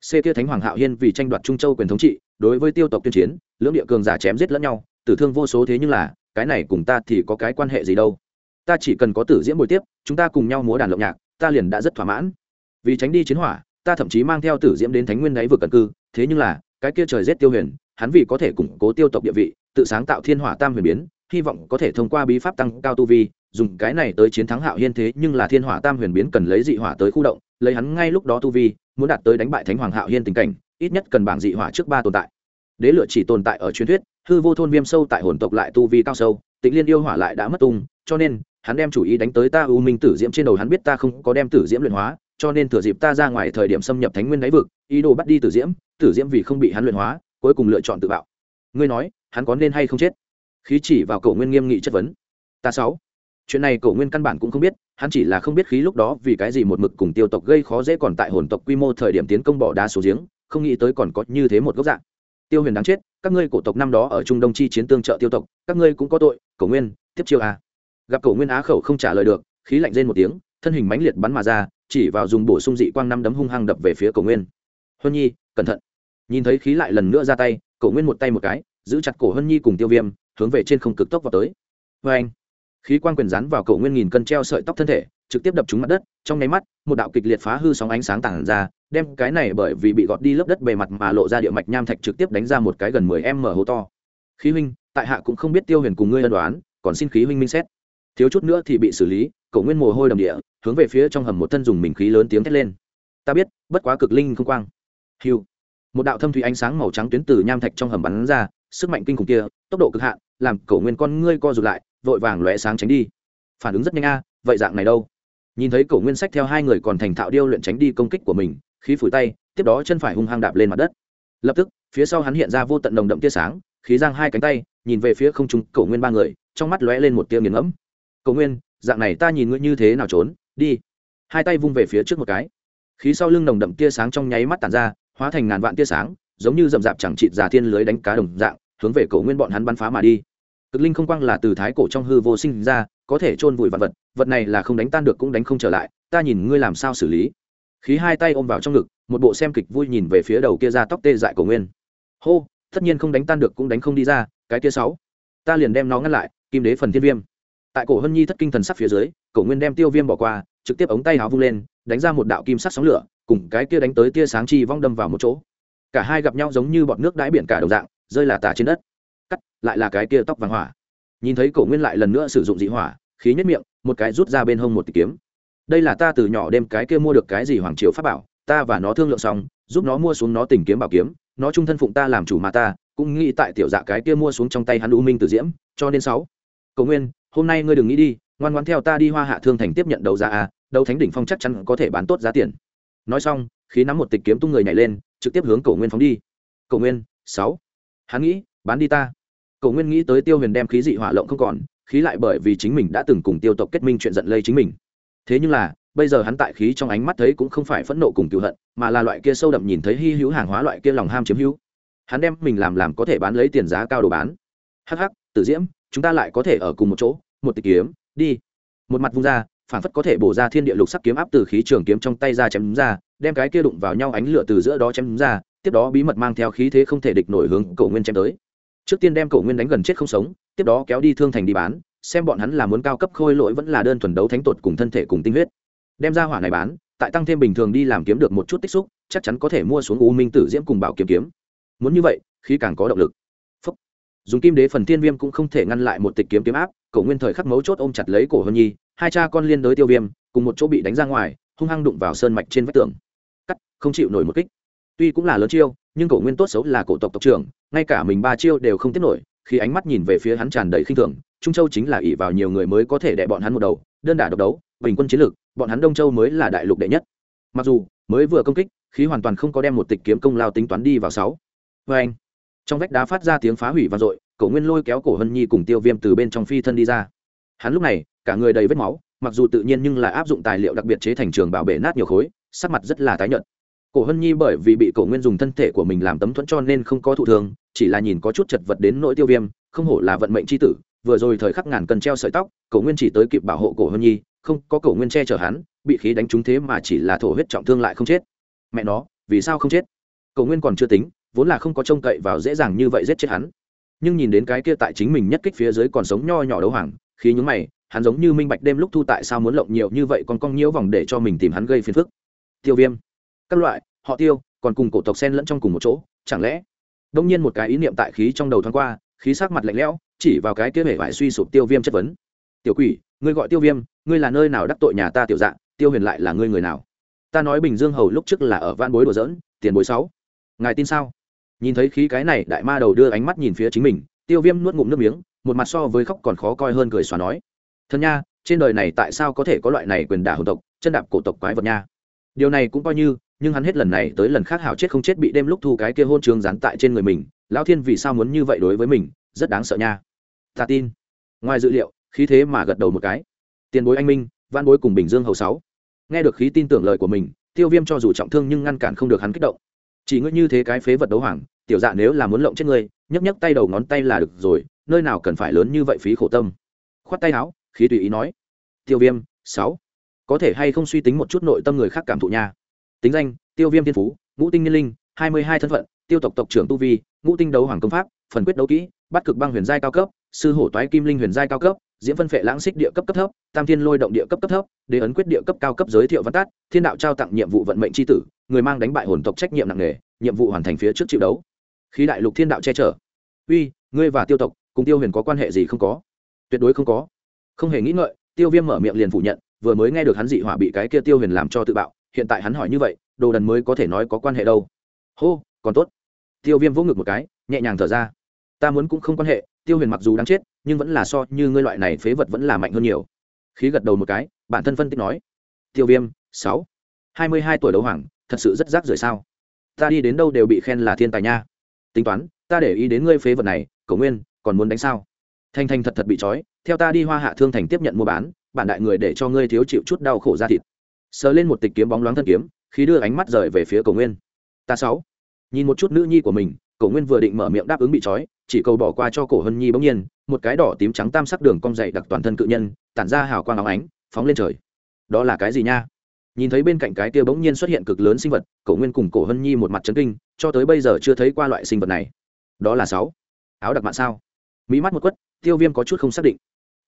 c kia thánh hoàng hạo hiên vì tranh đoạt trung châu quyền thống trị, đối với tiêu tộc tuyên chiến, lưỡng địa cường giả chém giết lẫn nhau, tử thương vô số thế nhưng là, cái này cùng ta thì có cái quan hệ gì đâu. Ta chỉ cần có tử diễm buổi tiếp, chúng ta cùng nhau múa đàn lộng nhạc, ta liền đã rất thỏa mãn. Vì tránh đi chiến hỏa, ta thậm chí mang theo tử diễm đến thánh nguyên đáy vực cận cư, thế nhưng là, cái kia trời rét tiêu huyền, hắn vì có thể củng cố tiêu tộc địa vị, tự sáng tạo thiên hỏa tam huyền biến, hy vọng có thể thông qua bí pháp tăng cao tu vi, dùng cái này tới chiến thắng hạo hiên thế nhưng là thiên hỏa tam huyền biến cần lấy dị hỏa tới khu động, lấy hắn ngay lúc đó tu vi muốn đạt tới đánh bại thánh hoàng hạo hiên tình cảnh, ít nhất cần bảng dị hỏa trước ba tồn tại. Đế lựa chỉ tồn tại ở truyền thuyết, hư vô thôn viêm sâu tại hồn tộc lại tu vi cao sâu, tịnh liên yêu hỏa lại đã mất tung, cho nên, hắn đem chủ ý đánh tới ta u minh tử diễm trên đầu hắn biết ta không có đem tử diễm luyện hóa, cho nên thừa dịp ta ra ngoài thời điểm xâm nhập thánh nguyên đáy vực, ý đồ bắt đi tử diễm tử diễm vì không bị hắn luyện hóa, cuối cùng lựa chọn tự bạo. Ngươi nói, hắn có nên hay không chết? Khí chỉ vào cậu nguyên nghiêm nghị chất vấn. Ta sáu chuyện này cổ nguyên căn bản cũng không biết, hắn chỉ là không biết khí lúc đó vì cái gì một mực cùng tiêu tộc gây khó dễ còn tại hồn tộc quy mô thời điểm tiến công bỏ đá số giếng, không nghĩ tới còn có như thế một gốc dạng. Tiêu huyền đáng chết, các ngươi cổ tộc năm đó ở trung đông chi chiến tương trợ tiêu tộc, các ngươi cũng có tội, cổ nguyên, tiếp chiêu a. Gặp cổ nguyên á khẩu không trả lời được, khí lạnh rên một tiếng, thân hình mãnh liệt bắn mà ra, chỉ vào dùng bổ sung dị quang năm đấm hung hăng đập về phía cổ nguyên. Huân nhi, cẩn thận. Nhìn thấy khí lại lần nữa ra tay, cổ nguyên một tay một cái, giữ chặt cổ huân nhi cùng tiêu viêm, hướng về trên không cực tốc vào tới. Vê anh khí quang quyền rắn vào cậu nguyên nghìn cân treo sợi tóc thân thể, trực tiếp đập trúng mặt đất, trong nháy mắt, một đạo kịch liệt phá hư sóng ánh sáng tản ra, đem cái này bởi vì bị gọt đi lớp đất bề mặt mà lộ ra địa mạch nham thạch trực tiếp đánh ra một cái gần mười m hố to. Khí huynh, tại hạ cũng không biết tiêu huyền cùng ngươi ân đoán, còn xin khí huynh minh xét. Thiếu chút nữa thì bị xử lý Cậu nguyên mồ hôi đầm địa, hướng về phía trong hầm một thân dùng mình khí lớn tiếng thét lên. Ta biết, bất quá cực linh không quang. Hiu một đạo thâm thủy ánh sáng màu trắng tuyến từ nham thạch trong hầm bắn ra, sức mạnh kinh khủng kia, tốc độ cực hạn, làm cậu nguyên con ngươi co rụt lại vội vàng lóe sáng tránh đi. Phản ứng rất nhanh a, vậy dạng này đâu? Nhìn thấy cổ nguyên sách theo hai người còn thành thạo điêu luyện tránh đi công kích của mình, khí phủi tay, tiếp đó chân phải hung hăng đạp lên mặt đất. Lập tức, phía sau hắn hiện ra vô tận đồng đậm tia sáng, khí giang hai cánh tay, nhìn về phía không trung cổ nguyên ba người, trong mắt lóe lên một tia nghiền ngẫm. Cổ nguyên, dạng này ta nhìn ngươi như thế nào trốn? Đi. Hai tay vung về phía trước một cái. Khí sau lưng nồng đậm tia sáng trong nháy mắt tàn ra, hóa thành ngàn vạn tia sáng, giống như rậm rạp chẳng chịt giả thiên lưới đánh cá đồng dạng, hướng về cổ nguyên bọn hắn bắn phá mà đi cực linh không quang là từ thái cổ trong hư vô sinh ra, có thể chôn vùi vật vật vật này là không đánh tan được cũng đánh không trở lại, ta nhìn ngươi làm sao xử lý. Khí hai tay ôm vào trong ngực, một bộ xem kịch vui nhìn về phía đầu kia ra tóc tê dại cổ nguyên. Hô, tất nhiên không đánh tan được cũng đánh không đi ra, cái kia sáu. Ta liền đem nó ngăn lại, kim đế phần thiên viêm. Tại cổ hân nhi thất kinh thần sắc phía dưới, cổ nguyên đem tiêu viêm bỏ qua, trực tiếp ống tay áo vung lên, đánh ra một đạo kim sắc sóng lửa, cùng cái kia đánh tới tia sáng chi vong đâm vào một chỗ. Cả hai gặp nhau giống như bọt nước đáy biển cả đồng dạng, rơi là tả trên đất cắt, lại là cái kia tóc vàng hỏa. Nhìn thấy cổ nguyên lại lần nữa sử dụng dị hỏa, khí nhất miệng, một cái rút ra bên hông một tỷ kiếm. Đây là ta từ nhỏ đem cái kia mua được cái gì hoàng triều pháp bảo, ta và nó thương lượng xong, giúp nó mua xuống nó tìm kiếm bảo kiếm, nó trung thân phụng ta làm chủ mà ta, cũng nghĩ tại tiểu dạ cái kia mua xuống trong tay hắn u minh từ diễm, cho nên sáu. Cầu nguyên, hôm nay ngươi đừng nghĩ đi, ngoan ngoãn theo ta đi hoa hạ thương thành tiếp nhận đầu ra a, đấu thánh đỉnh phong chắc chắn có thể bán tốt giá tiền. Nói xong, khí nắm một tịch kiếm tung người nhảy lên, trực tiếp hướng cổ nguyên phóng đi. Cổ nguyên, sáu. Hắn nghĩ, bán đi ta cổ nguyên nghĩ tới tiêu huyền đem khí dị hỏa lộng không còn, khí lại bởi vì chính mình đã từng cùng tiêu tộc kết minh chuyện giận lây chính mình. Thế nhưng là, bây giờ hắn tại khí trong ánh mắt thấy cũng không phải phẫn nộ cùng cựu hận, mà là loại kia sâu đậm nhìn thấy hy hữu hàng hóa loại kia lòng ham chiếm hữu. Hắn đem mình làm làm có thể bán lấy tiền giá cao đồ bán. Hắc hắc, tử diễm, chúng ta lại có thể ở cùng một chỗ, một tịch kiếm, đi. Một mặt vung ra, phản phất có thể bổ ra thiên địa lục sắc kiếm áp từ khí trường kiếm trong tay ra chém ra, đem cái kia đụng vào nhau ánh lửa từ giữa đó chém ra, tiếp đó bí mật mang theo khí thế không thể địch nổi hướng cầu nguyên chém tới trước tiên đem cổ nguyên đánh gần chết không sống, tiếp đó kéo đi thương thành đi bán, xem bọn hắn là muốn cao cấp khôi lỗi vẫn là đơn thuần đấu thánh tột cùng thân thể cùng tinh huyết. Đem ra hỏa này bán, tại tăng thêm bình thường đi làm kiếm được một chút tích xúc, chắc chắn có thể mua xuống u minh tử diễm cùng bảo kiếm kiếm. Muốn như vậy, khí càng có động lực. Phúc. dùng kim đế phần tiên viêm cũng không thể ngăn lại một tịch kiếm kiếm áp, cổ nguyên thời khắc mấu chốt ôm chặt lấy cổ hân nhi, hai cha con liên đối tiêu viêm, cùng một chỗ bị đánh ra ngoài, hung hăng đụng vào sơn mạch trên vách tường. Cắt, không chịu nổi một kích. Tuy cũng là lớn chiêu, nhưng cổ nguyên tốt xấu là cổ tộc tộc trưởng ngay cả mình ba chiêu đều không tiếp nổi, khi ánh mắt nhìn về phía hắn tràn đầy khinh thường, trung châu chính là ỷ vào nhiều người mới có thể đè bọn hắn một đầu, đơn đả độc đấu, bình quân chiến lược bọn hắn đông châu mới là đại lục đệ nhất. Mặc dù, mới vừa công kích, khí hoàn toàn không có đem một tịch kiếm công lao tính toán đi vào sáu. Vê anh, trong vách đá phát ra tiếng phá hủy vang dội, cổ nguyên lôi kéo cổ hân nhi cùng tiêu viêm từ bên trong phi thân đi ra. Hắn lúc này, cả người đầy vết máu, mặc dù tự nhiên nhưng lại áp dụng tài liệu đặc biệt chế thành trường bảo bể nát nhiều khối, sắc mặt rất là tái nhợt. Cổ hân nhi bởi vì bị cổ nguyên dùng thân thể của mình làm tấm thuẫn cho nên không có thụ thương chỉ là nhìn có chút chật vật đến nỗi tiêu viêm, không hổ là vận mệnh c h i tử, vừa rồi thời khắc ngàn cần treo sợi tóc cổ nguyên chỉ tới kịp bảo hộ cổ hân nhi, không, có cổ nguyên che chở hắn, bị khí đánh trúng thế mà chỉ là thổ huyết trọng thương lại không chết. Mẹ nó, vì sao không chết? Cầu nguyên còn chưa tính, vốn là không có trông cậy vào dễ dàng như vậy giết chết hắn. Nhưng nhìn đến cái kia tại chính mình nhất kích phía dưới còn sống nho nhỏ đấu hoàng, khí nhúng mày, hắn giống như minh bạch đêm lúc thu tại sao muốn lộng nhiều như vậy còn cong nhiễu vòng để cho mình tìm hắn gây phiền phức. Tiêu viêm. Các loại, họ tiêu, còn cùng cổ tộc sen lẫn trong cùng một chỗ, chẳng lẽ đông nhiên một cái ý niệm tại khí trong đầu thoáng qua, khí sắc mặt lạnh lẽo, chỉ vào cái kia hể vải suy sụp tiêu viêm chất vấn. Tiểu quỷ, ngươi gọi tiêu viêm, ngươi là nơi nào đắc tội nhà ta tiểu dạng tiêu huyền lại là ngươi người nào? Ta nói bình dương hầu lúc trước là ở van bối đồ dỡn tiền bối sáu. Ngài tin sao? Nhìn thấy khí cái này, đại ma đầu đưa ánh mắt nhìn phía chính mình, tiêu viêm nuốt ngụm nước miếng, một mặt so với khóc còn khó coi hơn cười xóa nói. Thân nha, trên đời này tại sao có thể có loại này quyền đả hồn tộc, chân đạp cổ tộc quái vật nha? Điều này cũng coi như nhưng hắn hết lần này tới lần khác hảo chết không chết bị đêm lúc thu cái kia hôn trường dán tại trên người mình, lão thiên vì sao muốn như vậy đối với mình, rất đáng sợ nha. Ta tin. Ngoài dự liệu, khí thế mà gật đầu một cái. Tiền bối anh minh văn bối cùng bình dương hầu sáu. Nghe được khí tin tưởng lời của mình, tiêu viêm cho dù trọng thương nhưng ngăn cản không được hắn kích động. Chỉ ngươi như thế cái phế vật đấu hoàng, tiểu dạ nếu là muốn lộng chết ngươi, nhấc nhấc tay đầu ngón tay là được rồi, nơi nào cần phải lớn như vậy phí khổ tâm. Khoát tay áo, khí tùy ý nói. Tiêu viêm, sáu. Có thể hay không suy tính một chút nội tâm người khác cảm thụ nha tính danh, tiêu viêm thiên phú, ngũ tinh niên linh, hai mươi hai thân phận, tiêu tộc tộc trưởng tu vi, ngũ tinh đấu hoàng công pháp, phần quyết đấu kỹ, bắt cực băng huyền giai cao cấp, sư hổ toái kim linh huyền giai cao cấp, diễm phân phệ lãng xích địa cấp cấp thấp, tam thiên lôi động địa cấp cấp thấp, đế ấn quyết địa cấp cao cấp giới thiệu văn tát, thiên đạo trao tặng nhiệm vụ vận mệnh tri tử, người mang đánh bại hồn tộc trách nhiệm nặng nề, nhiệm vụ hoàn thành phía trước chịu đấu. Khí đại lục thiên đạo che chở. Uy, ngươi và tiêu tộc, cùng tiêu huyền có quan hệ gì không có? Tuyệt đối không có. Không hề nghĩ ngợi, tiêu viêm mở miệng liền phủ nhận, vừa mới nghe được hắn dị hỏa bị cái kia tiêu huyền làm cho tự bạo hiện tại hắn hỏi như vậy, đồ đần mới có thể nói có quan hệ đâu. Hô, còn tốt. Tiêu viêm vỗ ngực một cái, nhẹ nhàng thở ra. Ta muốn cũng không quan hệ, tiêu huyền mặc dù đáng chết, nhưng vẫn là so như ngươi loại này phế vật vẫn là mạnh hơn nhiều. Khí gật đầu một cái, bản thân phân tích nói. Tiêu viêm, sáu. Hai mươi hai tuổi đấu hoàng, thật sự rất rác rưởi sao? Ta đi đến đâu đều bị khen là thiên tài nha. Tính toán, ta để ý đến ngươi phế vật này cầu nguyên, còn muốn đánh sao? Thanh thanh thật thật bị trói, theo ta đi hoa hạ thương thành tiếp nhận mua bán, bản đại người để cho ngươi thiếu chịu chút đau khổ ra thịt sờ lên một tịch kiếm bóng loáng thân kiếm khí đưa ánh mắt rời về phía cầu nguyên. Ta sáu. Nhìn một chút nữ nhi của mình cầu nguyên vừa định mở miệng đáp ứng bị trói, chỉ cầu bỏ qua cho cổ hân nhi bỗng nhiên, một cái đỏ tím trắng tam sắc đường cong dày đặc toàn thân cự nhân, tản ra hào quang óng ánh, phóng lên trời. Đó là cái gì nha? Nhìn thấy bên cạnh cái kia bỗng nhiên xuất hiện cực lớn sinh vật, cổ nguyên cùng cổ hân nhi một mặt chấn kinh, cho tới bây giờ chưa thấy qua loại sinh vật này. Đó là sáu. Áo đặc mạn sao? Mỹ mắt một quất, tiêu viêm có chút không xác định.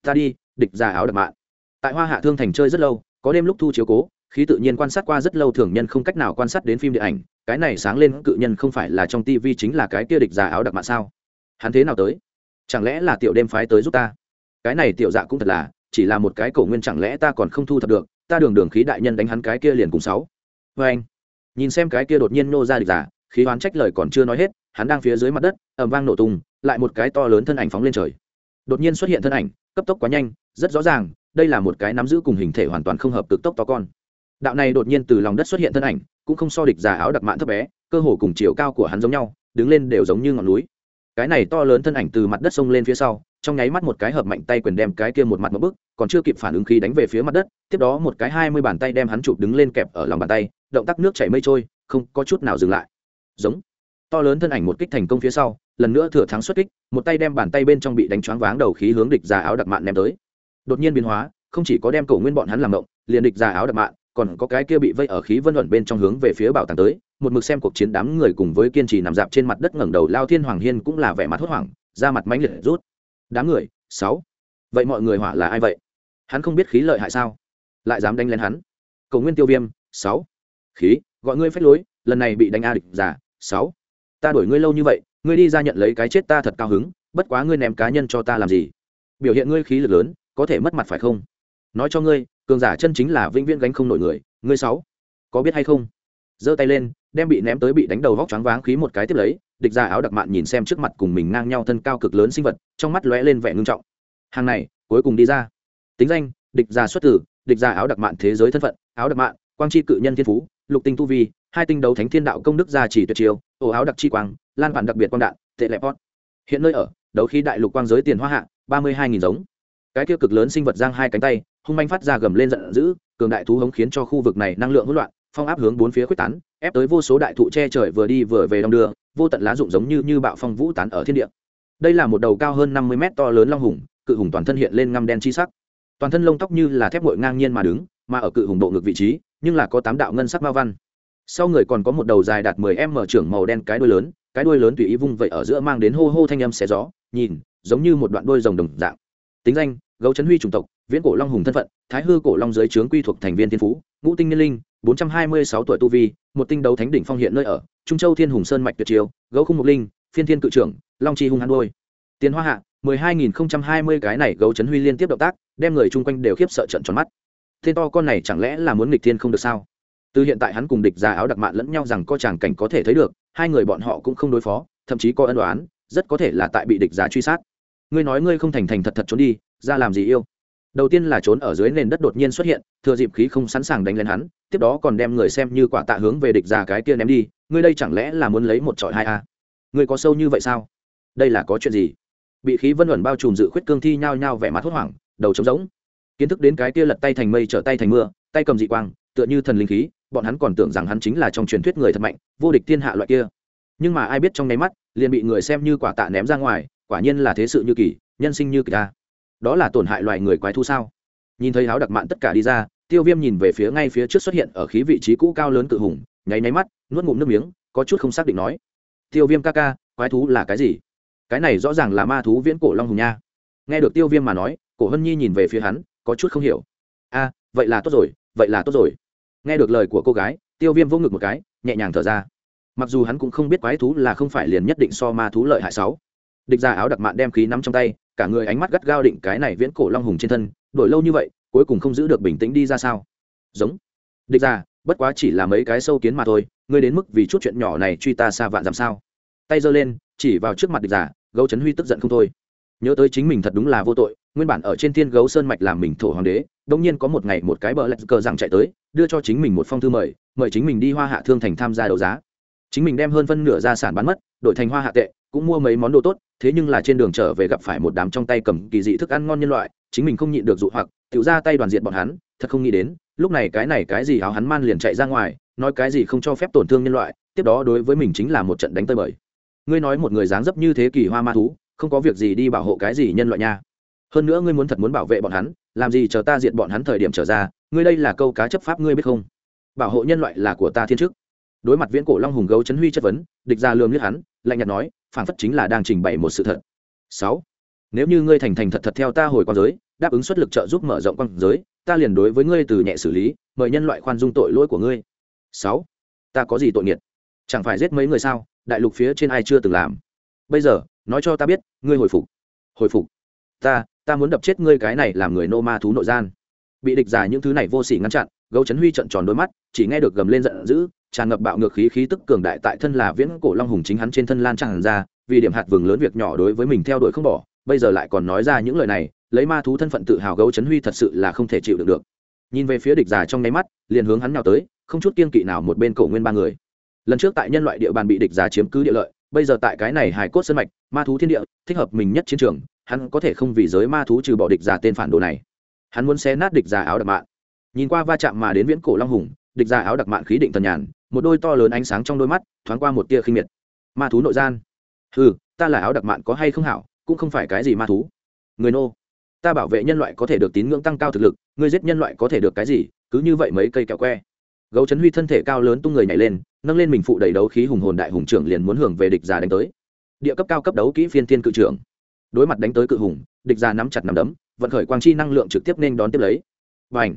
Ta đi, địch ra áo đặc mạn. Tại hoa hạ thương thành chơi rất lâu có đêm lúc thu chiếu cố, khí tự nhiên quan sát qua rất lâu thường nhân không cách nào quan sát đến phim điện ảnh, cái này sáng lên cự nhân không phải là trong tivi chính là cái kia địch già áo đặc mạ sao? Hắn thế nào tới? Chẳng lẽ là tiểu đêm phái tới giúp ta? Cái này tiểu dạ cũng thật là, chỉ là một cái cổ nguyên chẳng lẽ ta còn không thu thập được, ta đường đường khí đại nhân đánh hắn cái kia liền cùng sáu. Vê anh, nhìn xem cái kia đột nhiên nô ra địch giả, khí oán trách lời còn chưa nói hết, hắn đang phía dưới mặt đất ẩm vang nổ tung, lại một cái to lớn thân ảnh phóng lên trời. Đột nhiên xuất hiện thân ảnh, cấp tốc quá nhanh, rất rõ ràng đây là một cái nắm giữ cùng hình thể hoàn toàn không hợp cực tốc to con. Đạo này đột nhiên từ lòng đất xuất hiện thân ảnh, cũng không so địch giả áo đặc mạn thấp bé, cơ hồ cùng chiều cao của hắn giống nhau, đứng lên đều giống như ngọn núi. Cái này to lớn thân ảnh từ mặt đất sông lên phía sau, trong nháy mắt một cái hợp mạnh tay quyền đem cái kia một mặt một bức còn chưa kịp phản ứng khi đánh về phía mặt đất, tiếp đó một cái hai mươi bàn tay đem hắn chụp đứng lên kẹp ở lòng bàn tay, động tác nước chảy mây trôi, không có chút nào dừng lại. Giống. To lớn thân ảnh một kích thành công phía sau, lần nữa thừa thắng xuất kích, một tay đem bàn tay bên trong bị đánh choáng váng đầu khí hướng địch già áo đặc mạn ném tới đột nhiên biến hóa không chỉ có đem cổ nguyên bọn hắn làm động liền địch ra áo đập mạng, còn có cái kia bị vây ở khí vân luận bên trong hướng về phía bảo tàng tới một mực xem cuộc chiến đám người cùng với kiên trì nằm dạp trên mặt đất ngẩng đầu lao thiên hoàng hiên cũng là vẻ mặt hốt hoảng ra mặt mãnh liệt rút. Đám người sáu. Vậy mọi người hỏa là ai vậy? Hắn không biết khí lợi hại sao? Lại dám đánh lên hắn? Cầu nguyên tiêu viêm sáu. Khí gọi ngươi phép lối lần này bị đánh a địch giả sáu. Ta đuổi ngươi lâu như vậy ngươi đi ra nhận lấy cái chết ta thật cao hứng bất quá ngươi ném cá nhân cho ta làm gì? Biểu hiện ngươi khí lực lớn có thể mất mặt phải không? Nói cho ngươi, cường giả chân chính là vĩnh viễn gánh không nổi người. Ngươi sáu, có biết hay không? Giơ tay lên, đem bị ném tới bị đánh đầu vóc choáng váng khí một cái tiếp lấy, địch ra áo đặc mạn nhìn xem trước mặt cùng mình ngang nhau thân cao cực lớn sinh vật, trong mắt lóe lên vẻ ngưng trọng. Hàng này, cuối cùng đi ra. Tính danh, địch già xuất tử, địch già áo đặc mạn thế giới thân phận, áo đặc mạn, quang tri cự nhân thiên phú, lục tinh tu vi, hai tinh đấu thánh thiên đạo công đức gia chỉ tuyệt chiêu ổ áo đặc chi quang, lan bản đặc biệt quang đạn, tệ lẹp pot. Hiện nơi ở, đấu khí đại lục quang giới tiền hoa hạ, ba mươi hai nghìn giống cái kia cực lớn sinh vật giang hai cánh tay, hung manh phát ra gầm lên giận dữ, cường đại thú hống khiến cho khu vực này năng lượng hỗn loạn, phong áp hướng bốn phía quyết tán, ép tới vô số đại thụ che trời vừa đi vừa về đong đưa, vô tận lá rụng giống như như bạo phong vũ tán ở thiên địa. Đây là một đầu cao hơn năm mươi mét to lớn long hùng, cự hùng toàn thân hiện lên ngăm đen chi sắc. Toàn thân lông tóc như là thép bội ngang nhiên mà đứng, mà ở cự hùng độ ngực vị trí, nhưng là có tám đạo ngân sắc ma văn. Sau người còn có một đầu dài đạt 10 m trưởng màu đen cái đuôi lớn, cái đuôi lớn tùy ý vung vậy ở giữa mang đến hô hô thanh âm xé gió, nhìn, giống như một đoạn đuôi rồng đồng dạng. Tính danh gấu chấn huy chủng tộc, viễn cổ long hùng thân phận, thái hư cổ long giới trướng quy thuộc thành viên thiên phú, ngũ tinh niên linh 426 tuổi tu vi, một tinh đấu thánh đỉnh phong hiện nơi ở, trung châu thiên hùng sơn mạch tuyệt chiêu, gấu khung mục linh, phiên thiên cự trưởng, long chi hung hắn đôi. Tiền hoa hạ 12.020 cái này gấu chấn huy liên tiếp động tác, đem người chung quanh đều khiếp sợ trận tròn mắt. Thiên to con này chẳng lẽ là muốn nghịch thiên không được sao? Từ hiện tại hắn cùng địch già áo đặc mạn lẫn nhau rằng có chàng cảnh có thể thấy được, hai người bọn họ cũng không đối phó, thậm chí có ân đoán rất có thể là tại bị địch giả truy sát. Ngươi nói ngươi không thành thành thật thật trốn đi ra làm gì yêu. Đầu tiên là trốn ở dưới nền đất đột nhiên xuất hiện, thừa dịp khí không sẵn sàng đánh lên hắn, tiếp đó còn đem người xem như quả tạ hướng về địch già cái kia ném đi, ngươi đây chẳng lẽ là muốn lấy một trọi hai a? Ngươi có sâu như vậy sao? Đây là có chuyện gì? Bị khí vân ẩn bao trùm dự khuyết cương thi nhao nhao vẻ mặt hốt hoảng, đầu trống rỗng. Kiến thức đến cái kia lật tay thành mây trở tay thành mưa, tay cầm dị quang, tựa như thần linh khí, bọn hắn còn tưởng rằng hắn chính là trong truyền thuyết người thật mạnh, vô địch thiên hạ loại kia. Nhưng mà ai biết trong nháy mắt, liền bị người xem như quả tạ ném ra ngoài, quả nhiên là thế sự như kỳ, nhân sinh như kỳ ta đó là tổn hại loài người quái thu sao? Nhìn thấy áo đặc mạn tất cả đi ra, tiêu viêm nhìn về phía ngay phía trước xuất hiện ở khí vị trí cũ cao lớn cự hùng, nháy nháy mắt, nuốt ngụm nước miếng, có chút không xác định nói. Tiêu viêm ca ca, quái thú là cái gì? Cái này rõ ràng là ma thú viễn cổ long hùng nha. Nghe được tiêu viêm mà nói, cổ hân nhi nhìn về phía hắn, có chút không hiểu. A, vậy là tốt rồi, vậy là tốt rồi. Nghe được lời của cô gái, tiêu viêm vô ngực một cái, nhẹ nhàng thở ra. Mặc dù hắn cũng không biết quái thú là không phải liền nhất định so ma thú lợi hại sáu. Địch ra áo đặc mạn đem khí nắm trong tay cả người ánh mắt gắt gao định cái này viễn cổ long hùng trên thân, đổi lâu như vậy, cuối cùng không giữ được bình tĩnh đi ra sao? Giống. Địch ra bất quá chỉ là mấy cái sâu kiến mà thôi, ngươi đến mức vì chút chuyện nhỏ này truy ta xa vạn làm sao? Tay giơ lên, chỉ vào trước mặt địch giả gấu trấn huy tức giận không thôi. Nhớ tới chính mình thật đúng là vô tội, nguyên bản ở trên thiên gấu sơn mạch làm mình thổ hoàng đế đông nhiên có một ngày một cái bờ lạch cờ rằng chạy tới, đưa cho chính mình một phong thư mời mời chính mình đi hoa hạ thương thành tham gia đấu giá. Chính mình đem hơn phân nửa gia sản bán mất đổi thành hoa hạ tệ, cũng mua mấy món đồ tốt, thế nhưng là trên đường trở về gặp phải một đám trong tay cầm kỳ dị thức ăn ngon nhân loại, chính mình không nhịn được dụ hoặc tự ra tay đoàn diện bọn hắn, thật không nghĩ đến, lúc này cái này cái gì áo hắn man liền chạy ra ngoài, nói cái gì không cho phép tổn thương nhân loại, tiếp đó đối với mình chính là một trận đánh tơi bời. Ngươi nói một người dáng dấp như thế kỳ hoa ma thú, không có việc gì đi bảo hộ cái gì nhân loại nha. Hơn nữa ngươi muốn thật muốn bảo vệ bọn hắn, làm gì chờ ta diệt bọn hắn thời điểm trở ra, ngươi đây là câu cá chấp pháp ngươi biết không? Bảo hộ nhân loại là của ta thiên chức đối mặt viễn cổ long hùng gấu chấn huy chất vấn, địch ra lườm liếc hắn, lạnh nhạt nói phản phất chính là đang trình bày một sự thật. Sáu, nếu như ngươi thành thành thật thật theo ta hồi quan giới, đáp ứng xuất lực trợ giúp mở rộng quan giới, ta liền đối với ngươi từ nhẹ xử lý, mời nhân loại khoan dung tội lỗi của ngươi. Sáu, ta có gì tội nghiệt? Chẳng phải giết mấy người sao? Đại lục phía trên ai chưa từng làm? Bây giờ, nói cho ta biết, ngươi hồi phục. Hồi phục. Ta ta muốn đập chết ngươi cái này làm người nô ma thú nội gian. Bị địch giả những thứ này vô sỉ ngăn chặn, gấu chấn huy trận tròn đôi mắt, chỉ nghe được gầm lên giận dữ tràn ngập bạo ngược khí khí tức cường đại tại thân là viễn cổ long hùng chính hắn trên thân lan tràn ra, vì điểm hạt vừng lớn việc nhỏ đối với mình theo đuổi không bỏ, bây giờ lại còn nói ra những lời này, lấy ma thú thân phận tự hào gấu chấn huy thật sự là không thể chịu được được. Nhìn về phía địch giả trong nháy mắt, liền hướng hắn nào tới, không chút kiên kỵ nào một bên cổ nguyên ba người. Lần trước tại nhân loại địa bàn bị địch giả chiếm cứ địa lợi, bây giờ tại cái này hài cốt sân mạch, ma thú thiên địa, thích hợp mình nhất chiến trường, hắn có thể không vì giới ma thú trừ bỏ địch giả tên phản đồ này. Hắn muốn xé nát địch giả áo đặc mạng. nhìn qua va chạm mà đến viễn cổ long hùng địch giả áo đặc mạn khí định thần nhàn, một đôi to lớn ánh sáng trong đôi mắt, thoáng qua một tia khinh miệt. Ma thú nội gian. Ừ ta là áo đặc mạn có hay không hảo, cũng không phải cái gì ma thú. Người nô, ta bảo vệ nhân loại có thể được tín ngưỡng tăng cao thực lực người giết nhân loại có thể được cái gì, cứ như vậy mấy cây kẹo que. Gấu chấn huy thân thể cao lớn tung người nhảy lên, nâng lên mình phụ đầy đấu khí hùng hồn đại hùng trưởng liền muốn hưởng về địch già đánh tới. Địa cấp cao cấp đấu kỹ phiên thiên cự trưởng. Đối mặt đánh tới cự hùng, địch già nắm chặt nắm đấm, vận khởi quang chi năng lượng trực tiếp nên đón tiếp lấy. Và ảnh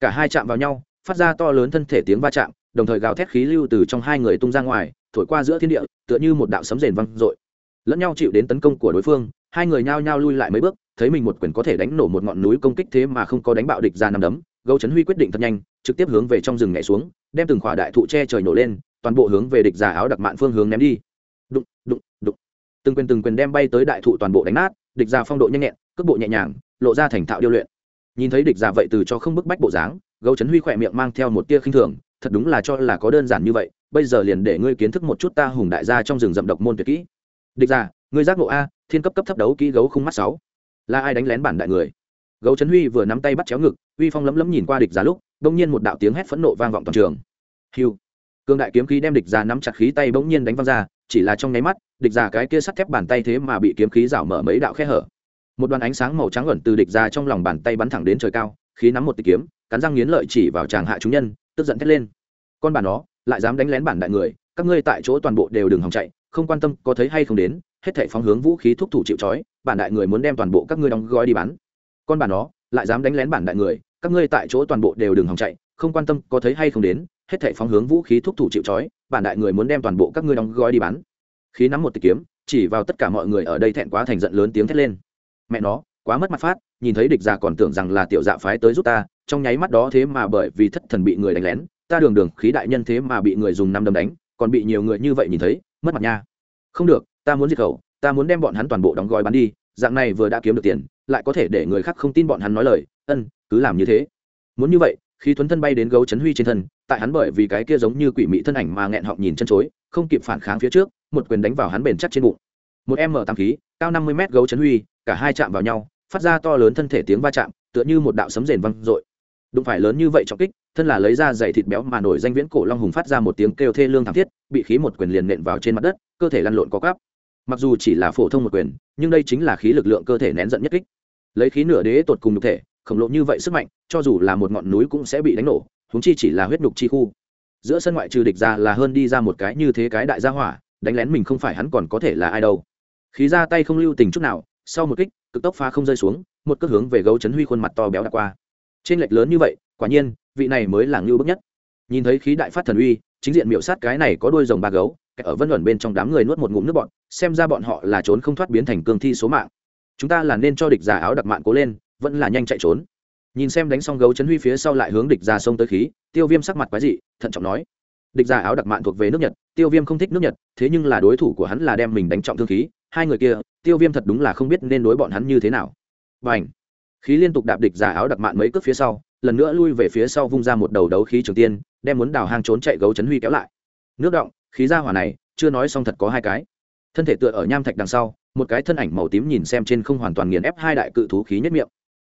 cả hai chạm vào nhau phát ra to lớn thân thể tiếng va chạm, đồng thời gào thét khí lưu từ trong hai người tung ra ngoài, thổi qua giữa thiên địa, tựa như một đạo sấm rền văng dội. Lẫn nhau chịu đến tấn công của đối phương, hai người nhao nhao lui lại mấy bước, thấy mình một quyền có thể đánh nổ một ngọn núi công kích thế mà không có đánh bạo địch ra nằm đấm, gấu trấn huy quyết định thật nhanh, trực tiếp hướng về trong rừng nhảy xuống, đem từng khỏa đại thụ che trời nổ lên, toàn bộ hướng về địch giả áo đặc mạn phương hướng ném đi. Đụng đụng đụng. Từng quyền từng quyền đem bay tới đại thụ toàn bộ đánh nát, địch giả phong độ nhanh nhẹn, cước bộ nhẹ nhàng, lộ ra thành thạo điêu luyện. Nhìn thấy địch giả vậy từ cho không bức bách bộ dáng gấu trấn huy khỏe miệng mang theo một tia khinh thường, thật đúng là cho là có đơn giản như vậy, bây giờ liền để ngươi kiến thức một chút ta hùng đại gia trong rừng rậm độc môn tuyệt kỹ. Địch giả, ngươi giác ngộ a, thiên cấp cấp thấp đấu kỹ gấu không mắt sáu. Là ai đánh lén bản đại người? Gấu trấn huy vừa nắm tay bắt chéo ngực, uy phong lấm lấm nhìn qua địch giả lúc, bỗng nhiên một đạo tiếng hét phẫn nộ vang vọng toàn trường. Hiu cương đại kiếm khí đem địch giả nắm chặt khí tay bỗng nhiên đánh văng ra, chỉ là trong nháy mắt, địch giả cái kia sắt thép bàn tay thế mà bị kiếm khí rảo mở mấy đạo khe hở. Một đoàn ánh sáng màu trắng ẩn từ địch ra trong lòng bàn tay bắn thẳng đến trời cao, khí nắm một tỷ kiếm cắn răng nghiến lợi chỉ vào chàng hạ chúng nhân, tức giận thét lên. Con bà nó, lại dám đánh lén bản đại người, các ngươi tại chỗ toàn bộ đều đừng hòng chạy, không quan tâm có thấy hay không đến, hết thảy phóng hướng vũ khí thúc thủ chịu trói, bản đại người muốn đem toàn bộ các ngươi đóng gói đi bán. Con bản đó lại dám đánh lén bản đại người, các ngươi tại chỗ toàn bộ đều đừng hòng chạy, không quan tâm có thấy hay không đến, hết thảy phóng hướng vũ khí thúc thủ chịu trói, bản đại người muốn đem toàn bộ các ngươi đóng gói đi bán. Khí nắm một tịch kiếm, chỉ vào tất cả mọi người ở đây thẹn quá thành giận lớn tiếng thét lên. Mẹ nó, quá mất mặt phát, nhìn thấy địch già còn tưởng rằng là tiểu dạ phái tới giúp ta trong nháy mắt đó thế mà bởi vì thất thần bị người đánh lén, ta đường đường khí đại nhân thế mà bị người dùng năm đấm đánh, còn bị nhiều người như vậy nhìn thấy, mất mặt nha. Không được, ta muốn diệt khẩu, ta muốn đem bọn hắn toàn bộ đóng gói bán đi, dạng này vừa đã kiếm được tiền, lại có thể để người khác không tin bọn hắn nói lời, ân, cứ làm như thế. Muốn như vậy, khi thuấn thân bay đến gấu chấn huy trên thân, tại hắn bởi vì cái kia giống như quỷ mị thân ảnh mà nghẹn họng nhìn chân chối, không kịp phản kháng phía trước, một quyền đánh vào hắn bền chắc trên bụng. Một m tám khí, cao năm mươi mét gấu chấn huy, cả hai chạm vào nhau, phát ra to lớn thân thể tiếng va chạm, tựa như một đạo sấm rền văng rội đụng phải lớn như vậy trọng kích, thân là lấy ra dày thịt béo mà nổi danh viễn cổ long hùng phát ra một tiếng kêu thê lương thảm thiết, bị khí một quyền liền nện vào trên mặt đất, cơ thể lăn lộn có cắp mặc dù chỉ là phổ thông một quyền, nhưng đây chính là khí lực lượng cơ thể nén giận nhất kích. Lấy khí nửa đế tột cùng nhục thể, khổng lồ như vậy sức mạnh, cho dù là một ngọn núi cũng sẽ bị đánh nổ húng chi chỉ là huyết nhục chi khu. Giữa sân ngoại trừ địch ra là hơn đi ra một cái như thế cái đại gia hỏa, đánh lén mình không phải hắn còn có thể là ai đâu. Khí ra tay không lưu tình chút nào, sau một kích, cực tốc phá không rơi xuống, một cước hướng về gấu chấn huy khuôn mặt to béo đã qua trên lệch lớn như vậy, quả nhiên, vị này mới là ngưu bức nhất. Nhìn thấy khí đại phát thần uy, chính diện miệu sát cái này có đôi rồng ba gấu ở vân luận bên trong đám người nuốt một ngụm nước bọn, xem ra bọn họ là trốn không thoát biến thành cương thi số mạng. Chúng ta là nên cho địch giả áo đặc mạn cố lên, vẫn là nhanh chạy trốn. Nhìn xem đánh xong gấu chấn huy phía sau lại hướng địch ra sông tới khí, tiêu viêm sắc mặt quái dị, thận trọng nói địch giả áo đặc mạn thuộc về nước nhật, tiêu viêm không thích nước nhật, thế nhưng là đối thủ của hắn là đem mình đánh trọng thương khí, hai người kia, tiêu viêm thật đúng là không biết nên đối bọn hắn như thế nào. Và ảnh khí liên tục đạp địch giả áo đặc mạn mấy cước phía sau, lần nữa lui về phía sau vung ra một đầu đấu khí trường tiên, đem muốn đào hang trốn chạy gấu chấn huy kéo lại. Nước động, khí ra hỏa này, chưa nói xong thật có hai cái. Thân thể tựa ở nham thạch đằng sau, một cái thân ảnh màu tím nhìn xem trên không hoàn toàn nghiền ép hai đại cự thú khí nhất miệng.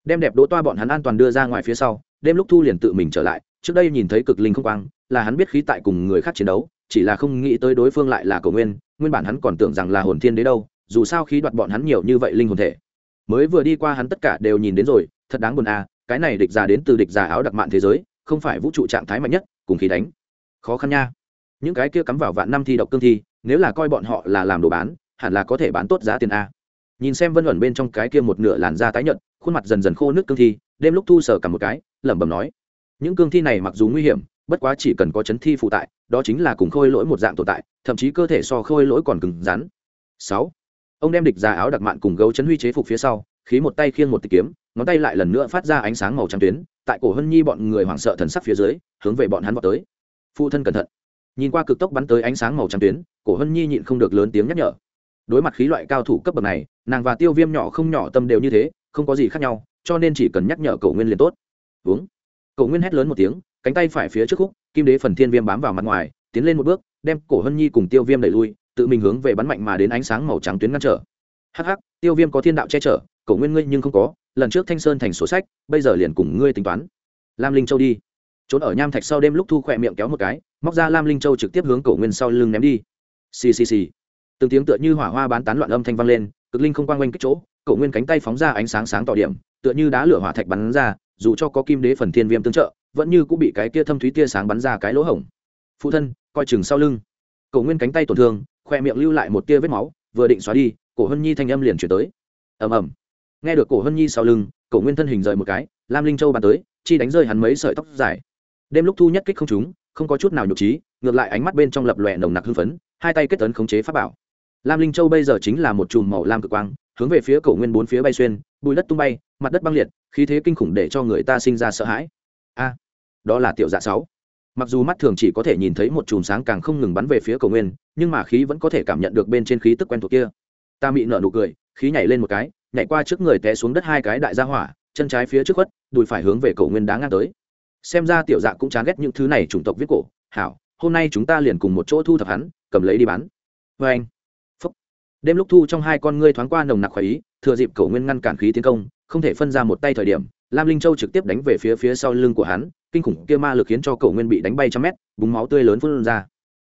Đem đẹp đỗ toa bọn hắn an toàn đưa ra ngoài phía sau, đêm lúc thu liền tự mình trở lại, trước đây nhìn thấy cực linh không quang, là hắn biết khí tại cùng người khác chiến đấu, chỉ là không nghĩ tới đối phương lại là cầu nguyên nguyên bản hắn còn tưởng rằng là hồn thiên đế đâu, dù sao khí đoạt bọn hắn nhiều như vậy linh hồn thể mới vừa đi qua hắn tất cả đều nhìn đến rồi, thật đáng buồn à cái này địch già đến từ địch già áo đặc mạn thế giới, không phải vũ trụ trạng thái mạnh nhất, cùng khí đánh. Khó khăn nha. Những cái kia cắm vào vạn năm thi độc cương thi, nếu là coi bọn họ là làm đồ bán, hẳn là có thể bán tốt giá tiền a nhìn xem vân luận bên trong cái kia một nửa làn da tái nhợt, khuôn mặt dần dần khô nước cương thi, đêm lúc thu sở cả một cái, lẩm bẩm nói. Những cương thi này mặc dù nguy hiểm, bất quá chỉ cần có chấn thi phụ tại, đó chính là cùng khôi lỗi một dạng tồn tại, thậm chí cơ thể so khôi lỗi còn cứng rắn. Sáu ông đem địch ra áo đặc mạn cùng gấu chấn huy chế phục phía sau, khí một tay khiêng một tịch kiếm, ngón tay lại lần nữa phát ra ánh sáng màu trắng tuyến, tại cổ hân nhi bọn người hoảng sợ thần sắc phía dưới, hướng về bọn hắn vào tới. Phụ thân cẩn thận. Nhìn qua cực tốc bắn tới ánh sáng màu trắng tuyến, cổ hân nhi nhịn không được lớn tiếng nhắc nhở. Đối mặt khí loại cao thủ cấp bậc này, nàng và tiêu viêm nhỏ không nhỏ tâm đều như thế, không có gì khác nhau, cho nên chỉ cần nhắc nhở cầu nguyên liền tốt. Uống. Cầu nguyên hét lớn một tiếng, cánh tay phải phía trước khúc, kim đế phần thiên viêm bám vào mặt ngoài, tiến lên một bước, đem cổ hân nhi cùng tiêu viêm đẩy lui tự mình hướng về bắn mạnh mà đến ánh sáng màu trắng tuyến ngăn trở. Hắc hắc, tiêu viêm có thiên đạo che chở, cổ nguyên ngươi nhưng không có, lần trước thanh sơn thành sổ sách, bây giờ liền cùng ngươi tính toán. Lam linh châu đi. Trốn ở nham thạch sau đêm lúc thu khỏe miệng kéo một cái, móc ra lam linh châu trực tiếp hướng cổ nguyên sau lưng ném đi. Xì xì xì. Từng tiếng tựa như hỏa hoa bán tán loạn âm thanh vang lên, cực linh không quang quanh kích chỗ, cổ nguyên cánh tay phóng ra ánh sáng sáng tỏ điểm, tựa như đá lửa hỏa thạch bắn ra, dù cho có kim đế phần thiên viêm tương trợ, vẫn như cũng bị cái kia thâm thúy tia sáng bắn ra cái lỗ hổng. Phụ thân, coi chừng sau lưng cổ nguyên cánh tay tổn thương, khoe miệng lưu lại một tia vết máu, vừa định xóa đi, cổ hân nhi thanh âm liền chuyển tới. Ầm ầm. Nghe được cổ hân nhi sau lưng, cổ nguyên thân hình rời một cái, lam linh châu bàn tới, chi đánh rơi hắn mấy sợi tóc dài. Đêm lúc thu nhất kích không trúng, không có chút nào nhục trí, ngược lại ánh mắt bên trong lập lòe nồng nặc hưng phấn, hai tay kết tấn khống chế pháp bảo. Lam linh châu bây giờ chính là một chùm màu lam cực quang, hướng về phía cổ nguyên bốn phía bay xuyên bùi đất tung bay, mặt đất băng liệt, khí thế kinh khủng để cho người ta sinh ra sợ hãi. A, đó là tiểu dạ sáu mặc dù mắt thường chỉ có thể nhìn thấy một chùm sáng càng không ngừng bắn về phía cầu nguyên, nhưng mà khí vẫn có thể cảm nhận được bên trên khí tức quen thuộc kia. Ta mị nở nụ cười, khí nhảy lên một cái, nhảy qua trước người té xuống đất hai cái đại gia hỏa, chân trái phía trước khuất, đùi phải hướng về cầu nguyên đá ngang tới. Xem ra tiểu dạ cũng chán ghét những thứ này chủng tộc viết cổ. Hảo, hôm nay chúng ta liền cùng một chỗ thu thập hắn, cầm lấy đi bán vê vâng anh. Phúc. Đêm lúc thu trong hai con ngươi thoáng qua nồng nặc khỏi ý, thừa dịp cầu nguyên ngăn cản khí tiến công, không thể phân ra một tay thời điểm lam linh châu trực tiếp đánh về phía phía sau lưng của hắn, kinh khủng kia ma lực khiến cho cổ nguyên bị đánh bay trăm mét, búng máu tươi lớn phun ra.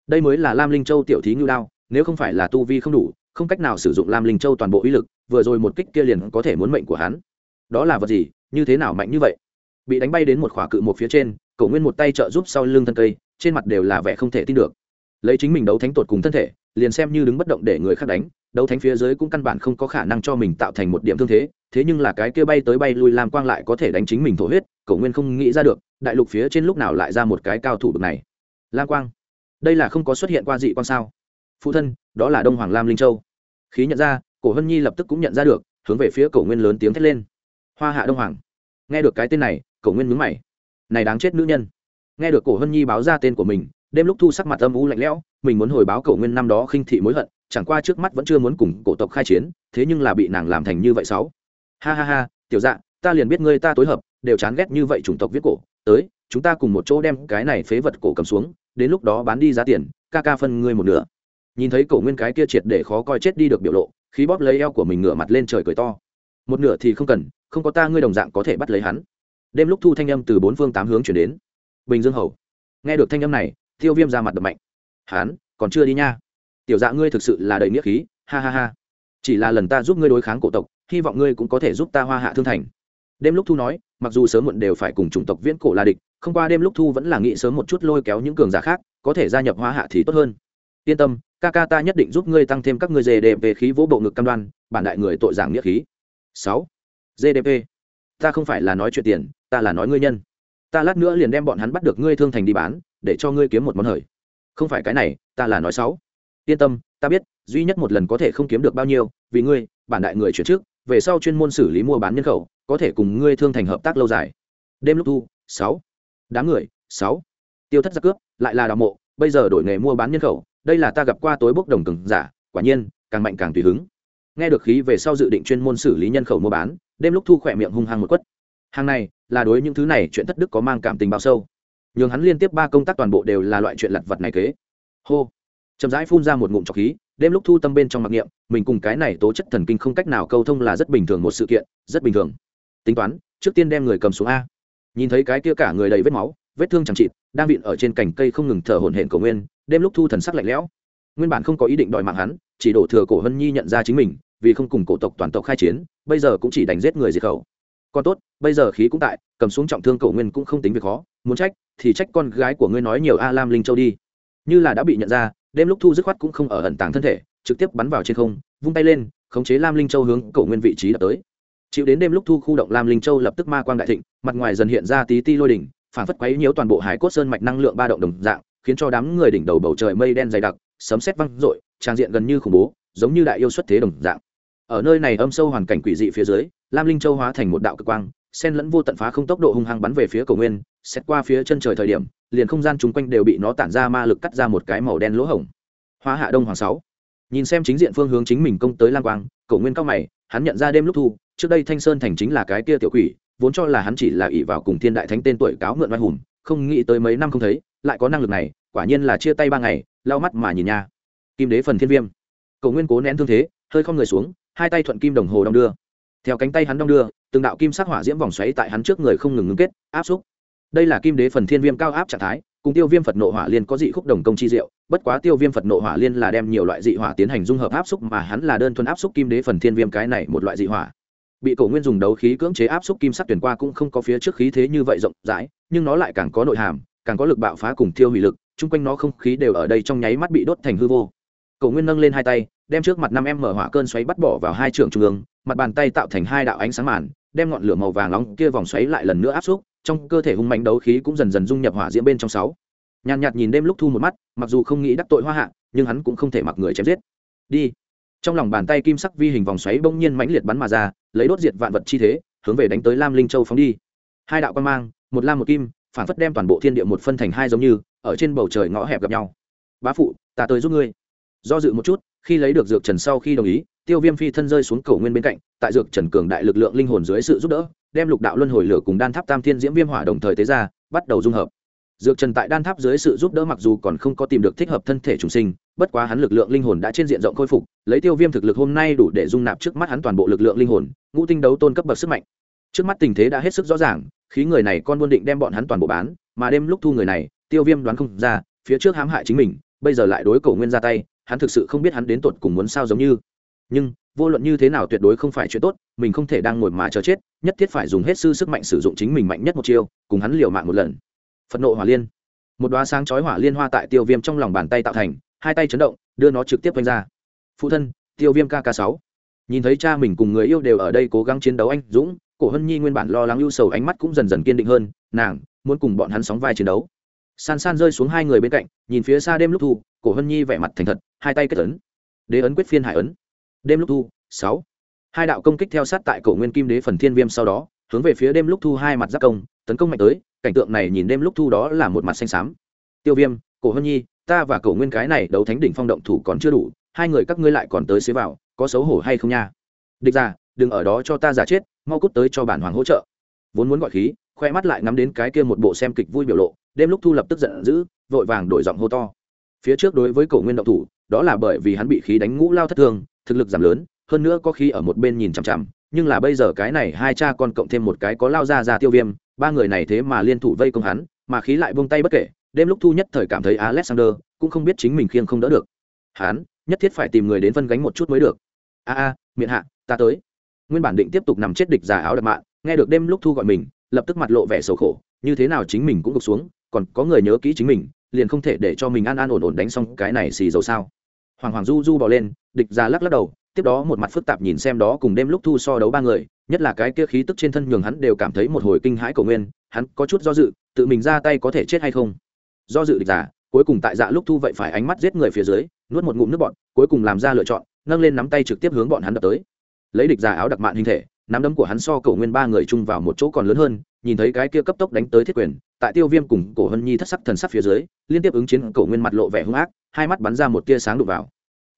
Đây mới là lam linh châu tiểu thí ngưu đao, nếu không phải là tu vi không đủ, không cách nào sử dụng lam linh châu toàn bộ uy lực, vừa rồi một kích kia liền có thể muốn mệnh của hắn. Đó là vật gì? Như thế nào mạnh như vậy? Bị đánh bay đến một khỏa cự một phía trên cổ nguyên một tay trợ giúp sau lưng thân cây, trên mặt đều là vẻ không thể tin được lấy chính mình đấu thánh tột cùng thân thể, liền xem như đứng bất động để người khác đánh, đấu thánh phía dưới cũng căn bản không có khả năng cho mình tạo thành một điểm thương thế thế nhưng là cái kia bay tới bay lui làm quang lại có thể đánh chính mình thổ huyết cậu nguyên không nghĩ ra được, đại lục phía trên lúc nào lại ra một cái cao thủ bực này. Lam quang, đây là không có xuất hiện qua dị quang sao? Phụ thân, đó là đông hoàng lam linh châu. Khí nhận ra, cổ hân nhi lập tức cũng nhận ra được, hướng về phía cổ nguyên lớn tiếng thét lên. Hoa hạ đông hoàng, nghe được cái tên này, cổ nguyên mướn mày. Này đáng chết nữ nhân. Nghe được cổ hân nhi báo ra tên của mình đêm lúc thu sắc mặt âm u lạnh lẽo, mình muốn hồi báo cậu nguyên năm đó khinh thị mối hận, chẳng qua trước mắt vẫn chưa muốn cùng cổ tộc khai chiến, thế nhưng là bị nàng làm thành như vậy sáu. Ha ha ha, tiểu dạ ta liền biết ngươi ta tối hợp, đều chán ghét như vậy chủng tộc viết cổ. Tới, chúng ta cùng một chỗ đem cái này phế vật cổ cầm xuống, đến lúc đó bán đi giá tiền, ca ca phân ngươi một nửa. Nhìn thấy cổ nguyên cái kia triệt để khó coi chết đi được biểu lộ, khí bóp lấy eo của mình ngửa mặt lên trời cười to. Một nửa thì không cần, không có ta ngươi đồng dạng có thể bắt lấy hắn. Đêm lúc thu thanh âm từ bốn phương tám hướng chuyển đến. Bình dương hầu. Nghe được thanh âm này tiêu viêm ra mặt đập mạnh. Hán, còn chưa đi nha. Tiểu dạ ngươi thực sự là đầy nghĩa khí ha ha ha. Chỉ là lần ta giúp ngươi đối kháng cổ tộc hy vọng ngươi cũng có thể giúp ta hoa hạ thương thành. Đêm lúc thu nói mặc dù sớm muộn đều phải cùng chủng tộc viễn cổ là địch không qua đêm lúc thu vẫn là nghĩ sớm một chút lôi kéo những cường giả khác có thể gia nhập hoa hạ thì tốt hơn. Yên tâm ca ca ta nhất định giúp ngươi tăng thêm các ngươi gdp khí vỗ bộ ngực cam đoan bản đại người tội giảng nghĩa khí. Sáu. Gdp ta không phải là nói chuyện tiền ta là nói ngươi nhân ta lát nữa liền đem bọn hắn bắt được ngươi thương thành đi bán, để cho ngươi kiếm một món hời. Không phải cái này, ta là nói sáu yên tâm, ta biết, duy nhất một lần có thể không kiếm được bao nhiêu, vì ngươi, bản đại người chuyển trước, về sau chuyên môn xử lý mua bán nhân khẩu, có thể cùng ngươi thương thành hợp tác lâu dài. Đêm lúc thu, sáu. Đám người, sáu. Tiêu thất giặc cướp, lại là đào mộ, bây giờ đổi nghề mua bán nhân khẩu, đây là ta gặp qua tối bốc đồng cừng giả, quả nhiên, càng mạnh càng tùy hứng. Nghe được khí về sau dự định chuyên môn xử lý nhân khẩu mua bán, đêm lúc thu khỏe miệng hung hăng một quất hàng này, là đối những thứ này chuyện thất đức có mang cảm tình bao sâu. Nhường hắn liên tiếp ba công tác toàn bộ đều là loại chuyện lặt vật này kế. Hô. Chậm rãi phun ra một ngụm trọc khí, đêm lúc thu tâm bên trong mặc niệm, mình cùng cái này tố chất thần kinh không cách nào câu thông là rất bình thường một sự kiện, rất bình thường. Tính toán, trước tiên đem người cầm xuống a. Nhìn thấy cái kia cả người đầy vết máu, vết thương chẳng chịt, đang vịn ở trên cành cây không ngừng thở hổn hển cầu nguyên, đêm lúc thu thần sắc lạnh lẽo. Nguyên bản không có ý định đòi mạng hắn, chỉ đổ thừa cổ hân nhi nhận ra chính mình, vì không cùng cổ tộc toàn tộc khai chiến, bây giờ cũng chỉ đánh giết người diệt khẩu còn tốt, bây giờ khí cũng tại, cầm xuống trọng thương cậu nguyên cũng không tính việc khó. Muốn trách, thì trách con gái của ngươi nói nhiều a lam linh châu đi. Như là đã bị nhận ra, đêm lúc thu dứt khoát cũng không ở ẩn tàng thân thể, trực tiếp bắn vào trên không, vung tay lên, khống chế lam linh châu hướng cậu nguyên vị trí đập tới. Chịu đến đêm lúc thu khu động lam linh châu lập tức ma quang đại thịnh, mặt ngoài dần hiện ra tí ti lôi đỉnh, phản phất quấy nhiễu toàn bộ hải cốt sơn mạch năng lượng ba động đồng dạng, khiến cho đám người đỉnh đầu bầu trời mây đen dày đặc, sấm sét văng rội trang diện gần như khủng bố, giống như đại yêu xuất thế đồng dạng ở nơi này âm sâu hoàn cảnh quỷ dị phía dưới, lam linh châu hóa thành một đạo cực quang sen lẫn vô tận phá không tốc độ hung hăng bắn về phía cầu nguyên, xét qua phía chân trời thời điểm, liền không gian chung quanh đều bị nó tản ra ma lực cắt ra một cái màu đen lỗ hổng. Hóa hạ đông hoàng sáu. Nhìn xem chính diện phương hướng chính mình công tới lam quang cầu nguyên cao mày, hắn nhận ra đêm lúc thu, trước đây thanh sơn thành chính là cái kia tiểu quỷ, vốn cho là hắn chỉ là ỷ vào cùng thiên đại thánh tên tuổi cáo mượn oai hùng, không nghĩ tới mấy năm không thấy, lại có năng lực này, quả nhiên là chia tay ba ngày, lau mắt mà nhìn nha. Kim đế phần thiên viêm. Cầu nguyên cố nén thương thế, hơi không người xuống hai tay thuận kim đồng hồ đong đưa. Theo cánh tay hắn đong đưa, từng đạo kim sắc hỏa diễm vòng xoáy tại hắn trước người không ngừng ngưng kết, áp xúc. Đây là kim đế phần thiên viêm cao áp trạng thái, cùng tiêu viêm phật nộ hỏa liên có dị khúc đồng công chi diệu, bất quá tiêu viêm phật nộ hỏa liên là đem nhiều loại dị hỏa tiến hành dung hợp áp xúc mà hắn là đơn thuần áp xúc kim đế phần thiên viêm cái này một loại dị hỏa. Bị cổ nguyên dùng đấu khí cưỡng chế áp xúc kim sắc tuyển qua cũng không có phía trước khí thế như vậy rộng rãi, nhưng nó lại càng có nội hàm, càng có lực bạo phá cùng tiêu hủy lực, chung quanh nó không khí đều ở đây trong nháy mắt bị đốt thành hư vô. Cổ nguyên nâng lên hai tay đem trước mặt năm em mở hỏa cơn xoáy bắt bỏ vào hai trường trung ương, mặt bàn tay tạo thành hai đạo ánh sáng màn, đem ngọn lửa màu vàng nóng kia vòng xoáy lại lần nữa áp xúc, trong cơ thể hung mạnh đấu khí cũng dần dần dung nhập hỏa diễm bên trong sáu. Nhàn nhạt nhìn đêm lúc thu một mắt, mặc dù không nghĩ đắc tội hoa hạ, nhưng hắn cũng không thể mặc người chém giết. Đi. Trong lòng bàn tay kim sắc vi hình vòng xoáy bỗng nhiên mãnh liệt bắn mà ra, lấy đốt diệt vạn vật chi thế, hướng về đánh tới lam linh châu phóng đi. Hai đạo quan mang, một lam một kim, phản phất đem toàn bộ thiên địa một phân thành hai giống như, ở trên bầu trời ngõ hẹp gặp nhau. Bá phụ, ta tới giúp ngươi. Do dự một chút khi lấy được dược trần sau khi đồng ý, tiêu viêm phi thân rơi xuống cầu nguyên bên cạnh, tại dược trần cường đại lực lượng linh hồn dưới sự giúp đỡ, đem lục đạo luân hồi lửa cùng đan tháp tam thiên diễm viêm hỏa đồng thời tế ra, bắt đầu dung hợp. Dược trần tại đan tháp dưới sự giúp đỡ mặc dù còn không có tìm được thích hợp thân thể trùng sinh, bất quá hắn lực lượng linh hồn đã trên diện rộng khôi phục, lấy tiêu viêm thực lực hôm nay đủ để dung nạp trước mắt hắn toàn bộ lực lượng linh hồn, ngũ tinh đấu tôn cấp bậc sức mạnh. Trước mắt tình thế đã hết sức rõ ràng, khí người này con buôn định đem bọn hắn toàn bộ bán, mà đêm lúc thu người này, tiêu viêm đoán không ra, phía trước hãm hại chính mình, bây giờ lại đối cổ nguyên ra tay hắn thực sự không biết hắn đến tột cùng muốn sao giống như. Nhưng, vô luận như thế nào tuyệt đối không phải chuyện tốt, mình không thể đang ngồi mà chờ chết, nhất thiết phải dùng hết sư sức mạnh sử dụng chính mình mạnh nhất một chiêu, cùng hắn liều mạng một lần. Phật nộ hỏa liên. Một đoá sáng chói hỏa liên hoa tại tiêu viêm trong lòng bàn tay tạo thành, hai tay chấn động, đưa nó trực tiếp quanh ra. Phụ thân, tiêu viêm kk sáu. Nhìn thấy cha mình cùng người yêu đều ở đây cố gắng chiến đấu anh dũng, cổ hân nhi nguyên bản lo lắng ưu sầu ánh mắt cũng dần dần kiên định hơn, nàng muốn cùng bọn hắn sóng vai chiến đấu. San san rơi xuống hai người bên cạnh, nhìn phía xa đêm lúc thu, cổ hân nhi vẻ mặt thành thật hai tay kết ấn. Đế ấn quyết phiên hải ấn. Đêm lúc thu, sáu. Hai đạo công kích theo sát tại cổ nguyên kim đế phần thiên viêm sau đó, hướng về phía đêm lúc thu hai mặt giáp công, tấn công mạnh tới, cảnh tượng này nhìn đêm lúc thu đó là một mặt xanh xám. Tiêu viêm, cổ hân nhi, ta và cổ nguyên cái này đấu thánh đỉnh phong động thủ còn chưa đủ, hai người các ngươi lại còn tới xế vào, có xấu hổ hay không nha? Địch ra đừng ở đó cho ta giả chết, mau cút tới cho bản hoàng hỗ trợ. Vốn muốn gọi khí, khoe mắt lại ngắm đến cái kia một bộ xem kịch vui biểu lộ, đêm lúc thu lập tức giận dữ, vội vàng đổi giọng hô to. Phía trước đối với cổ nguyên động thủ đó là bởi vì hắn bị khí đánh ngũ lao thất thương, thực lực giảm lớn, hơn nữa có khi ở một bên nhìn chằm chằm, nhưng là bây giờ cái này hai cha con cộng thêm một cái có lao ra ra tiêu viêm, ba người này thế mà liên thủ vây công hắn, mà khí lại buông tay bất kể, đêm lúc thu nhất thời cảm thấy alexander cũng không biết chính mình khiêng không đỡ được. Hắn, nhất thiết phải tìm người đến phân gánh một chút mới được. A a, miệng hạ, ta tới. Nguyên bản định tiếp tục nằm chết địch giả áo đặc mạng nghe được đêm lúc thu gọi mình, lập tức mặt lộ vẻ xấu khổ, như thế nào chính mình cũng gục xuống, còn có người nhớ kỹ chính mình, liền không thể để cho mình an an ổn ổn đánh xong cái này xì dầu sao hoàng hoàng du du bỏ lên, địch ra lắc lắc đầu, tiếp đó một mặt phức tạp nhìn xem đó cùng đêm lúc thu so đấu ba người, nhất là cái kia khí tức trên thân nhường hắn đều cảm thấy một hồi kinh hãi cầu nguyên, hắn có chút do dự, tự mình ra tay có thể chết hay không? Do dự địch giả cuối cùng tại dạ lúc thu vậy phải ánh mắt giết người phía dưới, nuốt một ngụm nước bọn cuối cùng làm ra lựa chọn, nâng lên nắm tay trực tiếp hướng bọn hắn đập tới. Lấy địch giả áo đặc mạn hình thể, nắm đấm của hắn so cầu nguyên ba người chung vào một chỗ còn lớn hơn, nhìn thấy cái kia cấp tốc đánh tới thiết quyền, tại tiêu viêm cùng cổ hân nhi thất sắc thần sắc phía dưới, liên tiếp ứng chiến cổ nguyên mặt lộ vẻ hung ác hai mắt bắn ra một tia sáng đục vào.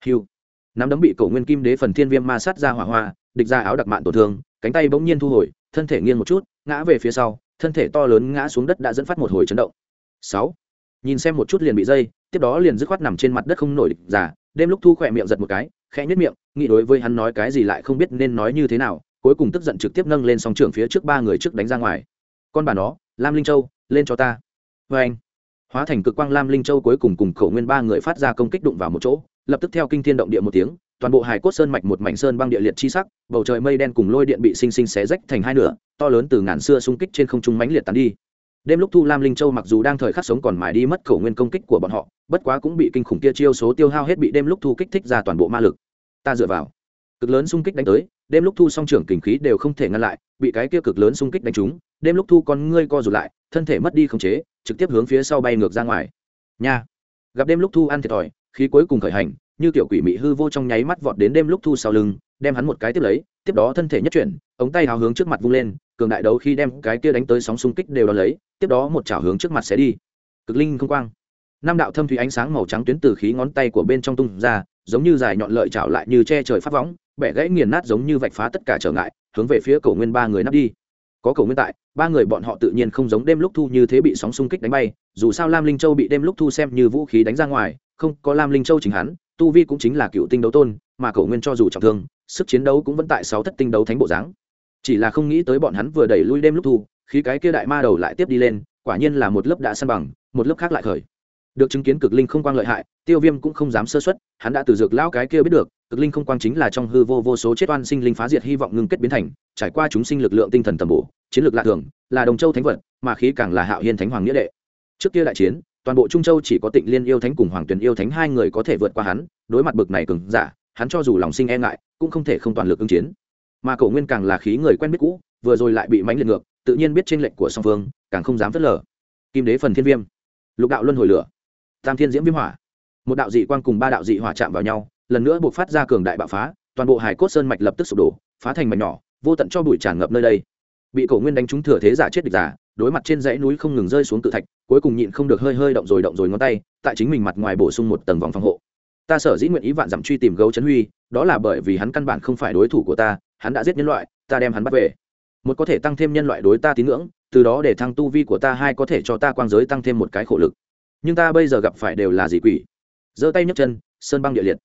Hiu. Nắm đấm bị cổ nguyên kim đế phần thiên viêm ma sát ra hỏa hoa, địch ra áo đặc mạn tổn thương, cánh tay bỗng nhiên thu hồi, thân thể nghiêng một chút, ngã về phía sau, thân thể to lớn ngã xuống đất đã dẫn phát một hồi chấn động. Sáu. Nhìn xem một chút liền bị dây, tiếp đó liền dứt khoát nằm trên mặt đất không nổi địch giả, đêm lúc thu khỏe miệng giật một cái, khẽ nhất miệng, nghĩ đối với hắn nói cái gì lại không biết nên nói như thế nào, cuối cùng tức giận trực tiếp nâng lên song trường phía trước ba người trước đánh ra ngoài. Con bà nó, lam linh châu, lên cho ta. Vê anh hóa thành cực quang lam linh châu cuối cùng cùng khẩu nguyên ba người phát ra công kích đụng vào một chỗ, lập tức theo kinh thiên động địa một tiếng, toàn bộ hải cốt sơn mạch một mảnh sơn băng địa liệt chi sắc, bầu trời mây đen cùng lôi điện bị xinh xinh xé rách thành hai nửa, to lớn từ ngàn xưa xung kích trên không trung mãnh liệt tàn đi. Đêm lúc thu lam linh châu mặc dù đang thời khắc sống còn mài đi mất khẩu nguyên công kích của bọn họ, bất quá cũng bị kinh khủng kia chiêu số tiêu hao hết bị đêm lúc thu kích thích ra toàn bộ ma lực. Ta dựa vào. Cực lớn xung kích đánh tới, đêm lúc thu song trưởng kình khí đều không thể ngăn lại, bị cái kia cực lớn xung kích đánh trúng, đêm lúc thu con ngươi co rụt lại thân thể mất đi khống chế, trực tiếp hướng phía sau bay ngược ra ngoài. Nha. Gặp đêm lúc thu ăn thiệt thòi, khí cuối cùng khởi hành, như kiểu quỷ mị hư vô trong nháy mắt vọt đến đêm lúc thu sau lưng, đem hắn một cái tiếp lấy, tiếp đó thân thể nhất chuyển, ống tay hào hướng trước mặt vung lên, cường đại đấu khi đem cái kia đánh tới sóng xung kích đều đón lấy, tiếp đó một chảo hướng trước mặt sẽ đi. Cực linh không quang. Năm đạo thâm thủy ánh sáng màu trắng tuyến từ khí ngón tay của bên trong tung ra, giống như dài nhọn lợi chảo lại như che trời phát võng bẻ gãy nghiền nát giống như vạch phá tất cả trở ngại, hướng về phía cổ nguyên ba người nắp đi có cầu nguyên tại, ba người bọn họ tự nhiên không giống đêm lúc thu như thế bị sóng xung kích đánh bay, dù sao lam linh châu bị đêm lúc thu xem như vũ khí đánh ra ngoài, không có lam linh châu chính hắn, tu vi cũng chính là cựu tinh đấu tôn, mà cầu nguyên cho dù trọng thương, sức chiến đấu cũng vẫn tại sáu thất tinh đấu thánh bộ dáng. Chỉ là không nghĩ tới bọn hắn vừa đẩy lui đêm lúc thu, khi cái kia đại ma đầu lại tiếp đi lên, quả nhiên là một lớp đã săn bằng, một lớp khác lại khởi được chứng kiến cực linh không quang lợi hại, tiêu viêm cũng không dám sơ xuất hắn đã từ dược lão cái kia biết được, cực linh không quang chính là trong hư vô vô số chết oan sinh linh phá diệt hy vọng ngưng kết biến thành, trải qua chúng sinh lực lượng tinh thần tầm bổ, chiến lược lạ thường, là đồng châu thánh vật, mà khí càng là hạo hiên thánh hoàng nghĩa đệ. Trước kia đại chiến, toàn bộ trung châu chỉ có tịnh liên yêu thánh cùng hoàng tuyền yêu thánh hai người có thể vượt qua hắn, đối mặt bực này cường giả, hắn cho dù lòng sinh e ngại, cũng không thể không toàn lực ứng chiến. Mà cổ nguyên càng là khí người quen biết cũ, vừa rồi lại bị mánh liệt ngược, tự nhiên biết trên lệnh của song phương, càng không dám phớt lờ. Kim đế phần thiên viêm. Lục đạo luân hồi lửa tam thiên diễm viêm hỏa. Một đạo dị quang cùng ba đạo dị hỏa chạm vào nhau, lần nữa buộc phát ra cường đại bạo phá, toàn bộ hải cốt sơn mạch lập tức sụp đổ, phá thành mảnh nhỏ, vô tận cho bụi tràn ngập nơi đây. Bị cổ nguyên đánh trúng thừa thế giả chết địch giả, đối mặt trên dãy núi không ngừng rơi xuống tự thạch, cuối cùng nhịn không được hơi hơi động rồi động rồi ngón tay, tại chính mình mặt ngoài bổ sung một tầng vòng phòng hộ. Ta sở dĩ nguyện ý vạn dặm truy tìm gấu trấn huy, đó là bởi vì hắn căn bản không phải đối thủ của ta, hắn đã giết nhân loại, ta đem hắn bắt về. Một có thể tăng thêm nhân loại đối ta tín ngưỡng, từ đó để thăng tu vi của ta, hai có thể cho ta quang giới tăng thêm một cái khổ lực nhưng ta bây giờ gặp phải đều là dị quỷ. Giơ tay nhấc chân, sơn băng địa liệt.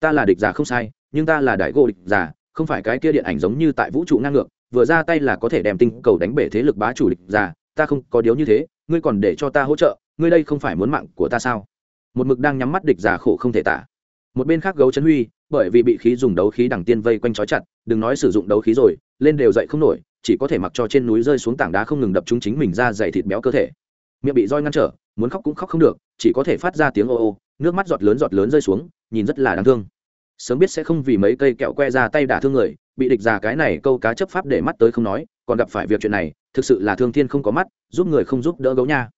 Ta là địch giả không sai, nhưng ta là đại gỗ địch giả, không phải cái kia điện ảnh giống như tại vũ trụ ngang ngược, vừa ra tay là có thể đem tinh cầu đánh bể thế lực bá chủ địch giả, ta không có điếu như thế, ngươi còn để cho ta hỗ trợ, ngươi đây không phải muốn mạng của ta sao? Một mực đang nhắm mắt địch giả khổ không thể tả. Một bên khác gấu chấn huy, bởi vì bị khí dùng đấu khí đằng tiên vây quanh trói chặt, đừng nói sử dụng đấu khí rồi, lên đều dậy không nổi, chỉ có thể mặc cho trên núi rơi xuống tảng đá không ngừng đập chúng chính mình ra dày thịt béo cơ thể. Miệng bị roi ngăn trở muốn khóc cũng khóc không được, chỉ có thể phát ra tiếng ô ô, nước mắt giọt lớn giọt lớn rơi xuống, nhìn rất là đáng thương. Sớm biết sẽ không vì mấy cây kẹo que ra tay đả thương người, bị địch già cái này câu cá chấp pháp để mắt tới không nói, còn gặp phải việc chuyện này, thực sự là thương thiên không có mắt, giúp người không giúp đỡ gấu nha.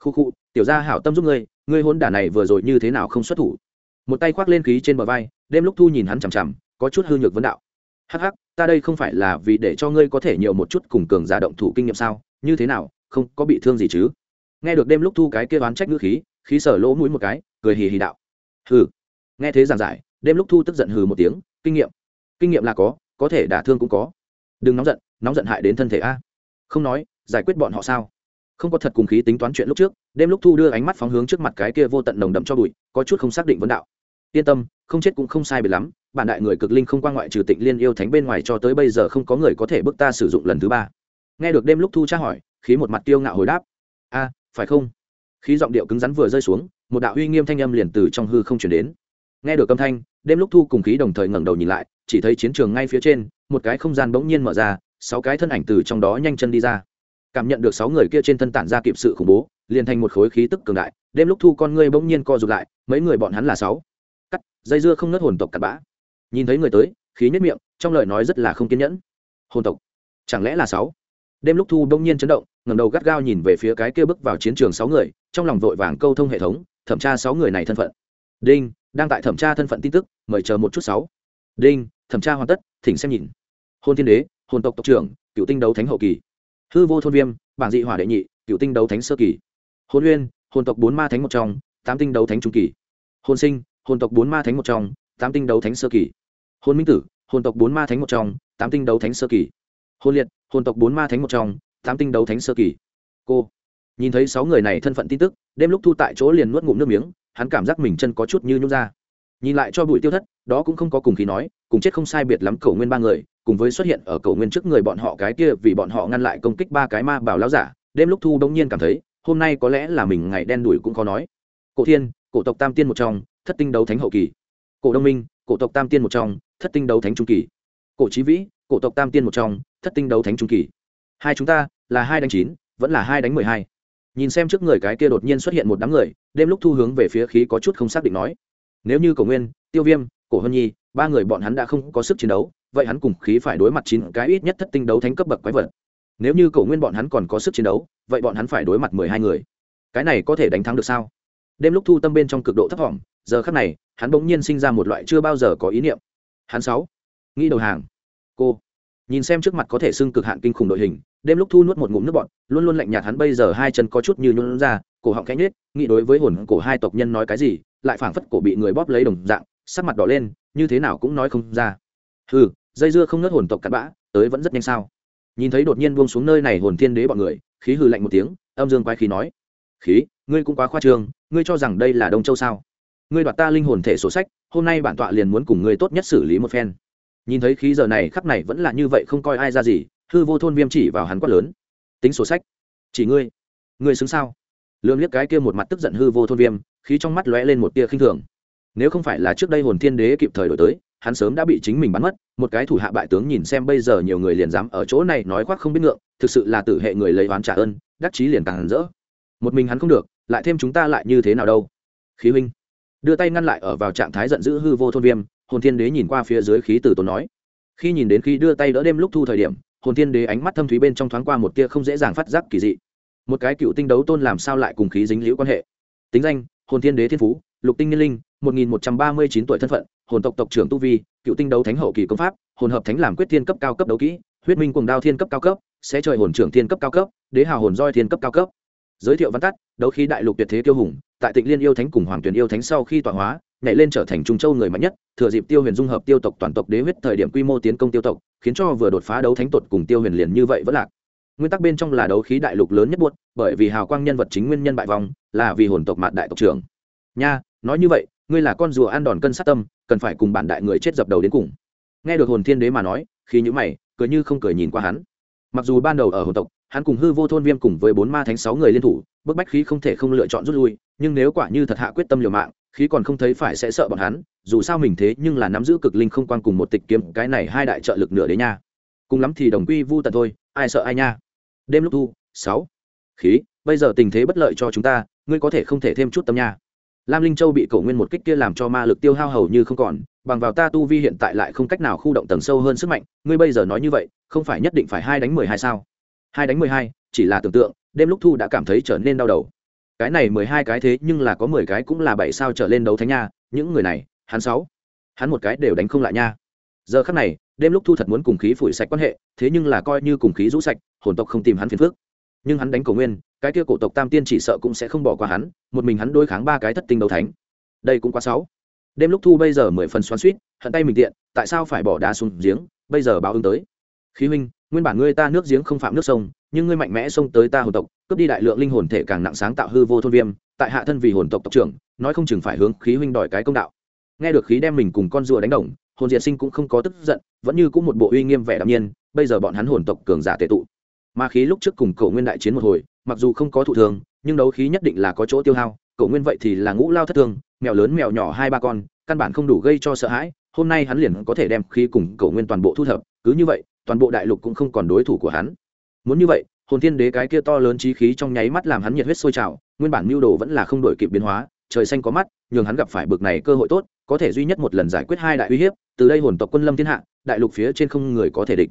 Khu khu, tiểu gia hảo tâm giúp ngươi ngươi hôn đả này vừa rồi như thế nào không xuất thủ. Một tay khoác lên khí trên bờ vai, đêm lúc thu nhìn hắn chằm chằm, có chút hư nhược vấn đạo. Hắc hắc, ta đây không phải là vì để cho ngươi có thể nhiều một chút cùng cường giả động thủ kinh nghiệm sao, như thế nào, không có bị thương gì chứ? Nghe được đêm lúc thu cái kia oán trách ngữ khí khí sở lỗ mũi một cái, cười hì hì đạo. Hừ. Nghe thế giảng giải, đêm lúc thu tức giận hừ một tiếng, kinh nghiệm. Kinh nghiệm là có có thể đả thương cũng có. Đừng nóng giận nóng giận hại đến thân thể a. Không nói, giải quyết bọn họ sao? Không có thật cùng khí tính toán chuyện lúc trước, đêm lúc thu đưa ánh mắt phóng hướng trước mặt cái kia vô tận nồng đậm cho bụi, có chút không xác định vấn đạo. Yên tâm, không chết cũng không sai biệt lắm, bản đại người cực linh không qua ngoại trừ tịnh liên yêu thánh bên ngoài cho tới bây giờ không có người có thể bước ta sử dụng lần thứ ba. Nghe được đêm lúc thu tra hỏi, khí một mặt tiêu ngạo hồi đáp phải không? Khí giọng điệu cứng rắn vừa rơi xuống, một đạo uy nghiêm thanh âm liền từ trong hư không chuyển đến. Nghe được âm thanh, đêm lúc thu cùng khí đồng thời ngẩng đầu nhìn lại, chỉ thấy chiến trường ngay phía trên, một cái không gian bỗng nhiên mở ra, sáu cái thân ảnh từ trong đó nhanh chân đi ra. Cảm nhận được sáu người kia trên thân tản ra kịp sự khủng bố, liền thành một khối khí tức cường đại, đêm lúc thu con ngươi bỗng nhiên co rụt lại, mấy người bọn hắn là sáu. Cắt, dây dưa không nớt hồn tộc cặn bã. Nhìn thấy người tới, khí nhất miệng, trong lời nói rất là không kiên nhẫn. Hồn tộc, chẳng lẽ là sáu? Đêm lúc thu bỗng nhiên chấn động, ngẩng đầu gắt gao nhìn về phía cái kia bước vào chiến trường sáu người, trong lòng vội vàng câu thông hệ thống, thẩm tra sáu người này thân phận. Đinh, đang tại thẩm tra thân phận tin tức, mời chờ một chút sáu. Đinh, thẩm tra hoàn tất, thỉnh xem nhìn. Hôn thiên đế, hồn tộc tộc trưởng, cựu tinh đấu thánh hậu kỳ. Hư vô thôn viêm, bảng dị hỏa đệ nhị, cựu tinh đấu thánh sơ kỳ. Hôn uyên, hồn tộc bốn ma thánh một trong, tám tinh đấu thánh trung kỳ. Hôn sinh, hồn tộc bốn ma thánh một trong, tám tinh đấu thánh sơ kỳ. Hôn minh tử, hồn tộc bốn ma thánh một trong, tám tinh đấu thánh sơ kỳ hôn liệt, hôn tộc bốn ma thánh một trong, tám tinh đấu thánh sơ kỳ. Cô, nhìn thấy sáu người này thân phận tin tức, đêm lúc thu tại chỗ liền nuốt ngụm nước miếng, hắn cảm giác mình chân có chút như nhung ra. Nhìn lại cho bụi tiêu thất, đó cũng không có cùng khí nói, cùng chết không sai biệt lắm cầu nguyên ba người, cùng với xuất hiện ở cầu nguyên trước người bọn họ cái kia vì bọn họ ngăn lại công kích ba cái ma bảo lao giả, đêm lúc thu đông nhiên cảm thấy, hôm nay có lẽ là mình ngày đen đủi cũng khó nói. Cổ thiên, cổ tộc tam tiên một trong, thất tinh đấu thánh hậu kỳ. Cổ đông minh, cổ tộc tam tiên một trong, thất tinh đấu thánh trung kỳ. Cổ trí vĩ cổ tộc tam tiên một trong, thất tinh đấu thánh trung kỳ. Hai chúng ta, là hai đánh chín, vẫn là hai đánh mười hai. Nhìn xem trước người cái kia đột nhiên xuất hiện một đám người, đêm lúc thu hướng về phía khí có chút không xác định nói. Nếu như cổ nguyên, tiêu viêm, cổ hân nhi, ba người bọn hắn đã không có sức chiến đấu, vậy hắn cùng khí phải đối mặt chín cái ít nhất thất tinh đấu thánh cấp bậc quái vật. Nếu như cổ nguyên bọn hắn còn có sức chiến đấu, vậy bọn hắn phải đối mặt mười hai người. Cái này có thể đánh thắng được sao? Đêm lúc thu tâm bên trong cực độ thấp thỏm giờ khắc này, hắn bỗng nhiên sinh ra một loại chưa bao giờ có ý niệm. Hắn sáu, nghĩ đầu hàng cô, nhìn xem trước mặt có thể xưng cực hạn kinh khủng đội hình, đêm lúc thu nuốt một ngụm nước bọt, luôn luôn lạnh nhạt hắn bây giờ hai chân có chút như nhún ra, cổ họng cánh nết nghĩ đối với hồn cổ hai tộc nhân nói cái gì, lại phảng phất cổ bị người bóp lấy đồng dạng, sắc mặt đỏ lên, như thế nào cũng nói không ra. Hừ, dây dưa không nớt hồn tộc cặn bã, tới vẫn rất nhanh sao. Nhìn thấy đột nhiên buông xuống nơi này hồn thiên đế bọn người, khí hừ lạnh một tiếng, âm dương quái khí nói, khí, ngươi cũng quá khoa trương, ngươi cho rằng đây là đông châu sao? Ngươi đoạt ta linh hồn thể sổ sách, hôm nay bản tọa liền muốn cùng ngươi tốt nhất xử lý một phen nhìn thấy khí giờ này khắc này vẫn là như vậy, không coi ai ra gì, hư vô thôn viêm chỉ vào hắn quát lớn. Tính sổ sách. Chỉ ngươi. Ngươi xứng sao? Lương liếc cái kia một mặt tức giận hư vô thôn viêm, khí trong mắt lóe lên một tia khinh thường. Nếu không phải là trước đây hồn thiên đế kịp thời đổi tới, hắn sớm đã bị chính mình bắn mất, một cái thủ hạ bại tướng nhìn xem bây giờ nhiều người liền dám ở chỗ này nói khoác không biết ngượng, thực sự là tử hệ người lấy oán trả ơn, đắc chí liền càng rỡ. Một mình hắn không được, lại thêm chúng ta lại như thế nào đâu? Khí huynh. Đưa tay ngăn lại ở vào trạng thái giận dữ hư vô thôn viêm hồn thiên đế nhìn qua phía dưới khí tử tốn nói. Khi nhìn đến khi đưa tay đỡ đêm lúc thu thời điểm, hồn thiên đế ánh mắt thâm thúy bên trong thoáng qua một tia không dễ dàng phát giác kỳ dị. Một cái cựu tinh đấu tôn làm sao lại cùng khí dính liễu quan hệ? Tính danh, hồn thiên đế thiên phú, lục tinh niên linh, một nghìn một trăm ba mươi chín tuổi thân phận, hồn tộc tộc trưởng tu vi, cựu tinh đấu thánh hậu kỳ công pháp, hồn hợp thánh làm quyết thiên cấp cao cấp đấu kỹ, huyết minh cùng đao thiên cấp cao cấp sẽ trời hồn trưởng thiên cấp cao cấp, đế hào hồn roi thiên cấp cao cấp. Giới thiệu văn tắt, đấu khí đại lục tuyệt thế tiêu hùng, tại tịnh liên yêu thánh cùng hoàng tuyển yêu thánh sau khi tọa hóa nhảy lên trở thành trung châu người mạnh nhất, thừa dịp tiêu huyền dung hợp tiêu tộc toàn tộc đế huyết thời điểm quy mô tiến công tiêu tộc, khiến cho vừa đột phá đấu thánh tột cùng tiêu huyền liền như vậy vẫn lạc. Nguyên tắc bên trong là đấu khí đại lục lớn nhất buốt bởi vì hào quang nhân vật chính nguyên nhân bại vong là vì hồn tộc mạt đại tộc trưởng. Nha, nói như vậy, ngươi là con rùa ăn đòn cân sát tâm, cần phải cùng bản đại người chết dập đầu đến cùng. Nghe được hồn thiên đế mà nói khi những mày, cười như không cười nhìn qua hắn. Mặc dù ban đầu ở hồn tộc hắn cùng hư vô thôn viêm cùng với bốn ma thánh sáu người liên thủ, bức bách khí không thể không lựa chọn rút lui, nhưng nếu quả như thật hạ quyết tâm liều mạng, khí còn không thấy phải sẽ sợ bọn hắn, dù sao mình thế nhưng là nắm giữ cực linh không quan cùng một tịch kiếm, cái này hai đại trợ lực nửa đấy nha. Cùng lắm thì đồng quy vu tận thôi, ai sợ ai nha. Đêm lúc thu, sáu. Khí, bây giờ tình thế bất lợi cho chúng ta, ngươi có thể không thể thêm chút tâm nha. Lam linh châu bị cổ nguyên một kích kia làm cho ma lực tiêu hao hầu như không còn, bằng vào ta tu vi hiện tại lại không cách nào khu động tầng sâu hơn sức mạnh, ngươi bây giờ nói như vậy, không phải nhất định phải hai đánh mười hai sao? Hai đánh mười hai, chỉ là tưởng tượng, đêm lúc thu đã cảm thấy trở nên đau đầu. Cái này mười hai cái thế nhưng là có mười cái cũng là bảy sao trở lên đấu thánh nha, những người này, hắn sáu. Hắn một cái đều đánh không lại nha. Giờ khắc này, đêm lúc thu thật muốn cùng khí phủi sạch quan hệ, thế nhưng là coi như cùng khí rũ sạch, hồn tộc không tìm hắn phiền phước nhưng hắn đánh cổ nguyên, cái kia cổ tộc tam tiên chỉ sợ cũng sẽ không bỏ qua hắn, một mình hắn đối kháng ba cái thất tinh đấu thánh. Đây cũng quá sáu. Đêm lúc thu bây giờ mười phần xoắn suýt hận tay mình tiện, tại sao phải bỏ đá xuống giếng, bây giờ báo ứng tới. Khí huynh nguyên bản ngươi ta nước giếng không phạm nước sông, nhưng ngươi mạnh mẽ xông tới ta hồn tộc, cướp đi đại lượng linh hồn thể càng nặng sáng tạo hư vô thôn viêm, tại hạ thân vì hồn tộc tộc trưởng, nói không chừng phải hướng khí huynh đòi cái công đạo. Nghe được khí đem mình cùng con rùa đánh đồng, hồn diệt sinh cũng không có tức giận, vẫn như cũng một bộ uy nghiêm vẻ đạm nhiên, bây giờ bọn hắn hồn tộc cường giả tệ tụ. Mà khí lúc trước cùng cổ nguyên đại chiến một hồi, mặc dù không có thụ thường nhưng đấu khí nhất định là có chỗ tiêu hao, cổ nguyên vậy thì là ngũ lao thất thương, mèo lớn mèo nhỏ hai ba con, căn bản không đủ gây cho sợ hãi, hôm nay hắn liền có thể đem khí cùng cổ nguyên toàn bộ thu thập, cứ như vậy toàn bộ đại lục cũng không còn đối thủ của hắn. Muốn như vậy, hồn thiên đế cái kia to lớn trí khí trong nháy mắt làm hắn nhiệt huyết sôi trào, nguyên bản mưu đồ vẫn là không đổi kịp biến hóa, trời xanh có mắt, nhường hắn gặp phải bực này cơ hội tốt, có thể duy nhất một lần giải quyết hai đại uy hiếp, từ đây hồn tộc quân lâm thiên hạ, đại lục phía trên không người có thể địch.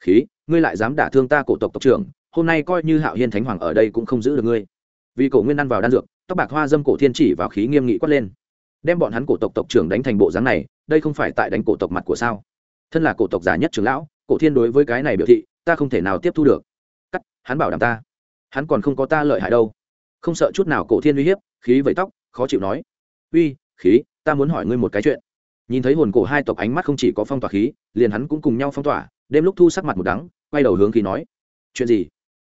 Khí, ngươi lại dám đả thương ta cổ tộc tộc trưởng, hôm nay coi như hạo hiên thánh hoàng ở đây cũng không giữ được ngươi. Vì cổ nguyên ăn vào đan dược, tóc bạc hoa dâm cổ thiên chỉ vào khí nghiêm nghị quát lên. Đem bọn hắn cổ tộc tộc trưởng đánh thành bộ dáng này, đây không phải tại đánh cổ tộc mặt của sao? Thân là cổ tộc giả nhất trưởng lão cổ thiên đối với cái này biểu thị, ta không thể nào tiếp thu được. Cắt, hắn bảo đảm ta. Hắn còn không có ta lợi hại đâu. Không sợ chút nào cổ thiên uy hiếp, khí vẫy tóc, khó chịu nói. Uy, khí, ta muốn hỏi ngươi một cái chuyện. Nhìn thấy hồn cổ hai tộc ánh mắt không chỉ có phong tỏa khí, liền hắn cũng cùng nhau phong tỏa, đêm lúc thu sắc mặt một đắng, quay đầu hướng khí nói. Chuyện gì?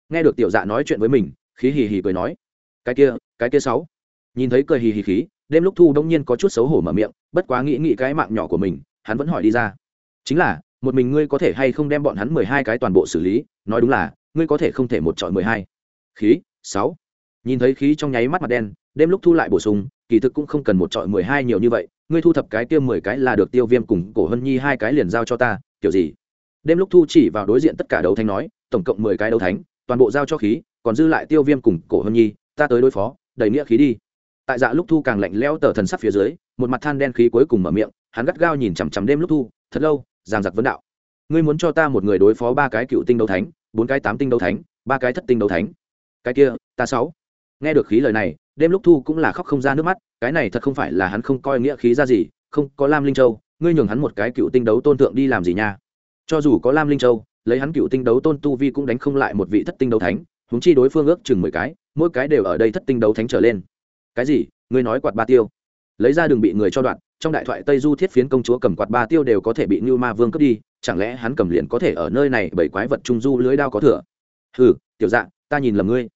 Nghe được tiểu dạ nói chuyện với mình, khí hì hì cười nói. Cái kia cái kia sáu. Nhìn thấy cười hì hì khí, đêm lúc thu đông nhiên có chút xấu hổ mở miệng, bất quá nghĩ nghĩ cái mạng nhỏ của mình, hắn vẫn hỏi đi ra. Chính là một mình ngươi có thể hay không đem bọn hắn mười hai cái toàn bộ xử lý, nói đúng là, ngươi có thể không thể một chọi mười hai. Khí, sáu. Nhìn thấy khí trong nháy mắt mặt đen, đêm lúc thu lại bổ sung, kỳ thực cũng không cần một chọi mười hai nhiều như vậy, ngươi thu thập cái tiêu mười cái là được tiêu viêm cùng cổ hân nhi hai cái liền giao cho ta, kiểu gì? Đêm lúc thu chỉ vào đối diện tất cả đấu thánh nói, tổng cộng mười cái đấu thánh, toàn bộ giao cho khí, còn dư lại tiêu viêm cùng cổ hân nhi, ta tới đối phó đầy nghĩa khí đi. Tại dạ lúc thu càng lạnh lẽo tờ thần sắc phía dưới, một mặt than đen khí cuối cùng mở miệng, hắn gắt gao nhìn chằm chằm đêm lúc thu, thật lâu giang giặc vấn đạo. Ngươi muốn cho ta một người đối phó ba cái cựu tinh đấu thánh, bốn cái tám tinh đấu thánh, ba cái thất tinh đấu thánh. Cái kia, ta sáu. Nghe được khí lời này, đêm lúc thu cũng là khóc không ra nước mắt, cái này thật không phải là hắn không coi nghĩa khí ra gì, không, có lam linh châu, ngươi nhường hắn một cái cựu tinh đấu tôn tượng đi làm gì nha? Cho dù có lam linh châu, lấy hắn cựu tinh đấu tôn tu vi cũng đánh không lại một vị thất tinh đấu thánh húng chi đối phương ước chừng mười cái, mỗi cái đều ở đây thất tinh đấu thánh trở lên. Cái gì? Ngươi nói quạt ba tiêu. Lấy ra đừng bị người cho đoạn trong đại thoại tây du thiết phiến công chúa cầm quạt ba tiêu đều có thể bị như ma vương cướp đi, chẳng lẽ hắn cầm liền có thể ở nơi này bảy quái vật trung du lưới đao có thừa? Hừ, tiểu dạ ta nhìn lầm ngươi.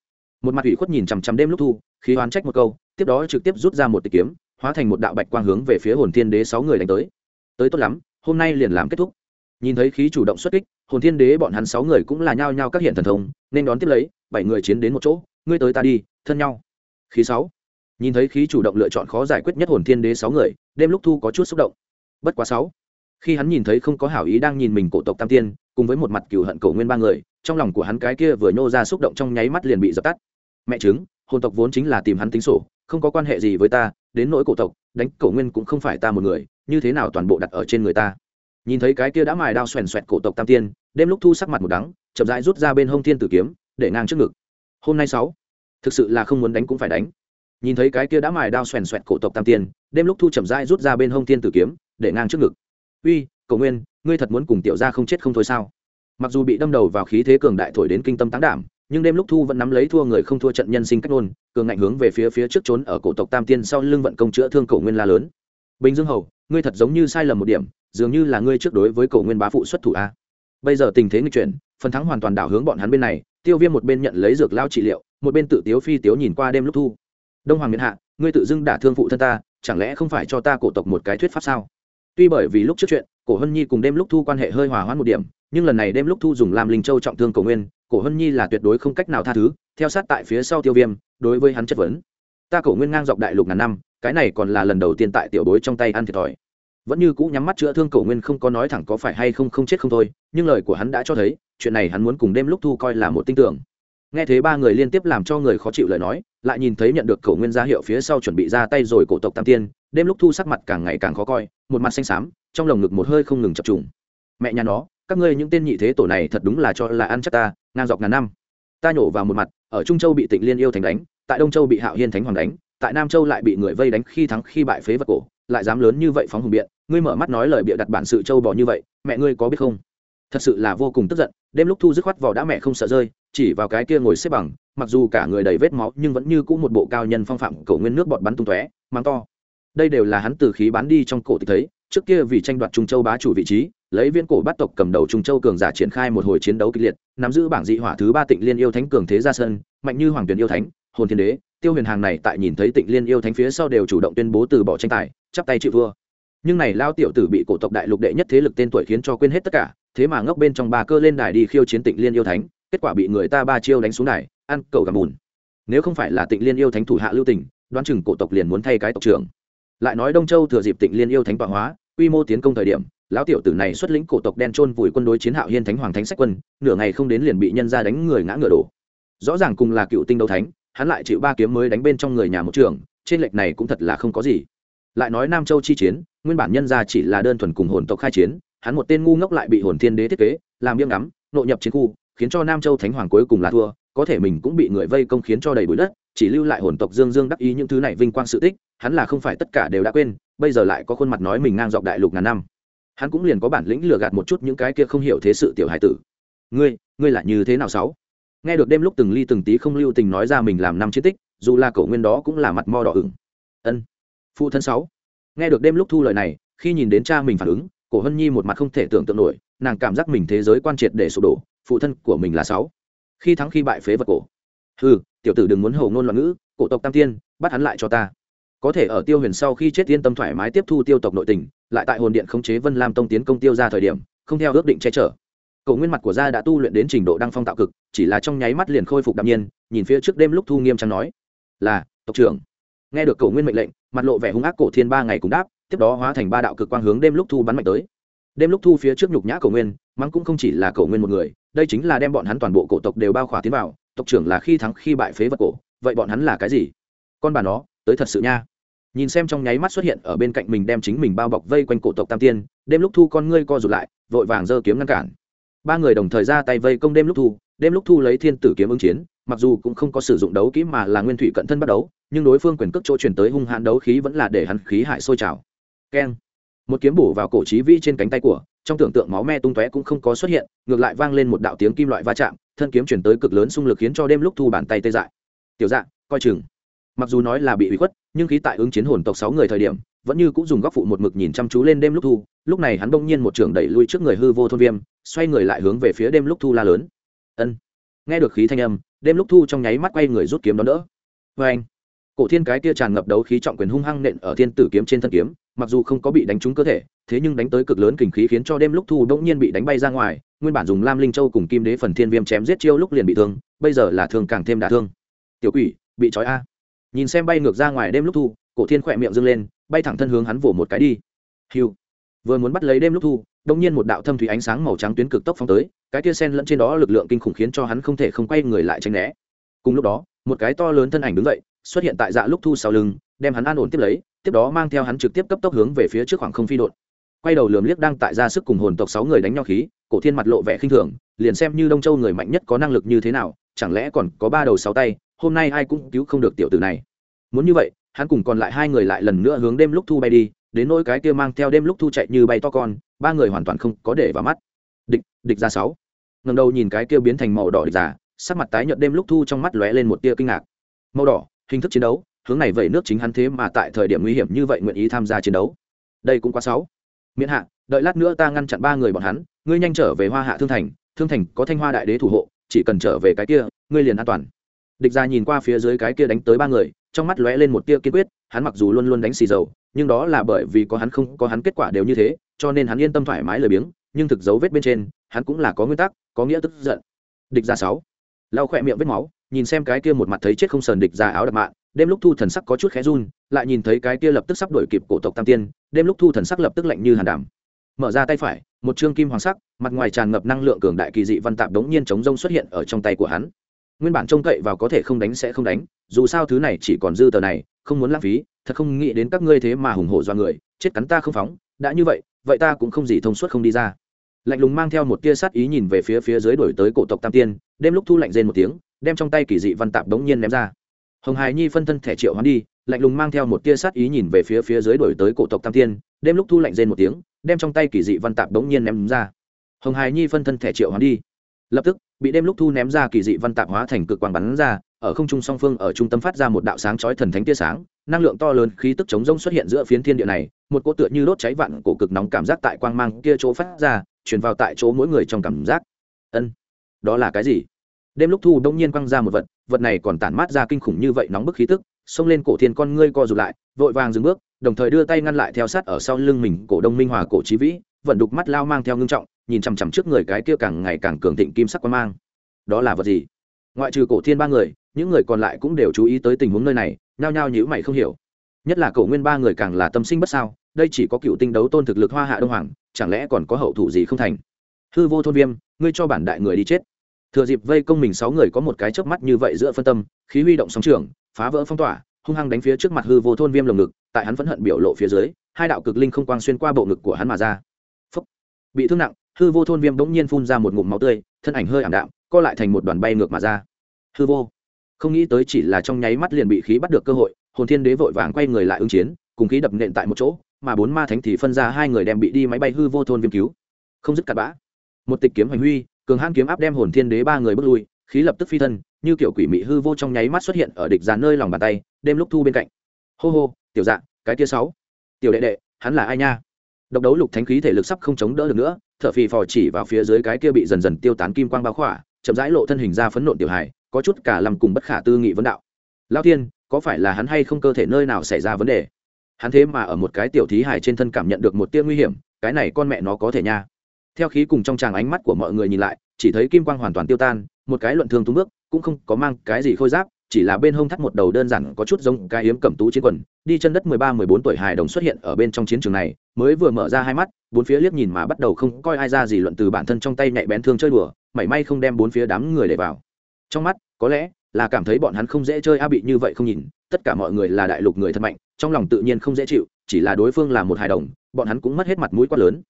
Một mặt ủy khuất nhìn chằm chằm đêm lúc thu, khí hoán trách một câu, tiếp đó trực tiếp rút ra một tịch kiếm, hóa thành một đạo bạch quang hướng về phía hồn thiên đế sáu người đánh tới. Tới tốt lắm, hôm nay liền làm kết thúc. Nhìn thấy khí chủ động xuất kích, hồn thiên đế bọn hắn sáu người cũng là nhao nhao các hiện thần thông, nên đón tiếp lấy, bảy người chiến đến một chỗ, ngươi tới ta đi, thân nhau. Khí sáu. Nhìn thấy khí chủ động lựa chọn khó giải quyết nhất hồn thiên đế sáu người đêm lúc thu có chút xúc động. Bất quá sáu, khi hắn nhìn thấy không có hảo ý đang nhìn mình cổ tộc tam tiên, cùng với một mặt cừu hận cổ nguyên ba người, trong lòng của hắn cái kia vừa nhô ra xúc động trong nháy mắt liền bị dập tắt. Mẹ chứng hồn tộc vốn chính là tìm hắn tính sổ, không có quan hệ gì với ta, đến nỗi cổ tộc, đánh cổ nguyên cũng không phải ta một người, như thế nào toàn bộ đặt ở trên người ta? Nhìn thấy cái kia đã mài đao xoèn xoẹt cổ tộc tam tiên, đêm lúc thu sắc mặt một đắng, chậm rãi rút ra bên hông thiên tử kiếm, để ngang trước ngực. Hôm nay sáu, thực sự là không muốn đánh cũng phải đánh nhìn thấy cái kia đã mài đao xoèn xoẹt cổ tộc tam tiên, đêm lúc thu chậm rãi rút ra bên hông thiên tử kiếm, để ngang trước ngực. Uy cầu nguyên, ngươi thật muốn cùng tiểu gia không chết không thôi sao? Mặc dù bị đâm đầu vào khí thế cường đại thổi đến kinh tâm táng đảm, nhưng đêm lúc thu vẫn nắm lấy thua người không thua trận nhân sinh cách ngôn, cường ngạnh hướng về phía phía trước trốn ở cổ tộc tam tiên sau lưng vận công chữa thương cổ nguyên la lớn. Bình dương hầu, ngươi thật giống như sai lầm một điểm, dường như là ngươi trước đối với cổ nguyên bá phụ xuất thủ a. Bây giờ tình thế nghịch chuyển, phần thắng hoàn toàn đảo hướng bọn hắn bên này, tiêu viêm một bên nhận lấy dược lao trị liệu, một bên tự tiếu phi tiếu nhìn qua đêm lúc thu đông hoàng miền hạ, ngươi tự dưng đả thương phụ thân ta, chẳng lẽ không phải cho ta cổ tộc một cái thuyết pháp sao? Tuy bởi vì lúc trước chuyện, cổ hân nhi cùng đêm lúc thu quan hệ hơi hòa hoãn một điểm, nhưng lần này đêm lúc thu dùng làm linh châu trọng thương cổ nguyên, cổ hân nhi là tuyệt đối không cách nào tha thứ, theo sát tại phía sau tiêu viêm, đối với hắn chất vấn. Ta cổ nguyên ngang dọc đại lục ngàn năm, cái này còn là lần đầu tiên tại tiểu bối trong tay ăn thiệt thòi. Vẫn như cũ nhắm mắt chữa thương cổ nguyên không có nói thẳng có phải hay không không chết không thôi, nhưng lời của hắn đã cho thấy, chuyện này hắn muốn cùng đêm lúc thu coi là một tin tưởng nghe thấy ba người liên tiếp làm cho người khó chịu lời nói, lại nhìn thấy nhận được cầu nguyên gia hiệu phía sau chuẩn bị ra tay rồi cổ tộc tam tiên, đêm lúc thu sắc mặt càng ngày càng khó coi, một mặt xanh xám, trong lồng ngực một hơi không ngừng chập trùng. Mẹ nhà nó, các ngươi những tên nhị thế tổ này thật đúng là cho là ăn chắc ta, ngang dọc ngàn năm. Ta nhổ vào một mặt, ở trung châu bị tịnh liên yêu thành đánh, tại đông châu bị hạo hiên thánh hoàng đánh, tại nam châu lại bị người vây đánh khi thắng khi bại phế vật cổ, lại dám lớn như vậy phóng hùng biện, ngươi mở mắt nói lời bịa đặt bản sự châu bò như vậy, mẹ ngươi có biết không? Thật sự là vô cùng tức giận, đêm lúc thu dứt khoát vào đã mẹ không sợ rơi, chỉ vào cái kia ngồi xếp bằng, mặc dù cả người đầy vết máu nhưng vẫn như cũ một bộ cao nhân phong phạm cầu nguyên nước bọt bắn tung tóe, mang to. Đây đều là hắn từ khí bán đi trong cổ thì thấy, trước kia vì tranh đoạt trung châu bá chủ vị trí, lấy viên cổ bắt tộc cầm đầu trung châu cường giả triển khai một hồi chiến đấu kịch liệt, nắm giữ bảng dị hỏa thứ ba tịnh liên yêu thánh cường thế ra sân, mạnh như hoàng tuyền yêu thánh, hồn thiên đế, tiêu huyền hàng này tại nhìn thấy tịnh liên yêu thánh phía sau đều chủ động tuyên bố từ bỏ tranh tài, chắp tay chịu vua nhưng này lao tiểu tử bị cổ tộc đại lục đệ nhất thế lực tên tuổi khiến cho quên hết tất cả thế mà ngốc bên trong ba cơ lên đài đi khiêu chiến tịnh liên yêu thánh, kết quả bị người ta ba chiêu đánh xuống đài, ăn cầu gầm bùn. Nếu không phải là tịnh liên yêu thánh thủ hạ lưu tình, đoán chừng cổ tộc liền muốn thay cái tộc trưởng. Lại nói đông châu thừa dịp tịnh liên yêu thánh tọa hóa, quy mô tiến công thời điểm, lão tiểu tử này xuất lĩnh cổ tộc đen trôn vùi quân đối chiến hạo hiên thánh hoàng thánh sách quân, nửa ngày không đến liền bị nhân ra đánh người ngã ngựa đổ. Rõ ràng cùng là cựu tinh đấu thánh, hắn lại chịu ba kiếm mới đánh bên trong người nhà một trường, trên lệch này cũng thật là không có gì. Lại nói nam châu chi chiến, nguyên bản nhân ra chỉ là đơn thuần cùng hồn tộc khai chiến hắn một tên ngu ngốc lại bị hồn thiên đế thiết kế, làm nghiêm ngắm, nội nhập chiến khu, khiến cho nam châu thánh hoàng cuối cùng là thua, có thể mình cũng bị người vây công khiến cho đầy bụi đất, chỉ lưu lại hồn tộc dương dương đắc ý những thứ này vinh quang sự tích, hắn là không phải tất cả đều đã quên, bây giờ lại có khuôn mặt nói mình ngang dọc đại lục ngàn năm. Hắn cũng liền có bản lĩnh lừa gạt một chút những cái kia không hiểu thế sự tiểu hải tử. Ngươi ngươi là như thế nào sáu? Nghe được đêm lúc từng ly từng tí không lưu tình nói ra mình làm năm chiến tích, dù là cậu nguyên đó cũng là mặt mo đỏ ửng. Ân, phụ thân sáu. Nghe được đêm lúc thu lời này, khi nhìn đến cha mình phản ứng cổ hân nhi một mặt không thể tưởng tượng nổi, nàng cảm giác mình thế giới quan triệt để sụp đổ, phụ thân của mình là sáu. Khi thắng khi bại phế vật cổ. Ừ tiểu tử đừng muốn hầu ngôn loạn ngữ, cổ tộc tam tiên, bắt hắn lại cho ta. Có thể ở tiêu huyền sau khi chết yên tâm thoải mái tiếp thu tiêu tộc nội tình, lại tại hồn điện khống chế vân lam tông tiến công tiêu ra thời điểm, không theo ước định che chở. Cậu nguyên mặt của gia đã tu luyện đến trình độ đăng phong tạo cực, chỉ là trong nháy mắt liền khôi phục đạm nhiên, nhìn phía trước đêm lúc thu nghiêm trang nói, là, tộc trưởng. Nghe được cậu nguyên mệnh lệnh, mặt lộ vẻ hung ác cổ thiên ba ngày cùng đáp tiếp đó hóa thành ba đạo cực quang hướng đêm lúc thu bắn mạnh tới. Đêm lúc thu phía trước nhục nhã cổ nguyên, mắng cũng không chỉ là cổ nguyên một người, đây chính là đem bọn hắn toàn bộ cổ tộc đều bao khỏa tiến vào, tộc trưởng là khi thắng khi bại phế vật cổ, vậy bọn hắn là cái gì? Con bà nó, tới thật sự nha. Nhìn xem trong nháy mắt xuất hiện ở bên cạnh mình đem chính mình bao bọc vây quanh cổ tộc tam tiên, đêm lúc thu con ngươi co rụt lại, vội vàng giơ kiếm ngăn cản. Ba người đồng thời ra tay vây công đêm lúc thu, đêm lúc thu lấy thiên tử kiếm ứng chiến, mặc dù cũng không có sử dụng đấu kỹ mà là nguyên thủy cận thân bắt đấu, nhưng đối phương quyền cước chỗ chuyển tới hung hãn đấu khí vẫn là để hắn khí hại sôi trào keng. Một kiếm bổ vào cổ trí vĩ trên cánh tay của, trong tưởng tượng máu me tung tóe cũng không có xuất hiện, ngược lại vang lên một đạo tiếng kim loại va chạm, thân kiếm chuyển tới cực lớn xung lực khiến cho đêm lúc thu bàn tay tê dại. Tiểu dạng coi chừng. Mặc dù nói là bị ủy khuất, nhưng khí tại ứng chiến hồn tộc sáu người thời điểm, vẫn như cũng dùng góc phụ một mực nhìn chăm chú lên đêm lúc thu, lúc này hắn bỗng nhiên một trường đẩy lui trước người hư vô thôn viêm, xoay người lại hướng về phía đêm lúc thu la lớn. Ân. Nghe được khí thanh âm, đêm lúc thu trong nháy mắt quay người rút kiếm đón đỡ. Vê anh cổ thiên cái kia tràn ngập đấu khí trọng quyền hung hăng nện ở thiên tử kiếm trên thân kiếm mặc dù không có bị đánh trúng cơ thể, thế nhưng đánh tới cực lớn kình khí khiến cho đêm lúc thu đ nhiên bị đánh bay ra ngoài, nguyên bản dùng lam linh châu cùng kim đế phần thiên viêm chém giết chiêu lúc liền bị thương, bây giờ là thương càng thêm đả thương. Tiểu quỷ, bị trói a. Nhìn xem bay ngược ra ngoài đêm lúc thu, cổ thiên khỏe miệng dâng lên, bay thẳng thân hướng hắn vỗ một cái đi. Hiu vừa muốn bắt lấy đêm lúc thu đông nhiên một đạo thâm thủy ánh sáng màu trắng tuyến cực tốc phóng tới, cái kia sen lẫn trên đó lực lượng kinh khủng khiến cho hắn không thể không quay người lại tránh né. Cùng lúc đó, một cái to lớn thân ảnh đứng dậy, xuất hiện tại dạ lúc thu sau lưng, đem hắn an ổn tiếp lấy tiếp đó mang theo hắn trực tiếp cấp tốc hướng về phía trước khoảng không phi đột quay đầu lườm liếc đang tại ra sức cùng hồn tộc sáu người đánh nhau khí, cổ thiên mặt lộ vẻ khinh thường, liền xem như đông châu người mạnh nhất có năng lực như thế nào, chẳng lẽ còn có ba đầu sáu tay, hôm nay ai cũng cứu không được tiểu tử này. Muốn như vậy, hắn cùng còn lại hai người lại lần nữa hướng đêm lúc thu bay đi, đến nỗi cái kia mang theo đêm lúc thu chạy như bay to con, ba người hoàn toàn không có để vào mắt. Địch địch ra sáu. Ngầm đầu nhìn cái kia biến thành màu đỏ địch giả sắc mặt tái nhợt đêm lúc thu trong mắt lóe lên một tia kinh ngạc. Màu đỏ, hình thức chiến đấu hướng này vậy nước chính hắn thế mà tại thời điểm nguy hiểm như vậy nguyện ý tham gia chiến đấu. Đây cũng quá sáu miễn hạ, đợi lát nữa ta ngăn chặn ba người bọn hắn, ngươi nhanh trở về hoa hạ thương thành thương thành có thanh hoa đại đế thủ hộ, chỉ cần trở về cái kia, ngươi liền an toàn. Địch ra nhìn qua phía dưới cái kia đánh tới ba người, trong mắt lóe lên một tia kiên quyết, hắn mặc dù luôn luôn đánh xì dầu, nhưng đó là bởi vì có hắn không có hắn kết quả đều như thế, cho nên hắn yên tâm thoải mái lười biếng, nhưng thực dấu vết bên trên, hắn cũng là có nguyên tắc, có nghĩa tức giận. Địch ra sáu, lau khỏe miệng vết máu, nhìn xem cái kia một mặt thấy chết không sờn địch ra áo đặc mạng đêm lúc thu thần sắc có chút khẽ run, lại nhìn thấy cái kia lập tức sắp đổi kịp cổ tộc tam tiên, đêm lúc thu thần sắc lập tức lạnh như hàn đảm. Mở ra tay phải, một chương kim hoàng sắc, mặt ngoài tràn ngập năng lượng cường đại kỳ dị văn tạp đống nhiên chống rông xuất hiện ở trong tay của hắn. Nguyên bản trông cậy vào có thể không đánh sẽ không đánh, dù sao thứ này chỉ còn dư tờ này, không muốn lãng phí, thật không nghĩ đến các ngươi thế mà hùng hổ do người, chết cắn ta không phóng, đã như vậy vậy ta cũng không gì thông suốt không đi ra. Lạnh lùng mang theo một tia sát ý nhìn về phía phía dưới đổi tới cổ tộc tam tiên, đêm lúc thu lạnh rên một tiếng, đem trong tay kỳ dị văn tạp đống nhiên ném ra hồng hải nhi phân thân thẻ triệu hoán đi, lạnh lùng mang theo một tia sát ý nhìn về phía phía dưới đổi tới cổ tộc tam tiên đêm lúc thu lạnh rên một tiếng, đem trong tay kỳ dị văn tạp đống nhiên ném ra. Hồng hải nhi phân thân thẻ triệu hoán đi. Lập tức, bị đêm lúc thu ném ra kỳ dị văn tạp hóa thành cực quang bắn ra, ở không trung song phương ở trung tâm phát ra một đạo sáng chói thần thánh tia sáng, năng lượng to lớn khí tức chống rông xuất hiện giữa phiến thiên địa này, một cỗ tựa như đốt cháy vạn cổ cực nóng cảm giác tại quang mang kia chỗ phát ra, truyền vào tại chỗ mỗi người trong cảm giác. Ân, đó là cái gì? Đêm lúc thu đông nhiên quăng ra một vật vật này còn tản mát ra kinh khủng như vậy nóng bức khí tức, xông lên cổ thiên con ngươi co rụt lại, vội vàng dừng bước, đồng thời đưa tay ngăn lại theo sát ở sau lưng mình, cổ đông minh hòa cổ trí vĩ, vận đục mắt lao mang theo ngưng trọng, nhìn chằm chằm trước người cái kia càng ngày càng cường thịnh kim sắc quan mang. Đó là vật gì? Ngoại trừ cổ thiên ba người, những người còn lại cũng đều chú ý tới tình huống nơi này, nhao nhao nhữ mày không hiểu. Nhất là cổ nguyên ba người càng là tâm sinh bất sao, đây chỉ có cựu tinh đấu tôn thực lực hoa hạ đông hoàng, chẳng lẽ còn có hậu thủ gì không thành? Hư vô thôn viêm, ngươi cho bản đại người đi chết thừa dịp vây công mình sáu người có một cái chớp mắt như vậy giữa phân tâm, khí huy động sóng trường, phá vỡ phong tỏa, hung hăng đánh phía trước mặt hư vô thôn viêm lồng ngực, tại hắn phẫn hận biểu lộ phía dưới, hai đạo cực linh không quang xuyên qua bộ ngực của hắn mà ra. Phúc. bị thương nặng, hư vô thôn viêm bỗng nhiên phun ra một ngụm máu tươi, thân ảnh hơi ảm đạm, co lại thành một đoàn bay ngược mà ra. Hư vô. Không nghĩ tới chỉ là trong nháy mắt liền bị khí bắt được cơ hội, hồn thiên đế vội vàng quay người lại ứng chiến, cùng khí đập nện tại một chỗ, mà bốn ma thánh thì phân ra hai người đem bị đi máy bay hư vô thôn viêm cứu. Không dứt cặn bã. Một tịch kiếm hành huy cường hãn kiếm áp đem hồn thiên đế ba người bước lui, khí lập tức phi thân, như kiểu quỷ mị hư vô trong nháy mắt xuất hiện ở địch dàn nơi lòng bàn tay đêm lúc thu bên cạnh. Hô hô, tiểu dạng cái tia sáu. Tiểu đệ đệ, hắn là ai nha? Độc đấu lục thánh khí thể lực sắp không chống đỡ được nữa, thở phì phò chỉ vào phía dưới cái kia bị dần dần tiêu tán kim quang bao khỏa, chậm rãi lộ thân hình ra phấn nộn tiểu hài, có chút cả làm cùng bất khả tư nghị vấn đạo. Lao thiên, có phải là hắn hay không cơ thể nơi nào xảy ra vấn đề? Hắn thế mà ở một cái tiểu thí hài trên thân cảm nhận được một tia nguy hiểm, cái này con mẹ nó có thể nha theo khí cùng trong tràng ánh mắt của mọi người nhìn lại, chỉ thấy kim quang hoàn toàn tiêu tan, một cái luận thương túng bước, cũng không có mang cái gì khôi giáp, chỉ là bên hông thắt một đầu đơn giản có chút giống cái hiếm cẩm tú chiến quần, đi chân đất mười ba, mười bốn tuổi hài đồng xuất hiện ở bên trong chiến trường này, mới vừa mở ra hai mắt, bốn phía liếc nhìn mà bắt đầu không coi ai ra gì luận từ bản thân trong tay nhạy bén thương chơi đùa, mảy may không đem bốn phía đám người để vào. Trong mắt, có lẽ là cảm thấy bọn hắn không dễ chơi a bị như vậy không nhìn, tất cả mọi người là đại lục người thật mạnh, trong lòng tự nhiên không dễ chịu, chỉ là đối phương là một hài đồng, bọn hắn cũng mất hết mặt mũi quá lớn.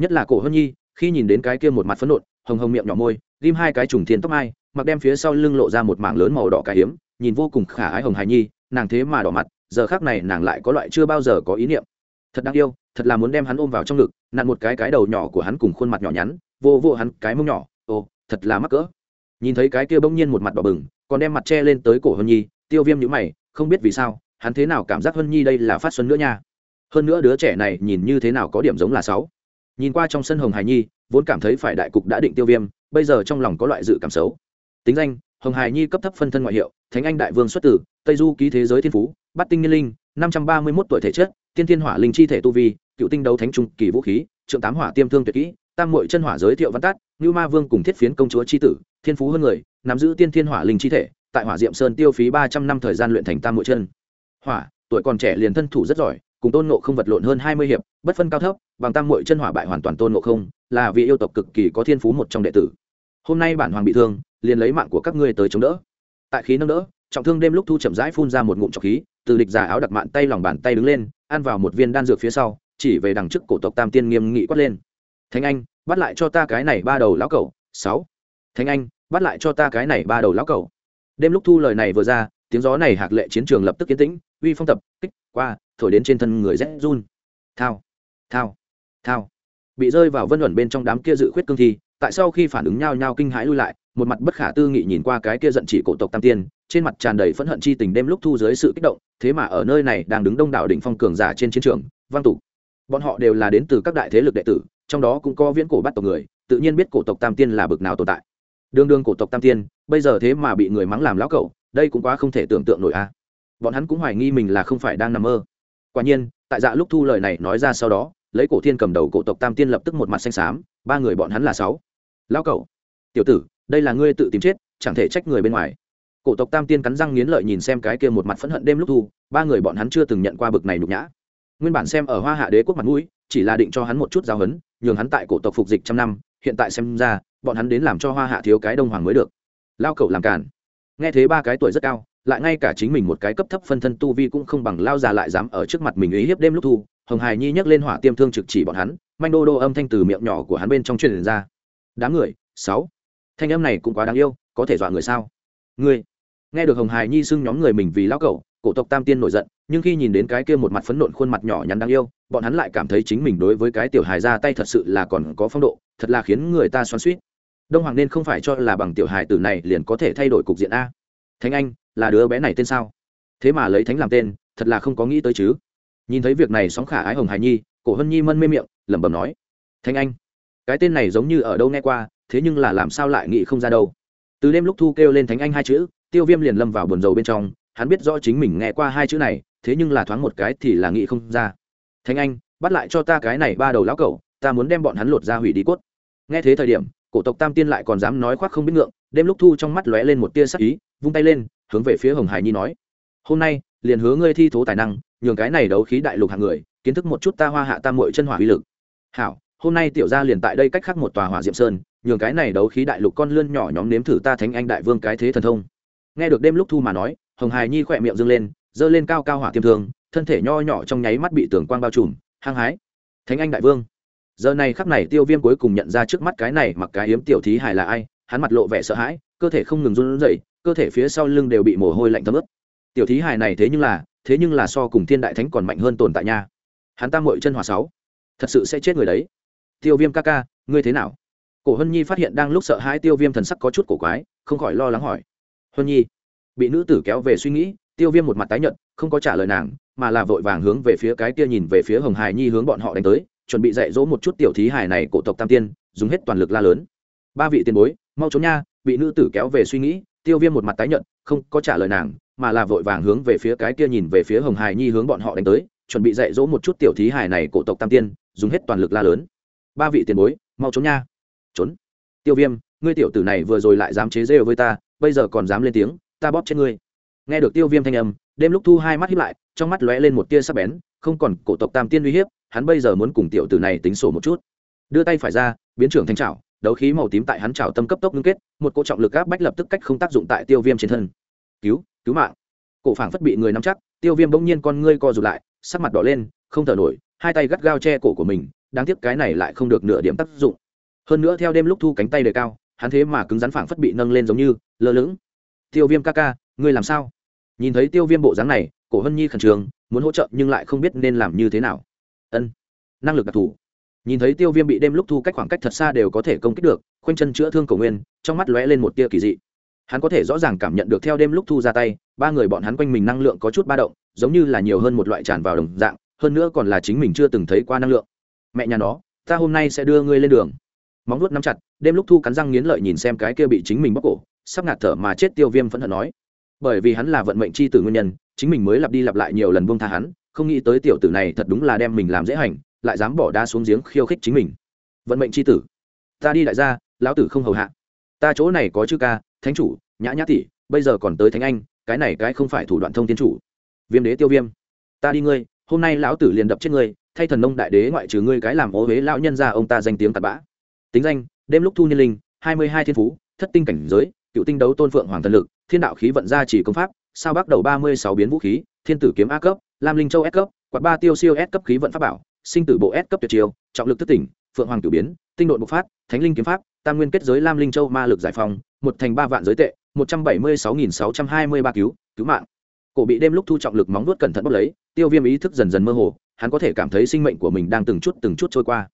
Nhất là cổ hân nhi khi nhìn đến cái kia một mặt phấn nộn, hồng hồng miệng nhỏ môi, ghim hai cái trùng thiên tóc mai, mặc đem phía sau lưng lộ ra một mảng lớn màu đỏ cái hiếm, nhìn vô cùng khả ái hồng hài nhi, nàng thế mà đỏ mặt, giờ khác này nàng lại có loại chưa bao giờ có ý niệm. Thật đáng yêu, thật là muốn đem hắn ôm vào trong ngực, nặn một cái cái đầu nhỏ của hắn cùng khuôn mặt nhỏ nhắn, vô vô hắn cái mông nhỏ, ồ, thật là mắc cỡ. Nhìn thấy cái kia bỗng nhiên một mặt đỏ bừng, còn đem mặt che lên tới cổ hân nhi, tiêu viêm nhữ mày, không biết vì sao, hắn thế nào cảm giác hân nhi đây là phát xuân nữa nha. Hơn nữa đứa trẻ này nhìn như thế nào có điểm giống là sáu nhìn qua trong sân hồng hải nhi, vốn cảm thấy phải đại cục đã định tiêu viêm, bây giờ trong lòng có loại dự cảm xấu. Tính danh, hồng hải nhi cấp thấp phân thân ngoại hiệu, thánh anh đại vương xuất tử, tây du ký thế giới thiên phú, bát tinh niên linh, năm trăm ba mươi mốt tuổi thể chất, tiên thiên hỏa linh chi thể tu vi, cựu tinh đấu thánh trung kỳ vũ khí, trượng tám hỏa tiêm thương tuyệt kỹ, tam mội chân hỏa giới thiệu văn tát, ngưu ma vương cùng thiết phiến công chúa tri tử, thiên phú hơn người, nắm giữ tiên thiên hỏa linh chi thể, tại hỏa diệm sơn tiêu phí ba trăm năm thời gian luyện thành tam mội chân. Hỏa, tuổi còn trẻ liền thân thủ rất giỏi cùng tôn ngộ không vật lộn hơn hai mươi hiệp, bất phân cao thấp, bằng tam mội chân hỏa bại hoàn toàn tôn ngộ không, là vị yêu tộc cực kỳ có thiên phú một trong đệ tử. Hôm nay bản hoàng bị thương, liền lấy mạng của các ngươi tới chống đỡ. Tại khí nâng đỡ, trọng thương đêm lúc thu chậm rãi phun ra một ngụm trọc khí, từ địch giả áo đặt mạn tay lòng bàn tay đứng lên, ăn vào một viên đan dược phía sau, chỉ về đằng trước cổ tộc tam tiên nghiêm nghị quát lên. Thánh anh, bắt lại cho ta cái này ba đầu lão cẩu. Sáu. Thánh anh, bắt lại cho ta cái này ba đầu lão cẩu. Đêm lúc thu lời này vừa ra, tiếng gió này hạc lệ chiến trường lập tức kiến tĩnh, uy phong tập, kích qua thổi đến trên thân người rét run. Thao thao thao. Bị rơi vào vân luận bên trong đám kia dự khuyết cương thi, tại sau khi phản ứng nhao nhao kinh hãi lui lại, một mặt bất khả tư nghị nhìn qua cái kia giận chỉ cổ tộc tam tiên, trên mặt tràn đầy phẫn hận chi tình đêm lúc thu dưới sự kích động, thế mà ở nơi này đang đứng đông đảo đỉnh phong cường giả trên chiến trường văn tục bọn họ đều là đến từ các đại thế lực đệ tử, trong đó cũng có viễn cổ bắt tộc người, tự nhiên biết cổ tộc tam tiên là bực nào tồn tại. Đương đương cổ tộc tam tiên, bây giờ thế mà bị người mắng làm lão cẩu, đây cũng quá không thể tưởng tượng nổi a. Bọn hắn cũng hoài nghi mình là không phải đang nằm mơ quả nhiên, tại dạ lúc thu lời này nói ra sau đó, lấy cổ thiên cầm đầu cổ tộc tam tiên lập tức một mặt xanh xám, ba người bọn hắn là sáu. Lão cẩu, tiểu tử, đây là ngươi tự tìm chết, chẳng thể trách người bên ngoài. Cổ tộc tam tiên cắn răng nghiến lợi nhìn xem cái kia một mặt phẫn hận đêm lúc thu, ba người bọn hắn chưa từng nhận qua bực này nhục nhã. Nguyên bản xem ở hoa hạ đế quốc mặt mũi, chỉ là định cho hắn một chút giáo hấn nhường hắn tại cổ tộc phục dịch trăm năm, hiện tại xem ra, bọn hắn đến làm cho hoa hạ thiếu cái đông hoàng mới được. Lao cậu làm cản nghe thế ba cái tuổi rất cao lại ngay cả chính mình một cái cấp thấp phân thân tu vi cũng không bằng lao già lại dám ở trước mặt mình ý hiếp đêm lúc thu. Hồng hải nhi nhấc lên hỏa tiêm thương trực chỉ bọn hắn, manh đô đô âm thanh từ miệng nhỏ của hắn bên trong truyền ra. Đám người, sáu. Thanh âm này cũng quá đáng yêu, có thể dọa người sao? Ngươi. Nghe được hồng hải nhi xưng nhóm người mình vì lão cẩu, cổ tộc tam tiên nổi giận, nhưng khi nhìn đến cái kia một mặt phấn nộn khuôn mặt nhỏ nhắn đáng yêu, bọn hắn lại cảm thấy chính mình đối với cái tiểu hài ra tay thật sự là còn có phong độ, thật là khiến người ta xoắn suýt đông hoàng nên không phải cho là bằng tiểu hài tử này liền có thể thay đổi cục diện a. Thánh anh là đứa bé này tên sao? Thế mà lấy thánh làm tên, thật là không có nghĩ tới chứ. Nhìn thấy việc này sóng khả ái hồng hải nhi, cổ hân nhi mân mê miệng, lẩm bẩm nói, thánh anh, cái tên này giống như ở đâu nghe qua, thế nhưng là làm sao lại nghĩ không ra đâu. Từ đêm lúc thu kêu lên thánh anh hai chữ, tiêu viêm liền lâm vào buồn rầu bên trong, hắn biết rõ chính mình nghe qua hai chữ này, thế nhưng là thoáng một cái thì là nghĩ không ra. Thánh anh, bắt lại cho ta cái này ba đầu lão cẩu, ta muốn đem bọn hắn lột ra hủy đi cốt. Nghe thế thời điểm, cổ tộc tam tiên lại còn dám nói khoác không biết ngượng, đêm lúc thu trong mắt lóe lên một tia sắc ý, vung tay lên hướng về phía hồng hải nhi nói, hôm nay, liền hứa ngươi thi thố tài năng, nhường cái này đấu khí đại lục hạng người, kiến thức một chút ta hoa hạ tam mội chân hỏa uy lực. Hảo, hôm nay tiểu gia liền tại đây cách khắc một tòa hỏa diệm sơn, nhường cái này đấu khí đại lục con lươn nhỏ nhóm nếm thử ta thánh anh đại vương cái thế thần thông. Nghe được đêm lúc thu mà nói, hồng hải nhi khỏe miệng dâng lên dơ lên cao cao hỏa tiêm thương, thân thể nho nhỏ trong nháy mắt bị tường quang bao trùm, hăng hái. Thánh anh đại vương. Giờ này khắc này tiêu viêm cuối cùng nhận ra trước mắt cái này mặc cái hiếm tiểu thí hải là ai, hắn mặt lộ vẻ sợ hãi, cơ thể không ngừng run rẩy cơ thể phía sau lưng đều bị mồ hôi lạnh thấm ướt. Tiểu thí hài này thế nhưng là, thế nhưng là so cùng thiên đại thánh còn mạnh hơn tồn tại nha. Hắn ta mội chân hòa sáu, thật sự sẽ chết người đấy. Tiêu viêm ca ca, ngươi thế nào? Cổ hân nhi phát hiện đang lúc sợ hãi tiêu viêm thần sắc có chút cổ quái, không khỏi lo lắng hỏi. Hân nhi, bị nữ tử kéo về suy nghĩ, tiêu viêm một mặt tái nhợt, không có trả lời nàng, mà là vội vàng hướng về phía cái kia nhìn về phía hồng hải nhi hướng bọn họ đánh tới, chuẩn bị dạy dỗ một chút tiểu thí hài này cổ tộc tam tiên, dùng hết toàn lực la lớn. Ba vị tiền bối, mau trốn nha, bị nữ tử kéo về suy nghĩ tiêu viêm một mặt tái nhợt, không có trả lời nàng, mà là vội vàng hướng về phía cái kia nhìn về phía hồng hải nhi hướng bọn họ đánh tới, chuẩn bị dạy dỗ một chút tiểu thí hài này cổ tộc tam tiên, dùng hết toàn lực la lớn. Ba vị tiền bối, mau trốn nha. Trốn. Tiêu viêm, ngươi tiểu tử này vừa rồi lại dám chế rêu với ta, bây giờ còn dám lên tiếng, ta bóp chết ngươi. Nghe được tiêu viêm thanh âm, đêm lúc thu hai mắt hiếp lại, trong mắt lóe lên một tia sắc bén, không còn cổ tộc tam tiên uy hiếp, hắn bây giờ muốn cùng tiểu tử này tính sổ một chút. Đưa tay phải ra, biến trưởng thanh trảo đấu khí màu tím tại hắn trào tâm cấp tốc ngưng kết, một cỗ trọng lực áp bách lập tức cách không tác dụng tại tiêu viêm trên thân. Cứu cứu mạng. Cổ phảng phất bị người nắm chắc, tiêu viêm bỗng nhiên con ngươi co rụt lại, sắc mặt đỏ lên, không thở nổi, hai tay gắt gao che cổ của mình, đáng tiếc cái này lại không được nửa điểm tác dụng. Hơn nữa theo đêm lúc thu cánh tay đề cao, hắn thế mà cứng rắn phảng phất bị nâng lên giống như, lơ lửng. Tiêu viêm ca ca, ngươi làm sao? Nhìn thấy tiêu viêm bộ dáng này, cổ hân nhi khẩn trương, muốn hỗ trợ nhưng lại không biết nên làm như thế nào. Ân, năng lực đặc thù nhìn thấy tiêu viêm bị đêm lúc thu cách khoảng cách thật xa đều có thể công kích được, khoanh chân chữa thương cầu nguyên, trong mắt lóe lên một tia kỳ dị. Hắn có thể rõ ràng cảm nhận được theo đêm lúc thu ra tay, ba người bọn hắn quanh mình năng lượng có chút ba động, giống như là nhiều hơn một loại tràn vào đồng dạng, hơn nữa còn là chính mình chưa từng thấy qua năng lượng. Mẹ nhà nó, ta hôm nay sẽ đưa ngươi lên đường. Móng nuốt nắm chặt, đêm lúc thu cắn răng nghiến lợi nhìn xem cái kia bị chính mình bóc cổ, sắp ngạt thở mà chết tiêu viêm phẫn hận nói. Bởi vì hắn là vận mệnh c h i tử nguyên nhân, chính mình mới lặp đi lặp lại nhiều lần buông tha hắn, không nghĩ tới tiểu tử này thật đúng là đem mình làm dễ hành lại dám bỏ đá xuống giếng khiêu khích chính mình. Vận mệnh c h i tử. Ta đi đại gia, lão tử không hầu hạ. Ta chỗ này có chữ ca, thánh chủ, nhã nhã tỷ, bây giờ còn tới thánh anh, cái này cái không phải thủ đoạn thông tiến chủ. Viêm đế tiêu viêm. Ta đi ngươi, hôm nay lão tử liền đập chết ngươi, thay thần nông đại đế ngoại trừ ngươi cái làm ô huế lão nhân ra ông ta danh tiếng tạt bã. Tính danh, đêm lúc thu niên linh, hai mươi hai thiên phú, thất tinh cảnh giới, cựu tinh đấu tôn phượng hoàng thần lực, thiên đạo khí vận gia chỉ công pháp, sao bắt đầu ba mươi sáu biến vũ khí, thiên tử kiếm a cấp, lam linh châu s cấp, quạt ba tiêu siêu s cấp khí vận pháp bảo sinh tử bộ s cấp tuyệt chiêu, trọng lực thức tỉnh, phượng hoàng tiểu biến, tinh độn bộc phát, thánh linh kiếm pháp, tam nguyên kết giới lam linh châu ma lực giải phóng, một thành ba vạn giới tệ, một trăm bảy mươi sáu nghìn sáu trăm hai mươi ba cứu cứu mạng. Cổ bị đêm lúc thu trọng lực móng vuốt cẩn thận bắt lấy, tiêu viêm ý thức dần dần mơ hồ, hắn có thể cảm thấy sinh mệnh của mình đang từng chút từng chút trôi qua.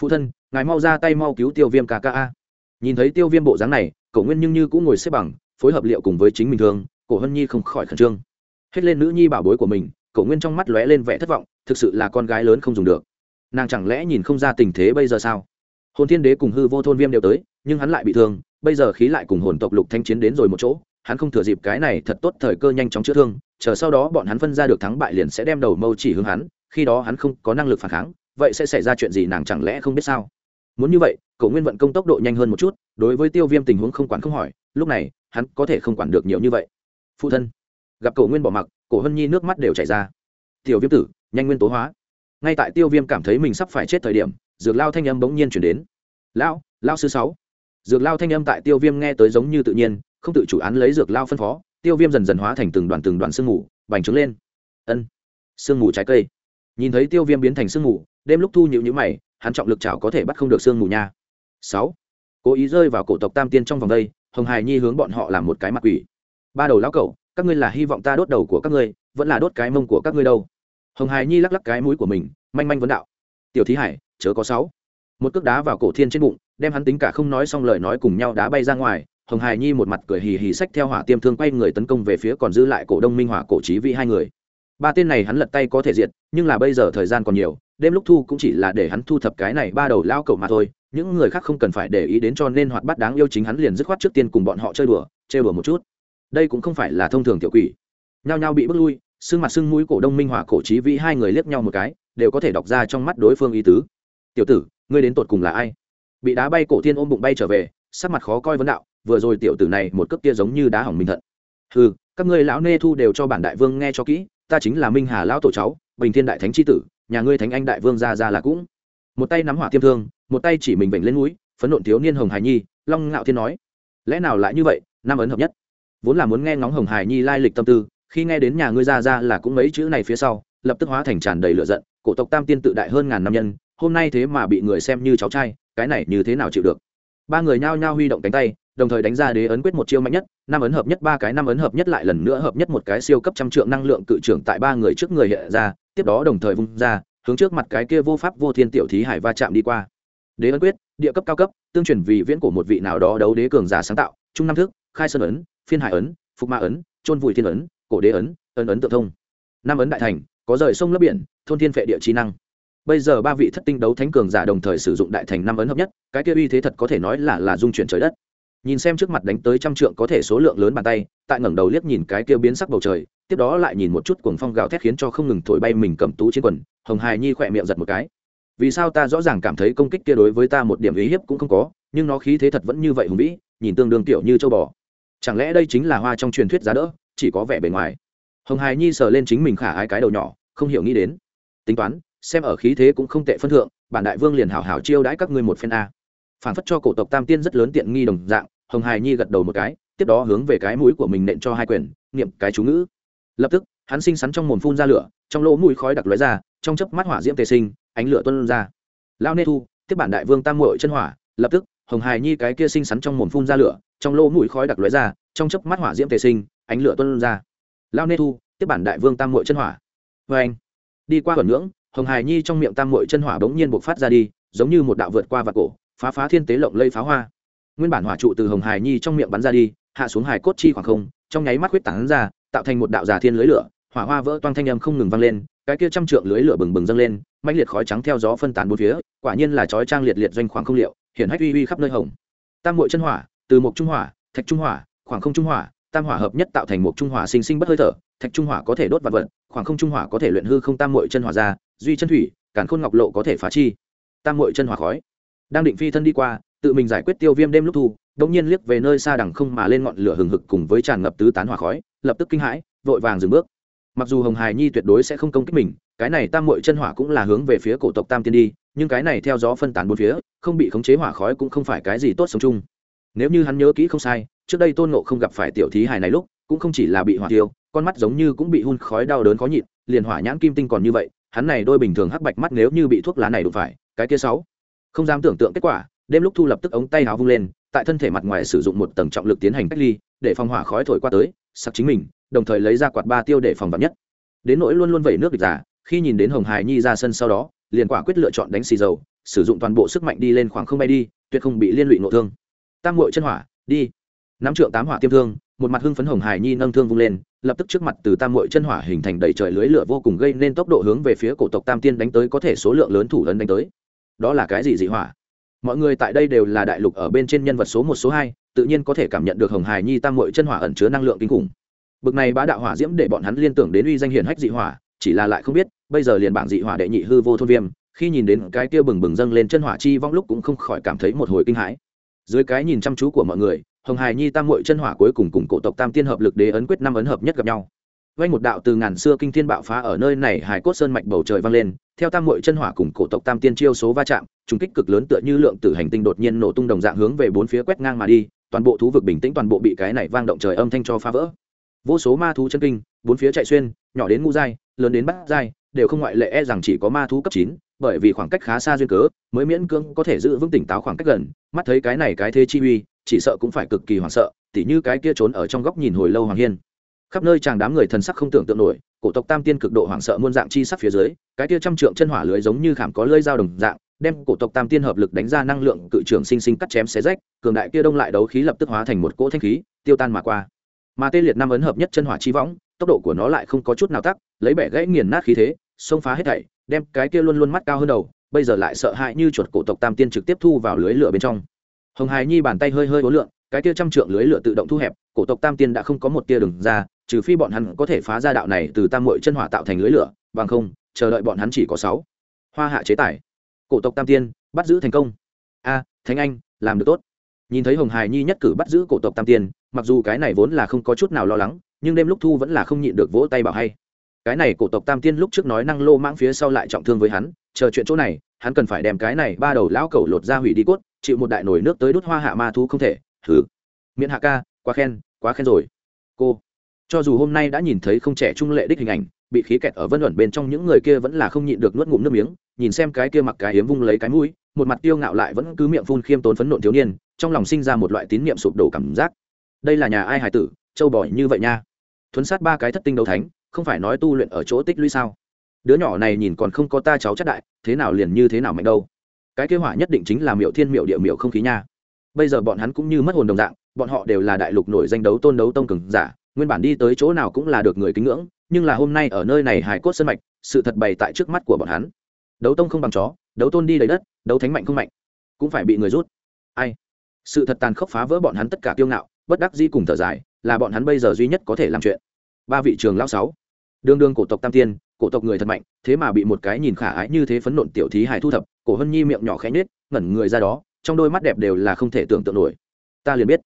Phụ thân, ngài mau ra tay mau cứu tiêu viêm kka nhìn thấy tiêu viêm bộ dáng này, cổ nguyên nhưng như cũng ngồi xếp bằng, phối hợp liệu cùng với chính mình thường cổ hân nhi không khỏi khẩn trương. Hết lên nữ nhi bảo bối của mình cổ nguyên trong mắt lóe lên vẻ thất vọng, thực sự là con gái lớn không dùng được. Nàng chẳng lẽ nhìn không ra tình thế bây giờ sao? Hồn thiên đế cùng hư vô thôn viêm đều tới, nhưng hắn lại bị thương, bây giờ khí lại cùng hồn tộc lục thanh chiến đến rồi một chỗ, hắn không thừa dịp cái này thật tốt thời cơ nhanh chóng chữa thương, chờ sau đó bọn hắn phân ra được thắng bại liền sẽ đem đầu mâu chỉ hướng hắn, khi đó hắn không có năng lực phản kháng, vậy sẽ xảy ra chuyện gì nàng chẳng lẽ không biết sao? Muốn như vậy cậu nguyên vận công tốc độ nhanh hơn một chút, đối với tiêu viêm tình huống không quản không hỏi, lúc này, hắn có thể không quản được nhiều như vậy. Phụ thân, gặp cậu nguyên bỏ mặc cổ hân nhi nước mắt đều chảy ra. Tiểu viêm tử, nhanh nguyên tố hóa. Ngay tại tiêu viêm cảm thấy mình sắp phải chết thời điểm, dược lao thanh âm bỗng nhiên chuyển đến. Lão lao sư sáu. Dược lao thanh âm tại tiêu viêm nghe tới giống như tự nhiên, không tự chủ án lấy dược lao phân phó, tiêu viêm dần dần hóa thành từng đoàn từng đoàn sương mù, bành trướng lên. Ân. Sương mù trái cây. Nhìn thấy tiêu viêm biến thành sương mù, đêm lúc thu nhịu nhữ mày, hắn trọng lực chảo có thể bắt không được sương mù nha. Sáu. Cố ý rơi vào cổ tộc tam tiên trong vòng đây, hồng hài nhi hướng bọn họ làm một cái mặt quỷ. Ba đầu lão cẩu các ngươi là hy vọng ta đốt đầu của các ngươi, vẫn là đốt cái mông của các ngươi đâu. Hồng Hải nhi lắc lắc cái mũi của mình, manh manh vấn đạo. Tiểu thí hải, chớ có sáu một cước đá vào cổ thiên trên bụng, đem hắn tính cả không nói xong lời nói cùng nhau đá bay ra ngoài. Hồng Hải nhi một mặt cười hì hì sách theo hỏa tiêm thương quay người tấn công về phía còn giữ lại cổ đông minh hỏa cổ trí vị hai người. Ba tên này hắn lật tay có thể diệt, nhưng là bây giờ thời gian còn nhiều, đêm lúc thu cũng chỉ là để hắn thu thập cái này ba đầu lao cẩu mà thôi. Những người khác không cần phải để ý đến cho nên hoạt bát đáng yêu chính hắn liền dứt khoát trước tiên cùng bọn họ chơi đùa chơi đùa một chút đây cũng không phải là thông thường tiểu quỷ. Nhao nhao bị bước lui sưng mặt sưng mũi cổ đông minh hỏa cổ trí vĩ hai người liếc nhau một cái, đều có thể đọc ra trong mắt đối phương ý tứ. Tiểu tử, ngươi đến tột cùng là ai? Bị đá bay cổ thiên ôm bụng bay trở về, sắc mặt khó coi vấn đạo, vừa rồi tiểu tử này một cước kia giống như đá hỏng minh thận. Ừ các ngươi lão nê thu đều cho bản đại vương nghe cho kỹ, ta chính là minh hà lão tổ cháu, bình thiên đại thánh c h i tử, nhà ngươi thánh anh đại vương ra ra là cũng. Một tay nắm hỏa tiêm thương, một tay chỉ mình bệnh lên núi, phấn nộn thiếu niên hồng hải nhi, long ngạo thiên nói, lẽ nào lại như vậy, năm ấn hợp nhất? Vốn là muốn nghe ngóng hồng hải nhi lai lịch tâm tư, khi nghe đến nhà ngươi ra ra là cũng mấy chữ này phía sau, lập tức hóa thành tràn đầy lửa giận, cổ tộc tam tiên tự đại hơn ngàn năm nhân, hôm nay thế mà bị người xem như cháu trai, cái này như thế nào chịu được? Ba người nhao nhao huy động cánh tay, đồng thời đánh ra đế ấn quyết một chiêu mạnh nhất, năm ấn hợp nhất ba cái, năm ấn hợp nhất lại lần nữa hợp nhất một cái siêu cấp trăm trượng năng lượng cự trưởng tại ba người trước người hiện ra, tiếp đó đồng thời vung ra, hướng trước mặt cái kia vô pháp vô thiên tiểu thí hải va chạm đi qua. Đế ấn quyết, địa cấp cao cấp, tương truyền vì viễn của một vị nào đó đấu đế cường giả sáng tạo, trung năm thức, khai sơn ấn phiên hải ấn, phục ma ấn trôn vùi thiên ấn, cổ đế ấn ấn ấn tự thông. Năm ấn đại thành, có rời sông lấp biển, thôn thiên phệ địa trí năng. Bây giờ ba vị thất tinh đấu thánh cường giả đồng thời sử dụng đại thành năm ấn hợp nhất, cái kia uy thế thật có thể nói là là dung chuyển trời đất. Nhìn xem trước mặt đánh tới trăm trượng có thể số lượng lớn bàn tay, tại ngẩng đầu liếc nhìn cái kia biến sắc bầu trời, tiếp đó lại nhìn một chút cuồng phong gào thét khiến cho không ngừng thổi bay mình cầm tú trên quần, hồng hài nhi khỏe miệng giật một cái. Vì sao ta rõ ràng cảm thấy công kích kia đối với ta một điểm ý hiếp cũng không có, nhưng nó khí thế thật vẫn như vậy hùng vĩ, nhìn tương đương tiểu như châu bò chẳng lẽ đây chính là hoa trong truyền thuyết giá đỡ, chỉ có vẻ bề ngoài? Hồng hài nhi sờ lên chính mình khả ái cái đầu nhỏ, không hiểu nghĩ đến. Tính toán, xem ở khí thế cũng không tệ phân thượng, bản đại vương liền hảo hảo chiêu đãi các ngươi một phen a. Phản phất cho cổ tộc tam tiên rất lớn tiện nghi đồng dạng, hồng hài nhi gật đầu một cái, tiếp đó hướng về cái mũi của mình nện cho hai quyền, niệm cái chú ngữ. Lập tức, hắn sinh sắn trong mồm phun ra lửa, trong lỗ mũi khói đặc lóe ra, trong chớp mắt hỏa diễm tề sinh, ánh lửa tuân ra. Lao nê thu, tiếp bản đại vương tam muội chân hỏa, lập tức, hồng hài nhi cái kia sinh sắn trong mồm phun ra lửa trong lỗ mũi khói đặc lóe ra, trong chớp mắt hỏa diễm tề sinh, ánh lửa tuân ra. Lao nê thu, tiếp bản đại vương tam muội chân hỏa. Vê anh, đi qua hưởng ngưỡng, hồng hài nhi trong miệng tam muội chân hỏa bỗng nhiên bộc phát ra đi, giống như một đạo vượt qua vạt cổ, phá phá thiên tế lộng lây pháo hoa. Nguyên bản hỏa trụ từ hồng hài nhi trong miệng bắn ra đi, hạ xuống hài cốt chi khoảng không, trong nháy mắt huyết tán ra, tạo thành một đạo giả thiên lưới lửa, hỏa hoa vỡ toang thanh âm không ngừng vang lên, cái kia trăm trượng lưới lửa bừng bừng dâng lên, mãnh liệt khói trắng theo gió phân tán bốn phía, quả nhiên là chói trang liệt liệt doanh khoảng không liệu, hiển hách uy uy khắp nơi hồng. Tam muội chân hỏa từ một trung hỏa, thạch trung hỏa, khoảng không trung hỏa, tam hỏa hợp nhất tạo thành một trung hỏa sinh sinh bất hơi thở, thạch trung hỏa có thể đốt vật vật, khoảng không trung hỏa có thể luyện hư không tam muội chân hỏa ra, duy chân thủy cản khôn ngọc lộ có thể phá chi. Tam muội chân hỏa khói. Đang định phi thân đi qua, tự mình giải quyết tiêu viêm đêm lúc thu, đột nhiên liếc về nơi xa đằng không mà lên ngọn lửa hừng hực cùng với tràn ngập tứ tán hỏa khói, lập tức kinh hãi, vội vàng dừng bước. Mặc dù hồng hài nhi tuyệt đối sẽ không công kích mình, cái này tam muội chân hỏa cũng là hướng về phía cổ tộc tam tiên đi, nhưng cái này theo gió phân tán bốn phía, không bị khống chế hỏa khói cũng không phải cái gì tốt sống chung nếu như hắn nhớ kỹ không sai, trước đây tôn nộ không gặp phải tiểu thí hài này lúc, cũng không chỉ là bị hỏa tiêu con mắt giống như cũng bị hun khói đau đớn khó nhịn, liền hỏa nhãn kim tinh còn như vậy, hắn này đôi bình thường hắc bạch mắt nếu như bị thuốc lá này đụng phải, cái kia sáu. Không dám tưởng tượng kết quả, đêm lúc thu lập tức ống tay áo vung lên, tại thân thể mặt ngoài sử dụng một tầng trọng lực tiến hành cách ly, để phòng hỏa khói thổi qua tới, sặc chính mình, đồng thời lấy ra quạt ba tiêu để phòng vật nhất. Đến nỗi luôn luôn vẩy nước địch giả, khi nhìn đến hồng hải nhi ra sân sau đó, liền quả quyết lựa chọn đánh xì dầu, sử dụng toàn bộ sức mạnh đi lên khoảng không bay đi, tuyệt không bị liên lụy nội thương tam muội chân hỏa, đi. Nắm trượng tám hỏa tiêm thương, một mặt hưng phấn hồng hải nhi nâng thương vung lên, lập tức trước mặt từ tam muội chân hỏa hình thành đầy trời lưới lửa vô cùng gây nên tốc độ hướng về phía cổ tộc tam tiên đánh tới có thể số lượng lớn thủ lớn đánh tới. Đó là cái gì dị hỏa? Mọi người tại đây đều là đại lục ở bên trên nhân vật số một, số hai, tự nhiên có thể cảm nhận được hồng hải nhi tam muội chân hỏa ẩn chứa năng lượng kinh khủng. Bực này bá đạo hỏa diễm để bọn hắn liên tưởng đến uy danh hiển hách dị hỏa, chỉ là lại không biết, bây giờ liền bảng dị hỏa đệ nhị hư vô thôn viêm, khi nhìn đến cái kia bừng bừng dâng lên chân hỏa chi vong lúc cũng không khỏi cảm thấy một hồi kinh hãi dưới cái nhìn chăm chú của mọi người, hồng hải nhi tam muội chân hỏa cuối cùng cùng cổ tộc tam tiên hợp lực đế ấn quyết năm ấn hợp nhất gặp nhau. Vay một đạo từ ngàn xưa kinh thiên bạo phá ở nơi này hải cốt sơn mạch bầu trời vang lên, theo tam muội chân hỏa cùng cổ tộc tam tiên chiêu số va chạm, trùng kích cực lớn tựa như lượng tử hành tinh đột nhiên nổ tung đồng dạng hướng về bốn phía quét ngang mà đi, toàn bộ thú vực bình tĩnh, toàn bộ bị cái này vang động trời âm thanh cho phá vỡ. Vô số ma thú chân kinh, bốn phía chạy xuyên, nhỏ đến ngũ giai, lớn đến bát giai, đều không ngoại lệ e rằng chỉ có ma thú cấp chín bởi vì khoảng cách khá xa duyên cớ, mới miễn cưỡng có thể giữ vững tỉnh táo khoảng cách gần. Mắt thấy cái này cái thế chi uy, chỉ sợ cũng phải cực kỳ hoảng sợ, tỉ như cái kia trốn ở trong góc nhìn hồi lâu hoàng hiên. Khắp nơi chàng đám người thần sắc không tưởng tượng nổi, cổ tộc tam tiên cực độ hoảng sợ muôn dạng chi sắc phía dưới, cái kia trăm trượng chân hỏa lưới giống như khảm có lưỡi dao đồng dạng, đem cổ tộc tam tiên hợp lực đánh ra năng lượng cự trường sinh sinh cắt chém xé rách, cường đại kia đông lại đấu khí lập tức hóa thành một cỗ thanh khí, tiêu tan mà qua. Mà tê liệt năm ấn hợp nhất chân hỏa chi võng, tốc độ của nó lại không có chút nào tắc, lấy bẻ gãy nghiền nát khí thế, xông phá hết thảy đem cái kia luôn luôn mắt cao hơn đầu bây giờ lại sợ hãi như chuột cổ tộc tam tiên trực tiếp thu vào lưới lửa bên trong. Hồng hài nhi bàn tay hơi hơi ố lượng cái kia trăm trượng lưới lửa tự động thu hẹp cổ tộc tam tiên đã không có một tia đường ra trừ phi bọn hắn có thể phá ra đạo này từ tam mội chân hỏa tạo thành lưới lửa bằng không chờ đợi bọn hắn chỉ có sáu. Hoa hạ chế tải, cổ tộc tam tiên bắt giữ thành công. A à, thánh anh làm được tốt. Nhìn thấy hồng hài nhi nhất cử bắt giữ cổ tộc tam tiên mặc dù cái này vốn là không có chút nào lo lắng nhưng đêm lúc thu vẫn là không nhịn được vỗ tay bảo hay cái này cổ tộc tam tiên lúc trước nói năng lô mãng phía sau lại trọng thương với hắn, chờ chuyện chỗ này, hắn cần phải đem cái này ba đầu lão cẩu lột ra hủy đi cốt, chịu một đại nồi nước tới đốt hoa hạ ma thú không thể thử miễn hạ ca, quá khen quá khen rồi. Cô, cho dù hôm nay đã nhìn thấy không trẻ trung lệ đích hình ảnh, bị khí kẹt ở vân luận bên trong những người kia vẫn là không nhịn được nuốt ngụm nước miếng, nhìn xem cái kia mặc cái hiếm vung lấy cái mũi, một mặt tiêu ngạo lại vẫn cứ miệng phun khiêm tốn phấn nộn thiếu niên, trong lòng sinh ra một loại tín niệm sụp đổ cảm giác. Đây là nhà ai hải tử, châu bò như vậy nha. Thuấn sát ba cái thất tinh đấu thánh không phải nói tu luyện ở chỗ tích lũy sao? Đứa nhỏ này nhìn còn không có ta cháu chất đại, thế nào liền như thế nào mạnh đâu? Cái kế hoạch nhất định chính là miệu thiên miệu địa miệu không khí nha. Bây giờ bọn hắn cũng như mất hồn đồng dạng, bọn họ đều là đại lục nổi danh đấu tôn đấu tông cường giả, nguyên bản đi tới chỗ nào cũng là được người kính ngưỡng, nhưng là hôm nay ở nơi này hải cốt sân mạch, sự thật bày tại trước mắt của bọn hắn. Đấu tông không bằng chó, đấu tôn đi đầy đất, đấu thánh mạnh không mạnh, cũng phải bị người rút. Ai? Sự thật tàn khốc phá vỡ bọn hắn tất cả kiêu ngạo, bất đắc di cùng thở dài, là bọn hắn bây giờ duy nhất có thể làm chuyện. Ba vị trường lão sáu đương đương cổ tộc tam tiên, cổ tộc người thật mạnh, thế mà bị một cái nhìn khả ái như thế phấn nộn tiểu thí hải thu thập, cổ hân nhi miệng nhỏ khẽ nhết ngẩn người ra đó, trong đôi mắt đẹp đều là không thể tưởng tượng nổi. Ta liền biết.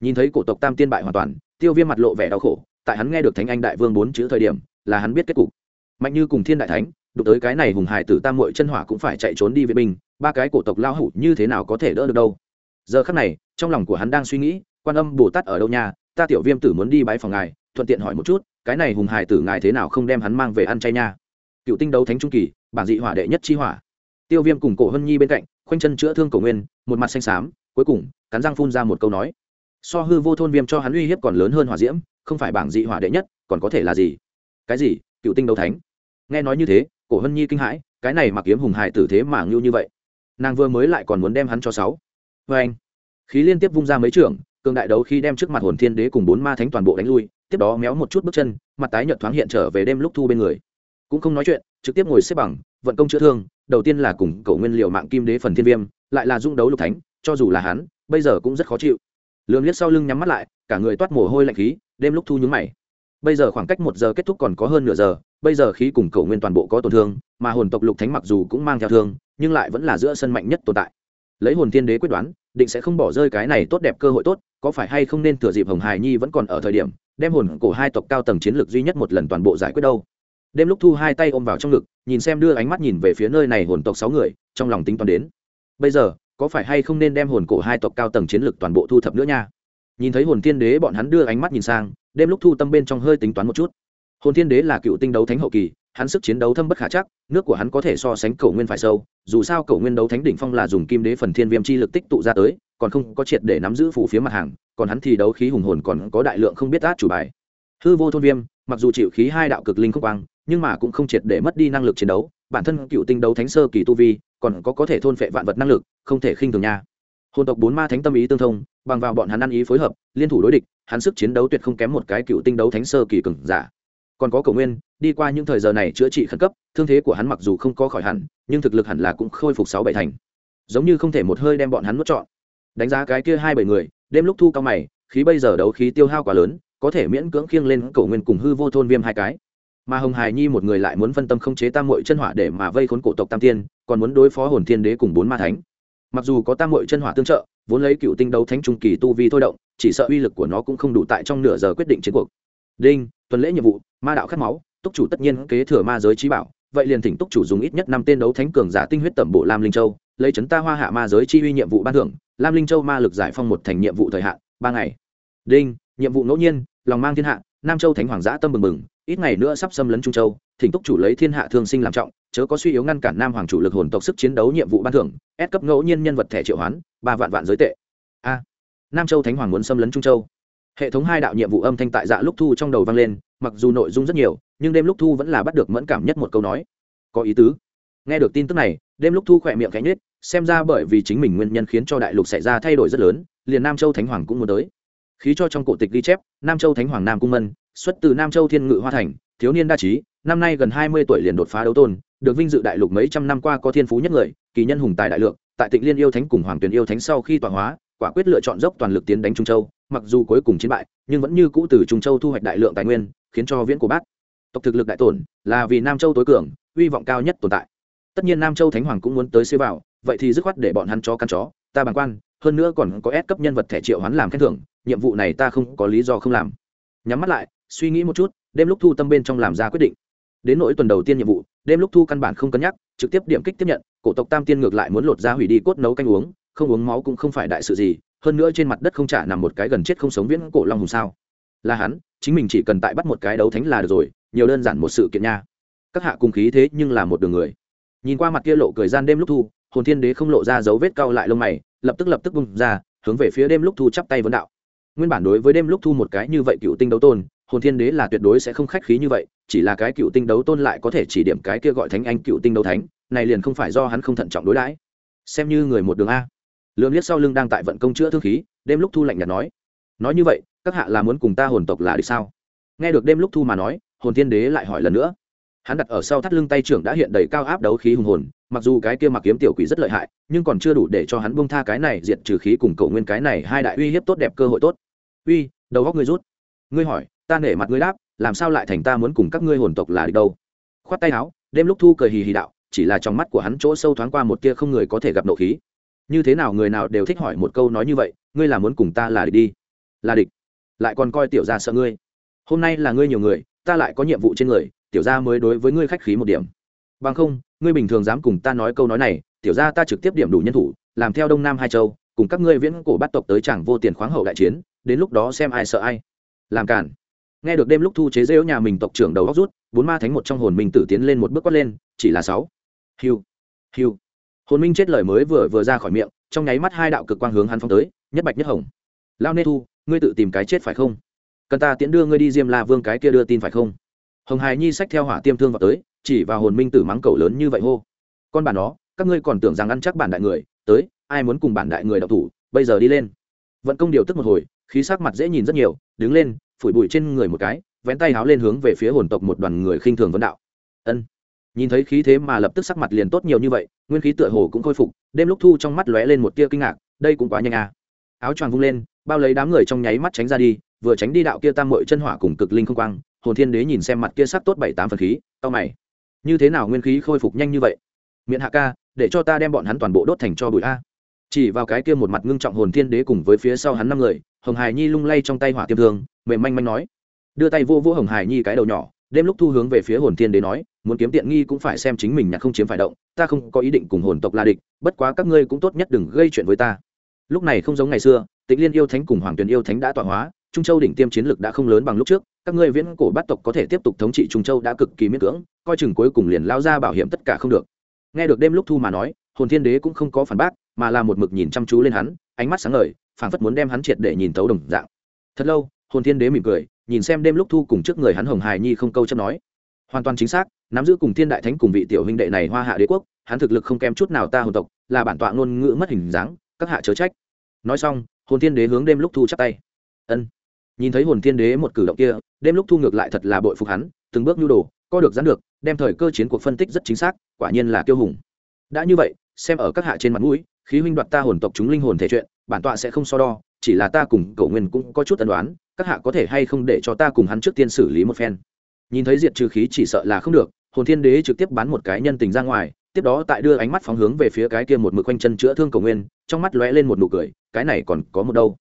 Nhìn thấy cổ tộc tam tiên bại hoàn toàn, tiêu viêm mặt lộ vẻ đau khổ, tại hắn nghe được thánh anh đại vương bốn chữ thời điểm, là hắn biết kết cục. Mạnh như cùng thiên đại thánh, đụng tới cái này hùng hải tử tam mội chân hỏa cũng phải chạy trốn đi vệ binh, ba cái cổ tộc lao hủ như thế nào có thể đỡ được đâu. Giờ khắc này, trong lòng của hắn đang suy nghĩ, quan âm bồ tát ở đâu nhà ta tiểu viêm tử muốn đi bái phòng ngài thuận tiện hỏi một chút, cái này hùng hải tử ngài thế nào không đem hắn mang về ăn chay nha? Cựu tinh đấu thánh trung kỳ, bản dị hỏa đệ nhất chi hỏa. Tiêu viêm cùng cổ hân nhi bên cạnh, khoanh chân chữa thương cổ nguyên, một mặt xanh xám, cuối cùng, cắn răng phun ra một câu nói. So hư vô thôn viêm cho hắn uy hiếp còn lớn hơn hỏa diễm, không phải bảng dị hỏa đệ nhất, còn có thể là gì? Cái gì? Cựu tinh đấu thánh. Nghe nói như thế, cổ hân nhi kinh hãi, cái này mặc kiếm hùng hải tử thế mà ngưu như vậy. Nàng vừa mới lại còn muốn đem hắn cho sáu. Vê anh khí liên tiếp vung ra mấy trưởng cường đại đấu khi đem trước mặt hồn thiên đế cùng bốn ma thánh toàn bộ đánh lui tiếp đó méo một chút bước chân, mặt tái nhợt thoáng hiện trở về đêm lúc thu bên người. Cũng không nói chuyện, trực tiếp ngồi xếp bằng, vận công chữa thương, đầu tiên là cùng cầu nguyên liệu mạng kim đế phần thiên viêm, lại là dung đấu lục thánh, cho dù là hắn, bây giờ cũng rất khó chịu. Lường liếc sau lưng nhắm mắt lại, cả người toát mồ hôi lạnh khí, đêm lúc thu nhúng mày. Bây giờ khoảng cách một giờ kết thúc còn có hơn nửa giờ, bây giờ khí cùng cầu nguyên toàn bộ có tổn thương, mà hồn tộc lục thánh mặc dù cũng mang theo thương, nhưng lại vẫn là giữa sân mạnh nhất tồn tại. Lấy hồn thiên đế quyết đoán, định sẽ không bỏ rơi cái này tốt đẹp cơ hội tốt, có phải hay không nên thừa dịp hồng hài nhi vẫn còn ở thời điểm đem hồn cổ hai tộc cao tầng chiến lược duy nhất một lần toàn bộ giải quyết đâu. Đêm lúc thu hai tay ôm vào trong ngực, nhìn xem đưa ánh mắt nhìn về phía nơi này hồn tộc sáu người, trong lòng tính toán đến. Bây giờ, có phải hay không nên đem hồn cổ hai tộc cao tầng chiến lược toàn bộ thu thập nữa nha? Nhìn thấy hồn thiên đế bọn hắn đưa ánh mắt nhìn sang, đêm lúc thu tâm bên trong hơi tính toán một chút. Hồn thiên đế là cựu tinh đấu thánh hậu kỳ hắn sức chiến đấu thâm bất khả chắc, nước của hắn có thể so sánh cầu nguyên phải sâu, dù sao cầu nguyên đấu thánh đỉnh phong là dùng kim đế phần thiên viêm chi lực tích tụ ra tới, còn không có triệt để nắm giữ phủ phía mặt hàng, còn hắn thì đấu khí hùng hồn còn có đại lượng không biết át chủ bài. Hư vô thôn viêm, mặc dù chịu khí hai đạo cực linh không quang, nhưng mà cũng không triệt để mất đi năng lực chiến đấu, bản thân cựu tinh đấu thánh sơ kỳ tu vi, còn có có thể thôn phệ vạn vật năng lực, không thể khinh thường nha. Hồn tộc bốn ma thánh tâm ý tương thông, bằng vào bọn hắn ăn ý phối hợp, liên thủ đối địch, hắn sức chiến đấu tuyệt không kém một cái cựu tinh đấu thánh sơ kỳ cường giả còn có cầu nguyên, đi qua những thời giờ này chữa trị khẩn cấp, thương thế của hắn mặc dù không có khỏi hẳn, nhưng thực lực hẳn là cũng khôi phục sáu bảy thành. Giống như không thể một hơi đem bọn hắn nuốt trọn. Đánh giá cái kia hai bảy người, đêm lúc thu cao mày, khí bây giờ đấu khí tiêu hao quá lớn, có thể miễn cưỡng khiêng lên cầu nguyên cùng hư vô thôn viêm hai cái. Mà hồng hải nhi một người lại muốn phân tâm không chế tam mội chân hỏa để mà vây khốn cổ tộc tam tiên, còn muốn đối phó hồn thiên đế cùng bốn ma thánh. Mặc dù có tam mội chân hỏa tương trợ, vốn lấy cựu tinh đấu thánh trung kỳ tu vi thôi động, chỉ sợ uy lực của nó cũng không đủ tại trong nửa giờ quyết định chiến cuộc. Đinh! Tuần lễ nhiệm vụ, ma đạo khát máu, túc chủ tất nhiên kế thừa ma giới trí bảo, vậy liền thỉnh túc chủ dùng ít nhất năm tên đấu thánh cường giả tinh huyết tẩm bộ lam linh châu, lấy chấn ta hoa hạ ma giới chi uy nhiệm vụ ban thưởng, lam linh châu ma lực giải phong một thành nhiệm vụ thời hạn, ba ngày. Đinh, nhiệm vụ ngẫu nhiên, lòng mang thiên hạ, nam châu thánh hoàng giã tâm mừng mừng ít ngày nữa sắp xâm lấn trung châu, thỉnh túc chủ lấy thiên hạ thương sinh làm trọng, chớ có suy yếu ngăn cản nam hoàng chủ lực hồn tộc sức chiến đấu nhiệm vụ ban thưởng ép cấp ngẫu nhiên nhân vật thẻ triệu hoán, ba vạn vạn giới tệ. A, nam châu thánh hoàng muốn xâm lấn trung châu hệ thống hai đạo nhiệm vụ âm thanh tại dạ lúc thu trong đầu vang lên, mặc dù nội dung rất nhiều, nhưng đêm lúc thu vẫn là bắt được mẫn cảm nhất một câu nói. Có ý tứ. Nghe được tin tức này, đêm lúc thu khỏe miệng cánh nết xem ra bởi vì chính mình nguyên nhân khiến cho đại lục xảy ra thay đổi rất lớn, liền nam châu thánh hoàng cũng muốn tới. Khí cho trong cổ tịch ghi chép, nam châu thánh hoàng nam cung mân, xuất từ nam châu thiên ngự hoa thành, thiếu niên đa trí, năm nay gần hai mươi tuổi liền đột phá đấu tôn, được vinh dự đại lục mấy trăm năm qua có thiên phú nhất người, kỳ nhân hùng tài đại lượng, tại tịnh liên yêu thánh cùng hoàng tuyền yêu thánh sau khi tọa hóa, quả quyết lựa chọn dốc toàn lực tiến đánh trung châu mặc dù cuối cùng chiến bại, nhưng vẫn như cũ từ trung châu thu hoạch đại lượng tài nguyên, khiến cho viễn Cổ bát. Tộc thực lực đại tổn, là vì nam châu tối cường uy vọng cao nhất tồn tại. Tất nhiên nam châu thánh hoàng cũng muốn tới xế vào, vậy thì dứt khoát để bọn hắn chó căn chó, ta bằng quan, hơn nữa còn có ép cấp nhân vật thẻ triệu hắn làm khen thưởng, nhiệm vụ này ta không có lý do không làm. Nhắm mắt lại, suy nghĩ một chút, đêm lúc thu tâm bên trong làm ra quyết định. Đến nỗi tuần đầu tiên nhiệm vụ, đêm lúc thu căn bản không cân nhắc, trực tiếp điểm kích tiếp nhận, cổ tộc tam tiên ngược lại muốn lột ra hủy đi cốt nấu canh uống, không uống máu cũng không phải đại sự gì hơn nữa trên mặt đất không trả nằm một cái gần chết không sống viễn cổ long hùng sao? Là hắn, chính mình chỉ cần tại bắt một cái đấu thánh là được rồi, nhiều đơn giản một sự kiện nha. Các hạ cùng khí thế nhưng là một đường người. Nhìn qua mặt kia lộ cười gian đêm lúc thu, hồn thiên đế không lộ ra dấu vết cao lại lông mày, lập tức lập tức bung ra, hướng về phía đêm lúc thu chắp tay vấn đạo. Nguyên bản đối với đêm lúc thu một cái như vậy cựu tinh đấu tôn, hồn thiên đế là tuyệt đối sẽ không khách khí như vậy, chỉ là cái cựu tinh đấu tôn lại có thể chỉ điểm cái kia gọi thánh anh cựu tinh đấu thánh, này liền không phải do hắn không thận trọng đối đãi. Xem như người một đường a lương liếc sau lưng đang tại vận công chữa thương khí, đêm lúc thu lạnh nhạt nói nói như vậy, các hạ là muốn cùng ta hồn tộc là đi sao? Nghe được đêm lúc thu mà nói, hồn thiên đế lại hỏi lần nữa. Hắn đặt ở sau thắt lưng tay trưởng đã hiện đầy cao áp đấu khí hùng hồn, mặc dù cái kia mặc kiếm tiểu quỷ rất lợi hại, nhưng còn chưa đủ để cho hắn bông tha cái này diệt trừ khí cùng cầu nguyên cái này hai đại uy hiếp tốt đẹp cơ hội tốt. Uy, đầu góc ngươi rút. Ngươi hỏi, ta nể mặt ngươi đáp, làm sao lại thành ta muốn cùng các ngươi hồn tộc là đi đâu? Khoát tay áo, đêm lúc thu cười hì hì đạo, chỉ là trong mắt của hắn chỗ sâu thoáng qua một tia không người có thể gặp nộ khí như thế nào người nào đều thích hỏi một câu nói như vậy, ngươi là muốn cùng ta là địch đi? Là địch. Lại còn coi tiểu gia sợ ngươi. Hôm nay là ngươi nhiều người, ta lại có nhiệm vụ trên người, tiểu gia mới đối với ngươi khách khí một điểm. Bằng không, ngươi bình thường dám cùng ta nói câu nói này, tiểu gia ta trực tiếp điểm đủ nhân thủ, làm theo đông nam hai châu, cùng các ngươi viễn cổ bắt tộc tới chẳng vô tiền khoáng hậu đại chiến, đến lúc đó xem ai sợ ai. Làm cản nghe được đêm lúc thu chế rêu nhà mình tộc trưởng đầu góc rút, bốn ma thánh một trong hồn mình tử tiến lên một bước quát lên, chỉ là sáu. Hiu. Hiu hồn minh chết lời mới vừa vừa ra khỏi miệng, trong nháy mắt hai đạo cực quang hướng hắn phong tới, nhất bạch nhất hồng. Lao nê thu, ngươi tự tìm cái chết phải không? Cần ta tiễn đưa ngươi đi diêm la vương cái kia đưa tin phải không? Hồng hài nhi sách theo hỏa tiêm thương vào tới, chỉ vào hồn minh tử mắng cầu lớn như vậy hô. Con bản đó các ngươi còn tưởng rằng ăn chắc bản đại người, tới, ai muốn cùng bản đại người đọc thủ, bây giờ đi lên. Vận công điều tức một hồi, khí sắc mặt dễ nhìn rất nhiều, đứng lên, phủi bụi trên người một cái, vén tay háo lên hướng về phía hồn tộc một đoàn người khinh thường vấn đạo. Ân nhìn thấy khí thế mà lập tức sắc mặt liền tốt nhiều như vậy, nguyên khí tựa hồ cũng khôi phục, đêm lúc thu trong mắt lóe lên một tia kinh ngạc, đây cũng quá nhanh à. Áo choàng vung lên, bao lấy đám người trong nháy mắt tránh ra đi, vừa tránh đi đạo kia tam mội chân hỏa cùng cực linh không quang, hồn thiên đế nhìn xem mặt kia sắc tốt bảy tám phần khí tao mày. Như thế nào nguyên khí khôi phục nhanh như vậy? Miệng hạ ca, để cho ta đem bọn hắn toàn bộ đốt thành cho bụi a. Chỉ vào cái kia một mặt ngưng trọng hồn thiên đế cùng với phía sau hắn năm người, hồng hải nhi lung lay trong tay hỏa tiêm thương, mềm manh manh nói. Đưa tay vô vô hồng hải nhi cái đầu nhỏ, đêm lúc thu hướng về phía hồn thiên đế nói muốn kiếm tiện nghi cũng phải xem chính mình nhặt không chiếm phải động, ta không có ý định cùng hồn tộc la địch, bất quá các ngươi cũng tốt nhất đừng gây chuyện với ta. Lúc này không giống ngày xưa, tịnh liên yêu thánh cùng hoàng tuyền yêu thánh đã tọa hóa, trung châu đỉnh tiêm chiến lực đã không lớn bằng lúc trước, các ngươi viễn cổ bát tộc có thể tiếp tục thống trị trung châu đã cực kỳ miễn cưỡng, coi chừng cuối cùng liền lao ra bảo hiểm tất cả không được. Nghe được đêm lúc thu mà nói, hồn thiên đế cũng không có phản bác, mà là một mực nhìn chăm chú lên hắn, ánh mắt sáng ngời, phảng phất muốn đem hắn triệt để nhìn thấu đồng dạng. Thật lâu, hồn thiên đế mỉm cười, nhìn xem đêm lúc thu cùng trước người hắn hồng hài nhi không câu chấp nói. Hoàn toàn chính xác nắm giữ cùng thiên đại thánh cùng vị tiểu huynh đệ này hoa hạ đế quốc, hắn thực lực không kém chút nào ta hồn tộc, là bản tọa ngôn ngữ mất hình dáng, các hạ chớ trách. Nói xong, hồn thiên đế hướng đêm lúc thu chắp tay. Ân. Nhìn thấy hồn thiên đế một cử động kia, đêm lúc thu ngược lại thật là bội phục hắn, từng bước nhu đồ, co được dán được, đem thời cơ chiến cuộc phân tích rất chính xác, quả nhiên là kiêu hùng. Đã như vậy, xem ở các hạ trên mặt mũi, khí huynh đoạt ta hồn tộc chúng linh hồn thể chuyện, bản tọa sẽ không so đo, chỉ là ta cùng cậu nguyên cũng có chút tần đoán các hạ có thể hay không để cho ta cùng hắn trước tiên xử lý một phen. Nhìn thấy diệt trừ khí chỉ sợ là không được hồn thiên đế trực tiếp bán một cái nhân tình ra ngoài, tiếp đó tại đưa ánh mắt phóng hướng về phía cái kia một mực quanh chân chữa thương cầu nguyên, trong mắt lóe lên một nụ cười, cái này còn có một đâu?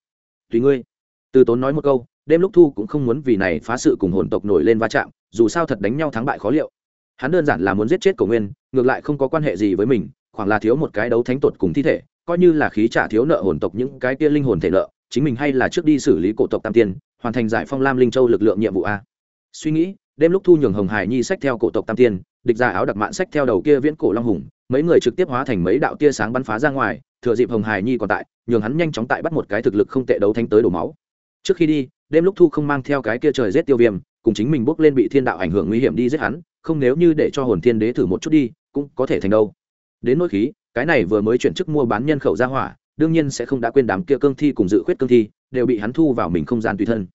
Tùy ngươi. Từ tốn nói một câu, đêm lúc thu cũng không muốn vì này phá sự cùng hồn tộc nổi lên va chạm, dù sao thật đánh nhau thắng bại khó liệu. Hắn đơn giản là muốn giết chết cầu nguyên, ngược lại không có quan hệ gì với mình, khoảng là thiếu một cái đấu thánh tột cùng thi thể, coi như là khí trả thiếu nợ hồn tộc những cái kia linh hồn thể nợ, chính mình hay là trước đi xử lý cổ tộc tam tiên, hoàn thành giải phong lam linh châu lực lượng nhiệm vụ a. Suy nghĩ đêm lúc thu nhường hồng hải nhi sách theo cổ tộc tam tiên, địch ra áo đặc mạn sách theo đầu kia viễn cổ long hùng, mấy người trực tiếp hóa thành mấy đạo tia sáng bắn phá ra ngoài, thừa dịp hồng hải nhi còn tại, nhường hắn nhanh chóng tại bắt một cái thực lực không tệ đấu thanh tới đổ máu. Trước khi đi, đêm lúc thu không mang theo cái kia trời rét tiêu viêm, cùng chính mình bước lên bị thiên đạo ảnh hưởng nguy hiểm đi giết hắn, không nếu như để cho hồn thiên đế thử một chút đi, cũng có thể thành đâu. Đến nỗi khí, cái này vừa mới chuyển chức mua bán nhân khẩu ra hỏa, đương nhiên sẽ không đã quên đám kia cương thi cùng dự khuyết cương thi, đều bị hắn thu vào mình không gian tùy thân.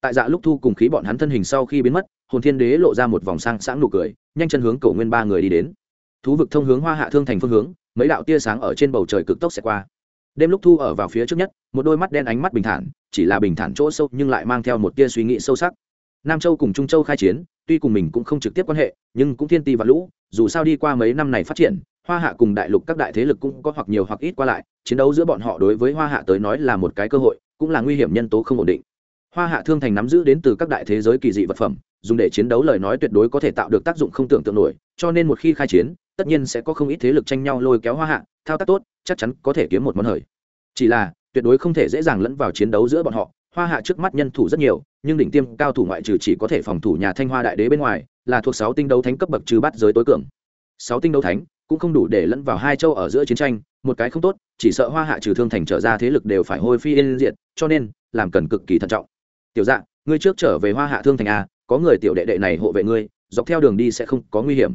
Tại dạ lúc thu cùng khí bọn hắn thân hình sau khi biến mất hồn thiên đế lộ ra một vòng sang sáng nụ cười, nhanh chân hướng cầu nguyên ba người đi đến. Thú vực thông hướng hoa hạ thương thành phương hướng, mấy đạo tia sáng ở trên bầu trời cực tốc sẽ qua. Đêm lúc thu ở vào phía trước nhất, một đôi mắt đen ánh mắt bình thản, chỉ là bình thản chỗ sâu nhưng lại mang theo một tia suy nghĩ sâu sắc. Nam châu cùng trung châu khai chiến, tuy cùng mình cũng không trực tiếp quan hệ, nhưng cũng thiên ti và lũ, dù sao đi qua mấy năm này phát triển, hoa hạ cùng đại lục các đại thế lực cũng có hoặc nhiều hoặc ít qua lại, chiến đấu giữa bọn họ đối với hoa hạ tới nói là một cái cơ hội, cũng là nguy hiểm nhân tố không ổn định. Hoa hạ thương thành nắm giữ đến từ các đại thế giới kỳ dị vật phẩm dùng để chiến đấu lời nói tuyệt đối có thể tạo được tác dụng không tưởng tượng nổi, cho nên một khi khai chiến, tất nhiên sẽ có không ít thế lực tranh nhau lôi kéo hoa hạ, thao tác tốt, chắc chắn có thể kiếm một món hời. Chỉ là, tuyệt đối không thể dễ dàng lẫn vào chiến đấu giữa bọn họ, hoa hạ trước mắt nhân thủ rất nhiều, nhưng đỉnh tiêm cao thủ ngoại trừ chỉ có thể phòng thủ nhà thanh hoa đại đế bên ngoài, là thuộc sáu tinh đấu thánh cấp bậc trừ bắt giới tối cường. Sáu tinh đấu thánh cũng không đủ để lẫn vào hai châu ở giữa chiến tranh, một cái không tốt, chỉ sợ hoa hạ trừ thương thành trở ra thế lực đều phải hôi phi yên diện cho nên, làm cần cực kỳ thận trọng. Tiểu dạng ngươi trước trở về hoa hạ thương thành a có người tiểu đệ đệ này hộ vệ ngươi, dọc theo đường đi sẽ không có nguy hiểm.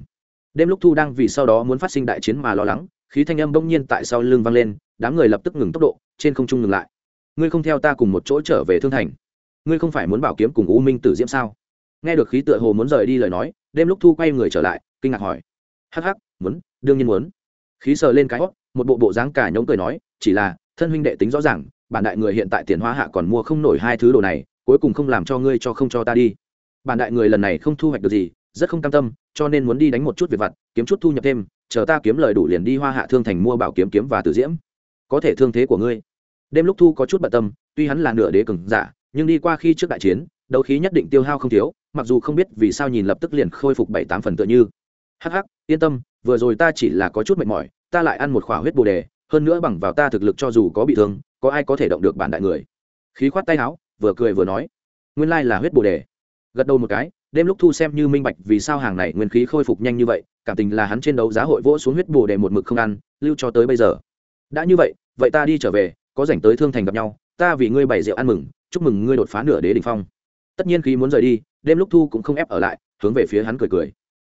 Đêm lúc thu đang vì sau đó muốn phát sinh đại chiến mà lo lắng, khí thanh âm bỗng nhiên tại sau lưng vang lên, đám người lập tức ngừng tốc độ, trên không trung ngừng lại. Ngươi không theo ta cùng một chỗ trở về thương thành. Ngươi không phải muốn bảo kiếm cùng u minh tử diễm sao? Nghe được khí tựa hồ muốn rời đi lời nói, đêm lúc thu quay người trở lại, kinh ngạc hỏi. Hắc hắc, muốn, đương nhiên muốn. Khí sờ lên cái hót một bộ bộ dáng cả nhóm cười nói, chỉ là, thân huynh đệ tính rõ ràng, bản đại người hiện tại tiền hoa hạ còn mua không nổi hai thứ đồ này, cuối cùng không làm cho ngươi cho không cho ta đi bản đại người lần này không thu hoạch được gì, rất không cam tâm, cho nên muốn đi đánh một chút việc vặt, kiếm chút thu nhập thêm, chờ ta kiếm lời đủ liền đi hoa hạ thương thành mua bảo kiếm kiếm và tử diễm. Có thể thương thế của ngươi. Đêm lúc thu có chút bận tâm, tuy hắn là nửa đế cường giả, nhưng đi qua khi trước đại chiến, đấu khí nhất định tiêu hao không thiếu, mặc dù không biết vì sao nhìn lập tức liền khôi phục bảy tám phần tựa như. Hắc hắc, yên tâm, vừa rồi ta chỉ là có chút mệt mỏi, ta lại ăn một khỏa huyết bồ đề, hơn nữa bằng vào ta thực lực cho dù có bị thương, có ai có thể động được bản đại người. Khí khoát tay áo, vừa cười vừa nói, nguyên lai là huyết bồ đề gật đầu một cái, đêm lúc thu xem như minh bạch vì sao hàng này nguyên khí khôi phục nhanh như vậy, cảm tình là hắn trên đấu giá hội vỗ xuống huyết bồ đề một mực không ăn, lưu cho tới bây giờ. Đã như vậy vậy ta đi trở về, có dành tới thương thành gặp nhau, ta vì ngươi bày rượu ăn mừng, chúc mừng ngươi đột phá nửa đế đ ỉ n h phong. Tất nhiên khi muốn rời đi, đêm lúc thu cũng không ép ở lại, hướng về phía hắn cười cười.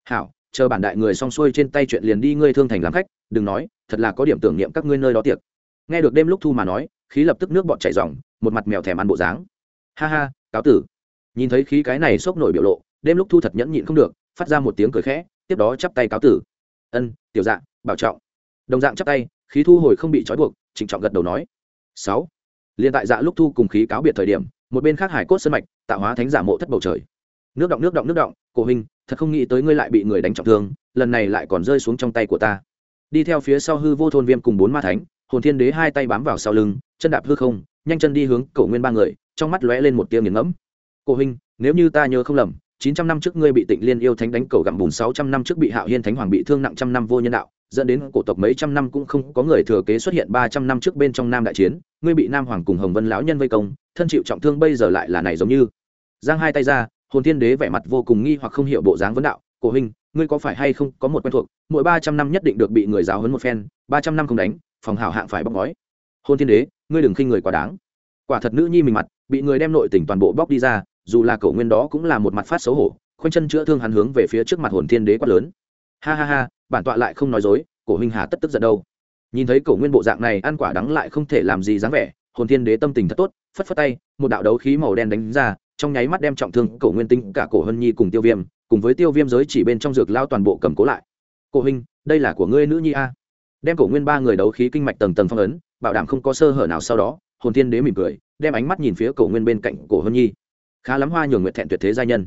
Hảo, chờ bản đại người xong xuôi trên tay chuyện liền đi ngươi thương thành làm khách, đừng nói, thật là có điểm tưởng niệm các ngươi nơi đó tiệc. Nghe được đêm lúc thu mà nói, khí lập tức nước bọt chảy dòng một mặt mèo thèm ăn bộ dáng. Ha ha, cáo tử nhìn thấy khí cái này sốc nổi biểu lộ, đêm lúc thu thật nhẫn nhịn không được, phát ra một tiếng cười khẽ, tiếp đó chắp tay cáo tử. Ân, tiểu dạng bảo trọng. Đồng dạng chắp tay, khí thu hồi không bị trói buộc, trịnh trọng gật đầu nói. Sáu. Liền tại dạ lúc thu cùng khí cáo biệt thời điểm, một bên khác hải cốt sân mạch tạo hóa thánh giả mộ thất bầu trời. Nước động nước động nước động, cổ hình, thật không nghĩ tới ngươi lại bị người đánh trọng thương, lần này lại còn rơi xuống trong tay của ta. Đi theo phía sau hư vô thôn viêm cùng bốn ma thánh, hồn thiên đế hai tay bám vào sau lưng, chân đạp hư không, nhanh chân đi hướng cổ nguyên ba người, trong mắt lóe lên một tia nghiền ngẫm cổ huynh, nếu như ta nhớ không lầm chín trăm năm trước ngươi bị Tịnh Liên yêu thánh đánh cầu gặm bùn sáu trăm năm trước bị Hạo Hiên thánh hoàng bị thương nặng trăm năm vô nhân đạo, dẫn đến cổ tộc mấy trăm năm cũng không có người thừa kế xuất hiện ba trăm năm trước bên trong Nam đại chiến, ngươi bị Nam hoàng cùng Hồng Vân lão nhân vây công, thân chịu trọng thương bây giờ lại là này giống như. Giang hai tay ra, Hồn Thiên Đế vẻ mặt vô cùng nghi hoặc không hiểu bộ dáng vấn đạo, "Cổ huynh, ngươi có phải hay không có một quen thuộc, mỗi ba trăm năm nhất định được bị người giáo huấn một phen, ba trăm năm không đánh, phòng hảo hạng phải bóc gói." Hồn Thiên Đế, ngươi đừng khinh người quá đáng. Quả thật nữ nhi mình mặt, bị người đem nội tình toàn bộ bóc đi ra, dù là cậu nguyên đó cũng là một mặt phát xấu hổ, khoanh chân chữa thương hắn hướng về phía trước mặt hồn thiên đế quát lớn. Ha ha ha, bản tọa lại không nói dối, cổ huynh hà tất tức giận đâu. Nhìn thấy cổ nguyên bộ dạng này, ăn quả đắng lại không thể làm gì dáng vẻ, hồn thiên đế tâm tình thật tốt, phất phất tay, một đạo đấu khí màu đen đánh ra, trong nháy mắt đem trọng thương cổ nguyên tinh cả cổ hân nhi cùng tiêu viêm, cùng với tiêu viêm giới chỉ bên trong dược lao toàn bộ cầm cố lại. Cổ huynh, đây là của ngươi nữ nhi a. Đem cổ nguyên ba người đấu khí kinh mạch tầng tầng phong ấn, bảo đảm không có sơ hở nào sau đó, hồn thiên đế mỉm cười, đem ánh mắt nhìn phía cổ nguyên bên cạnh cổ hân nhi khá lắm hoa nhường nguyện thẹn tuyệt thế gia nhân.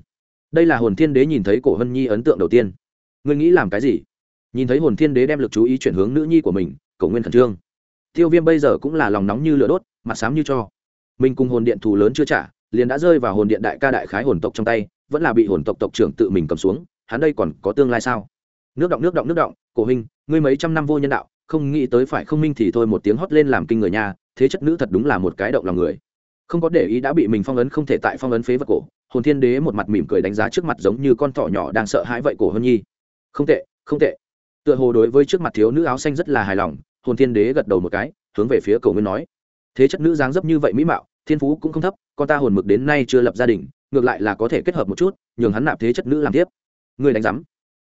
Đây là hồn thiên đế nhìn thấy cổ hân nhi ấn tượng đầu tiên. Ngươi nghĩ làm cái gì? Nhìn thấy hồn thiên đế đem l ự c chú ý chuyển hướng nữ nhi của mình, cổ nguyên khẩn trương. Tiêu viêm bây giờ cũng là lòng nóng như lửa đốt, mặt xám như cho. Mình cùng hồn điện thù lớn chưa trả, liền đã rơi vào hồn điện đại ca đại khái hồn tộc trong tay, vẫn là bị hồn tộc tộc trưởng tự mình cầm xuống, hắn đây còn có tương lai sao? Nước động nước động nước động, cổ hình ngươi mấy trăm năm vô nhân đạo, không nghĩ tới phải không minh thì thôi một tiếng hót lên làm kinh người nha thế chất nữ thật đúng là một cái động lòng người không có để ý đã bị mình phong ấn không thể tại phong ấn phế vật cổ, hồn thiên đế một mặt mỉm cười đánh giá trước mặt giống như con thỏ nhỏ đang sợ hãi vậy cổ hân nhi. Không tệ không tệ. Tựa hồ đối với trước mặt thiếu nữ áo xanh rất là hài lòng, hồn thiên đế gật đầu một cái, hướng về phía cầu nguyên nói. Thế chất nữ dáng dấp như vậy mỹ mạo, thiên phú cũng không thấp, con ta hồn mực đến nay chưa lập gia đình, ngược lại là có thể kết hợp một chút, nhường hắn nạp thế chất nữ làm tiếp. Người đánh giám.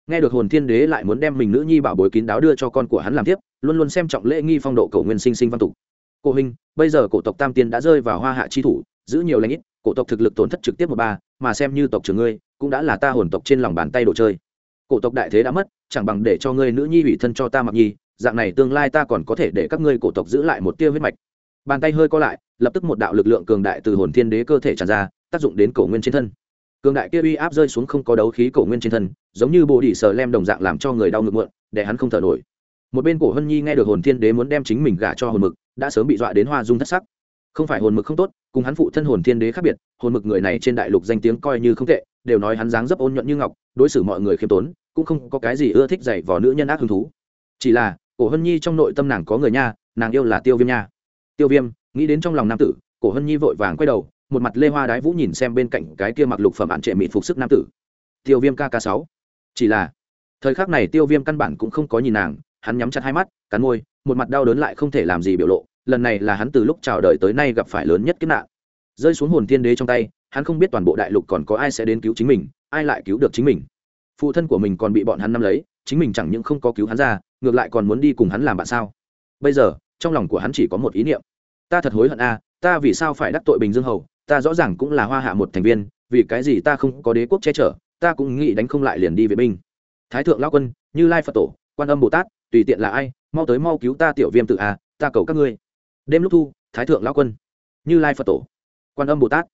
Nghe được hồn thiên đế lại muốn đem mình nữ nhi bảo bối kín đáo đưa cho con của hắn làm tiếp, luôn luôn xem trọng lễ nghi phong độ cầu nguyên sinh sinh văn tục cổ hình bây giờ cổ tộc tam tiên đã rơi vào hoa hạ chi thủ, giữ nhiều lãnh ít, cổ tộc thực lực tổn thất trực tiếp một ba, mà xem như tộc trưởng ngươi, cũng đã là ta hồn tộc trên lòng bàn tay đồ chơi. Cổ tộc đại thế đã mất, chẳng bằng để cho ngươi nữ nhi ủy thân cho ta mặc nhi, dạng này tương lai ta còn có thể để các ngươi cổ tộc giữ lại một tia huyết mạch. Bàn tay hơi co lại, lập tức một đạo lực lượng cường đại từ hồn thiên đế cơ thể tràn ra, tác dụng đến cổ nguyên trên thân. Cường đại kia uy áp rơi xuống không có đấu khí cổ nguyên trên thân, giống như bộ đỉ sờ lem đồng dạng làm cho người đau ngực muộn, để hắn không thở nổi. Một bên cổ hân nhi nghe được hồn thiên đế muốn đem chính mình gả cho hồn mực đã sớm bị dọa đến hoa dung thất sắc. Không phải hồn mực không tốt, cùng hắn phụ thân hồn thiên đế khác biệt, hồn mực người này trên đại lục danh tiếng coi như không tệ, đều nói hắn dáng dấp ôn nhuận như ngọc, đối xử mọi người khiêm tốn, cũng không có cái gì ưa thích dạy vò nữ nhân ác hứng thú. Chỉ là, cổ hân nhi trong nội tâm nàng có người nha, nàng yêu là tiêu viêm nha. Tiêu viêm, nghĩ đến trong lòng nam tử, cổ hân nhi vội vàng quay đầu, một mặt lê hoa đái vũ nhìn xem bên cạnh cái kia mặc lục phẩm bạn trệ mị phục sức nam tử. Tiêu viêm kk sáu. Chỉ là, thời khắc này tiêu viêm căn bản cũng không có nhìn nàng hắn nhắm chặt hai mắt, cắn môi, một mặt đau đớn lại không thể làm gì biểu lộ, lần này là hắn từ lúc chào đời tới nay gặp phải lớn nhất kiếp nạn. Rơi xuống hồn thiên đế trong tay, hắn không biết toàn bộ đại lục còn có ai sẽ đến cứu chính mình, ai lại cứu được chính mình. Phụ thân của mình còn bị bọn hắn nắm lấy, chính mình chẳng những không có cứu hắn ra, ngược lại còn muốn đi cùng hắn làm bạn sao? Bây giờ, trong lòng của hắn chỉ có một ý niệm. Ta thật hối hận a, ta vì sao phải đắc tội bình dương hầu? Ta rõ ràng cũng là hoa hạ một thành viên, vì cái gì ta không có đế quốc che chở? Ta cũng nghĩ đánh không lại liền đi vệ binh. Thái thượng lao quân, như lai phật tổ, quan âm bồ tát tùy tiện là ai, mau tới mau cứu ta tiểu viêm tự a à, ta cầu các ngươi. Đêm lúc thu, thái thượng lao quân, như lai phật tổ, quan âm bồ tát,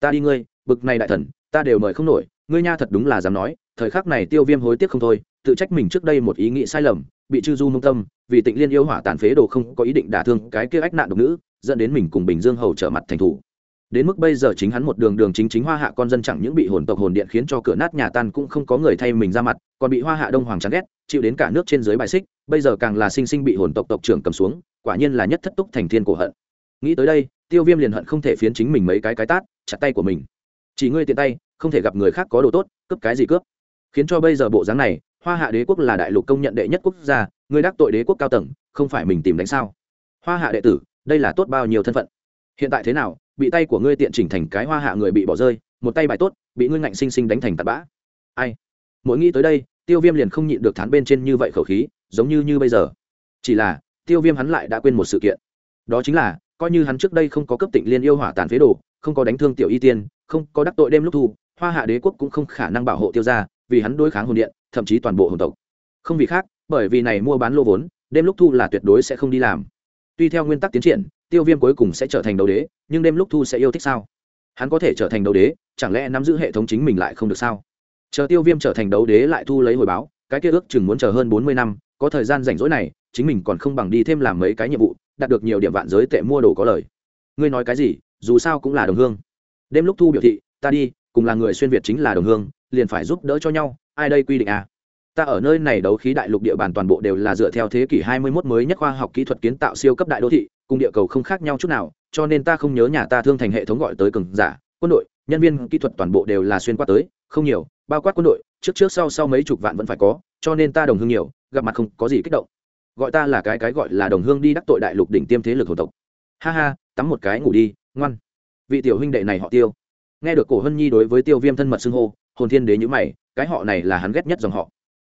ta đi ngươi, bực này đại thần, ta đều mời không nổi, ngươi nha thật đúng là dám nói, thời khắc này tiêu viêm hối tiếc không thôi, tự trách mình trước đây một ý nghĩ sai lầm, bị chư du mông tâm, vì tịnh liên yêu hỏa tàn phế đồ không có ý định đả thương cái kia ách nạn độc nữ, dẫn đến mình cùng bình dương hầu trở mặt thành thủ. Đến mức bây giờ chính hắn một đường đường chính chính hoa hạ con dân chẳng những bị hồn tộc hồn điện khiến cho cửa nát nhà tan cũng không có người thay mình ra mặt, còn bị hoa hạ đông hoàng chán ghét, chịu đến cả nước trên dưới bài xích bây giờ càng là sinh sinh bị hồn tộc tộc trưởng cầm xuống, quả nhiên là nhất thất túc thành thiên cổ hận. Nghĩ tới đây, tiêu viêm liền hận không thể phiến chính mình mấy cái cái tát, chặt tay của mình. Chỉ ngươi tiện tay, không thể gặp người khác có đồ tốt, cướp cái gì cướp? Khiến cho bây giờ bộ dáng này, hoa hạ đế quốc là đại lục công nhận đệ nhất quốc gia, ngươi đắc tội đế quốc cao tầng, không phải mình tìm đánh sao? Hoa hạ đệ tử, đây là tốt bao nhiêu thân phận? Hiện tại thế nào, bị tay của ngươi tiện chỉnh thành cái hoa hạ người bị bỏ rơi, một tay bài tốt, bị ngươi ngạnh sinh sinh đánh thành tạt bã. Ai? Mỗi nghĩ tới đây, tiêu viêm liền không nhịn được thán bên trên như vậy khẩu khí giống như như bây giờ. Chỉ là, tiêu viêm hắn lại đã quên một sự kiện. Đó chính là, coi như hắn trước đây không có cấp tịnh liên yêu hỏa tàn phế đồ, không có đánh thương tiểu y tiên, không có đắc tội đêm lúc thu, hoa hạ đế quốc cũng không khả năng bảo hộ tiêu ra vì hắn đối kháng hồn điện, thậm chí toàn bộ hồn tộc. Không vì khác, bởi vì này mua bán lô vốn, đêm lúc thu là tuyệt đối sẽ không đi làm. Tuy theo nguyên tắc tiến triển, tiêu viêm cuối cùng sẽ trở thành đấu đế, nhưng đêm lúc thu sẽ yêu thích sao? Hắn có thể trở thành đấu đế, chẳng lẽ nắm giữ hệ thống chính mình lại không được sao? Chờ tiêu viêm trở thành đấu đế lại thu lấy hồi báo, cái kia ước chừng muốn chờ hơn bốn mươi năm có thời gian rảnh rỗi này, chính mình còn không bằng đi thêm làm mấy cái nhiệm vụ, đạt được nhiều điểm vạn giới tệ mua đồ có lời. Ngươi nói cái gì, dù sao cũng là đồng hương. Đêm lúc thu biểu thị, ta đi, cùng là người xuyên việt chính là đồng hương, liền phải giúp đỡ cho nhau, ai đây quy định à? Ta ở nơi này đấu khí đại lục địa bàn toàn bộ đều là dựa theo thế kỷ 21 mới nhất khoa học kỹ thuật kiến tạo siêu cấp đại đô thị, cùng địa cầu không khác nhau chút nào, cho nên ta không nhớ nhà ta thương thành hệ thống gọi tới cường giả, quân đội, nhân viên kỹ thuật toàn bộ đều là xuyên qua tới, không nhiều, bao quát quân đội, trước trước sau sau mấy chục vạn vẫn phải có cho nên ta đồng hương nhiều, gặp mặt không có gì kích động. Gọi ta là cái cái gọi là đồng hương đi đắc tội đại lục đỉnh tiêm thế lực hồ tộc. Ha ha, tắm một cái ngủ đi, ngoan. Vị tiểu huynh đệ này họ tiêu. Nghe được cổ hân nhi đối với tiêu viêm thân mật xưng hô, hồn thiên đế nhữ mày, cái họ này là hắn ghét nhất dòng họ.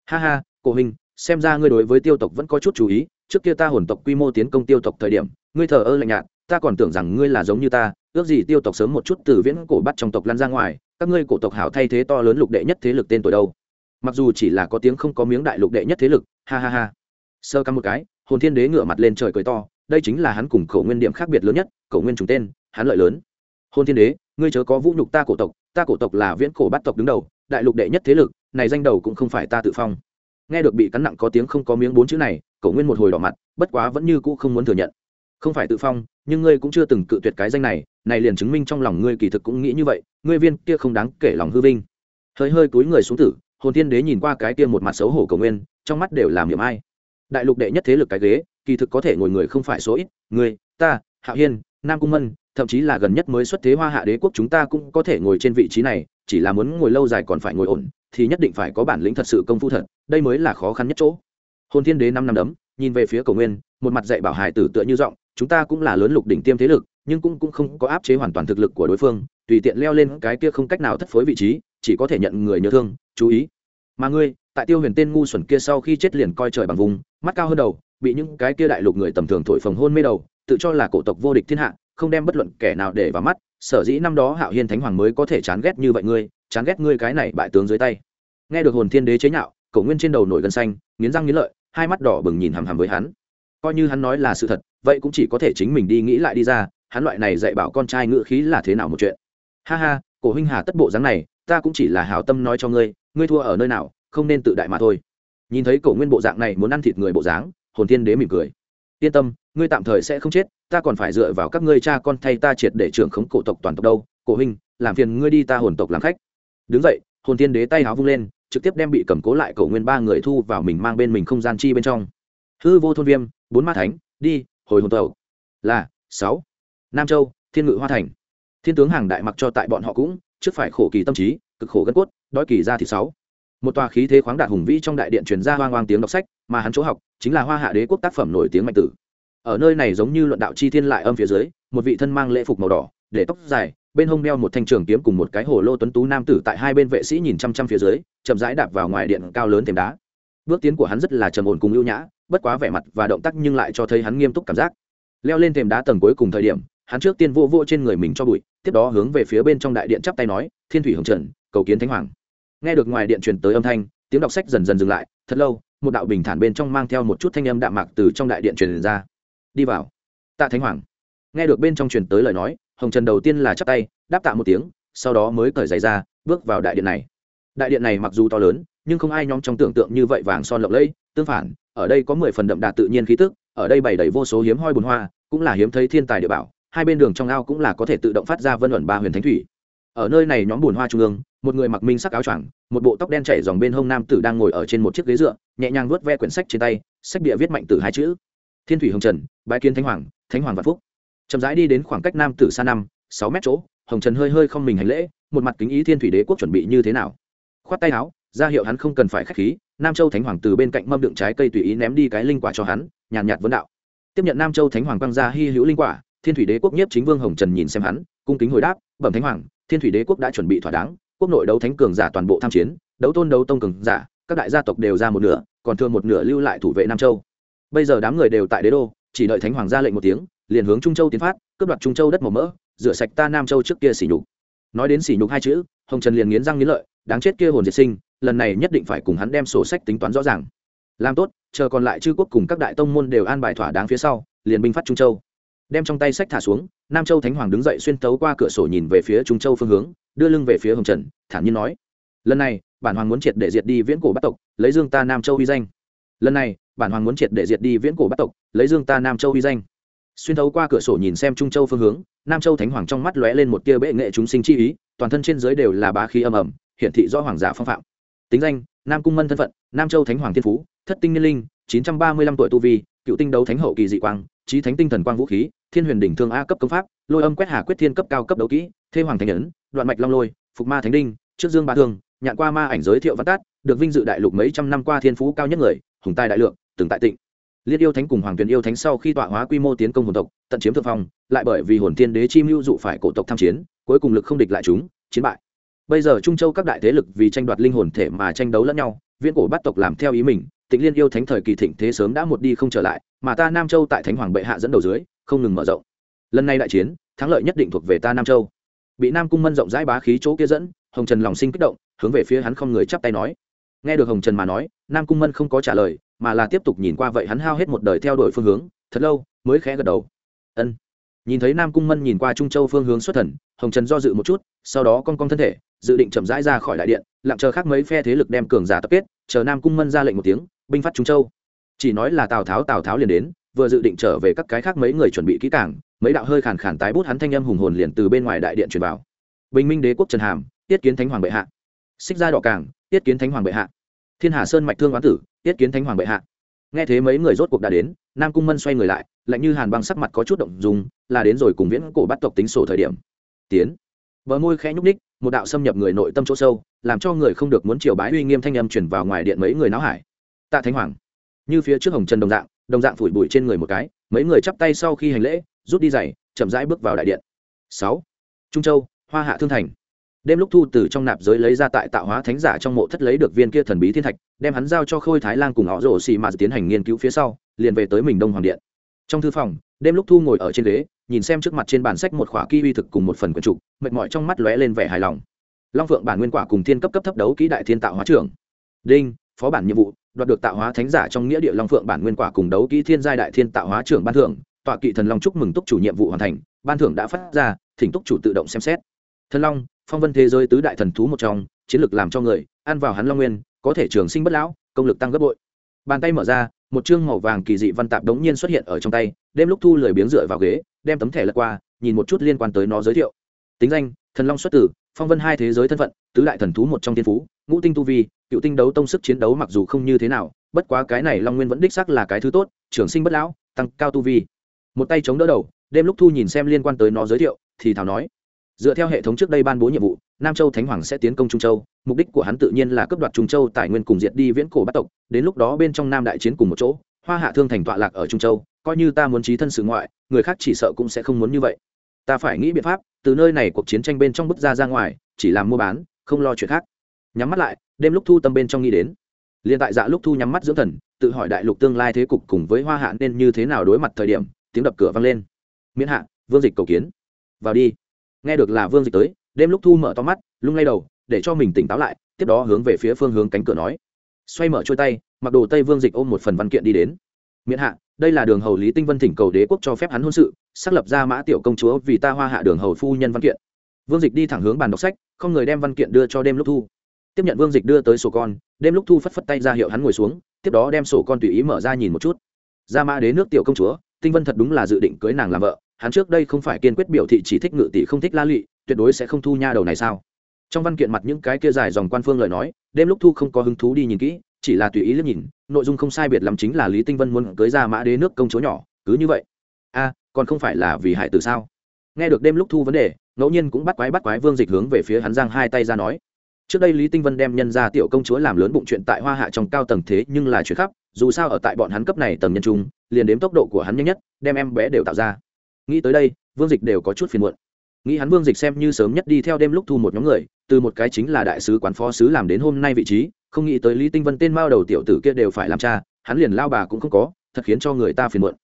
Ha ha, cổ huynh, xem ra ngươi đối với tiêu tộc vẫn có chút chú ý, trước kia ta hồn tộc quy mô tiến công tiêu tộc thời điểm, ngươi thờ ơ lạnh nhạt, ta còn tưởng rằng ngươi là giống như ta, ước gì tiêu tộc sớm một chút từ viễn cổ bắt trong tộc lăn ra ngoài, các ngươi cổ tộc hảo thay thế to lớn lục đệ nhất thế lực tên tuổi đâu mặc dù chỉ là có tiếng không có miếng đại lục đệ nhất thế lực, ha ha ha. Sơ căm một cái, hồn thiên đế ngửa mặt lên trời cười to, đây chính là hắn cùng cổ nguyên điểm khác biệt lớn nhất, cổ nguyên trùng tên, hắn lợi lớn. Hồn thiên đế, ngươi chớ có vũ nhục ta cổ tộc, ta cổ tộc là viễn cổ bắt tộc đứng đầu, đại lục đệ nhất thế lực, này danh đầu cũng không phải ta tự phong. Nghe được bị cắn nặng có tiếng không có miếng bốn chữ này, cổ nguyên một hồi đỏ mặt, bất quá vẫn như cũ không muốn thừa nhận. Không phải tự phong, nhưng ngươi cũng chưa từng cự tuyệt cái danh này này liền chứng minh trong lòng ngươi kỳ thực cũng nghĩ như vậy, ngươi viên kia không đáng kể lòng hư vinh. Hơi hơi cúi người xuống tử hồn thiên đế nhìn qua cái kia một mặt xấu hổ cầu nguyên, trong mắt đều làm niệm ai. Đại lục đệ nhất thế lực cái ghế, kỳ thực có thể ngồi người không phải số ít, Người, ta hạo hiên, nam cung mân, thậm chí là gần nhất mới xuất thế hoa hạ đế quốc chúng ta cũng có thể ngồi trên vị trí này, chỉ là muốn ngồi lâu dài còn phải ngồi ổn, thì nhất định phải có bản lĩnh thật sự công phu thật, đây mới là khó khăn nhất chỗ. Hồn thiên đế năm năm đấm, nhìn về phía cầu nguyên, một mặt dạy bảo hải tử tựa như giọng, chúng ta cũng là lớn lục đỉnh tiêm thế lực, nhưng cũng cũng không có áp chế hoàn toàn thực lực của đối phương, tùy tiện leo lên cái kia không cách nào thất phối vị trí, chỉ có thể nhận người nhớ thương chú ý. Mà ngươi, tại tiêu huyền tên ngu xuẩn kia sau khi chết liền coi trời bằng vùng, mắt cao hơn đầu, bị những cái kia đại lục người tầm thường thổi phồng hôn mê đầu, tự cho là cổ tộc vô địch thiên hạ, không đem bất luận kẻ nào để vào mắt, sở dĩ năm đó hạo hiên thánh hoàng mới có thể chán ghét như vậy ngươi, chán ghét ngươi cái này bại tướng dưới tay. Nghe được hồn thiên đế chế nhạo, cổ nguyên trên đầu nổi gân xanh, nghiến răng nghiến lợi, hai mắt đỏ bừng nhìn hằm hằm với hắn. Coi như hắn nói là sự thật, vậy cũng chỉ có thể chính mình đi nghĩ lại đi ra, hắn loại này dạy bảo con trai ngự khí là thế nào một chuyện. Ha ha, cổ huynh hà tất bộ dáng này, ta cũng chỉ là hảo tâm nói cho ngươi ngươi thua ở nơi nào, không nên tự đại mà thôi. Nhìn thấy cổ nguyên bộ dạng này muốn ăn thịt người bộ dáng, hồn thiên đế mỉm cười. Yên tâm, ngươi tạm thời sẽ không chết, ta còn phải dựa vào các ngươi cha con thay ta triệt để trưởng khống cổ tộc toàn tộc đâu. Cổ huynh, làm phiền ngươi đi ta hồn tộc làm khách. Đứng vậy hồn thiên đế tay háo vung lên, trực tiếp đem bị cầm cố lại cổ nguyên ba người thu vào mình mang bên mình không gian chi bên trong. Hư vô thôn viêm, bốn ma thánh, đi, hồi hồn tộc. Là, sáu. Nam châu, thiên ngự hoa thành. Thiên tướng hàng đại mặc cho tại bọn họ cũng, trước phải khổ kỳ tâm trí cực khổ gân cốt, đói kỳ ra thì sáu. Một tòa khí thế khoáng đạt hùng vĩ trong đại điện truyền ra hoang hoang tiếng đọc sách, mà hắn chỗ học chính là hoa hạ đế quốc tác phẩm nổi tiếng mạnh tử. Ở nơi này giống như luận đạo chi thiên lại âm phía dưới, một vị thân mang lễ phục màu đỏ, để tóc dài, bên hông đeo một thanh trường kiếm cùng một cái hồ lô tuấn tú nam tử tại hai bên vệ sĩ nhìn chăm chăm phía dưới, chậm rãi đạp vào ngoài điện cao lớn thềm đá. Bước tiến của hắn rất là trầm ổn cùng ưu nhã, bất quá vẻ mặt và động tác nhưng lại cho thấy hắn nghiêm túc cảm giác. Leo lên thềm đá tầng cuối cùng thời điểm, hắn trước tiên vô vô trên người mình cho bụi, tiếp đó hướng về phía bên trong đại điện chắp tay nói, thiên thủy hồng trần cầu kiến thánh hoàng. Nghe được ngoài điện truyền tới âm thanh, tiếng đọc sách dần dần dừng lại, thật lâu, một đạo bình thản bên trong mang theo một chút thanh âm đạm mạc từ trong đại điện truyền ra. Đi vào. Tạ thánh hoàng. Nghe được bên trong truyền tới lời nói, hồng trần đầu tiên là chắp tay, đáp tạ một tiếng, sau đó mới cởi giày ra, bước vào đại điện này. Đại điện này mặc dù to lớn, nhưng không ai nhóm trong tưởng tượng như vậy vàng son lộng lẫy, tương phản, ở đây có mười phần đậm đà tự nhiên khí tức, ở đây bày đầy vô số hiếm hoi bùn hoa, cũng là hiếm thấy thiên tài địa bảo, hai bên đường trong ao cũng là có thể tự động phát ra vân luận ba huyền thánh thủy. Ở nơi này nhóm bùn hoa trung ương một người mặc minh sắc áo choàng, một bộ tóc đen chảy dòng bên hông nam tử đang ngồi ở trên một chiếc ghế dựa, nhẹ nhàng vuốt ve quyển sách trên tay, sách địa viết mạnh từ hai chữ. Thiên thủy hồng trần, bái kiến thánh hoàng thánh hoàng vạn phúc. Chậm rãi đi đến khoảng cách nam tử xa năm, sáu mét chỗ, hồng trần hơi hơi không mình hành lễ, một mặt kính ý thiên thủy đế quốc chuẩn bị như thế nào. Khoát tay áo, ra hiệu hắn không cần phải khách khí, nam châu thánh hoàng từ bên cạnh mâm đựng trái cây tùy ý ném đi cái linh quả cho hắn, nhàn nhạt vấn đạo. Tiếp nhận nam châu thánh hoàng quang ra hy hữu linh quả, thiên thủy đế quốc nhiếp chính vương hồng trần nhìn xem hắn, cung kính hồi đáp, bẩm thánh hoàng, thiên thủy đế quốc đã chuẩn bị thỏa đáng quốc nội đấu thánh cường giả toàn bộ tham chiến, đấu tôn đấu tông cường giả, các đại gia tộc đều ra một nửa, còn thường một nửa lưu lại thủ vệ nam châu. Bây giờ đám người đều tại đế đô, chỉ đợi thánh hoàng ra lệnh một tiếng, liền hướng trung châu tiến phát, cướp đoạt trung châu đất màu mỡ, rửa sạch ta nam châu trước kia xỉ nhục. Nói đến xỉ nhục hai chữ, hồng trần liền nghiến răng nghiến lợi, đáng chết kia hồn diệt sinh, lần này nhất định phải cùng hắn đem sổ sách tính toán rõ ràng. Làm tốt, chờ còn lại chư quốc cùng các đại tông môn đều an bài thỏa đáng phía sau, liền binh phát trung châu. Đem trong tay sách thả xuống, nam châu thánh hoàng đứng dậy xuyên tấu qua cửa sổ nhìn về phía trung châu phương hướng đưa lưng về phía hồng trần, thản nhiên nói, lần này, bản hoàng muốn triệt để diệt đi viễn cổ bắt tộc, lấy dương ta nam châu uy danh lần này, bản hoàng muốn triệt để diệt đi viễn cổ bắt tộc, lấy dương ta nam châu uy danh xuyên thấu qua cửa sổ nhìn xem trung châu phương hướng, nam châu thánh hoàng trong mắt lóe lên một tia bệ nghệ chúng sinh chi ý, toàn thân trên dưới đều là bá khí âm ầm hiển thị do hoàng giả phong phạm tính danh, nam cung mân thân phận, nam châu thánh hoàng thiên phú, thất tinh niên linh, chín trăm ba mươi lăm tuổi tu vi, cựu tinh đấu thánh hậu kỳ dị quang trí thánh tinh thần quang vũ khí, thiên huyền đỉnh thương a cấp công pháp, lôi âm quét hà quyết thiên cấp cao cấp đấu kỹ, thê hoàng thành ấn đoạn mạch long lôi, phục ma thánh đinh, trước dương ba thương, nhạn qua ma ảnh giới thiệu văn tát, được vinh dự đại lục mấy trăm năm qua thiên phú cao nhất người, hùng tài đại lượng, từng tại tịnh. Liên yêu thánh cùng hoàng tuyền yêu thánh sau khi tọa hóa quy mô tiến công hồn tộc, tận chiếm thượng phong, lại bởi vì hồn thiên đế chi mưu dụ phải cổ tộc tham chiến, cuối cùng lực không địch lại chúng, chiến bại. Bây giờ trung châu các đại thế lực vì tranh đoạt linh hồn thể mà tranh đấu lẫn nhau, viễn cổ bắt tộc làm theo ý mình, tịnh liên yêu thánh thời kỳ thịnh thế sớm đã một đi không trở lại, mà ta nam châu tại thánh hoàng bệ hạ dẫn đầu dưới, không ngừng mở rộng. Lần này đại chiến, thắng lợi nhất định thuộc về ta nam châu bị nam cung mân rộng rãi bá khí chỗ kia dẫn, hồng trần lòng sinh kích động, hướng về phía hắn không người chắp tay nói. Nghe được hồng trần mà nói, nam cung mân không có trả lời, mà là tiếp tục nhìn qua vậy hắn hao hết một đời theo đuổi phương hướng, thật lâu mới khẽ gật đầu. Ân. Nhìn thấy nam cung mân nhìn qua trung châu phương hướng xuất thần, hồng trần do dự một chút, sau đó con con thân thể, dự định chậm rãi ra khỏi đại điện, lặng chờ khác mấy phe thế lực đem cường giả tập kết, chờ nam cung mân ra lệnh một tiếng, binh phát trung châu. Chỉ nói là tào tháo tào tháo liền đến, vừa dự định trở về các cái khác mấy người chuẩn bị kỹ càng mấy đạo hơi khàn khàn tái bút hắn thanh âm hùng hồn liền từ bên ngoài đại điện truyền vào. Bình minh đế quốc trần hàm, tiết kiến thánh hoàng bệ hạ. Xích gia đỏ càng tiết kiến thánh hoàng bệ hạ. Thiên hà sơn mạch thương quán tử, tiết kiến thánh hoàng bệ hạ. Nghe thế mấy người rốt cuộc đã đến, nam cung mân xoay người lại, lạnh như hàn băng sắc mặt có chút động dùng là đến rồi cùng viễn cổ bắt tộc tính sổ thời điểm. Tiến. Bờ môi khẽ nhúc ních một đạo xâm nhập người nội tâm chỗ sâu, làm cho người không được muốn triều bái uy nghiêm thanh âm truyền vào ngoài điện mấy người náo hải. Tạ thánh hoàng. Như phía trước hồng trần đồng dạng đồng dạng phủi bụi trên người một cái, mấy người chắp tay sau khi hành lễ rút đi giày, chậm rãi bước vào đại điện. Sáu. Trung châu, hoa hạ thương thành. Đêm lúc thu từ trong nạp giới lấy ra tại tạo hóa thánh giả trong mộ thất lấy được viên kia thần bí thiên thạch, đem hắn giao cho khôi thái lan cùng họ rổ xì mà tiến hành nghiên cứu phía sau, liền về tới mình đông hoàng điện. Trong thư phòng, đêm lúc thu ngồi ở trên ghế, nhìn xem trước mặt trên bản sách một khỏa kiwi thực cùng một phần quyển trục, mệt mỏi trong mắt lóe lên vẻ hài lòng. Long phượng bản nguyên quả cùng thiên cấp cấp thấp đấu kỹ đại thiên tạo hóa trưởng. Đinh, phó bản nhiệm vụ, đoạt được tạo hóa thánh giả trong nghĩa địa long phượng bản nguyên quả cùng đấu kỹ thiên giai đại thiên tạo hóa trưởng ban thưởng tọa kỵ thần long chúc mừng túc chủ nhiệm vụ hoàn thành, ban thưởng đã phát ra, thỉnh túc chủ tự động xem xét. Thần long, phong vân thế giới tứ đại thần thú một trong, chiến lược làm cho người, ăn vào hắn long nguyên, có thể trường sinh bất lão, công lực tăng gấp bội. Bàn tay mở ra, một chương màu vàng kỳ dị văn tạp đống nhiên xuất hiện ở trong tay, đêm lúc thu lười biếng dựa vào ghế, đem tấm thẻ lật qua, nhìn một chút liên quan tới nó giới thiệu. Tính danh, thần long xuất tử, phong vân hai thế giới thân phận, tứ đại thần thú một trong thiên phú, ngũ tinh tu vi, cựu tinh đấu tông sức chiến đấu mặc dù không như thế nào, bất quá cái này long nguyên vẫn đích sắc là cái thứ tốt, trường sinh bất lão, tăng cao tu vi một tay chống đỡ đầu, đêm lúc thu nhìn xem liên quan tới nó giới thiệu, thì thảo nói, dựa theo hệ thống trước đây ban bố nhiệm vụ, nam châu thánh hoàng sẽ tiến công trung châu, mục đích của hắn tự nhiên là cướp đoạt trung châu tài nguyên cùng diệt đi viễn cổ bắt tộc, đến lúc đó bên trong nam đại chiến cùng một chỗ, hoa hạ thương thành tọa lạc ở trung châu, coi như ta muốn trí thân sự ngoại, người khác chỉ sợ cũng sẽ không muốn như vậy. Ta phải nghĩ biện pháp, từ nơi này cuộc chiến tranh bên trong bức ra ra ngoài, chỉ làm mua bán, không lo chuyện khác. Nhắm mắt lại, đêm lúc thu tâm bên trong nghĩ đến. Liền tại dạ lúc thu nhắm mắt dưỡng thần, tự hỏi đại lục tương lai thế cục cùng với hoa hạ nên như thế nào đối mặt thời điểm tiếng đập cửa vang lên. Miễn hạ, vương dịch cầu kiến. Vào đi. Nghe được là vương dịch tới, đêm lúc thu mở to mắt, lung lay đầu, để cho mình tỉnh táo lại, tiếp đó hướng về phía phương hướng cánh cửa nói. Xoay mở trôi tay, mặc đồ tây vương dịch ôm một phần văn kiện đi đến. Miễn hạ, đây là đường hầu lý tinh vân thỉnh cầu đế quốc cho phép hắn hôn sự, xác lập ra mã tiểu công chúa vì ta hoa hạ đường hầu phu nhân văn kiện. Vương dịch đi thẳng hướng bàn đọc sách, không người đem văn kiện đưa cho đêm lúc thu. Tiếp nhận vương dịch đưa tới sổ con, đêm lúc thu phất phất tay ra hiệu hắn ngồi xuống, tiếp đó đem sổ con tùy ý mở ra nhìn một chút. Ra mã đế nước tiểu công chúa tinh vân thật đúng là dự định cưới nàng làm vợ, hắn trước đây không phải kiên quyết biểu thị chỉ thích ngự tỷ không thích la lụy, tuyệt đối sẽ không thu nha đầu này sao? Trong văn kiện mặt những cái kia dài dòng quan phương lời nói, đêm lúc thu không có hứng thú đi nhìn kỹ, chỉ là tùy ý liếc nhìn, nội dung không sai biệt lắm chính là lý tinh vân muốn cưới ra mã đế nước công chúa nhỏ, cứ như vậy. A, còn không phải là vì hải tử sao? Nghe được đêm lúc thu vấn đề, ngẫu nhiên cũng bắt quái bắt quái vương dịch hướng về phía hắn giang hai tay ra nói. Trước đây lý tinh vân đem nhân ra tiểu công chúa làm lớn bụng chuyện tại hoa hạ trong cao tầng thế nhưng là chuyện khắp, dù sao ở tại bọn hắn cấp này tầng nhân trung liền đếm tốc độ của hắn nhanh nhất, đem em bé đều tạo ra. Nghĩ tới đây, vương dịch đều có chút phiền muộn. Nghĩ hắn vương dịch xem như sớm nhất đi theo đêm lúc thu một nhóm người, từ một cái chính là đại sứ quán phó sứ làm đến hôm nay vị trí, không nghĩ tới lý tinh vân tên mao đầu tiểu tử kia đều phải làm cha, hắn liền lao bà cũng không có, thật khiến cho người ta phiền muộn.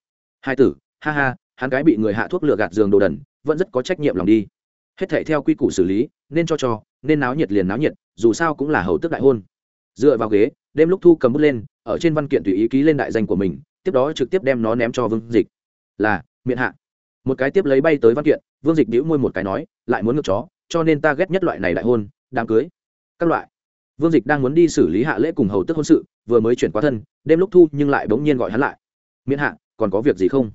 Hai tử, ha ha, hắn cái bị người hạ thuốc lựa gạt giường đồ đần, vẫn rất có trách nhiệm lòng đi. Hết thể theo quy củ xử lý, nên cho cho, nên náo nhiệt liền náo nhiệt, dù sao cũng là hầu tức đại hôn. Dựa vào ghế, đêm lúc thu cầm bút lên, ở trên văn kiện tùy ý ký lên đại danh của mình tiếp đó trực tiếp đem nó ném cho vương dịch. Là, miệng hạ. Một cái tiếp lấy bay tới văn kiện, vương dịch đĩu môi một cái nói, lại muốn ngược chó, cho nên ta ghét nhất loại này đại hôn, đám cưới, các loại. Vương dịch đang muốn đi xử lý hạ lễ cùng hầu tức hôn sự, vừa mới chuyển qua thân, đêm lúc thu nhưng lại bỗng nhiên gọi hắn lại. Miễn hạ, còn có việc gì không?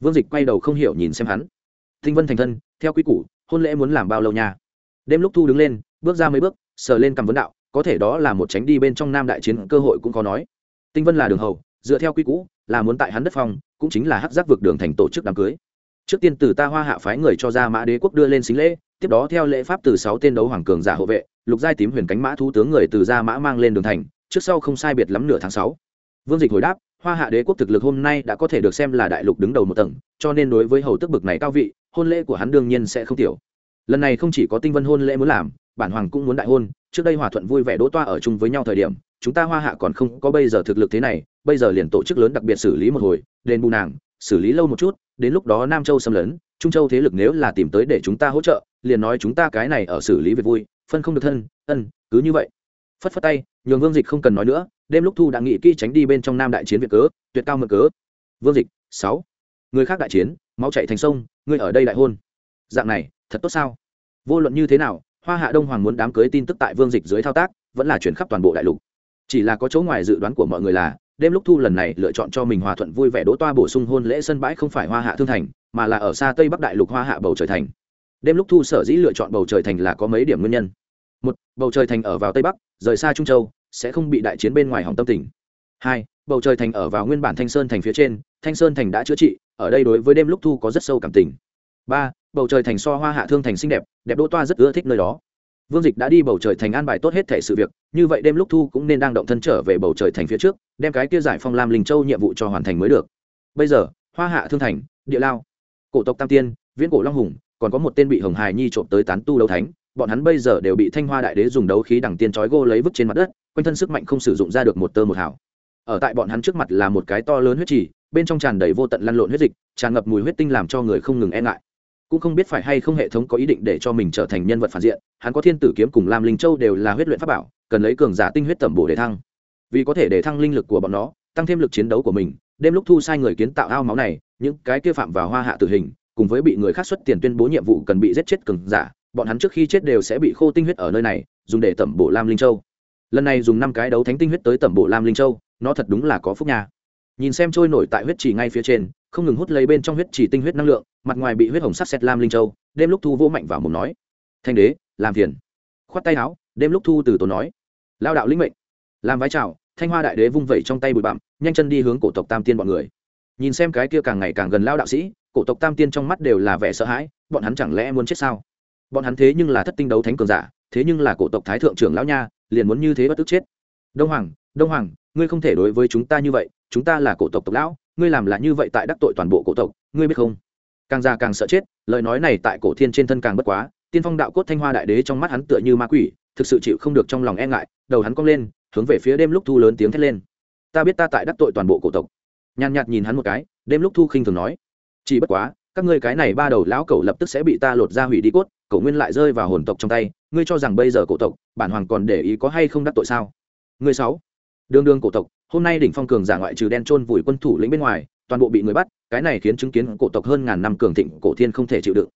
Vương dịch quay đầu không hiểu nhìn xem hắn. Thinh vân thành thân, theo quy củ, hôn lễ muốn làm bao lâu nha? Đêm lúc thu đứng lên, bước ra mấy bước, sờ lên cầm vấn đạo, có thể đó là một tránh đi bên trong nam đại chiến, cơ hội cũng có nói. Tinh vân là đường hầu dựa theo quy củ là muốn tại hắn đất phong, cũng chính là hắc giác vực đường thành tổ chức đám cưới. Trước tiên từ ta hoa hạ phái người cho ra mã đế quốc đưa lên xính lễ, tiếp đó theo lễ pháp từ sáu tên đấu hoàng cường giả hộ vệ, lục giai tím huyền cánh mã thú tướng người từ ra mã mang lên đường thành, trước sau không sai biệt lắm nửa tháng sáu. Vương dịch hồi đáp, hoa hạ đế quốc thực lực hôm nay đã có thể được xem là đại lục đứng đầu một tầng, cho nên đối với hầu tức bực này cao vị, hôn lễ của hắn đương nhiên sẽ không tiểu. Lần này không chỉ có tinh vân hôn lễ muốn làm, bản hoàng cũng muốn đại hôn, trước đây hòa thuận vui vẻ đỗ toa ở chung với nhau thời điểm chúng ta hoa hạ còn không có bây giờ thực lực thế này, bây giờ liền tổ chức lớn đặc biệt xử lý một hồi, đền bù nàng, xử lý lâu một chút, đến lúc đó nam châu xâm lấn, trung châu thế lực nếu là tìm tới để chúng ta hỗ trợ, liền nói chúng ta cái này ở xử lý việc vui, phân không được thân, ân, cứ như vậy. Phất phất tay, nhường vương dịch không cần nói nữa, đêm lúc thu đã nghĩ kỹ tránh đi bên trong nam đại chiến việt cớ, tuyệt cao mượn cớ. Vương dịch, sáu. Người khác đại chiến máu chạy thành sông, ngươi ở đây đại hôn. Dạng này, thật tốt sao? Vô luận như thế nào, hoa hạ đông hoàng muốn đám cưới tin tức tại vương dịch dưới thao tác, vẫn là chuyển khắp toàn bộ đại lục chỉ là có chỗ ngoài dự đoán của mọi người là, đêm lúc thu lần này lựa chọn cho mình hòa thuận vui vẻ đỗ toa bổ sung hôn lễ sân bãi không phải hoa hạ thương thành, mà là ở xa tây bắc đại lục hoa hạ bầu trời thành. Đêm lúc thu sở dĩ lựa chọn bầu trời thành là có mấy điểm nguyên nhân. Một, bầu trời thành ở vào tây bắc, rời xa trung châu, sẽ không bị đại chiến bên ngoài hỏng tâm tỉnh hai, bầu trời thành ở vào nguyên bản thanh sơn thành phía trên, thanh sơn thành đã chữa trị, ở đây đối với đêm lúc thu có rất sâu cảm tình. Ba, bầu trời thành so hoa hạ thương thành xinh đẹp đẹp đỗ toa rất ưa thích nơi đó vương dịch đã đi bầu trời thành an bài tốt hết thể sự việc, như vậy đêm lúc thu cũng nên đang động thân trở về bầu trời thành phía trước, đem cái kia giải phong lam linh châu nhiệm vụ cho hoàn thành mới được. Bây giờ, hoa hạ, thương thành, địa lao, cổ tộc tam tiên, viễn cổ long hùng, còn có một tên bị hồng hài nhi trộm tới tán tu đấu thánh, bọn hắn bây giờ đều bị thanh hoa đại đế dùng đấu khí đằng tiên trói gô lấy vứt trên mặt đất, quanh thân sức mạnh không sử dụng ra được một tơ một hảo ở tại bọn hắn trước mặt là một cái to lớn huyết trì, bên trong tràn đầy vô tận lăn lộn huyết dịch, tràn ngập mùi huyết tinh làm cho người không ngừng e ngại cũng không biết phải hay không hệ thống có ý định để cho mình trở thành nhân vật phản diện. Hắn có thiên tử kiếm cùng lam linh châu đều là huyết luyện pháp bảo, cần lấy cường giả tinh huyết tẩm bổ để thăng. Vì có thể để thăng linh lực của bọn nó, tăng thêm lực chiến đấu của mình, đêm lúc thu sai người kiến tạo ao máu này, những cái kia phạm vào hoa hạ tử hình, cùng với bị người khác xuất tiền tuyên bố nhiệm vụ cần bị giết chết cường giả, bọn hắn trước khi chết đều sẽ bị khô tinh huyết ở nơi này, dùng để tẩm bổ lam linh châu. Lần này dùng năm cái đấu thánh tinh huyết tới tẩm bổ lam linh châu, nó thật đúng là có phúc nha. Nhìn xem trôi nổi tại huyết trì ngay phía trên không ngừng hút lấy bên trong huyết chỉ tinh huyết năng lượng, mặt ngoài bị huyết hồng sắc xét lam linh châu, đêm lúc thu vô mạnh vào mồm nói, thanh đế, làm phiền. Khoát tay áo, đêm lúc thu từ tốn nói, lao đạo lĩnh mệnh. Làm vái chào, thanh hoa đại đế vung vẩy trong tay bụi bặm, nhanh chân đi hướng cổ tộc tam tiên bọn người. Nhìn xem cái kia càng ngày càng gần lao đạo sĩ, cổ tộc tam tiên trong mắt đều là vẻ sợ hãi, bọn hắn chẳng lẽ muốn chết sao? Bọn hắn thế nhưng là thất tinh đấu thánh cường giả, thế nhưng là cổ tộc thái thượng trưởng lão nha, liền muốn như thế bất tức chết. Đông hoàng đông hoàng, ngươi không thể đối với chúng ta như vậy, chúng ta là cổ tộc tộc lão ngươi làm là như vậy tại đắc tội toàn bộ cổ tộc, ngươi biết không? Càng già càng sợ chết, lời nói này tại cổ thiên trên thân càng bất quá, tiên phong đạo cốt thanh hoa đại đế trong mắt hắn tựa như ma quỷ, thực sự chịu không được trong lòng e ngại, đầu hắn cong lên, hướng về phía đêm lúc thu lớn tiếng thét lên. Ta biết ta tại đắc tội toàn bộ cổ tộc. Nhàn nhạt nhìn hắn một cái, đêm lúc thu khinh thường nói. Chỉ bất quá, các ngươi cái này ba đầu lão cẩu lập tức sẽ bị ta lột ra hủy đi cốt cổ nguyên lại rơi vào hồn tộc trong tay, ngươi cho rằng bây giờ cổ tộc, bản hoàng còn để ý có hay không đắc tội sao? Ngươi sáu đương đương cổ tộc, hôm nay đỉnh phong cường giả ngoại trừ đen trôn vùi quân thủ lĩnh bên ngoài, toàn bộ bị người bắt, cái này khiến chứng kiến cổ tộc hơn ngàn năm cường thịnh cổ thiên không thể chịu đựng.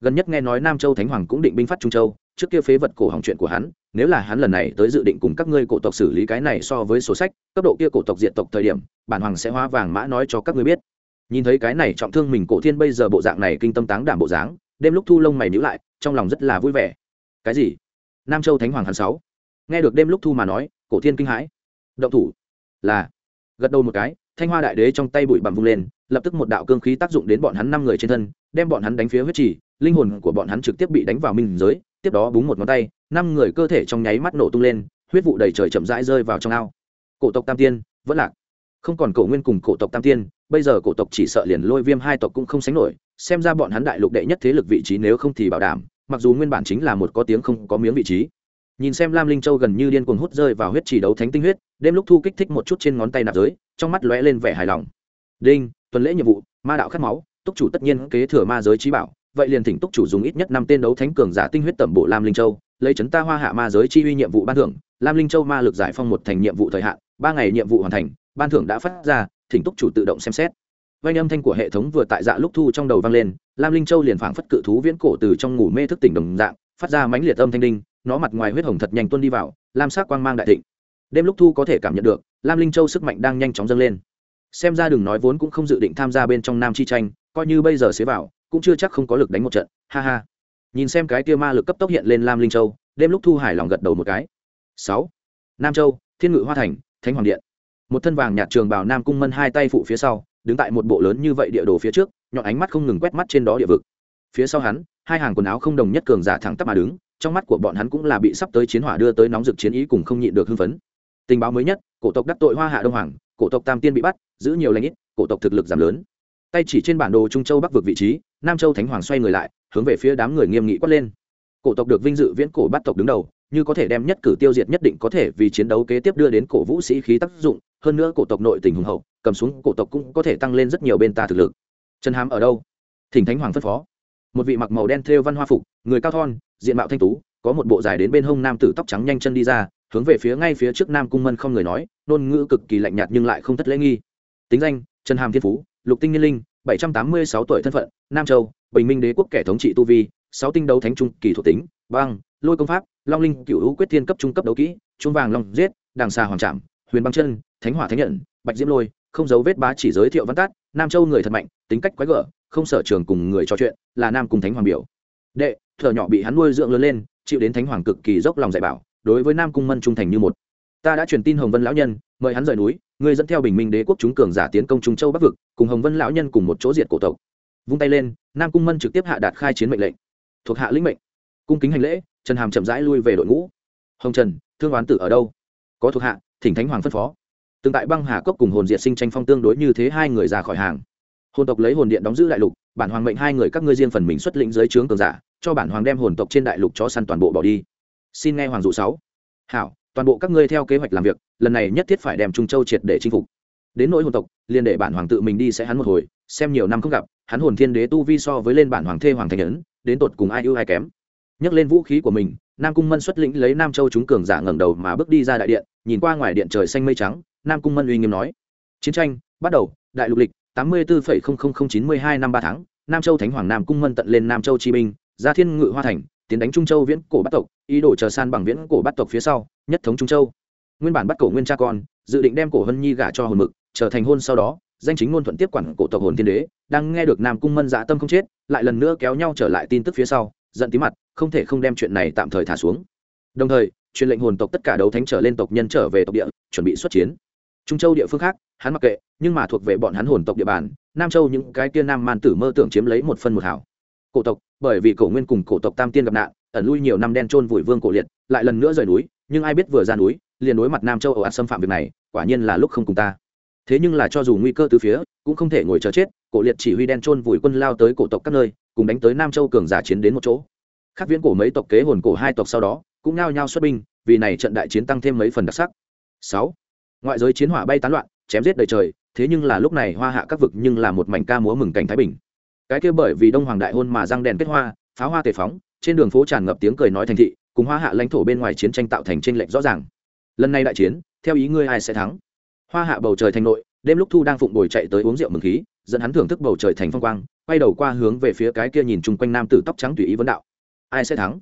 Gần nhất nghe nói nam châu thánh hoàng cũng định binh phát trung châu, trước kia phế vật cổ hỏng chuyện của hắn, nếu là hắn lần này tới dự định cùng các ngươi cổ tộc xử lý cái này so với sổ sách, cấp độ kia cổ tộc diện tộc thời điểm, bản hoàng sẽ hóa vàng mã nói cho các ngươi biết. Nhìn thấy cái này trọng thương mình cổ thiên bây giờ bộ dạng này kinh tâm táng đảm bộ dáng, đêm lúc thu lông mày nhữ lại, trong lòng rất là vui vẻ. Cái gì? Nam châu thánh hoàng hắn sáu. Nghe được đêm lúc thu mà nói, cổ thiên kinh hãi động thủ. Là, gật đầu một cái, thanh hoa đại đế trong tay bụi bặm vung lên, lập tức một đạo cương khí tác dụng đến bọn hắn năm người trên thân, đem bọn hắn đánh phía huyết trì, linh hồn của bọn hắn trực tiếp bị đánh vào minh giới, tiếp đó búng một ngón tay, năm người cơ thể trong nháy mắt nổ tung lên, huyết vụ đầy trời chậm rãi rơi vào trong ao. Cổ tộc tam tiên, vẫn lạc. Không còn cổ nguyên cùng cổ tộc tam tiên, bây giờ cổ tộc chỉ sợ liền lôi viêm hai tộc cũng không sánh nổi, xem ra bọn hắn đại lục đệ nhất thế lực vị trí nếu không thì bảo đảm, mặc dù nguyên bản chính là một có tiếng không có miếng vị trí nhìn xem lam linh châu gần như điên cuồng hút rơi vào huyết chỉ đấu thánh tinh huyết, đêm lúc thu kích thích một chút trên ngón tay nạp giới, trong mắt lóe lên vẻ hài lòng. Đinh, tuần lễ nhiệm vụ, ma đạo khát máu, túc chủ tất nhiên kế thừa ma giới trí bảo, vậy liền thỉnh túc chủ dùng ít nhất năm tên đấu thánh cường giả tinh huyết tẩm bộ lam linh châu, lấy chấn ta hoa hạ ma giới chi uy nhiệm vụ ban thưởng, lam linh châu ma lực giải phong một thành nhiệm vụ thời hạn, ba ngày nhiệm vụ hoàn thành, ban thưởng đã phát ra, thỉnh túc chủ tự động xem xét. Vanh âm thanh của hệ thống vừa tại dạ lúc thu trong đầu vang lên, lam linh châu liền phảng phất cự thú viễn cổ từ trong ngủ mê thức tỉnh đồng dạng, phát ra mãnh liệt âm thanh đinh nó mặt ngoài huyết hồng thật nhanh tuôn đi vào, lam sắc quang mang đại thịnh. Đêm lúc thu có thể cảm nhận được, lam linh châu sức mạnh đang nhanh chóng dâng lên. Xem ra đừng nói vốn cũng không dự định tham gia bên trong nam chi tranh, coi như bây giờ xế vào, cũng chưa chắc không có lực đánh một trận, ha ha. Nhìn xem cái tia ma lực cấp tốc hiện lên lam linh châu, đêm lúc thu hài lòng gật đầu một cái. Sáu. Nam châu, thiên ngự hoa thành, thánh hoàng điện. Một thân vàng nhạt trường bảo nam cung mân hai tay phụ phía sau, đứng tại một bộ lớn như vậy địa đồ phía trước, nhọn ánh mắt không ngừng quét mắt trên đó địa vực. Phía sau hắn, hai hàng quần áo không đồng nhất cường giả thẳng tắp mà đứng trong mắt của bọn hắn cũng là bị sắp tới chiến hỏa đưa tới nóng rực chiến ý cùng không nhịn được hưng phấn. Tình báo mới nhất, cổ tộc đắc tội hoa hạ đông hoàng, cổ tộc tam tiên bị bắt, giữ nhiều lãnh ít, cổ tộc thực lực giảm lớn. Tay chỉ trên bản đồ trung châu bắc vực vị trí, nam châu thánh hoàng xoay người lại, hướng về phía đám người nghiêm nghị quát lên. Cổ tộc được vinh dự viễn cổ bắt tộc đứng đầu, như có thể đem nhất cử tiêu diệt nhất định có thể vì chiến đấu kế tiếp đưa đến cổ vũ sĩ khí tác dụng, hơn nữa cổ tộc nội tình hùng hậu, cầm xuống cổ tộc cũng có thể tăng lên rất nhiều bên ta thực lực. Trần hám ở đâu? Thỉnh thánh hoàng phân phó một vị mặc màu đen thêu văn hoa phục, người cao thon, diện mạo thanh tú, có một bộ dài đến bên hông nam tử tóc trắng nhanh chân đi ra, hướng về phía ngay phía trước nam cung mân không người nói, ngôn ngữ cực kỳ lạnh nhạt nhưng lại không thất lễ nghi. Tính danh, trần hàm thiên phú, lục tinh niên linh, bảy trăm tám mươi sáu tuổi thân phận, nam châu, bình minh đế quốc kẻ thống trị tu vi, sáu tinh đấu thánh trung kỳ thuộc tính, băng, lôi công pháp, long linh cựu hữu quyết thiên cấp trung cấp đấu kỹ, trung vàng long giết, đàng xà hoàng trạm huyền băng chân, thánh hỏa thánh nhận, bạch diễm lôi, không dấu vết bá chỉ giới thiệu văn tát nam châu người thật mạnh, tính cách quái gở không sở trường cùng người trò chuyện, là nam cùng thánh hoàng biểu. Đệ thợ nhỏ bị hắn nuôi dưỡng lớn lên, chịu đến thánh hoàng cực kỳ dốc lòng dạy bảo, đối với nam cung mân trung thành như một. Ta đã truyền tin hồng vân lão nhân, mời hắn rời núi người dẫn theo bình minh đế quốc chúng cường giả tiến công trung châu bắc vực, cùng hồng vân lão nhân cùng một chỗ diệt cổ tộc. Vung tay lên, nam cung mân trực tiếp hạ đạt khai chiến mệnh lệnh. Thuộc hạ lĩnh mệnh. Cung kính hành lễ, trần hàm chậm rãi lui về đội ngũ. Hồng trần, thương oán tử ở đâu? Có thuộc hạ, thỉnh thánh hoàng phân phó. Từng tại băng hà cốc cùng hồn diệt sinh tranh phong tương đối như thế hai người ra khỏi hàng hồn tộc lấy hồn điện đóng giữ đại lục, bản hoàng mệnh hai người các ngươi riêng phần mình xuất lĩnh dưới trướng cường giả, cho bản hoàng đem hồn tộc trên đại lục cho săn toàn bộ bỏ đi. Xin nghe hoàng dụ sáu. Hảo, toàn bộ các ngươi theo kế hoạch làm việc, lần này nhất thiết phải đem trung châu triệt để chinh phục. Đến nỗi hồn tộc, liền để bản hoàng tự mình đi sẽ hắn một hồi, xem nhiều năm không gặp, hắn hồn thiên đế tu vi so với lên bản hoàng thê hoàng thành ấn, đến tột cùng ai ưu ai kém. Nhấc lên vũ khí của mình, nam cung mân xuất lĩnh lấy nam châu chúng cường giả ngẩng đầu mà bước đi ra đại điện, nhìn qua ngoài điện trời xanh mây trắng, nam cung mân uy nghiêm nói chiến tranh bắt đầu, đại lục lịch tám mươi bốn chín mươi hai năm ba tháng, nam châu thánh hoàng nam cung mân tận lên nam châu chi binh ra thiên ngự hoa thành, tiến đánh trung châu viễn cổ bắt tộc, ý đồ chờ san bằng viễn cổ bắt tộc phía sau, nhất thống trung châu. Nguyên bản bắt cổ nguyên cha con, dự định đem cổ hân nhi gả cho hồn mực, trở thành hôn sau đó, danh chính ngôn thuận tiếp quản cổ tộc hồn thiên đế, đang nghe được nam cung mân dạ tâm không chết, lại lần nữa kéo nhau trở lại tin tức phía sau, giận tí mặt, không thể không đem chuyện này tạm thời thả xuống. Đồng thời, truyền lệnh hồn tộc tất cả đấu thánh trở lên tộc nhân trở về tộc địa, chuẩn bị xuất chiến trung châu địa phương khác, hắn mặc kệ, nhưng mà thuộc về bọn hắn hồn tộc địa bàn, nam châu những cái kia nam man tử mơ tưởng chiếm lấy một phân một hảo cổ tộc, bởi vì cổ nguyên cùng cổ tộc tam tiên gặp nạn, ẩn lui nhiều năm đen trôn vùi vương cổ liệt, lại lần nữa rời núi, nhưng ai biết vừa ra núi, liền đối mặt nam châu ồ ạt xâm phạm việc này, quả nhiên là lúc không cùng ta. Thế nhưng là cho dù nguy cơ từ phía, cũng không thể ngồi chờ chết, cổ liệt chỉ huy đen trôn vùi quân lao tới cổ tộc các nơi, cùng đánh tới nam châu cường giả chiến đến một chỗ. Khác viễn cổ mấy tộc kế hồn cổ hai tộc sau đó, cũng nao nhao xuất binh, vì này trận đại chiến tăng thêm mấy phần đặc sắc. Sáu ngoại giới chiến hỏa bay tán loạn, chém giết đầy trời, thế nhưng là lúc này hoa hạ các vực nhưng là một mảnh ca múa mừng cảnh thái bình. Cái kia bởi vì đông hoàng đại hôn mà răng đèn kết hoa, pháo hoa tề phóng, trên đường phố tràn ngập tiếng cười nói thành thị, cùng hoa hạ lãnh thổ bên ngoài chiến tranh tạo thành tranh lệch rõ ràng. Lần này đại chiến, theo ý ngươi ai sẽ thắng? Hoa hạ bầu trời thành nội, đêm lúc thu đang phụng bồi chạy tới uống rượu mừng khí, dẫn hắn thưởng thức bầu trời thành phong quang, quay đầu qua hướng về phía cái kia nhìn chung quanh nam tử tóc trắng tùy ý vấn đạo. Ai sẽ thắng?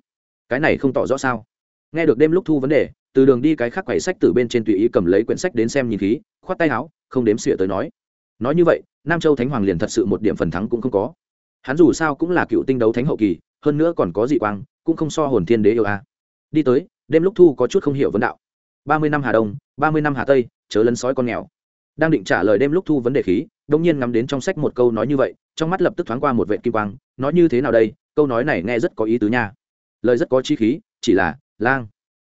Cái này không tỏ rõ sao? Nghe được đêm lúc thu vấn đề từ đường đi cái khác quầy sách từ bên trên tùy ý cầm lấy quyển sách đến xem nhìn khí, khoát tay áo, không đếm xỉa tới nói. Nói như vậy, nam châu thánh hoàng liền thật sự một điểm phần thắng cũng không có. Hắn dù sao cũng là cựu tinh đấu thánh hậu kỳ, hơn nữa còn có dị quang, cũng không so hồn thiên đế yêu a. Đi tới, đêm lúc thu có chút không hiểu vấn đạo. Ba mươi năm hà đông, ba mươi năm hà tây, chớ lấn sói con nghèo. Đang định trả lời đêm lúc thu vấn đề khí đông nhiên ngắm đến trong sách một câu nói như vậy, trong mắt lập tức thoáng qua một vệ kim quang, nói như thế nào đây, câu nói này nghe rất có ý tứ nha. Lời rất có chi khí, chỉ là, lang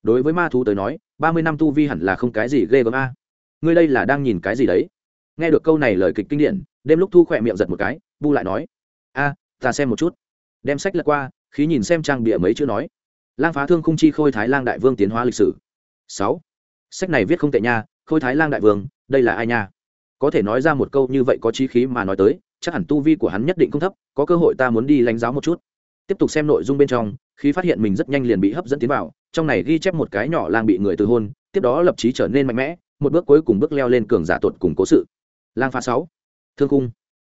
đối với ma thú tới nói, ba mươi năm tu vi hẳn là không cái gì ghê gớm a. Ngươi đây là đang nhìn cái gì đấy? Nghe được câu này lời kịch kinh điển, đêm lúc thu khỏe miệng giật một cái, bu lại nói, a, ta xem một chút. Đem sách lật qua, khí nhìn xem trang bịa mấy chữ nói, lang phá thương không chi khôi thái lang đại vương tiến hóa lịch sử. Sáu. Sách này viết không tệ nha, khôi thái lang đại vương, đây là ai nha? Có thể nói ra một câu như vậy có trí khí mà nói tới, chắc hẳn tu vi của hắn nhất định không thấp, có cơ hội ta muốn đi lãnh giáo một chút tiếp tục xem nội dung bên trong, khi phát hiện mình rất nhanh liền bị hấp dẫn tiến vào, trong này ghi chép một cái nhỏ lang bị người từ hôn, tiếp đó lập trí trở nên mạnh mẽ, một bước cuối cùng bước leo lên cường giả tuột cùng cố sự. Lang phá sáu, thương cung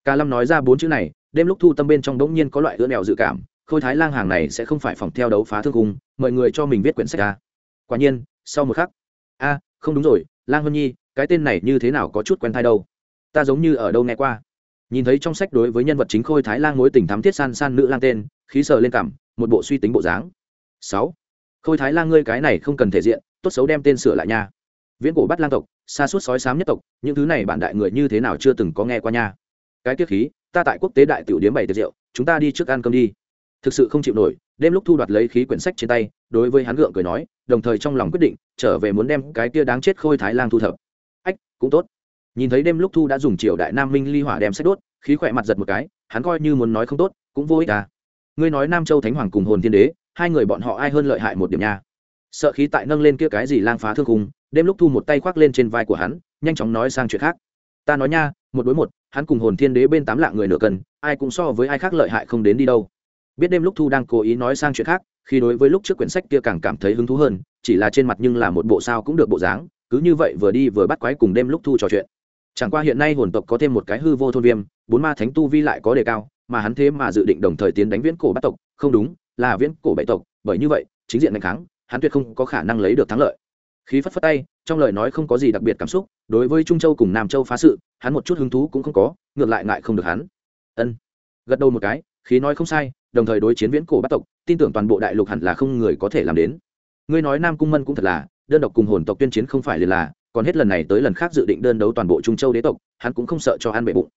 ca lâm nói ra bốn chữ này, đêm lúc thu tâm bên trong đống nhiên có loại ưa nẹo dự cảm, khôi thái lang hàng này sẽ không phải phòng theo đấu phá thương cung mời người cho mình viết quyển sách ca quả nhiên, sau một khắc, a, không đúng rồi, lang hân nhi, cái tên này như thế nào có chút quen thai đâu. Ta giống như ở đâu nghe qua. Nhìn thấy trong sách đối với nhân vật chính khôi thái lang mối tình thắm thiết san san nữ lang tên khí sờ lên cằm một bộ suy tính bộ dáng. Sáu. Khôi thái lang, ngươi cái này không cần thể diện, tốt xấu đem tên sửa lại nha. Viễn cổ bắt lang tộc, xa suốt sói sám nhất tộc, những thứ này bản đại người như thế nào chưa từng có nghe qua nha. Cái tiết khí, ta tại quốc tế đại tiểu điếm bảy tiệc rượu, chúng ta đi trước ăn cơm đi. Thực sự không chịu nổi, đêm lúc thu đoạt lấy khí quyển sách trên tay, đối với hắn gượng cười nói, đồng thời trong lòng quyết định, trở về muốn đem cái kia đáng chết khôi thái lang thu thập. Ách, cũng tốt. Nhìn thấy đêm lúc thu đã dùng triều đại nam minh ly hỏa đem sách đốt, khí khỏe mặt giật một cái, hắn coi như muốn nói không tốt, cũng vô ích à ngươi nói nam châu thánh hoàng cùng hồn thiên đế hai người bọn họ ai hơn lợi hại một điểm nha? Sợ khí tại nâng lên kia cái gì lang phá thương cùng, đêm lúc thu một tay khoác lên trên vai của hắn nhanh chóng nói sang chuyện khác. Ta nói nha một đối một hắn cùng hồn thiên đế bên tám lạng người nửa cân ai cũng so với ai khác lợi hại không đến đi đâu. Biết đêm lúc thu đang cố ý nói sang chuyện khác khi đối với lúc trước quyển sách kia càng cảm thấy hứng thú hơn chỉ là trên mặt nhưng là một bộ sao cũng được bộ dáng cứ như vậy vừa đi vừa bắt quái cùng đêm lúc thu trò chuyện. Chẳng qua hiện nay hồn tộc có thêm một cái hư vô thôn viêm bốn ma thánh tu vi lại có đề cao mà hắn thế mà dự định đồng thời tiến đánh viễn cổ bát tộc không đúng là viễn cổ bảy tộc bởi như vậy chính diện đánh thắng, hắn tuyệt không có khả năng lấy được thắng lợi. Khí phất phất tay trong lời nói không có gì đặc biệt cảm xúc đối với trung châu cùng nam châu phá sự hắn một chút hứng thú cũng không có ngược lại ngại không được hắn. Ân. Gật đầu một cái khí nói không sai đồng thời đối chiến viễn cổ bát tộc tin tưởng toàn bộ đại lục hẳn là không người có thể làm đến. Ngươi nói nam cung mân cũng thật là đơn độc cùng hồn tộc tuyên chiến không phải liền là còn hết lần này tới lần khác dự định đơn đấu toàn bộ trung châu đế tộc hắn cũng không sợ cho hắn bệ bụng.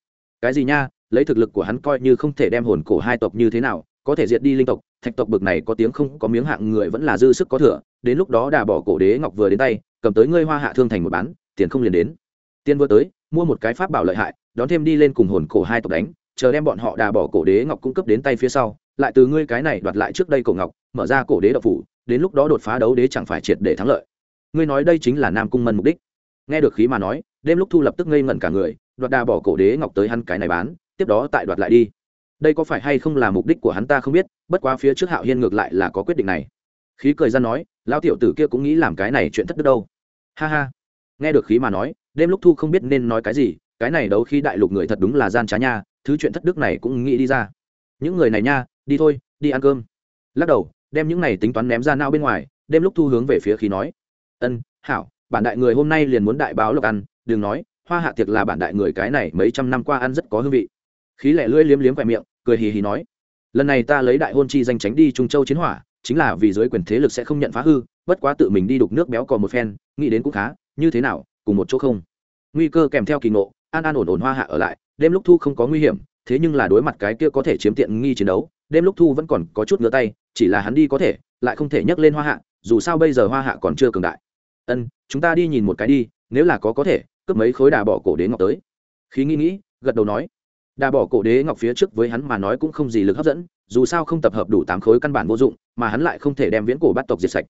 Cái gì nha lấy thực lực của hắn coi như không thể đem hồn cổ hai tộc như thế nào, có thể diệt đi linh tộc, thạch tộc bực này có tiếng không, có miếng hạng người vẫn là dư sức có thừa, đến lúc đó đà bỏ cổ đế ngọc vừa đến tay, cầm tới ngươi hoa hạ thương thành một bán, tiền không liền đến. Tiền vừa tới, mua một cái pháp bảo lợi hại, đón thêm đi lên cùng hồn cổ hai tộc đánh, chờ đem bọn họ đà bỏ cổ đế ngọc cung cấp đến tay phía sau, lại từ ngươi cái này đoạt lại trước đây cổ ngọc, mở ra cổ đế đậu phủ, đến lúc đó đột phá đấu đế chẳng phải triệt để thắng lợi. Ngươi nói đây chính là nam cung mân mục đích. Nghe được khí mà nói, đêm lúc thu lập tức ngây ngẩn cả người, đoạt đà bỏ cổ đế ngọc tới hắn cái này bán tiếp đó tại đoạt lại đi. Đây có phải hay không là mục đích của hắn ta không biết, bất quá phía trước hạo hiên ngược lại là có quyết định này. Khí cười ra nói, lão tiểu tử kia cũng nghĩ làm cái này chuyện thất đức đâu. Ha ha. Nghe được khí mà nói, đêm lúc thu không biết nên nói cái gì, cái này đấu khi đại lục người thật đúng là gian trá nha, thứ chuyện thất đức này cũng nghĩ đi ra. Những người này nha, đi thôi, đi ăn cơm. Lắc đầu, đem những này tính toán ném ra nao bên ngoài, đêm lúc thu hướng về phía khí nói. Ân hảo bản đại người hôm nay liền muốn đại báo lộc ăn, đừng nói, hoa hạ tiệc là bản đại người cái này mấy trăm năm qua ăn rất có hương vị khí lẻ lưỡi liếm liếm vẻ miệng, cười hì hì nói, lần này ta lấy đại hôn chi danh tránh đi trung châu chiến hỏa, chính là vì giới quyền thế lực sẽ không nhận phá hư, bất quá tự mình đi đục nước béo còn một phen, nghĩ đến cũng khá, như thế nào, cùng một chỗ không? Nguy cơ kèm theo kỳ ngộ, an an ổn ổn hoa hạ ở lại, đêm lúc thu không có nguy hiểm, thế nhưng là đối mặt cái kia có thể chiếm tiện nghi chiến đấu, đêm lúc thu vẫn còn có chút ngứa tay, chỉ là hắn đi có thể, lại không thể nhấc lên hoa hạ, dù sao bây giờ hoa hạ còn chưa cường đại. Ân, chúng ta đi nhìn một cái đi, nếu là có có thể, cướp mấy khối đà bỏ cổ đến ngọc tới. Khí nghĩ nghĩ, gật đầu nói đà bỏ cổ đế ngọc phía trước với hắn mà nói cũng không gì lực hấp dẫn, dù sao không tập hợp đủ tám khối căn bản vô dụng, mà hắn lại không thể đem viễn cổ bắt tộc diệt sạch.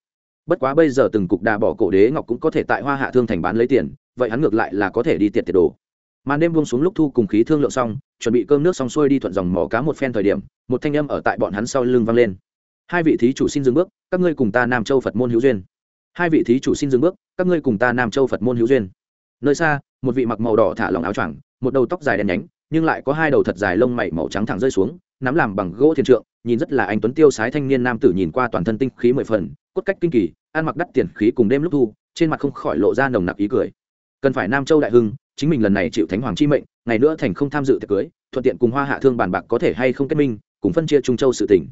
Bất quá bây giờ từng cục đà bỏ cổ đế ngọc cũng có thể tại hoa hạ thương thành bán lấy tiền, vậy hắn ngược lại là có thể đi tiệt tiệt đồ. Màn đêm buông xuống lúc thu cùng khí thương lượng xong, chuẩn bị cơm nước xong xuôi đi thuận dòng mỏ cá một phen thời điểm, một thanh âm ở tại bọn hắn sau lưng vang lên. Hai vị thí chủ xin dừng bước, các ngươi cùng ta nam châu phật môn hữu duyên. Hai vị thí chủ xin dừng bước, các ngươi cùng ta nam châu phật môn hữu duyên. Nơi xa, một vị mặc màu đỏ thả lỏng áo choàng, một đầu tóc dài đen nhánh nhưng lại có hai đầu thật dài lông mày màu trắng thẳng rơi xuống, nắm làm bằng gỗ thiên trượng, nhìn rất là anh tuấn tiêu sái thanh niên nam tử nhìn qua toàn thân tinh khí mười phần, cốt cách kinh kỳ, ăn mặc đắt tiền khí cùng đêm lúc thu, trên mặt không khỏi lộ ra nồng nặc ý cười. Cần phải nam châu đại hưng, chính mình lần này chịu thánh hoàng chi mệnh, ngày nữa thành không tham dự tiệc cưới, thuận tiện cùng hoa hạ thương bàn bạc có thể hay không kết minh, cùng phân chia trung châu sự tỉnh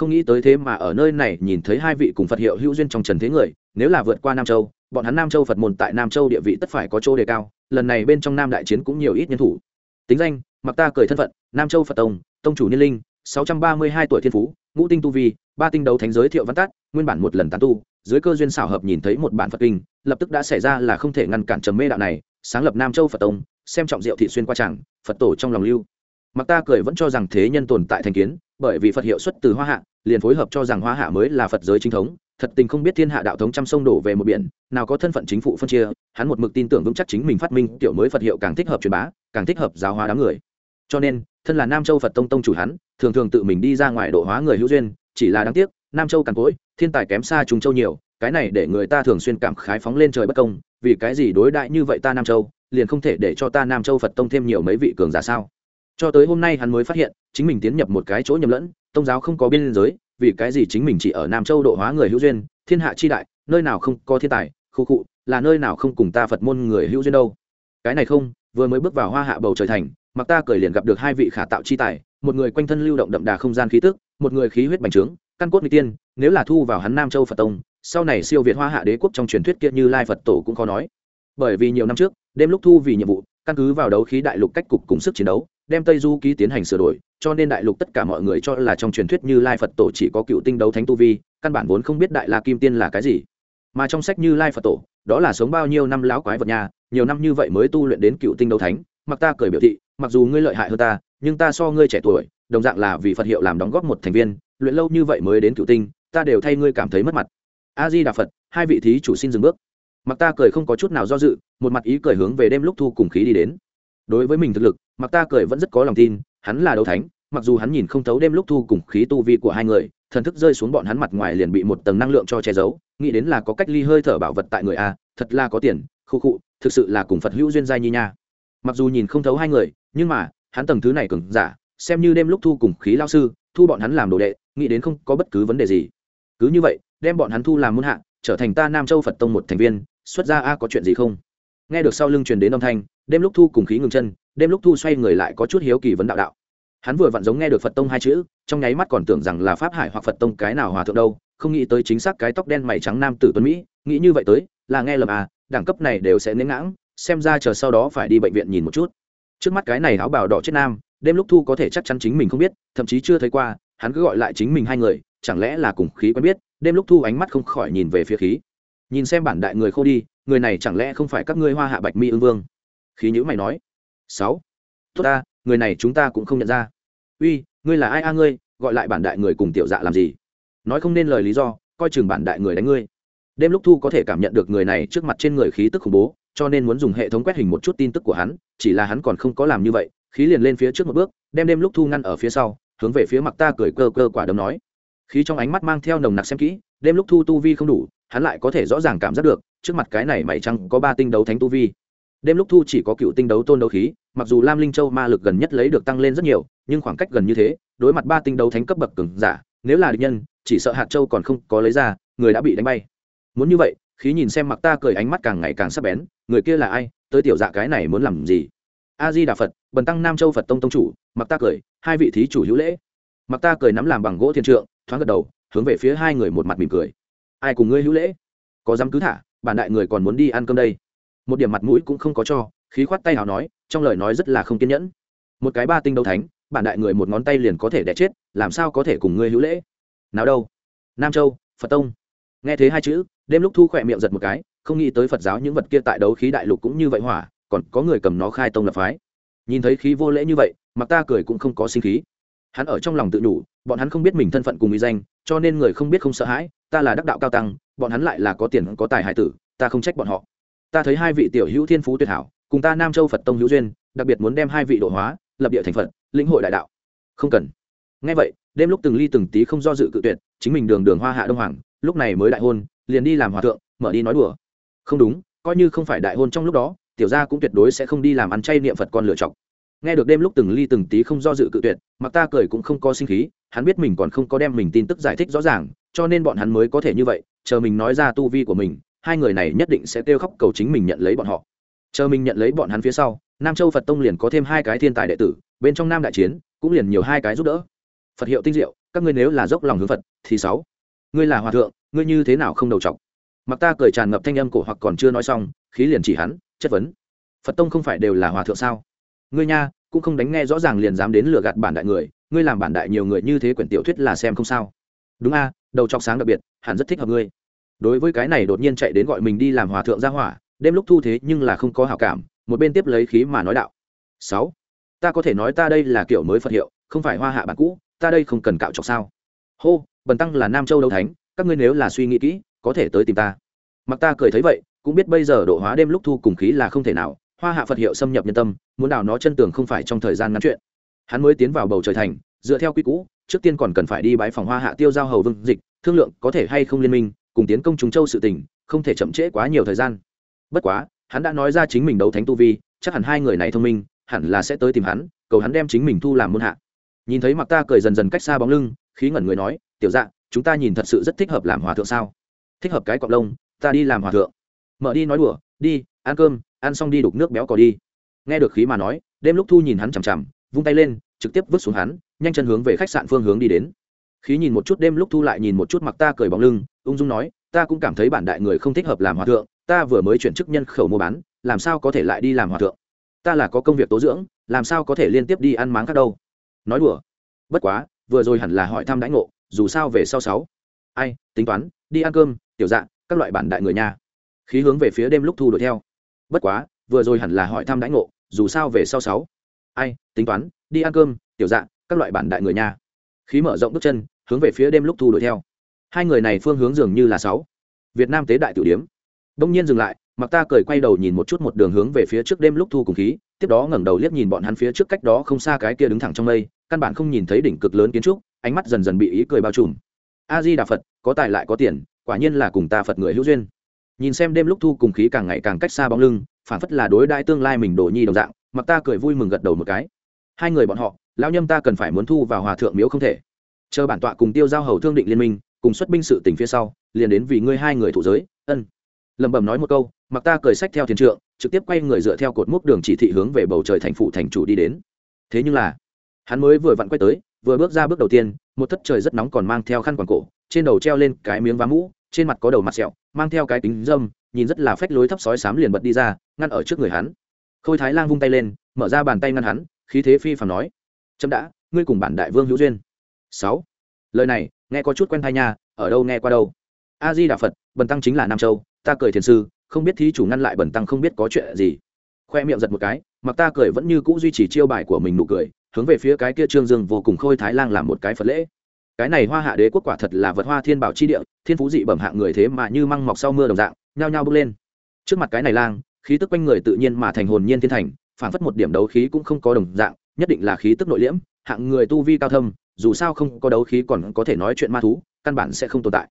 không nghĩ tới thế mà ở nơi này nhìn thấy hai vị cùng phật hiệu hữu duyên trong trần thế người, nếu là vượt qua nam châu, bọn hắn nam châu phật môn tại nam châu địa vị tất phải có chỗ đề cao, lần này bên trong nam đại chiến cũng nhiều ít nhân thủ tính danh mặc ta cười thân phận nam châu phật tông tông chủ niên linh sáu trăm ba mươi hai tuổi thiên phú ngũ tinh tu vi ba tinh đấu thánh giới thiệu văn tát nguyên bản một lần tán tu dưới cơ duyên xảo hợp nhìn thấy một bản phật kinh lập tức đã xảy ra là không thể ngăn cản trầm mê đạo này sáng lập nam châu phật tông xem trọng diệu thị xuyên qua chẳng, phật tổ trong lòng lưu. Mặc ta cười vẫn cho rằng thế nhân tồn tại thành kiến bởi vì phật hiệu xuất từ hoa hạ, liền phối hợp cho rằng hoa hạ mới là phật giới chính thống, thật tình không biết thiên hạ đạo thống trăm sông đổ về một biển, nào có thân phận chính phủ phân chia, hắn một mực tin tưởng vững chắc chính mình phát minh, tiểu mới phật hiệu càng thích hợp truyền bá, càng thích hợp giáo hóa đám người. Cho nên, thân là nam châu phật tông tông chủ hắn, thường thường tự mình đi ra ngoài độ hóa người hữu duyên, chỉ là đáng tiếc, nam châu càng cỗi, thiên tài kém xa trung châu nhiều, cái này để người ta thường xuyên cảm khái phóng lên trời bất công, vì cái gì đối đại như vậy ta nam châu, liền không thể để cho ta nam châu phật tông thêm nhiều mấy vị cường giả sao? Cho tới hôm nay hắn mới phát hiện, chính mình tiến nhập một cái chỗ nhầm lẫn, tông giáo không có biên giới, vì cái gì chính mình chỉ ở nam châu độ hóa người hữu duyên, thiên hạ chi đại, nơi nào không có thiên tài, khu cụ là nơi nào không cùng ta phật môn người hữu duyên đâu. Cái này không, vừa mới bước vào hoa hạ bầu trời thành, mặc ta cởi liền gặp được hai vị khả tạo chi tài, một người quanh thân lưu động đậm đà không gian khí tức, một người khí huyết bành trướng, căn cốt n tiên, nếu là thu vào hắn nam châu phật tông, sau này siêu việt hoa hạ đế quốc trong truyền thuyết kia như lai phật tổ cũng khó nói. Bởi vì nhiều năm trước, đêm lúc thu vì nhiệm vụ căn cứ vào đấu khí đại lục cách cục cùng sức chiến đấu, đem tây du ký tiến hành sửa đổi, cho nên đại lục tất cả mọi người cho là trong truyền thuyết như lai phật tổ chỉ có cựu tinh đấu thánh tu vi, căn bản vốn không biết đại la kim tiên là cái gì. Mà trong sách như lai phật tổ, đó là sống bao nhiêu năm láo quái vật nhà nhiều năm như vậy mới tu luyện đến cựu tinh đấu thánh, mặc ta cười biểu thị, mặc dù ngươi lợi hại hơn ta, nhưng ta so ngươi trẻ tuổi, đồng dạng là vì phật hiệu làm đóng góp một thành viên, luyện lâu như vậy mới đến cựu tinh, ta đều thay ngươi cảm thấy mất mặt. A di đà phật, hai vị thí chủ xin dừng bước mặc ta cười không có chút nào do dự, một mặt ý cười hướng về đêm lúc thu cùng khí đi đến. Đối với mình thực lực, mặc ta cười vẫn rất có lòng tin, hắn là đấu thánh, mặc dù hắn nhìn không thấu đêm lúc thu cùng khí tu vi của hai người, thần thức rơi xuống bọn hắn mặt ngoài liền bị một tầng năng lượng cho che giấu, nghĩ đến là có cách ly hơi thở bảo vật tại người a, thật là có tiền, khu khụ thực sự là cùng phật hữu duyên giai nhi nha. Mặc dù nhìn không thấu hai người, nhưng mà, hắn tầng thứ này cường giả, xem như đêm lúc thu cùng khí lao sư, thu bọn hắn làm đồ đệ, nghĩ đến không có bất cứ vấn đề gì. Cứ như vậy, đem bọn hắn thu làm muôn hạ, trở thành ta nam châu phật tông một thành viên xuất ra a có chuyện gì không? Nghe được sau lưng truyền đến âm thanh, đêm lúc thu cùng khí ngừng chân, đêm lúc thu xoay người lại có chút hiếu kỳ vấn đạo đạo. Hắn vừa vặn giống nghe được phật tông hai chữ, trong nháy mắt còn tưởng rằng là pháp hải hoặc phật tông cái nào hòa thượng đâu, không nghĩ tới chính xác cái tóc đen mày trắng nam tử tuấn mỹ, nghĩ như vậy tới, là nghe lầm à đẳng cấp này đều sẽ nến ngãng, xem ra chờ sau đó phải đi bệnh viện nhìn một chút. Trước mắt cái này áo bào đỏ chết nam, đêm lúc thu có thể chắc chắn chính mình không biết, thậm chí chưa thấy qua, hắn cứ gọi lại chính mình hai người, chẳng lẽ là cùng khí quen biết, đêm lúc thu ánh mắt không khỏi nhìn về phía khí nhìn xem bản đại người khô đi, người này chẳng lẽ không phải các ngươi hoa hạ bạch mi ương vương? Khí nhữ mày nói. Sáu. Tốt ta, người này chúng ta cũng không nhận ra. Uy, ngươi là ai a ngươi, gọi lại bản đại người cùng tiểu dạ làm gì? Nói không nên lời lý do, coi chừng bản đại người đánh ngươi. Đêm lúc thu có thể cảm nhận được người này trước mặt trên người khí tức khủng bố, cho nên muốn dùng hệ thống quét hình một chút tin tức của hắn, chỉ là hắn còn không có làm như vậy, khí liền lên phía trước một bước, đem đêm lúc thu ngăn ở phía sau, hướng về phía mặt ta cười cơ cơ quả đấm nói. Khí trong ánh mắt mang theo nồng nặc xem kỹ, đêm lúc thu tu vi không đủ hắn lại có thể rõ ràng cảm giác được, trước mặt cái này mày chăng có ba tinh đấu thánh tu vi. Đêm lúc thu chỉ có cựu tinh đấu tôn đấu khí, mặc dù lam linh châu ma lực gần nhất lấy được tăng lên rất nhiều, nhưng khoảng cách gần như thế, đối mặt ba tinh đấu thánh cấp bậc cứng giả, nếu là địch nhân, chỉ sợ hạt châu còn không có lấy ra, người đã bị đánh bay. Muốn như vậy, khí nhìn xem mặc ta cười ánh mắt càng ngày càng sắc bén, người kia là ai, tới tiểu dạ cái này muốn làm gì? A di đà phật, bần tăng nam châu phật tông tông chủ, mặc ta cười, hai vị thí chủ hữu lễ. Mặc ta cười nắm làm bằng gỗ thiên trượng, thoáng gật đầu, hướng về phía hai người một mặt mỉm cười ai cùng ngươi hữu lễ? Có dám cứ thả bản đại người còn muốn đi ăn cơm đây. Một điểm mặt mũi cũng không có cho khí khoát tay hào nói trong lời nói rất là không kiên nhẫn. Một cái ba tinh đấu thánh bản đại người một ngón tay liền có thể đẻ chết làm sao có thể cùng ngươi hữu lễ? Nào đâu? Nam châu phật tông. Nghe thế hai chữ đêm lúc thu khỏe miệng giật một cái không nghĩ tới phật giáo những vật kia tại đấu khí đại lục cũng như vậy hỏa còn có người cầm nó khai tông lập phái. Nhìn thấy khí vô lễ như vậy mặc ta cười cũng không có sinh khí. Hắn ở trong lòng tự nhủ, bọn hắn không biết mình thân phận cùng uy danh cho nên người không biết không sợ hãi ta là đắc đạo cao tăng, bọn hắn lại là có tiền có tài hải tử, ta không trách bọn họ. Ta thấy hai vị tiểu hữu thiên phú tuyệt hảo, cùng ta nam châu phật tông hữu duyên, đặc biệt muốn đem hai vị độ hóa, lập địa thành phật, lĩnh hội đại đạo. Không cần. Ngay vậy, đêm lúc từng ly từng tí không do dự cự tuyệt, chính mình đường đường hoa hạ đông hoàng, lúc này mới đại hôn, liền đi làm hòa thượng, mở đi nói đùa. Không đúng, coi như không phải đại hôn trong lúc đó, tiểu gia cũng tuyệt đối sẽ không đi làm ăn chay niệm phật con lựa chọc nghe được đêm lúc từng ly từng tí không do dự cự tuyệt mặc ta cười cũng không có sinh khí, hắn biết mình còn không có đem mình tin tức giải thích rõ ràng, cho nên bọn hắn mới có thể như vậy, chờ mình nói ra tu vi của mình, hai người này nhất định sẽ kêu khóc cầu chính mình nhận lấy bọn họ. Chờ mình nhận lấy bọn hắn phía sau, nam châu phật tông liền có thêm hai cái thiên tài đệ tử, bên trong nam đại chiến cũng liền nhiều hai cái giúp đỡ. Phật hiệu tinh diệu, các ngươi nếu là dốc lòng hướng phật, thì sáu. Ngươi là hòa thượng, ngươi như thế nào không đầu trọc mặc ta cười tràn ngập thanh âm cổ hoặc còn chưa nói xong, khí liền chỉ hắn, chất vấn. Phật tông không phải đều là hòa thượng sao? Ngươi nha, cũng không đánh nghe rõ ràng liền dám đến lừa gạt bản đại người, ngươi làm bản đại nhiều người như thế quyển tiểu thuyết là xem không sao. Đúng a, đầu chọc sáng đặc biệt, hẳn rất thích hợp ngươi. Đối với cái này đột nhiên chạy đến gọi mình đi làm hòa thượng gia hỏa, đêm lúc thu thế nhưng là không có hảo cảm, một bên tiếp lấy khí mà nói đạo. Sáu, ta có thể nói ta đây là kiểu mới phật hiệu, không phải hoa hạ bản cũ, ta đây không cần cạo chọc sao. Hô, bần tăng là nam châu đâu thánh, các ngươi nếu là suy nghĩ kỹ, có thể tới tìm ta. Mặc ta cười thấy vậy, cũng biết bây giờ độ hóa đêm lúc thu cùng khí là không thể nào hoa hạ phật hiệu xâm nhập nhân tâm muốn đào nó chân tường không phải trong thời gian ngắn chuyện. Hắn mới tiến vào bầu trời thành dựa theo quy cũ trước tiên còn cần phải đi bái phòng hoa hạ tiêu giao hầu vương dịch thương lượng có thể hay không liên minh cùng tiến công chúng châu sự tỉnh, không thể chậm trễ quá nhiều thời gian. Bất quá hắn đã nói ra chính mình đấu thánh tu vi chắc hẳn hai người này thông minh hẳn là sẽ tới tìm hắn cầu hắn đem chính mình thu làm môn hạ. Nhìn thấy mặc ta cười dần dần cách xa bóng lưng khí ngẩn người nói tiểu dạ chúng ta nhìn thật sự rất thích hợp làm hòa thượng sao? Thích hợp cái cọc lông ta đi làm hòa thượng. Mở đi nói đùa đi ăn cơm ăn xong đi đục nước béo cò đi. Nghe được khí mà nói, đêm lúc thu nhìn hắn chằm chằm, vung tay lên, trực tiếp vứt xuống hắn, nhanh chân hướng về khách sạn phương hướng đi đến. Khí nhìn một chút đêm lúc thu lại nhìn một chút mặc ta cười bóng lưng, ung dung nói, ta cũng cảm thấy bản đại người không thích hợp làm hòa thượng, ta vừa mới chuyển chức nhân khẩu mua bán, làm sao có thể lại đi làm hòa thượng? Ta là có công việc tố dưỡng, làm sao có thể liên tiếp đi ăn máng khác đâu? Nói đùa. Bất quá, vừa rồi hẳn là hỏi thăm đãi ngộ, dù sao về sau sáu. Ai, tính toán, đi ăn cơm, tiểu dạng các loại bản đại người nha khí hướng về phía đêm lúc thu đuổi theo bất quá, vừa rồi hẳn là hỏi thăm đãi ngộ, dù sao về sau sáu. Ai, tính toán, đi ăn cơm, tiểu dạng các loại bản đại người nha khí mở rộng bước chân, hướng về phía đêm lúc thu đuổi theo. Hai người này phương hướng dường như là sáu. Việt nam tế đại tiểu điếm. Đông nhiên dừng lại, mặc ta cười quay đầu nhìn một chút một đường hướng về phía trước đêm lúc thu cùng khí, tiếp đó ngẩng đầu liếc nhìn bọn hắn phía trước cách đó không xa cái kia đứng thẳng trong mây, căn bản không nhìn thấy đỉnh cực lớn kiến trúc, ánh mắt dần dần bị ý cười bao trùm. A di đà phật, có tài lại có tiền, quả nhiên là cùng ta phật người hữu duyên nhìn xem đêm lúc thu cùng khí càng ngày càng cách xa bóng lưng, phản phất là đối đãi tương lai mình đồ nhi đồng dạng, mặc ta cười vui mừng gật đầu một cái. Hai người bọn họ, lão nhâm ta cần phải muốn thu vào hòa thượng miếu không thể. Chờ bản tọa cùng tiêu giao hầu thương định liên minh, cùng xuất binh sự tỉnh phía sau, liền đến vì ngươi hai người thủ giới, ân. Lẩm bẩm nói một câu, mặc ta cười sách theo thiền trượng, trực tiếp quay người dựa theo cột mốc đường chỉ thị hướng về bầu trời thành phụ thành chủ đi đến. Thế nhưng là, hắn mới vừa vặn quay tới, vừa bước ra bước đầu tiên, một thất trời rất nóng còn mang theo khăn quàng cổ, trên đầu treo lên cái miếng vá mũ trên mặt có đầu mặt sẹo, mang theo cái kính dâm, nhìn rất là phách lối thấp sói sám liền bật đi ra, ngăn ở trước người hắn. Khôi thái lang vung tay lên, mở ra bàn tay ngăn hắn, khí thế phi phàm nói, chậm đã, ngươi cùng bản đại vương hữu duyên. Sáu. Lời này, nghe có chút quen thai nha, ở đâu nghe qua đâu. A di đà phật, bần tăng chính là nam châu, ta cười thiền sư, không biết thí chủ ngăn lại bần tăng không biết có chuyện gì. Khoe miệng giật một cái, mặc ta cười vẫn như cũ duy trì chiêu bài của mình nụ cười, hướng về phía cái kia trương dương vô cùng khôi thái lang làm một cái phật lễ cái này hoa hạ đế quốc quả thật là vật hoa thiên bảo chi địa, thiên phú dị bẩm hạng người thế mà như măng mọc sau mưa đồng dạng, nhao nhao bước lên. Trước mặt cái này lang, khí tức quanh người tự nhiên mà thành hồn nhiên thiên thành phản phất một điểm đấu khí cũng không có đồng dạng, nhất định là khí tức nội liễm, hạng người tu vi cao thâm, dù sao không có đấu khí còn có thể nói chuyện ma thú, căn bản sẽ không tồn tại.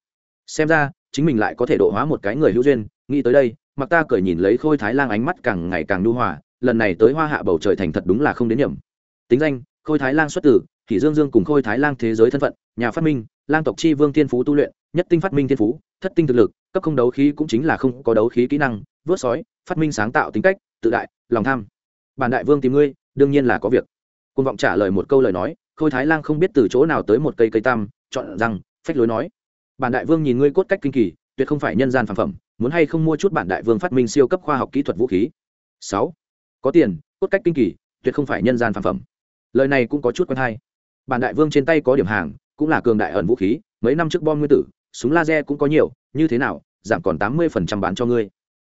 Xem ra, chính mình lại có thể độ hóa một cái người hữu duyên, nghĩ tới đây mặc ta cười nhìn lấy khôi thái lang ánh mắt càng ngày càng nhu hòa, lần này tới hoa hạ bầu trời thành thật đúng là không đến nhầm. Tính danh, khôi thái lang xuất tử thì dương dương cùng khôi thái lang thế giới thân phận nhà phát minh, lang tộc chi vương thiên phú tu luyện, nhất tinh phát minh thiên phú, thất tinh thực lực, cấp không đấu khí cũng chính là không có đấu khí kỹ năng, vớt sói, phát minh sáng tạo tính cách, tự đại, lòng tham. Bản đại vương tìm ngươi, đương nhiên là có việc. Côn vọng trả lời một câu lời nói, khôi thái lang không biết từ chỗ nào tới một cây cây tam, chọn rằng, phách lối nói. Bản đại vương nhìn ngươi cốt cách kinh kỳ, tuyệt không phải nhân gian phản phẩm, muốn hay không mua chút bản đại vương phát minh siêu cấp khoa học kỹ thuật vũ khí? Sáu. Có tiền, cốt cách kinh kỳ, tuyệt không phải nhân gian phản phẩm. Lời này cũng có chút quen hay. Bản đại vương trên tay có điểm hàng cũng là cường đại ẩn vũ khí, mấy năm trước bom nguyên tử, súng laser cũng có nhiều, như thế nào, giảm còn tám mươi phần trăm bán cho ngươi.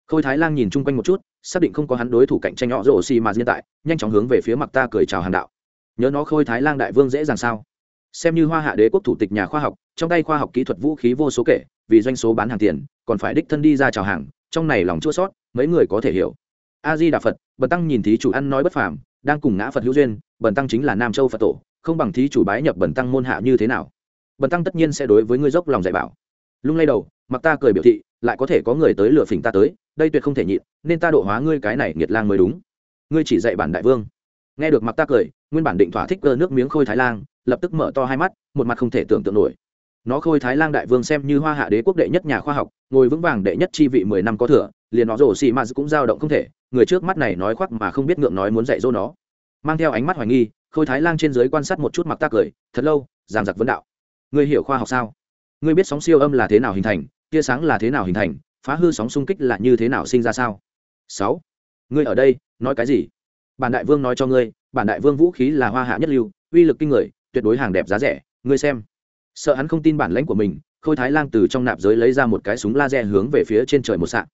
Khôi thái lang nhìn chung quanh một chút, xác định không có hắn đối thủ cạnh tranh nhỏ rổ xì mà hiện tại, nhanh chóng hướng về phía mặt ta cười chào hàn đạo. Nhớ nó khôi thái lang đại vương dễ dàng sao? Xem như hoa hạ đế quốc thủ tịch nhà khoa học, trong tay khoa học kỹ thuật vũ khí vô số kể, vì doanh số bán hàng tiền, còn phải đích thân đi ra chào hàng, trong này lòng chua sót, mấy người có thể hiểu. A di đà phật, bần tăng nhìn thí chủ ăn nói bất phàm, đang cùng ngã phật hữu duyên, bần tăng chính là nam châu phật tổ không bằng thí chủ bái nhập bần tăng môn hạ như thế nào? Bần tăng tất nhiên sẽ đối với ngươi dốc lòng dạy bảo. Lung lay đầu, mặc ta cười biểu thị, lại có thể có người tới lừa phỉnh ta tới, đây tuyệt không thể nhịn, nên ta độ hóa ngươi cái này nghiệt lang mới đúng. Ngươi chỉ dạy bản đại vương. Nghe được mặc ta cười, nguyên bản định thỏa thích cơ nước miếng khôi thái lang, lập tức mở to hai mắt, một mặt không thể tưởng tượng nổi. Nó khôi thái lang đại vương xem như hoa hạ đế quốc đệ nhất nhà khoa học, ngồi vững vàng đệ nhất chi vị mười năm có thừa, liền nó rổ xì m cũng dao động không thể, người trước mắt này nói khoác mà không biết ngượng nói muốn dạy dỗ nó. Mang theo ánh mắt hoài nghi khôi thái lang trên dưới quan sát một chút mặc tác cười, thật lâu, giảng giặc vấn đạo. Ngươi hiểu khoa học sao? Ngươi biết sóng siêu âm là thế nào hình thành, tia sáng là thế nào hình thành, phá hư sóng xung kích là như thế nào sinh ra sao? Sáu. Ngươi ở đây, nói cái gì? Bản đại vương nói cho ngươi, bản đại vương vũ khí là hoa hạ nhất lưu, uy lực kinh người, tuyệt đối hàng đẹp giá rẻ, ngươi xem. Sợ hắn không tin bản lãnh của mình, khôi thái lang từ trong nạp giới lấy ra một cái súng laser hướng về phía trên trời một sạn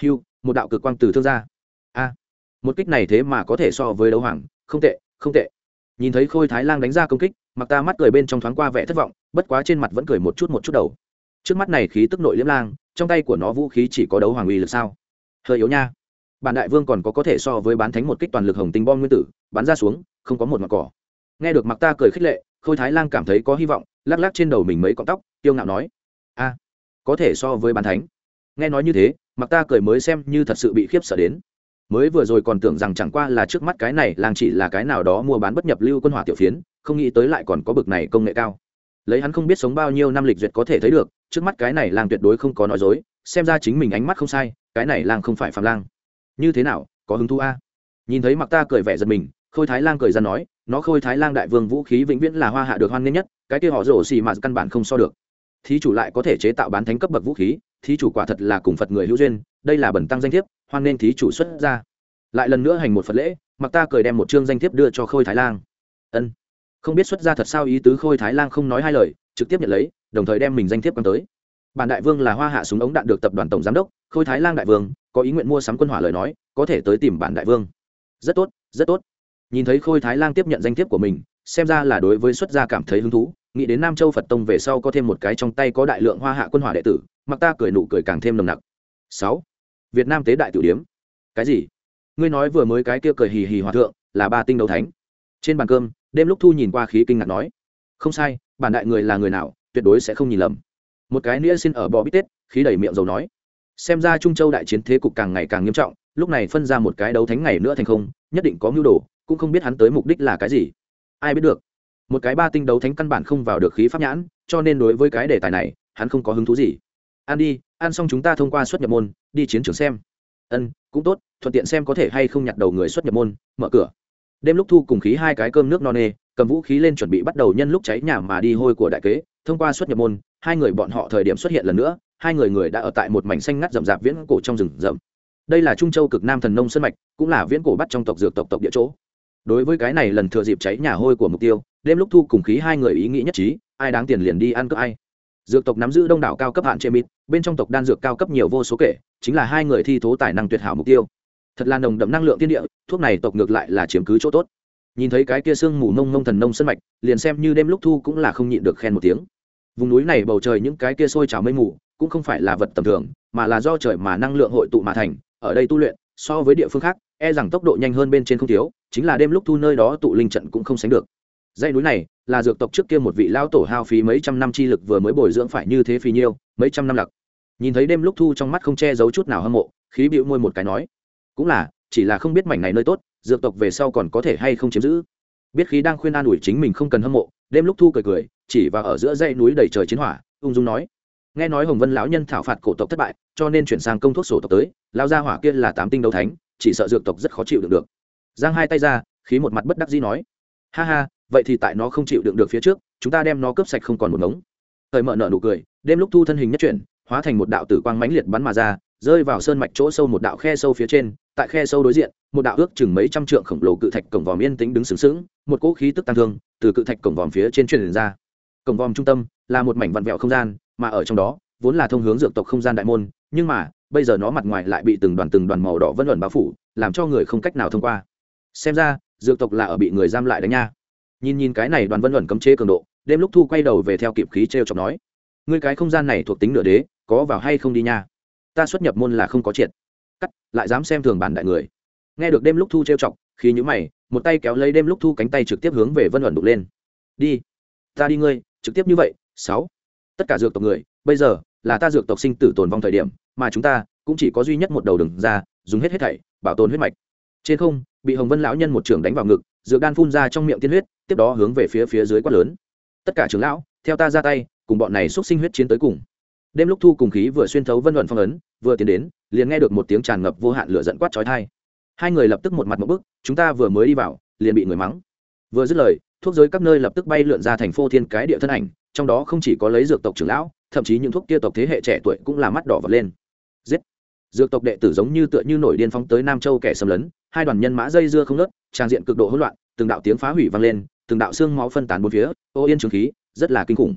hiu một đạo cực quang từ thương ra. A. Một kích này thế mà có thể so với đấu hoàng, không tệ không tệ nhìn thấy khôi thái lang đánh ra công kích mặc ta mắt cười bên trong thoáng qua vẻ thất vọng, bất quá trên mặt vẫn cười một chút một chút đầu. Trước mắt này khí tức nội liễm lang, trong tay của nó vũ khí chỉ có đấu hoàng uy lực sao? Hơi yếu nha. Bản đại vương còn có có thể so với bán thánh một kích toàn lực hồng tinh bom nguyên tử, bắn ra xuống, không có một mặt cỏ. Nghe được mặc ta cười khích lệ, khôi thái lang cảm thấy có hy vọng, lắc lắc trên đầu mình mấy cọng tóc tiêu ngạo nói, a, có thể so với bán thánh. Nghe nói như thế mặc ta cười mới xem như thật sự bị khiếp sợ đến mới vừa rồi còn tưởng rằng chẳng qua là trước mắt cái này, làng chỉ là cái nào đó mua bán bất nhập lưu quân hỏa tiểu phiến, không nghĩ tới lại còn có bực này công nghệ cao. Lấy hắn không biết sống bao nhiêu năm lịch duyệt có thể thấy được, trước mắt cái này làng tuyệt đối không có nói dối, xem ra chính mình ánh mắt không sai, cái này làng không phải phạm lang như thế nào, có hứng thú a? Nhìn thấy mặc ta cười vẻ giật mình, khôi thái lang cười ra nói, nó khôi thái lang đại vương vũ khí vĩnh viễn là hoa hạ được hoan nghênh nhất, cái kia họ rổ xì mà căn bản không so được thí chủ lại có thể chế tạo bán thánh cấp bậc vũ khí, thí chủ quả thật là cùng phật người hữu duyên, đây là bẩn tăng danh thiếp, hoan nên thí chủ xuất ra lại lần nữa hành một phật lễ mặc ta cười đem một chương danh thiếp đưa cho khôi thái lang. Ân. Không biết xuất ra thật sao ý tứ khôi thái lang không nói hai lời, trực tiếp nhận lấy, đồng thời đem mình danh thiếp quăng tới. Bản đại vương là hoa hạ súng ống đạn được tập đoàn tổng giám đốc, khôi thái lang đại vương, có ý nguyện mua sắm quân hỏa lời nói, có thể tới tìm bản đại vương. Rất tốt rất tốt. Nhìn thấy khôi thái lang tiếp nhận danh thiếp của mình, xem ra là đối với xuất gia cảm thấy hứng thú nghĩ đến nam châu phật tông về sau có thêm một cái trong tay có đại lượng hoa hạ quân hỏa đệ tử, mặc ta cười nụ cười càng thêm nồng nặc. Sáu, việt nam tế đại tiểu điếm. Cái gì? Ngươi nói vừa mới cái kia cười hì hì hòa thượng, là ba tinh đấu thánh. Trên bàn cơm, đêm lúc thu nhìn qua khí kinh ngạc nói, không sai, bản đại người là người nào, tuyệt đối sẽ không nhìn lầm. Một cái nĩa xin ở bò bít tết, khí đầy miệng dầu nói, xem ra trung châu đại chiến thế cục càng ngày càng nghiêm trọng, lúc này phân ra một cái đấu thánh ngày nữa thành không, nhất định có mưu đồ, cũng không biết hắn tới mục đích là cái gì. Ai biết được một cái ba tinh đấu thánh căn bản không vào được khí pháp nhãn, cho nên đối với cái đề tài này, hắn không có hứng thú gì. Ăn đi, ăn xong chúng ta thông qua xuất nhập môn, đi chiến trường xem. Ân, cũng tốt, thuận tiện xem có thể hay không nhặt đầu người xuất nhập môn, mở cửa. Đêm lúc thu cùng khí hai cái cơm nước no nê, cầm vũ khí lên chuẩn bị bắt đầu nhân lúc cháy nhà mà đi hôi của đại kế. Thông qua xuất nhập môn, hai người bọn họ thời điểm xuất hiện lần nữa, hai người người đã ở tại một mảnh xanh ngắt rậm rạp viễn cổ trong rừng rậm. Đây là trung châu cực nam thần nông sân mạch, cũng là viễn cổ bắt trong tộc dược tộc tộc địa chỗ. Đối với cái này lần thừa dịp cháy nhà hôi của mục tiêu đêm lúc thu cùng khí hai người ý nghĩ nhất trí, ai đáng tiền liền đi ăn cướp ai. Dược tộc nắm giữ đông đảo cao cấp hạn chế mít bên trong tộc đan dược cao cấp nhiều vô số kể, chính là hai người thi thố tài năng tuyệt hảo mục tiêu. Thật là nồng đậm năng lượng tiên địa, thuốc này tộc ngược lại là chiếm cứ chỗ tốt. Nhìn thấy cái kia sương mù nông nông thần nông sân mạch, liền xem như đêm lúc thu cũng là không nhịn được khen một tiếng. Vùng núi này bầu trời những cái kia sôi trào mây mù, cũng không phải là vật tầm thường, mà là do trời mà năng lượng hội tụ mà thành, ở đây tu luyện, so với địa phương khác e rằng tốc độ nhanh hơn bên trên không thiếu, chính là đêm lúc thu nơi đó tụ linh trận cũng không sánh được dây núi này là dược tộc trước kia một vị lao tổ hao phí mấy trăm năm chi lực vừa mới bồi dưỡng phải như thế phí nhiêu, mấy trăm năm lặc. Nhìn thấy đêm lúc thu trong mắt không che giấu chút nào hâm mộ, khí bịu môi một cái nói, cũng là, chỉ là không biết mảnh này nơi tốt, dược tộc về sau còn có thể hay không chiếm giữ. Biết khí đang khuyên an ủi chính mình không cần hâm mộ, đêm lúc thu cười cười, chỉ và ở giữa dãy núi đầy trời chiến hỏa, ung dung nói, nghe nói hồng vân lão nhân thảo phạt cổ tộc thất bại, cho nên chuyển sang công thuốc sổ tộc tới lao ra hỏa kia là tám tinh đấu thánh, chỉ sợ dược tộc rất khó chịu được được. Giang hai tay ra, khí một mặt bất đắc dĩ nói, ha ha vậy thì tại nó không chịu đựng được phía trước, chúng ta đem nó cướp sạch không còn một ngống. Thời mợ nợ nụ cười, đêm lúc thu thân hình nhất chuyển, hóa thành một đạo tử quang mãnh liệt bắn mà ra, rơi vào sơn mạch chỗ sâu một đạo khe sâu phía trên, tại khe sâu đối diện, một đạo ước chừng mấy trăm trượng khổng lồ cự thạch cổng vòm yên tĩnh đứng sướng sướng một cỗ khí tức tăng thương từ cự thạch cổng vòm phía trên truyền ra. Cổng vòm trung tâm là một mảnh vặn vẹo không gian, mà ở trong đó, vốn là thông hướng dược tộc không gian đại môn, nhưng mà, bây giờ nó mặt ngoài lại bị từng đoàn từng đoàn màu đỏ vân luận bao phủ, làm cho người không cách nào thông qua. Xem ra, dược tộc là ở bị người giam lại đánh nha nhìn nhìn cái này đoàn vân luận cấm chế cường độ, đêm lúc thu quay đầu về theo kịp khí t r e o chọc nói, ngươi cái không gian này thuộc tính nửa đế, có vào hay không đi nha? Ta xuất nhập môn là không có triệt. Cắt, lại dám xem thường bản đại người. Nghe được đêm lúc thu t r e o chọc khi nhữ mày, một tay kéo lấy đêm lúc thu cánh tay trực tiếp hướng về vân luận đục lên. Đi, ta đi ngươi, trực tiếp như vậy, sáu. Tất cả dược tộc người, bây giờ là ta dược tộc sinh tử tồn vong thời điểm, mà chúng ta cũng chỉ có duy nhất một đầu đừng ra, dùng hết hết thảy, bảo tồn huyết mạch. Trên không, bị hồng vân lão nhân một trưởng đánh vào ngực, dược đan phun ra trong miệng tiên huyết tiếp đó hướng về phía phía dưới quát lớn. Tất cả trưởng lão, theo ta ra tay, cùng bọn này xúc sinh huyết chiến tới cùng. Đêm lúc thu cùng khí vừa xuyên thấu vân luận phong ấn, vừa tiến đến, liền nghe được một tiếng tràn ngập vô hạn lửa dẫn quát trói thai hai người lập tức một mặt một bức, chúng ta vừa mới đi vào, liền bị người mắng. Vừa dứt lời, thuốc giới các nơi lập tức bay lượn ra thành phô thiên cái địa thân ảnh, trong đó không chỉ có lấy dược tộc trưởng lão, thậm chí những thuốc kia tộc thế hệ trẻ tuổi cũng là mắt đỏ vật lên. Giết! Dược tộc đệ tử giống như tựa như nổi điên phóng tới nam châu kẻ xâm lấn, hai đoàn nhân mã dây dưa không nớt trang diện cực độ hỗn loạn, từng đạo tiếng phá hủy vang lên từng đạo xương máu phân tán bốn phía, ô yên trường khí, rất là kinh khủng.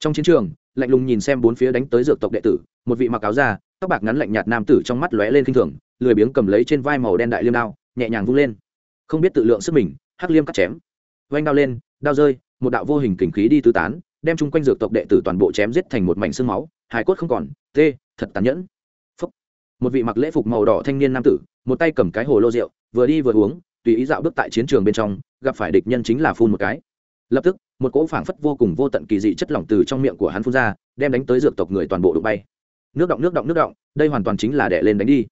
Trong chiến trường, lạnh lùng nhìn xem bốn phía đánh tới dược tộc đệ tử, một vị mặc áo da, tóc bạc ngắn lạnh nhạt nam tử trong mắt lóe lên kinh thường, lười biếng cầm lấy trên vai màu đen đại liêm đao, nhẹ nhàng vung lên. Không biết tự lượng sức mình, hắc liêm cắt chém. Vanh đao lên, đao rơi, một đạo vô hình kình khí đi tứ tán, đem chung quanh dược tộc đệ tử toàn bộ chém giết thành một mảnh xương máu hải cốt không còn, tê, thật tàn nhẫn. Phúc. một vị mặc lễ phục màu đỏ thanh niên nam tử, một tay cầm cái hồ lô rượu, vừa đi vừa uống, tùy ý dạo bước tại chiến trường bên trong gặp phải địch nhân chính là phun một cái. Lập tức, một cỗ phảng phất vô cùng vô tận kỳ dị chất lỏng từ trong miệng của hắn phun ra, đem đánh tới dược tộc người toàn bộ đụng bay. Nước động nước động nước động, đây hoàn toàn chính là đẻ lên đánh đi.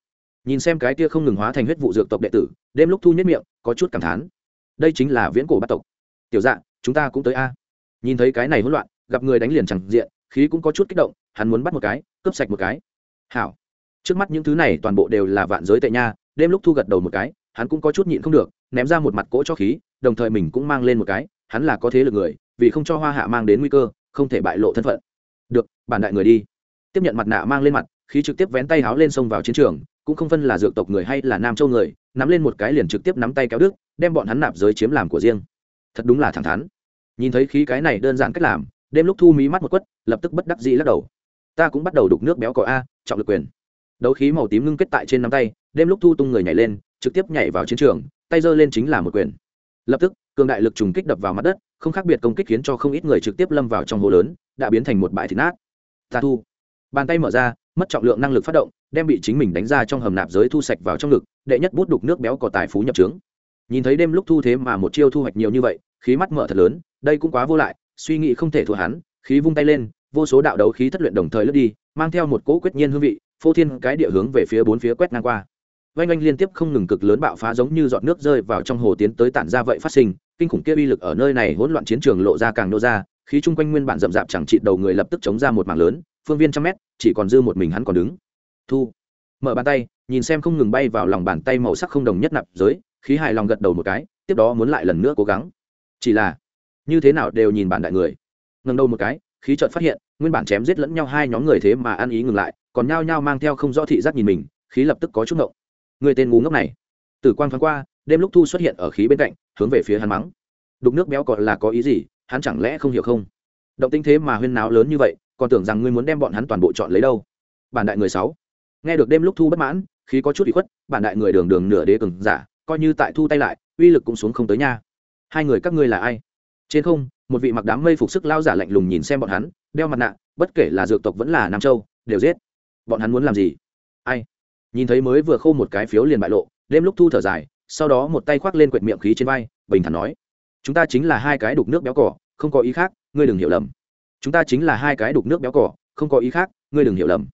Nhìn xem cái kia không ngừng hóa thành huyết vụ dược tộc đệ tử, đêm lúc thu nhất miệng, có chút cảm thán. Đây chính là viễn cổ bắt tộc. Tiểu dạng chúng ta cũng tới a. Nhìn thấy cái này hỗn loạn, gặp người đánh liền chẳng diện, khí cũng có chút kích động, hắn muốn bắt một cái, cướp sạch một cái. Hảo. Trước mắt những thứ này toàn bộ đều là vạn giới tệ nha, đêm lúc thu gật đầu một cái, hắn cũng có chút nhịn không được, ném ra một mặt cỗ cho khí đồng thời mình cũng mang lên một cái, hắn là có thế lực người, vì không cho hoa hạ mang đến nguy cơ, không thể bại lộ thân phận. Được, bản đại người đi. Tiếp nhận mặt nạ mang lên mặt, khí trực tiếp vén tay háo lên sông vào chiến trường, cũng không phân là dược tộc người hay là nam châu người, nắm lên một cái liền trực tiếp nắm tay kéo đức đem bọn hắn nạp giới chiếm làm của riêng. Thật đúng là thẳng thắn. Nhìn thấy khí cái này đơn giản cách làm, đêm lúc thu mí mắt một quất, lập tức bất đắc dĩ lắc đầu. Ta cũng bắt đầu đục nước béo cỏ a, trọng lực quyền. Đấu khí màu tím ngưng kết tại trên nắm tay, đêm lúc thu tung người nhảy lên, trực tiếp nhảy vào chiến trường, tay giơ lên chính là một quyền lập tức, cường đại lực trùng kích đập vào mặt đất, không khác biệt công kích khiến cho không ít người trực tiếp lâm vào trong hồ lớn, đã biến thành một bãi thịt nát. Ta thu. Bàn tay mở ra, mất trọng lượng năng lực phát động, đem bị chính mình đánh ra trong hầm nạp giới thu sạch vào trong ngực, đệ nhất bút đục nước béo cỏ tài phú nhập trướng. Nhìn thấy đêm lúc thu thế mà một chiêu thu hoạch nhiều như vậy, khí mắt mở thật lớn, đây cũng quá vô lại, suy nghĩ không thể thua hắn, khí vung tay lên, vô số đạo đấu khí thất luyện đồng thời lướt đi, mang theo một cỗ quyết nhiên hương vị, phô thiên cái địa hướng về phía bốn phía quét ngang qua oanh oanh liên tiếp không ngừng cực lớn bạo phá giống như giọt nước rơi vào trong hồ tiến tới tản ra vậy phát sinh, kinh khủng kia uy lực ở nơi này hỗn loạn chiến trường lộ ra càng nô ra, khí chung quanh nguyên bản rậm rạp chẳng trị đầu người lập tức chống ra một mảng lớn, phương viên trăm mét, chỉ còn dư một mình hắn còn đứng. Thu, mở bàn tay, nhìn xem không ngừng bay vào lòng bàn tay màu sắc không đồng nhất nạp giới, khí hài lòng gật đầu một cái, tiếp đó muốn lại lần nữa cố gắng. Chỉ là, như thế nào đều nhìn bản đại người. Ngần đầu một cái, khí chợt phát hiện, nguyên bản chém giết lẫn nhau hai nhóm người thế mà ăn ý ngừng lại, còn nhao nhao mang theo không rõ thị giác nhìn mình, khí lập tức có chút ngộng người tên ngu ngốc này. Tử quang thoáng qua, đêm lúc thu xuất hiện ở khí bên cạnh, hướng về phía hắn mắng. Đục nước béo còn là có ý gì, hắn chẳng lẽ không hiểu không? Động tinh thế mà huyên náo lớn như vậy, còn tưởng rằng ngươi muốn đem bọn hắn toàn bộ chọn lấy đâu? Bản đại người sáu. Nghe được đêm lúc thu bất mãn, khí có chút bị khuất, bản đại người đường đường nửa đế cường giả, coi như tại thu tay lại, uy lực cũng xuống không tới nha. Hai người các ngươi là ai? Trên không, một vị mặc đám mây phục sức lao giả lạnh lùng nhìn xem bọn hắn, đeo mặt nạ, bất kể là dược tộc vẫn là nam châu, đều giết. Bọn hắn muốn làm gì? Ai? Nhìn thấy mới vừa khô một cái phiếu liền bại lộ, đêm lúc thu thở dài, sau đó một tay khoác lên quệt miệng khí trên vai, bình thản nói, chúng ta chính là hai cái đục nước béo cỏ, không có ý khác, ngươi đừng hiểu lầm. Chúng ta chính là hai cái đục nước béo cỏ, không có ý khác, ngươi đừng hiểu lầm.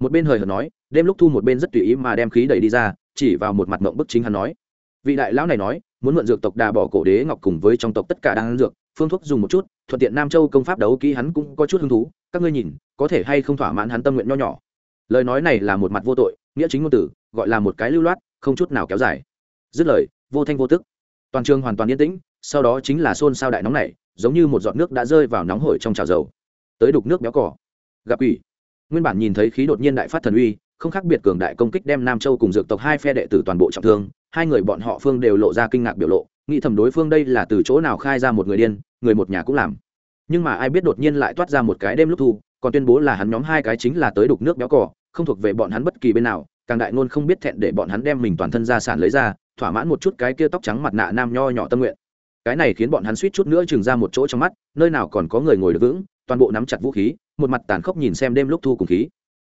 Một bên hời hợt nói, đêm lúc thu một bên rất tùy ý mà đem khí đẩy đi ra, chỉ vào một mặt mộng bức chính hắn nói. Vị đại lão này nói, muốn mượn dược tộc đà bỏ cổ đế ngọc cùng với trong tộc tất cả đang dược, phương thuốc dùng một chút, thuận tiện nam châu công pháp đấu kỹ hắn cũng có chút hứng thú, các ngươi nhìn, có thể hay không thỏa mãn hắn tâm nguyện nho nhỏ. Lời nói này là một mặt vô tội nghĩa chính ngôn tử gọi là một cái lưu loát, không chút nào kéo dài. Dứt lời, vô thanh vô tức. Toàn trường hoàn toàn yên tĩnh, sau đó chính là xôn xao đại nóng này, giống như một giọt nước đã rơi vào nóng hổi trong chảo dầu. Tới đục nước béo cỏ. Gặp ủy nguyên bản nhìn thấy khí đột nhiên đại phát thần uy, không khác biệt cường đại công kích đem nam châu cùng dược tộc hai phe đệ tử toàn bộ trọng thương, hai người bọn họ phương đều lộ ra kinh ngạc biểu lộ, nghĩ thầm đối phương đây là từ chỗ nào khai ra một người điên, người một nhà cũng làm. Nhưng mà ai biết đột nhiên lại toát ra một cái đêm lúc thu, còn tuyên bố là hắn nhóm hai cái chính là tới đục nước béo cỏ không thuộc về bọn hắn bất kỳ bên nào, càng đại ngôn không biết thẹn để bọn hắn đem mình toàn thân gia sản lấy ra, thỏa mãn một chút cái kia tóc trắng mặt nạ nam nho nhỏ tâm nguyện. Cái này khiến bọn hắn suýt chút nữa chừng ra một chỗ trong mắt, nơi nào còn có người ngồi được vững, toàn bộ nắm chặt vũ khí, một mặt tàn khốc nhìn xem đêm lúc thu cùng khí.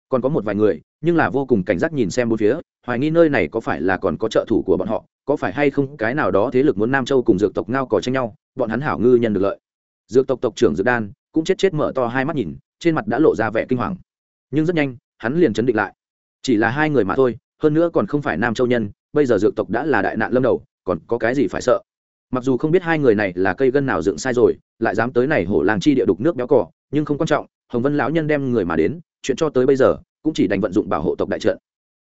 Còn có một vài người, nhưng là vô cùng cảnh giác nhìn xem bốn phía, hoài nghi nơi này có phải là còn có trợ thủ của bọn họ, có phải hay không cái nào đó thế lực muốn nam châu cùng dược tộc ngao cò tranh nhau, bọn hắn hảo ngư nhân được lợi. Dược tộc tộc trưởng dược đan cũng chết chết mở to hai mắt nhìn, trên mặt đã lộ ra vẻ kinh hoàng. Nhưng rất nhanh hắn liền chấn định lại. Chỉ là hai người mà thôi, hơn nữa còn không phải nam châu nhân, bây giờ dược tộc đã là đại nạn lâm đầu, còn có cái gì phải sợ? Mặc dù không biết hai người này là cây gân nào dựng sai rồi, lại dám tới này hổ làng chi địa đục nước béo cỏ nhưng không quan trọng, hồng vân lão nhân đem người mà đến, chuyện cho tới bây giờ, cũng chỉ đành vận dụng bảo hộ tộc đại trận.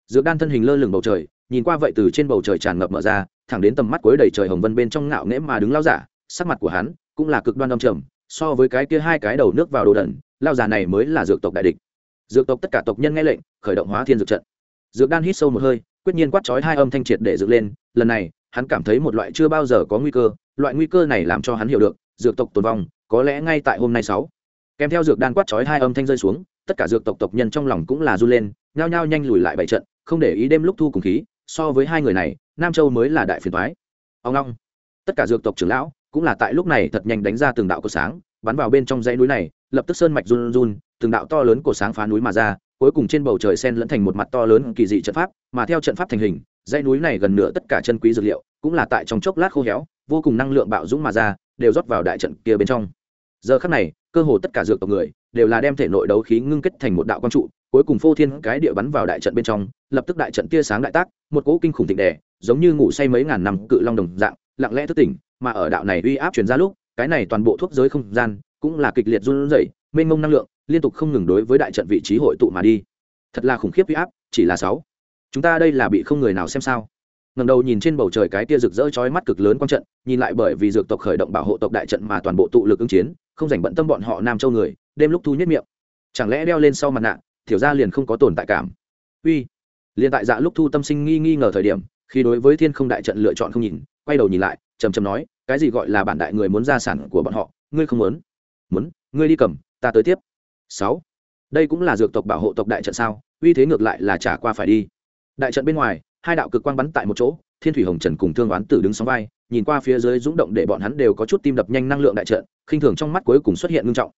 Dược đan thân hình lơ lửng bầu trời, nhìn qua vậy từ trên bầu trời tràn ngập mở ra, thẳng đến tầm mắt cuối đầy trời hồng vân bên trong ngạo nghễ mà đứng lao giả, sắc mặt của hắn cũng là cực đoan đông trầm, so với cái kia hai cái đầu nước vào đồ đần lao giả này mới là dược tộc đại địch dược tộc tất cả tộc nhân nghe lệnh, khởi động hóa thiên dược trận. Dược đan hít sâu một hơi, quyết nhiên quát chói hai âm thanh triệt để dựng lên, lần này, hắn cảm thấy một loại chưa bao giờ có nguy cơ, loại nguy cơ này làm cho hắn hiểu được, dược tộc tồn vong, có lẽ ngay tại hôm nay sáu. Kèm theo dược đan quát chói hai âm thanh rơi xuống, tất cả dược tộc tộc nhân trong lòng cũng là run lên, nhao nhao nhanh lùi lại bảy trận, không để ý đêm lúc thu cùng khí, so với hai người này, nam châu mới là đại phiền thoái ông long, tất cả dược tộc trưởng lão, cũng là tại lúc này thật nhanh đánh ra từng đạo cổ sáng bắn vào bên trong dãy núi này, lập tức sơn mạch run run, từng đạo to lớn cổ sáng phá núi mà ra, cuối cùng trên bầu trời sen lẫn thành một mặt to lớn kỳ dị trận pháp, mà theo trận pháp thành hình, dãy núi này gần nửa tất cả chân quý dược liệu, cũng là tại trong chốc lát khô héo, vô cùng năng lượng bạo dũng mà ra, đều rót vào đại trận kia bên trong. Giờ khắc này, cơ hồ tất cả dược tộc người, đều là đem thể nội đấu khí ngưng kết thành một đạo quang trụ, cuối cùng phô thiên cái địa bắn vào đại trận bên trong, lập tức đại trận tia sáng đại tác, một cỗ kinh khủng thịnh đè, giống như ngủ say mấy ngàn năm cự long đồng dạng, lặng lẽ thức tỉnh, mà ở đạo này uy áp truyền ra lúc cái này toàn bộ thuốc giới không gian cũng là kịch liệt run rẩy, mênh mông năng lượng, liên tục không ngừng đối với đại trận vị trí hội tụ mà đi. Thật là khủng khiếp uy áp, chỉ là sáu. Chúng ta đây là bị không người nào xem sao? Ngầm đầu nhìn trên bầu trời cái tia rực rỡ chói mắt cực lớn quang trận, nhìn lại bởi vì dược tộc khởi động bảo hộ tộc đại trận mà toàn bộ tụ lực ứng chiến, không dành bận tâm bọn họ nam châu người, đêm lúc thu nhất miệng. Chẳng lẽ đeo lên sau mặt nạ, thiểu ra liền không có tồn tại cảm? Uy. Liền tại dạ lúc thu tâm sinh nghi nghi ngờ thời điểm, khi đối với thiên không đại trận lựa chọn không nhìn, quay đầu nhìn lại, trầm trầm nói cái gì gọi là bản đại người muốn gia sản của bọn họ, ngươi không muốn. Muốn, ngươi đi cầm, ta tới tiếp. Sáu, đây cũng là dược tộc bảo hộ tộc đại trận sao, uy thế ngược lại là trả qua phải đi. Đại trận bên ngoài, hai đạo cực quang bắn tại một chỗ, thiên thủy hồng trần cùng thương oán tử đứng sóng vai, nhìn qua phía dưới rúng động để bọn hắn đều có chút tim đập nhanh năng lượng đại trận, khinh thường trong mắt cuối cùng xuất hiện ngưng trọng.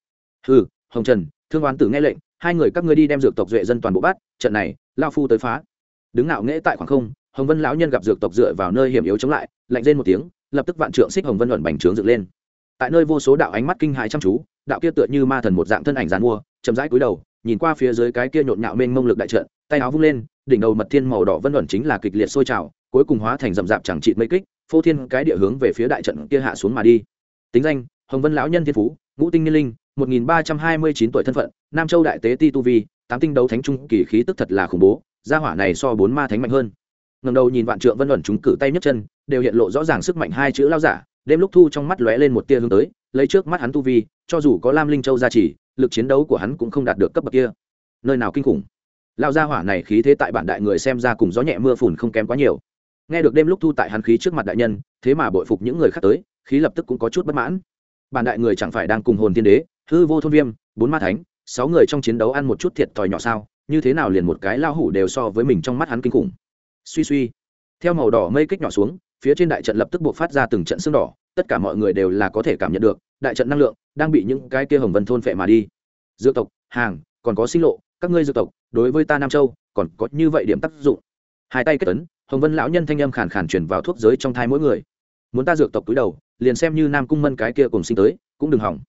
Hừ, hồng trần, thương oán tử nghe lệnh, hai người các ngươi đi đem dược tộc duệ dân toàn bộ bắt, trận này, lao phu tới phá. Đứng ngạo nghễ tại khoảng không, hồng vân lão nhân gặp dược tộc dựa vào nơi hiểm yếu chống lại, lạnh rên một tiếng lập tức vạn trượng xích hồng vân luận bành trướng dựng lên. Tại nơi vô số đạo ánh mắt kinh hãi chăm chú, đạo kia tựa như ma thần một dạng thân ảnh dàn mua, chậm rãi cúi đầu, nhìn qua phía dưới cái kia nhộn nhạo mênh mông lực đại trận, tay áo vung lên, đỉnh đầu mật thiên màu đỏ vân luận chính là kịch liệt sôi trào, cuối cùng hóa thành rậm rạp chẳng trị mấy kích, phô thiên cái địa hướng về phía đại trận kia hạ xuống mà đi. Tính danh, hồng vân lão nhân thiên phú, ngũ tinh niên linh, một nghìn ba trăm hai mươi chín tuổi thân phận, nam châu đại tế ti tu vi, tám tinh đấu thánh trung kỳ khí tức thật là khủng bố, gia hỏa này so bốn ma thánh mạnh hơn. Ngầm đầu nhìn vạn trượng vân luận chúng cử tay nhấc chân đều hiện lộ rõ ràng sức mạnh hai chữ lao giả, đêm lúc thu trong mắt lóe lên một tia hướng tới, lấy trước mắt hắn tu vi, cho dù có lam linh châu gia trì, lực chiến đấu của hắn cũng không đạt được cấp bậc kia. Nơi nào kinh khủng? Lao ra hỏa này khí thế tại bản đại người xem ra cùng gió nhẹ mưa phùn không kém quá nhiều. Nghe được đêm lúc thu tại hắn khí trước mặt đại nhân, thế mà bội phục những người khác tới, khí lập tức cũng có chút bất mãn. Bản đại người chẳng phải đang cùng hồn thiên đế, hư vô thôn viêm, bốn ma thánh, sáu người trong chiến đấu ăn một chút thiệt thòi nhỏ sao, như thế nào liền một cái lao hủ đều so với mình trong mắt hắn kinh khủng. Suy suy. Theo màu đỏ mây kích nhỏ xuống phía trên đại trận lập tức buộc phát ra từng trận xương đỏ, tất cả mọi người đều là có thể cảm nhận được, đại trận năng lượng đang bị những cái kia hồng vân thôn phệ mà đi. Dược tộc, hàng, còn có sinh lộ, các ngươi dược tộc, đối với ta nam châu, còn có như vậy điểm tác dụng. Hai tay kết tấn hồng vân lão nhân thanh âm khàn khàn chuyển vào thuốc giới trong thai mỗi người. Muốn ta dược tộc túi đầu, liền xem như nam cung mân cái kia cùng sinh tới, cũng đừng hỏng.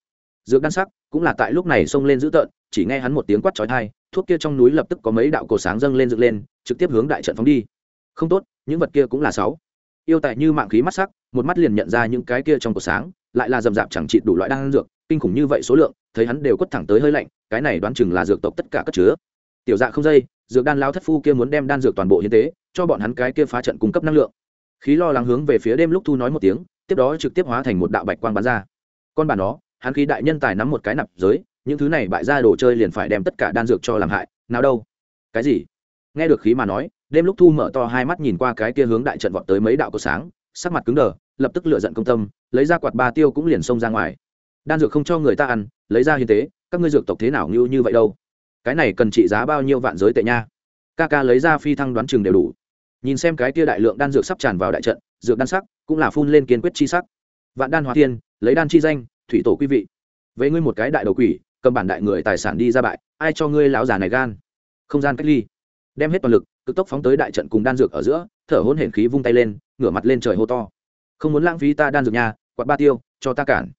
Dược đan sắc, cũng là tại lúc này xông lên dữ tợn, chỉ nghe hắn một tiếng quát chói thai thuốc kia trong núi lập tức có mấy đạo cổ sáng dâng lên dựng lên, trực tiếp hướng đại trận phóng đi. Không tốt, những vật kia cũng là sáu yêu tại như mạng khí mắt sắc, một mắt liền nhận ra những cái kia trong cổ sáng, lại là rầm rạp chẳng trị đủ loại đan dược, kinh khủng như vậy số lượng, thấy hắn đều quất thẳng tới hơi lạnh, cái này đoán chừng là dược tộc tất cả cất chứa. Tiểu dạ không dây, dược đan lao thất phu kia muốn đem đan dược toàn bộ hiến tế, cho bọn hắn cái kia phá trận cung cấp năng lượng. Khí lo lắng hướng về phía đêm lúc thu nói một tiếng, tiếp đó trực tiếp hóa thành một đạo bạch quang bắn ra. Con bà nó, hắn khí đại nhân tài nắm một cái nạp giới, những thứ này bại ra đồ chơi liền phải đem tất cả đan dược cho làm hại, nào đâu. Cái gì? Nghe được khí mà nói đêm lúc thu mở to hai mắt nhìn qua cái kia hướng đại trận vọt tới mấy đạo có sáng, sắc mặt cứng đờ, lập tức lựa giận công tâm, lấy ra quạt ba tiêu cũng liền xông ra ngoài. Đan dược không cho người ta ăn, lấy ra hiến tế, các ngươi dược tộc thế nào như như vậy đâu? Cái này cần trị giá bao nhiêu vạn giới tệ nha? Ca ca lấy ra phi thăng đoán chừng đều đủ. Nhìn xem cái kia đại lượng đan dược sắp tràn vào đại trận, dược đan sắc cũng là phun lên kiên quyết chi sắc. Vạn đan hóa thiên lấy đan chi danh, thủy tổ quý vị. Với ngươi một cái đại đầu quỷ, cầm bản đại người tài sản đi ra bại, ai cho ngươi lão già này gan? Không gian cách ly đem hết toàn lực, cực tốc phóng tới đại trận cùng đan dược ở giữa, thở hôn hển khí vung tay lên, ngửa mặt lên trời hô to. Không muốn lãng phí ta đan dược nha, quạt ba tiêu, cho ta cản.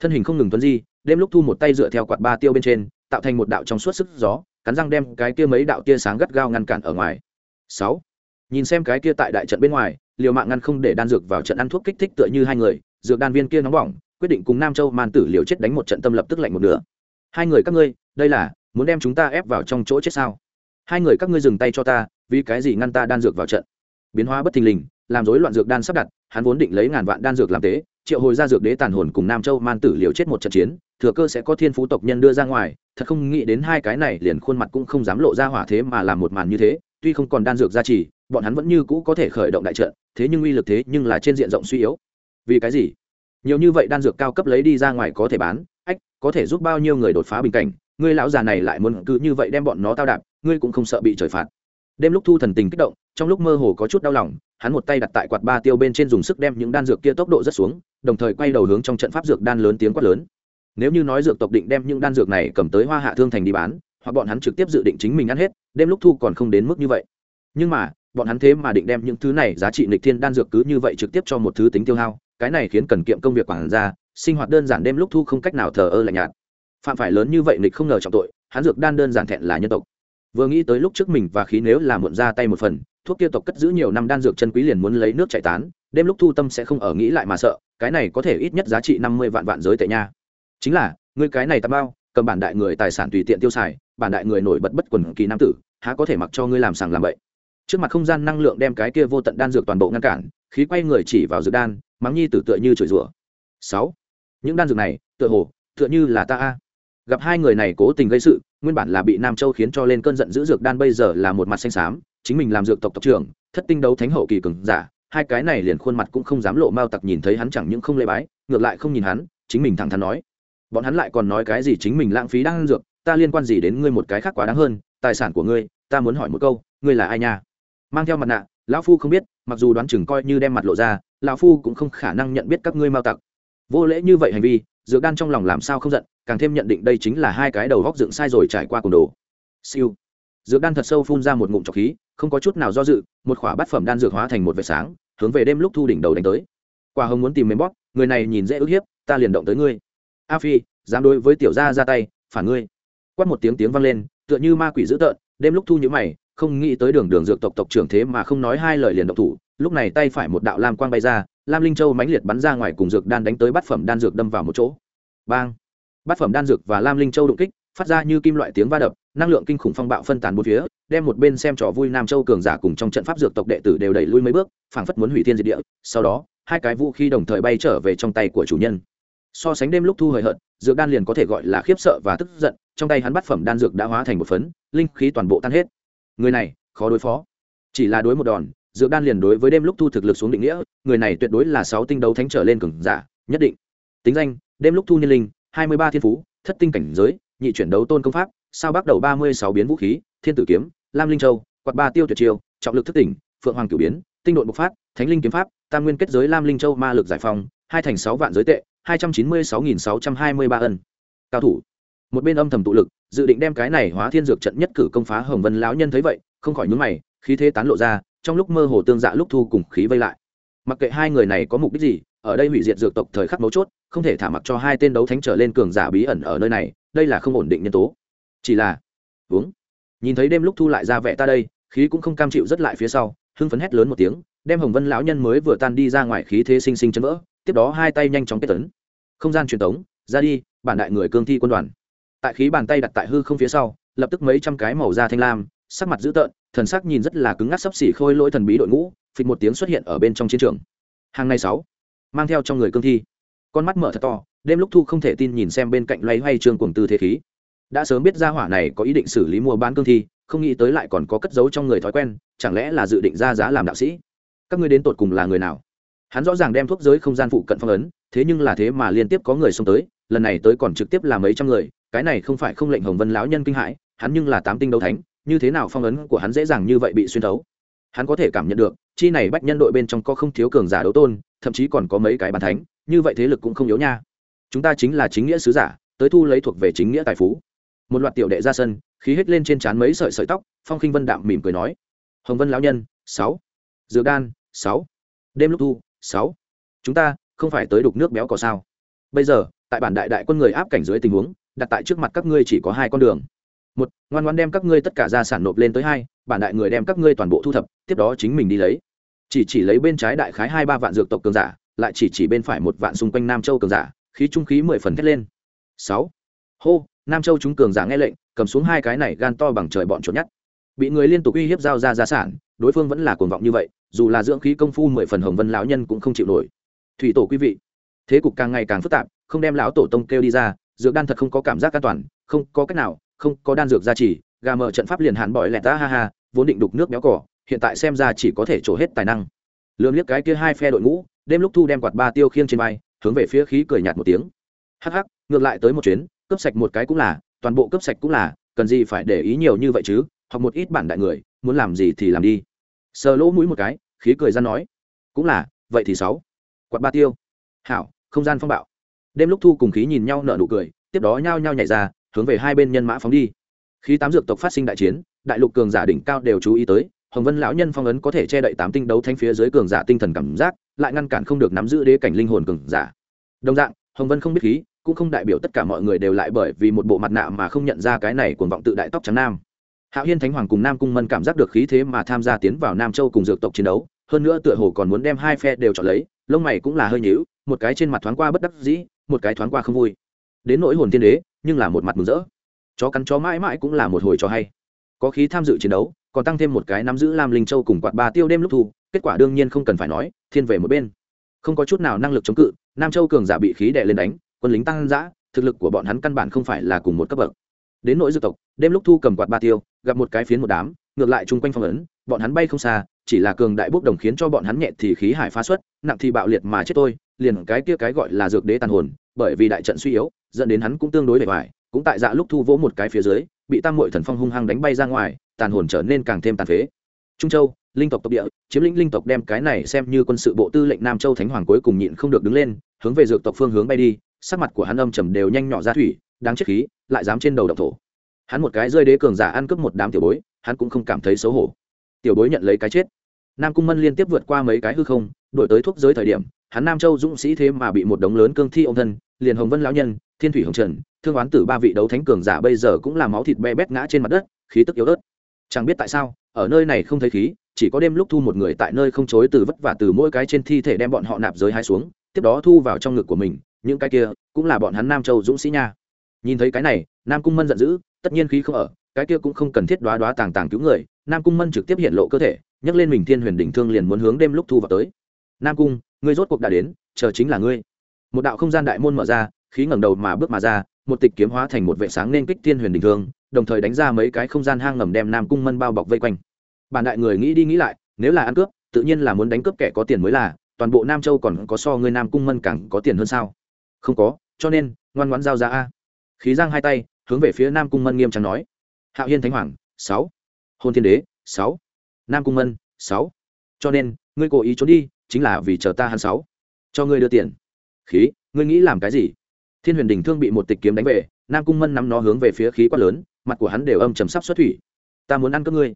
Thân hình không ngừng tuấn di, đêm lúc thu một tay dựa theo quạt ba tiêu bên trên, tạo thành một đạo trong suốt sức gió, cắn răng đem cái kia mấy đạo tia sáng gắt gao ngăn cản ở ngoài. Sáu. Nhìn xem cái kia tại đại trận bên ngoài, liều mạng ngăn không để đan dược vào trận ăn thuốc kích thích tựa như hai người, dược đan viên kia nóng bỏng, quyết định cùng nam châu man tử liều chết đánh một trận tâm lập tức lạnh một nửa. Hai người các ngươi, đây là, muốn đem chúng ta ép vào trong chỗ chết sao? Hai người các ngươi dừng tay cho ta, vì cái gì ngăn ta đan dược vào trận? Biến hóa bất thình lình, làm rối loạn dược đan sắp đặt, hắn vốn định lấy ngàn vạn đan dược làm tế, triệu hồi ra dược đế tàn hồn cùng nam châu man tử liều chết một trận chiến, thừa cơ sẽ có thiên phú tộc nhân đưa ra ngoài, thật không nghĩ đến hai cái này liền khuôn mặt cũng không dám lộ ra hỏa thế mà làm một màn như thế, tuy không còn đan dược gia trì, bọn hắn vẫn như cũ có thể khởi động đại trận, thế nhưng uy lực thế nhưng là trên diện rộng suy yếu. Vì cái gì? Nhiều như vậy đan dược cao cấp lấy đi ra ngoài có thể bán, ách, có thể giúp bao nhiêu người đột phá bình cảnh, ngươi lão già này lại muốn cứ như vậy đem bọn nó tao đạp ngươi cũng không sợ bị trời phạt. Đêm lúc thu thần tình kích động, trong lúc mơ hồ có chút đau lòng, hắn một tay đặt tại quạt ba tiêu bên trên dùng sức đem những đan dược kia tốc độ rất xuống, đồng thời quay đầu hướng trong trận pháp dược đan lớn tiếng quát lớn. Nếu như nói dược tộc định đem những đan dược này cầm tới hoa hạ thương thành đi bán, hoặc bọn hắn trực tiếp dự định chính mình ăn hết, đêm lúc thu còn không đến mức như vậy. Nhưng mà, bọn hắn thế mà định đem những thứ này giá trị nịch thiên đan dược cứ như vậy trực tiếp cho một thứ tính tiêu hao, cái này khiến cần kiệm công việc quản ra sinh hoạt đơn giản đêm lúc thu không cách nào thờ ơ lạnh nhạt. Phạm phải lớn như vậy nịch không ngờ trọng tội, hắn dược đan đơn giản thẹn là nhân tộc vừa nghĩ tới lúc trước mình và khí nếu là muộn ra tay một phần, thuốc kia tộc cất giữ nhiều năm đan dược chân quý liền muốn lấy nước chạy tán, đêm lúc thu tâm sẽ không ở nghĩ lại mà sợ, cái này có thể ít nhất giá trị năm mươi vạn vạn giới tệ nha. Chính là, ngươi cái này tạm bao, cầm bản đại người tài sản tùy tiện tiêu xài, bản đại người nổi bật bất quần kỳ nam tử, há có thể mặc cho ngươi làm sàng làm bậy. Trước mặt không gian năng lượng đem cái kia vô tận đan dược toàn bộ ngăn cản, khí quay người chỉ vào dược đan, mắng nhi tử tựa như chửi rủa. Sáu, những đan dược này, tựa hồ, tựa như là ta a gặp hai người này cố tình gây sự, nguyên bản là bị nam châu khiến cho lên cơn giận dữ dược đan bây giờ là một mặt xanh xám, chính mình làm dược tộc tộc trưởng, thất tinh đấu thánh hậu kỳ cường giả, hai cái này liền khuôn mặt cũng không dám lộ mao tặc nhìn thấy hắn chẳng những không lễ bái, ngược lại không nhìn hắn, chính mình thẳng thắn nói. Bọn hắn lại còn nói cái gì chính mình lãng phí đang dược, ta liên quan gì đến ngươi một cái khác quá đáng hơn, tài sản của ngươi, ta muốn hỏi một câu, ngươi là ai nha? Mang theo mặt nạ, lão phu không biết, mặc dù đoán chừng coi như đem mặt lộ ra, lão phu cũng không khả năng nhận biết các ngươi mao tặc. Vô lễ như vậy hành vi, dược đan trong lòng làm sao không giận càng thêm nhận định đây chính là hai cái đầu góc dựng sai rồi trải qua cùng đồ. Siêu. Dược đan thật sâu phun ra một ngụm trọc khí, không có chút nào do dự, một khỏa bát phẩm đan dược hóa thành một vệt sáng, hướng về đêm lúc thu đỉnh đầu đánh tới. Quả hồng muốn tìm mềm bóp, người này nhìn dễ ức hiếp, ta liền động tới ngươi. A phi, dám đối với tiểu gia ra tay, phản ngươi. Quát một tiếng tiếng vang lên, tựa như ma quỷ dữ tợn, đêm lúc thu nhữ mày, không nghĩ tới đường đường dược tộc tộc trưởng thế mà không nói hai lời liền động thủ, lúc này tay phải một đạo lam quang bay ra, lam linh châu mãnh liệt bắn ra ngoài cùng dược đan đánh tới bát phẩm đan dược đâm vào một chỗ. Bang bát phẩm đan dược và lam linh châu đụng kích, phát ra như kim loại tiếng va đập, năng lượng kinh khủng phong bạo phân tán bốn phía, đem một bên xem trò vui nam châu cường giả cùng trong trận pháp dược tộc đệ tử đều đẩy lui mấy bước, phảng phất muốn hủy thiên diệt địa. Sau đó, hai cái vũ khí đồng thời bay trở về trong tay của chủ nhân. So sánh đêm lúc thu hời hợt, dược đan liền có thể gọi là khiếp sợ và tức giận, trong tay hắn Bát phẩm đan dược đã hóa thành một phấn, linh khí toàn bộ tan hết. Người này, khó đối phó. Chỉ là đối một đòn, dược đan liền đối với đêm lúc thu thực lực xuống định nghĩa, người này tuyệt đối là sáu tinh đấu thánh trở lên cường giả, nhất định. Tính danh, đêm lúc thu niên linh hai mươi ba thiên phú, thất tinh cảnh giới, nhị chuyển đấu tôn công pháp, sao bắt đầu ba mươi sáu biến vũ khí, thiên tử kiếm, lam linh châu, quạt ba tiêu tuyệt chiêu, trọng lực thất tỉnh, phượng hoàng cửu biến, tinh độn bộc phát, thánh linh kiếm pháp, tam nguyên kết giới lam linh châu ma lực giải phóng, hai thành sáu vạn giới tệ, hai trăm chín mươi sáu nghìn sáu trăm hai mươi ba ân. Cao thủ. Một bên âm thầm tụ lực, dự định đem cái này hóa thiên dược trận nhất cử công phá hồng vân lão nhân thấy vậy, không khỏi nhúng mày, khí thế tán lộ ra, trong lúc mơ hồ tương dạ lúc thu cùng khí vây lại. Mặc kệ hai người này có mục đích gì ở đây hủy diệt dược tộc thời khắc mấu chốt, không thể thả mặc cho hai tên đấu thánh trở lên cường giả bí ẩn ở nơi này, đây là không ổn định nhân tố. Chỉ là, uống. Nhìn thấy đêm lúc thu lại ra vẻ ta đây, khí cũng không cam chịu rất lại phía sau, hưng phấn hét lớn một tiếng, đem hồng vân lão nhân mới vừa tan đi ra ngoài khí thế sinh sinh chấn vỡ, tiếp đó hai tay nhanh chóng kết tấn. Không gian truyền tống, ra đi, bản đại người cương thi quân đoàn. Tại khí bàn tay đặt tại hư không phía sau, lập tức mấy trăm cái màu da thanh lam, sắc mặt dữ tợn, thần sắc nhìn rất là cứng ngắc sấp xỉ khôi lỗi thần bí đội ngũ, phịch một tiếng xuất hiện ở bên trong chiến trường. Hàng này sáu mang theo trong người cương thi. Con mắt mở thật to, đêm lúc thu không thể tin nhìn xem bên cạnh loay hoay trương cuồng tư thế khí. Đã sớm biết ra hỏa này có ý định xử lý mua bán cương thi, không nghĩ tới lại còn có cất giấu trong người thói quen, chẳng lẽ là dự định ra giá làm đạo sĩ? Các ngươi đến tột cùng là người nào? Hắn rõ ràng đem thuốc giới không gian phụ cận phong ấn, thế nhưng là thế mà liên tiếp có người xông tới, lần này tới còn trực tiếp là mấy trăm người, cái này không phải không lệnh hồng vân lão nhân kinh hãi, hắn nhưng là tám tinh đấu thánh, như thế nào phong ấn của hắn dễ dàng như vậy bị xuyên thấu? Hắn có thể cảm nhận được, chi này bách nhân đội bên trong có không thiếu cường giả đấu tôn, thậm chí còn có mấy cái bàn thánh, như vậy thế lực cũng không yếu nha. Chúng ta chính là chính nghĩa sứ giả, tới thu lấy thuộc về chính nghĩa tài phú. Một loạt tiểu đệ ra sân, khí hết lên trên trán mấy sợi sợi tóc, phong khinh vân đạm mỉm cười nói, hồng vân lão nhân, sáu. Dược đan, sáu. Đêm lúc thu, sáu. Chúng ta không phải tới đục nước béo cỏ sao? Bây giờ, tại bản đại đại quân người áp cảnh dưới tình huống, đặt tại trước mặt các ngươi chỉ có hai con đường. Một, ngoan ngoan đem các ngươi tất cả gia sản nộp lên tới hai bản đại người đem các ngươi toàn bộ thu thập, tiếp đó chính mình đi lấy. Chỉ chỉ lấy bên trái đại khái hai ba vạn dược tộc cường giả, lại chỉ chỉ bên phải một vạn xung quanh nam châu cường giả, khí trung khí mười phần thét lên. Sáu. Hô, nam châu chúng cường giả nghe lệnh, cầm xuống hai cái này gan to bằng trời bọn trốn nhất bị người liên tục uy hiếp giao ra gia sản, đối phương vẫn là cuồng vọng như vậy, dù là dưỡng khí công phu mười phần hồng vân lão nhân cũng không chịu nổi. Thủy tổ quý vị, thế cục càng ngày càng phức tạp, không đem lão tổ tông kêu đi ra, dược đan thật không có cảm giác an toàn, không có cách nào, không có đan dược gia trì gà mở trận pháp liền hàn bỏi lẹt ta, ha ha, vốn định đục nước béo cỏ hiện tại xem ra chỉ có thể trổ hết tài năng. Lương liếc cái kia hai phe đội ngũ, đêm lúc thu đem quạt ba tiêu khiêng trên bay hướng về phía khí cười nhạt một tiếng. Hắc hắc, ngược lại tới một chuyến, cướp sạch một cái cũng là, toàn bộ cướp sạch cũng là, cần gì phải để ý nhiều như vậy chứ hoặc một ít bản đại người, muốn làm gì thì làm đi. Sờ lỗ mũi một cái, khí cười ra nói. Cũng là, vậy thì sáu. Quạt ba tiêu. Hảo, không gian phong bạo. Đêm lúc thu cùng khí nhìn nhau nở nụ cười, tiếp đó nhao nhao nhảy ra, hướng về hai bên nhân mã phóng đi. Khi tám dược tộc phát sinh đại chiến, đại lục cường giả đỉnh cao đều chú ý tới, hồng vân lão nhân phong ấn có thể che đậy tám tinh đấu thanh phía dưới cường giả tinh thần cảm giác, lại ngăn cản không được nắm giữ đế cảnh linh hồn cường giả. Đồng dạng, hồng vân không biết khí, cũng không đại biểu tất cả mọi người đều lại bởi vì một bộ mặt nạ mà không nhận ra cái này cuồng vọng tự đại tóc trắng nam. Hạo hiên thánh hoàng cùng nam cung mân cảm giác được khí thế mà tham gia tiến vào nam châu cùng dược tộc chiến đấu, hơn nữa tựa hồ còn muốn đem hai phe đều chọn lấy, lông mày cũng là hơi nhíu, một cái trên mặt thoáng qua bất đắc dĩ, một cái thoáng qua không vui. Đến nỗi hồn thiên đế, nhưng là một mặt mừng rỡ chó cắn chó mãi mãi cũng là một hồi cho hay. Có khí tham dự chiến đấu, còn tăng thêm một cái nắm giữ lam linh châu cùng quạt ba tiêu đêm lúc thu, kết quả đương nhiên không cần phải nói, thiên về một bên. Không có chút nào năng lực chống cự, nam châu cường giả bị khí đè lên đánh, quân lính tăng giã thực lực của bọn hắn căn bản không phải là cùng một cấp bậc. Đến nỗi dư tộc, đêm lúc thu cầm quạt ba tiêu, gặp một cái phiến một đám, ngược lại chung quanh phong ấn, bọn hắn bay không xa, chỉ là cường đại bốc đồng khiến cho bọn hắn nhẹ thì khí hải phá xuất, nặng thì bạo liệt mà chết tôi liền cái kia cái gọi là dược đế tàn hồn, bởi vì đại trận suy yếu, dẫn đến hắn cũng tương đối bề ngoài cũng tại dạ lúc thu vỗ một cái phía dưới, bị tam mội thần phong hung hăng đánh bay ra ngoài, tàn hồn trở nên càng thêm tàn phế. Trung châu, linh tộc tộc địa, chiếm lĩnh linh tộc đem cái này xem như quân sự bộ tư lệnh nam châu thánh hoàng cuối cùng nhịn không được đứng lên, hướng về dược tộc phương hướng bay đi, sắc mặt của hắn âm trầm đều nhanh nhỏ ra thủy, đáng chết khí, lại dám trên đầu độc thổ. Hắn một cái rơi đế cường giả ăn cướp một đám tiểu bối, hắn cũng không cảm thấy xấu hổ. Tiểu bối nhận lấy cái chết. Nam cung mân liên tiếp vượt qua mấy cái hư không đổi tới thuốc giới thời điểm, hắn nam châu dũng sĩ thế mà bị một đống lớn cương thi ông thân, liền hồng vân lão nhân, thiên thủy hồng trần thương oán tử ba vị đấu thánh cường giả bây giờ cũng là máu thịt be bét ngã trên mặt đất, khí tức yếu ớt. Chẳng biết tại sao, ở nơi này không thấy khí, chỉ có đêm lúc thu một người tại nơi không chối từ vất vả từ mỗi cái trên thi thể đem bọn họ nạp giới hai xuống, tiếp đó thu vào trong ngực của mình, những cái kia cũng là bọn hắn nam châu dũng sĩ nha. Nhìn thấy cái này, nam cung mân giận dữ, tất nhiên khí không ở, cái kia cũng không cần thiết đoá đoá tàng tàng cứu người, nam cung mân trực tiếp hiện lộ cơ thể, nhấc lên mình thiên huyền đỉnh thương liền muốn hướng đêm lúc thu vào tới. Nam cung, ngươi rốt cuộc đã đến, chờ chính là ngươi. Một đạo không gian đại môn mở ra, khí ngẩng đầu mà bước mà ra một tịch kiếm hóa thành một vệ sáng nên kích thiên huyền đình thương, đồng thời đánh ra mấy cái không gian hang ngầm đem nam cung mân bao bọc vây quanh. Bản đại người nghĩ đi nghĩ lại, nếu là ăn cướp, tự nhiên là muốn đánh cướp kẻ có tiền mới là, toàn bộ nam châu còn có so người nam cung mân càng có tiền hơn sao? Không có, cho nên, ngoan ngoãn giao ra a. Khí giang hai tay, hướng về phía nam cung mân nghiêm trang nói. Hạo hiên thánh hoàng, sáu. Hôn thiên đế, sáu. Nam cung mân, sáu. Cho nên, ngươi cố ý trốn đi, chính là vì chờ ta hắn sáu. Cho ngươi đưa tiền. Khí, ngươi nghĩ làm cái gì? Thiên huyền đình thương bị một tịch kiếm đánh về, nam cung mân nắm nó hướng về phía khí quát lớn, mặt của hắn đều âm chầm sắp xuất thủy. Ta muốn ăn cướp ngươi.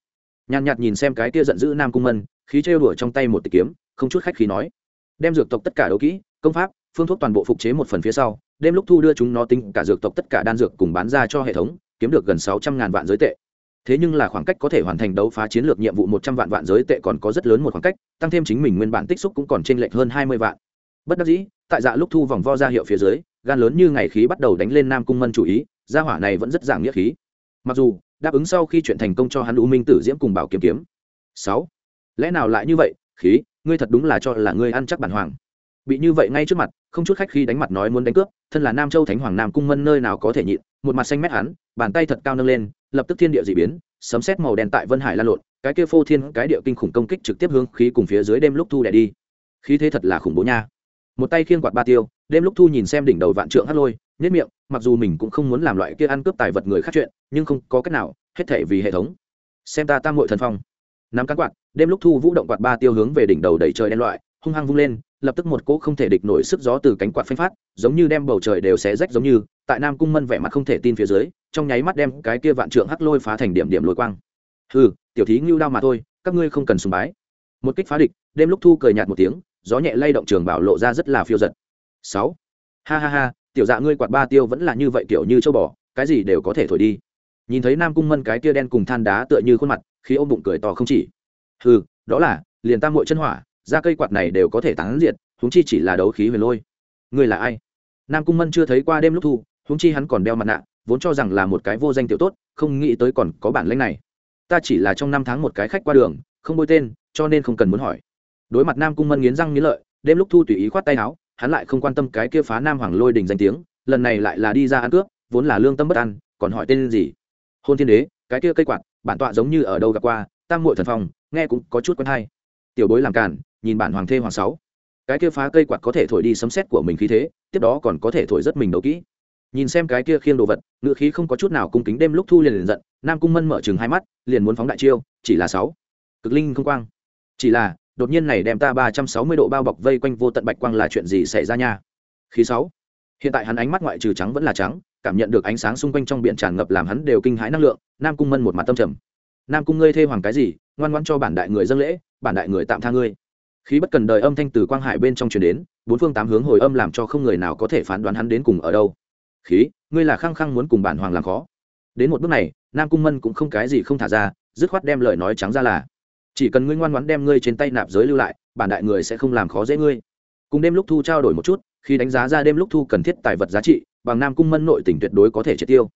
Nhàn nhạt nhìn xem cái kia giận dữ nam cung mân, khí trêu đuổi trong tay một tịch kiếm, không chút khách khí nói, đem dược tộc tất cả đấu kỹ, công pháp, phương thuốc toàn bộ phục chế một phần phía sau, đêm lúc thu đưa chúng nó tính cả dược tộc tất cả đan dược cùng bán ra cho hệ thống, kiếm được gần sáu trăm ngàn vạn giới tệ. Thế nhưng là khoảng cách có thể hoàn thành đấu phá chiến lược nhiệm vụ một trăm vạn vạn giới tệ còn có rất lớn một khoảng cách, tăng thêm chính mình nguyên bản tích xúc cũng còn t r ê n lệch hơn hai mươi vạn. Bất đắc dĩ, tại dạ lúc thu vòng vo ra hiệu phía dưới gan lớn như ngày khí bắt đầu đánh lên nam cung mân chủ ý, gia hỏa này vẫn rất giảng nghĩa khí. Mặc dù, đáp ứng sau khi chuyện thành công cho hắn u minh tử diễm cùng bảo kiếm kiếm. Sáu, lẽ nào lại như vậy? Khí, ngươi thật đúng là cho là ngươi ăn chắc bản hoàng. Bị như vậy ngay trước mặt, không chút khách khi đánh mặt nói muốn đánh cướp, thân là nam châu thánh hoàng nam cung mân nơi nào có thể nhịn, một mặt xanh mét hắn, bàn tay thật cao nâng lên, lập tức thiên địa dị biến, sấm sét màu đen tại vân hải lan lộn, cái kia phô thiên cái địa kinh khủng công kích trực tiếp hướng khí cùng phía dưới đêm lúc thu đẻ đi. Khí thế thật là khủng bố nha một tay khiêng quạt ba tiêu, đêm lúc thu nhìn xem đỉnh đầu vạn trượng hát lôi nhất miệng, mặc dù mình cũng không muốn làm loại kia ăn cướp tài vật người khác chuyện, nhưng không có cách nào, hết thể vì hệ thống. Xem ta tam hội thần phong. Nắm cán quạt, đêm lúc thu vũ động quạt ba tiêu hướng về đỉnh đầu đẩy trời đen loại, hung hăng vung lên, lập tức một cỗ không thể địch nổi sức gió từ cánh quạt phanh phát, giống như đem bầu trời đều xé rách giống như, tại nam cung mân vẻ mặt không thể tin phía dưới, trong nháy mắt đem cái kia vạn trượng hắc lôi phá thành điểm điểm lôi quang. Hừ, tiểu thí ngưu đao mà thôi, các ngươi không cần sùng bái. Một kích phá địch, đêm lúc thu cười nhạt một tiếng gió nhẹ lay động trường bảo lộ ra rất là phiêu giật. Sáu. Ha ha ha, tiểu dạ ngươi quạt ba tiêu vẫn là như vậy kiểu như châu bò, cái gì đều có thể thổi đi. Nhìn thấy nam cung mân cái kia đen cùng than đá tựa như khuôn mặt, khi ôm bụng cười to không chỉ. Hừ, đó là, liền tam muội chân hỏa ra cây quạt này đều có thể tán diệt, huống chi chỉ là đấu khí huyền lôi. Ngươi là ai? Nam cung mân chưa thấy qua đêm lúc thu, huống chi hắn còn đeo mặt nạ, vốn cho rằng là một cái vô danh tiểu tốt, không nghĩ tới còn có bản lĩnh này. Ta chỉ là trong năm tháng một cái khách qua đường, không bôi tên, cho nên không cần muốn hỏi đối mặt nam cung mân nghiến răng nghiến lợi, đêm lúc thu tùy ý khoát tay áo, hắn lại không quan tâm cái kia phá nam hoàng lôi đình danh tiếng, lần này lại là đi ra ăn cướp, vốn là lương tâm bất an, còn hỏi tên gì? Hôn thiên đế, cái kia cây quạt, bản tọa giống như ở đâu gặp qua, tam muội thần phong, nghe cũng có chút quen hay. Tiểu bối làm càn, nhìn bản hoàng thê hoàng sáu. Cái kia phá cây quạt có thể thổi đi sấm sét của mình khí thế, tiếp đó còn có thể thổi rất mình đầu kỹ. Nhìn xem cái kia khiêng đồ vật, ngựa khí không có chút nào cung kính đêm lúc thu liền liền giận, nam cung mân mở chừng hai mắt, liền muốn phóng đại chiêu, chỉ là sáu. Cực linh không quang. Chỉ là đột nhiên này đem ta ba trăm sáu mươi độ bao bọc vây quanh vô tận bạch quang là chuyện gì xảy ra nha? Khí sáu. Hiện tại hắn ánh mắt ngoại trừ trắng vẫn là trắng, cảm nhận được ánh sáng xung quanh trong biển tràn ngập làm hắn đều kinh hãi năng lượng, nam cung mân một mặt tâm trầm. Nam cung ngươi thê hoàng cái gì, ngoan ngoan cho bản đại người dâng lễ, bản đại người tạm tha ngươi. Khí bất cần đời âm thanh từ quang hải bên trong truyền đến, bốn phương tám hướng hồi âm làm cho không người nào có thể phán đoán hắn đến cùng ở đâu. Khí, ngươi là khăng khăng muốn cùng bản hoàng làm khó. Đến một bước này, nam cung mân cũng không cái gì không thả ra, dứt khoát đem lời nói trắng ra là chỉ cần ngươi ngoan ngoãn đem ngươi trên tay nạp giới lưu lại, bản đại người sẽ không làm khó dễ ngươi. Cùng đêm lúc thu trao đổi một chút, khi đánh giá ra đêm lúc thu cần thiết tài vật giá trị, bằng nam cung mân nội tình tuyệt đối có thể triệt tiêu.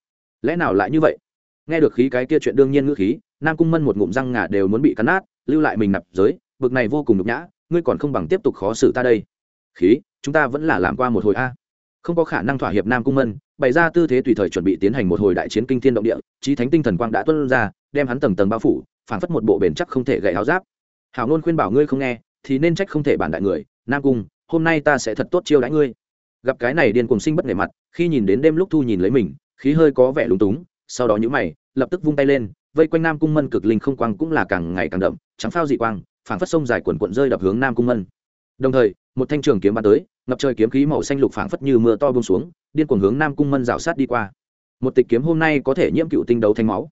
Lẽ nào lại như vậy? Nghe được khí cái kia chuyện đương nhiên ngữ khí, nam cung mân một ngụm răng ngà đều muốn bị cắn nát, lưu lại mình nạp giới, bực này vô cùng nhục nhã, ngươi còn không bằng tiếp tục khó xử ta đây. Khí, chúng ta vẫn là làm qua một hồi a. Không có khả năng thỏa hiệp nam cung mân, bày ra tư thế tùy thời chuẩn bị tiến hành một hồi đại chiến kinh thiên động địa trí thánh tinh thần quang đã tuân ra, đem hắn tầng tầng bao phủ phản phất một bộ bền chắc không thể gậy áo giáp. Hảo nôn khuyên bảo ngươi không nghe, thì nên trách không thể bản đại người, nam cung, hôm nay ta sẽ thật tốt chiêu đãi ngươi. Gặp cái này điên cùng sinh bất nể mặt, khi nhìn đến đêm lúc thu nhìn lấy mình, khí hơi có vẻ lúng túng, sau đó nhữ mày, lập tức vung tay lên, vây quanh nam cung mân cực linh không quang cũng là càng ngày càng đậm, trắng phao dị quang, Phảng phất sông dài quần quận rơi đập hướng nam cung mân. Đồng thời, một thanh trường kiếm bắn tới, ngập trời kiếm khí màu xanh lục phảng phất như mưa to bông xuống, điên cuồng hướng nam cung mân rào sát đi qua. Một tịch kiếm hôm nay có thể nhiễm cựu tinh đấu thanh máu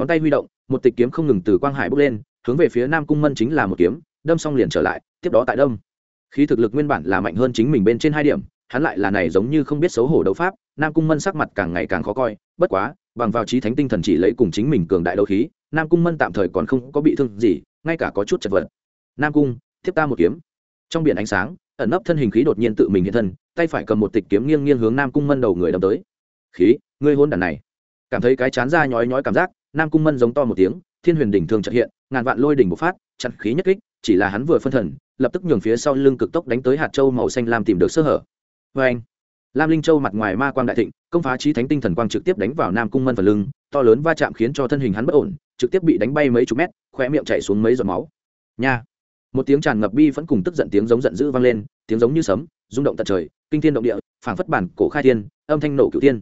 ngón tay huy động, một tịch kiếm không ngừng từ quang hải bốc lên, hướng về phía nam cung mân chính là một kiếm, đâm xong liền trở lại, tiếp đó tại đông khí thực lực nguyên bản là mạnh hơn chính mình bên trên hai điểm, hắn lại là này giống như không biết xấu hổ đấu pháp, nam cung mân sắc mặt càng ngày càng khó coi, bất quá, bằng vào trí thánh tinh thần chỉ lấy cùng chính mình cường đại đấu khí, nam cung mân tạm thời còn không có bị thương gì, ngay cả có chút chật vật. Nam cung, tiếp ta một kiếm. Trong biển ánh sáng, ẩn nấp thân hình khí đột nhiên tự mình hiện thân, tay phải cầm một tịch kiếm nghiêng nghiêng hướng nam cung mân đầu người đâm tới. Khí, ngươi hôn đàn này. Cảm thấy cái chán ra nhói nhói cảm giác nam cung mân giống to một tiếng, thiên huyền đỉnh thường trợ hiện, ngàn vạn lôi đỉnh bộc phát, chặn khí nhất kích, chỉ là hắn vừa phân thần, lập tức nhường phía sau lưng cực tốc đánh tới hạt châu màu xanh lam tìm được sơ hở. Vê anh, lam linh châu mặt ngoài ma quang đại thịnh, công phá trí thánh tinh thần quang trực tiếp đánh vào nam cung mân phần lưng, to lớn va chạm khiến cho thân hình hắn bất ổn, trực tiếp bị đánh bay mấy chục mét khoe miệng chạy xuống mấy giọt máu. Nha! Một tiếng tràn ngập bi vẫn cùng tức giận tiếng giống giận dữ vang lên, tiếng giống như sấm, rung động tận trời, kinh thiên động địa, phảng phất bản cổ khai thiên, âm thanh nổ cửu tiên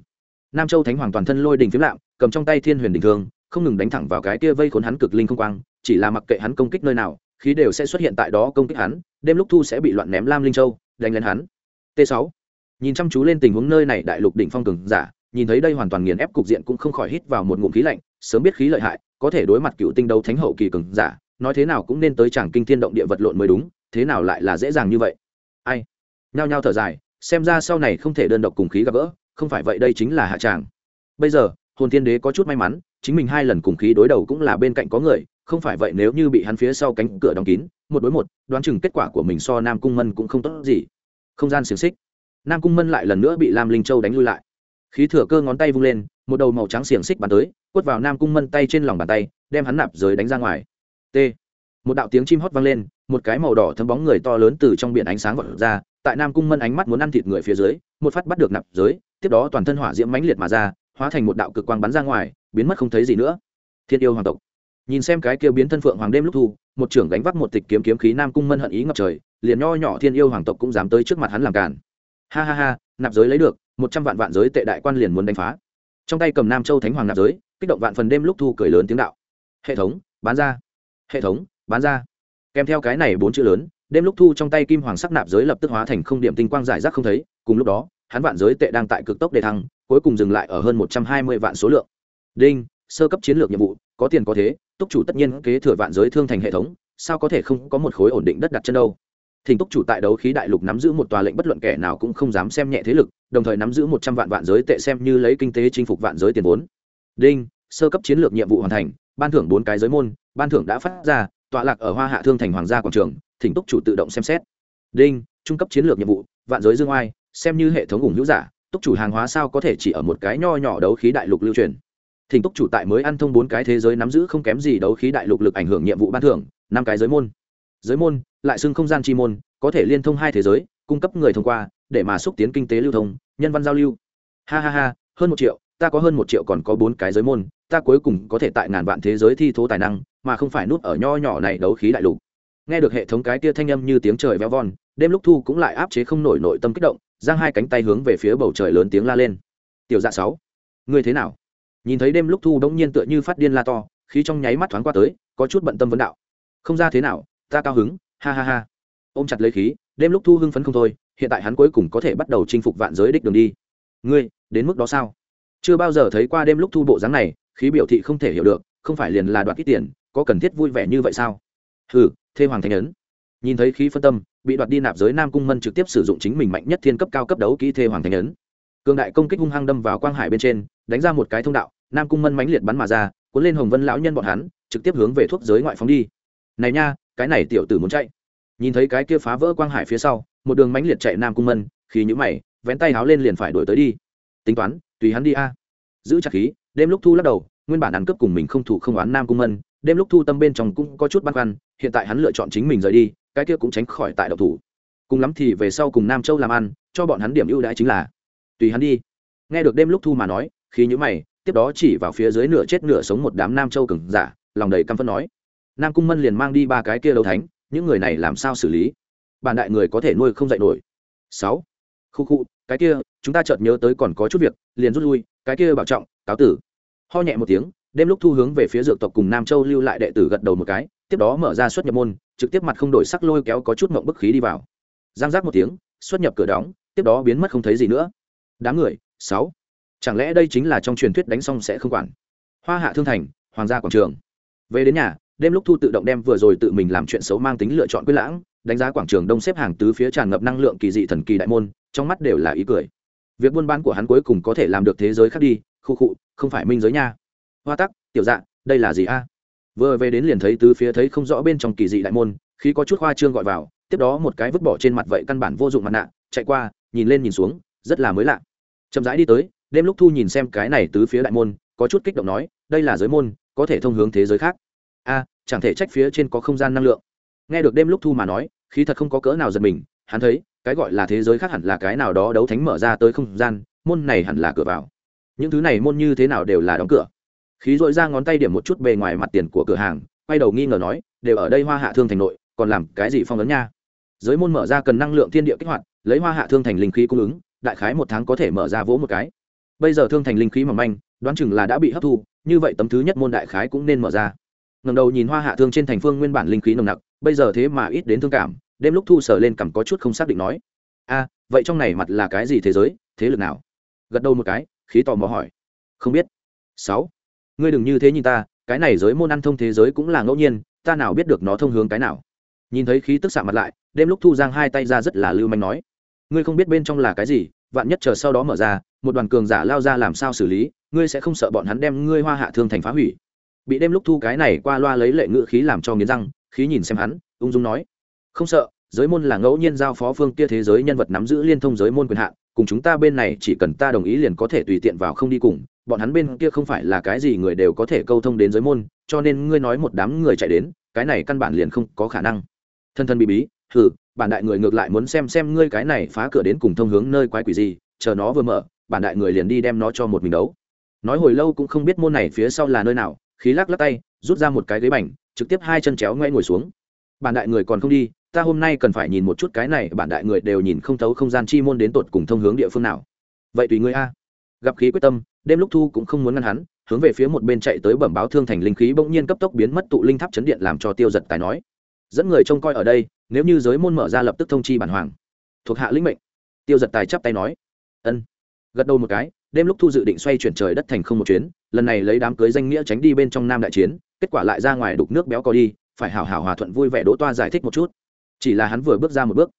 nam châu thánh hoàng toàn thân lôi đình phiếm lạm cầm trong tay thiên huyền đình thương không ngừng đánh thẳng vào cái kia vây khốn hắn cực linh không quang, chỉ là mặc kệ hắn công kích nơi nào, khí đều sẽ xuất hiện tại đó công kích hắn, đêm lúc thu sẽ bị loạn ném lam linh châu, đánh lên hắn. T 6 nhìn chăm chú lên tình huống nơi này đại lục đỉnh phong cường giả, nhìn thấy đây hoàn toàn nghiền ép cục diện cũng không khỏi hít vào một ngụm khí lạnh, sớm biết khí lợi hại, có thể đối mặt cựu tinh đấu thánh hậu kỳ cường giả, nói thế nào cũng nên tới chẳng kinh thiên động địa vật lộn mới đúng, thế nào lại là dễ dàng như vậy. Ai? Nhao nhao thở dài, xem ra sau này không thể đơn độc cùng khí gặp gỡ, không phải vậy đây chính là hạ tràng. Bây giờ, hồn thiên đế có chút may mắn chính mình hai lần cùng khí đối đầu cũng là bên cạnh có người, không phải vậy nếu như bị hắn phía sau cánh cửa đóng kín, một đối một, đoán chừng kết quả của mình so nam cung mân cũng không tốt gì. Không gian xiềng xích. Nam cung mân lại lần nữa bị lam linh châu đánh lui lại. Khí thừa cơ ngón tay vung lên, một đầu màu trắng xiềng xích bắn tới, quất vào nam cung mân tay trên lòng bàn tay, đem hắn nạp giới đánh ra ngoài. T. Một đạo tiếng chim hót vang lên, một cái màu đỏ thấm bóng người to lớn từ trong biển ánh sáng vọt ra, tại nam cung mân ánh mắt muốn ăn thịt người phía dưới, một phát bắt được nạp giới, tiếp đó toàn thân hỏa diễm mãnh liệt mà ra, hóa thành một đạo cực quang bắn ra ngoài biến mất không thấy gì nữa. Thiên yêu hoàng tộc. Nhìn xem cái kia biến thân phượng hoàng đêm lúc thu, một trưởng gánh vác một tịch kiếm kiếm khí nam cung mân hận ý ngập trời, liền nho nhỏ thiên yêu hoàng tộc cũng dám tới trước mặt hắn làm cản ha ha ha, nạp giới lấy được, một trăm vạn vạn giới tệ đại quan liền muốn đánh phá. Trong tay cầm nam châu thánh hoàng nạp giới, kích động vạn phần đêm lúc thu cười lớn tiếng đạo. Hệ thống, bán ra. Hệ thống, bán ra. Kèm theo cái này bốn chữ lớn, đêm lúc thu trong tay kim hoàng sắc nạp giới lập tức hóa thành không điểm tinh quang giải rác không thấy, cùng lúc đó, hắn vạn giới tệ đang tại cực tốc đề thăng, cuối cùng dừng lại ở hơn một trăm hai mươi vạn số lượng đinh, sơ cấp chiến lược nhiệm vụ, có tiền có thế, túc chủ tất nhiên kế thừa vạn giới thương thành hệ thống, sao có thể không có một khối ổn định đất đặt chân đâu? Thỉnh túc chủ tại đấu khí đại lục nắm giữ một tòa lệnh bất luận kẻ nào cũng không dám xem nhẹ thế lực, đồng thời nắm giữ một trăm vạn vạn giới tệ xem như lấy kinh tế chinh phục vạn giới tiền vốn. Đinh, sơ cấp chiến lược nhiệm vụ hoàn thành, ban thưởng bốn cái giới môn, ban thưởng đã phát ra, tọa lạc ở hoa hạ thương thành hoàng gia quảng trường, thỉnh túc chủ tự động xem xét. Đinh, trung cấp chiến lược nhiệm vụ, vạn giới dương oai, xem như hệ thống ủng hữu giả, túc chủ hàng hóa sao có thể chỉ ở một cái nho nhỏ đấu khí đại lục lưu truyền? Thỉnh túc chủ tại mới ăn thông bốn cái thế giới nắm giữ không kém gì đấu khí đại lục lực ảnh hưởng nhiệm vụ ban thưởng, năm cái giới môn. Giới môn, lại xưng không gian chi môn, có thể liên thông hai thế giới, cung cấp người thông qua, để mà xúc tiến kinh tế lưu thông, nhân văn giao lưu. Ha ha ha, hơn một triệu, ta có hơn một triệu còn có bốn cái giới môn, ta cuối cùng có thể tại ngàn vạn thế giới thi thố tài năng, mà không phải nút ở nho nhỏ này đấu khí đại lục. Nghe được hệ thống cái tia thanh âm như tiếng trời véo von, đêm lúc thu cũng lại áp chế không nổi nội tâm kích động, giang hai cánh tay hướng về phía bầu trời lớn tiếng la lên. Tiểu dạ sáu, ngươi thế nào? Nhìn thấy đêm lúc thu đống nhiên tựa như phát điên la to, khí trong nháy mắt thoáng qua tới, có chút bận tâm vấn đạo. Không ra thế nào, ta cao hứng, ha ha ha. Ôm chặt lấy khí, đêm lúc thu hưng phấn không thôi, hiện tại hắn cuối cùng có thể bắt đầu chinh phục vạn giới đích đường đi. Ngươi, đến mức đó sao? Chưa bao giờ thấy qua đêm lúc thu bộ dáng này, khí biểu thị không thể hiểu được, không phải liền là đoạt ít tiền, có cần thiết vui vẻ như vậy sao? Hừ, thê hoàng thanh ấn. Nhìn thấy khí phân tâm, bị đoạt đi nạp giới nam cung mân trực tiếp sử dụng chính mình mạnh nhất thiên cấp cao cấp đấu kỹ thê hoàng thanh ấn cường đại công kích hung hăng đâm vào quang hải bên trên, đánh ra một cái thông đạo, nam cung mân mãnh liệt bắn mà ra, cuốn lên hồng vân lão nhân bọn hắn, trực tiếp hướng về thuốc giới ngoại phóng đi. Này nha, cái này tiểu tử muốn chạy. Nhìn thấy cái kia phá vỡ quang hải phía sau, một đường mãnh liệt chạy nam cung mân, khi nhữ mày, vén tay háo lên liền phải đuổi tới đi. Tính toán, tùy hắn đi a. Giữ chặt khí, đêm lúc thu lắc đầu, nguyên bản ăn cướp cùng mình không thủ không oán nam cung mân, đêm lúc thu tâm bên trong cũng có chút băn khoăn, hiện tại hắn lựa chọn chính mình rời đi, cái kia cũng tránh khỏi tại độc thủ. Cùng lắm thì về sau cùng nam châu làm ăn, cho bọn hắn điểm ưu đãi chính là tùy hắn đi. Nghe được đêm lúc thu mà nói khi nhữ mày, tiếp đó chỉ vào phía dưới nửa chết nửa sống một đám nam châu cừng giả, lòng đầy căm phẫn nói, nam cung mân liền mang đi ba cái kia đấu thánh, những người này làm sao xử lý? Bản đại người có thể nuôi không dạy nổi. Sáu, khu khu, cái kia, chúng ta chợt nhớ tới còn có chút việc, liền rút lui, cái kia bảo trọng, cáo tử. Ho nhẹ một tiếng, đêm lúc thu hướng về phía dược tộc cùng nam châu lưu lại đệ tử gật đầu một cái, tiếp đó mở ra xuất nhập môn, trực tiếp mặt không đổi sắc lôi kéo có chút mộng bức khí đi vào. Giang giác một tiếng, xuất nhập cửa đóng, tiếp đó biến mất không thấy gì nữa đám người, sáu. Chẳng lẽ đây chính là trong truyền thuyết đánh xong sẽ không quản? Hoa hạ thương thành, hoàng gia quảng trường. Về đến nhà, đêm lúc thu tự động đem vừa rồi tự mình làm chuyện xấu mang tính lựa chọn quyết lãng, đánh giá quảng trường đông xếp hàng tứ phía tràn ngập năng lượng kỳ dị thần kỳ đại môn, trong mắt đều là ý cười. Việc buôn bán của hắn cuối cùng có thể làm được thế giới khác đi, khu khụ không phải minh giới nha. Hoa tắc, tiểu dạ đây là gì a? Vừa về đến liền thấy tứ phía thấy không rõ bên trong kỳ dị đại môn, khi có chút hoa trương gọi vào, tiếp đó một cái vứt bỏ trên mặt vậy căn bản vô dụng mặt nạ, chạy qua, nhìn lên nhìn xuống, rất là mới lạ chậm rãi đi tới, đêm lúc thu nhìn xem cái này tứ phía đại môn, có chút kích động nói, đây là giới môn, có thể thông hướng thế giới khác. A, chẳng thể trách phía trên có không gian năng lượng. Nghe được đêm lúc thu mà nói, khí thật không có cỡ nào giật mình, hắn thấy, cái gọi là thế giới khác hẳn là cái nào đó đấu thánh mở ra tới không gian, môn này hẳn là cửa vào. Những thứ này môn như thế nào đều là đóng cửa. Khí dội ra ngón tay điểm một chút bề ngoài mặt tiền của cửa hàng, quay đầu nghi ngờ nói, đều ở đây hoa hạ thương thành nội, còn làm cái gì phong ấn nha? Giới môn mở ra cần năng lượng thiên địa kích hoạt, lấy hoa hạ thương thành linh khí cung ứng đại khái một tháng có thể mở ra vỗ một cái. Bây giờ thương thành linh khí mỏng manh, đoán chừng là đã bị hấp thu, như vậy tấm thứ nhất môn đại khái cũng nên mở ra. Ngầm đầu nhìn hoa hạ thương trên thành phương nguyên bản linh khí nồng nặc, bây giờ thế mà ít đến thương cảm, đêm lúc thu sở lên cảm có chút không xác định nói. A, vậy trong này mặt là cái gì thế giới, thế lực nào? Gật đầu một cái, khí tò mò hỏi. Không biết. Sáu, ngươi đừng như thế nhìn ta, cái này giới môn ăn thông thế giới cũng là ngẫu nhiên, ta nào biết được nó thông hướng cái nào? Nhìn thấy khí tức xạ mặt lại, đêm lúc thu giang hai tay ra rất là lưu manh nói ngươi không biết bên trong là cái gì, vạn nhất chờ sau đó mở ra, một đoàn cường giả lao ra làm sao xử lý, ngươi sẽ không sợ bọn hắn đem ngươi hoa hạ thương thành phá hủy. Bị đêm lúc thu cái này qua loa lấy lệ ngự khí làm cho nghiến răng, khí nhìn xem hắn, ung dung nói, không sợ, giới môn là ngẫu nhiên giao phó phương kia thế giới nhân vật nắm giữ liên thông giới môn quyền hạn, cùng chúng ta bên này chỉ cần ta đồng ý liền có thể tùy tiện vào không đi cùng, bọn hắn bên kia không phải là cái gì người đều có thể câu thông đến giới môn, cho nên ngươi nói một đám người chạy đến, cái này căn bản liền không có khả năng. Thân thân bị bí, hừ bản đại người ngược lại muốn xem xem ngươi cái này phá cửa đến cùng thông hướng nơi quái quỷ gì, chờ nó vừa mở, bản đại người liền đi đem nó cho một mình đấu. Nói hồi lâu cũng không biết môn này phía sau là nơi nào, khí lắc lắc tay, rút ra một cái ghế bành, trực tiếp hai chân chéo ngoe ngồi xuống. Bản đại người còn không đi, ta hôm nay cần phải nhìn một chút cái này, bản đại người đều nhìn không thấu không gian chi môn đến tột cùng thông hướng địa phương nào. Vậy tùy ngươi a. Gặp khí quyết tâm, đêm lúc thu cũng không muốn ngăn hắn, hướng về phía một bên chạy tới bẩm báo thương thành linh khí bỗng nhiên cấp tốc biến mất tụ linh tháp chấn điện làm cho tiêu giật tài nói. Dẫn người trông coi ở đây nếu như giới môn mở ra lập tức thông chi bản hoàng, thuộc hạ lĩnh mệnh. Tiêu giật tài chắp tay nói, ân. Gật đầu một cái, đêm lúc thu dự định xoay chuyển trời đất thành không một chuyến, lần này lấy đám cưới danh nghĩa tránh đi bên trong nam đại chiến, kết quả lại ra ngoài đục nước béo co đi, phải hảo hảo hòa thuận vui vẻ đỗ toa giải thích một chút. Chỉ là hắn vừa bước ra một bước,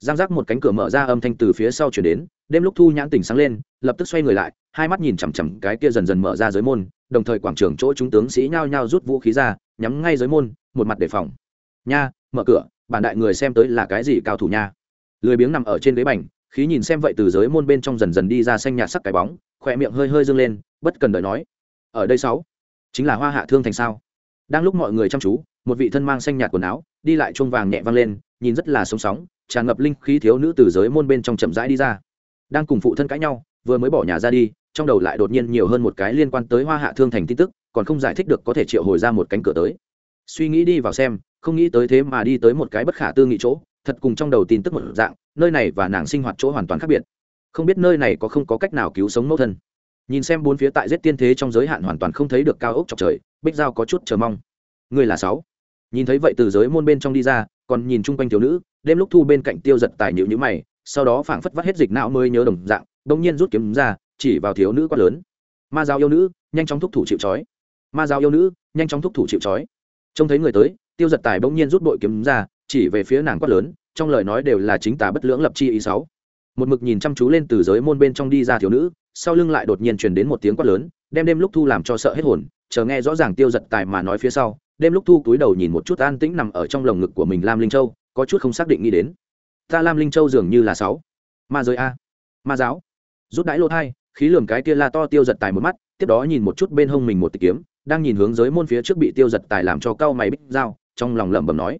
giang giác một cánh cửa mở ra âm thanh từ phía sau chuyển đến, đêm lúc thu nhãn tỉnh sáng lên, lập tức xoay người lại, hai mắt nhìn chằm chằm cái kia dần dần mở ra giới môn, đồng thời quảng trường chỗ chúng tướng sĩ nhao nhao rút vũ khí ra, nhắm ngay giới môn, một mặt đề phòng. Nha, mở cửa bản đại người xem tới là cái gì cao thủ nha? Lười biếng nằm ở trên ghế bành, khí nhìn xem vậy từ giới môn bên trong dần dần đi ra xanh nhạt sắc cái bóng, khỏe miệng hơi hơi dâng lên, bất cần đợi nói. Ở đây sáu, chính là hoa hạ thương thành sao? Đang lúc mọi người chăm chú, một vị thân mang xanh nhạt quần áo, đi lại chuông vàng nhẹ vang lên, nhìn rất là sống sóng, tràn ngập linh khí thiếu nữ từ giới môn bên trong chậm rãi đi ra. Đang cùng phụ thân cãi nhau, vừa mới bỏ nhà ra đi, trong đầu lại đột nhiên nhiều hơn một cái liên quan tới hoa hạ thương thành tin tức, còn không giải thích được có thể triệu hồi ra một cánh cửa tới suy nghĩ đi vào xem, không nghĩ tới thế mà đi tới một cái bất khả tư nghị chỗ, thật cùng trong đầu tin tức một dạng, nơi này và nàng sinh hoạt chỗ hoàn toàn khác biệt. Không biết nơi này có không có cách nào cứu sống mẫu thân. Nhìn xem bốn phía tại giết tiên thế trong giới hạn hoàn toàn không thấy được cao ốc chọc trời, bích giao có chút chờ mong. Người là sáu. Nhìn thấy vậy từ giới môn bên trong đi ra, còn nhìn chung quanh thiếu nữ, đêm lúc thu bên cạnh tiêu giật tài nhịu nhữ mày, sau đó phảng phất vắt hết dịch não mới nhớ đồng dạng đông nhiên rút kiếm ra, chỉ vào thiếu nữ quát lớn. Ma giáo yêu nữ, nhanh chóng thúc thủ chịu trói. Ma giáo yêu nữ, nhanh chóng thúc thủ chịu trói trông thấy người tới, tiêu giật tài bỗng nhiên rút bội kiếm ra, chỉ về phía nàng quát lớn, trong lời nói đều là chính tà bất lưỡng lập chi ý sáu. Một mực nhìn chăm chú lên từ giới môn bên trong đi ra thiếu nữ, sau lưng lại đột nhiên truyền đến một tiếng quát lớn, đem đêm lúc thu làm cho sợ hết hồn, chờ nghe rõ ràng tiêu giật tài mà nói phía sau, đêm lúc thu túi đầu nhìn một chút an tĩnh nằm ở trong lồng ngực của mình lam linh châu, có chút không xác định nghĩ đến. Ta lam linh châu dường như là sáu. Ma giới a. Ma giáo. Rút đãi lô thai, khí lường cái kia la to tiêu giật tài một mắt, tiếp đó nhìn một chút bên hông mình một tịch kiếm đang nhìn hướng giới môn phía trước bị tiêu giật tài làm cho cao mày bích dao, trong lòng lẩm bẩm nói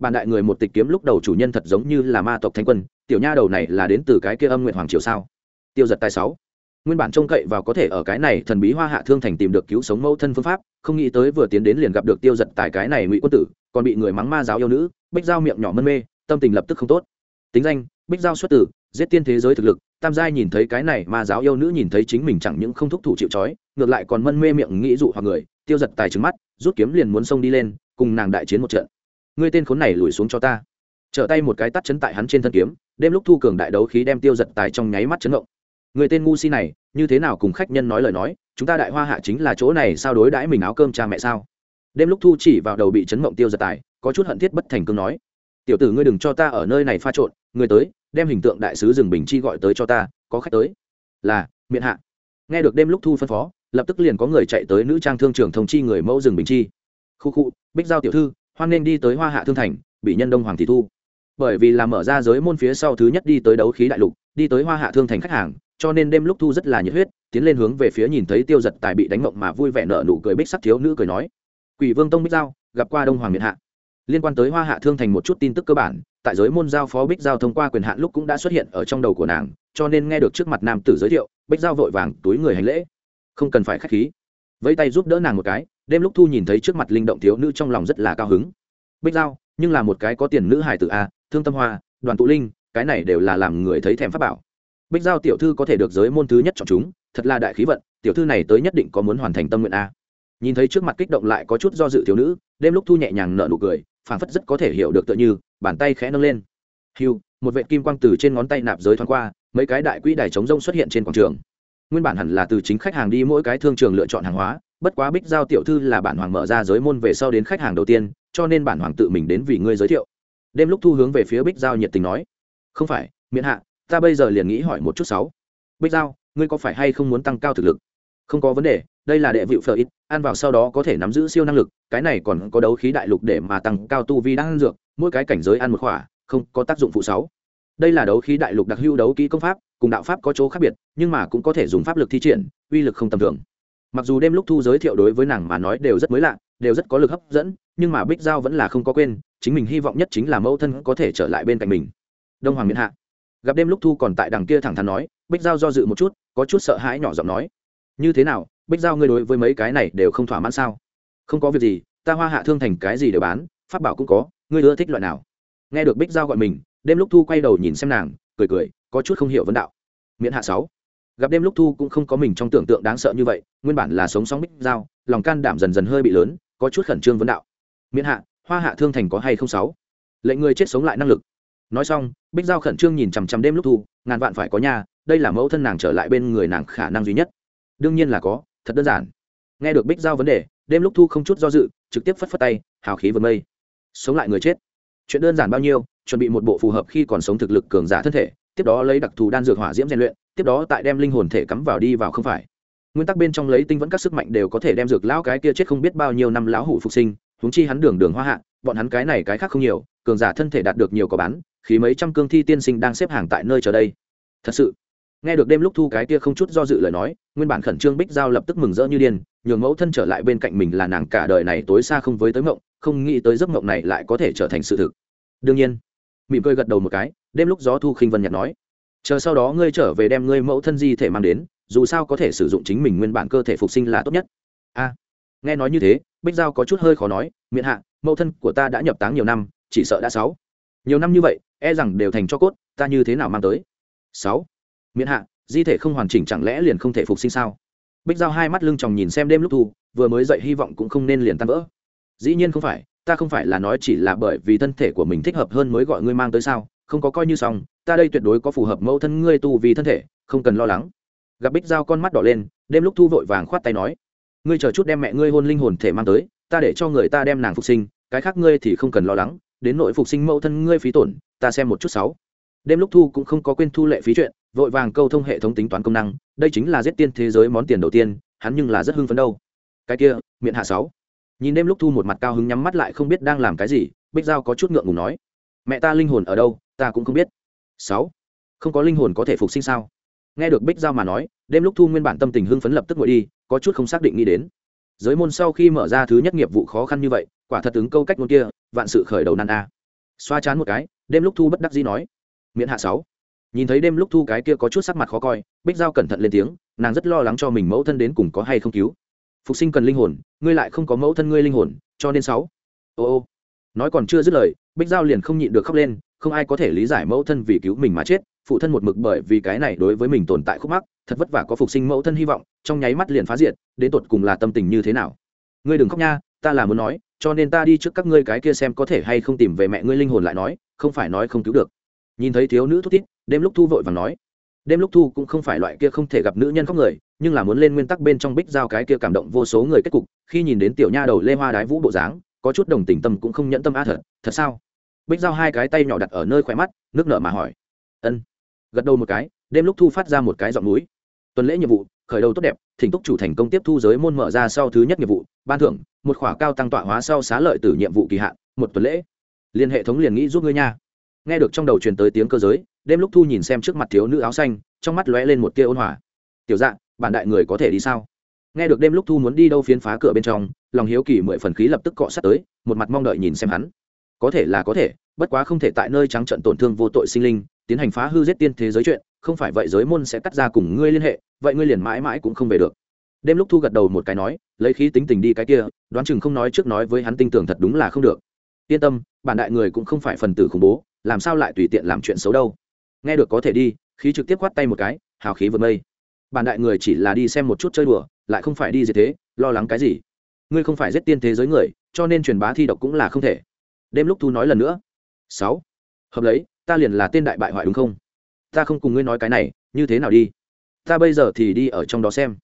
bàn đại người một tịch kiếm lúc đầu chủ nhân thật giống như là ma tộc thanh quân, tiểu nha đầu này là đến từ cái kia âm nguyện hoàng triều sao? Tiêu giật tài sáu, nguyên bản trông cậy vào có thể ở cái này thần bí hoa hạ thương thành tìm được cứu sống mẫu thân phương pháp, không nghĩ tới vừa tiến đến liền gặp được tiêu giật tài cái này ngụy quân tử, còn bị người mắng ma giáo yêu nữ, bích dao miệng nhỏ mân mê, tâm tình lập tức không tốt. Tính danh, bích dao xuất tử, giết tiên thế giới thực lực, tam giai nhìn thấy cái này ma giáo yêu nữ nhìn thấy chính mình chẳng những không thúc thủ chịu trói ngược lại còn mân mê miệng nghĩ dụ hoặc người, tiêu giật tài trứng mắt, rút kiếm liền muốn xông đi lên, cùng nàng đại chiến một trận. Ngươi tên khốn này lùi xuống cho ta. Trở tay một cái tắt chấn tại hắn trên thân kiếm, đêm lúc thu cường đại đấu khí đem tiêu giật tài trong nháy mắt chấn động. Người tên ngu si này, như thế nào cùng khách nhân nói lời nói, chúng ta đại hoa hạ chính là chỗ này sao đối đãi mình áo cơm cha mẹ sao? Đêm lúc thu chỉ vào đầu bị chấn mộng tiêu giật tài, có chút hận thiết bất thành cương nói. Tiểu tử ngươi đừng cho ta ở nơi này pha trộn người tới, đem hình tượng đại sứ rừng bình chi gọi tới cho ta, có khách tới. Là, miệng hạ. Nghe được đêm lúc thu phân phó lập tức liền có người chạy tới nữ trang thương trưởng thông chi người mẫu rừng bình chi. Khu khu, bích giao tiểu thư, hoan nên đi tới hoa hạ thương thành, bị nhân đông hoàng thị thu. Bởi vì là mở ra giới môn phía sau thứ nhất đi tới đấu khí đại lục, đi tới hoa hạ thương thành khách hàng, cho nên đêm lúc thu rất là nhiệt huyết, tiến lên hướng về phía nhìn thấy tiêu giật tài bị đánh mộng mà vui vẻ nợ nụ cười bích sắc thiếu nữ cười nói, quỷ vương tông bích giao, gặp qua đông hoàng miền hạ. Liên quan tới hoa hạ thương thành một chút tin tức cơ bản, tại giới môn giao phó bích giao thông qua quyền hạn lúc cũng đã xuất hiện ở trong đầu của nàng, cho nên nghe được trước mặt nam tử giới thiệu, bích giao vội vàng túi người hành lễ không cần phải k h á c h khí. Vẫy tay giúp đỡ nàng một cái, đêm lúc thu nhìn thấy trước mặt linh động thiếu nữ trong lòng rất là cao hứng. Bích giao, nhưng là một cái có tiền nữ hài tử a, thương tâm hoa, đoàn tụ linh, cái này đều là làm người thấy thèm pháp bảo. Bích giao tiểu thư có thể được giới môn thứ nhất chọn chúng, thật là đại khí vận, tiểu thư này tới nhất định có muốn hoàn thành tâm nguyện a. Nhìn thấy trước mặt kích động lại có chút do dự thiếu nữ, đêm lúc thu nhẹ nhàng nở nụ cười, phảng phất rất có thể hiểu được tựa như, bàn tay khẽ nâng lên. Hiu một vệ kim quang từ trên ngón tay nạp giới thoáng qua, mấy cái đại quỹ đài chống rông xuất hiện trên quảng trường nguyên bản hẳn là từ chính khách hàng đi mỗi cái thương trường lựa chọn hàng hóa, bất quá bích giao tiểu thư là bản hoàng mở ra giới môn về sau đến khách hàng đầu tiên, cho nên bản hoàng tự mình đến vì ngươi giới thiệu. Đêm lúc thu hướng về phía bích giao nhiệt tình nói, không phải, miễn hạ, ta bây giờ liền nghĩ hỏi một chút sáu. Bích giao, ngươi có phải hay không muốn tăng cao thực lực? Không có vấn đề, đây là đệ vịu phở ít, ăn vào sau đó có thể nắm giữ siêu năng lực, cái này còn có đấu khí đại lục để mà tăng cao tu vi đang ăn dược, mỗi cái cảnh giới ăn một khỏa, không có tác dụng phụ sáu. Đây là đấu khí đại lục đặc hữu đấu kỹ công pháp cùng đạo pháp có chỗ khác biệt, nhưng mà cũng có thể dùng pháp lực thi triển, uy lực không tầm thường. Mặc dù đêm lúc thu giới thiệu đối với nàng mà nói đều rất mới lạ, đều rất có lực hấp dẫn, nhưng mà bích giao vẫn là không có quên, chính mình hy vọng nhất chính là mẫu thân có thể trở lại bên cạnh mình. Đông hoàng miễn hạ. Gặp đêm lúc thu còn tại đằng kia thẳng thắn nói, bích giao do dự một chút, có chút sợ hãi nhỏ giọng nói, như thế nào, bích giao ngươi đối với mấy cái này đều không thỏa mãn sao? Không có việc gì, ta hoa hạ thương thành cái gì đều bán, pháp bảo cũng có, ngươi ưa thích loại nào? Nghe được bích giao gọi mình, đêm lúc thu quay đầu nhìn xem nàng, cười cười có chút không hiểu vấn đạo. Miễn hạ sáu. Gặp đêm lúc thu cũng không có mình trong tưởng tượng đáng sợ như vậy, nguyên bản là sống sóng bích giao, lòng can đảm dần dần hơi bị lớn, có chút khẩn trương vấn đạo. Miễn hạ, hoa hạ thương thành có hay không sáu? Lệnh người chết sống lại năng lực. Nói xong, bích giao khẩn trương nhìn chằm chằm đêm lúc thu, ngàn vạn phải có nhà, đây là mẫu thân nàng trở lại bên người nàng khả năng duy nhất. Đương nhiên là có, thật đơn giản. Nghe được bích giao vấn đề, đêm lúc thu không chút do dự, trực tiếp phất phất tay, hào khí vượt mây. Sống lại người chết. Chuyện đơn giản bao nhiêu, chuẩn bị một bộ phù hợp khi còn sống thực lực cường giả thân thể tiếp đó lấy đặc thù đan dược hỏa diễm rèn luyện, tiếp đó tại đem linh hồn thể cắm vào đi vào không phải. Nguyên tắc bên trong lấy tinh vẫn các sức mạnh đều có thể đem dược lão cái kia chết không biết bao nhiêu năm lão hủ phục sinh, huống chi hắn đường đường hoa hạ, bọn hắn cái này cái khác không nhiều, cường giả thân thể đạt được nhiều có bán, khí mấy trăm cương thi tiên sinh đang xếp hàng tại nơi chờ đây. Thật sự, nghe được đêm lúc thu cái kia không chút do dự lời nói, nguyên bản khẩn trương bích giao lập tức mừng rỡ như điên, nhường mẫu thân trở lại bên cạnh mình là nàng cả đời này tối xa không với tới mộng, không nghĩ tới giấc mộng này lại có thể trở thành sự thực. Đương nhiên mỉm cười gật đầu một cái, đêm lúc gió thu khinh vân nhạt nói, chờ sau đó ngươi trở về đem ngươi mẫu thân di thể mang đến, dù sao có thể sử dụng chính mình nguyên bản cơ thể phục sinh là tốt nhất. A. Nghe nói như thế, bích giao có chút hơi khó nói miệng hạ, mẫu thân của ta đã nhập táng nhiều năm, chỉ sợ đã sáu. Nhiều năm như vậy e rằng đều thành cho cốt, ta như thế nào mang tới? Sáu. Miễn hạ, di thể không hoàn chỉnh chẳng lẽ liền không thể phục sinh sao? Bích giao hai mắt lưng chòng nhìn xem đêm lúc thu, vừa mới dậy hy vọng cũng không nên liền tan vỡ. Dĩ nhiên không phải ta không phải là nói chỉ là bởi vì thân thể của mình thích hợp hơn mới gọi ngươi mang tới sao, không có coi như xong, ta đây tuyệt đối có phù hợp mẫu thân ngươi tu vì thân thể, không cần lo lắng. Gặp bích dao con mắt đỏ lên, đêm lúc thu vội vàng khoát tay nói, ngươi chờ chút đem mẹ ngươi hôn linh hồn thể mang tới, ta để cho người ta đem nàng phục sinh, cái khác ngươi thì không cần lo lắng, đến nội phục sinh mẫu thân ngươi phí tổn, ta xem một chút sáu. Đêm lúc thu cũng không có quên thu lệ phí chuyện, vội vàng câu thông hệ thống tính toán công năng, đây chính là giết tiên thế giới món tiền đầu tiên, hắn nhưng là rất hưng phấn đâu. Cái kia, miệng hạ sáu nhìn đêm lúc thu một mặt cao hứng nhắm mắt lại không biết đang làm cái gì, bích giao có chút ngượng ngùng nói. Mẹ ta linh hồn ở đâu, ta cũng không biết. Sáu. Không có linh hồn có thể phục sinh sao? Nghe được bích giao mà nói, đêm lúc thu nguyên bản tâm tình hưng phấn lập tức ngồi đi, có chút không xác định nghĩ đến. Giới môn sau khi mở ra thứ nhất nghiệp vụ khó khăn như vậy, quả thật ứng câu cách ngôn kia, vạn sự khởi đầu nan a. Xoa chán một cái, đêm lúc thu bất đắc dĩ nói. Miễn hạ sáu. Nhìn thấy đêm lúc thu cái kia có chút sắc mặt khó coi, bích giao cẩn thận lên tiếng, nàng rất lo lắng cho mình mẫu thân đến cùng có hay không cứu phục sinh cần linh hồn, ngươi lại không có mẫu thân ngươi linh hồn, cho nên sáu. Ô ô. Nói còn chưa dứt lời, bích giao liền không nhịn được khóc lên, không ai có thể lý giải mẫu thân vì cứu mình mà chết, phụ thân một mực bởi vì cái này đối với mình tồn tại khúc mắc, thật vất vả có phục sinh mẫu thân hy vọng, trong nháy mắt liền phá diệt, đến tột cùng là tâm tình như thế nào? Ngươi đừng khóc nha, ta là muốn nói, cho nên ta đi trước các ngươi cái kia xem có thể hay không tìm về mẹ ngươi linh hồn lại nói, không phải nói không cứu được. Nhìn thấy thiếu nữ thút thít, đêm lúc thu vội và nói đêm lúc thu cũng không phải loại kia không thể gặp nữ nhân khóc người, nhưng là muốn lên nguyên tắc bên trong bích giao cái kia cảm động vô số người kết cục, khi nhìn đến tiểu nha đầu lê hoa đái vũ bộ dáng, có chút đồng tình tâm cũng không nhẫn tâm á thật thật sao? Bích giao hai cái tay nhỏ đặt ở nơi khỏe mắt, nước nở mà hỏi. Ân. Gật đầu một cái, đêm lúc thu phát ra một cái giọng núi. Tuần lễ nhiệm vụ, khởi đầu tốt đẹp, thỉnh túc chủ thành công tiếp thu giới môn mở ra sau thứ nhất nhiệm vụ, ban thưởng, một khỏa cao tăng tọa hóa sau xá lợi từ nhiệm vụ kỳ hạn, một tuần lễ. Liên hệ thống liền nghĩ giúp ngươi nha nghe được trong đầu truyền tới tiếng cơ giới đêm lúc thu nhìn xem trước mặt thiếu nữ áo xanh trong mắt lóe lên một tia ôn hòa. Tiểu dạng, bản đại người có thể đi sao? Nghe được đêm lúc thu muốn đi đâu phiến phá cửa bên trong lòng hiếu kỳ mười phần khí lập tức cọ sát tới một mặt mong đợi nhìn xem hắn. Có thể là có thể bất quá không thể tại nơi trắng trận tổn thương vô tội sinh linh tiến hành phá hư giết tiên thế giới chuyện không phải vậy giới môn sẽ cắt ra cùng ngươi liên hệ vậy ngươi liền mãi mãi cũng không về được. Đêm lúc thu gật đầu một cái nói lấy khí tính tình đi cái kia đoán chừng không nói trước nói với hắn tin tưởng thật đúng là không được. Yên tâm bản đại người cũng không phải phần tử khủng bố làm sao lại tùy tiện làm chuyện xấu đâu? Nghe được có thể đi, khí trực tiếp quát tay một cái, hào khí vượt mây. Bản đại người chỉ là đi xem một chút chơi đùa, lại không phải đi gì thế, lo lắng cái gì? Ngươi không phải giết tiên thế giới người, cho nên truyền bá thi độc cũng là không thể. Đêm lúc thu nói lần nữa. Sáu. Hợp lấy, ta liền là tên đại bại hoại đúng không? Ta không cùng ngươi nói cái này, như thế nào đi? Ta bây giờ thì đi ở trong đó xem.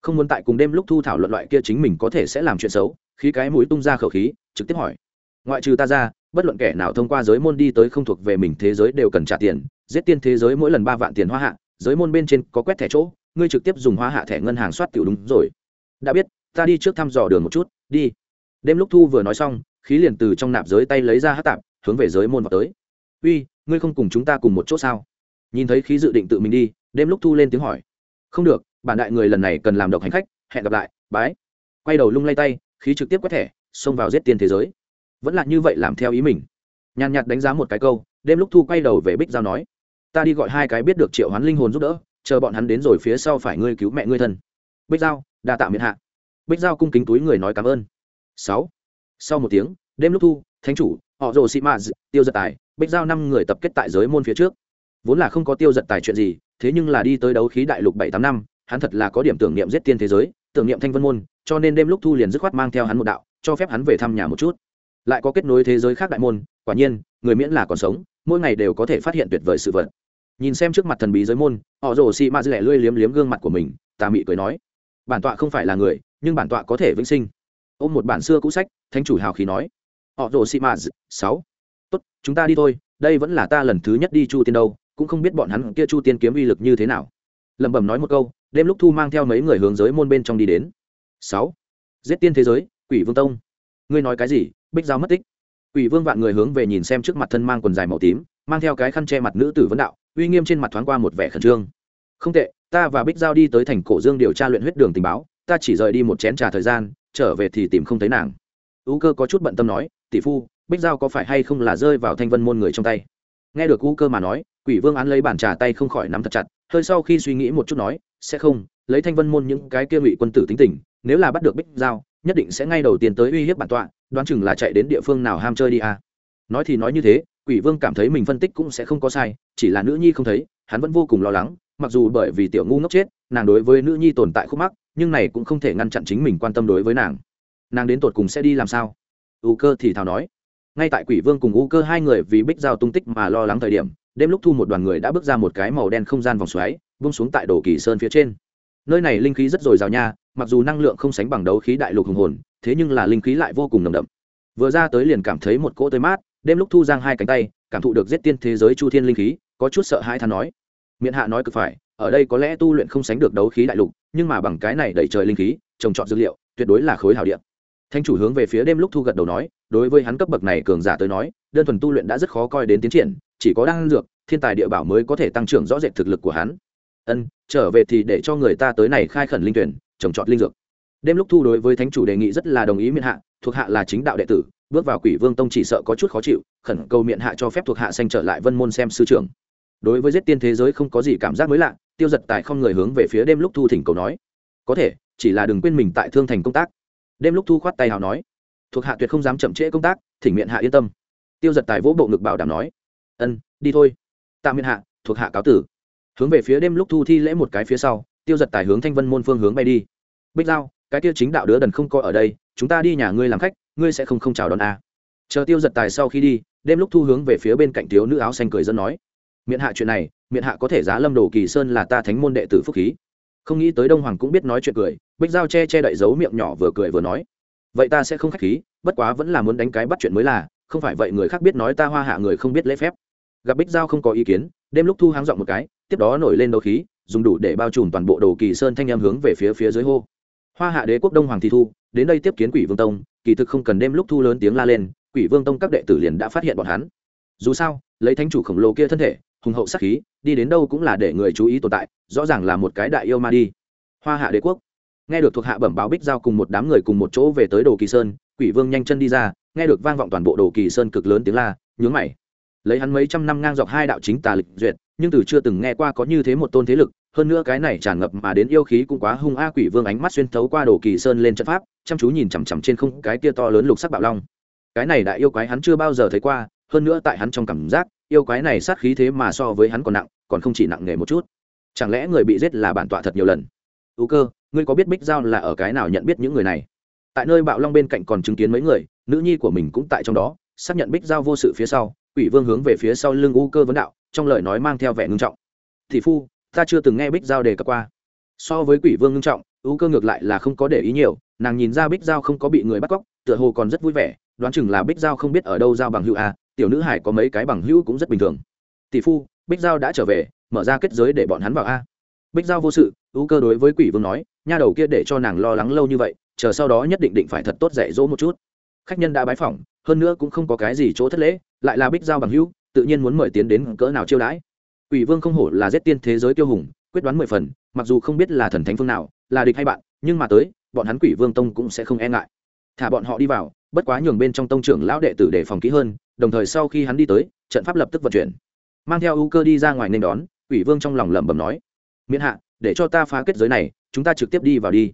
Không muốn tại cùng đêm lúc thu thảo luận loại kia chính mình có thể sẽ làm chuyện xấu khí cái mũi tung ra khẩu khí, trực tiếp hỏi. Ngoại trừ ta ra bất luận kẻ nào thông qua giới môn đi tới không thuộc về mình thế giới đều cần trả tiền, giết tiên thế giới mỗi lần ba vạn tiền hoa hạ, giới môn bên trên có quét thẻ chỗ, ngươi trực tiếp dùng hoa hạ thẻ ngân hàng soát tiểu đúng rồi. Đã biết, ta đi trước thăm dò đường một chút, đi. Đêm lúc thu vừa nói xong, khí liền từ trong nạp giới tay lấy ra hát tạp, hướng về giới môn vào tới. Uy, ngươi không cùng chúng ta cùng một chỗ sao? Nhìn thấy khí dự định tự mình đi, đêm lúc thu lên tiếng hỏi. Không được, bản đại người lần này cần làm độc hành khách, hẹn gặp lại, bái. Quay đầu lung lay tay, khí trực tiếp quét thẻ, xông vào giết tiên thế giới vẫn là như vậy làm theo ý mình. Nhàn nhạt đánh giá một cái câu, đêm lúc thu quay đầu về bích giao nói, ta đi gọi hai cái biết được triệu hoán linh hồn giúp đỡ, chờ bọn hắn đến rồi phía sau phải ngươi cứu mẹ ngươi thân. Bích giao, đa tạ miệt hạ. Bích giao cung kính túi người nói cảm ơn. Sáu. Sau một tiếng, đêm lúc thu, thánh chủ, họ rồ sĩ maz tiêu giật tài, bích giao năm người tập kết tại giới môn phía trước. Vốn là không có tiêu giật tài chuyện gì, thế nhưng là đi tới đấu khí đại lục bảy tám năm, hắn thật là có điểm tưởng niệm giết tiên thế giới, tưởng niệm thanh vân môn, cho nên đêm lúc thu liền dứt khoát mang theo hắn một đạo, cho phép hắn về thăm nhà một chút lại có kết nối thế giới khác đại môn, quả nhiên, người miễn là còn sống, mỗi ngày đều có thể phát hiện tuyệt vời sự vật. Nhìn xem trước mặt thần bí giới môn, họ rồ xị mạ dư lẻ lươi liếm liếm gương mặt của mình, tà mị cười nói, bản tọa không phải là người, nhưng bản tọa có thể vĩnh sinh. Ôm một bản xưa cũ sách, thánh chủ hào khí nói, họ rồ xị mạ sáu, tốt, chúng ta đi thôi, đây vẫn là ta lần thứ nhất đi chu tiên đâu, cũng không biết bọn hắn kia chu tiên kiếm uy lực như thế nào. Lẩm bẩm nói một câu, đêm lúc thu mang theo mấy người hướng giới môn bên trong đi đến. Sáu, giết tiên thế giới, quỷ vương tông. Ngươi nói cái gì bích giao mất tích. Quỷ vương vạn người hướng về nhìn xem trước mặt thân mang quần dài màu tím, mang theo cái khăn che mặt nữ tử vấn đạo, uy nghiêm trên mặt thoáng qua một vẻ khẩn trương. Không tệ, ta và bích giao đi tới thành cổ dương điều tra luyện huyết đường tình báo, ta chỉ rời đi một chén trà thời gian, trở về thì tìm không thấy nàng. U cơ có chút bận tâm nói, tỷ phu, bích giao có phải hay không là rơi vào thanh vân môn người trong tay? Nghe được U cơ mà nói, quỷ vương án lấy bản trà tay không khỏi nắm thật chặt, hơi sau khi suy nghĩ một chút nói, sẽ không, lấy thanh vân môn những cái kia ngụy quân tử tính tình, nếu là bắt được bích giao nhất định sẽ ngay đầu tiên tới uy hiếp bản tọa, đoán chừng là chạy đến địa phương nào ham chơi đi à. nói thì nói như thế, quỷ vương cảm thấy mình phân tích cũng sẽ không có sai, chỉ là nữ nhi không thấy, hắn vẫn vô cùng lo lắng, mặc dù bởi vì tiểu ngu ngốc chết, nàng đối với nữ nhi tồn tại khúc mắc, nhưng này cũng không thể ngăn chặn chính mình quan tâm đối với nàng. Nàng đến tột cùng sẽ đi làm sao? U cơ thì thào nói. Ngay tại quỷ vương cùng u cơ hai người vì bích giao tung tích mà lo lắng thời điểm, đêm lúc thu một đoàn người đã bước ra một cái màu đen không gian vòng xoáy vung xuống tại đồ kỳ sơn phía trên. Nơi này linh khí rất dồi dào nha mặc dù năng lượng không sánh bằng đấu khí đại lục hùng hồn, thế nhưng là linh khí lại vô cùng nồng đậm. Vừa ra tới liền cảm thấy một cỗ tới mát, đêm lúc thu giang hai cánh tay, cảm thụ được giết tiên thế giới chu thiên linh khí, có chút sợ hai than nói. Miệng hạ nói cực phải, ở đây có lẽ tu luyện không sánh được đấu khí đại lục, nhưng mà bằng cái này đẩy trời linh khí, trồng trọt dữ liệu, tuyệt đối là khối hảo điện thanh chủ hướng về phía đêm lúc thu gật đầu nói, đối với hắn cấp bậc này cường giả tới nói, đơn thuần tu luyện đã rất khó coi đến tiến triển, chỉ có đang dược, thiên tài địa bảo mới có thể tăng trưởng rõ rệt thực lực của hắn. Ân, trở về thì để cho người ta tới này khai khẩn linh tuyển trồng trọt linh dược. Đêm lúc thu đối với thánh chủ đề nghị rất là đồng ý miễn hạ, thuộc hạ là chính đạo đệ tử, bước vào quỷ vương tông chỉ sợ có chút khó chịu, khẩn cầu miệng hạ cho phép thuộc hạ xanh trở lại vân môn xem sư trưởng. Đối với giết tiên thế giới không có gì cảm giác mới lạ, tiêu giật tài không người hướng về phía đêm lúc thu thỉnh cầu nói. Có thể, chỉ là đừng quên mình tại thương thành công tác. Đêm lúc thu khoát tay hào nói. Thuộc hạ tuyệt không dám chậm trễ công tác, thỉnh miệng hạ yên tâm. Tiêu giật tài vỗ bộ ngực bảo đảm nói. Ân, đi thôi. Tạm miệng hạ, thuộc hạ cáo tử. Hướng về phía đêm lúc thu thi lễ một cái phía sau tiêu giật tài hướng thanh vân môn phương hướng bay đi. Bích giao, cái tiêu chính đạo đứa đần không coi ở đây, chúng ta đi nhà ngươi làm khách, ngươi sẽ không không chào đón a à. chờ tiêu giật tài sau khi đi, đêm lúc thu hướng về phía bên cạnh thiếu nữ áo xanh cười dân nói. Miệng hạ chuyện này miệng hạ có thể giá lâm đồ kỳ sơn là ta thánh môn đệ tử phúc khí. Không nghĩ tới đông hoàng cũng biết nói chuyện cười, bích giao che che đậy giấu miệng nhỏ vừa cười vừa nói. Vậy ta sẽ không khách khí, bất quá vẫn là muốn đánh cái bắt chuyện mới là, không phải vậy người khác biết nói ta hoa hạ người không biết lễ phép. Gặp bích giao không có ý kiến, đêm lúc thu háng giọng một cái, tiếp đó nổi lên đấu khí dùng đủ để bao trùm toàn bộ đồ kỳ sơn thanh em hướng về phía phía dưới hô. Hoa hạ đế quốc đông hoàng thi thu, đến đây tiếp kiến quỷ vương tông, kỳ thực không cần đêm lúc thu lớn tiếng la lên, quỷ vương tông các đệ tử liền đã phát hiện bọn hắn. Dù sao, lấy thánh chủ khổng lồ kia thân thể, hùng hậu sắc khí, đi đến đâu cũng là để người chú ý tồn tại, rõ ràng là một cái đại yêu ma đi. Hoa hạ đế quốc. Nghe được thuộc hạ bẩm báo bích giao cùng một đám người cùng một chỗ về tới đồ kỳ sơn, quỷ vương nhanh chân đi ra, nghe được vang vọng toàn bộ đồ kỳ sơn cực lớn tiếng la, nhướng mày. Lấy hắn mấy trăm năm ngang dọc hai đạo chính tà lịch duyệt nhưng từ chưa từng nghe qua có như thế một tôn thế lực, hơn nữa cái này tràn ngập mà đến yêu khí cũng quá hung a quỷ vương ánh mắt xuyên thấu qua đồ kỳ sơn lên trận pháp, chăm chú nhìn chằm chằm trên không cái kia to lớn lục sắc bạo long. Cái này đại yêu quái hắn chưa bao giờ thấy qua, hơn nữa tại hắn trong cảm giác, yêu quái này sát khí thế mà so với hắn còn nặng, còn không chỉ nặng nề một chút. Chẳng lẽ người bị giết là bản tọa thật nhiều lần? Ưu cơ, ngươi có biết bích giao là ở cái nào nhận biết những người này? Tại nơi bạo long bên cạnh còn chứng kiến mấy người, nữ nhi của mình cũng tại trong đó, xác nhận bích giao vô sự phía sau quỷ vương hướng về phía sau lưng u cơ vấn đạo, trong lời nói mang theo vẻ ngưng trọng. Thị phu, ta chưa từng nghe bích giao đề cập qua. So với quỷ vương ngưng trọng, u cơ ngược lại là không có để ý nhiều, nàng nhìn ra bích giao không có bị người bắt cóc, tựa hồ còn rất vui vẻ, đoán chừng là bích giao không biết ở đâu giao bằng hữu à tiểu nữ hải có mấy cái bằng hữu cũng rất bình thường. Tỷ phu, bích giao đã trở về, mở ra kết giới để bọn hắn vào a. Bích giao vô sự, u cơ đối với quỷ vương nói, nha đầu kia để cho nàng lo lắng lâu như vậy, chờ sau đó nhất định định phải thật tốt dạy dỗ một chút khách nhân đã bái phỏng, hơn nữa cũng không có cái gì chỗ thất lễ, lại là bích giao bằng hữu, tự nhiên muốn mời tiến đến cỡ nào chiêu đãi. Quỷ vương không hổ là giết tiên thế giới tiêu hùng, quyết đoán mười phần, mặc dù không biết là thần thánh phương nào, là địch hay bạn, nhưng mà tới, bọn hắn quỷ vương tông cũng sẽ không e ngại. Thả bọn họ đi vào, bất quá nhường bên trong tông trưởng lão đệ tử để phòng kỹ hơn, đồng thời sau khi hắn đi tới, trận pháp lập tức vận chuyển. Mang theo ưu cơ đi ra ngoài nên đón, quỷ vương trong lòng lẩm bẩm nói, miễn hạ, để cho ta phá kết giới này, chúng ta trực tiếp đi vào đi.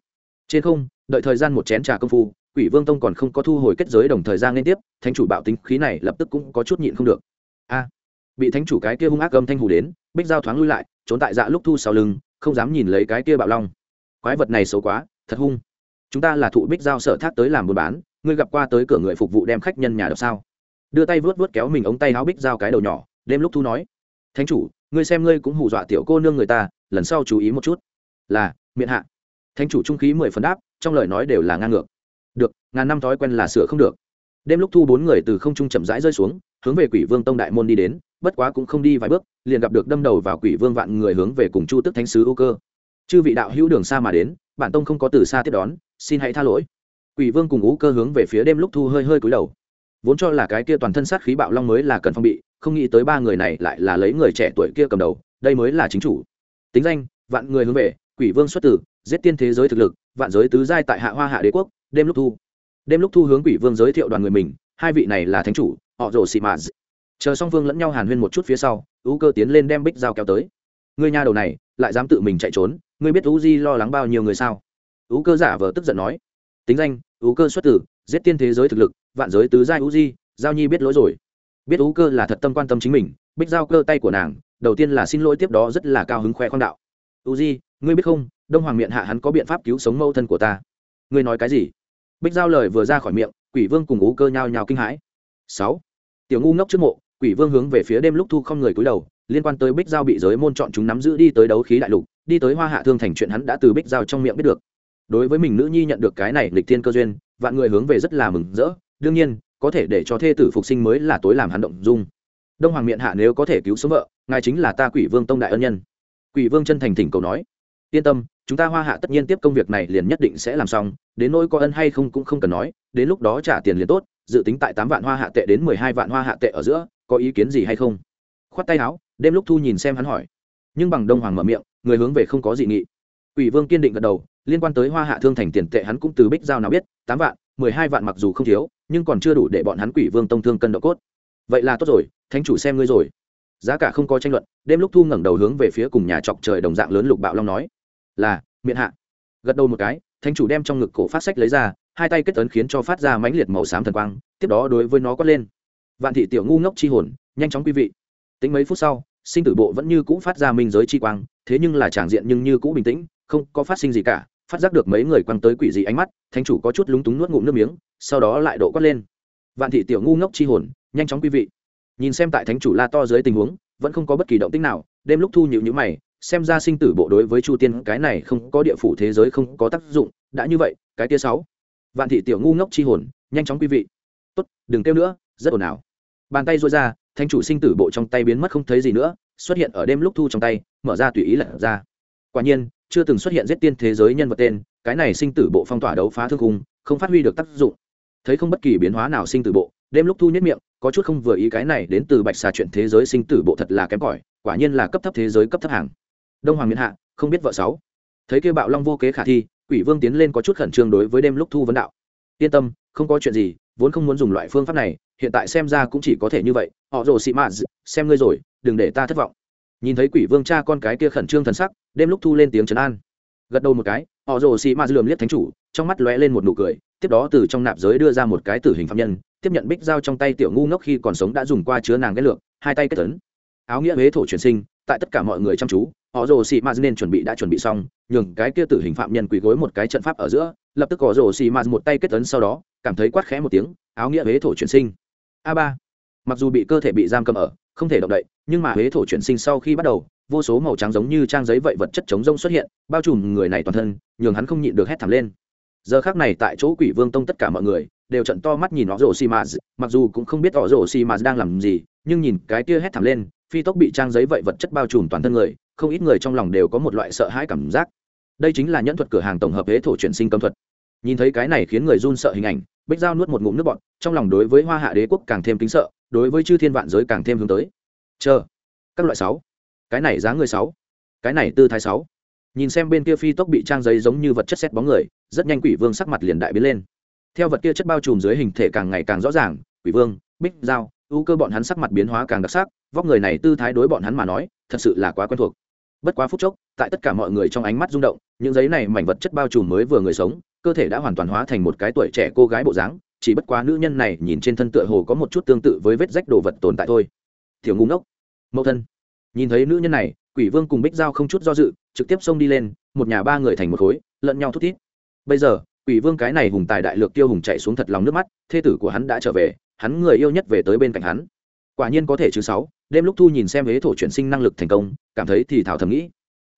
Trên không, đợi thời gian một chén trà công phu quỷ vương tông còn không có thu hồi kết giới đồng thời gian liên tiếp, thánh chủ bạo tính khí này lập tức cũng có chút nhịn không được. A, bị thánh chủ cái kia hung ác gầm thanh hù đến, bích giao thoáng lui lại, trốn tại dạ lúc thu sau lưng, không dám nhìn lấy cái kia bạo long. Quái vật này xấu quá, thật hung. Chúng ta là thụ bích giao sở thác tới làm buôn bán, ngươi gặp qua tới cửa người phục vụ đem khách nhân nhà được sao? Đưa tay vớt vớt kéo mình ống tay áo bích giao cái đầu nhỏ, đêm lúc thu nói, thánh chủ, ngươi xem ngươi cũng hù dọa tiểu cô nương người ta, lần sau chú ý một chút. Là, miệng hạ. Thánh chủ trung khí mười phần đáp, trong lời nói đều là ngang ngược được, ngàn năm thói quen là sửa không được. Đêm lúc thu bốn người từ không trung chậm rãi rơi xuống, hướng về quỷ vương tông đại môn đi đến, bất quá cũng không đi vài bước, liền gặp được đâm đầu vào quỷ vương vạn người hướng về cùng chu tức thánh sứ ưu cơ. Chư vị đạo hữu đường xa mà đến, bản tông không có từ xa tiếp đón, xin hãy tha lỗi. Quỷ vương cùng ưu cơ hướng về phía đêm lúc thu hơi hơi cúi đầu. Vốn cho là cái kia toàn thân sát khí bạo long mới là cần phong bị, không nghĩ tới ba người này lại là lấy người trẻ tuổi kia cầm đầu, đây mới là chính chủ. Tính danh, vạn người hướng về, quỷ vương xuất tử, giết tiên thế giới thực lực, vạn giới tứ giai tại hạ hoa hạ đế quốc đêm lúc thu. Đêm lúc thu hướng quỷ vương giới thiệu đoàn người mình, hai vị này là thánh chủ, họ rồ xị mạ chờ song phương lẫn nhau hàn huyên một chút phía sau ưu cơ tiến lên đem bích dao kéo tới. Ngươi nhà đầu này, lại dám tự mình chạy trốn ngươi biết u di lo lắng bao nhiêu người sao? Ưu cơ giả vờ tức giận nói. Tính danh ưu cơ xuất tử, giết tiên thế giới thực lực, vạn giới tứ giai u di, giao nhi biết lỗi rồi. Biết ưu cơ là thật tâm quan tâm chính mình, bích giao cơ tay của nàng, đầu tiên là xin lỗi tiếp đó rất là cao hứng khoe khoang đạo. U di, ngươi biết không, đông hoàng miệng hạ hắn có biện pháp cứu sống mâu thân của ta. Ngươi nói cái gì? Bích giao lời vừa ra khỏi miệng, quỷ vương cùng ú cơ nhao nhao kinh hãi. Sáu. Tiểu ngu ngốc trước mộ, quỷ vương hướng về phía đêm lúc thu không người cúi đầu, liên quan tới bích giao bị giới môn chọn chúng nắm giữ đi tới đấu khí đại lục, đi tới hoa hạ thương thành chuyện hắn đã từ bích giao trong miệng biết được. Đối với mình nữ nhi nhận được cái này lịch thiên cơ duyên, vạn người hướng về rất là mừng rỡ, đương nhiên, có thể để cho thê tử phục sinh mới là tối làm hắn động dung. Đông hoàng Miện hạ nếu có thể cứu sống vợ, ngài chính là ta quỷ vương tông đại ân nhân. Quỷ vương chân thành thỉnh cầu nói, yên tâm chúng ta hoa hạ tất nhiên tiếp công việc này liền nhất định sẽ làm xong, đến nỗi có ân hay không cũng không cần nói, đến lúc đó trả tiền liền tốt, dự tính tại tám vạn hoa hạ tệ đến mười hai vạn hoa hạ tệ ở giữa, có ý kiến gì hay không? Khoát tay áo, đêm lúc thu nhìn xem hắn hỏi. Nhưng bằng đông hoàng mở miệng, người hướng về không có dị nghị. Ủy vương kiên định gật đầu, liên quan tới hoa hạ thương thành tiền tệ hắn cũng từ bích giao nào biết, tám vạn, mười hai vạn mặc dù không thiếu, nhưng còn chưa đủ để bọn hắn quỷ vương tông thương cân độ cốt. Vậy là tốt rồi, thánh chủ xem ngươi rồi. Giá cả không có tranh luận, đêm lúc thu ngẩng đầu hướng về phía cùng nhà chọc trời đồng dạng lớn lục bạo long nói là, miệng hạ. Gật đầu một cái, thánh chủ đem trong ngực cổ phát sách lấy ra, hai tay kết tấn khiến cho phát ra mãnh liệt màu xám thần quang, tiếp đó đối với nó quát lên. Vạn thị tiểu ngu ngốc chi hồn, nhanh chóng quý vị. Tính mấy phút sau, sinh tử bộ vẫn như cũ phát ra minh giới chi quang, thế nhưng là tràng diện nhưng như cũ bình tĩnh, không có phát sinh gì cả, phát giác được mấy người quăng tới quỷ dị ánh mắt, thánh chủ có chút lúng túng nuốt ngụm nước miếng, sau đó lại độ quát lên. Vạn thị tiểu ngu ngốc chi hồn, nhanh chóng quý vị. Nhìn xem tại thánh chủ la to dưới tình huống, vẫn không có bất kỳ động tích nào, đêm lúc thu nhịu nhữ mày xem ra sinh tử bộ đối với chu tiên, cái này không có địa phủ thế giới không có tác dụng, đã như vậy, cái tia sáu. Vạn thị tiểu ngu ngốc chi hồn, nhanh chóng quý vị. Tốt, đừng kêu nữa, rất ồn ào. Bàn tay rối ra, thanh chủ sinh tử bộ trong tay biến mất không thấy gì nữa, xuất hiện ở đêm lúc thu trong tay, mở ra tùy ý lật ra. Quả nhiên, chưa từng xuất hiện giết tiên thế giới nhân vật tên, cái này sinh tử bộ phong tỏa đấu phá thương hùng không phát huy được tác dụng. Thấy không bất kỳ biến hóa nào sinh tử bộ, đêm lúc thu nhất miệng, có chút không vừa ý cái này đến từ bạch xà chuyện thế giới sinh tử bộ thật là kém cỏi, quả nhiên là cấp thấp thế giới cấp thấp hàng đông hoàng miền hạ, không biết vợ sáu. Thấy kêu bạo long vô kế khả thi, quỷ vương tiến lên có chút khẩn trương đối với đêm lúc thu vấn đạo. Yên tâm, không có chuyện gì, vốn không muốn dùng loại phương pháp này, hiện tại xem ra cũng chỉ có thể như vậy. Họ rồ xị mạ xem ngươi rồi, đừng để ta thất vọng. Nhìn thấy quỷ vương cha con cái kia khẩn trương thần sắc, đêm lúc thu lên tiếng trấn an. Gật đầu một cái, họ rồ xị mạ lườm liếc thánh chủ, trong mắt lóe lên một nụ cười, tiếp đó từ trong nạp giới đưa ra một cái tử hình phạm nhân, tiếp nhận bích dao trong tay tiểu ngu ngốc khi còn sống đã dùng qua chứa nàng cái lượng hai tay kết tấn áo nghĩa huế thổ truyền sinh tại tất cả mọi người chăm chú, họ rồ xì maz nên chuẩn bị đã chuẩn bị xong, nhường cái kia tử hình phạm nhân quỳ gối một cái trận pháp ở giữa, lập tức họ rồ xì maz một tay kết tấn sau đó, cảm thấy quát khẽ một tiếng, áo nghĩa huế thổ chuyển sinh. A ba. Mặc dù bị cơ thể bị giam cầm ở, không thể động đậy, nhưng mà huế thổ chuyển sinh sau khi bắt đầu, vô số màu trắng giống như trang giấy vậy vật chất chống rông xuất hiện, bao trùm người này toàn thân, nhường hắn không nhịn được hét thảm lên. Giờ khác này tại chỗ quỷ vương tông tất cả mọi người, đều trận to mắt nhìn họ rồ xì maz mặc dù cũng không biết họ rồ xì maz đang làm gì, nhưng nhìn cái kia hét thảm lên phi tốc bị trang giấy vậy vật chất bao trùm toàn thân người, không ít người trong lòng đều có một loại sợ hãi cảm giác. Đây chính là nhẫn thuật cửa hàng tổng hợp hế thổ chuyển sinh cấm thuật. Nhìn thấy cái này khiến người run sợ hình ảnh, bích giao nuốt một ngụm nước bọt, trong lòng đối với hoa hạ đế quốc càng thêm kính sợ, đối với chư thiên vạn giới càng thêm hướng tới. Chờ, các loại sáu. Cái này giá người sáu. Cái này tư thái sáu. Nhìn xem bên kia phi tốc bị trang giấy giống như vật chất xét bóng người, rất nhanh quỷ vương sắc mặt liền đại biến lên. Theo vật kia chất bao trùm dưới hình thể càng ngày càng rõ ràng, quỷ vương, bích giao ưu cơ bọn hắn sắc mặt biến hóa càng đặc sắc, vóc người này tư thái đối bọn hắn mà nói, thật sự là quá quen thuộc. Bất quá phút chốc, tại tất cả mọi người trong ánh mắt rung động, những giấy này mảnh vật chất bao trùm mới vừa người sống, cơ thể đã hoàn toàn hóa thành một cái tuổi trẻ cô gái bộ dáng, chỉ bất quá nữ nhân này nhìn trên thân tựa hồ có một chút tương tự với vết rách đồ vật tồn tại thôi. Thiểu ngu ngốc. Mẫu thân. Nhìn thấy nữ nhân này, quỷ vương cùng bích giao không chút do dự, trực tiếp xông đi lên, một nhà ba người thành một khối, lẫn nhau thút thít. Bây giờ, quỷ vương cái này hùng tài đại lược tiêu hùng chạy xuống thật lòng nước mắt, thê tử của hắn đã trở về hắn người yêu nhất về tới bên cạnh hắn. Quả nhiên có thể chứ sáu đêm lúc thu nhìn xem huế thổ chuyển sinh năng lực thành công cảm thấy thì thảo thầm nghĩ.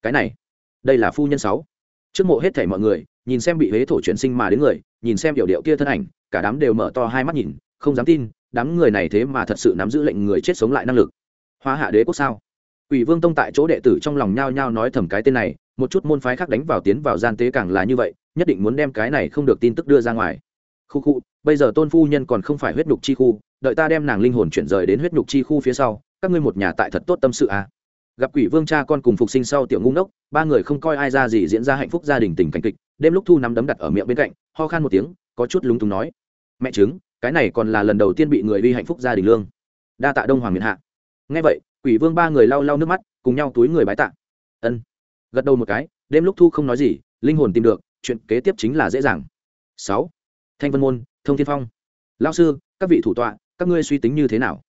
Cái này đây là phu nhân sáu. Trước mộ hết thảy mọi người nhìn xem bị huế thổ chuyển sinh mà đến người nhìn xem biểu điệu kia thân ảnh cả đám đều mở to hai mắt nhìn không dám tin đám người này thế mà thật sự nắm giữ lệnh người chết sống lại năng lực. Hoa hạ đế quốc sao? Quỷ Vương Tông tại chỗ đệ tử trong lòng nhao nhao nói thầm cái tên này, một chút môn phái khác đánh vào tiến vào gian tế càng là như vậy, nhất định muốn đem cái này không được tin tức đưa ra ngoài. Khu khu, bây giờ Tôn phu nhân còn không phải huyết nhục chi khu, đợi ta đem nàng linh hồn chuyển rời đến huyết nhục chi khu phía sau, các ngươi một nhà tại thật tốt tâm sự à? Gặp Quỷ Vương cha con cùng phục sinh sau tiểu ngu ngốc, ba người không coi ai ra gì diễn ra hạnh phúc gia đình tình cảnh kịch, đêm lúc thu nắm đấm đặt ở miệng bên cạnh, ho khan một tiếng, có chút lúng túng nói: "Mẹ chứng, cái này còn là lần đầu tiên bị người vi hạnh phúc gia đình lương." Đa tạ Đông Hoàng miền hạ. Nghe vậy, Quỷ Vương ba người lau lau nước mắt, cùng nhau túi người bái tạ ân gật đầu một cái đêm lúc thu không nói gì linh hồn tìm được chuyện kế tiếp chính là dễ dàng sáu thanh vân môn, thông thiên phong. Lao sư, các vị thủ tọa, các ngươi suy tính như thế nào?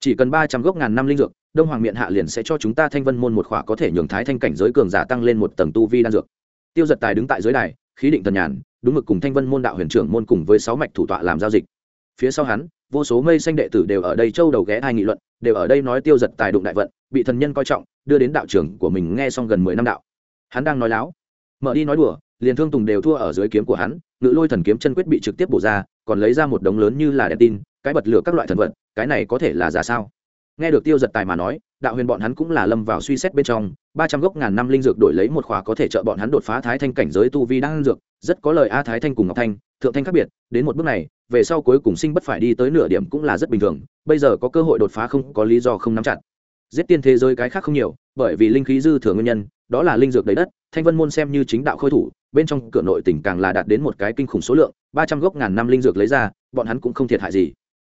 Chỉ cần ba trăm gốc ngàn năm linh dược, đông hoàng miện hạ liền sẽ cho chúng ta thanh vân môn một khỏa có thể nhường thái thanh cảnh giới cường giả tăng lên một tầng tu vi đan dược. Tiêu giật tài đứng tại giới đài, khí định tần nhàn, đúng mực cùng thanh vân môn đạo huyền trưởng môn cùng với sáu mạch thủ tọa làm giao dịch. Phía sau hắn, vô số mây xanh đệ tử đều ở đây châu đầu ghé hai nghị luận, đều ở đây nói tiêu giật tài đụng đại vận, bị thần nhân coi trọng, đưa đến đạo trưởng của mình nghe xong gần mười năm đạo. Hắn đang nói láo, mở đi nói đùa liền thương tùng đều thua ở dưới kiếm của hắn, ngự lôi thần kiếm chân quyết bị trực tiếp bổ ra, còn lấy ra một đống lớn như là đèn tin, cái bật lửa các loại thần vật, cái này có thể là giả sao? Nghe được tiêu giật tài mà nói, đạo huyền bọn hắn cũng là lâm vào suy xét bên trong, ba trăm gốc ngàn năm linh dược đổi lấy một khóa có thể trợ bọn hắn đột phá thái thanh cảnh giới tu vi đang dược, rất có lời a thái thanh cùng ngọc thanh, thượng thanh khác biệt, đến một bước này, về sau cuối cùng sinh bất phải đi tới nửa điểm cũng là rất bình thường, bây giờ có cơ hội đột phá không có lý do không nắm chặt giết tiên thế giới cái khác không nhiều, bởi vì linh khí dư thừa nguyên nhân, đó là linh dược đầy đất, thanh vân môn xem như chính đạo khôi thủ, bên trong cửa nội tỉnh càng là đạt đến một cái kinh khủng số lượng, ba trăm gốc ngàn năm linh dược lấy ra, bọn hắn cũng không thiệt hại gì.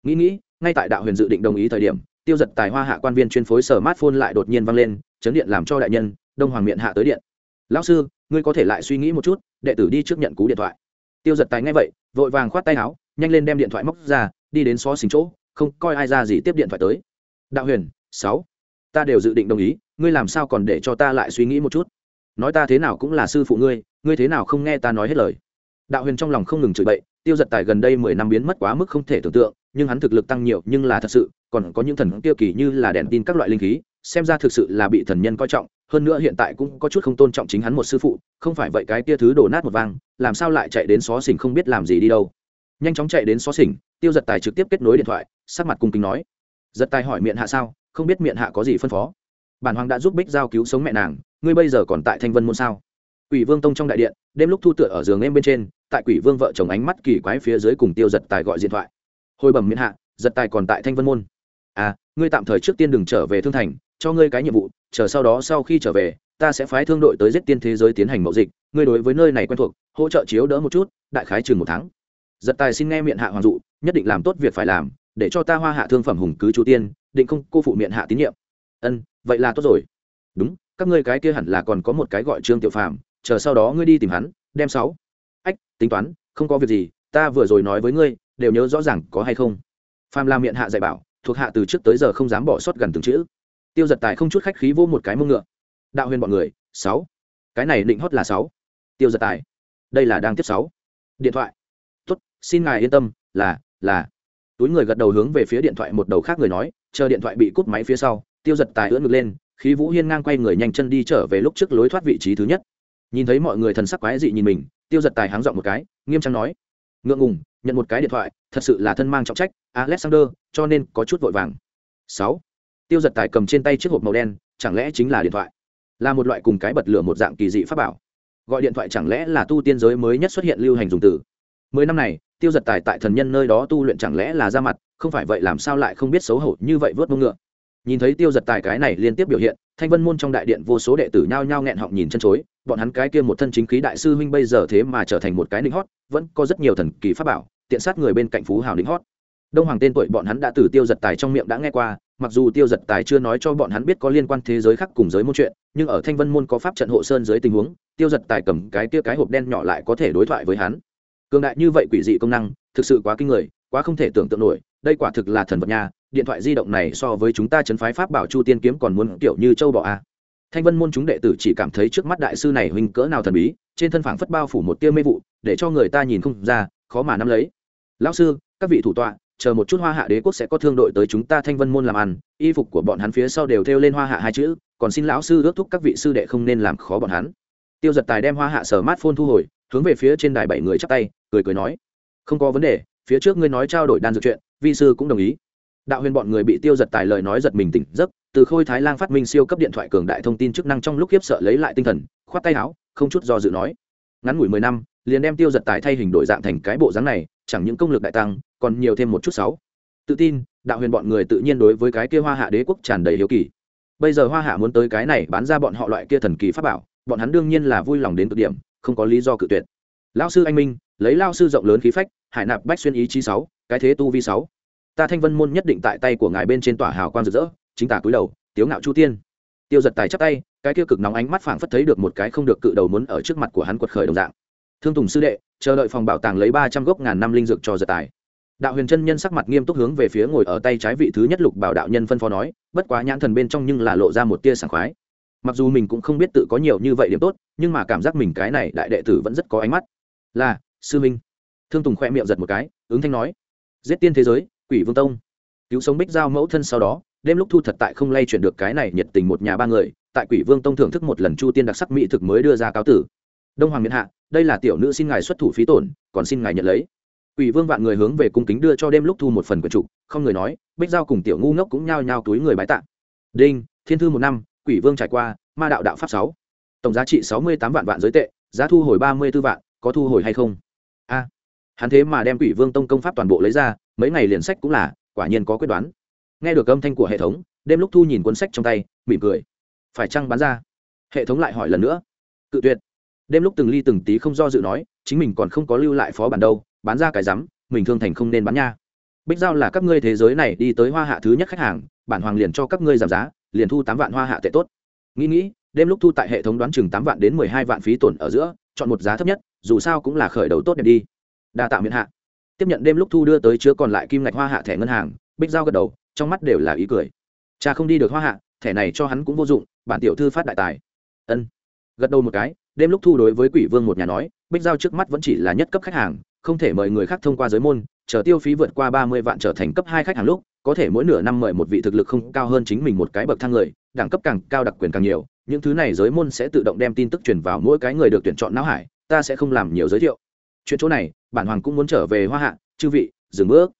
Nghĩ nghĩ, ngay tại đạo huyền dự định đồng ý thời điểm, tiêu giật tài hoa hạ quan viên chuyên phối sở mát phôn lại đột nhiên vang lên, chấn điện làm cho đại nhân, đông hoàng miệng hạ tới điện. Lão sư, ngươi có thể lại suy nghĩ một chút, đệ tử đi trước nhận cú điện thoại. Tiêu giật tài ngay vậy, vội vàng khoát tay áo, nhanh lên đem điện thoại móc ra, đi đến xó xình chỗ, không coi ai ra gì tiếp điện thoại tới. Đạo huyền, sáu ta đều dự định đồng ý, ngươi làm sao còn để cho ta lại suy nghĩ một chút? Nói ta thế nào cũng là sư phụ ngươi ngươi thế nào không nghe ta nói hết lời? Đạo huyền trong lòng không ngừng chửi bậy, tiêu giật tài gần đây mười năm biến mất quá mức không thể tưởng tượng, nhưng hắn thực lực tăng nhiều, nhưng là thật sự, còn có những thần tiêu kỳ như là đèn tin các loại linh khí, xem ra thực sự là bị thần nhân coi trọng, hơn nữa hiện tại cũng có chút không tôn trọng chính hắn một sư phụ, không phải vậy cái tia thứ đổ nát một vang, làm sao lại chạy đến xó xỉnh không biết làm gì đi đâu? Nhanh chóng chạy đến xó xỉnh, tiêu giật tài trực tiếp kết nối điện thoại, sắc mặt cung kính nói. Giật tài hỏi miệng hạ sao? Không biết miệng hạ có gì phân phó. Bản hoàng đã giúp bích giao cứu sống mẹ nàng, ngươi bây giờ còn tại thanh vân môn sao? Quỷ vương tông trong đại điện, đêm lúc thu tựa ở giường em bên trên, tại quỷ vương vợ chồng ánh mắt kỳ quái phía dưới cùng tiêu giật tài gọi điện thoại. Hồi bẩm miễn hạ, giật tài còn tại thanh vân môn. À ngươi tạm thời trước tiên đừng trở về thương thành, cho ngươi cái nhiệm vụ, chờ sau đó sau khi trở về, ta sẽ phái thương đội tới giết tiên thế giới tiến hành mậu dịch, ngươi đối với nơi này quen thuộc, hỗ trợ chiếu đỡ một chút, đại khái chừng một tháng. Giật tài xin nghe miệng hạ hoàng dụ, nhất định làm tốt việc phải làm, để cho ta hoa hạ thương phẩm hùng cứ chú tiên định không cô phụ miệng hạ tín nhiệm. Ân, vậy là tốt rồi. Đúng, các ngươi cái kia hẳn là còn có một cái gọi trương tiểu phàm, chờ sau đó ngươi đi tìm hắn, đem sáu. Ách, tính toán, không có việc gì, ta vừa rồi nói với ngươi, đều nhớ rõ ràng có hay không. Phàm la miệng hạ dạy bảo, thuộc hạ từ trước tới giờ không dám bỏ sót gần từng chữ. Tiêu giật tài không chút khách khí vô một cái mông ngựa. Đạo huyền bọn người, sáu. Cái này định hót là sáu. Tiêu giật tài. Đây là đang tiếp sáu. Điện thoại. Tốt, xin ngài yên tâm, là là. Túi người gật đầu hướng về phía điện thoại một đầu khác người nói chờ điện thoại bị cút máy phía sau, tiêu giật tài ưỡn ngực lên, khí vũ hiên ngang quay người nhanh chân đi trở về lúc trước lối thoát vị trí thứ nhất. Nhìn thấy mọi người thần sắc quái dị nhìn mình, tiêu giật tài háng dọn một cái, nghiêm trang nói, ngượng ngùng, nhận một cái điện thoại, thật sự là thân mang trọng trách, alexander, cho nên có chút vội vàng. Sáu. Tiêu giật tài cầm trên tay chiếc hộp màu đen, chẳng lẽ chính là điện thoại? Là một loại cùng cái bật lửa một dạng kỳ dị pháp bảo. Gọi điện thoại chẳng lẽ là tu tiên giới mới nhất xuất hiện lưu hành dùng từ? Mười năm này, tiêu giật tài tại thần nhân nơi đó tu luyện chẳng lẽ là ra mặt không phải vậy làm sao lại không biết xấu hổ như vậy vớt mông ngựa. Nhìn thấy tiêu giật tài cái này liên tiếp biểu hiện, thanh vân môn trong đại điện vô số đệ tử nhao nhao nghẹn họng nhìn chân chối, bọn hắn cái kia một thân chính khí đại sư huynh bây giờ thế mà trở thành một cái nịnh hót, vẫn có rất nhiều thần kỳ pháp bảo, tiện sát người bên cạnh phú hào nịnh hót. Đông hoàng tên tuổi bọn hắn đã từ tiêu giật tài trong miệng đã nghe qua, mặc dù tiêu giật tài chưa nói cho bọn hắn biết có liên quan thế giới khác cùng giới môn chuyện, nhưng ở thanh vân môn có pháp trận hộ sơn dưới tình huống, tiêu giật tài cầm cái kia cái hộp đen nhỏ lại có thể đối thoại với hắn. Cường đại như vậy quỷ dị công năng, thực sự quá kinh người, quá không thể tưởng tượng nổi đây quả thực là thần vật nha, điện thoại di động này so với chúng ta chấn phái pháp bảo chu tiên kiếm còn muốn kiểu như châu bò a thanh vân môn chúng đệ tử chỉ cảm thấy trước mắt đại sư này huynh cỡ nào thần bí, trên thân phảng phất bao phủ một tia mê vụ, để cho người ta nhìn không ra, khó mà nắm lấy. Lão sư, các vị thủ tọa, chờ một chút hoa hạ đế quốc sẽ có thương đội tới chúng ta thanh vân môn làm ăn, y phục của bọn hắn phía sau đều thêu lên hoa hạ hai chữ, còn xin lão sư ước thúc các vị sư đệ không nên làm khó bọn hắn. Tiêu giật tài đem hoa hạ sở mát phôn thu hồi, hướng về phía trên đài bảy người chắp tay, cười cười nói, không có vấn đề, phía trước ngươi nói trao đổi đan dược chuyện vi sư cũng đồng ý. Đạo huyền bọn người bị tiêu giật tài lời nói giật mình tỉnh giấc, từ khôi thái lan phát minh siêu cấp điện thoại cường đại thông tin chức năng trong lúc khiếp sợ lấy lại tinh thần, khoát tay áo, không chút do dự nói. Ngắn ngủi mười năm, liền đem tiêu giật tài thay hình đổi dạng thành cái bộ dáng này, chẳng những công lực đại tăng, còn nhiều thêm một chút sáu. Tự tin, đạo huyền bọn người tự nhiên đối với cái kia hoa hạ đế quốc tràn đầy hiếu kỳ. Bây giờ hoa hạ muốn tới cái này bán ra bọn họ loại kia thần kỳ pháp bảo, bọn hắn đương nhiên là vui lòng đến cực điểm, không có lý do cự tuyệt. Lão sư anh minh, lấy lao sư rộng lớn khí phách hải nạp bách xuyên ý chí sáu, cái thế tu vi sáu. Ta thanh vân môn nhất định tại tay của ngài bên trên tỏa hào quang rực rỡ, chính tả cúi đầu, tiếu ngạo chu tiên. Tiêu giật tài chắp tay, cái kia cực nóng ánh mắt phảng phất thấy được một cái không được cự đầu muốn ở trước mặt của hắn quật khởi đồng dạng. Thương tùng sư đệ, chờ đợi phòng bảo tàng lấy ba trăm gốc ngàn năm linh dược cho giật tài. Đạo huyền chân nhân sắc mặt nghiêm túc hướng về phía ngồi ở tay trái vị thứ nhất lục bảo đạo nhân phân phó nói, bất quá nhãn thần bên trong nhưng là lộ ra một tia sảng khoái. Mặc dù mình cũng không biết tự có nhiều như vậy điểm tốt, nhưng mà cảm giác mình cái này đại đệ tử vẫn rất có ánh mắt. Là, sư minh thương tùng khoe miệng giật một cái, ứng thanh nói, giết tiên thế giới, quỷ vương tông. Cứu sống bích giao mẫu thân sau đó, đêm lúc thu thật tại không lay chuyển được cái này nhiệt tình một nhà ba người, tại quỷ vương tông thưởng thức một lần chu tiên đặc sắc mỹ thực mới đưa ra cáo tử. Đông hoàng miền hạ, đây là tiểu nữ xin ngài xuất thủ phí tổn, còn xin ngài nhận lấy. Quỷ vương vạn người hướng về cung kính đưa cho đêm lúc thu một phần quyển trục không người nói, bích giao cùng tiểu ngu ngốc cũng nhao nhao túi người bái tạ. Đinh, thiên thư một năm, quỷ vương trải qua, ma đạo đạo pháp sáu. Tổng giá trị sáu mươi tám vạn vạn giới tệ, giá thu hồi ba mươi b ố vạn, có thu hồi hay không? A hắn thế mà đem quỷ vương tông công pháp toàn bộ lấy ra, mấy ngày liền sách cũng là, quả nhiên có quyết đoán. Nghe được âm thanh của hệ thống, đêm lúc thu nhìn cuốn sách trong tay, mỉm cười. Phải chăng bán ra? Hệ thống lại hỏi lần nữa. Cự tuyệt. Đêm lúc từng ly từng tí không do dự nói, chính mình còn không có lưu lại phó bản đâu, bán ra cái rắm, mình thương thành không nên bán nha. Bích giao là các ngươi thế giới này đi tới hoa hạ thứ nhất khách hàng, bản hoàng liền cho các ngươi giảm giá, liền thu tám vạn hoa hạ tệ tốt. Nghĩ nghĩ, đêm lúc thu tại hệ thống đoán chừng tám vạn đến mười hai vạn phí tổn ở giữa, chọn một giá thấp nhất, dù sao cũng là khởi đầu tốt đẹp đi đa tạo miễn hạ. Tiếp nhận đêm lúc thu đưa tới chứa còn lại kim ngạch hoa hạ thẻ ngân hàng, bích giao gật đầu, trong mắt đều là ý cười. Cha không đi được hoa hạ, thẻ này cho hắn cũng vô dụng, bản tiểu thư phát đại tài. Ân. Gật đầu một cái, đêm lúc thu đối với quỷ vương một nhà nói, bích giao trước mắt vẫn chỉ là nhất cấp khách hàng, không thể mời người khác thông qua giới môn, chờ tiêu phí vượt qua ba mươi vạn trở thành cấp hai khách hàng lúc, có thể mỗi nửa năm mời một vị thực lực không cao hơn chính mình một cái bậc thang người, đẳng cấp càng cao đặc quyền càng nhiều, những thứ này giới môn sẽ tự động đem tin tức truyền vào mỗi cái người được tuyển chọn não hải, ta sẽ không làm nhiều giới thiệu chuyện chỗ này, bản hoàng cũng muốn trở về hoa hạ, chư vị, dừng bước.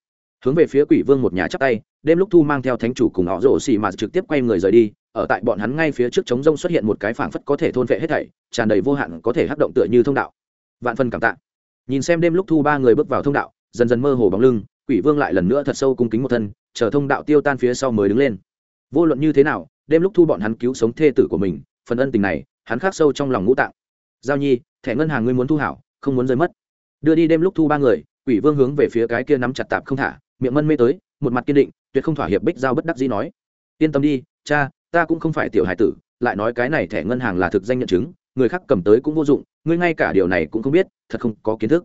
Hướng về phía quỷ vương một nhà chắp tay, đêm lúc thu mang theo thánh chủ cùng họ rổ xì mà trực tiếp quay người rời đi, ở tại bọn hắn ngay phía trước trống rông xuất hiện một cái phảng phất có thể thôn vệ hết thảy, tràn đầy vô hạn, có thể hắc động tựa như thông đạo. Vạn phân cảm tạ. Nhìn xem đêm lúc thu ba người bước vào thông đạo, dần dần mơ hồ bóng lưng, quỷ vương lại lần nữa thật sâu cung kính một thân, chờ thông đạo tiêu tan phía sau mới đứng lên. Vô luận như thế nào, đêm lúc thu bọn hắn cứu sống thê tử của mình, phần ân tình này, hắn khắc sâu trong lòng ngũ tạng. Giao nhi, thẻ ngân hàng ngươi muốn thu hảo, không muốn rơi mất đưa đi đêm lúc thu ba người, quỷ vương hướng về phía cái kia nắm chặt tạp không thả, miệng mân mê tới, một mặt kiên định, tuyệt không thỏa hiệp bích giao bất đắc dĩ nói. Yên tâm đi, cha, ta cũng không phải tiểu hải tử, lại nói cái này thẻ ngân hàng là thực danh nhận chứng, người khác cầm tới cũng vô dụng, ngươi ngay cả điều này cũng không biết, thật không có kiến thức.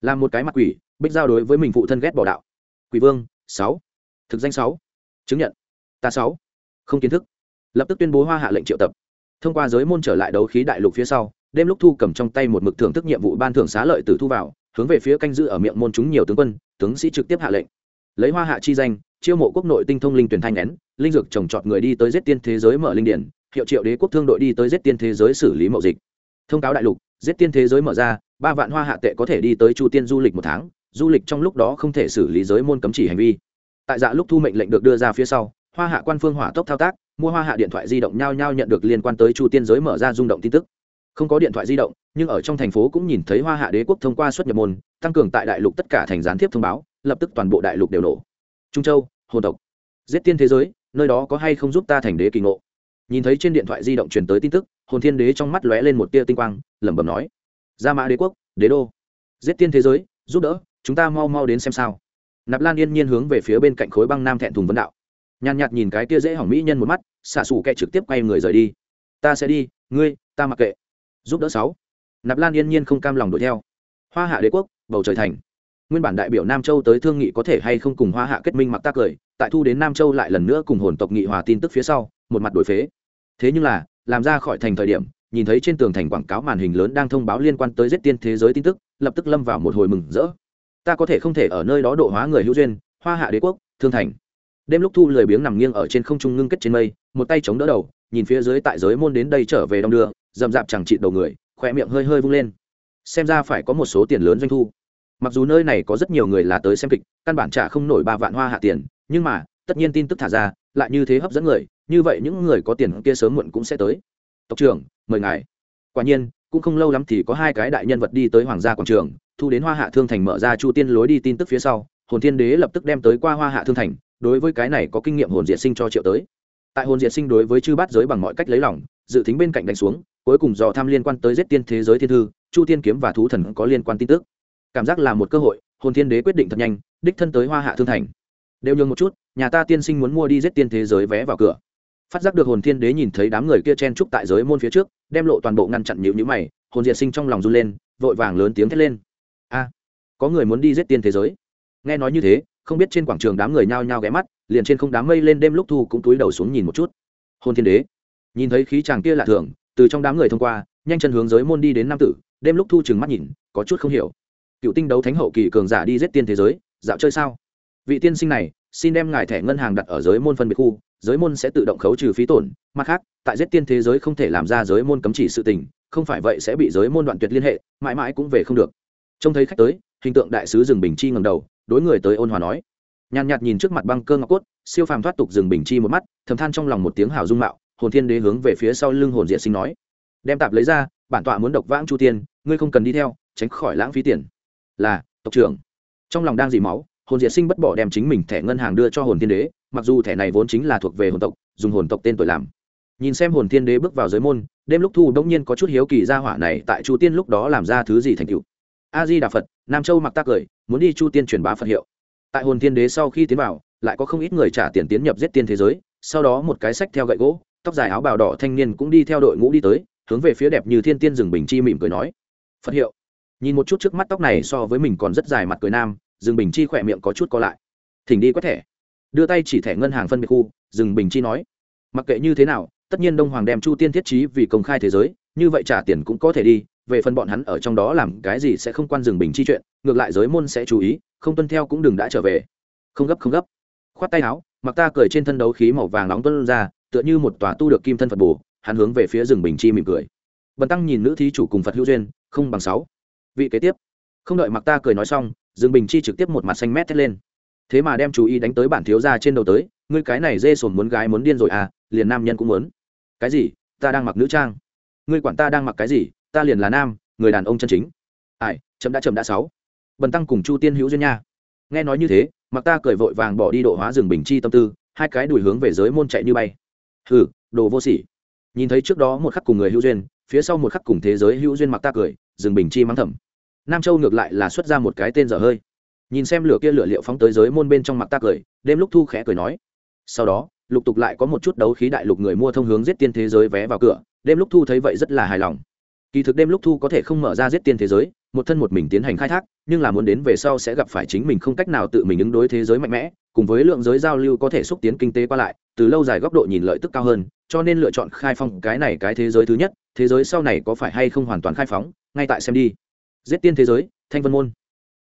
Làm một cái mặt quỷ, bích giao đối với mình phụ thân ghét bỏ đạo. Quỷ vương, sáu. Thực danh sáu. Chứng nhận. Ta sáu. Không kiến thức. Lập tức tuyên bố hoa hạ lệnh triệu tập. Thông qua giới môn trở lại đấu khí đại lục phía sau đêm lúc thu cầm trong tay một mực thưởng thức nhiệm vụ ban thưởng xá lợi từ thu vào hướng về phía canh giữ ở miệng môn chúng nhiều tướng quân, tướng sĩ trực tiếp hạ lệnh. Lấy hoa hạ chi danh, chiêu mộ quốc nội tinh thông linh tuyển thanh nén, linh dược trồng trọt người đi tới giết tiên thế giới mở linh điển, hiệu triệu đế quốc thương đội đi tới giết tiên thế giới xử lý mậu dịch. Thông cáo đại lục, giết tiên thế giới mở ra, ba vạn hoa hạ tệ có thể đi tới chu tiên du lịch một tháng, du lịch trong lúc đó không thể xử lý giới môn cấm chỉ hành vi. Tại dạ lúc thu mệnh lệnh được đưa ra phía sau, hoa hạ quan phương hỏa tốc thao tác, mua hoa hạ điện thoại di động nhau nhau nhận được liên quan tới chu tiên giới mở ra rung động tin tức không có điện thoại di động, nhưng ở trong thành phố cũng nhìn thấy hoa hạ đế quốc thông qua xuất nhập môn, tăng cường tại đại lục tất cả thành gián tiếp thông báo, lập tức toàn bộ đại lục đều nổ. Trung châu, hồn tộc, giết tiên thế giới, nơi đó có hay không giúp ta thành đế kỳ ngộ? Nhìn thấy trên điện thoại di động truyền tới tin tức, hồn thiên đế trong mắt lóe lên một tia tinh quang, lẩm bẩm nói, gia mã đế quốc, đế đô, giết tiên thế giới, giúp đỡ, chúng ta mau mau đến xem sao. Nạp lan yên nhiên hướng về phía bên cạnh khối băng nam thẹn thùng vấn đạo. Nhàn nhạt nhìn cái tia dễ hỏng mỹ nhân một mắt xả xù kẹ trực tiếp quay người rời đi. Ta sẽ đi, ngươi, ta mặc kệ giúp đỡ sáu. Nạp lan yên nhiên không cam lòng đuổi theo. Hoa hạ đế quốc, bầu trời thành. Nguyên bản đại biểu nam châu tới thương nghị có thể hay không cùng hoa hạ kết minh mặc tác cười tại thu đến nam châu lại lần nữa cùng hồn tộc nghị hòa tin tức phía sau, một mặt đổi phế. Thế nhưng là, làm ra khỏi thành thời điểm, nhìn thấy trên tường thành quảng cáo màn hình lớn đang thông báo liên quan tới giết tiên thế giới tin tức, lập tức lâm vào một hồi mừng rỡ. Ta có thể không thể ở nơi đó độ hóa người hữu duyên, hoa hạ đế quốc, thương thành. Đêm lúc thu lười biếng nằm nghiêng ở trên không trung ngưng kết trên mây, một tay chống đỡ đầu nhìn phía dưới tại giới môn đến đây trở về đông đưa, dầm dạp chẳng chịt đầu người khỏe miệng hơi hơi vung lên. Xem ra phải có một số tiền lớn doanh thu. Mặc dù nơi này có rất nhiều người là tới xem kịch, căn bản trả không nổi ba vạn hoa hạ tiền, nhưng mà, tất nhiên tin tức thả ra, lại như thế hấp dẫn người, như vậy những người có tiền kia sớm muộn cũng sẽ tới. Tộc trưởng, mời ngài. Quả nhiên, cũng không lâu lắm thì có hai cái đại nhân vật đi tới hoàng gia quảng trường, thu đến hoa hạ thương thành mở ra chu tiên lối đi tin tức phía sau, hồn thiên đế lập tức đem tới qua hoa hạ thương thành, đối với cái này có kinh nghiệm hồn diệt sinh cho triệu tới tại hồn diệt sinh đối với chư bát giới bằng mọi cách lấy lòng, dự tính bên cạnh đánh xuống, cuối cùng dò tham liên quan tới giết tiên thế giới thiên thư, chu tiên kiếm và thú thần có liên quan tin tức. Cảm giác là một cơ hội, hồn thiên đế quyết định thật nhanh, đích thân tới hoa hạ thương thành. Đều nhường một chút, nhà ta tiên sinh muốn mua đi giết tiên thế giới vé vào cửa. Phát giác được hồn thiên đế nhìn thấy đám người kia chen trúc tại giới môn phía trước, đem lộ toàn bộ ngăn chặn nhịu nhữ mày, hồn diệt sinh trong lòng run lên, vội vàng lớn tiếng thét lên. A, có người muốn đi giết tiên thế giới? Nghe nói như thế không biết trên quảng trường đám người nhao nhao ghé mắt, liền trên không đám mây lên đêm lúc thu cũng túi đầu xuống nhìn một chút. Hồn thiên đế. Nhìn thấy khí chàng kia lạ thường, từ trong đám người thông qua, nhanh chân hướng giới môn đi đến nam tử, đêm lúc thu chừng mắt nhìn, có chút không hiểu. Cựu tinh đấu thánh hậu kỳ cường giả đi giết tiên thế giới, dạo chơi sao? Vị tiên sinh này, xin đem ngài thẻ ngân hàng đặt ở giới môn phân biệt khu, giới môn sẽ tự động khấu trừ phí tổn, mặt khác, tại giết tiên thế giới không thể làm ra giới môn cấm chỉ sự tình, không phải vậy sẽ bị giới môn đoạn tuyệt liên hệ, mãi mãi cũng về không được. Trông thấy khách tới, hình tượng đại sứ rừng bình chi ngầm đầu đối người tới ôn hòa nói. Nhàn nhạt nhìn trước mặt băng cơ ngọc cốt, siêu phàm thoát tục dừng bình chi một mắt, thầm than trong lòng một tiếng hào dung mạo, hồn thiên đế hướng về phía sau lưng hồn diệ sinh nói. Đem tạp lấy ra, bản tọa muốn độc vãng chu tiên, ngươi không cần đi theo, tránh khỏi lãng phí tiền. Là, tộc trưởng. Trong lòng đang dì máu, hồn diệt sinh bất bỏ đem chính mình thẻ ngân hàng đưa cho hồn thiên đế, mặc dù thẻ này vốn chính là thuộc về hồn tộc, dùng hồn tộc tên tuổi làm. Nhìn xem hồn thiên đế bước vào giới môn, đêm lúc thu đông nhiên có chút hiếu kỳ ra hỏa này tại chu tiên lúc đó làm ra thứ gì thành cựu a di đà phật, nam châu mặc tác cười, muốn đi chu tiên truyền bá phật hiệu. Tại hồn thiên đế sau khi tiến vào, lại có không ít người trả tiền tiến nhập giết tiên thế giới, sau đó một cái sách theo gậy gỗ, tóc dài áo bào đỏ thanh niên cũng đi theo đội ngũ đi tới, hướng về phía đẹp như thiên tiên rừng bình chi mỉm cười nói, phật hiệu. Nhìn một chút trước mắt tóc này so với mình còn rất dài mặt cười nam, rừng bình chi khỏe miệng có chút co lại. Thỉnh đi quét thẻ. Đưa tay chỉ thẻ ngân hàng phân biệt khu, rừng bình chi nói, mặc kệ như thế nào, tất nhiên đông hoàng đem chu tiên thiết trí vì công khai thế giới, như vậy trả tiền cũng có thể đi về phần bọn hắn ở trong đó làm cái gì sẽ không quan rừng bình chi chuyện, ngược lại giới môn sẽ chú ý, không tuân theo cũng đừng đã trở về. Không gấp không gấp. Khoát tay áo, mặc ta cười trên thân đấu khí màu vàng nóng tuân ra, tựa như một tòa tu được kim thân phật bù hắn hướng về phía rừng bình chi mỉm cười. Bần tăng nhìn nữ thí chủ cùng phật hữu duyên, không bằng sáu. Vị kế tiếp. Không đợi mặc ta cười nói xong, rừng bình chi trực tiếp một mặt xanh mét thét lên. Thế mà đem chú ý đánh tới bản thiếu ra trên đầu tới, ngươi cái này dê sồn muốn gái muốn điên rồi à liền nam nhân cũng muốn. Cái gì? Ta đang mặc nữ trang. Ngươi quản ta đang mặc cái gì? Ta liền là nam, người đàn ông chân chính. Ai, chậm đã chậm đã sáu. Bần tăng cùng chu tiên hữu duyên nha. Nghe nói như thế, mặc ta cười vội vàng bỏ đi độ hóa rừng bình chi tâm tư, hai cái đùi hướng về giới môn chạy như bay. Hừ, đồ vô sỉ. Nhìn thấy trước đó một khắc cùng người hữu duyên, phía sau một khắc cùng thế giới hữu duyên mặc ta cười, rừng bình chi mắng thầm. Nam châu ngược lại là xuất ra một cái tên dở hơi. Nhìn xem lửa kia lửa liệu phóng tới giới môn bên trong mặt ta cười, đêm lúc thu khẽ cười nói. Sau đó, lục tục lại có một chút đấu khí đại lục người mua thông hướng giết tiên thế giới vé vào cửa, đêm lúc thu thấy vậy rất là hài lòng kỳ thực đêm lúc thu có thể không mở ra giết tiên thế giới, một thân một mình tiến hành khai thác, nhưng là muốn đến về sau sẽ gặp phải chính mình không cách nào tự mình ứng đối thế giới mạnh mẽ, cùng với lượng giới giao lưu có thể xúc tiến kinh tế qua lại, từ lâu dài góc độ nhìn lợi tức cao hơn, cho nên lựa chọn khai phong cái này cái thế giới thứ nhất, thế giới sau này có phải hay không hoàn toàn khai phóng, ngay tại xem đi. Giết tiên thế giới, thanh vân môn.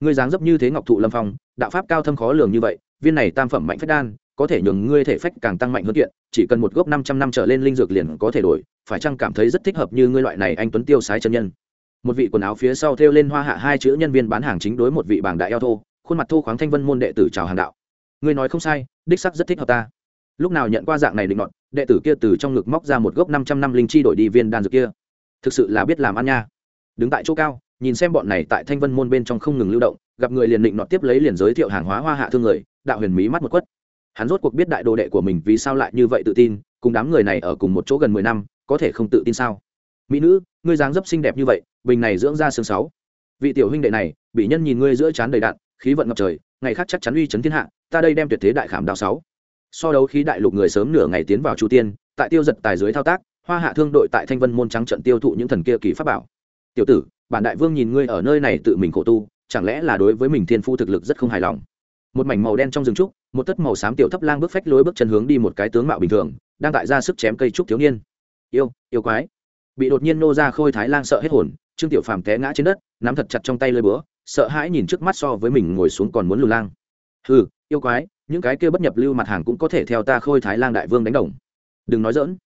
Ngươi dáng dấp như thế ngọc thụ lâm phong, đạo pháp cao thâm khó lường như vậy, viên này tam phẩm mạnh phách đan có thể nhường ngươi thể phách càng tăng mạnh hơn kiện, chỉ cần một gốc năm trăm năm trở lên linh dược liền có thể đổi, phải chăng cảm thấy rất thích hợp như ngươi loại này anh tuấn tiêu sái chân nhân? Một vị quần áo phía sau thêu lên hoa hạ hai chữ nhân viên bán hàng chính đối một vị bảng đại eo thô, khuôn mặt thô khoáng thanh vân môn đệ tử chào hàng đạo. Ngươi nói không sai, đích sắc rất thích hợp ta. Lúc nào nhận qua dạng này định luận đệ tử kia từ trong ngực móc ra một gốc năm trăm năm linh chi đổi đi viên đan dược kia. Thực sự là biết làm ăn nha. Đứng tại chỗ cao, nhìn xem bọn này tại thanh vân môn bên trong không ngừng lưu động, gặp người liền định nọ tiếp lấy liền giới thiệu hàng hóa hoa hạ thương người, đạo huyền mí mắt một quất hắn rốt cuộc biết đại đồ đệ của mình vì sao lại như vậy tự tin, cùng đám người này ở cùng một chỗ gần mười năm, có thể không tự tin sao? Mỹ nữ, ngươi dáng dấp xinh đẹp như vậy, bình này dưỡng ra xương sáu. Vị tiểu huynh đệ này, bị nhân nhìn ngươi giữa trán đầy đạn, khí vận ngập trời, ngày khác chắc chắn uy chấn thiên hạ, ta đây đem tuyệt thế đại khảm đào sáu. So đấu khí đại lục người sớm nửa ngày tiến vào chu tiên, tại tiêu giật tài dưới thao tác, hoa hạ thương đội tại thanh vân môn trắng trận tiêu thụ những thần kia kỳ pháp bảo. Tiểu tử, bản đại vương nhìn ngươi ở nơi này tự mình khổ tu, chẳng lẽ là đối với mình thiên phu thực lực rất không hài lòng? Một mảnh màu đen trong rừng trúc một tất màu xám tiểu thấp lang bước phách lối bước chân hướng đi một cái tướng mạo bình thường, đang tại ra sức chém cây trúc thiếu niên. Yêu yêu quái. Bị đột nhiên nô ra khôi thái lang sợ hết hồn, trương tiểu phàm té ngã trên đất, nắm thật chặt trong tay lơi búa, sợ hãi nhìn trước mắt so với mình ngồi xuống còn muốn lù lang. Ừ yêu quái, những cái kia bất nhập lưu mặt hàng cũng có thể theo ta khôi thái lang đại vương đánh đồng. Đừng nói dỡn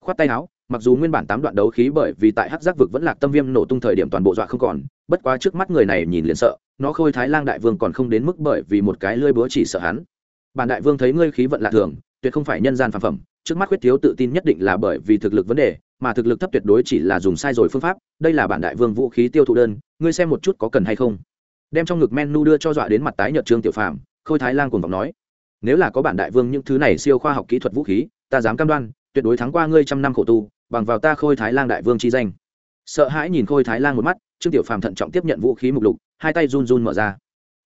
khoát tay áo, mặc dù nguyên bản tám đoạn đấu khí bởi vì tại hắc giác vực vẫn lạc tâm viêm nổ tung thời điểm toàn bộ dọa không còn, bất quá trước mắt người này nhìn liền sợ, nó khôi thái lang đại vương còn không đến mức bởi vì một cái lưỡi búa chỉ sợ hắn bản đại vương thấy ngươi khí vận lạ thường, tuyệt không phải nhân gian phàm phẩm, trước mắt khuyết thiếu tự tin nhất định là bởi vì thực lực vấn đề, mà thực lực thấp tuyệt đối chỉ là dùng sai rồi phương pháp, đây là bản đại vương vũ khí tiêu thụ đơn, ngươi xem một chút có cần hay không. Đem trong ngực menu đưa cho dọa đến mặt tái nhợt trương tiểu phàm, khôi thái lang cùng vọng nói, nếu là có bản đại vương những thứ này siêu khoa học kỹ thuật vũ khí, ta dám cam đoan, tuyệt đối thắng qua ngươi trăm năm khổ tu, bằng vào ta khôi thái lang đại vương chi danh. Sợ hãi nhìn khôi thái lang một mắt, trương tiểu phàm thận trọng tiếp nhận vũ khí mục lục, hai tay run run mở ra.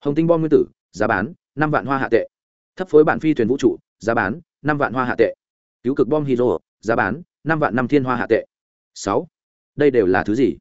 Hồng tinh bom nguyên tử, giá bán, năm vạn hoa hạ tệ thấp phối bản phi thuyền vũ trụ, giá bán, năm vạn hoa hạ tệ. Cứu cực bom hydro, giá bán, năm vạn năm thiên hoa hạ tệ. Sáu. Đây đều là thứ gì?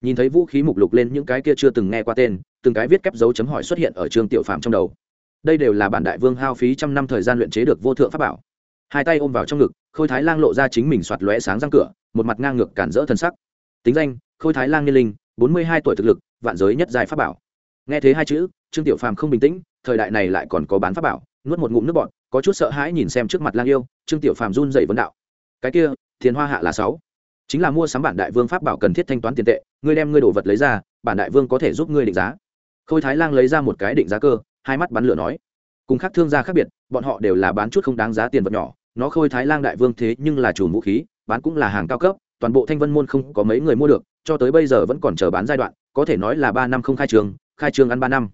Nhìn thấy vũ khí mục lục lên những cái kia chưa từng nghe qua tên, từng cái viết kép dấu chấm hỏi xuất hiện ở trường tiểu phạm trong đầu. Đây đều là bản đại vương hao phí trăm năm thời gian luyện chế được vô thượng pháp bảo. Hai tay ôm vào trong ngực, khôi thái lang lộ ra chính mình soạt lóe sáng răng cửa, một mặt ngang ngược cản rỡ thân sắc. Tính danh, khôi thái lang niên linh, bốn mươi hai tuổi thực lực, vạn giới nhất dài pháp bảo. Nghe thế hai chữ, trương tiểu phàm không bình tĩnh, thời đại này lại còn có bán pháp bảo nuốt một ngụm nước bọt, có chút sợ hãi nhìn xem trước mặt lang yêu, trương tiểu phàm run dậy vấn đạo. Cái kia thiên hoa hạ là sáu. Chính là mua sắm bản đại vương pháp bảo cần thiết thanh toán tiền tệ, ngươi đem ngươi đồ vật lấy ra, bản đại vương có thể giúp ngươi định giá. Khôi thái lang lấy ra một cái định giá cơ, hai mắt bắn lửa nói. Cùng khác thương gia khác biệt, bọn họ đều là bán chút không đáng giá tiền vật nhỏ, nó khôi thái lang đại vương thế nhưng là chủ vũ khí, bán cũng là hàng cao cấp, toàn bộ thanh vân môn không có mấy người mua được, cho tới bây giờ vẫn còn chờ bán giai đoạn, có thể nói là ba năm không khai trường, khai trương ăn ba năm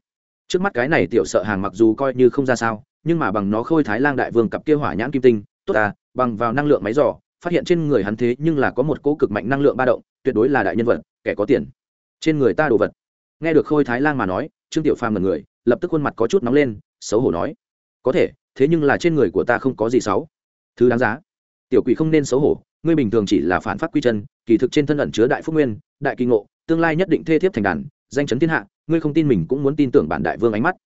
trước mắt cái này tiểu sợ hàng mặc dù coi như không ra sao, nhưng mà bằng nó khôi thái lang đại vương cặp kia hỏa nhãn kim tinh, tốt à bằng vào năng lượng máy giỏ phát hiện trên người hắn thế nhưng là có một cỗ cực mạnh năng lượng ba động, tuyệt đối là đại nhân vật, kẻ có tiền. Trên người ta đồ vật. Nghe được khôi thái lang mà nói, trương tiểu phàm là người, lập tức khuôn mặt có chút nóng lên, xấu hổ nói, có thể, thế nhưng là trên người của ta không có gì xấu. Thứ đáng giá. Tiểu quỷ không nên xấu hổ, ngươi bình thường chỉ là phản phát quy chân, kỳ thực trên thân ẩn chứa đại phúc nguyên, đại kỳ ngộ, tương lai nhất định thê thiếp thành đàn, danh chấn thiên hạ ngươi không tin mình cũng muốn tin tưởng bản đại vương ánh mắt.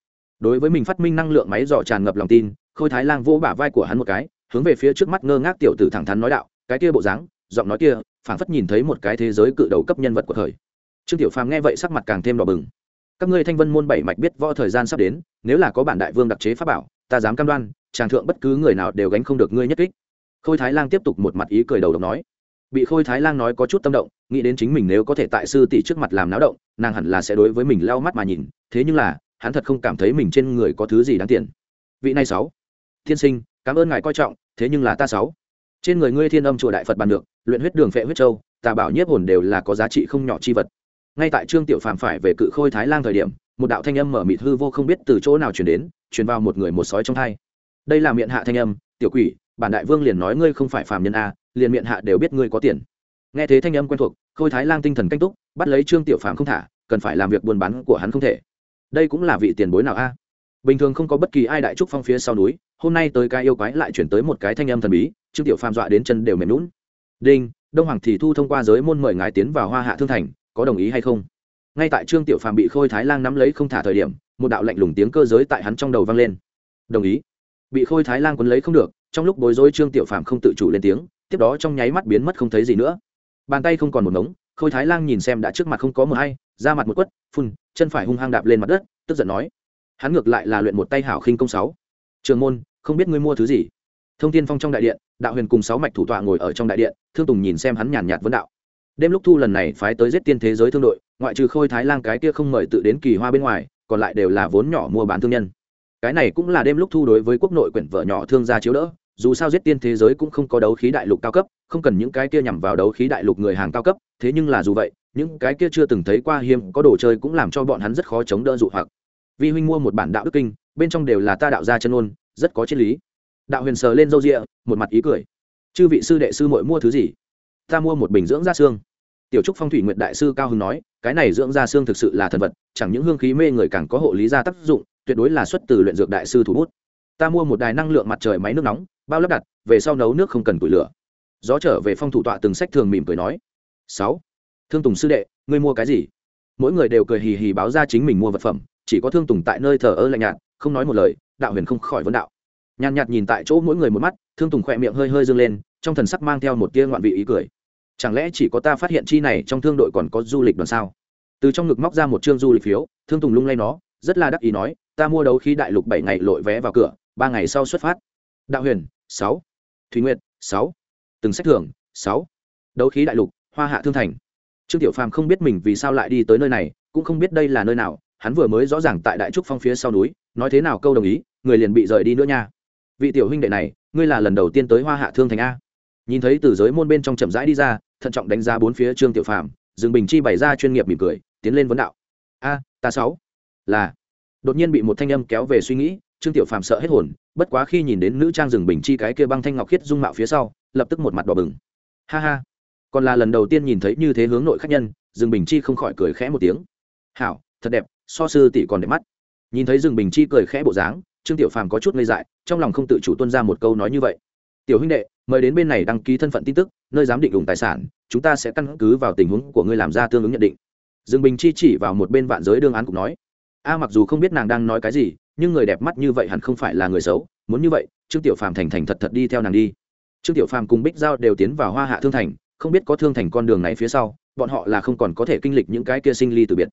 Đối với mình phát minh năng lượng máy dò tràn ngập lòng tin, khôi thái lang vỗ bả vai của hắn một cái, hướng về phía trước mắt ngơ ngác tiểu tử thẳng thắn nói đạo, cái kia bộ dáng, giọng nói kia, phảng phất nhìn thấy một cái thế giới cự đầu cấp nhân vật của thời. Trương tiểu phàm nghe vậy sắc mặt càng thêm đỏ bừng. Các ngươi thanh vân môn bảy mạch biết võ thời gian sắp đến, nếu là có bản đại vương đặc chế pháp bảo, ta dám cam đoan tràng thượng bất cứ người nào đều gánh không được ngươi nhất kích. Khôi thái lang tiếp tục một mặt ý cười đầu độc nói. Bị khôi thái lang nói có chút tâm động nghĩ đến chính mình nếu có thể tại sư tỷ trước mặt làm náo động, nàng hẳn là sẽ đối với mình lau mắt mà nhìn, thế nhưng là, hắn thật không cảm thấy mình trên người có thứ gì đáng tiền. Vị này sáu. Thiên sinh, cảm ơn ngài coi trọng, thế nhưng là ta sáu. Trên người ngươi thiên âm chùa đại phật bàn được, luyện huyết đường phệ huyết châu, tà bảo nhiếp hồn đều là có giá trị không nhỏ chi vật. Ngay tại trương tiểu phàm phải về cự khôi thái lang thời điểm, một đạo thanh âm mở mịt hư vô không biết từ chỗ nào chuyển đến chuyển vào một người một sói trong thai. Đây là miệng hạ thanh âm, tiểu quỷ, bản đại vương liền nói ngươi không phải phàm nhân a, liền miệng hạ đều biết ngươi có tiền nghe thế thanh âm quen thuộc, khôi thái lang tinh thần canh túc, bắt lấy trương tiểu phàm không thả, cần phải làm việc buôn bán của hắn không thể. Đây cũng là vị tiền bối nào a? Bình thường không có bất kỳ ai đại trúc phong phía sau núi, hôm nay tới cái yêu quái lại chuyển tới một cái thanh âm thần bí, trương tiểu phàm dọa đến chân đều mềm lún đinh, đông hoàng thì thu thông qua giới môn mời ngài tiến vào hoa hạ thương thành, có đồng ý hay không? Ngay tại trương tiểu phàm bị khôi thái lang nắm lấy không thả thời điểm, một đạo lạnh lùng tiếng cơ giới tại hắn trong đầu vang lên. Đồng ý. Bị khôi thái lang quấn lấy không được, trong lúc bối rối trương tiểu phàm không tự chủ lên tiếng, tiếp đó trong nháy mắt biến mất không thấy gì nữa bàn tay không còn một ngống, khôi thái lang nhìn xem đã trước mặt không có mờ hay ra mặt một quất, phun, chân phải hung hăng đạp lên mặt đất, tức giận nói. Hắn ngược lại là luyện một tay hảo khinh công sáu. Trường môn, không biết ngươi mua thứ gì? Thông tin phong trong đại điện, đạo huyền cùng sáu mạch thủ tọa ngồi ở trong đại điện, thương tùng nhìn xem hắn nhàn nhạt vấn đạo. Đêm lúc thu lần này phái tới giết tiên thế giới thương đội, ngoại trừ khôi thái lang cái kia không mời tự đến kỳ hoa bên ngoài, còn lại đều là vốn nhỏ mua bán thương nhân. Cái này cũng là đêm lúc thu đối với quốc nội quyển vợ nhỏ thương gia chiếu đỡ dù sao giết tiên thế giới cũng không có đấu khí đại lục cao cấp, không cần những cái kia nhằm vào đấu khí đại lục người hàng cao cấp, thế nhưng là dù vậy, những cái kia chưa từng thấy qua hiếm có đồ chơi cũng làm cho bọn hắn rất khó chống đỡ dụ hoặc. Vi huynh mua một bản đạo đức kinh, bên trong đều là ta đạo gia chân ôn, rất có triết lý. Đạo huyền sờ lên râu rịa một mặt ý cười. Chư vị sư đệ sư mội mua thứ gì? Ta mua một bình dưỡng da xương. Tiểu trúc phong thủy nguyệt đại sư cao hưng nói, cái này dưỡng da xương thực sự là thần vật, chẳng những hương khí mê người càng có hộ lý gia tác dụng, tuyệt đối là xuất từ luyện dược đại sư thủ bút ta mua một đài năng lượng mặt trời máy nước nóng, bao lắp đặt, về sau nấu nước không cần củi lửa. Gió trở về phong thủ tọa từng sách thường mỉm cười nói. Sáu. Thương tùng sư đệ, ngươi mua cái gì? Mỗi người đều cười hì hì báo ra chính mình mua vật phẩm, chỉ có thương tùng tại nơi thờ ơ lạnh nhạt, không nói một lời, đạo huyền không khỏi vấn đạo. Nhàn nhạt nhìn tại chỗ mỗi người một mắt, thương tùng khỏe miệng hơi hơi dâng lên, trong thần sắc mang theo một tia ngoạn vị ý cười. Chẳng lẽ chỉ có ta phát hiện chi này trong thương đội còn có du lịch đoàn sao? Từ trong ngực móc ra một chương du lịch phiếu, thương tùng lung lay nó, rất là đắc ý nói, ta mua đấu khí đại lục bảy ngày lội vé vào cửa ba ngày sau xuất phát. Đạo huyền, sáu. Thùy nguyệt, sáu. Từng sách thưởng, sáu. Đấu khí đại lục, hoa hạ thương thành. Trương tiểu phàm không biết mình vì sao lại đi tới nơi này, cũng không biết đây là nơi nào, hắn vừa mới rõ ràng tại đại trúc phong phía sau núi, nói thế nào câu đồng ý, người liền bị rời đi nữa nha. Vị tiểu huynh đệ này, ngươi là lần đầu tiên tới hoa hạ thương thành a. Nhìn thấy từ giới môn bên trong chậm rãi đi ra, thận trọng đánh giá bốn phía trương tiểu phàm, dương bình chi bày ra chuyên nghiệp mỉm cười, tiến lên vấn đạo. A, ta sáu. Là. Đột nhiên bị một thanh âm kéo về suy nghĩ trương tiểu phàm sợ hết hồn, bất quá khi nhìn đến nữ trang rừng bình chi cái kia băng thanh ngọc khiết dung mạo phía sau, lập tức một mặt đỏ bừng. Ha ha. Còn là lần đầu tiên nhìn thấy như thế hướng nội khách nhân, rừng bình chi không khỏi cười khẽ một tiếng. Hảo, thật đẹp, so sư tỷ còn đẹp mắt. Nhìn thấy rừng bình chi cười khẽ bộ dáng, trương tiểu phàm có chút ngây dại, trong lòng không tự chủ tuân ra một câu nói như vậy. Tiểu huynh đệ, mời đến bên này đăng ký thân phận tin tức, nơi giám định ủng tài sản, chúng ta sẽ căn cứ vào tình huống của ngươi làm ra tương ứng nhận định. Dương bình chi chỉ vào một bên vạn giới đương án cục nói. A, mặc dù không biết nàng đang nói cái gì nhưng người đẹp mắt như vậy hẳn không phải là người xấu, muốn như vậy, trương tiểu phàm thành thành thật thật đi theo nàng đi. Trương tiểu phàm cùng bích giao đều tiến vào hoa hạ thương thành, không biết có thương thành con đường này phía sau, bọn họ là không còn có thể kinh lịch những cái kia sinh ly từ biệt.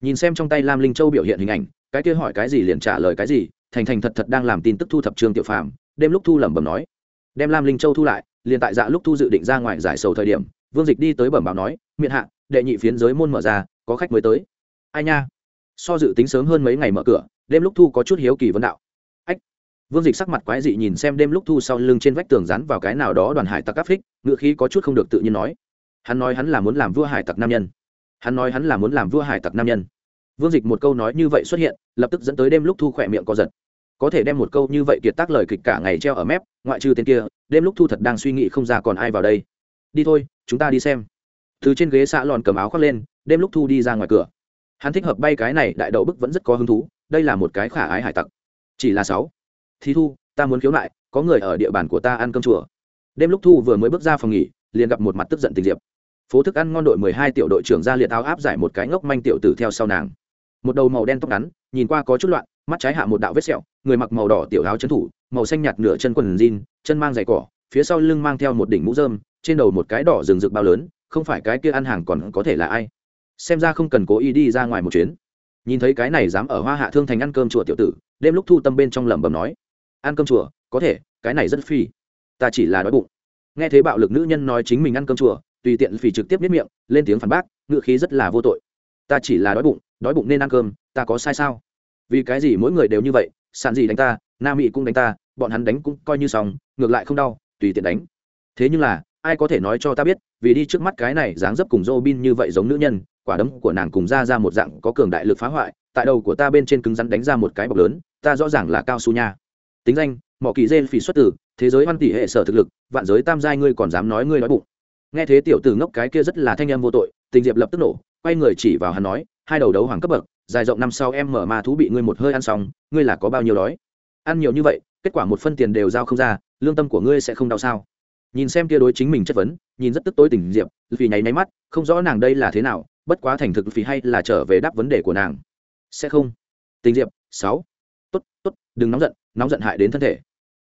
Nhìn xem trong tay lam linh châu biểu hiện hình ảnh, cái kia hỏi cái gì liền trả lời cái gì, thành thành thật thật đang làm tin tức thu thập trương tiểu phàm, đêm lúc thu lẩm bẩm nói. Đem lam linh châu thu lại, liền tại dạ lúc thu dự định ra ngoài giải sầu thời điểm, vương dịch đi tới bẩm báo nói miệng hạ, đệ nhị phiến giới môn mở ra, có khách mới tới. Ai nha? So dự tính sớm hơn mấy ngày mở cửa đêm lúc thu có chút hiếu kỳ vấn đạo. Ách, vương dịch sắc mặt quái dị nhìn xem đêm lúc thu sau lưng trên vách tường rán vào cái nào đó đoàn hải tặc áp phích, ngựa khí có chút không được tự nhiên nói. Hắn nói hắn là muốn làm vua hải tặc nam nhân. Hắn nói hắn là muốn làm vua hải tặc nam nhân. Vương dịch một câu nói như vậy xuất hiện, lập tức dẫn tới đêm lúc thu khỏe miệng co giật. Có thể đem một câu như vậy kiệt tác lời kịch cả ngày treo ở mép, ngoại trừ tên kia, đêm lúc thu thật đang suy nghĩ không ra còn ai vào đây. Đi thôi, chúng ta đi xem. Từ trên ghế xạ lòn cầm áo khoác lên, đêm lúc thu đi ra ngoài cửa. Hắn thích hợp bay cái này, đại đậu bức vẫn rất có hứng thú đây là một cái khả ái hải tặc. Chỉ là sáu. Thi thu, ta muốn khiếu nại, có người ở địa bàn của ta ăn cơm chùa. Đêm lúc thu vừa mới bước ra phòng nghỉ, liền gặp một mặt tức giận tình diệp. Phố thức ăn ngon đội mười hai tiểu đội trưởng ra liệt áo áp giải một cái ngốc manh tiểu tử theo sau nàng. Một đầu màu đen tóc ngắn, nhìn qua có chút loạn, mắt trái hạ một đạo vết sẹo, người mặc màu đỏ tiểu áo trấn thủ, màu xanh nhạt nửa chân quần jean, chân mang giày cỏ, phía sau lưng mang theo một đỉnh mũ rơm, trên đầu một cái đỏ rừng rực bao lớn, không phải cái kia ăn hàng còn có thể là ai. Xem ra không cần cố ý đi ra ngoài một chuyến nhìn thấy cái này dám ở hoa hạ thương thành ăn cơm chùa tiểu tử, đêm lúc thu tâm bên trong lẩm bẩm nói, ăn cơm chùa, có thể, cái này rất phi. Ta chỉ là đói bụng. Nghe thấy bạo lực nữ nhân nói chính mình ăn cơm chùa, tùy tiện phì trực tiếp biết miệng, lên tiếng phản bác ngựa khí rất là vô tội. Ta chỉ là đói bụng đói bụng nên ăn cơm, ta có sai sao? Vì cái gì mỗi người đều như vậy sàn gì đánh ta nam mỹ cũng đánh ta, bọn hắn đánh cũng coi như xong, ngược lại không đau, tùy tiện đánh. Thế nhưng là, ai có thể nói cho ta biết, vì đi trước mắt cái này dáng dấp cùng Robin như vậy giống nữ nhân quả đấm của nàng cùng ra ra một dạng có cường đại lực phá hoại, tại đầu của ta bên trên cứng rắn đánh ra một cái bọc lớn, ta rõ ràng là cao su nha. Tính danh mỏ kỳ dê phỉ xuất tử, thế giới văn tỷ hệ sở thực lực, vạn giới tam giai ngươi còn dám nói ngươi nói bụng. Nghe thế tiểu tử ngốc cái kia rất là thanh em vô tội, tình diệp lập tức nổ, quay người chỉ vào hắn nói, hai đầu đấu hoàng cấp bậc, dài rộng năm sau em mở ma thú bị ngươi một hơi ăn xong, ngươi là có bao nhiêu đói? Ăn nhiều như vậy, kết quả một phân tiền đều giao không ra, lương tâm của ngươi sẽ không đau sao? Nhìn xem kia đối chính mình chất vấn, nhìn rất tức tối tình diệp vì nháy nháy mắt, không rõ nàng đây là thế nào bất quá thành thực phí hay là trở về đáp vấn đề của nàng. Sẽ không. Tình diệp, sáu. Tốt tốt, đừng nóng giận nóng giận hại đến thân thể.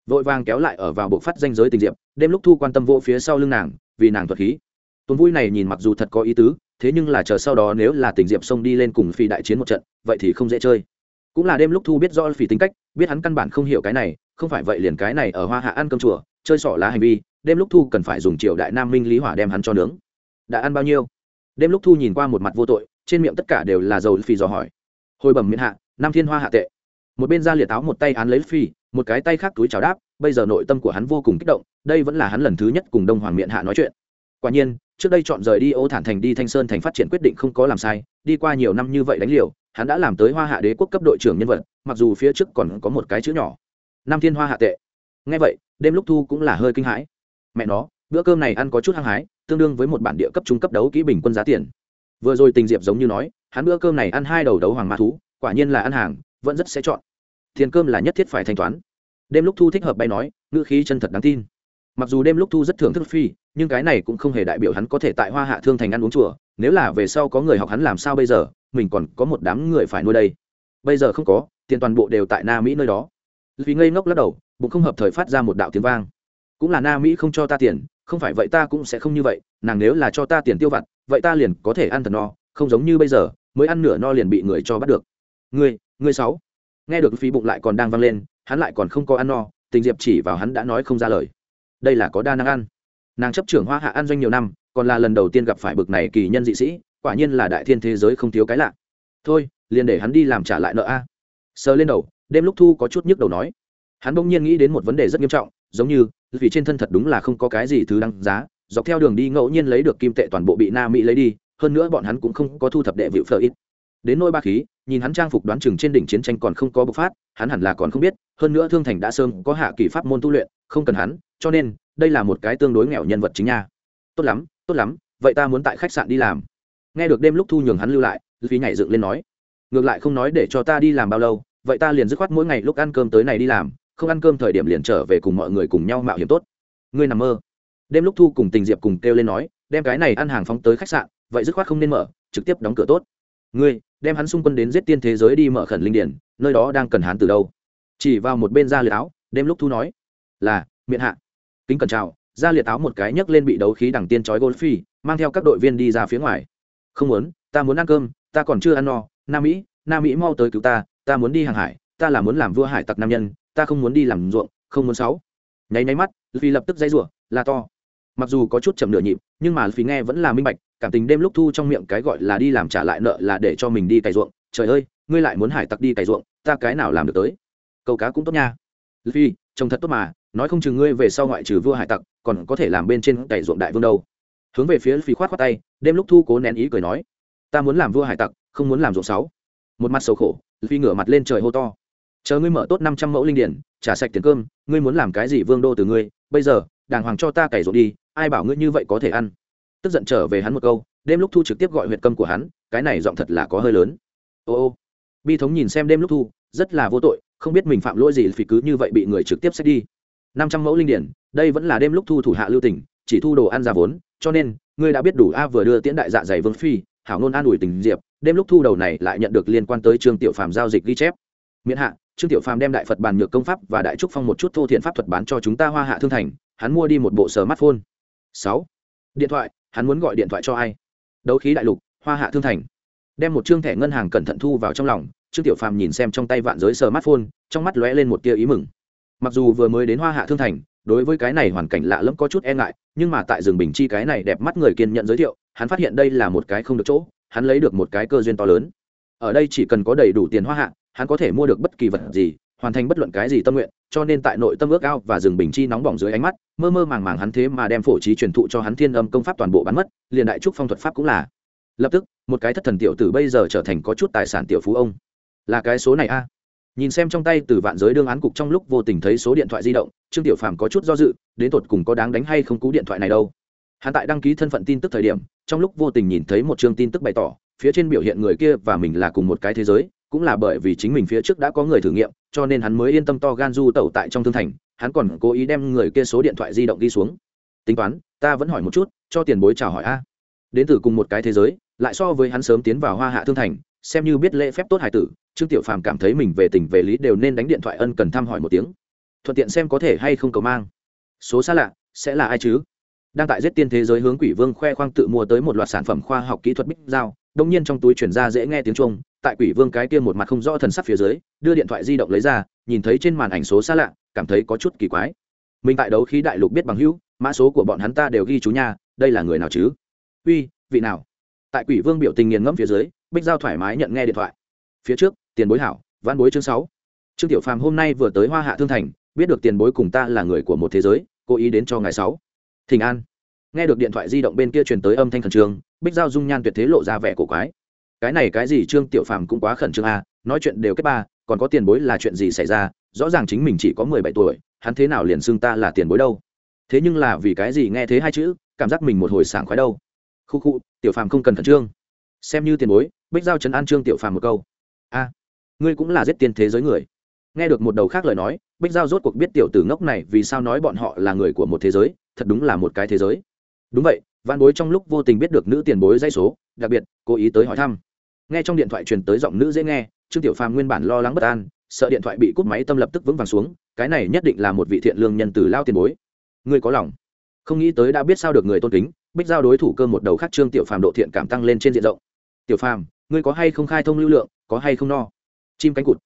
Vội vàng kéo lại ở vào bộ phát danh giới tình diệp, đêm lúc thu quan tâm vô phía sau lưng nàng, vì nàng thuật khí. Tuần vui này nhìn mặc dù thật có ý tứ, thế nhưng là chờ sau đó nếu là tình diệp xông đi lên cùng phi đại chiến một trận, vậy thì không dễ chơi. Cũng là đêm lúc thu biết do phi tính cách, biết hắn căn bản không hiểu cái này, không phải vậy liền cái này ở hoa hạ ăn cơm chùa, chơi sỏ lá hành vi, đêm lúc thu cần phải dùng triều đại nam minh lý hỏa đem hắn cho nướng. Đã ăn bao nhiêu? Đêm lúc thu nhìn qua một mặt vô tội, trên miệng tất cả đều là dầu phi dò hỏi. Hồi bẩm miệng hạ nam thiên hoa hạ tệ. Một bên ra liệt áo một tay án lấy phi một cái tay khác túi chào đáp, bây giờ nội tâm của hắn vô cùng kích động, đây vẫn là hắn lần thứ nhất cùng đông hoàng miệng hạ nói chuyện. Quả nhiên, trước đây chọn rời đi ô thản thành đi thanh sơn thành phát triển quyết định không có làm sai, đi qua nhiều năm như vậy đánh liều, hắn đã làm tới hoa hạ đế quốc cấp đội trưởng nhân vật, mặc dù phía trước còn có một cái chữ nhỏ. Nam thiên hoa hạ tệ. Ngay vậy, đêm lúc thu cũng là hơi kinh hãi. Mẹ nó bữa cơm này ăn có chút hăng hái, tương đương với một bản địa cấp trung cấp đấu kỹ bình quân giá tiền. Vừa rồi tình diệp giống như nói, hắn bữa cơm này ăn hai đầu đấu hoàng ma thú, quả nhiên là ăn hàng, vẫn rất sẽ chọn. Tiền cơm là nhất thiết phải thanh toán. Đêm lúc thu thích hợp bay nói, ngữ khí chân thật đáng tin. Mặc dù đêm lúc thu rất thưởng thức phi, nhưng cái này cũng không hề đại biểu hắn có thể tại hoa hạ thương thành ăn uống chùa, nếu là về sau có người học hắn làm sao bây giờ, mình còn có một đám người phải nuôi đây. Bây giờ không có, tiền toàn bộ đều tại na mỹ nơi đó. Vì ngây ngốc lắc đầu, bụng không hợp thời phát ra một đạo tiếng vang. Cũng là na mỹ không cho ta tiền không phải vậy ta cũng sẽ không như vậy, nàng nếu là cho ta tiền tiêu vặt, vậy ta liền có thể ăn thật no, không giống như bây giờ, mới ăn nửa no liền bị người cho bắt được. Ngươi ngươi sáu. Nghe được phí bụng lại còn đang văng lên, hắn lại còn không có ăn no, tình diệp chỉ vào hắn đã nói không ra lời. Đây là có đa năng ăn. Nàng chấp trưởng hoa hạ ăn doanh nhiều năm, còn là lần đầu tiên gặp phải bực này kỳ nhân dị sĩ, quả nhiên là đại thiên thế giới không thiếu cái lạ. Thôi, liền để hắn đi làm trả lại nợ a. Sờ lên đầu, đêm lúc thu có chút nhức đầu nói. Hắn bỗng nhiên nghĩ đến một vấn đề rất nghiêm trọng, giống như vì trên thân thật đúng là không có cái gì thứ đăng giá, dọc theo đường đi ngẫu nhiên lấy được kim tệ toàn bộ bị na mỹ lấy đi, hơn nữa bọn hắn cũng không có thu thập đệ vịu phở ít đến nôi ba khí, nhìn hắn trang phục đoán chừng trên đỉnh chiến tranh còn không có bộc phát, hắn hẳn là còn không biết, hơn nữa thương thành đã sớm có hạ kỳ pháp môn tu luyện, không cần hắn, cho nên, đây là một cái tương đối nghèo nhân vật chính nha. Tốt lắm tốt lắm, vậy ta muốn tại khách sạn đi làm. Nghe được đêm lúc thu nhường hắn lưu lại phí nhảy dựng lên nói. Ngược lại không nói để cho ta đi làm bao lâu, vậy ta liền dứt khoát mỗi ngày lúc ăn cơm tới này đi làm không ăn cơm thời điểm liền trở về cùng mọi người cùng nhau mạo hiểm tốt. Ngươi nằm mơ. Đêm lúc thu cùng tình diệp cùng kêu lên nói, đem cái này ăn hàng phóng tới khách sạn, vậy dứt khoát không nên mở, trực tiếp đóng cửa tốt. Ngươi, đem hắn xung quân đến giết tiên thế giới đi mở khẩn linh điển, nơi đó đang cần hắn từ đâu? Chỉ vào một bên da liệt áo, đêm lúc thu nói, là, miệng hạ. Kính cẩn chào ra liệt áo một cái nhấc lên bị đấu khí đằng tiên trói gôn phi, mang theo các đội viên đi ra phía ngoài. Không muốn, ta muốn ăn cơm, ta còn chưa ăn no, nam mỹ nam mỹ mau tới cứu ta ta muốn đi hàng hải, ta là muốn làm vua hải tặc nam nhân ta không muốn đi làm ruộng, không muốn sáu. Nháy nháy mắt phi lập tức dây rủa là to. Mặc dù có chút chậm nửa nhịp, nhưng mà phi nghe vẫn là minh bạch, cảm tình đêm lúc thu trong miệng cái gọi là đi làm trả lại nợ là để cho mình đi cày ruộng. Trời ơi, ngươi lại muốn hải tặc đi cày ruộng, ta cái nào làm được tới? Câu cá cũng tốt nha. Phi trông thật tốt mà, nói không chừng ngươi về sau ngoại trừ vua hải tặc, còn có thể làm bên trên cày ruộng đại vương đâu. Hướng về phía phi khoát khoát tay, đêm lúc thu cố nén ý cười nói, ta muốn làm vua hải tặc, không muốn làm ruộng sáu. Một mặt sầu khổ phi ngửa mặt lên trời hô to chờ ngươi mở tốt năm trăm mẫu linh điển, trả sạch tiền cơm, ngươi muốn làm cái gì vương đô từ ngươi, bây giờ, đàng hoàng cho ta cày ruộng đi, ai bảo ngươi như vậy có thể ăn? Tức giận trở về hắn một câu, đêm lúc thu trực tiếp gọi huyệt câm của hắn, cái này giọng thật là có hơi lớn. Ô ô, bi thống nhìn xem đêm lúc thu, rất là vô tội, không biết mình phạm lỗi gì vì cứ như vậy bị người trực tiếp xét đi. Năm trăm mẫu linh điển, đây vẫn là đêm lúc thu thủ hạ lưu tỉnh chỉ thu đồ ăn ra vốn, cho nên, ngươi đã biết đủ a vừa đưa tiễn đại dạ dày vương phi, hảo nôn an ủi tình diệp, đêm lúc thu đầu này lại nhận được liên quan tới trương tiểu phàm giao dịch ghi chép. Miễn hạ trương tiểu phàm đem đại phật bàn nhược công pháp và đại trúc phong một chút thô thiện pháp thuật bán cho chúng ta hoa hạ thương thành, hắn mua đi một bộ sờ mắt phôn sáu. Điện thoại, hắn muốn gọi điện thoại cho ai? Đấu khí đại lục, hoa hạ thương thành. Đem một chương thẻ ngân hàng cẩn thận thu vào trong lòng, trương tiểu phàm nhìn xem trong tay vạn giới sờ mắt phôn trong mắt lóe lên một tia ý mừng. Mặc dù vừa mới đến hoa hạ thương thành, đối với cái này hoàn cảnh lạ lẫm có chút e ngại, nhưng mà tại rừng bình chi cái này đẹp mắt người kiên nhận giới thiệu, hắn phát hiện đây là một cái không được chỗ, hắn lấy được một cái cơ duyên to lớn. Ở đây chỉ cần có đầy đủ tiền hoa hạ hắn có thể mua được bất kỳ vật gì, hoàn thành bất luận cái gì tâm nguyện, cho nên tại nội tâm ước ao và rừng bình chi nóng bỏng dưới ánh mắt, mơ mơ màng màng hắn thế mà đem phổ trí truyền thụ cho hắn thiên âm công pháp toàn bộ bắn mất, liền đại trúc phong thuật pháp cũng là. Lập tức, một cái thất thần tiểu tử bây giờ trở thành có chút tài sản tiểu phú ông. Là cái số này a. Nhìn xem trong tay từ vạn giới đương án cục trong lúc vô tình thấy số điện thoại di động, trương tiểu phàm có chút do dự, đến tột cùng có đáng đánh hay không cú điện thoại này đâu. Hắn tại đăng ký thân phận tin tức thời điểm, trong lúc vô tình nhìn thấy một chương tin tức bày tỏ, phía trên biểu hiện người kia và mình là cùng một cái thế giới cũng là bởi vì chính mình phía trước đã có người thử nghiệm, cho nên hắn mới yên tâm to gan du tẩu tại trong thương thành, hắn còn cố ý đem người kia số điện thoại di động đi xuống. Tính toán, ta vẫn hỏi một chút, cho tiền bối chào hỏi a. Đến từ cùng một cái thế giới, lại so với hắn sớm tiến vào hoa hạ thương thành, xem như biết lễ phép tốt hải tử, trương tiểu phàm cảm thấy mình về tình về lý đều nên đánh điện thoại ân cần thăm hỏi một tiếng. Thuận tiện xem có thể hay không cầu mang. Số xa lạ, sẽ là ai chứ? Đang tại giết tiên thế giới hướng quỷ vương khoe khoang tự mua tới một loạt sản phẩm khoa học kỹ thuật bích giao đông nhiên trong túi chuyển ra dễ nghe tiếng chuông. tại quỷ vương cái kia một mặt không rõ thần sắc phía dưới, đưa điện thoại di động lấy ra, nhìn thấy trên màn ảnh số xa lạ, cảm thấy có chút kỳ quái. Mình tại đấu khí đại lục biết bằng hữu, mã số của bọn hắn ta đều ghi chú nha, đây là người nào chứ? Uy, vị nào? Tại quỷ vương biểu tình nghiền ngẫm phía dưới, bích giao thoải mái nhận nghe điện thoại. Phía trước, tiền bối hảo, văn bối chương sáu. Trương tiểu phàm hôm nay vừa tới hoa hạ thương thành, biết được tiền bối cùng ta là người của một thế giới, cố ý đến cho ngày sáu. Thỉnh an nghe được điện thoại di động bên kia truyền tới âm thanh khẩn trương, bích giao dung nhan tuyệt thế lộ ra vẻ cổ quái. Cái này cái gì trương tiểu phàm cũng quá khẩn trương à? nói chuyện đều kết ba, còn có tiền bối là chuyện gì xảy ra, rõ ràng chính mình chỉ có mười bảy tuổi, hắn thế nào liền xưng ta là tiền bối đâu. Thế nhưng là vì cái gì nghe thế hai chữ, cảm giác mình một hồi sảng khoái đâu. Khu khu, tiểu phàm không cần khẩn trương. Xem như tiền bối, bích giao trấn an trương tiểu phàm một câu. A ngươi cũng là giết tiền thế giới người. Nghe được một đầu khác lời nói, bích giao rốt cuộc biết tiểu tử ngốc này vì sao nói bọn họ là người của một thế giới, thật đúng là một cái thế giới đúng vậy văn bối trong lúc vô tình biết được nữ tiền bối dây số, đặc biệt, cố ý tới hỏi thăm. Nghe trong điện thoại truyền tới giọng nữ dễ nghe, trương tiểu phàm nguyên bản lo lắng bất an, sợ điện thoại bị cúp máy tâm lập tức vững vàng xuống, cái này nhất định là một vị thiện lương nhân từ lao tiền bối. Ngươi có lòng. Không nghĩ tới đã biết sao được người tôn kính, bích giao đối thủ cơ một đầu khác trương tiểu phàm độ thiện cảm tăng lên trên diện rộng. Tiểu phàm, ngươi có hay không khai thông lưu lượng, có hay không no? Chim cánh cụt.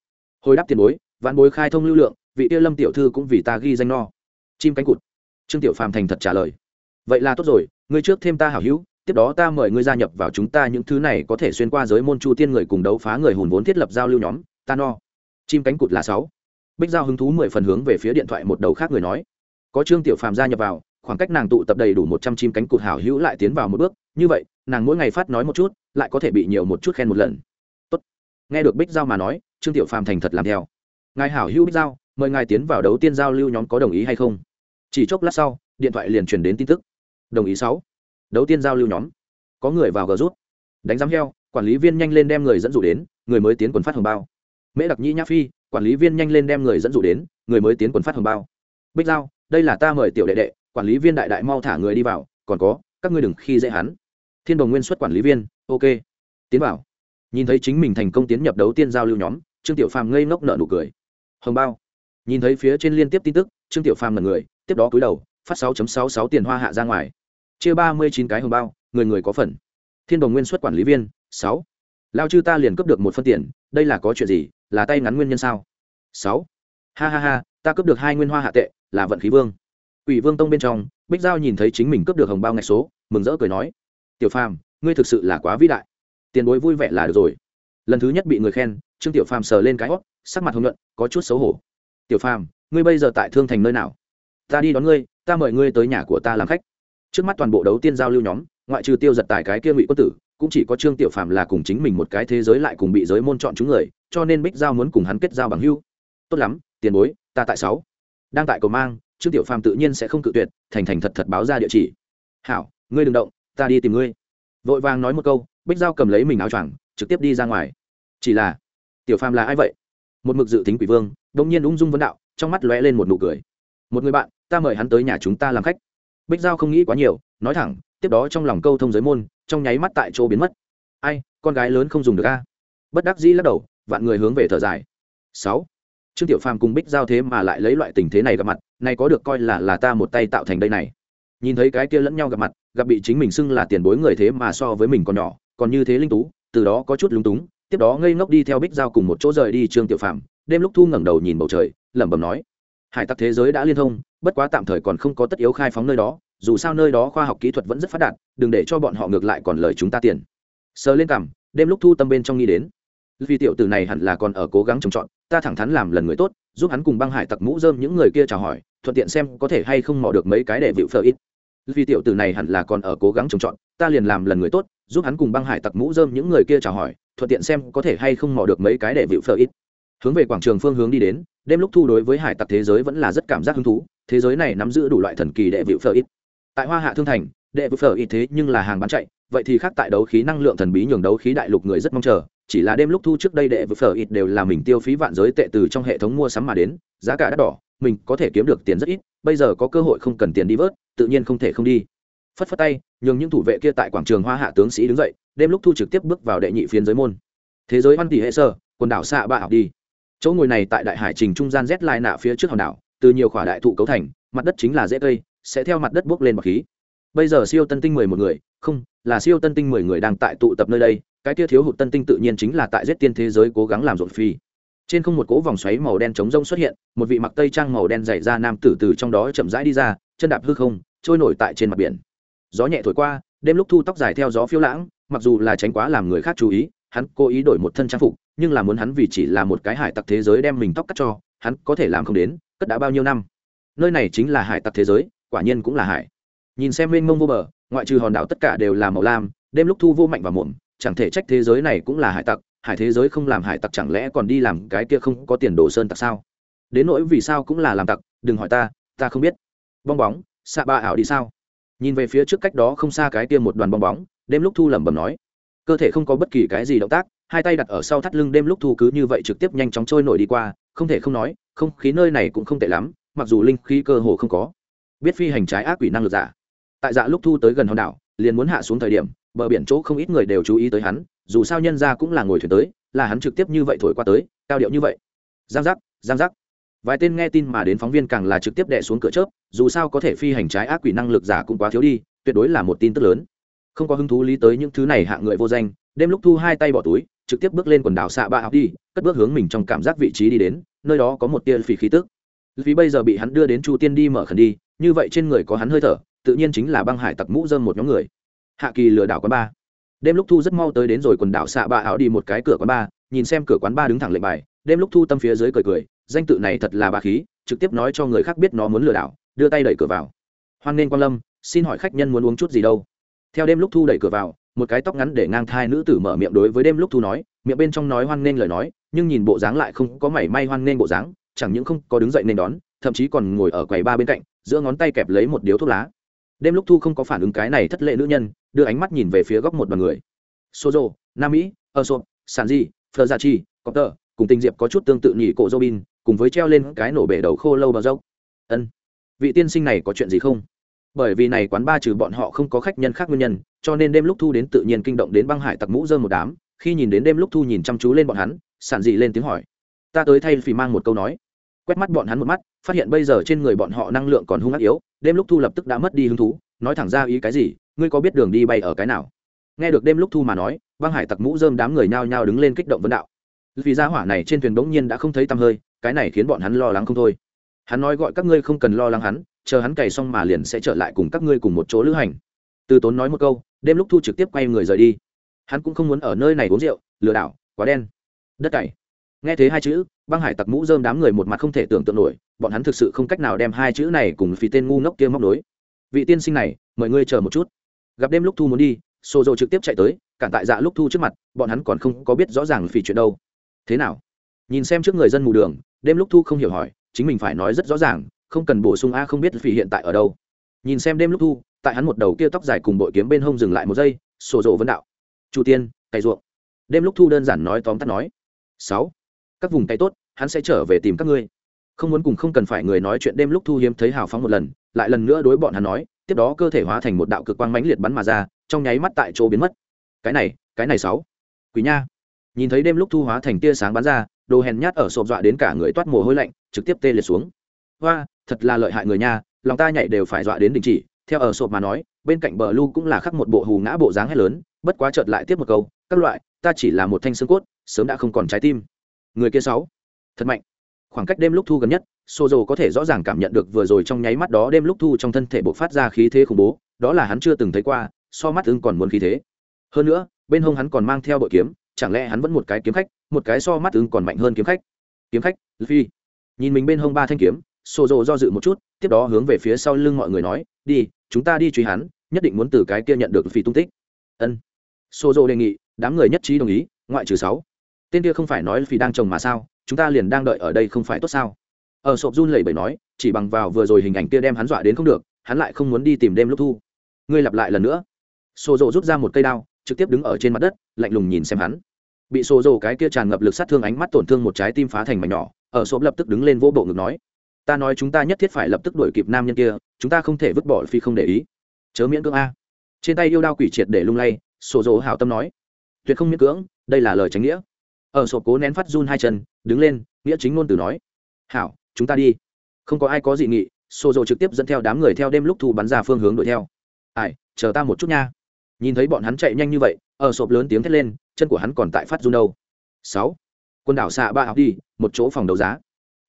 Hồi đáp tiền bối vạn bối khai thông lưu lượng, vị tiêu lâm tiểu thư cũng vì ta ghi danh no. Chim cánh cụt. Trương tiểu phàm thành thật trả lời vậy là tốt rồi, ngươi trước thêm ta hảo hữu, tiếp đó ta mời ngươi gia nhập vào chúng ta những thứ này có thể xuyên qua giới môn chu tiên người cùng đấu phá người hùn vốn thiết lập giao lưu nhóm, ta no. Chim cánh cụt là sáu. Bích giao hứng thú mười phần hướng về phía điện thoại một đầu khác người nói. Có trương tiểu phàm gia nhập vào, khoảng cách nàng tụ tập đầy đủ một trăm chim cánh cụt hảo hữu lại tiến vào một bước, như vậy, nàng mỗi ngày phát nói một chút, lại có thể bị nhiều một chút khen một lần. Tốt. nghe được bích giao mà nói, trương tiểu phàm thành thật làm theo. Ngài hảo hữu bích giao, mời ngài tiến vào đấu tiên giao lưu nhóm có đồng ý hay không? Chỉ chốc lát sau, điện thoại liền truyền đến tin tức đồng ý sáu. Đấu tiên giao lưu nhóm. Có người vào gờ rút. Đánh giám heo, quản lý viên nhanh lên đem người dẫn dụ đến, người mới tiến quần phát hồng bao. Mễ đặc nhĩ nhã phi, quản lý viên nhanh lên đem người dẫn dụ đến, người mới tiến quần phát hồng bao. Bích giao, đây là ta mời tiểu đệ đệ, quản lý viên đại đại mau thả người đi vào, còn có, các ngươi đừng khi dễ hắn. Thiên đồng nguyên xuất quản lý viên, ok. Tiến vào. Nhìn thấy chính mình thành công tiến nhập đấu tiên giao lưu nhóm, trương tiểu phàm ngây ngốc nợ nụ cười. Hồng bao. Nhìn thấy phía trên liên tiếp tin tức, trương tiểu phàm là người, tiếp đó cúi đầu, phát 6.66 tiền hoa hạ ra ngoài chia ba mươi chín cái hồng bao, người người có phần. Thiên đồng nguyên xuất quản lý viên, sáu. Lao chư ta liền cướp được một phân tiền, đây là có chuyện gì, là tay ngắn nguyên nhân sao? Sáu. Ha ha ha, ta cướp được hai nguyên hoa hạ tệ, là vận khí vương. Ủy vương tông bên trong, bích giao nhìn thấy chính mình cướp được hồng bao ngày số, mừng rỡ cười nói. Tiểu phàm, ngươi thực sự là quá vĩ đại. Tiền bối vui vẻ là được rồi. Lần thứ nhất bị người khen, trương tiểu phàm sờ lên cái hót sắc mặt hồng nhuận, có chút xấu hổ. Tiểu phàm, ngươi bây giờ tại thương thành nơi nào? Ta đi đón ngươi, ta mời ngươi tới nhà của ta làm khách trước mắt toàn bộ đấu tiên giao lưu nhóm, ngoại trừ tiêu giật tài cái kia ngụy quân tử, cũng chỉ có trương tiểu phàm là cùng chính mình một cái thế giới lại cùng bị giới môn chọn chúng người, cho nên bích giao muốn cùng hắn kết giao bằng hưu tốt lắm, tiền bối, ta tại sáu. Đang tại cầu mang, trương tiểu phàm tự nhiên sẽ không cự tuyệt, thành thành thật thật báo ra địa chỉ. Hảo, ngươi đừng động, ta đi tìm ngươi. Vội vàng nói một câu, bích giao cầm lấy mình áo choàng, trực tiếp đi ra ngoài. Chỉ là, tiểu phàm là ai vậy? Một mực dự tính quỷ vương đông nhiên ung dung vấn đạo, trong mắt lóe lên một nụ cười. Một người bạn, ta mời hắn tới nhà chúng ta làm khách bích giao không nghĩ quá nhiều, nói thẳng, tiếp đó trong lòng câu thông giới môn, trong nháy mắt tại chỗ biến mất. Ai, con gái lớn không dùng được a. Bất đắc dĩ lắc đầu, vạn người hướng về thở dài. Sáu. Trương tiểu phàm cùng bích giao thế mà lại lấy loại tình thế này gặp mặt, này có được coi là là ta một tay tạo thành đây này. Nhìn thấy cái kia lẫn nhau gặp mặt, gặp bị chính mình xưng là tiền bối người thế mà so với mình còn nhỏ, còn như thế linh tú, từ đó có chút lúng túng, tiếp đó ngây ngốc đi theo bích giao cùng một chỗ rời đi trương tiểu phàm, đêm lúc thu ngẩng đầu nhìn bầu trời, lẩm bẩm nói hải tặc thế giới đã liên thông, bất quá tạm thời còn không có tất yếu khai phóng nơi đó, dù sao nơi đó khoa học kỹ thuật vẫn rất phát đạt, đừng để cho bọn họ ngược lại còn lời chúng ta tiền. Sờ lên cằm, đêm lúc thu tâm bên trong nghĩ đến. Vì tiểu tử này hẳn là còn ở cố gắng trồng trọt, ta thẳng thắn làm lần người tốt, giúp hắn cùng băng hải tặc mũ dơm những người kia chào hỏi, thuận tiện xem có thể hay không mò được mấy cái để vịu phở ít. Vì tiểu tử này hẳn là còn ở cố gắng trồng trọt, ta liền làm lần người tốt, giúp hắn cùng băng hải tặc mũ dơm những người kia chào hỏi, thuận tiện xem có thể hay không mò được mấy cái để vịu phở ít hướng về quảng trường phương hướng đi đến, đêm lúc thu đối với hải tặc thế giới vẫn là rất cảm giác hứng thú, thế giới này nắm giữ đủ loại thần kỳ đệ vịu phở ít. Tại hoa hạ thương thành, đệ vịu phở ít thế nhưng là hàng bán chạy, vậy thì khác tại đấu khí năng lượng thần bí nhường đấu khí đại lục người rất mong chờ, chỉ là đêm lúc thu trước đây đệ vừa phở ít đều là mình tiêu phí vạn giới tệ từ trong hệ thống mua sắm mà đến, giá cả đắt đỏ, mình có thể kiếm được tiền rất ít, bây giờ có cơ hội không cần tiền đi vớt, tự nhiên không thể không đi. Phất phất tay, nhường những thủ vệ kia tại quảng trường hoa hạ tướng sĩ đứng dậy, đêm lúc thu trực tiếp bước vào đệ nhị phiến giới môn. Thế giới văn tỷ hệ sơ quần đảo xạ bạ học đi chỗ ngồi này tại đại hải trình trung gian rét lai nạ phía trước hòn đảo, từ nhiều khỏa đại thụ cấu thành, mặt đất chính là dễ cây, sẽ theo mặt đất bốc lên bọc khí. Bây giờ siêu tân tinh mười một người, không, là siêu tân tinh mười người đang tại tụ tập nơi đây, cái kia thiếu hụt tân tinh tự nhiên chính là tại giết tiên thế giới cố gắng làm rộn phi. Trên không một cỗ vòng xoáy màu đen trống rông xuất hiện, một vị mặc tây trang màu đen dày ra nam tử từ trong đó chậm rãi đi ra, chân đạp hư không, trôi nổi tại trên mặt biển. Gió nhẹ thổi qua, đêm lúc thu tóc dài theo gió phiêu lãng, mặc dù là tránh quá làm người khác chú ý hắn cố ý đổi một thân trang phục, nhưng là muốn hắn vì chỉ là một cái hải tặc thế giới đem mình tóc cắt cho, hắn có thể làm không đến, cất đã bao nhiêu năm. Nơi này chính là hải tặc thế giới, quả nhiên cũng là hải. Nhìn xem mênh mông vô bờ, ngoại trừ hòn đảo tất cả đều là màu lam, đêm lúc thu vô mạnh và muộn chẳng thể trách thế giới này cũng là hải tặc, hải thế giới không làm hải tặc chẳng lẽ còn đi làm cái kia không có tiền đồ sơn tặc sao? Đến nỗi vì sao cũng là làm tặc, đừng hỏi ta ta không biết. Bong bóng xạ ba ảo đi sao? Nhìn về phía trước cách đó không xa cái kia một đoàn bong bóng, đêm lúc thu lẩm bẩm nói cơ thể không có bất kỳ cái gì động tác, hai tay đặt ở sau thắt lưng đêm lúc thu cứ như vậy trực tiếp nhanh chóng trôi nổi đi qua, không thể không nói, không khí nơi này cũng không tệ lắm, mặc dù linh khí cơ hồ không có. Biết phi hành trái ác quỷ năng lực giả. Tại dạ lúc thu tới gần hòn đảo, liền muốn hạ xuống thời điểm, bờ biển chỗ không ít người đều chú ý tới hắn, dù sao nhân ra cũng là ngồi thuyền tới, là hắn trực tiếp như vậy thổi qua tới, cao điệu như vậy. Giang giác giang giác. Vài tên nghe tin mà đến phóng viên càng là trực tiếp đẻ xuống cửa chớp, dù sao có thể phi hành trái ác quỷ năng lực giả cũng quá thiếu đi, tuyệt đối là một tin tức lớn không có hứng thú lý tới những thứ này hạ người vô danh, đêm lúc thu hai tay bỏ túi, trực tiếp bước lên quần đảo xạ ba học đi, cất bước hướng mình trong cảm giác vị trí đi đến, nơi đó có một tia phì khí tức. Vì bây giờ bị hắn đưa đến chu tiên đi mở khẩn đi, như vậy trên người có hắn hơi thở, tự nhiên chính là băng hải tặc mũ dơm một nhóm người. Hạ kỳ lừa đảo quán ba. Đêm lúc thu rất mau tới đến rồi quần đảo xạ ba ảo đi một cái cửa quán ba, nhìn xem cửa quán ba đứng thẳng lệnh bài, đêm lúc thu tâm phía dưới cười cười, danh tự này thật là bà khí, trực tiếp nói cho người khác biết nó muốn lừa đảo, đưa tay đẩy cửa vào. Hoan nên quan lâm, xin hỏi khách nhân muốn uống chút gì đâu? Theo đêm lúc thu đẩy cửa vào, một cái tóc ngắn để ngang thai nữ tử mở miệng đối với đêm lúc thu nói, miệng bên trong nói hoan nghênh lời nói, nhưng nhìn bộ dáng lại không có mảy may hoan nghênh bộ dáng, chẳng những không có đứng dậy nên đón, thậm chí còn ngồi ở quầy ba bên cạnh, giữa ngón tay kẹp lấy một điếu thuốc lá. Đêm lúc thu không có phản ứng cái này thất lệ nữ nhân, đưa ánh mắt nhìn về phía góc một đoàn người. Sozo, nam mỹ ơ sộp sàn di phờ gia chi cọp tờ cùng tình diệp có chút tương tự nhị cổ robin, cùng với treo lên cái nổ bể đầu khô lâu bờ dốc. Ân. Vị tiên sinh này có chuyện gì không? Bởi vì này quán ba trừ bọn họ không có khách nhân khác nguyên nhân, cho nên đêm lúc thu đến tự nhiên kinh động đến băng hải tặc mũ dơ một đám, khi nhìn đến đêm lúc thu nhìn chăm chú lên bọn hắn, sản dị lên tiếng hỏi. Ta tới thay phì mang một câu nói. Quét mắt bọn hắn một mắt, phát hiện bây giờ trên người bọn họ năng lượng còn hung ác yếu, đêm lúc thu lập tức đã mất đi hứng thú, nói thẳng ra ý cái gì, ngươi có biết đường đi bay ở cái nào? Nghe được đêm lúc thu mà nói, băng hải tặc mũ dơm đám người nhao nhao đứng lên kích động vấn đạo. Vì gia hỏa này trên thuyền bỗng nhiên đã không thấy tăm hơi, cái này khiến bọn hắn lo lắng không thôi hắn nói gọi các ngươi không cần lo lắng hắn, chờ hắn cày xong mà liền sẽ trở lại cùng các ngươi cùng một chỗ lữ hành. Từ tốn nói một câu, đêm lúc thu trực tiếp quay người rời đi. Hắn cũng không muốn ở nơi này uống rượu, lừa đảo, quá đen. Đất cày. Nghe thấy hai chữ, băng hải tặc mũ dơm đám người một mặt không thể tưởng tượng nổi, bọn hắn thực sự không cách nào đem hai chữ này cùng phí tên ngu ngốc kia móc nối. Vị tiên sinh này mời ngươi chờ một chút. Gặp đêm lúc thu muốn đi xô dầu trực tiếp chạy tới, cản tại dạ lúc thu trước mặt, bọn hắn còn không có biết rõ ràng phỉ chuyện đâu. Thế nào? Nhìn xem trước người dân mù đường, đêm lúc thu không hiểu hỏi chính mình phải nói rất rõ ràng, không cần bổ sung a, không biết phỉ hiện tại ở đâu. Nhìn xem đêm lúc thu, tại hắn một đầu kia tóc dài cùng bội kiếm bên hông dừng lại một giây, sổ rộ vấn đạo. Chủ tiên, cày ruộng. Đêm lúc thu đơn giản nói tóm tắt nói. Sáu, các vùng cày tốt, hắn sẽ trở về tìm các ngươi. Không muốn cùng không cần phải người nói chuyện đêm lúc thu hiếm thấy hào phóng một lần, lại lần nữa đối bọn hắn nói, tiếp đó cơ thể hóa thành một đạo cực quang mãnh liệt bắn mà ra, trong nháy mắt tại chỗ biến mất. Cái này cái này sáu, quỷ nha. Nhìn thấy đêm lúc thu hóa thành tia sáng bắn ra đồ hèn nhát ở sộp dọa đến cả người toát mồ hôi lạnh, trực tiếp tê liệt xuống. Hoa thật là lợi hại người nha, lòng ta nhảy đều phải dọa đến đình chỉ. Theo ở sộp mà nói, bên cạnh bờ lu cũng là khắc một bộ hù ngã bộ dáng hét lớn, bất quá chợt lại tiếp một câu, các loại, ta chỉ là một thanh xương cốt, sớm đã không còn trái tim. Người kia sáu, thật mạnh. Khoảng cách đêm lúc thu gần nhất xô dầu có thể rõ ràng cảm nhận được vừa rồi trong nháy mắt đó đêm lúc thu trong thân thể bộc phát ra khí thế khủng bố, đó là hắn chưa từng thấy qua, so mắt ưng còn muốn khí thế. Hơn nữa, bên hông hắn còn mang theo bội kiếm chẳng lẽ hắn vẫn một cái kiếm khách, một cái so mắt ứng còn mạnh hơn kiếm khách? Kiếm khách phi nhìn mình bên hông ba thanh kiếm sổ rồ do dự một chút, tiếp đó hướng về phía sau lưng mọi người nói, đi, chúng ta đi truy hắn, nhất định muốn từ cái kia nhận được phi tung tích. Ân. Sổ rồ đề nghị, đám người nhất trí đồng ý, ngoại trừ sáu. Tên kia không phải nói phi đang trồng mà sao, chúng ta liền đang đợi ở đây không phải tốt sao? Ở sộp run lẩy bẩy nói, chỉ bằng vào vừa rồi hình ảnh kia đem hắn dọa đến không được, hắn lại không muốn đi tìm đêm lúc thu. Ngươi lặp lại lần nữa. Sổ rồ rút ra một cây đao, trực tiếp đứng ở trên mặt đất, lạnh lùng nhìn xem hắn bị xô rộ cái kia tràn ngập lực sát thương ánh mắt tổn thương một trái tim phá thành mảnh nhỏ, ở xốp lập tức đứng lên vỗ bộ ngực nói, ta nói chúng ta nhất thiết phải lập tức đuổi kịp nam nhân kia, chúng ta không thể vứt bỏ phi không để ý. Chớ miễn cưỡng a. Trên tay yêu đao quỷ triệt để lung lay, sổ dỗ hảo tâm nói, tuyệt không miễn cưỡng, đây là lời tránh nghĩa. Ở sổ cố nén phát run hai chân, đứng lên, nghĩa chính ngôn từ nói, hảo, chúng ta đi. Không có ai có dị nghị, sổ dỗ trực tiếp dẫn theo đám người theo đêm lúc thu bắn ra phương hướng đuổi theo. Ai, chờ ta một chút nha. Nhìn thấy bọn hắn chạy nhanh như vậy, ở sộp lớn tiếng thét lên chân của hắn còn tại phát run đâu. Sáu. Quần đảo xạ ba học đi, một chỗ phòng đấu giá.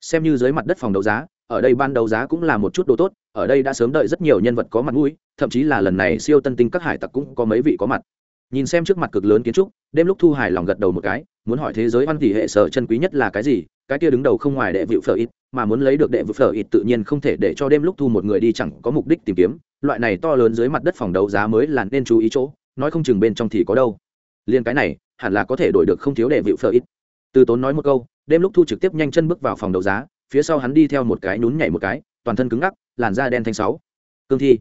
Xem như dưới mặt đất phòng đấu giá, ở đây ban đấu giá cũng là một chút đồ tốt, ở đây đã sớm đợi rất nhiều nhân vật có mặt mũi, thậm chí là lần này siêu tân tinh các hải tặc cũng có mấy vị có mặt. Nhìn xem trước mặt cực lớn kiến trúc, đêm lúc thu hải lòng gật đầu một cái, muốn hỏi thế giới văn tỷ hệ sở chân quý nhất là cái gì, cái kia đứng đầu không ngoài đệ vịu phở ít, mà muốn lấy được đệ vịu phở ít tự nhiên không thể để cho đêm lúc thu một người đi chẳng có mục đích tìm kiếm, loại này to lớn dưới mặt đất phòng đấu giá mới là nên chú ý chỗ, nói không chừng bên trong thì có đâu liên cái này, hẳn là có thể đổi được không thiếu đệ vịu phở ít. Từ tốn nói một câu, đêm lúc thu trực tiếp nhanh chân bước vào phòng đấu giá, phía sau hắn đi theo một cái nhún nhảy một cái, toàn thân cứng ngắc, làn da đen thanh sáu. Cương thi.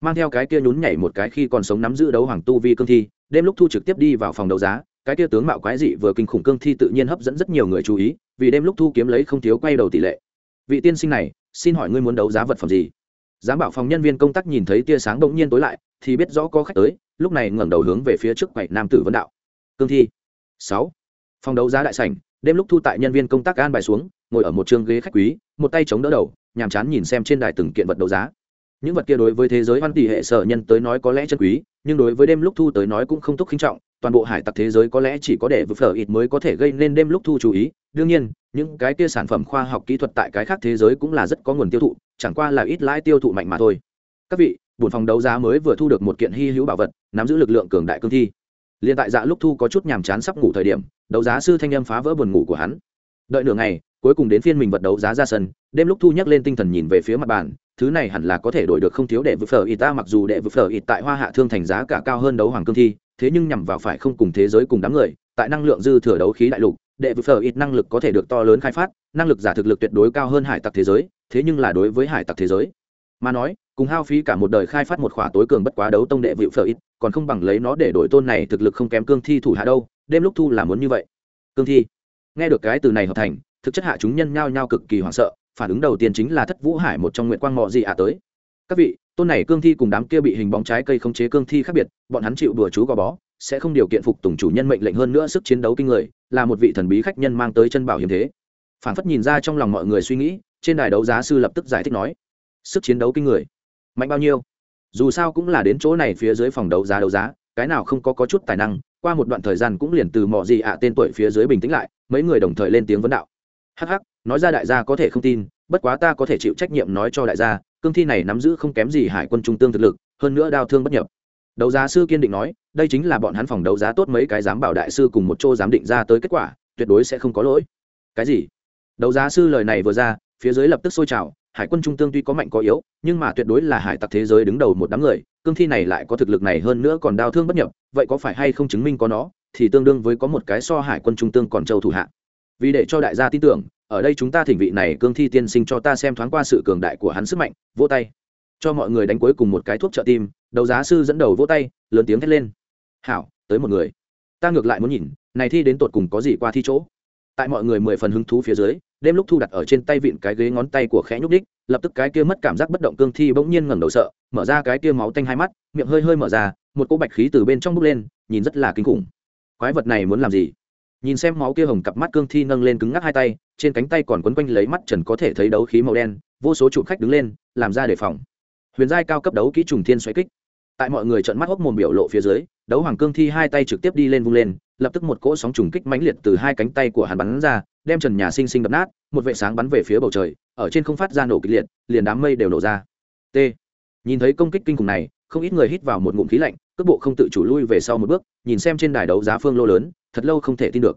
Mang theo cái kia nhún nhảy một cái khi còn sống nắm giữ đấu hoàng tu vi cương thi, đêm lúc thu trực tiếp đi vào phòng đấu giá, cái kia tướng mạo quái dị vừa kinh khủng cương thi tự nhiên hấp dẫn rất nhiều người chú ý, vì đêm lúc thu kiếm lấy không thiếu quay đầu tỷ lệ. Vị tiên sinh này, xin hỏi ngươi muốn đấu giá vật phẩm gì? Giám bảo phòng nhân viên công tác nhìn thấy tia sáng bỗng nhiên tối lại, thì biết rõ có khách tới lúc này ngẩng đầu hướng về phía trước quầy nam tử vấn đạo. Cương thi. Sáu. Phòng đấu giá đại sảnh, đêm lúc thu tại nhân viên công tác an bài xuống, ngồi ở một trường ghế khách quý, một tay chống đỡ đầu, nhàm chán nhìn xem trên đài từng kiện vật đấu giá. Những vật kia đối với thế giới văn tỷ hệ sở nhân tới nói có lẽ chân quý, nhưng đối với đêm lúc thu tới nói cũng không thúc khinh trọng, toàn bộ hải tặc thế giới có lẽ chỉ có để vượt phở ít mới có thể gây nên đêm lúc thu chú ý. Đương nhiên, những cái kia sản phẩm khoa học kỹ thuật tại cái khác thế giới cũng là rất có nguồn tiêu thụ, chẳng qua là ít lãi tiêu thụ mạnh mà thôi. Các vị bổn phòng đấu giá mới vừa thu được một kiện hy hữu bảo vật nắm giữ lực lượng cường đại cương thi. Liền tại dạ lúc thu có chút nhàm chán sắp ngủ thời điểm, đấu giá sư thanh âm phá vỡ buồn ngủ của hắn. Đợi nửa ngày, cuối cùng đến phiên mình vật đấu giá ra sân, đêm lúc thu nhắc lên tinh thần nhìn về phía mặt bàn, thứ này hẳn là có thể đổi được không thiếu đệ vực phở ít ta, mặc dù đệ vực phở ít tại hoa hạ thương thành giá cả cao hơn đấu hoàng cương thi, thế nhưng nhằm vào phải không cùng thế giới cùng đám người, tại năng lượng dư thừa đấu khí đại lục, đệ vực phở ít năng lực có thể được to lớn khai phát, năng lực giả thực lực tuyệt đối cao hơn hải tặc thế giới, thế nhưng là đối với hải tặc thế giới mà nói, cùng hao phí cả một đời khai phát một khỏa tối cường bất quá đấu tông đệ vịu phở ít, còn không bằng lấy nó để đổi tôn này thực lực không kém cương thi thủ hạ đâu, đêm lúc thu là muốn như vậy. Cương thi. Nghe được cái từ này hợp thành, thực chất hạ chúng nhân nhao nhao cực kỳ hoảng sợ, phản ứng đầu tiên chính là thất vũ hải một trong nguyện quang mọ gì ạ à tới. Các vị, tôn này cương thi cùng đám kia bị hình bóng trái cây không chế cương thi khác biệt, bọn hắn chịu đùa chú gò bó, sẽ không điều kiện phục tùng chủ nhân mệnh lệnh hơn nữa sức chiến đấu kinh người, là một vị thần bí khách nhân mang tới chân bảo hiểm thế. Phản phất nhìn ra trong lòng mọi người suy nghĩ, trên đài đấu giá sư lập tức giải thích nói sức chiến đấu kinh người. Mạnh bao nhiêu? Dù sao cũng là đến chỗ này phía dưới phòng đấu giá đấu giá cái nào không có, có chút tài năng qua một đoạn thời gian cũng liền từ mọi gì ạ tên tuổi phía dưới bình tĩnh lại mấy người đồng thời lên tiếng vấn đạo. Hắc hắc nói ra đại gia có thể không tin bất quá ta có thể chịu trách nhiệm nói cho đại gia cương thi này nắm giữ không kém gì hải quân trung tương thực lực hơn nữa đau thương bất nhập. Đấu giá sư kiên định nói đây chính là bọn hắn phòng đấu giá tốt mấy cái giám bảo đại sư cùng một chỗ giám định ra tới kết quả tuyệt đối sẽ không có lỗi. Cái gì? Đấu giá sư lời này vừa ra phía dưới lập tức sôi trào hải quân trung tương tuy có mạnh có yếu, nhưng mà tuyệt đối là hải tặc thế giới đứng đầu một đám người, cương thi này lại có thực lực này hơn nữa còn đau thương bất nhập, vậy có phải hay không chứng minh có nó, thì tương đương với có một cái so hải quân trung tương còn châu thủ hạ. Vì để cho đại gia tin tưởng, ở đây chúng ta thỉnh vị này cương thi tiên sinh cho ta xem thoáng qua sự cường đại của hắn sức mạnh, vỗ tay. Cho mọi người đánh cuối cùng một cái thuốc trợ tim đầu giá sư dẫn đầu vỗ tay, lớn tiếng thét lên. Hảo, tới một người. Ta ngược lại muốn nhìn, này thi đến tột cùng có gì qua thi chỗ? Tại mọi người mười phần hứng thú phía dưới đêm lúc thu đặt ở trên tay vịn cái ghế ngón tay của khẽ nhúc đích, lập tức cái kia mất cảm giác bất động cương thi bỗng nhiên ngẩng đầu sợ, mở ra cái kia máu tanh hai mắt, miệng hơi hơi mở ra, một cỗ bạch khí từ bên trong bốc lên, nhìn rất là kinh khủng. Quái vật này muốn làm gì? Nhìn xem máu kia hồng cặp mắt cương thi nâng lên cứng ngắc hai tay, trên cánh tay còn quấn quanh lấy mắt trần có thể thấy đấu khí màu đen, vô số chủ khách đứng lên, làm ra đề phòng. Huyền giai cao cấp đấu kỹ trùng thiên xoáy kích. Tại mọi người trợn mắt hốc mồm biểu lộ phía dưới, đấu hoàng cương thi hai tay trực tiếp đi lên vung lên lập tức một cỗ sóng trùng kích mãnh liệt từ hai cánh tay của hắn bắn ra, đem trần nhà sinh sinh đập nát, một vệ sáng bắn về phía bầu trời, ở trên không phát ra nổ kịch liệt, liền đám mây đều nổ ra. T. Nhìn thấy công kích kinh khủng này, không ít người hít vào một ngụm khí lạnh, cước bộ không tự chủ lui về sau một bước, nhìn xem trên đài đấu giá phương lô lớn, thật lâu không thể tin được.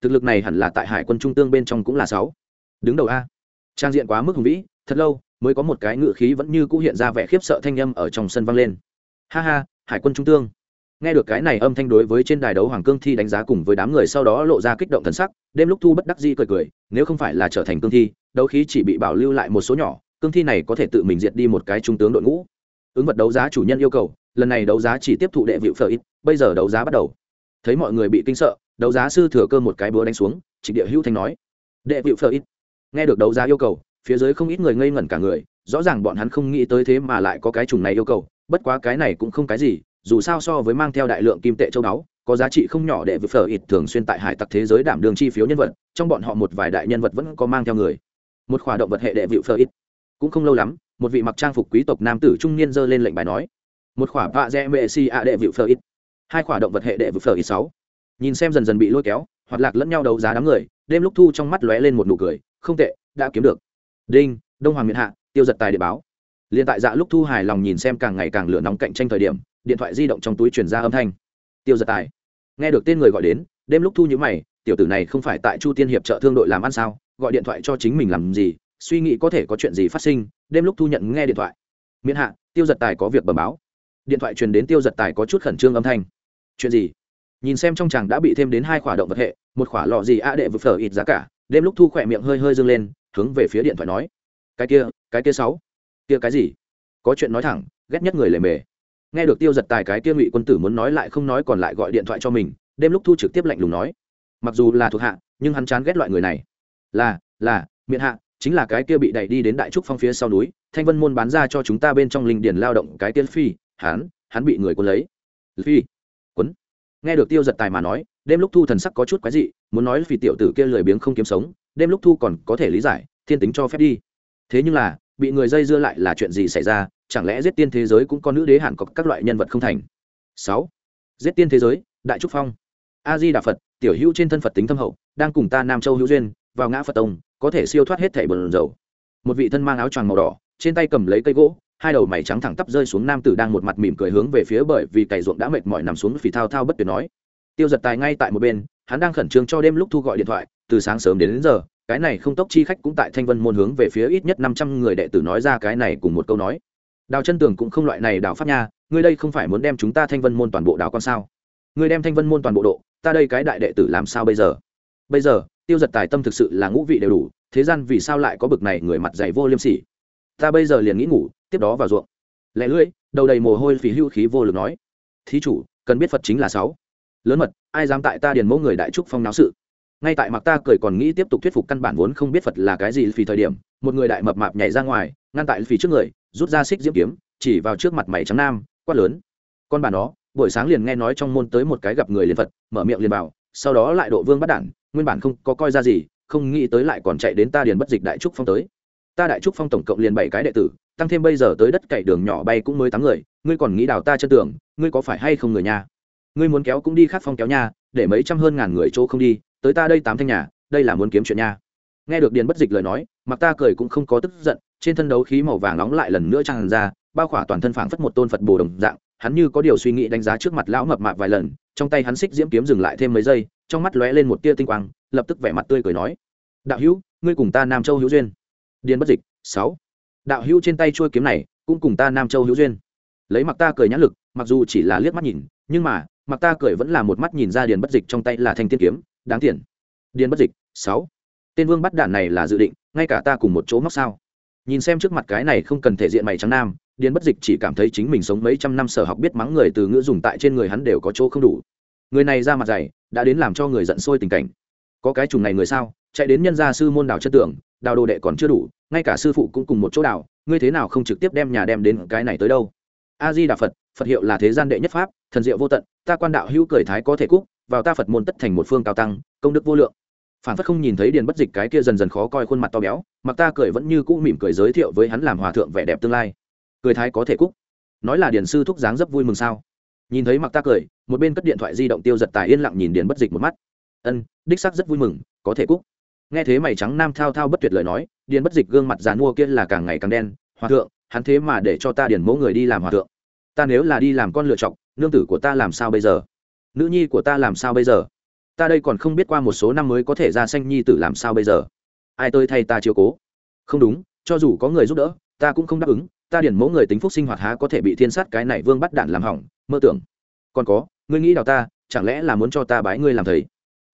Thực lực này hẳn là tại hải quân trung tương bên trong cũng là sáu. Đứng đầu a. Trang diện quá mức hùng vĩ, thật lâu mới có một cái ngự khí vẫn như cũ hiện ra vẻ khiếp sợ thanh âm ở trong sân vang lên. Ha ha, hải quân trung tương nghe được cái này âm thanh đối với trên đài đấu hoàng cương thi đánh giá cùng với đám người sau đó lộ ra kích động thần sắc, đêm lúc thu bất đắc dĩ cười cười, nếu không phải là trở thành cương thi, đấu khí chỉ bị bảo lưu lại một số nhỏ, cương thi này có thể tự mình diệt đi một cái trung tướng đội ngũ. Ứng vật đấu giá chủ nhân yêu cầu, lần này đấu giá chỉ tiếp thụ đệ vịu phở ít, bây giờ đấu giá bắt đầu. Thấy mọi người bị kinh sợ, đấu giá sư thừa cơ một cái búa đánh xuống, trịnh địa hữu thanh nói, đệ vịu phở ít. Nghe được đấu giá yêu cầu, phía dưới không ít người ngây ngẩn cả người, rõ ràng bọn hắn không nghĩ tới thế mà lại có cái chủng này yêu cầu, bất quá cái này cũng không cái gì dù sao so với mang theo đại lượng kim tệ châu đáo có giá trị không nhỏ để vượt phở ít thường xuyên tại hải tặc thế giới đảm đường chi phiếu nhân vật, trong bọn họ một vài đại nhân vật vẫn có mang theo người. Một khỏa động vật hệ đệ vịu phở ít. Cũng không lâu lắm, một vị mặc trang phục quý tộc nam tử trung niên dơ lên lệnh bài nói, một khỏa vạ dẹ mệ si ạ đệ vịu phở ít. Hai khỏa động vật hệ đệ vịu phở ít sáu. Nhìn xem dần dần bị lôi kéo, hoạt lạc lẫn nhau đấu giá đám người, đêm lúc thu trong mắt lóe lên một nụ cười, không tệ, đã kiếm được. Đinh, đông hoàng miền hạ, tiêu giật tài địa báo. Liên tại dạ lúc thu hài lòng nhìn xem càng ngày càng lửa nóng cạnh tranh thời điểm điện thoại di động trong túi truyền ra âm thanh. Tiêu giật tài, nghe được tên người gọi đến, đêm lúc thu nhữ mày, tiểu tử này không phải tại chu tiên hiệp trợ thương đội làm ăn sao, gọi điện thoại cho chính mình làm gì, suy nghĩ có thể có chuyện gì phát sinh, đêm lúc thu nhận nghe điện thoại. Miễn hạ, tiêu giật tài có việc bẩm báo. Điện thoại truyền đến tiêu giật tài có chút khẩn trương âm thanh. Chuyện gì? Nhìn xem trong chàng đã bị thêm đến hai khỏa động vật hệ, một khỏa lọ gì a đệ vực phở ít giá cả, đêm lúc thu khỏe miệng hơi hơi dâng lên, hướng về phía điện thoại nói. Cái kia cái kia sáu. Kia cái gì? Có chuyện nói thẳng, ghét nhất người lề mề nghe được tiêu giật tài cái kia ngụy quân tử muốn nói lại không nói còn lại gọi điện thoại cho mình, đêm lúc thu trực tiếp lạnh lùng nói, mặc dù là thuộc hạ, nhưng hắn chán ghét loại người này. Là là, miệng hạ, chính là cái kia bị đẩy đi đến đại trúc phong phía sau núi, thanh vân môn bán ra cho chúng ta bên trong linh điền lao động cái tiên phi, hắn hắn bị người quân lấy. Phi quấn nghe được tiêu giật tài mà nói, đêm lúc thu thần sắc có chút quái dị, muốn nói vì tiểu tử kia lười biếng không kiếm sống, đêm lúc thu còn có thể lý giải, thiên tính cho phép đi. Thế nhưng là bị người dây dưa lại là chuyện gì xảy ra chẳng lẽ giết tiên thế giới cũng có nữ đế hẳn có các loại nhân vật không thành? Sáu giết tiên thế giới đại trúc phong. A di đà phật tiểu hữu trên thân phật tính thâm hậu đang cùng ta nam châu hữu duyên vào ngã phật tông có thể siêu thoát hết thảy bờn dầu. Một vị thân mang áo choàng màu đỏ trên tay cầm lấy cây gỗ hai đầu mày trắng thẳng tắp rơi xuống nam tử đang một mặt mỉm cười hướng về phía bởi vì cày ruộng đã mệt mỏi nằm xuống phì thao thao bất tuyệt nói. Tiêu giật tài ngay tại một bên hắn đang khẩn trương cho đêm lúc thu gọi điện thoại từ sáng sớm đến, đến giờ cái này không tốc chi khách cũng tại thanh vân môn hướng về phía ít nhất năm trăm người đệ tử nói ra cái này cùng một câu nói. Đào chân tường cũng không loại này đào pháp nha, ngươi đây không phải muốn đem chúng ta thanh vân môn toàn bộ đào con sao? Ngươi đem thanh vân môn toàn bộ độ, ta đây cái đại đệ tử làm sao bây giờ? Bây giờ, tiêu giật tài tâm thực sự là ngũ vị đều đủ, thế gian vì sao lại có bực này người mặt dày vô liêm sỉ? Ta bây giờ liền nghĩ ngủ, tiếp đó vào ruộng. Lẻ lưỡi, đầu đầy mồ hôi phí hưu khí vô lực nói. Thí chủ, cần biết phật chính là sáu. Lớn mật, ai dám tại ta điền mẫu người đại trúc phong náo sự? Ngay tại mặc ta cười còn nghĩ tiếp tục thuyết phục căn bản vốn không biết phật là cái gì vì thời điểm, một người đại mập mạp nhảy ra ngoài, ngăn tại phì trước người, rút ra xích diễm kiếm, chỉ vào trước mặt mày trắng nam, quát lớn. Con bà nó, buổi sáng liền nghe nói trong môn tới một cái gặp người liền phật, mở miệng liền bảo, sau đó lại độ vương bắt đản, nguyên bản không có coi ra gì, không nghĩ tới lại còn chạy đến ta điền bất dịch đại trúc phong tới. Ta đại trúc phong tổng cộng liền bảy cái đệ tử, tăng thêm bây giờ tới đất cày đường nhỏ bay cũng mới tám người, ngươi còn nghĩ đào ta chân tưởng ngươi có phải hay không người nhà? Ngươi muốn kéo cũng đi khác phong kéo nha để mấy trăm hơn ngàn người chỗ không đi tới ta đây tám thanh nhà, đây là muốn kiếm chuyện nha. Nghe được điền bất dịch lời nói mặc ta cười cũng không có tức giận, trên thân đấu khí màu vàng nóng lại lần nữa tràn ra, bao khỏa toàn thân phảng phất một tôn phật bồ đồng dạng, hắn như có điều suy nghĩ đánh giá trước mặt lão mập mạp vài lần, trong tay hắn xích diễm kiếm dừng lại thêm mấy giây, trong mắt lóe lên một tia tinh quang, lập tức vẻ mặt tươi cười nói, đạo hữu, ngươi cùng ta nam châu hữu duyên. Điền bất dịch, sáu. Đạo hữu trên tay chuôi kiếm này, cũng cùng ta nam châu hữu duyên. Lấy mặc ta cười nhãn lực, mặc dù chỉ là liếc mắt nhìn, nhưng mà mặc ta cười vẫn là một mắt nhìn ra điền bất dịch trong tay là thanh tiên kiếm đáng tiền. Điền bất dịch, sáu. Tên vương bắt đạn này là dự định, ngay cả ta cùng một chỗ móc sao? Nhìn xem trước mặt cái này không cần thể diện mày trắng nam, điền bất dịch chỉ cảm thấy chính mình sống mấy trăm năm sở học biết mắng người từ ngữ dùng tại trên người hắn đều có chỗ không đủ. Người này ra mặt dày, đã đến làm cho người giận sôi tình cảnh. Có cái trùng này người sao? Chạy đến nhân gia sư môn đào chất tưởng đào đồ đệ còn chưa đủ, ngay cả sư phụ cũng cùng một chỗ đào, ngươi thế nào không trực tiếp đem nhà đem đến cái này tới đâu? A di đà phật phật hiệu là thế gian đệ nhất pháp, thần diệu vô tận, ta quan đạo hữu cười thái có thể cúc vào ta phật môn tất thành một phương cao tăng, công đức vô lượng. Phản phất không nhìn thấy điền bất dịch cái kia dần dần khó coi khuôn mặt to béo, mặc ta cười vẫn như cũ mỉm cười giới thiệu với hắn làm hòa thượng vẻ đẹp tương lai. Cười thái có thể cúc. Nói là điền sư thúc dáng rất vui mừng sao? Nhìn thấy mặc ta cười, một bên cất điện thoại di động tiêu giật tài yên lặng nhìn điền bất dịch một mắt. Ân, đích sắc rất vui mừng, có thể cúc. Nghe thế mày trắng nam thao thao bất tuyệt lời nói, điền bất dịch gương mặt dàn mua kia là càng ngày càng đen. Hòa thượng, hắn thế mà để cho ta điền mẫu người đi làm hòa thượng. Ta nếu là đi làm con lựa chọc nương tử của ta làm sao bây giờ? Nữ nhi của ta làm sao bây giờ? Ta đây còn không biết qua một số năm mới có thể ra sanh nhi tử làm sao bây giờ. Ai tôi thay ta chiều cố? Không đúng, cho dù có người giúp đỡ, ta cũng không đáp ứng. Ta điển mẫu người tính phúc sinh hoạt há có thể bị thiên sát cái này vương bắt đạn làm hỏng, mơ tưởng. Còn có, ngươi nghĩ đào ta, chẳng lẽ là muốn cho ta bái ngươi làm thầy?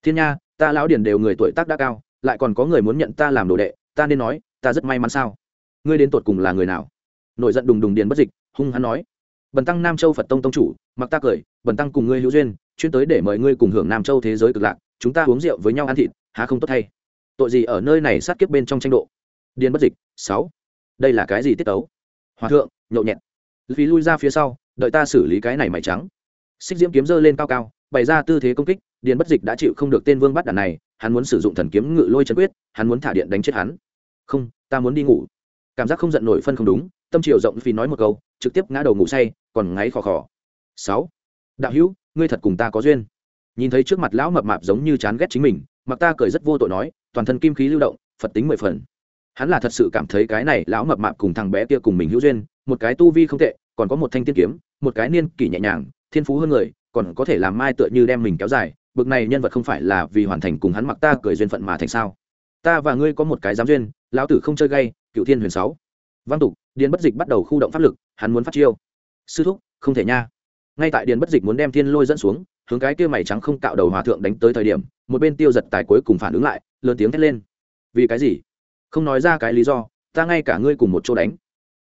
Thiên nha, ta lão điển đều người tuổi tác đã cao, lại còn có người muốn nhận ta làm đồ đệ, ta nên nói, ta rất may mắn sao? Ngươi đến tột cùng là người nào? Nổi giận đùng đùng điền bất dịch, hung hắn nói. Bần tăng nam châu phật tông tông chủ, mặc ta cười, bần tăng cùng ngươi hữu duyên chuyên tới để mời ngươi cùng hưởng nam châu thế giới cực lạc, chúng ta uống rượu với nhau ăn thịt, há không tốt thay tội gì ở nơi này sát kiếp bên trong tranh độ? Điên bất dịch, sáu. Đây là cái gì tiết tấu? Hòa thượng, nhậu nhẹt. Vì lui ra phía sau, đợi ta xử lý cái này mày trắng. Xích diễm kiếm giơ lên cao cao, bày ra tư thế công kích điền bất dịch đã chịu không được tên vương bắt đàn này, hắn muốn sử dụng thần kiếm ngự lôi chân quyết, hắn muốn thả điện đánh chết hắn. Không, ta muốn đi ngủ. Cảm giác không giận nổi phân không đúng, tâm chiều rộng vì nói một câu, trực tiếp ngã đầu ngủ say, còn ngáy khò khò. Sáu. Đạo hữu ngươi thật cùng ta có duyên. Nhìn thấy trước mặt lão mập mạp giống như chán ghét chính mình, mặc ta cười rất vô tội nói, toàn thân kim khí lưu động, phật tính mười phần. Hắn là thật sự cảm thấy cái này lão mập mạp cùng thằng bé kia cùng mình hữu duyên, một cái tu vi không tệ, còn có một thanh tiên kiếm, một cái niên kỷ nhẹ nhàng, thiên phú hơn người, còn có thể làm mai tựa như đem mình kéo dài, bực này nhân vật không phải là vì hoàn thành cùng hắn mặc ta cười duyên phận mà thành sao? Ta và ngươi có một cái giám duyên, lão tử không chơi gay, cựu thiên huyền sáu. Văn tục, điền bất dịch bắt đầu khu động pháp lực, hắn muốn phát chiêu. Sư thúc, không thể nha ngay tại điền bất dịch muốn đem thiên lôi dẫn xuống, hướng cái kia mày trắng không cạo đầu hòa thượng đánh tới thời điểm, một bên tiêu giật tài cuối cùng phản ứng lại, lớn tiếng thét lên. Vì cái gì? Không nói ra cái lý do, ta ngay cả ngươi cùng một chỗ đánh.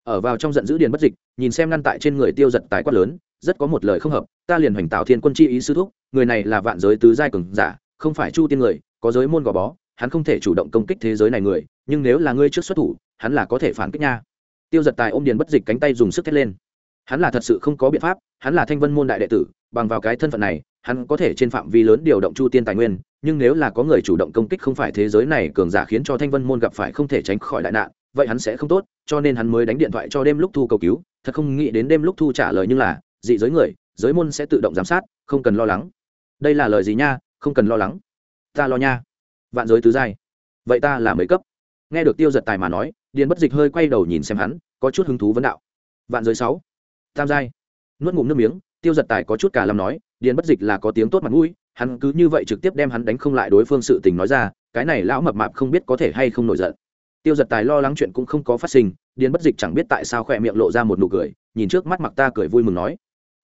Ở vào trong giận dữ điền bất dịch, nhìn xem ngăn tại trên người tiêu giật tài quát lớn, rất có một lời không hợp, ta liền hoành tạo thiên quân chi ý sư thúc, người này là vạn giới tứ giai cường giả, không phải chu tiên người, có giới môn gò bó, hắn không thể chủ động công kích thế giới này người, nhưng nếu là ngươi trước xuất thủ, hắn là có thể phản kích nha. Tiêu giật tài ôm điền bất dịch cánh tay dùng sức thét lên hắn là thật sự không có biện pháp, hắn là thanh vân môn đại đệ tử, bằng vào cái thân phận này, hắn có thể trên phạm vi lớn điều động chu tiên tài nguyên, nhưng nếu là có người chủ động công kích không phải thế giới này cường giả khiến cho thanh vân môn gặp phải không thể tránh khỏi đại nạn, vậy hắn sẽ không tốt, cho nên hắn mới đánh điện thoại cho đêm lúc thu cầu cứu, thật không nghĩ đến đêm lúc thu trả lời như là, dị giới người, giới môn sẽ tự động giám sát, không cần lo lắng. Đây là lời gì nha, không cần lo lắng. Ta lo nha. Vạn giới tứ giai. Vậy ta là mấy cấp? Nghe được tiêu giật tài mà nói, điền bất dịch hơi quay đầu nhìn xem hắn, có chút hứng thú vấn đạo. Vạn giới sáu tam giai. Nuốt ngụm nước miếng, tiêu giật tài có chút cả làm nói, điền bất dịch là có tiếng tốt mặt mũi, hắn cứ như vậy trực tiếp đem hắn đánh không lại đối phương sự tình nói ra, cái này lão mập mạp không biết có thể hay không nổi giận. Tiêu giật tài lo lắng chuyện cũng không có phát sinh, điền bất dịch chẳng biết tại sao khỏe miệng lộ ra một nụ cười, nhìn trước mắt mặc ta cười vui mừng nói.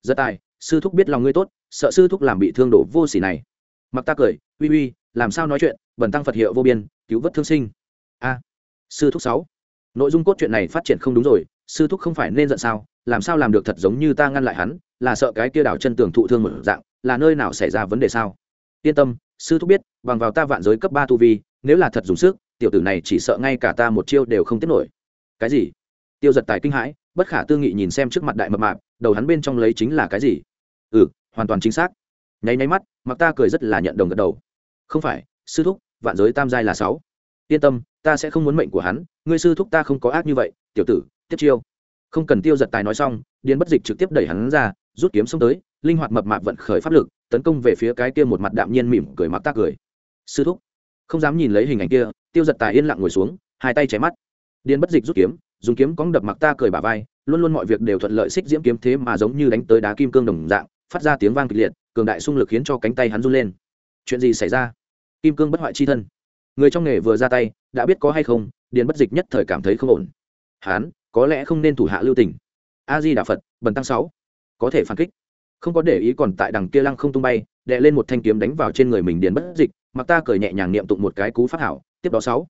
Giật tài, sư thúc biết lòng ngươi tốt, sợ sư thúc làm bị thương đổ vô xỉ này. Mặc ta cười, uy uy, làm sao nói chuyện, bần tăng phật hiệu vô biên, cứu vớt thương sinh. A, sư thúc sáu. Nội dung cốt truyện này phát triển không đúng rồi, sư thúc không phải nên giận sao? Làm sao làm được thật giống như ta ngăn lại hắn, là sợ cái kia đảo chân tường thụ thương một dạng, là nơi nào xảy ra vấn đề sao? Yên tâm, sư thúc biết, bằng vào ta vạn giới cấp ba tu vi, nếu là thật dùng sức, tiểu tử này chỉ sợ ngay cả ta một chiêu đều không tiếp nổi. Cái gì? Tiêu giật tài kinh hãi, bất khả tư nghị nhìn xem trước mặt đại mập mạp, đầu hắn bên trong lấy chính là cái gì? Ừ hoàn toàn chính xác. Nháy nháy mắt, mặc ta cười rất là nhận đồng gật đầu. Không phải, sư thúc, vạn giới tam giai là sáu. Yên tâm, ta sẽ không muốn mệnh của hắn, ngươi sư thúc ta không có ác như vậy, tiểu tử, tiếp chiêu không cần tiêu giật tài nói xong, điền bất dịch trực tiếp đẩy hắn ra, rút kiếm xông tới, linh hoạt mập mạp vận khởi pháp lực, tấn công về phía cái kia một mặt đạm nhiên mỉm cười mặc ta cười. Sư thúc, không dám nhìn lấy hình ảnh kia, tiêu giật tài yên lặng ngồi xuống, hai tay cháy mắt. Điền bất dịch rút kiếm, dùng kiếm cóng đập mặc ta cười bà vai, luôn luôn mọi việc đều thuận lợi xích diễm kiếm thế mà giống như đánh tới đá kim cương đồng dạng, phát ra tiếng vang kịch liệt, cường đại xung lực khiến cho cánh tay hắn run lên. Chuyện gì xảy ra? Kim cương bất hoại chi thân. Người trong nghề vừa ra tay, đã biết có hay không, điền bất dịch nhất thời cảm thấy không ổn. Hán có lẽ không nên thủ hạ lưu tình. A di đà phật bần tăng sáu. Có thể phản kích. Không có để ý còn tại đằng kia lăng không tung bay đệ lên một thanh kiếm đánh vào trên người mình điền bất dịch, mặc ta cười nhẹ nhàng niệm tụng một cái cú phát hảo. Tiếp đó sáu.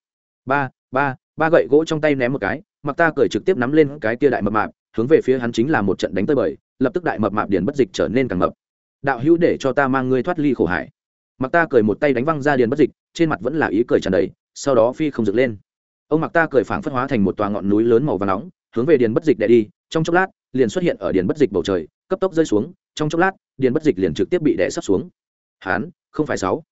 Ba ba ba gậy gỗ trong tay ném một cái, mặc ta cười trực tiếp nắm lên cái kia đại mập mạp, hướng về phía hắn chính là một trận đánh tơi bời, lập tức đại mập mạp điền bất dịch trở nên càng mập. Đạo hữu để cho ta mang ngươi thoát ly khổ hải. Mặc ta cười một tay đánh văng ra điền bất dịch, trên mặt vẫn là ý cười tràn đầy, sau đó phi không dựng lên ông mặc ta cười phảng phất hóa thành một tòa ngọn núi lớn màu và nóng, hướng về điền bất dịch đè đi, trong chốc lát, liền xuất hiện ở điền bất dịch bầu trời, cấp tốc rơi xuống, trong chốc lát, điền bất dịch liền trực tiếp bị đè sấp xuống. Hán, không phải sáu.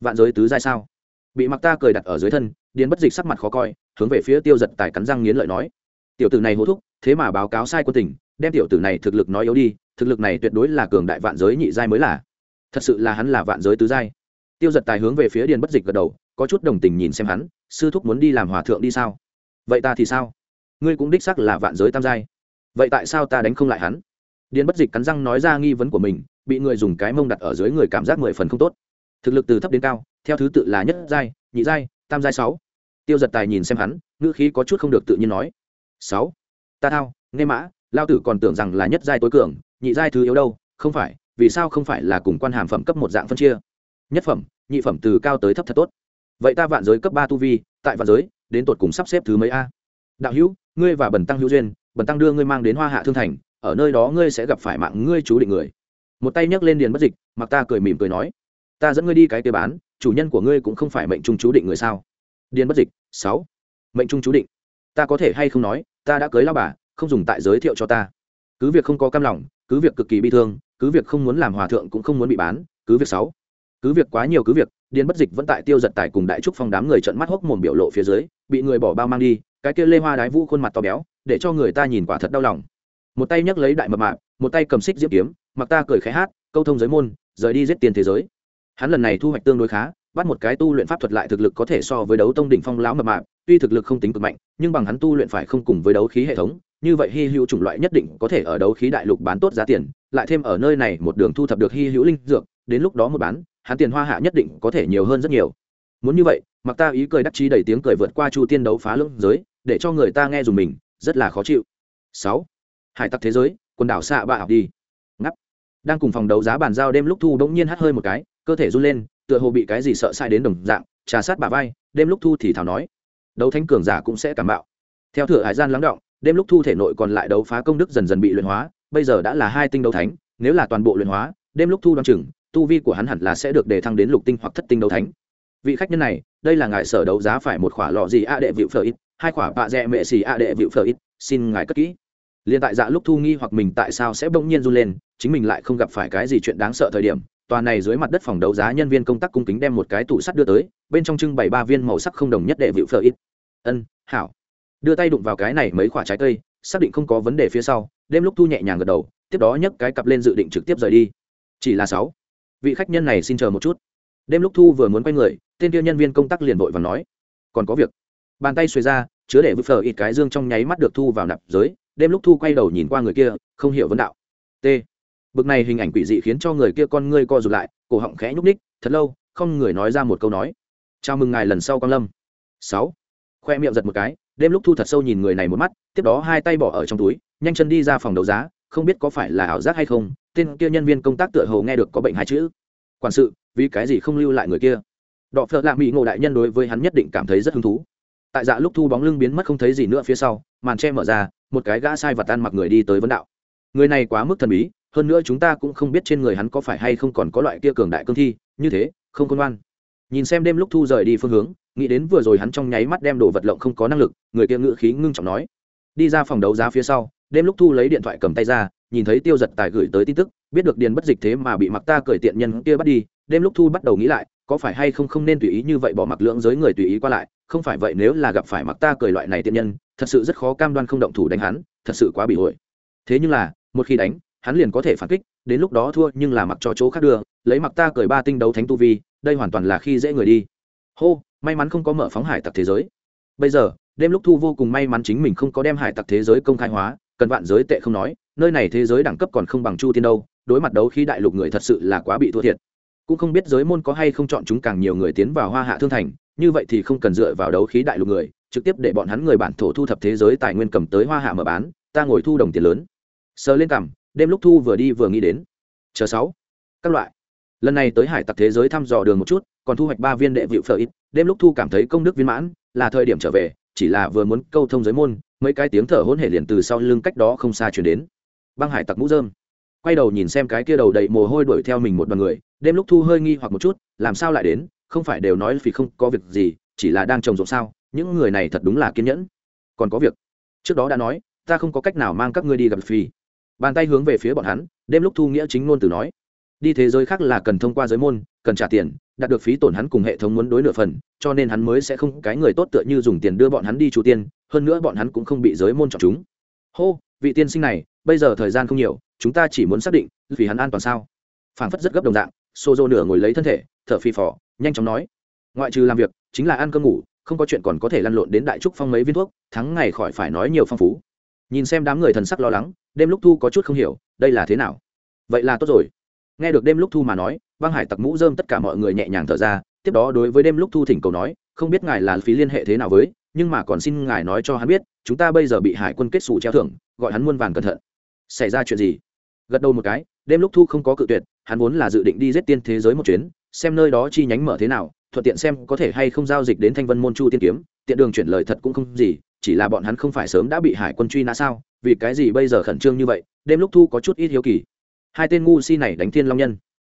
Vạn giới tứ giai sao? Bị mặc ta cười đặt ở dưới thân, điền bất dịch sắc mặt khó coi, hướng về phía tiêu giật tài cắn răng nghiến lợi nói, tiểu tử này hô thúc, thế mà báo cáo sai quân tình, đem tiểu tử này thực lực nói yếu đi, thực lực này tuyệt đối là cường đại vạn giới nhị giai mới là. Thật sự là hắn là vạn giới tứ giai. Tiêu giật tài hướng về phía điền bất dịch gật đầu, có chút đồng tình nhìn xem hắn sư thúc muốn đi làm hòa thượng đi sao? Vậy ta thì sao? Ngươi cũng đích sắc là vạn giới tam giai. Vậy tại sao ta đánh không lại hắn? Điền bất dịch cắn răng nói ra nghi vấn của mình, bị người dùng cái mông đặt ở dưới người cảm giác mười phần không tốt. Thực lực từ thấp đến cao, theo thứ tự là nhất giai, nhị giai, tam giai sáu. Tiêu giật tài nhìn xem hắn, ngữ khí có chút không được tự nhiên nói. Sáu. Ta thao, nghe mã, lao tử còn tưởng rằng là nhất giai tối cường, nhị giai thứ yếu đâu, không phải, vì sao không phải là cùng quan hàm phẩm cấp một dạng phân chia? Nhất phẩm, nhị phẩm từ cao tới thấp thật tốt vậy ta vạn giới cấp ba tu vi, tại vạn giới, đến tột cùng sắp xếp thứ mấy a? Đạo hữu, ngươi và bần tăng hữu duyên, bần tăng đưa ngươi mang đến hoa hạ thương thành, ở nơi đó ngươi sẽ gặp phải mạng ngươi chú định người. Một tay nhấc lên điền bất dịch, mặc ta cười mỉm cười nói, ta dẫn ngươi đi cái kế bán, chủ nhân của ngươi cũng không phải mệnh trung chú định người sao? Điền bất dịch, sáu, mệnh trung chú định. Ta có thể hay không nói, ta đã cưới lao bà, không dùng tại giới thiệu cho ta. Cứ việc không có cam lòng, cứ việc cực kỳ bi thương, cứ việc không muốn làm hòa thượng cũng không muốn bị bán, cứ việc sáu cứ việc quá nhiều cứ việc, điền bất dịch vẫn tại tiêu giật tài cùng đại trúc phong đám người trận mắt hốc mồm biểu lộ phía dưới, bị người bỏ bao mang đi, cái kia lê hoa đái vũ khuôn mặt to béo, để cho người ta nhìn quả thật đau lòng. Một tay nhấc lấy đại mập mạp, một tay cầm xích diễm kiếm, mặc ta cười khẽ hát, câu thông giới môn, rời đi giết tiền thế giới. Hắn lần này thu hoạch tương đối khá, bắt một cái tu luyện pháp thuật lại thực lực có thể so với đấu tông đỉnh phong lão mập mạp, tuy thực lực không tính cực mạnh, nhưng bằng hắn tu luyện phải không cùng với đấu khí hệ thống, như vậy hy hữu chủng loại nhất định có thể ở đấu khí đại lục bán tốt giá tiền, lại thêm ở nơi này một đường thu thập được hy hữu linh dược đến lúc đó một bán, hắn tiền hoa hạ nhất định có thể nhiều hơn rất nhiều. Muốn như vậy mặc ta ý cười đắc chí đầy tiếng cười vượt qua chu tiên đấu phá lưỡng giới, để cho người ta nghe dùng mình, rất là khó chịu. Sáu, hải tặc thế giới, quần đảo xạ bạ học đi. Ngắp. Đang cùng phòng đấu giá bàn giao đêm lúc thu bỗng nhiên hắt hơi một cái, cơ thể run lên, tựa hồ bị cái gì sợ sai đến đồng dạng, trà sát bà vai, đêm lúc thu thì thảo nói. Đấu thánh cường giả cũng sẽ cảm bạo. Theo thửa hải gian lắng động, đêm lúc thu thể nội còn lại đấu phá công đức dần dần bị luyện hóa, bây giờ đã là hai tinh đấu thánh, nếu là toàn bộ luyện hóa, đêm lúc thu đ o á n chừng tu vi của hắn hẳn là sẽ được đề thăng đến lục tinh hoặc thất tinh đấu thánh. Vị khách nhân này, đây là ngài sở đấu giá phải một khỏa lọ gì a đệ vịu phở ít, hai khỏa bạ rẽ mệ xì a đệ vịu phở ít, xin ngài cất kỹ. Liền tại dạ lúc thu nghi hoặc mình tại sao sẽ bỗng nhiên run lên, chính mình lại không gặp phải cái gì chuyện đáng sợ thời điểm, tòa này dưới mặt đất phòng đấu giá nhân viên công tác cung kính đem một cái tủ sắt đưa tới, bên trong trưng bày ba viên màu sắc không đồng nhất đệ vịu phở ít. Ân, hảo. Đưa tay đụng vào cái này mấy quả trái cây, xác định không có vấn đề phía sau, đêm lúc thu nhẹ nhàng gật đầu, tiếp đó nhấc cái cặp lên dự định trực tiếp rời đi. Chỉ là sáu vị khách nhân này xin chờ một chút. Đêm lúc thu vừa muốn quay người, tên kia nhân viên công tác liền vội và nói, còn có việc. Bàn tay xuề ra, chứa để vứt phở ít cái dương trong nháy mắt được thu vào nạp giới. Đêm lúc thu quay đầu nhìn qua người kia, không hiểu vấn đạo. T. Bực này hình ảnh quỷ dị khiến cho người kia con ngươi co rụt lại, cổ họng khẽ nhúc ních thật lâu, không người nói ra một câu nói. Chào mừng ngài lần sau con lâm. Sáu. Khoe miệng giật một cái, đêm lúc thu thật sâu nhìn người này một mắt, tiếp đó hai tay bỏ ở trong túi, nhanh chân đi ra phòng đấu giá, không biết có phải là ảo giác hay không tên kia nhân viên công tác tựa hồ nghe được có bệnh hai chữ. Quản sự, vì cái gì không lưu lại người kia? Đọ phợ lạ mỹ ngộ đại nhân đối với hắn nhất định cảm thấy rất hứng thú. Tại dạ lúc thu bóng lưng biến mất không thấy gì nữa phía sau, màn che mở ra, một cái gã sai vật ăn mặc người đi tới vấn đạo. Người này quá mức thần bí, hơn nữa chúng ta cũng không biết trên người hắn có phải hay không còn có loại kia cường đại cương thi, như thế, không công ngoan. Nhìn xem đêm lúc thu rời đi phương hướng, nghĩ đến vừa rồi hắn trong nháy mắt đem đồ vật lộng không có năng lực, người kia ngự khí ngưng trọng nói. Đi ra phòng đấu giá phía sau, đêm lúc thu lấy điện thoại cầm tay ra nhìn thấy tiêu giật tài gửi tới tin tức, biết được điền bất dịch thế mà bị mặc ta cởi tiện nhân kia bắt đi, đêm lúc thu bắt đầu nghĩ lại, có phải hay không không nên tùy ý như vậy bỏ mặc lưỡng giới người tùy ý qua lại, không phải vậy nếu là gặp phải mặc ta cởi loại này tiện nhân, thật sự rất khó cam đoan không động thủ đánh hắn, thật sự quá bị hội thế nhưng là, một khi đánh, hắn liền có thể phản kích, đến lúc đó thua nhưng là mặc cho chỗ khác đưa, lấy mặc ta cởi ba tinh đấu thánh tu vi, đây hoàn toàn là khi dễ người đi. Hô, may mắn không có mở phóng hải tặc thế giới. Bây giờ, đêm lúc thu vô cùng may mắn chính mình không có đem hải tặc thế giới công khai hóa, cần vạn giới tệ không nói nơi này thế giới đẳng cấp còn không bằng chu tiên đâu, đối mặt đấu khi đại lục người thật sự là quá bị thua thiệt. Cũng không biết giới môn có hay không chọn chúng càng nhiều người tiến vào hoa hạ thương thành, như vậy thì không cần dựa vào đấu khí đại lục người, trực tiếp để bọn hắn người bản thổ thu thập thế giới tài nguyên cầm tới hoa hạ mở bán, ta ngồi thu đồng tiền lớn. Sờ lên cằm, đêm lúc thu vừa đi vừa nghĩ đến. Chờ sáu. Các loại. Lần này tới hải tặc thế giới thăm dò đường một chút, còn thu hoạch ba viên đệ vịu phở ít, đêm lúc thu cảm thấy công đức viên mãn, là thời điểm trở về, chỉ là vừa muốn câu thông giới môn, mấy cái tiếng thở hôn hệ liền từ sau lưng cách đó không xa chuyển đến băng hải tặc mũ dơm quay đầu nhìn xem cái kia đầu đầy mồ hôi đuổi theo mình một đoàn người, đêm lúc thu hơi nghi hoặc một chút, làm sao lại đến, không phải đều nói vì không có việc gì, chỉ là đang trồng rộng sao, những người này thật đúng là kiên nhẫn. Còn có việc. Trước đó đã nói, ta không có cách nào mang các ngươi đi gặp phi. Bàn tay hướng về phía bọn hắn, đêm lúc thu nghĩa chính ngôn từ nói, đi thế giới khác là cần thông qua giới môn, cần trả tiền, đạt được phí tổn hắn cùng hệ thống muốn đối nửa phần, cho nên hắn mới sẽ không cái người tốt tựa như dùng tiền đưa bọn hắn đi chủ tiên, hơn nữa bọn hắn cũng không bị giới môn chọn chúng. Hô, vị tiên sinh này bây giờ thời gian không nhiều, chúng ta chỉ muốn xác định, vì hắn an toàn sao? Phảng phất rất gấp đồng dạng xô dô nửa ngồi lấy thân thể, thở phì phò, nhanh chóng nói. Ngoại trừ làm việc, chính là ăn cơm ngủ, không có chuyện còn có thể lăn lộn đến đại trúc phong mấy viên thuốc, thắng ngày khỏi phải nói nhiều phong phú. Nhìn xem đám người thần sắc lo lắng, đêm lúc thu có chút không hiểu, đây là thế nào? Vậy là tốt rồi. Nghe được đêm lúc thu mà nói, băng hải tặc mũ dơm tất cả mọi người nhẹ nhàng thở ra, tiếp đó đối với đêm lúc thu thỉnh cầu nói, không biết ngài là phí liên hệ thế nào với, nhưng mà còn xin ngài nói cho hắn biết, chúng ta bây giờ bị hải quân kết xù treo thưởng, gọi hắn muôn vàn cẩn thận xảy ra chuyện gì? Gật đầu một cái, đêm lúc thu không có cự tuyệt, hắn vốn là dự định đi giết tiên thế giới một chuyến, xem nơi đó chi nhánh mở thế nào, thuận tiện xem có thể hay không giao dịch đến thanh vân môn chu tiên kiếm, tiện đường chuyển lời thật cũng không gì, chỉ là bọn hắn không phải sớm đã bị hải quân truy nã sao, vì cái gì bây giờ khẩn trương như vậy, đêm lúc thu có chút ít hiếu kỳ. Hai tên ngu si này đánh thiên long nhân.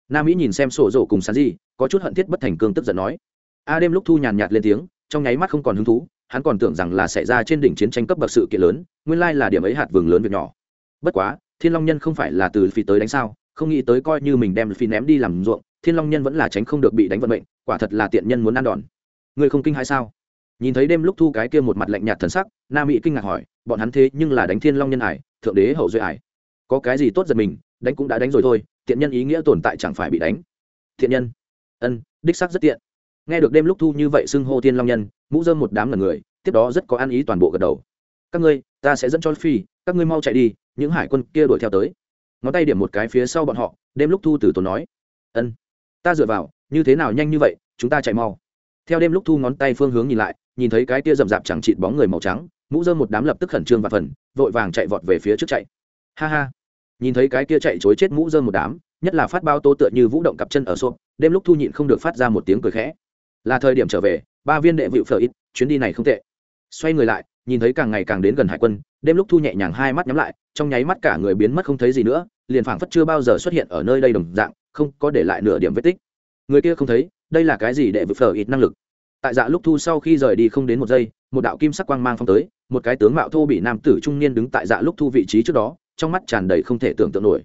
Nam mỹ nhìn xem sổ rổ cùng sán gì có chút hận thiết bất thành cương tức giận nói. A, đêm lúc thu nhàn nhạt lên tiếng, trong nháy mắt không còn hứng thú, hắn còn tưởng rằng là xảy ra trên đỉnh chiến tranh cấp bậc sự kiện lớn, nguyên lai là điểm ấy hạt vừng lớn việc nhỏ bất quá, thiên long nhân không phải là từ phi tới đánh sao, không nghĩ tới coi như mình đem phi ném đi làm ruộng, thiên long nhân vẫn là tránh không được bị đánh vận mệnh, quả thật là tiện nhân muốn ăn đòn. Người không kinh hay sao? Nhìn thấy đêm lúc thu cái kia một mặt lạnh nhạt thần sắc nam mỹ kinh ngạc hỏi, bọn hắn thế nhưng là đánh thiên long nhân ải, thượng đế hậu duệ ải. Có cái gì tốt giật mình, đánh cũng đã đánh rồi thôi, tiện nhân ý nghĩa tồn tại chẳng phải bị đánh. Thiện nhân. Ân, đích sắc rất tiện. Nghe được đêm lúc thu như vậy xưng hô thiên long nhân, mũ dơm một đám là người, tiếp đó rất có ăn ý toàn bộ gật đầu. Các ngươi ta sẽ dẫn cho phi các ngươi mau chạy đi, những hải quân kia đuổi theo tới. Ngón tay điểm một cái phía sau bọn họ, đêm lúc thu từ tốn nói. Ân, ta dựa vào, như thế nào nhanh như vậy, chúng ta chạy mau. Theo đêm lúc thu ngón tay phương hướng nhìn lại, nhìn thấy cái tia rậm rạp chẳng chịt bóng người màu trắng, mũ dơm một đám lập tức khẩn trương và phần, vội vàng chạy vọt về phía trước chạy. Ha ha. Nhìn thấy cái kia chạy chối chết mũ dơm một đám, nhất là phát bao tô tựa như vũ động cặp chân ở xốp, đêm lúc thu nhịn không được phát ra một tiếng cười khẽ. Là thời điểm trở về, ba viên đệ vịu phở ít chuyến đi này không tệ. Xoay người lại nhìn thấy càng ngày càng đến gần hải quân, đêm lúc thu nhẹ nhàng hai mắt nhắm lại, trong nháy mắt cả người biến mất không thấy gì nữa, liền phảng phất chưa bao giờ xuất hiện ở nơi đây đồng dạng, không có để lại nửa điểm vết tích. Người kia không thấy, đây là cái gì để vịu phở ít năng lực? Tại dạ lúc thu sau khi rời đi không đến một giây, một đạo kim sắc quang mang phong tới, một cái tướng mạo thô bị nam tử trung niên đứng tại dạ lúc thu vị trí trước đó, trong mắt tràn đầy không thể tưởng tượng nổi.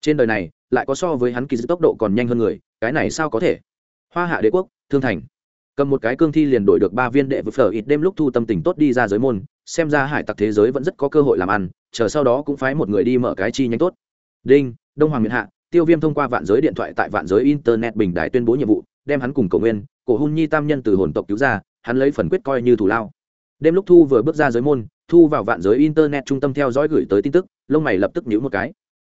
Trên đời này, lại có so với hắn kỳ dư tốc độ còn nhanh hơn người, cái này sao có thể? Hoa hạ đế quốc, thương thành cầm một cái cương thi liền đổi được ba viên đệ vực phở ít đêm lúc thu tâm tình tốt đi ra giới môn, xem ra hải tặc thế giới vẫn rất có cơ hội làm ăn, chờ sau đó cũng phái một người đi mở cái chi nhanh tốt. Đinh, đông hoàng miền hạ, tiêu viêm thông qua vạn giới điện thoại tại vạn giới internet bình đại tuyên bố nhiệm vụ, đem hắn cùng cầu nguyên, cổ hôn nhi tam nhân từ hồn tộc cứu ra, hắn lấy phần quyết coi như thủ lao. Đêm lúc thu vừa bước ra giới môn, thu vào vạn giới internet trung tâm theo dõi gửi tới tin tức, lông mày lập tức nhíu một cái.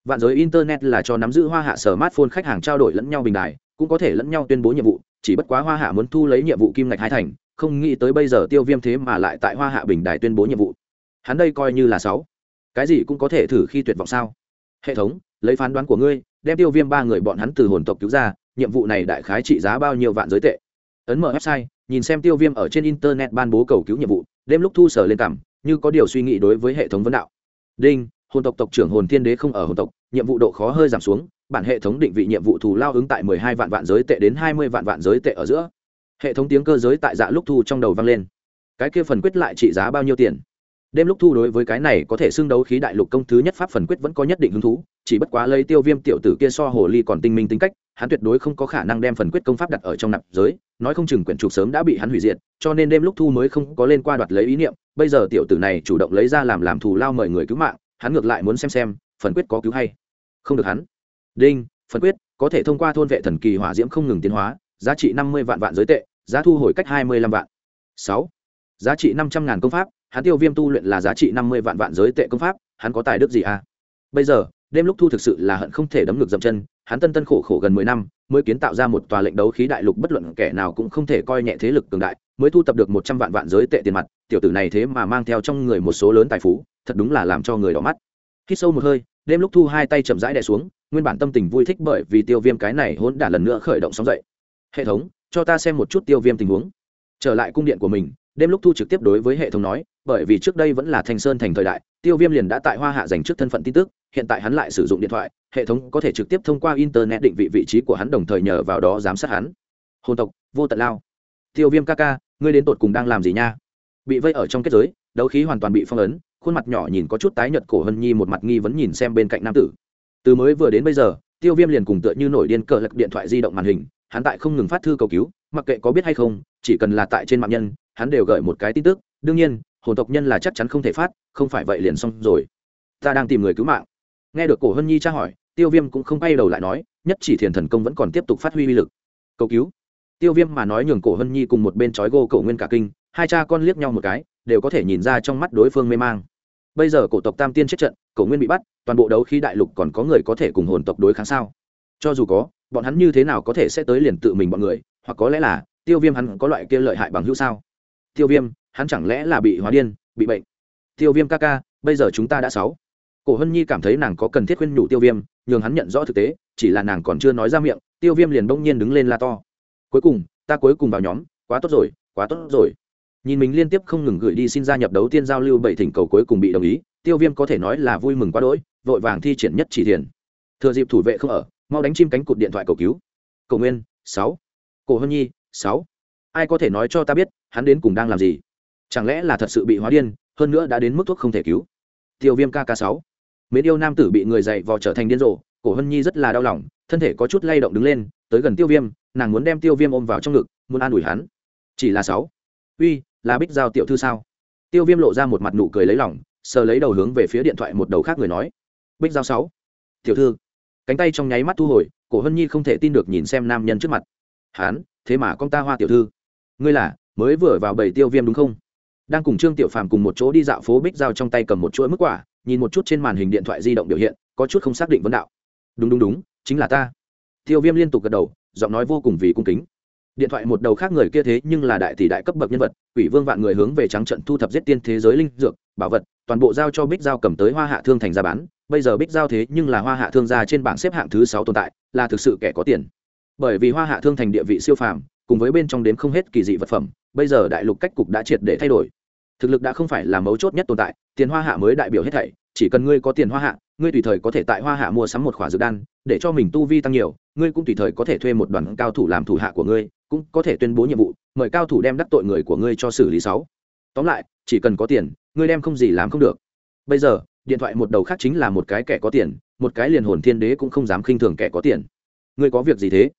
Vạn giới internet là cho nắm giữ hoa hạ sở smartphone khách hàng trao đổi lẫn nhau bình đài cũng có thể lẫn nhau tuyên bố nhiệm vụ, chỉ bất quá hoa hạ muốn thu lấy nhiệm vụ kim ngạch hai thành, không nghĩ tới bây giờ tiêu viêm thế mà lại tại hoa hạ bình đài tuyên bố nhiệm vụ. Hắn đây coi như là sáu. Cái gì cũng có thể thử khi tuyệt vọng sao? Hệ thống, lấy phán đoán của ngươi, đem tiêu viêm ba người bọn hắn từ hồn tộc cứu ra, nhiệm vụ này đại khái trị giá bao nhiêu vạn giới tệ? Ấn mở website, nhìn xem tiêu viêm ở trên internet ban bố cầu cứu nhiệm vụ, đêm lúc thu sở lên cảm, như có điều suy nghĩ đối với hệ thống vấn đạo. Đinh, hồn tộc tộc trưởng hồn thiên đế không ở hồn tộc nhiệm vụ độ khó hơi giảm xuống, bản hệ thống định vị nhiệm vụ thù lao ứng tại mười hai vạn vạn giới tệ đến hai mươi vạn vạn giới tệ ở giữa. Hệ thống tiếng cơ giới tại dạ lúc thu trong đầu vang lên. Cái kia phần quyết lại trị giá bao nhiêu tiền? Đêm lúc thu đối với cái này có thể xưng đấu khí đại lục công thứ nhất pháp phần quyết vẫn có nhất định hứng thú, chỉ bất quá lấy tiêu viêm tiểu tử kia so hồ ly còn tinh minh tính cách, hắn tuyệt đối không có khả năng đem phần quyết công pháp đặt ở trong nạp giới, nói không chừng quyển trục sớm đã bị hắn hủy diệt, cho nên đêm lúc thu mới không có lên qua đoạt lấy ý niệm, bây giờ tiểu tử này chủ động lấy ra làm làm thù lao mời người cứu mạng, hắn ngược lại muốn xem xem phần quyết có cứu hay? Không được hắn. Đinh, phần quyết, có thể thông qua thôn vệ thần kỳ hỏa diễm không ngừng tiến hóa, giá trị năm mươi vạn vạn giới tệ, giá thu hồi cách hai mươi lăm vạn. Sáu, giá trị năm trăm ngàn công pháp, hắn tiêu viêm tu luyện là giá trị năm mươi vạn vạn giới tệ công pháp, hắn có tài đức gì à? Bây giờ, đêm lúc thu thực sự là hận không thể đấm ngược dậm chân, hắn tân tân khổ khổ gần mười năm, mới kiến tạo ra một tòa lệnh đấu khí đại lục bất luận kẻ nào cũng không thể coi nhẹ thế lực cường đại, mới thu tập được một trăm vạn vạn giới tệ tiền mặt, tiểu tử này thế mà mang theo trong người một số lớn tài phú, thật đúng là làm cho người đỏ mắt khi sâu một hơi, đêm lúc thu hai tay chậm rãi đè xuống, nguyên bản tâm tình vui thích bởi vì tiêu viêm cái này hỗn đản lần nữa khởi động sóng dậy. Hệ thống, cho ta xem một chút tiêu viêm tình huống. Trở lại cung điện của mình, đêm lúc thu trực tiếp đối với hệ thống nói, bởi vì trước đây vẫn là thanh sơn thành thời đại, tiêu viêm liền đã tại hoa hạ dành trước thân phận tin tức, hiện tại hắn lại sử dụng điện thoại, hệ thống có thể trực tiếp thông qua internet định vị vị trí của hắn đồng thời nhờ vào đó giám sát hắn. Hồn tộc, vô tận lao. Tiêu viêm ca ca, ngươi đến tột cùng đang làm gì nha? Bị vây ở trong kết giới, đấu khí hoàn toàn bị phong ấn khuôn mặt nhỏ nhìn có chút tái nhợt cổ hân nhi một mặt nghi vấn nhìn xem bên cạnh nam tử. Từ mới vừa đến bây giờ, tiêu viêm liền cùng tựa như nổi điên cờ lật điện thoại di động màn hình, hắn tại không ngừng phát thư cầu cứu, mặc kệ có biết hay không, chỉ cần là tại trên mạng nhân, hắn đều gửi một cái tin tức, đương nhiên, hồn tộc nhân là chắc chắn không thể phát, không phải vậy liền xong rồi. Ta đang tìm người cứu mạng. Nghe được cổ hân nhi tra hỏi, tiêu viêm cũng không bay đầu lại nói, nhất chỉ thiền thần công vẫn còn tiếp tục phát huy uy lực. Cầu cứu? Tiêu viêm mà nói nhường cổ hân nhi cùng một bên trói gô cổ nguyên cả kinh, hai cha con liếc nhau một cái, đều có thể nhìn ra trong mắt đối phương mê mang bây giờ cổ tộc tam tiên chết trận, cổ nguyên bị bắt, toàn bộ đấu khí đại lục còn có người có thể cùng hồn tộc đối kháng sao? Cho dù có, bọn hắn như thế nào có thể sẽ tới liền tự mình bọn người, hoặc có lẽ là tiêu viêm hắn có loại kia lợi hại bằng hữu sao? Tiêu viêm, hắn chẳng lẽ là bị hóa điên, bị bệnh? Tiêu viêm ca ca, bây giờ chúng ta đã sáu. Cổ hân nhi cảm thấy nàng có cần thiết khuyên nhủ tiêu viêm, nhường hắn nhận rõ thực tế, chỉ là nàng còn chưa nói ra miệng, tiêu viêm liền bỗng nhiên đứng lên la to. Cuối cùng, ta cuối cùng vào nhóm, quá tốt rồi, quá tốt rồi nhìn mình liên tiếp không ngừng gửi đi xin gia nhập đấu tiên giao lưu bảy thỉnh cầu cuối cùng bị đồng ý, tiêu viêm có thể nói là vui mừng quá đỗi, vội vàng thi triển nhất chỉ thiền. Thừa dịp thủ vệ không ở, mau đánh chim cánh cụt điện thoại cầu cứu. Cầu nguyên, sáu. Cổ hân nhi, sáu. Ai có thể nói cho ta biết, hắn đến cùng đang làm gì? Chẳng lẽ là thật sự bị hóa điên, hơn nữa đã đến mức thuốc không thể cứu? Tiêu viêm kk sáu. Mến yêu nam tử bị người dạy vò trở thành điên rồ, cổ hân nhi rất là đau lòng, thân thể có chút lay động đứng lên, tới gần tiêu viêm, nàng muốn đem tiêu viêm ôm vào trong ngực, muốn an ủi hắn. Chỉ là sáu. Uy là bích giao tiểu thư sao? Tiêu viêm lộ ra một mặt nụ cười lấy lòng, sờ lấy đầu hướng về phía điện thoại một đầu khác người nói, bích giao sáu, tiểu thư. Cánh tay trong nháy mắt thu hồi, cổ hân nhi không thể tin được nhìn xem nam nhân trước mặt. Hán, thế mà con ta hoa tiểu thư. Ngươi là, mới vừa vào bầy tiêu viêm đúng không? Đang cùng trương tiểu phàm cùng một chỗ đi dạo phố bích giao trong tay cầm một chuỗi mức quả, nhìn một chút trên màn hình điện thoại di động biểu hiện, có chút không xác định vấn đạo. Đúng đúng đúng, chính là ta. Tiêu viêm liên tục gật đầu, giọng nói vô cùng vì cung kính điện thoại một đầu khác người kia thế nhưng là đại tỷ đại cấp bậc nhân vật, quỷ vương vạn người hướng về trắng trận thu thập giết tiên thế giới linh dược, bảo vật, toàn bộ giao cho bích giao cầm tới hoa hạ thương thành ra bán. Bây giờ bích giao thế nhưng là hoa hạ thương gia trên bảng xếp hạng thứ sáu tồn tại, là thực sự kẻ có tiền. Bởi vì hoa hạ thương thành địa vị siêu phàm, cùng với bên trong đếm không hết kỳ dị vật phẩm, bây giờ đại lục cách cục đã triệt để thay đổi. Thực lực đã không phải là mấu chốt nhất tồn tại, tiền hoa hạ mới đại biểu hết thảy, chỉ cần ngươi có tiền hoa hạ ngươi tùy thời có thể tại hoa hạ mua sắm một khỏa dược đan, để cho mình tu vi tăng nhiều, ngươi cũng tùy thời có thể thuê một đoàn cao thủ làm thủ hạ của ngươi, cũng có thể tuyên bố nhiệm vụ, mời cao thủ đem đắc tội người của ngươi cho xử lý sáu. Tóm lại, chỉ cần có tiền, ngươi đem không gì làm không được. Bây giờ, điện thoại một đầu khác chính là một cái kẻ có tiền, một cái liền hồn thiên đế cũng không dám khinh thường kẻ có tiền. Ngươi có việc gì thế?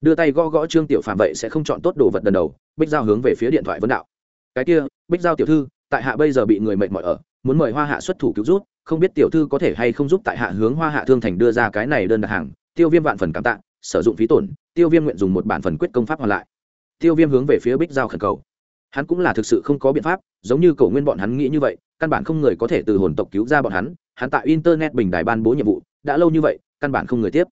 Đưa tay gõ gõ trương tiểu phạm vậy sẽ không chọn tốt đồ vật đần đầu, bích giao hướng về phía điện thoại vấn đạo. Cái kia, bích giao tiểu thư, tại hạ bây giờ bị người mệt mỏi ở, muốn mời hoa hạ xuất thủ cứu rút không biết tiểu thư có thể hay không giúp tại hạ hướng hoa hạ thương thành đưa ra cái này đơn đặt hàng, tiêu viêm vạn phần cảm tạ, sử dụng phí tổn, tiêu viêm nguyện dùng một bản phần quyết công pháp hoàn lại. Tiêu viêm hướng về phía bích giao khẩn cầu. Hắn cũng là thực sự không có biện pháp, giống như cầu nguyên bọn hắn nghĩ như vậy, căn bản không người có thể từ hồn tộc cứu ra bọn hắn hắn tại internet bình đài ban bố nhiệm vụ, đã lâu như vậy, căn bản không người tiếp.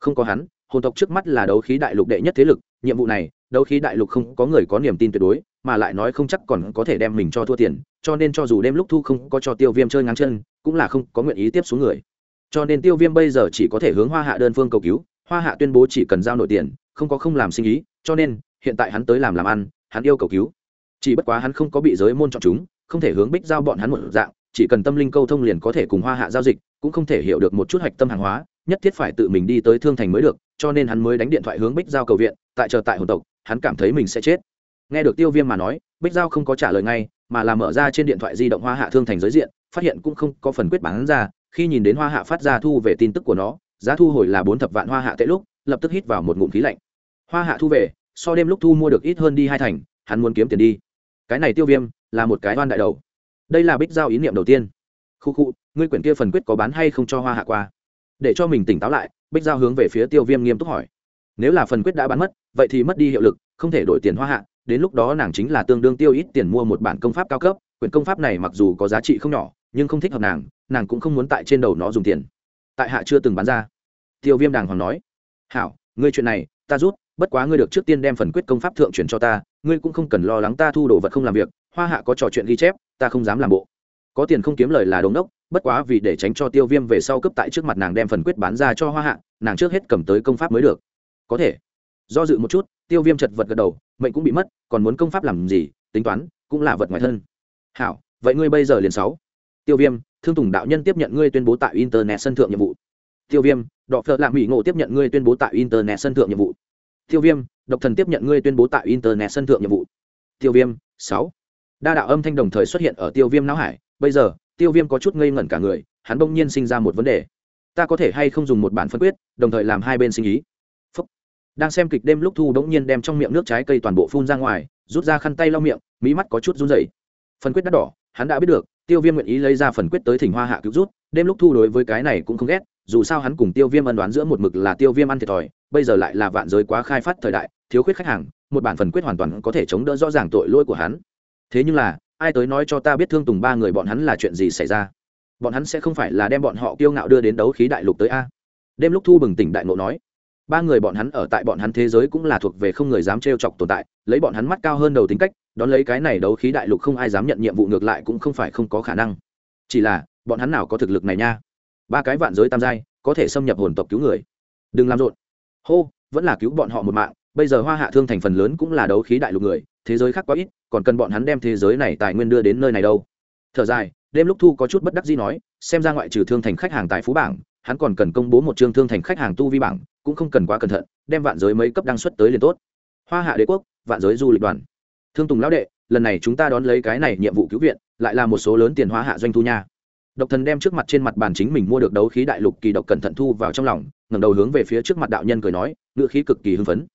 Không có hắn, hồn tộc trước mắt là đấu khí đại lục đệ nhất thế lực, nhiệm vụ này đấu khí đại lục không có người có niềm tin tuyệt đối, mà lại nói không chắc còn có thể đem mình cho thua tiền, cho nên cho dù đêm lúc thu không có cho tiêu viêm chơi ngang chân, cũng là không có nguyện ý tiếp xuống người. Cho nên tiêu viêm bây giờ chỉ có thể hướng hoa hạ đơn phương cầu cứu, hoa hạ tuyên bố chỉ cần giao nội tiền, không có không làm sinh ý, cho nên, hiện tại hắn tới làm làm ăn, hắn yêu cầu cứu. Chỉ bất quá hắn không có bị giới môn chọn chúng, không thể hướng bích giao bọn hắn một dạng, chỉ cần tâm linh câu thông liền có thể cùng hoa hạ giao dịch, cũng không thể hiểu được một chút hạch tâm hàng hóa, nhất thiết phải tự mình đi tới thương thành mới được, cho nên hắn mới đánh điện thoại hướng bích giao cầu viện, tại chờ tại hồn tộc hắn cảm thấy mình sẽ chết. Nghe được tiêu viêm mà nói, bích giao không có trả lời ngay, mà là mở ra trên điện thoại di động hoa hạ thương thành giới diện, phát hiện cũng không có phần quyết bán ra. Khi nhìn đến hoa hạ phát ra thu về tin tức của nó, giá thu hồi là bốn thập vạn hoa hạ tệ lúc, lập tức hít vào một ngụm khí lạnh. Hoa hạ thu về, so đêm lúc thu mua được ít hơn đi hai thành, hắn muốn kiếm tiền đi. Cái này tiêu viêm, là một cái oan đại đầu. Đây là bích giao ý niệm đầu tiên. Khu khu, ngươi quyển kia phần quyết có bán hay không cho hoa hạ qua? Để cho mình tỉnh táo lại, bích giao hướng về phía tiêu viêm nghiêm túc hỏi nếu là phần quyết đã bán mất, vậy thì mất đi hiệu lực, không thể đổi tiền hoa hạ, đến lúc đó nàng chính là tương đương tiêu ít tiền mua một bản công pháp cao cấp, quyển công pháp này mặc dù có giá trị không nhỏ, nhưng không thích hợp nàng nàng cũng không muốn tại trên đầu nó dùng tiền. Tại hạ chưa từng bán ra. Tiêu viêm đàng hoàng nói, hảo, ngươi chuyện này, ta rút, bất quá ngươi được trước tiên đem phần quyết công pháp thượng truyền cho ta, ngươi cũng không cần lo lắng ta thu đồ vật không làm việc, hoa hạ có trò chuyện ghi chép, ta không dám làm bộ. Có tiền không kiếm lời là đống đốc, bất quá vì để tránh cho tiêu viêm về sau cấp tại trước mặt nàng đem phần quyết bán ra cho hoa hạ, nàng trước hết cầm tới công pháp mới được có thể. Do dự một chút, tiêu viêm chật vật gật đầu, mệnh cũng bị mất, còn muốn công pháp làm gì, tính toán, cũng là vật ngoài thân. Hảo, vậy ngươi bây giờ liền sáu. Tiêu viêm, thương tùng đạo nhân tiếp nhận ngươi tuyên bố tại internet sân thượng nhiệm vụ. Tiêu viêm đọ phợ lạng mỹ ngộ tiếp nhận ngươi tuyên bố tại internet sân thượng nhiệm vụ. Tiêu viêm, độc thần tiếp nhận ngươi tuyên bố tại internet sân thượng nhiệm vụ. Tiêu viêm, sáu. Đa đạo âm thanh đồng thời xuất hiện ở tiêu viêm não hải. Bây giờ, tiêu viêm có chút ngây ngẩn cả người, hắn bỗng nhiên sinh ra một vấn đề. Ta có thể hay không dùng một bản phân quyết, đồng thời làm hai bên sinh ý? Đang xem kịch đêm lúc thu bỗng nhiên đem trong miệng nước trái cây toàn bộ phun ra ngoài, rút ra khăn tay lau miệng, mí mắt có chút run rẩy. Phần quyết đắt đỏ, hắn đã biết được, tiêu viêm nguyện ý lấy ra phần quyết tới thỉnh hoa hạ cứu rút đêm lúc thu đối với cái này cũng không ghét, dù sao hắn cùng tiêu viêm ân đoán giữa một mực là tiêu viêm ăn thiệt thòi, bây giờ lại là vạn giới quá khai phát thời đại, thiếu khuyết khách hàng, một bản phần quyết hoàn toàn có thể chống đỡ rõ ràng tội lỗi của hắn. Thế nhưng là, ai tới nói cho ta biết thương tùng ba người bọn hắn là chuyện gì xảy ra? Bọn hắn sẽ không phải là đem bọn họ kiêu ngạo đưa đến đấu khí đại lục tới a. Đêm lúc thu bừng tỉnh đại ngộ nói ba người bọn hắn ở tại bọn hắn thế giới cũng là thuộc về không người dám trêu chọc tồn tại, lấy bọn hắn mắt cao hơn đầu tính cách, đón lấy cái này đấu khí đại lục không ai dám nhận nhiệm vụ ngược lại cũng không phải không có khả năng. Chỉ là, bọn hắn nào có thực lực này nha? Ba cái vạn giới tam giai, có thể xâm nhập hồn tộc cứu người. Đừng làm rộn. Hô, vẫn là cứu bọn họ một mạng, bây giờ hoa hạ thương thành phần lớn cũng là đấu khí đại lục người, thế giới khác quá ít, còn cần bọn hắn đem thế giới này tài nguyên đưa đến nơi này đâu. Thở dài, đêm lúc thu có chút bất đắc dĩ nói, xem ra ngoại trừ thương thành khách hàng tại phú bảng, hắn còn cần công bố một chương thương thành khách hàng tu vi bảng cũng không cần quá cẩn thận, đem vạn giới mấy cấp đăng xuất tới liền tốt. Hoa hạ đế quốc, vạn giới du lịch đoàn. Thương tùng lão đệ, lần này chúng ta đón lấy cái này nhiệm vụ cứu viện, lại là một số lớn tiền hoa hạ doanh thu nha. Độc thần đem trước mặt trên mặt bàn chính mình mua được đấu khí đại lục kỳ độc cẩn thận thu vào trong lòng, ngẩng đầu hướng về phía trước mặt đạo nhân cười nói, ngữ khí cực kỳ hưng phấn.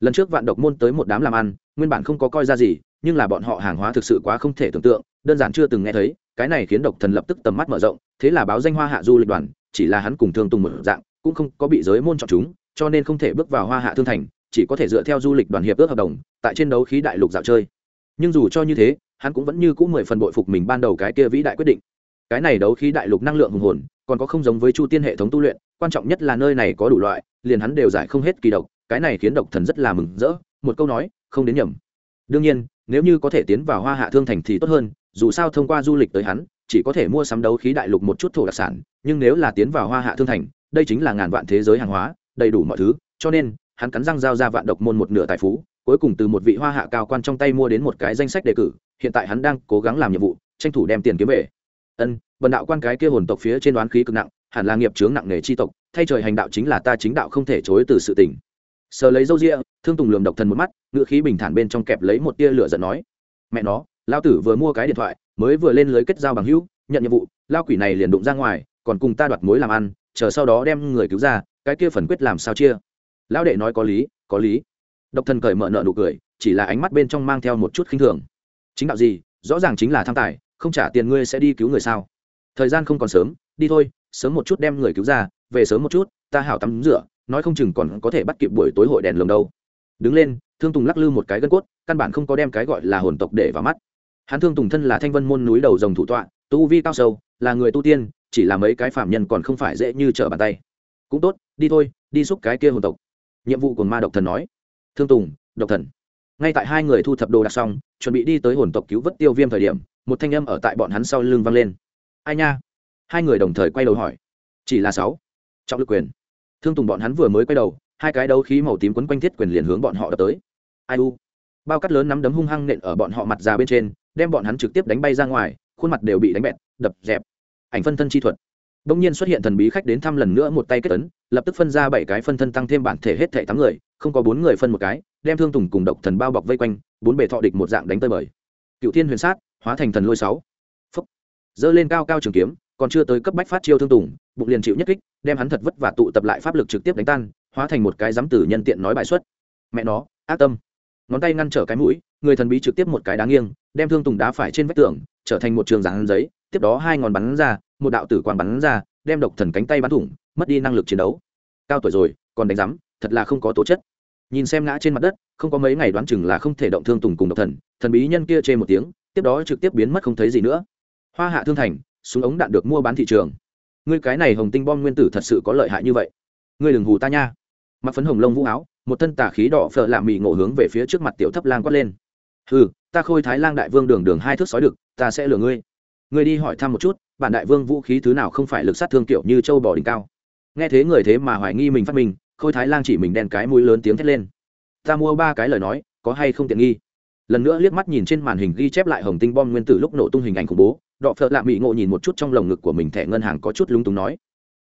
Lần trước vạn độc môn tới một đám làm ăn, nguyên bản không có coi ra gì, nhưng là bọn họ hàng hóa thực sự quá không thể tưởng tượng, đơn giản chưa từng nghe thấy, cái này khiến độc thần lập tức tầm mắt mở rộng, thế là báo danh hoa hạ du lịch đoàn, chỉ là hắn cùng thương tùng một dạng, cũng không có bị giới môn chọn chúng cho nên không thể bước vào hoa hạ thương thành, chỉ có thể dựa theo du lịch đoàn hiệp ước hợp đồng, tại trên đấu khí đại lục dạo chơi. Nhưng dù cho như thế, hắn cũng vẫn như cũng mười phần bội phục mình ban đầu cái kia vĩ đại quyết định. Cái này đấu khí đại lục năng lượng hùng hồn, còn có không giống với chu tiên hệ thống tu luyện, quan trọng nhất là nơi này có đủ loại, liền hắn đều giải không hết kỳ độc, cái này khiến độc thần rất là mừng rỡ, một câu nói, không đến nhầm. Đương nhiên, nếu như có thể tiến vào hoa hạ thương thành thì tốt hơn, dù sao thông qua du lịch tới hắn, chỉ có thể mua sắm đấu khí đại lục một chút thổ đặc sản, nhưng nếu là tiến vào hoa hạ thương thành, đây chính là ngàn vạn thế giới hàng hóa đầy đủ mọi thứ, cho nên, hắn cắn răng giao ra vạn độc môn một nửa tài phú, cuối cùng từ một vị hoa hạ cao quan trong tay mua đến một cái danh sách đề cử, hiện tại hắn đang cố gắng làm nhiệm vụ, tranh thủ đem tiền kiếm về. Ân, vần đạo quan cái kia hồn tộc phía trên đoán khí cực nặng, hẳn là nghiệp chướng nặng nề chi tộc, thay trời hành đạo chính là ta chính đạo không thể chối từ sự tình. Sờ lấy dâu ria, thương tùng lường độc thần một mắt, ngựa khí bình thản bên trong kẹp lấy một tia lửa giận nói, mẹ nó lao tử vừa mua cái điện thoại, mới vừa lên lưới kết giao bằng hữu, nhận nhiệm vụ lao quỷ này liền đụng ra ngoài, còn cùng ta đoạt mối làm ăn, chờ sau đó đem người cứu ra cái kia phần quyết làm sao chia? Lão đệ nói có lý có lý. Độc thần cởi mở nợ nụ cười, chỉ là ánh mắt bên trong mang theo một chút khinh thường. Chính đạo gì? Rõ ràng chính là tham tài, không trả tiền ngươi sẽ đi cứu người sao? Thời gian không còn sớm, đi thôi, sớm một chút đem người cứu ra, về sớm một chút, ta hảo tắm rửa, nói không chừng còn có thể bắt kịp buổi tối hội đèn lồng đâu. Đứng lên, thương tùng lắc lư một cái gân cốt, căn bản không có đem cái gọi là hồn tộc để vào mắt. Hắn thương tùng thân là thanh vân môn núi đầu rồng thủ tọa, tu vi cao sâu, là người tu tiên, chỉ là mấy cái phạm nhân còn không phải dễ như trở bàn tay cũng tốt, đi thôi, đi xúc cái kia hồn tộc. Nhiệm vụ của ma độc thần nói. Thương tùng, độc thần. Ngay tại hai người thu thập đồ đạc xong, chuẩn bị đi tới hồn tộc cứu vớt tiêu viêm thời điểm, một thanh âm ở tại bọn hắn sau lưng vang lên. Ai nha? Hai người đồng thời quay đầu hỏi. Chỉ là sáu. Trọng lực quyền. Thương tùng bọn hắn vừa mới quay đầu, hai cái đấu khí màu tím quấn quanh thiết quyền liền hướng bọn họ đập tới. Ai u? Bao cắt lớn nắm đấm hung hăng nện ở bọn họ mặt ra bên trên, đem bọn hắn trực tiếp đánh bay ra ngoài, khuôn mặt đều bị đánh bẹt, đập dẹp. Ảnh phân thân chi thuật đông nhiên xuất hiện thần bí khách đến thăm lần nữa một tay kết ấn, lập tức phân ra bảy cái phân thân tăng thêm bản thể hết thảy tám người, không có bốn người phân một cái, đem thương tùng cùng độc thần bao bọc vây quanh, bốn bề thọ địch một dạng đánh tơi bời. Cựu thiên huyền sát, hóa thành thần lôi sáu. Phốc. dơ lên cao cao trường kiếm, còn chưa tới cấp bách phát chiêu thương tùng, bụng liền chịu nhất kích, đem hắn thật vất vả tụ tập lại pháp lực trực tiếp đánh tan, hóa thành một cái giám tử nhân tiện nói bài xuất. Mẹ nó, ác tâm. Ngón tay ngăn trở cái mũi, người thần bí trực tiếp một cái đá nghiêng, đem thương tùng đá phải trên vách tường, trở thành một trường dáng giấy, tiếp đó hai ngón bắn ra một đạo tử quang bắn ra, đem độc thần cánh tay bắn thủng, mất đi năng lực chiến đấu. Cao tuổi rồi, còn đánh rắm thật là không có tố chất. Nhìn xem ngã trên mặt đất, không có mấy ngày đoán chừng là không thể động thương tùng cùng độc thần thần bí nhân kia chê một tiếng, tiếp đó trực tiếp biến mất không thấy gì nữa. Hoa hạ thương thành, súng ống đạn được mua bán thị trường. Ngươi cái này hồng tinh bom nguyên tử thật sự có lợi hại như vậy. Ngươi đừng hù ta nha. Mặc phấn hồng lông vũ áo, một thân tà khí đỏ phở lạ mì ngộ hướng về phía trước mặt tiểu thấp lang quát lên. Ừ ta khôi thái lang đại vương đường đường hai thước sói được, ta sẽ lừa ngươi ngươi đi hỏi thăm một chút, bản đại vương vũ khí thứ nào không phải lực sát thương kiểu như châu bò đỉnh cao. Nghe thế người thế mà hoài nghi mình phát minh, khôi thái lang chỉ mình đen cái mũi lớn tiếng thét lên. Ta mua ba cái lời nói, có hay không tiện nghi? Lần nữa liếc mắt nhìn trên màn hình ghi chép lại hồng tinh bom nguyên tử lúc nổ tung hình ảnh khủng bố, đọ phợ lạ mỹ ngộ nhìn một chút trong lồng ngực của mình thẻ ngân hàng có chút lúng túng nói.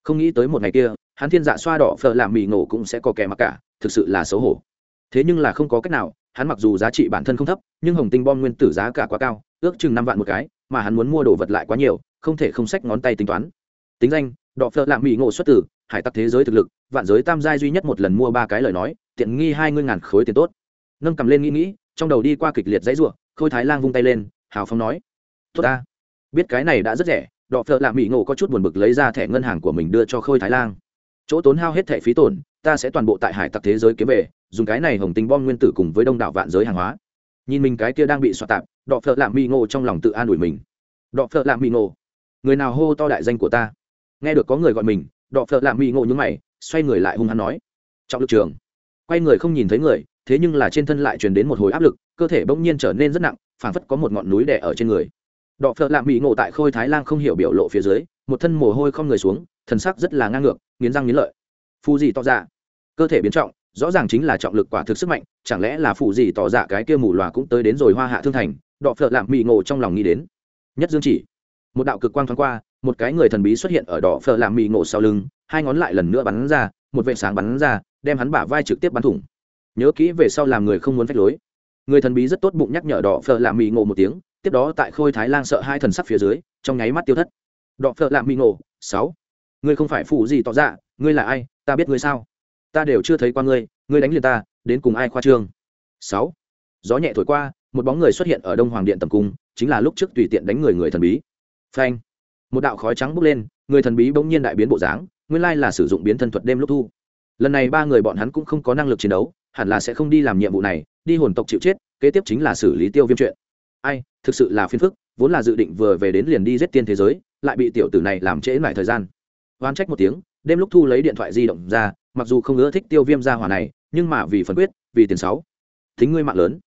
Không nghĩ tới một ngày kia, hắn thiên dạ xoa đỏ phở làm mì ngộ cũng sẽ có kẻ mặc cả, thực sự là xấu hổ. Thế nhưng là không có cách nào, hắn mặc dù giá trị bản thân không thấp, nhưng hồng tinh bom nguyên tử giá cả quá cao ước chừng năm vạn một cái, mà hắn muốn mua đồ vật lại quá nhiều, không thể không sách ngón tay tính toán. Tính danh, đọ phở lạ mỹ ngộ xuất tử, hải tặc thế giới thực lực, vạn giới tam giai duy nhất một lần mua ba cái lời nói, tiện nghi hai mươi ngàn khối tiền tốt. Nâng cầm lên nghĩ nghĩ, trong đầu đi qua kịch liệt dãy ruộng khôi thái lang vung tay lên, hào phong nói, tốt ta. Biết cái này đã rất rẻ, đọ phợ lạ mỹ ngộ có chút buồn bực lấy ra thẻ ngân hàng của mình đưa cho khôi thái lang. Chỗ tốn hao hết thẻ phí tổn, ta sẽ toàn bộ tại hải tặc thế giới kiếm về, dùng cái này hồng tinh bom nguyên tử cùng với đông đảo vạn giới hàng hóa. Nhìn mình cái kia đang bị xoa tạp đọ phợ lạ mỹ ngộ trong lòng tự an ủi mình. Đọ phợ lạ mỹ ngộ người nào hô to đại danh của ta? Nghe được có người gọi mình, đọ phợ lạ mỹ ngộ nhúng mày, xoay người lại hung hắn nói. Trọng lực trường. Quay người không nhìn thấy người, thế nhưng là trên thân lại truyền đến một hồi áp lực, cơ thể bỗng nhiên trở nên rất nặng, phảng phất có một ngọn núi đè ở trên người. Đọ phợ lạ mỹ ngộ tại khôi thái lan không hiểu biểu lộ phía dưới, một thân mồ hôi không người xuống, thần sắc rất là ngang ngược, nghiến răng nghiến lợi. Phù gì tỏ ra cơ thể biến trọng, rõ ràng chính là trọng lực quả thực sức mạnh, chẳng lẽ là phù gì tỏ dạ cái kia mù loà cũng tới đến rồi hoa hạ thương thành đọ phở lạm mì ngộ trong lòng nghĩ đến. Nhất dương chỉ, một đạo cực quang thoáng qua, một cái người thần bí xuất hiện ở đỏ phở làm mì ngộ sau lưng, hai ngón lại lần nữa bắn ra, một vệ sáng bắn ra, đem hắn bả vai trực tiếp bắn thủng. Nhớ kỹ về sau làm người không muốn phách lối. Người thần bí rất tốt bụng nhắc nhở đỏ phở làm mì ngộ một tiếng, tiếp đó tại khôi thái lang sợ hai thần sắc phía dưới, trong nháy mắt tiêu thất. Đọ phở làm mì ngộ, sáu. Ngươi không phải phụ gì tỏ ra ngươi là ai, ta biết ngươi sao? Ta đều chưa thấy qua ngươi ngươi đánh liền ta, đến cùng ai khoa trương? Sáu. Gió nhẹ thổi qua một bóng người xuất hiện ở đông hoàng điện tầm cung, chính là lúc trước tùy tiện đánh người người thần bí. Phanh! Một đạo khói trắng bốc lên, người thần bí bỗng nhiên đại biến bộ dáng, nguyên lai là sử dụng biến thân thuật đêm lúc thu. Lần này ba người bọn hắn cũng không có năng lực chiến đấu, hẳn là sẽ không đi làm nhiệm vụ này, đi hồn tộc chịu chết, kế tiếp chính là xử lý tiêu viêm chuyện. Ai, thực sự là phiền phức, vốn là dự định vừa về đến liền đi giết tiên thế giới, lại bị tiểu tử này làm trễ lại thời gian. Oan trách một tiếng, đêm lúc thu lấy điện thoại di động ra, mặc dù không ưa thích tiêu viêm ra hỏa này, nhưng mà vì phần quyết, vì tiền sáu, thính ngươi mạng lớn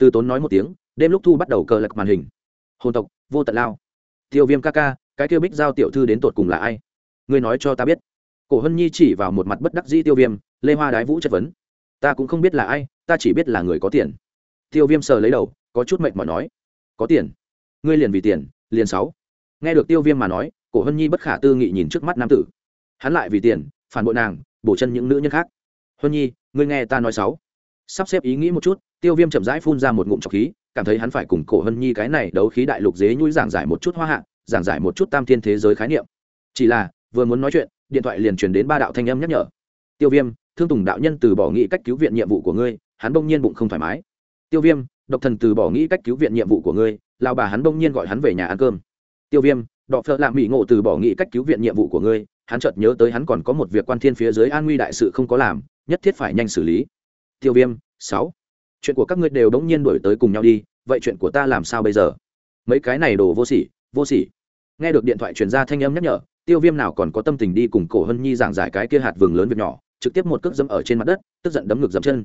từ tốn nói một tiếng, đêm lúc thu bắt đầu cờ lật màn hình. Hồn tộc, vô tận lao. Tiêu viêm ca ca, cái kêu bích giao tiểu thư đến tột cùng là ai? Ngươi nói cho ta biết. Cổ hân nhi chỉ vào một mặt bất đắc dĩ tiêu viêm, lê hoa đái vũ chất vấn. Ta cũng không biết là ai, ta chỉ biết là người có tiền. Tiêu viêm sờ lấy đầu, có chút mệnh mỏi nói. Có tiền? Ngươi liền vì tiền, liền sáu. Nghe được tiêu viêm mà nói, cổ hân nhi bất khả tư nghị nhìn trước mắt nam tử. Hắn lại vì tiền, phản bội nàng, bổ chân những nữ nhân khác. Hân nhi, ngươi nghe ta nói sáu. Sắp xếp ý nghĩ một chút tiêu viêm chậm rãi phun ra một ngụm trọc khí, cảm thấy hắn phải cùng cổ hân nhi cái này đấu khí đại lục dế nhũi giảng giải một chút hoa hạ, giảng giải một chút tam thiên thế giới khái niệm. Chỉ là, vừa muốn nói chuyện, điện thoại liền truyền đến ba đạo thanh âm nhắc nhở. Tiêu viêm, thương tùng đạo nhân từ bỏ nghĩ cách cứu viện nhiệm vụ của ngươi, hắn bỗng nhiên bụng không thoải mái. Tiêu viêm, độc thần từ bỏ nghĩ cách cứu viện nhiệm vụ của ngươi lao bà hắn bỗng nhiên gọi hắn về nhà ăn cơm. Tiêu viêm, đọ phợ lạ mỹ ngộ từ bỏ nghĩ cách cứu viện nhiệm vụ của ngươi, hắn chợt nhớ tới hắn còn có một việc quan thiên phía dưới an nguy đại sự không có làm, nhất thiết phải nhanh xử lý. Tiêu viêm, sáu chuyện của các ngươi đều đống nhiên đổi tới cùng nhau đi, vậy chuyện của ta làm sao bây giờ? Mấy cái này đồ vô sỉ vô sỉ. Nghe được điện thoại truyền ra thanh âm nhắc nhở, tiêu viêm nào còn có tâm tình đi cùng cổ hân nhi giảng giải cái kia hạt vườn lớn việc nhỏ, trực tiếp một cước dẫm ở trên mặt đất, tức giận đấm ngực dẫm chân.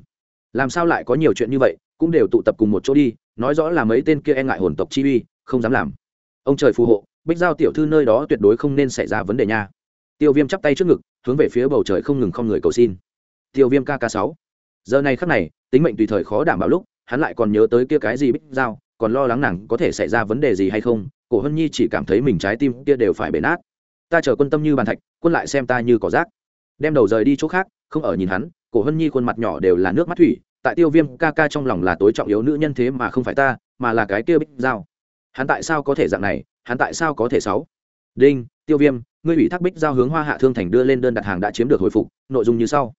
Làm sao lại có nhiều chuyện như vậy, cũng đều tụ tập cùng một chỗ đi, nói rõ là mấy tên kia e ngại hồn tộc chi uy, không dám làm. Ông trời phù hộ, bích giao tiểu thư nơi đó tuyệt đối không nên xảy ra vấn đề nha. Tiêu viêm chắp tay trước ngực, hướng về phía bầu trời không ngừng không người cầu xin. Tiêu viêm kk sáu. Giờ này khắc này tính mệnh tùy thời khó đảm bảo lúc, hắn lại còn nhớ tới kia cái gì bích giao còn lo lắng nàng có thể xảy ra vấn đề gì hay không, cổ hân nhi chỉ cảm thấy mình trái tim kia đều phải bể nát. Ta chờ quân tâm như bàn thạch, quân lại xem ta như cỏ rác. Đem đầu rời đi chỗ khác, không ở nhìn hắn, cổ hân nhi khuôn mặt nhỏ đều là nước mắt thủy, tại tiêu viêm ca ca trong lòng là tối trọng yếu nữ nhân thế mà không phải ta, mà là cái kia bích giao hắn tại sao có thể dạng này, hắn tại sao có thể sáu? Đinh, tiêu viêm, ngươi ủy thác bích giao hướng hoa hạ thương thành đưa lên đơn đặt hàng đã chiếm được hồi phục, nội dung như sau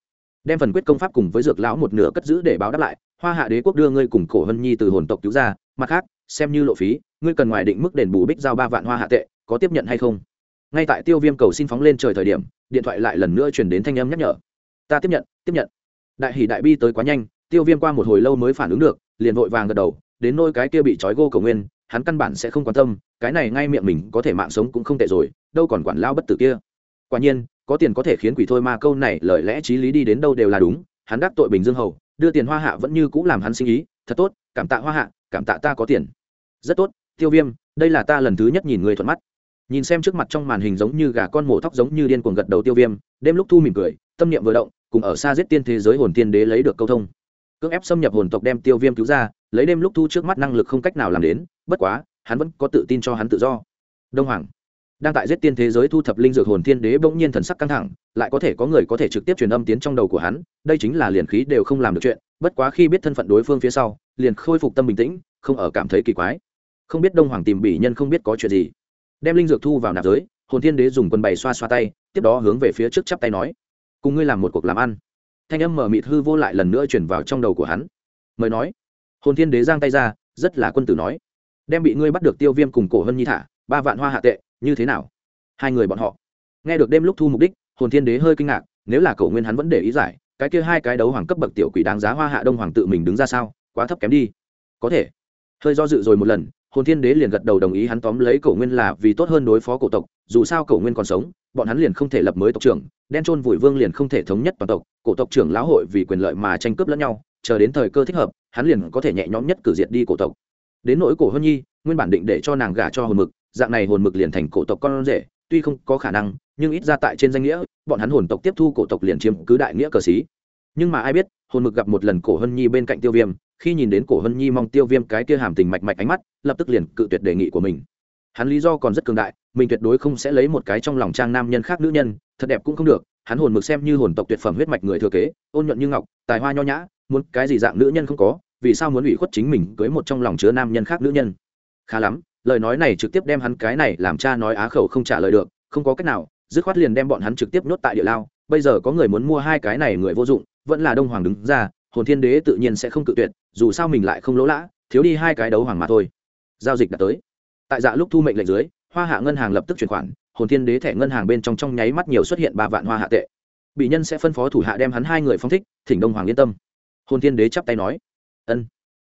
đem phần quyết công pháp cùng với dược lão một nửa cất giữ để báo đáp lại, hoa hạ đế quốc đưa ngươi cùng cổ hân nhi từ hồn tộc cứu ra, mặt khác, xem như lộ phí, ngươi cần ngoài định mức đền bù bích giao ba vạn hoa hạ tệ, có tiếp nhận hay không? Ngay tại tiêu viêm cầu xin phóng lên trời thời điểm, điện thoại lại lần nữa chuyển đến thanh âm nhắc nhở. Ta tiếp nhận tiếp nhận. Đại hỷ đại bi tới quá nhanh, tiêu viêm qua một hồi lâu mới phản ứng được, liền vội vàng gật đầu, đến nôi cái kia bị trói gô cầu nguyên, hắn căn bản sẽ không quan tâm, cái này ngay miệng mình có thể mạng sống cũng không tệ rồi, đâu còn quản lao bất tử kia. Quả nhiên có tiền có thể khiến quỷ thôi mà câu này lời lẽ t r í lý đi đến đâu đều là đúng, hắn đắc tội bình dương hầu, đưa tiền hoa hạ vẫn như cũng làm hắn sinh ý, thật tốt, cảm tạ hoa hạ, cảm tạ ta có tiền. Rất tốt, tiêu viêm, đây là ta lần thứ nhất nhìn người thuận mắt. Nhìn xem trước mặt trong màn hình giống như gà con mổ thóc giống như điên cuồng gật đầu tiêu viêm, đêm lúc thu mỉm cười, tâm niệm vừa động, cùng ở xa giết tiên thế giới hồn tiên đế lấy được câu thông. Cưỡng ép xâm nhập hồn tộc đem tiêu viêm cứu ra, lấy đêm lúc thu trước mắt năng lực không cách nào làm đến, bất quá, hắn vẫn có tự tin cho hắn tự do. Đông hoàng đang tại giết tiên thế giới thu thập linh dược hồn thiên đế bỗng nhiên thần sắc căng thẳng, lại có thể có người có thể trực tiếp truyền âm tiến trong đầu của hắn, đây chính là liền khí đều không làm được chuyện, bất quá khi biết thân phận đối phương phía sau, liền khôi phục tâm bình tĩnh, không ở cảm thấy kỳ quái. Không biết đông hoàng tìm bỉ nhân không biết có chuyện gì. Đem linh dược thu vào nạp giới, hồn thiên đế dùng quần bày xoa xoa tay, tiếp đó hướng về phía trước chắp tay nói, cùng ngươi làm một cuộc làm ăn. Thanh âm mở mịt hư vô lại lần nữa chuyển vào trong đầu của hắn. Mời nói. Hồn thiên đế giang tay ra, rất là quân tử nói, đem bị ngươi bắt được tiêu viêm cùng cổ hân nhi thả, ba vạn hoa hạ tệ như thế nào? Hai người bọn họ. Nghe được đêm lúc thu mục đích, hồn thiên đế hơi kinh ngạc, nếu là cổ nguyên hắn vẫn để ý giải, cái kia hai cái đấu hoàng cấp bậc tiểu quỷ đáng giá hoa hạ đông hoàng tự mình đứng ra sao? Quá thấp kém đi. Có thể. Hơi do dự rồi một lần, hồn thiên đế liền gật đầu đồng ý hắn tóm lấy cổ nguyên là vì tốt hơn đối phó cổ tộc, dù sao cổ nguyên còn sống, bọn hắn liền không thể lập mới tộc trưởng, đen trôn vùi vương liền không thể thống nhất toàn tộc, cổ tộc trưởng lão hội vì quyền lợi mà tranh cướp lẫn nhau, chờ đến thời cơ thích hợp, hắn liền có thể nhẹ nhõm nhất cử diệt đi cổ tộc. Đến nỗi cổ hân nhi, nguyên bản định để cho nàng gả cho hồn mực dạng này hồn mực liền thành cổ tộc con rể, tuy không có khả năng, nhưng ít ra tại trên danh nghĩa, bọn hắn hồn tộc tiếp thu cổ tộc liền chiếm cứ đại nghĩa cờ xí. Nhưng mà ai biết, hồn mực gặp một lần cổ hân nhi bên cạnh tiêu viêm, khi nhìn đến cổ hân nhi mong tiêu viêm cái kia hàm tình mạch mạch ánh mắt, lập tức liền cự tuyệt đề nghị của mình. Hắn lý do còn rất cường đại, mình tuyệt đối không sẽ lấy một cái trong lòng trang nam nhân khác nữ nhân, thật đẹp cũng không được, hắn hồn mực xem như hồn tộc tuyệt phẩm huyết mạch người thừa kế, ôn nhuận như ngọc, tài hoa nho nhã, muốn cái gì dạng nữ nhân không có, vì sao muốn ủy khuất chính mình cưới một trong lòng chứa nam nhân khác nữ nhân? Khá lắm lời nói này trực tiếp đem hắn cái này làm cha nói á khẩu không trả lời được, không có cách nào, dứt khoát liền đem bọn hắn trực tiếp nhốt tại địa lao. Bây giờ có người muốn mua hai cái này người vô dụng, vẫn là đông hoàng đứng ra, hồn thiên đế tự nhiên sẽ không cự tuyệt, dù sao mình lại không lỗ lã, thiếu đi hai cái đấu hoàng mà thôi. Giao dịch đã tới. Tại dạ lúc thu mệnh lệnh dưới, hoa hạ ngân hàng lập tức chuyển khoản, hồn thiên đế thẻ ngân hàng bên trong trong nháy mắt nhiều xuất hiện ba vạn hoa hạ tệ. Bị nhân sẽ phân phó thủ hạ đem hắn hai người phong thích, thỉnh đông hoàng yên tâm. Hồn thiên đế chắp tay nói, ân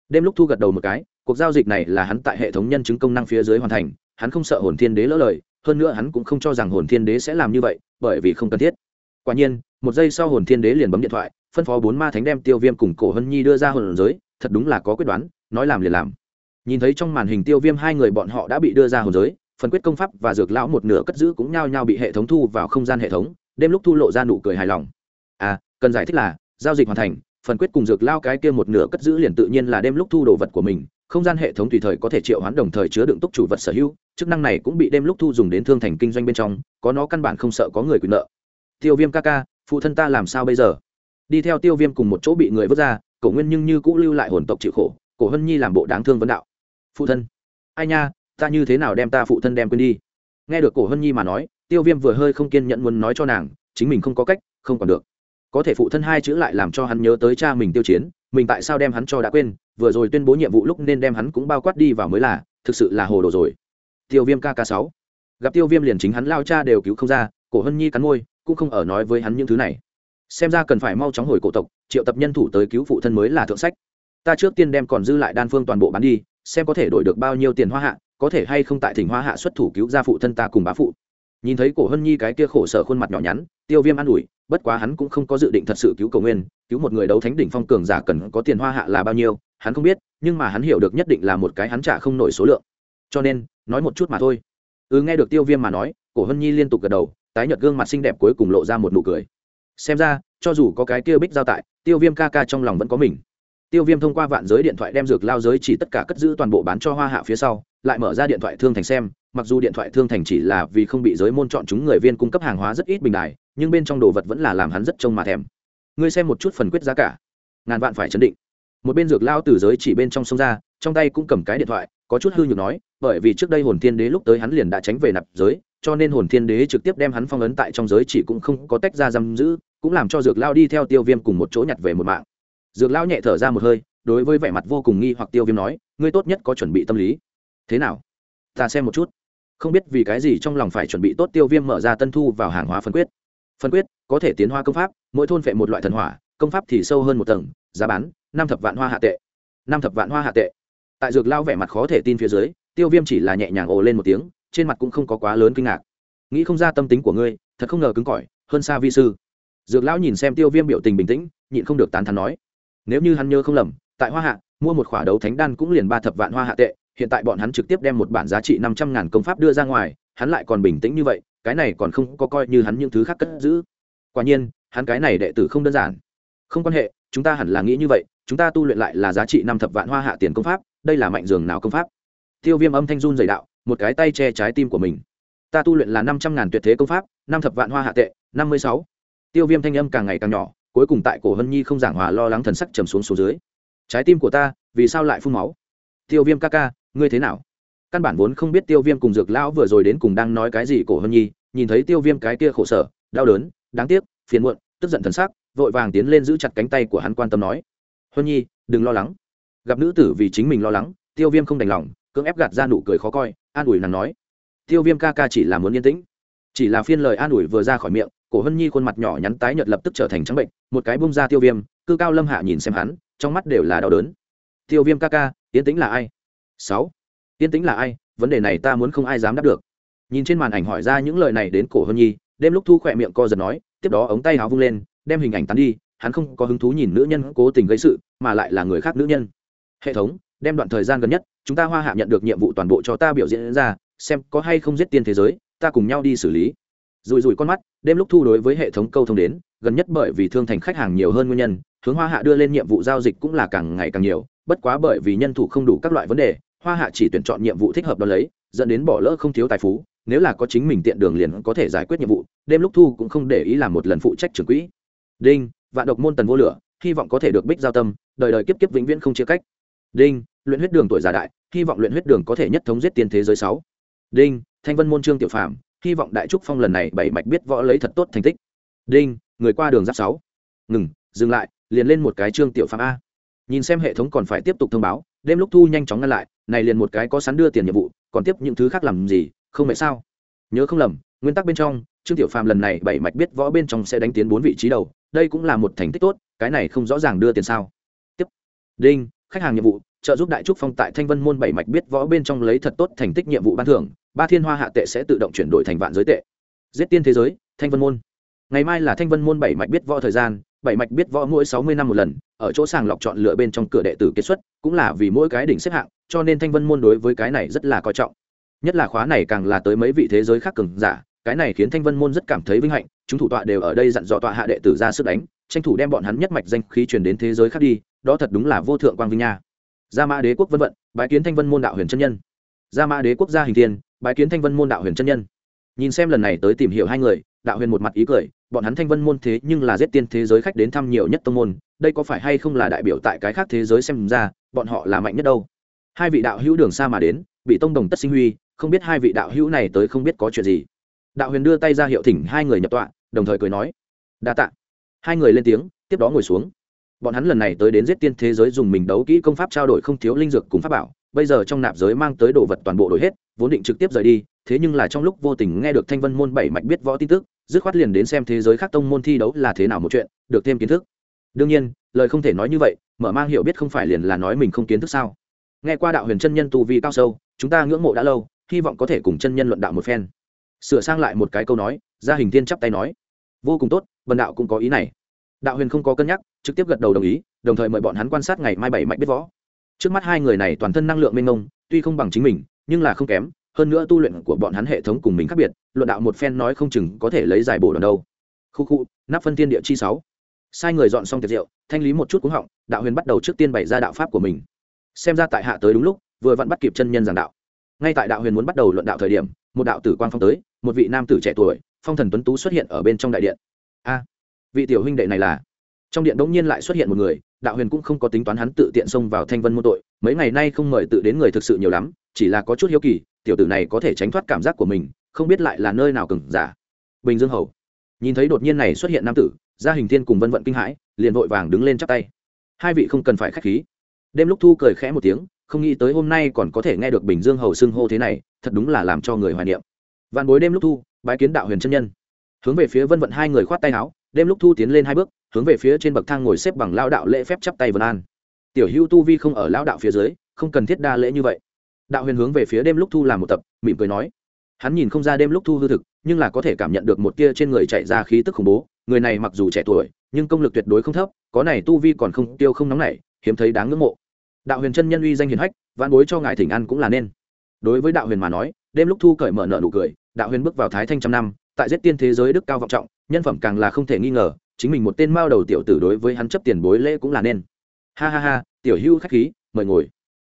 đêm lúc thu gật đầu một cái, cuộc giao dịch này là hắn tại hệ thống nhân chứng công năng phía dưới hoàn thành, hắn không sợ hồn thiên đế lỡ lời, hơn nữa hắn cũng không cho rằng hồn thiên đế sẽ làm như vậy, bởi vì không cần thiết. Quả nhiên, một giây sau hồn thiên đế liền bấm điện thoại, phân phó bốn ma thánh đem tiêu viêm cùng cổ hân nhi đưa ra hồn giới, thật đúng là có quyết đoán, nói làm liền làm. Nhìn thấy trong màn hình tiêu viêm hai người bọn họ đã bị đưa ra hồn giới, phần quyết công pháp và dược lão một nửa cất giữ cũng nhao nhao bị hệ thống thu vào không gian hệ thống, đêm lúc thu lộ ra nụ cười hài lòng. À cần giải thích là, giao dịch hoàn thành phần quyết cùng dược lao cái kia một nửa cất giữ liền tự nhiên là đêm lúc thu đồ vật của mình, không gian hệ thống tùy thời có thể triệu hoán đồng thời chứa đựng túc chủ vật sở hữu, chức năng này cũng bị đêm lúc thu dùng đến thương thành kinh doanh bên trong, có nó căn bản không sợ có người quyền nợ. Tiêu viêm ca ca, phụ thân ta làm sao bây giờ? Đi theo tiêu viêm cùng một chỗ bị người vứt ra, cổ nguyên nhưng như cũ lưu lại hồn tộc chịu khổ, cổ hân nhi làm bộ đáng thương vấn đạo. Phụ thân. Ai nha, ta như thế nào đem ta phụ thân đem quên đi? Nghe được cổ hân nhi mà nói, tiêu viêm vừa hơi không kiên nhẫn muốn nói cho nàng, chính mình không có cách, không còn được có thể phụ thân hai chữ lại làm cho hắn nhớ tới cha mình tiêu chiến, mình tại sao đem hắn cho đã quên, vừa rồi tuyên bố nhiệm vụ lúc nên đem hắn cũng bao quát đi vào mới là, thực sự là hồ đồ rồi. Tiêu viêm kk sáu. Gặp tiêu viêm liền chính hắn lao cha đều cứu không ra, cổ hân nhi cắn môi, cũng không ở nói với hắn những thứ này. Xem ra cần phải mau chóng hồi cổ tộc, triệu tập nhân thủ tới cứu phụ thân mới là thượng sách. Ta trước tiên đem còn dư lại đan phương toàn bộ bán đi, xem có thể đổi được bao nhiêu tiền hoa hạ, có thể hay không tại thỉnh hoa hạ xuất thủ cứu ra phụ thân ta cùng bá phụ nhìn thấy cổ hân nhi cái kia khổ sở khuôn mặt nhỏ nhắn, tiêu viêm an ủi, bất quá hắn cũng không có dự định thật sự cứu cầu nguyên, cứu một người đấu thánh đỉnh phong cường giả cần có tiền hoa hạ là bao nhiêu, hắn không biết, nhưng mà hắn hiểu được nhất định là một cái hắn trả không nổi số lượng. Cho nên, nói một chút mà thôi. Ừ nghe được tiêu viêm mà nói, cổ hân nhi liên tục gật đầu, tái nhợt gương mặt xinh đẹp cuối cùng lộ ra một nụ cười. Xem ra, cho dù có cái kia bích giao tại, tiêu viêm ca ca trong lòng vẫn có mình tiêu viêm thông qua vạn giới điện thoại đem dược lao giới chỉ tất cả cất giữ toàn bộ bán cho hoa hạ phía sau, lại mở ra điện thoại thương thành xem, mặc dù điện thoại thương thành chỉ là vì không bị giới môn chọn chúng người viên cung cấp hàng hóa rất ít bình đài, nhưng bên trong đồ vật vẫn là làm hắn rất trông mà thèm. Ngươi xem một chút phần quyết giá cả. Ngàn vạn phải chấn định. Một bên dược lao từ giới chỉ bên trong sông ra, trong tay cũng cầm cái điện thoại, có chút hư nhược nói, bởi vì trước đây hồn thiên đế lúc tới hắn liền đã tránh về nạp giới, cho nên hồn thiên đế trực tiếp đem hắn phong ấn tại trong giới chỉ cũng không có tách ra giam giữ, cũng làm cho dược lao đi theo tiêu viêm cùng một chỗ nhặt về một mạng dược Lão nhẹ thở ra một hơi, đối với vẻ mặt vô cùng nghi hoặc tiêu viêm nói, ngươi tốt nhất có chuẩn bị tâm lý. Thế nào? Ta xem một chút. Không biết vì cái gì trong lòng phải chuẩn bị tốt, tiêu viêm mở ra tân thu vào hàng hóa phân quyết. Phân quyết, có thể tiến hoa công pháp, mỗi thôn vệ một loại thần hỏa, công pháp thì sâu hơn một tầng, giá bán, năm thập vạn hoa hạ tệ. Năm thập vạn hoa hạ tệ. Tại dược lao vẻ mặt khó thể tin phía dưới, tiêu viêm chỉ là nhẹ nhàng ồ lên một tiếng, trên mặt cũng không có quá lớn kinh ngạc. Nghĩ không ra tâm tính của ngươi, thật không ngờ cứng cỏi, hơn xa vi sư. Dược lão nhìn xem tiêu viêm biểu tình bình tĩnh, nhịn không được tán thắn nói nếu như hắn nhớ không lầm, tại hoa hạ, mua một khỏa đấu thánh đan cũng liền ba thập vạn hoa hạ tệ, hiện tại bọn hắn trực tiếp đem một bản giá trị năm trăm ngàn công pháp đưa ra ngoài, hắn lại còn bình tĩnh như vậy, cái này còn không có coi như hắn những thứ khác cất giữ. Quả nhiên, hắn cái này đệ tử không đơn giản. Không quan hệ, chúng ta hẳn là nghĩ như vậy, chúng ta tu luyện lại là giá trị năm thập vạn hoa hạ tiền công pháp, đây là mạnh dường nào công pháp? Tiêu viêm âm thanh run dày đạo, một cái tay che trái tim của mình. Ta tu luyện là năm trăm ngàn tuyệt thế công pháp, năm thập vạn hoa hạ tệ, năm mươi sáu. Tiêu viêm thanh âm càng ngày càng nhỏ cuối cùng tại cổ hân nhi không giảng hòa lo lắng thần sắc trầm xuống số dưới. Trái tim của ta, vì sao lại phun máu? Tiêu viêm ca ca, ngươi thế nào? Căn bản vốn không biết tiêu viêm cùng dược lão vừa rồi đến cùng đang nói cái gì cổ hân nhi, nhìn thấy tiêu viêm cái kia khổ sở, đau đớn, đáng tiếc, phiền muộn, tức giận thần sắc, vội vàng tiến lên giữ chặt cánh tay của hắn quan tâm nói. Hân nhi, đừng lo lắng. Gặp nữ tử vì chính mình lo lắng, tiêu viêm không đành lòng, cưỡng ép gạt ra nụ cười khó coi, an ủi nàng nói. Tiêu viêm ca ca chỉ là muốn yên tĩnh, chỉ là phiên lời an ủi vừa ra khỏi miệng cổ hân nhi khuôn mặt nhỏ nhắn tái nhợt lập tức trở thành trắng bệnh, một cái bung ra tiêu viêm, cư cao lâm hạ nhìn xem hắn, trong mắt đều là đau đớn. Tiêu viêm ca ca, yến tĩnh là ai? Sáu. Yến tĩnh là ai? Vấn đề này ta muốn không ai dám đáp được. Nhìn trên màn ảnh hỏi ra những lời này đến cổ hân nhi, đêm lúc thu khỏe miệng co giật nói, tiếp đó ống tay áo vung lên, đem hình ảnh tán đi, hắn không có hứng thú nhìn nữ nhân cố tình gây sự, mà lại là người khác nữ nhân. Hệ thống, đem đoạn thời gian gần nhất, chúng ta hoa hạ nhận được nhiệm vụ toàn bộ cho ta biểu diễn ra, xem có hay không giết tiên thế giới, ta cùng nhau đi xử lý rùi rùi con mắt, đêm lúc thu đối với hệ thống câu thông đến, gần nhất bởi vì thương thành khách hàng nhiều hơn nguyên nhân, hướng hoa hạ đưa lên nhiệm vụ giao dịch cũng là càng ngày càng nhiều, bất quá bởi vì nhân thủ không đủ các loại vấn đề, hoa hạ chỉ tuyển chọn nhiệm vụ thích hợp đó lấy, dẫn đến bỏ lỡ không thiếu tài phú, nếu là có chính mình tiện đường liền có thể giải quyết nhiệm vụ, đêm lúc thu cũng không để ý làm một lần phụ trách trưởng quỹ. Đinh, vạn độc môn tần vô lửa, hy vọng có thể được bích giao tâm, đời đời kiếp kiếp vĩnh viễn không chia cách. Đinh, luyện huyết đường tuổi già đại, hy vọng luyện huyết đường có thể nhất thống giết tiên thế giới sáu. Đinh, thanh vân môn trương tiểu phạm hy vọng đại trúc phong lần này bảy mạch biết võ lấy thật tốt thành tích. Đinh, người qua đường giáp sáu. Ngừng, dừng lại, liền lên một cái trương tiểu phạm a. Nhìn xem hệ thống còn phải tiếp tục thông báo, đêm lúc thu nhanh chóng ngăn lại, này liền một cái có sẵn đưa tiền nhiệm vụ, còn tiếp những thứ khác làm gì, không mẹ sao? Nhớ không lầm, nguyên tắc bên trong, trương tiểu phạm lần này bảy mạch biết võ bên trong sẽ đánh tiến bốn vị trí đầu, đây cũng là một thành tích tốt, cái này không rõ ràng đưa tiền sao. Tiếp. Đinh, khách hàng nhiệm vụ trợ giúp đại trúc phong tại thanh vân môn bảy mạch biết võ bên trong lấy thật tốt thành tích nhiệm vụ ban thưởng, ba thiên hoa hạ tệ sẽ tự động chuyển đổi thành vạn giới tệ. Giết tiên thế giới, thanh vân môn. Ngày mai là thanh vân môn bảy mạch biết võ thời gian, bảy mạch biết võ mỗi sáu mươi năm một lần, ở chỗ sàng lọc chọn lựa bên trong cửa đệ tử kết xuất, cũng là vì mỗi cái đỉnh xếp hạng, cho nên thanh vân môn đối với cái này rất là coi trọng. Nhất là khóa này càng là tới mấy vị thế giới khác cường giả, cái này khiến thanh vân môn rất cảm thấy vinh hạnh, chúng thủ tọa đều ở đây dặn dò tọa hạ đệ tử ra sức đánh, tranh thủ đem bọn hắn nhất mạch danh khí truyền đến thế giới khác đi, đó thật đúng là vô thượng quang vinh nha gia mã đế quốc vân vận, bái kiến thanh vân môn đạo huyền chân nhân. Gia mã đế quốc gia hình thiên, bái kiến thanh vân môn đạo huyền chân nhân. Nhìn xem lần này tới tìm hiểu hai người, đạo huyền một mặt ý cười, bọn hắn thanh vân môn thế nhưng là giết tiên thế giới khách đến thăm nhiều nhất tông môn, đây có phải hay không là đại biểu tại cái khác thế giới xem ra, bọn họ là mạnh nhất đâu? Hai vị đạo hữu đường xa mà đến, bị tông đồng tất sinh huy, không biết hai vị đạo hữu này tới không biết có chuyện gì. Đạo huyền đưa tay ra hiệu thỉnh hai người nhập tọa, đồng thời cười nói, đa tạ. Hai người lên tiếng, tiếp đó ngồi xuống bọn hắn lần này tới đến giết tiên thế giới dùng mình đấu kỹ công pháp trao đổi không thiếu linh dược cùng pháp bảo, bây giờ trong nạp giới mang tới đồ vật toàn bộ đổi hết, vốn định trực tiếp rời đi, thế nhưng là trong lúc vô tình nghe được thanh vân môn bảy mạch biết võ tin tức, dứt khoát liền đến xem thế giới khác tông môn thi đấu là thế nào một chuyện, được thêm kiến thức. Đương nhiên, lời không thể nói như vậy, mở mang hiểu biết không phải liền là nói mình không kiến thức sao. Nghe qua đạo huyền chân nhân tu vi cao sâu, chúng ta ngưỡng mộ đã lâu, hy vọng có thể cùng chân nhân luận đạo một phen. Sửa sang lại một cái câu nói, gia hình tiên chắp tay nói. Vô cùng tốt vần đạo cũng có ý này đạo huyền không có cân nhắc, trực tiếp gật đầu đồng ý, đồng thời mời bọn hắn quan sát ngày mai bảy mạnh biết võ. Trước mắt hai người này toàn thân năng lượng mênh mông, tuy không bằng chính mình, nhưng là không kém, hơn nữa tu luyện của bọn hắn hệ thống cùng mình khác biệt, luận đạo một phen nói không chừng có thể lấy giải bổ đòn đâu. Khu khu, nắp phân tiên địa chi sáu. Sai người dọn xong tiệc rượu, thanh lý một chút cúng họng, đạo huyền bắt đầu trước tiên bày ra đạo pháp của mình. Xem ra tại hạ tới đúng lúc, vừa vặn bắt kịp chân nhân giảng đạo. Ngay tại đạo huyền muốn bắt đầu luận đạo thời điểm, một đạo tử quang phong tới, một vị nam tử trẻ tuổi, phong thần tuấn tú xuất hiện ở bên trong đại điện. A! Vị tiểu huynh đệ này là. Trong điện đống nhiên lại xuất hiện một người, đạo huyền cũng không có tính toán hắn tự tiện xông vào thanh vân môn tội, mấy ngày nay không mời tự đến người thực sự nhiều lắm, chỉ là có chút hiếu kỳ, tiểu tử này có thể tránh thoát cảm giác của mình, không biết lại là nơi nào cừng giả dạ. bình dương hầu. Nhìn thấy đột nhiên này xuất hiện nam tử, gia hình thiên cùng vân vận kinh hãi, liền vội vàng đứng lên chắp tay. Hai vị không cần phải k h á c h khí. Đêm lúc thu cười khẽ một tiếng, không nghĩ tới hôm nay còn có thể nghe được bình dương hầu xưng hô thế này, thật đúng là làm cho người hoài niệm. Vạn bối đêm lúc thu, bái kiến đạo huyền chân nhân. Hướng về phía vân vận hai người khoát tay áo đêm lúc thu tiến lên hai bước, hướng về phía trên bậc thang ngồi xếp bằng lao đạo lễ phép chắp tay vân an. Tiểu hữu tu vi không ở lao đạo phía dưới, không cần thiết đa lễ như vậy. Đạo huyền hướng về phía đêm lúc thu làm một tập, mỉm cười nói. Hắn nhìn không ra đêm lúc thu hư thực, nhưng là có thể cảm nhận được một tia trên người chạy ra khí tức khủng bố. Người này mặc dù trẻ tuổi, nhưng công lực tuyệt đối không thấp, có này tu vi còn không tiêu không nóng nảy, hiếm thấy đáng ngưỡng mộ. Đạo huyền chân nhân uy danh hiền hách, vãn bối cho ngài thỉnh ăn cũng là nên. Đối với đạo huyền mà nói, đêm lúc thu cởi mở nợ nụ cười, đạo huyền bước vào thái thanh trăm năm, tại giết tiên thế giới đức cao vọng trọng nhân phẩm càng là không thể nghi ngờ, chính mình một tên mao đầu tiểu tử đối với hắn chấp tiền bối lễ cũng là nên. Ha ha ha, tiểu hưu khách khí, mời ngồi.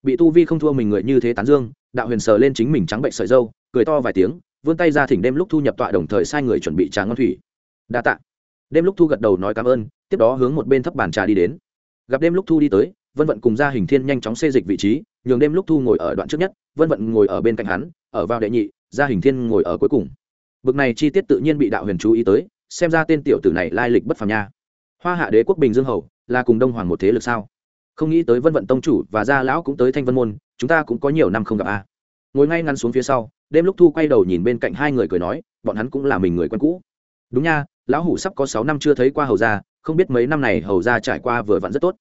Bị tu vi không thua mình người như thế tán dương, đạo huyền sờ lên chính mình trắng bệnh sợi dâu, cười to vài tiếng, vươn tay ra thỉnh đêm lúc thu nhập tọa đồng thời sai người chuẩn bị trà ngon thủy. Đa tạ. Đêm lúc thu gật đầu nói cảm ơn, tiếp đó hướng một bên thấp bàn trà đi đến. Gặp đêm lúc thu đi tới, vân vận cùng gia hình thiên nhanh chóng xê dịch vị trí, nhường đêm lúc thu ngồi ở đoạn trước nhất, vân vận ngồi ở bên cạnh hắn, ở vào đệ nhị, gia hình thiên ngồi ở cuối cùng. Bực này chi tiết tự nhiên bị đạo huyền chú ý tới xem ra tên tiểu tử này lai lịch bất phàm nha. Hoa hạ đế quốc bình dương hầu, là cùng đông hoàng một thế lực sao? Không nghĩ tới vân vận tông chủ và gia lão cũng tới thanh vân môn, chúng ta cũng có nhiều năm không gặp a ngồi ngay ngăn xuống phía sau, đêm lúc thu quay đầu nhìn bên cạnh hai người cười nói, bọn hắn cũng là mình người quen cũ. Đúng nha, lão hủ sắp có sáu năm chưa thấy qua hầu gia, không biết mấy năm này hầu gia trải qua vừa vặn rất tốt.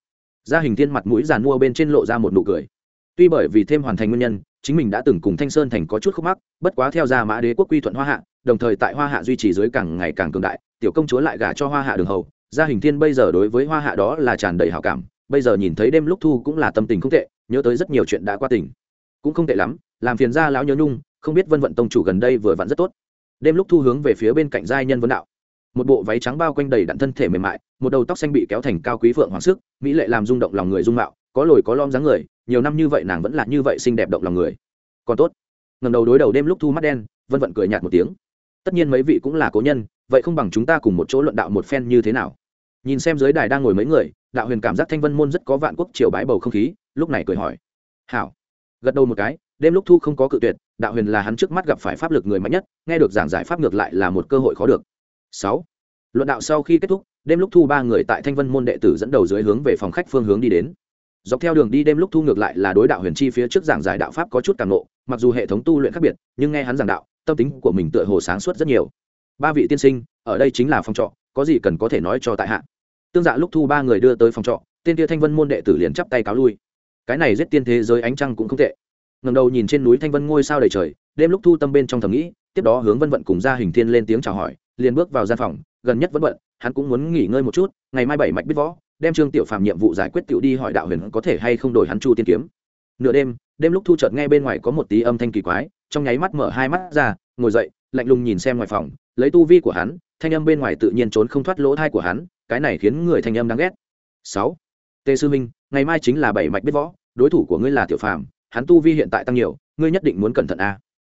Gia hình thiên mặt mũi giàn mua bên trên lộ ra một nụ cười. Tuy bởi vì thêm hoàn thành nguyên nhân, chính mình đã từng cùng thanh sơn thành có chút khúc mắc, bất quá theo gia mã đế quốc quy thuận hoa hạ đồng thời tại hoa hạ duy trì dưới càng ngày càng cường đại tiểu công chúa lại gả cho hoa hạ đường hầu. Gia hình thiên bây giờ đối với hoa hạ đó là tràn đầy hảo cảm bây giờ nhìn thấy đêm lúc thu cũng là tâm tình không tệ nhớ tới rất nhiều chuyện đã qua tỉnh, cũng không tệ lắm làm phiền gia lão nhớ nhung không biết vân vận tông chủ gần đây vừa vặn rất tốt. Đêm lúc thu hướng về phía bên cạnh giai nhân vân đạo. Một bộ váy trắng bao quanh đầy đặn thân thể mềm mại một đầu tóc xanh bị kéo thành cao quý phượng hoàng sức mỹ lệ làm rung động lòng người dung mạo có lồi có lom dáng người nhiều năm như vậy nàng vẫn là như vậy xinh đẹp động lòng người. Còn tốt. Ngầm đầu đối đầu đêm lúc thu mắt đen vân vận cười nhạt một tiếng tất nhiên mấy vị cũng là cố nhân, vậy không bằng chúng ta cùng một chỗ luận đạo một phen như thế nào? Nhìn xem dưới đài đang ngồi mấy người, đạo huyền cảm giác thanh vân môn rất có vạn quốc triều bái bầu không khí, lúc này cười hỏi. Hảo. Gật đầu một cái, đêm lúc thu không có cự tuyệt, đạo huyền là hắn trước mắt gặp phải pháp lực người mạnh nhất, nghe được giảng giải pháp ngược lại là một cơ hội khó được. Sáu. Luận đạo sau khi kết thúc, đêm lúc thu ba người tại thanh vân môn đệ tử dẫn đầu dưới hướng về phòng khách phương hướng đi đến. Dọc theo đường đi đêm lúc thu ngược lại là đối đạo huyền chi phía trước giảng giải đạo pháp có chút càng nộ mặc dù hệ thống tu luyện khác biệt, nhưng nghe hắn giảng đạo tâm tính của mình tựa hồ sáng suốt rất nhiều. Ba vị tiên sinh, ở đây chính là phòng trọ, có gì cần có thể nói cho tại hạ. Tương dạ lúc thu ba người đưa tới phòng trọ, tên tia thanh vân môn đệ tử liền chắp tay cáo lui. Cái này giết tiên thế giới ánh trăng cũng không tệ. Ngầm đầu nhìn trên núi thanh vân ngôi sao đầy trời, đêm lúc thu tâm bên trong thầm nghĩ, tiếp đó hướng vân vận cùng ra hình thiên lên tiếng chào hỏi, liền bước vào gian phòng, gần nhất vẫn vận, hắn cũng muốn nghỉ ngơi một chút, ngày mai bảy mạch biết võ, đem trương tiểu phàm nhiệm vụ giải quyết tiểu đi hỏi đạo huyền có thể hay không đổi hắn chu tiên kiếm. Nửa đêm đêm lúc thu chợt nghe bên ngoài có một tí âm thanh kỳ quái trong nháy mắt mở hai mắt ra, ngồi dậy, lạnh lùng nhìn xem ngoài phòng, lấy tu vi của hắn, thanh âm bên ngoài tự nhiên trốn không thoát lỗ thai của hắn, cái này khiến người thanh âm đáng ghét. Sáu. Tề sư minh, ngày mai chính là bảy mạch biết võ, đối thủ của ngươi là tiểu phàm, hắn tu vi hiện tại tăng nhiều, ngươi nhất định muốn cẩn thận a.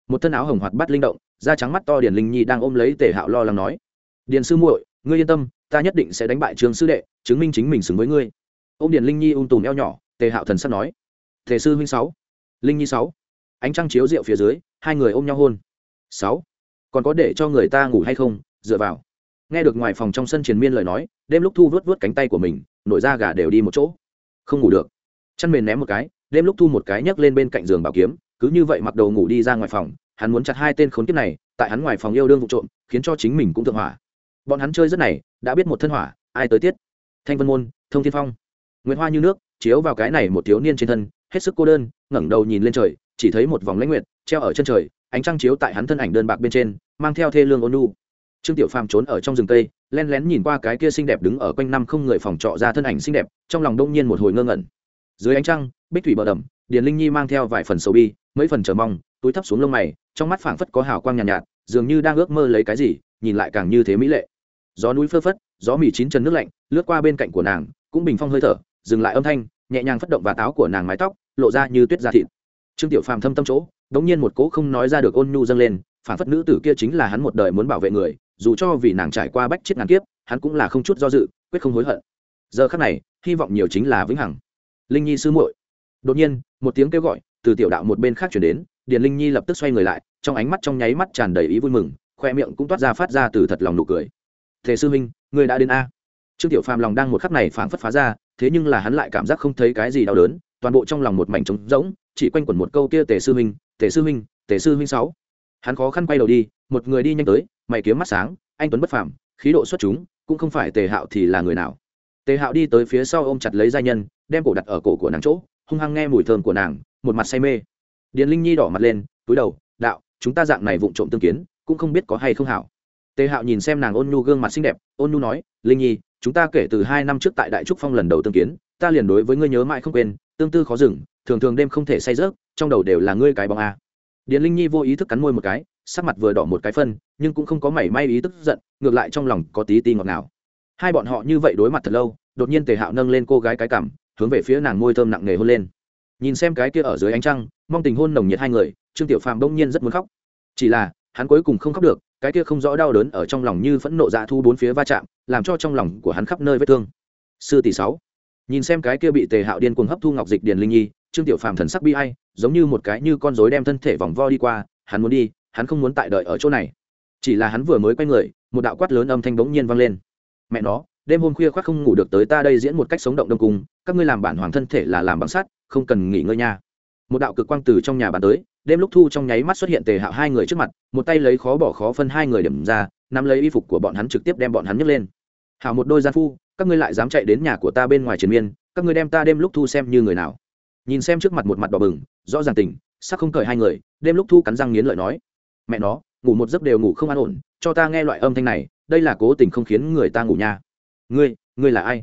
Một thân áo hồng hoạt bắt linh động, da trắng mắt to điền linh nhi đang ôm lấy tề hạo lo lắng nói. Điền sư muội, ngươi yên tâm, ta nhất định sẽ đánh bại trường sư đệ, chứng minh chính mình xứng với ngươi. Ô m điền linh nhi ung tùm eo nhỏ, tề hạo thần sắp nói. Tề sư huynh sáu. Linh nhi sáu ánh trăng chiếu rượu phía dưới, hai người ôm nhau hôn. Sáu. Còn có để cho người ta ngủ hay không? Dựa vào. Nghe được ngoài phòng trong sân triền miên lời nói, đêm lúc thu vớt vớt cánh tay của mình, nổi da gà đều đi một chỗ. Không ngủ được. Chăn mền ném một cái, đêm lúc thu một cái nhấc lên bên cạnh giường bảo kiếm, cứ như vậy mặc đầu ngủ đi ra ngoài phòng, hắn muốn chặt hai tên khốn kiếp này, tại hắn ngoài phòng yêu đương vụ trộm, khiến cho chính mình cũng thượng hỏa. Bọn hắn chơi rất này, đã biết một thân hỏa, ai tới tiết. Thanh vân môn, thông thiên phong. Nguyễn hoa như nước, chiếu vào cái này một thiếu niên trên thân, hết sức cô đơn, ngẩng đầu nhìn lên trời chỉ thấy một vòng lãnh nguyệt treo ở chân trời ánh trăng chiếu tại hắn thân ảnh đơn bạc bên trên mang theo thê lương ôn nu trương tiểu phàm trốn ở trong rừng cây len lén nhìn qua cái kia xinh đẹp đứng ở quanh năm không người phòng trọ ra thân ảnh xinh đẹp trong lòng đông nhiên một hồi ngơ ngẩn. Dưới ánh trăng bích thủy bờ đầm điền linh nhi mang theo vài phần sầu bi mấy phần chờ mong túi thấp xuống lông mày trong mắt phảng phất có hào quang nhàn nhạt, nhạt dường như đang ước mơ lấy cái gì nhìn lại càng như thế mỹ lệ. Gió núi phơ phất gió mì chín chân nước lạnh lướt qua bên cạnh của nàng cũng bình phong hơi thở dừng lại âm thanh nhẹ nhàng phất động và táo của nàng mái tóc lộ ra như tuyết da thịt trương tiểu phàm thâm tâm chỗ, đống nhiên một cỗ không nói ra được ôn nhu dâng lên, phản phất nữ tử kia chính là hắn một đời muốn bảo vệ người, dù cho vì nàng trải qua bách chết ngàn kiếp, hắn cũng là không chút do dự, quyết không hối hận. Giờ khắc này, hy vọng nhiều chính là vĩnh hằng. Linh nhi sư muội. Đột nhiên, một tiếng kêu gọi từ tiểu đạo một bên khác chuyển đến, điền linh nhi lập tức xoay người lại, trong ánh mắt trong nháy mắt tràn đầy ý vui mừng, khoe miệng cũng toát ra phát ra từ thật lòng nụ cười. Thế sư minh người đã đến a? Trương tiểu phàm lòng đang một khắc này phảng phất phá ra, thế nhưng là hắn lại cảm giác không thấy cái gì đau đớn, toàn bộ trong lòng một mảnh trống rỗng chỉ quanh quẩn một câu kia tề sư minh tề sư minh tề sư minh sáu. Hắn khó khăn quay đầu đi, một người đi nhanh tới, mày kiếm mắt sáng, anh tuấn bất phàm, khí độ xuất chúng, cũng không phải tề hạo thì là người nào. Tề hạo đi tới phía sau ôm chặt lấy giai nhân, đem cổ đặt ở cổ của nàng chỗ, hung hăng nghe mùi thơm của nàng, một mặt say mê. Điền linh nhi đỏ mặt lên, túi đầu, đạo, chúng ta dạng này vụng trộm tương kiến, cũng không biết có hay không hảo. Tề hạo nhìn xem nàng ôn nhu gương mặt xinh đẹp, ôn nhu nói, linh nhi, chúng ta kể từ hai năm trước tại đại trúc phong lần đầu tương kiến, ta liền đối với ngươi nhớ mãi không quên, tương tư khó dừng thường thường đêm không thể say rớt, trong đầu đều là ngươi cái bóng a. Điền linh nhi vô ý thức cắn môi một cái, sắc mặt vừa đỏ một cái phân, nhưng cũng không có mảy may ý tức giận, ngược lại trong lòng có tí ti ngọt ngào. Hai bọn họ như vậy đối mặt thật lâu, đột nhiên tề hạo nâng lên cô gái cái cảm hướng về phía nàng môi thơm nặng nề hôn lên. Nhìn xem cái kia ở dưới ánh trăng, mong tình hôn nồng nhiệt hai người, trương tiểu phàm đông nhiên rất muốn khóc. Chỉ là, hắn cuối cùng không khóc được, cái kia không rõ đau đớn ở trong lòng như phẫn nộ dạ thu bốn phía va chạm, làm cho trong lòng của hắn khắp nơi vết thương. Sư tỷ sáu. Nhìn xem cái kia bị tề hạo điên cuồng hấp thu ngọc dịch điền linh nhi trương tiểu phàm thần sắc bi ai, giống như một cái như con rối đem thân thể vòng vo đi qua, hắn muốn đi, hắn không muốn tại đợi ở chỗ này. Chỉ là hắn vừa mới quay người, một đạo quát lớn âm thanh bỗng nhiên vang lên. Mẹ nó, đêm hôm khuya khoác không ngủ được tới ta đây diễn một cách sống động đông cung, các ngươi làm bản hoàng thân thể là làm bằng sắt, không cần nghỉ ngơi nha. Một đạo cực quang từ trong nhà bàn tới, đêm lúc thu trong nháy mắt xuất hiện tề hạo hai người trước mặt, một tay lấy khó bỏ khó phân hai người điểm ra, nắm lấy y phục của bọn hắn trực tiếp đem bọn hắn nhấc lên. Hảo một đôi gian phu, các ngươi lại dám chạy đến nhà của ta bên ngoài triền miên, các ngươi đem ta đêm lúc thu xem như người nào nhìn xem trước mặt một mặt đỏ bừng, rõ ràng tình sắc không cởi hai người, đêm lúc thu cắn răng nghiến lợi nói, mẹ nó, ngủ một giấc đều ngủ không an ổn, cho ta nghe loại âm thanh này, đây là cố tình không khiến người ta ngủ nha. Ngươi ngươi là ai?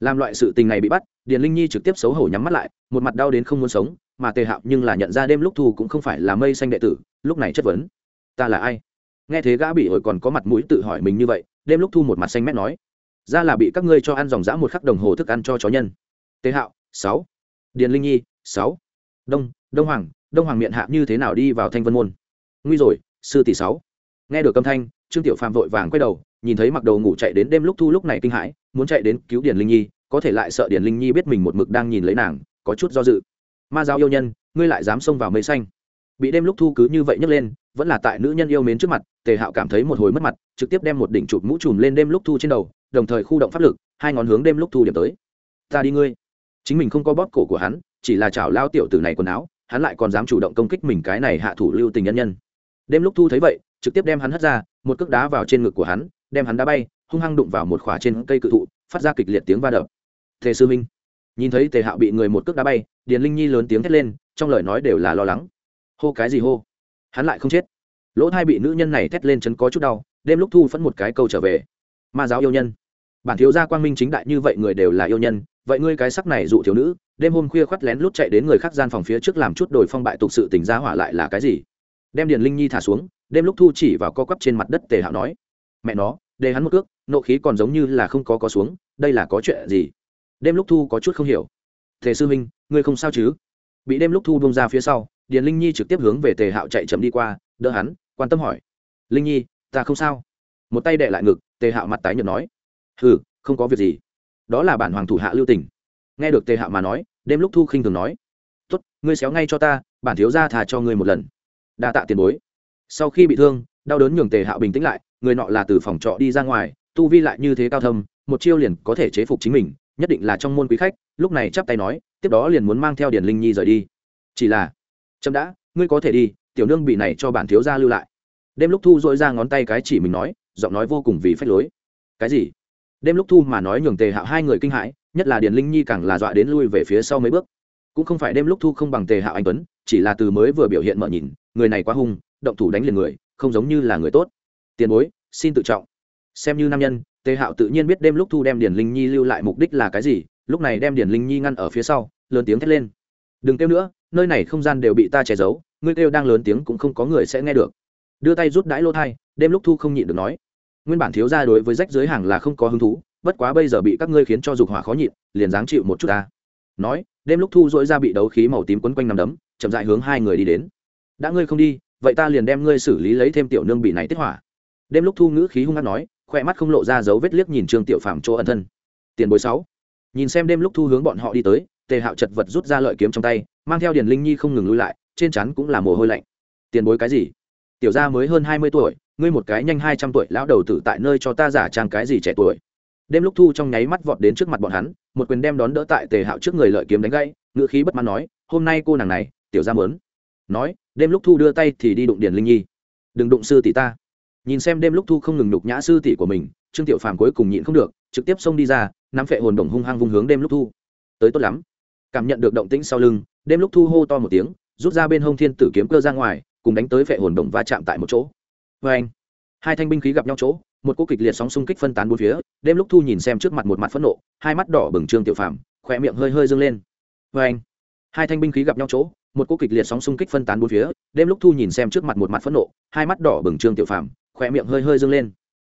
Làm loại sự tình này bị bắt, điền linh nhi trực tiếp xấu hổ nhắm mắt lại, một mặt đau đến không muốn sống, mà tề hạo nhưng là nhận ra đêm lúc thu cũng không phải là mây xanh đệ tử, lúc này chất vấn, ta là ai? Nghe thế gã bị ổi còn có mặt mũi tự hỏi mình như vậy, đêm lúc thu một mặt xanh mét nói, ra là bị các ngươi cho ăn dòng dã một khắc đồng hồ thức ăn cho chó nhân. Tề hạo, sáu điền linh nhi, sáu. Đông đông hoàng đông hoàng miệng hạ như thế nào đi vào thanh vân môn? Nguy rồi, sư tỷ sáu. Nghe được âm thanh, trương tiểu phàm vội vàng quay đầu, nhìn thấy mặc đầu ngủ chạy đến đêm lúc thu lúc này kinh hãi, muốn chạy đến cứu điền linh nhi, có thể lại sợ điền linh nhi biết mình một mực đang nhìn lấy nàng, có chút do dự. Ma giáo yêu nhân, ngươi lại dám xông vào mây xanh. Bị đêm lúc thu cứ như vậy nhấc lên, vẫn là tại nữ nhân yêu mến trước mặt, tề hạo cảm thấy một hồi mất mặt, trực tiếp đem một đỉnh chụp mũ trùm lên đêm lúc thu trên đầu, đồng thời khu động pháp lực, hai ngón hướng đêm lúc thu điểm tới. Ta đi ngươi chính mình không có bóp cổ của hắn, chỉ là chảo lao tiểu tử này quần áo, hắn lại còn dám chủ động công kích mình cái này hạ thủ lưu tình nhân nhân. Đêm lúc thu thấy vậy, trực tiếp đem hắn hất ra, một cước đá vào trên ngực của hắn, đem hắn đá bay, hung hăng đụng vào một khỏa trên cây cự thụ, phát ra kịch liệt tiếng va đập. Thề sư minh. Nhìn thấy tề hạo bị người một cước đá bay, điền linh nhi lớn tiếng thét lên, trong lời nói đều là lo lắng. Hô, cái gì hô? Hắn lại không chết. Lỗ thai bị nữ nhân này thét lên chấn có chút đau, đêm lúc thu phẫn một cái câu trở về. Ma giáo yêu nhân. Bản thiếu gia quang minh chính đại như vậy người đều là yêu nhân vậy ngươi cái sắc này dụ thiếu nữ, đêm hôm khuya khoắt lén lút chạy đến người khác gian phòng phía trước làm chút đổi phong bại tục sự tình gia hỏa lại là cái gì? Đem điền linh nhi thả xuống, đêm lúc thu chỉ vào co quắp trên mặt đất tề hạo nói, mẹ nó, để hắn một cước, nộ khí còn giống như là không có có xuống, đây là có chuyện gì? Đêm lúc thu có chút không hiểu tề sư minh ngươi không sao chứ? Bị đêm lúc thu bông ra phía sau, điền linh nhi trực tiếp hướng về tề hạo chạy chậm đi qua, đỡ hắn, quan tâm hỏi, linh nhi, ta không sao. Một tay đệ lại ngực, tề hạo mặt tái nhợt nói, hừ, không có việc gì đó là bản hoàng thủ hạ lưu tỉnh nghe được tề hạo mà nói, đêm lúc thu khinh thường nói, tốt, ngươi xéo ngay cho ta, bản thiếu ra thà cho ngươi một lần. Đa tạ tiền bối. Sau khi bị thương, đau đớn nhường tề hạo bình tĩnh lại, người nọ là từ phòng trọ đi ra ngoài, tu vi lại như thế cao thâm, một chiêu liền có thể chế phục chính mình, nhất định là trong môn quý khách, lúc này chắp tay nói, tiếp đó liền muốn mang theo điển linh nhi rời đi. Chỉ là, chậm đã, ngươi có thể đi, tiểu nương bị này cho bản thiếu gia lưu lại. Đêm lúc thu dội ra ngón tay cái chỉ mình nói, giọng nói vô cùng vì phách lối. Cái gì? Đêm lúc thu mà nói nhường tề hạo hai người kinh hãi, nhất là điền linh nhi càng là dọa đến lui về phía sau mấy bước. Cũng không phải đêm lúc thu không bằng tề hạo anh tuấn, chỉ là từ mới vừa biểu hiện mở nhìn, người này quá hung, động thủ đánh liền người, không giống như là người tốt. Tiền bối, xin tự trọng. Xem như nam nhân, tề hạo tự nhiên biết đêm lúc thu đem điền linh nhi lưu lại mục đích là cái gì, lúc này đem điền linh nhi ngăn ở phía sau, lớn tiếng thét lên. Đừng kêu nữa, nơi này không gian đều bị ta che giấu, ngươi kêu đang lớn tiếng cũng không có người sẽ nghe được. Đưa tay rút đãi lô thai, đêm lúc thu không nhịn được nói nguyên bản thiếu gia đối với rách dưới hàng là không có hứng thú, bất quá bây giờ bị các ngươi khiến cho dục hỏa khó nhịn, liền dáng chịu một chút ta. Nói, đêm lúc thu dỗi ra bị đấu khí màu tím quấn quanh nằm đấm, chậm dại hướng hai người đi đến. Đã ngươi không đi, vậy ta liền đem ngươi xử lý lấy thêm tiểu nương bị này tiết hỏa. Đêm lúc thu ngữ khí hung hát nói, khoe mắt không lộ ra dấu vết liếc nhìn trương tiểu phạm chỗ ẩn thân. Tiền bối sáu. Nhìn xem đêm lúc thu hướng bọn họ đi tới, tề hạo chật vật rút ra lợi kiếm trong tay, mang theo điền linh nhi không ngừng lui lại, trên chắn cũng là mồ hôi lạnh. Tiền bối cái gì? Tiểu gia mới hơn hai mươi tuổi, ngươi một cái nhanh hai trăm tuổi lão đầu tử tại nơi cho ta giả trang cái gì trẻ tuổi. Đêm lúc thu trong nháy mắt vọt đến trước mặt bọn hắn, một quyền đem đón đỡ tại tề hạo trước người lợi kiếm đánh gãy ngựa khí bất mãn nói, hôm nay cô nàng này, tiểu gia mớn nói, đêm lúc thu đưa tay thì đi đụng điền linh nhi. Đừng đụng sư tỷ ta. Nhìn xem đêm lúc thu không ngừng nhục nhã sư tỷ của mình, trương tiểu phàm cuối cùng nhịn không được, trực tiếp xông đi ra, nắm phệ hồn đồng hung hăng vung hướng đêm lúc thu. Tới tốt lắm. Cảm nhận được động tĩnh sau lưng, đêm lúc thu hô to một tiếng, rút ra bên hông thiên tử kiếm cơ ra ngoài cùng đánh tới vệ hồn đồng va chạm tại một chỗ. Vê anh, hai thanh binh khí gặp nhau chỗ, một cô kịch liệt sóng xung kích phân tán bốn phía, đêm lúc thu nhìn xem trước mặt một mặt phẫn nộ, hai mắt đỏ bừng trương tiểu phàm khỏe miệng hơi hơi dâng lên. Vê anh, hai thanh binh khí gặp nhau chỗ, một cô kịch liệt sóng xung kích phân tán bốn phía, đêm lúc thu nhìn xem trước mặt một mặt phẫn nộ, hai mắt đỏ bừng trương tiểu phàm khỏe miệng hơi hơi dâng lên.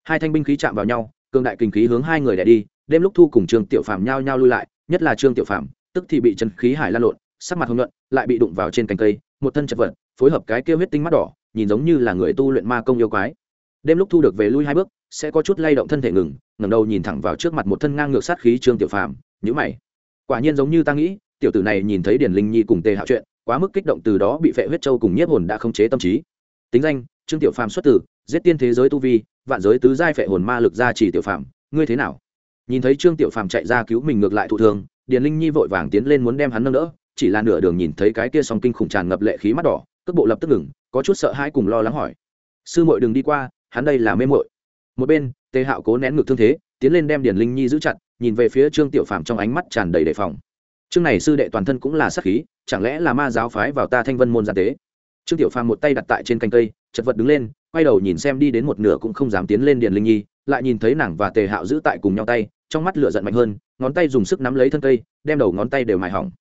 Hai thanh binh khí chạm vào nhau, cường đại kinh khí hướng hai người đẻ đi, đêm lúc thu cùng trương tiểu phàm nhao nhao lui lại, nhất là trương tiểu phàm, tức thì bị chân khí hải lan lộn, sắc mặt hồng nhuận, lại bị đụng vào trên cành cây, một thân chật vật phối hợp cái kia huyết tinh mắt đỏ, nhìn giống như là người tu luyện ma công yêu quái. Đêm lúc thu được về lui hai bước, sẽ có chút lay động thân thể ngừng, ngẩng đầu nhìn thẳng vào trước mặt một thân ngang ngược sát khí trương tiểu phàm nhữ mày. Quả nhiên giống như ta nghĩ, tiểu tử này nhìn thấy điển linh nhi cùng tề hạo chuyện, quá mức kích động từ đó bị phệ huyết châu cùng nhiếp hồn đã không chế tâm trí. Tính danh, trương tiểu phàm xuất tử giết tiên thế giới tu vi, vạn giới tứ giai phệ hồn ma lực ra chỉ tiểu phàm, ngươi thế nào? Nhìn thấy trương tiểu phàm chạy ra cứu mình ngược lại thụ thương, điền linh nhi vội vàng tiến lên muốn đem hắn nâng đỡ, chỉ là nửa đường nhìn thấy cái kia song kinh khủng tràn ngập lệ khí mắt đỏ cước bộ lập tức ngừng, có chút sợ hãi cùng lo lắng hỏi. Sư muội đừng đi qua, hắn đây là mê muội. Một bên, tề hạo cố nén ngực thương thế, tiến lên đem điền linh nhi giữ chặt, nhìn về phía trương tiểu phàm trong ánh mắt tràn đầy đề phòng. Chương này sư đệ toàn thân cũng là sát khí, chẳng lẽ là ma giáo phái vào ta thanh vân môn gia tế? Trương tiểu phàm một tay đặt tại trên cành cây, chật vật đứng lên, quay đầu nhìn xem đi đến một nửa cũng không dám tiến lên điền linh nhi, lại nhìn thấy nàng và tề hạo giữ tại cùng nhau tay, trong mắt lửa giận mạnh hơn, ngón tay dùng sức nắm lấy thân cây, đem đầu ngón tay đều mài hỏng.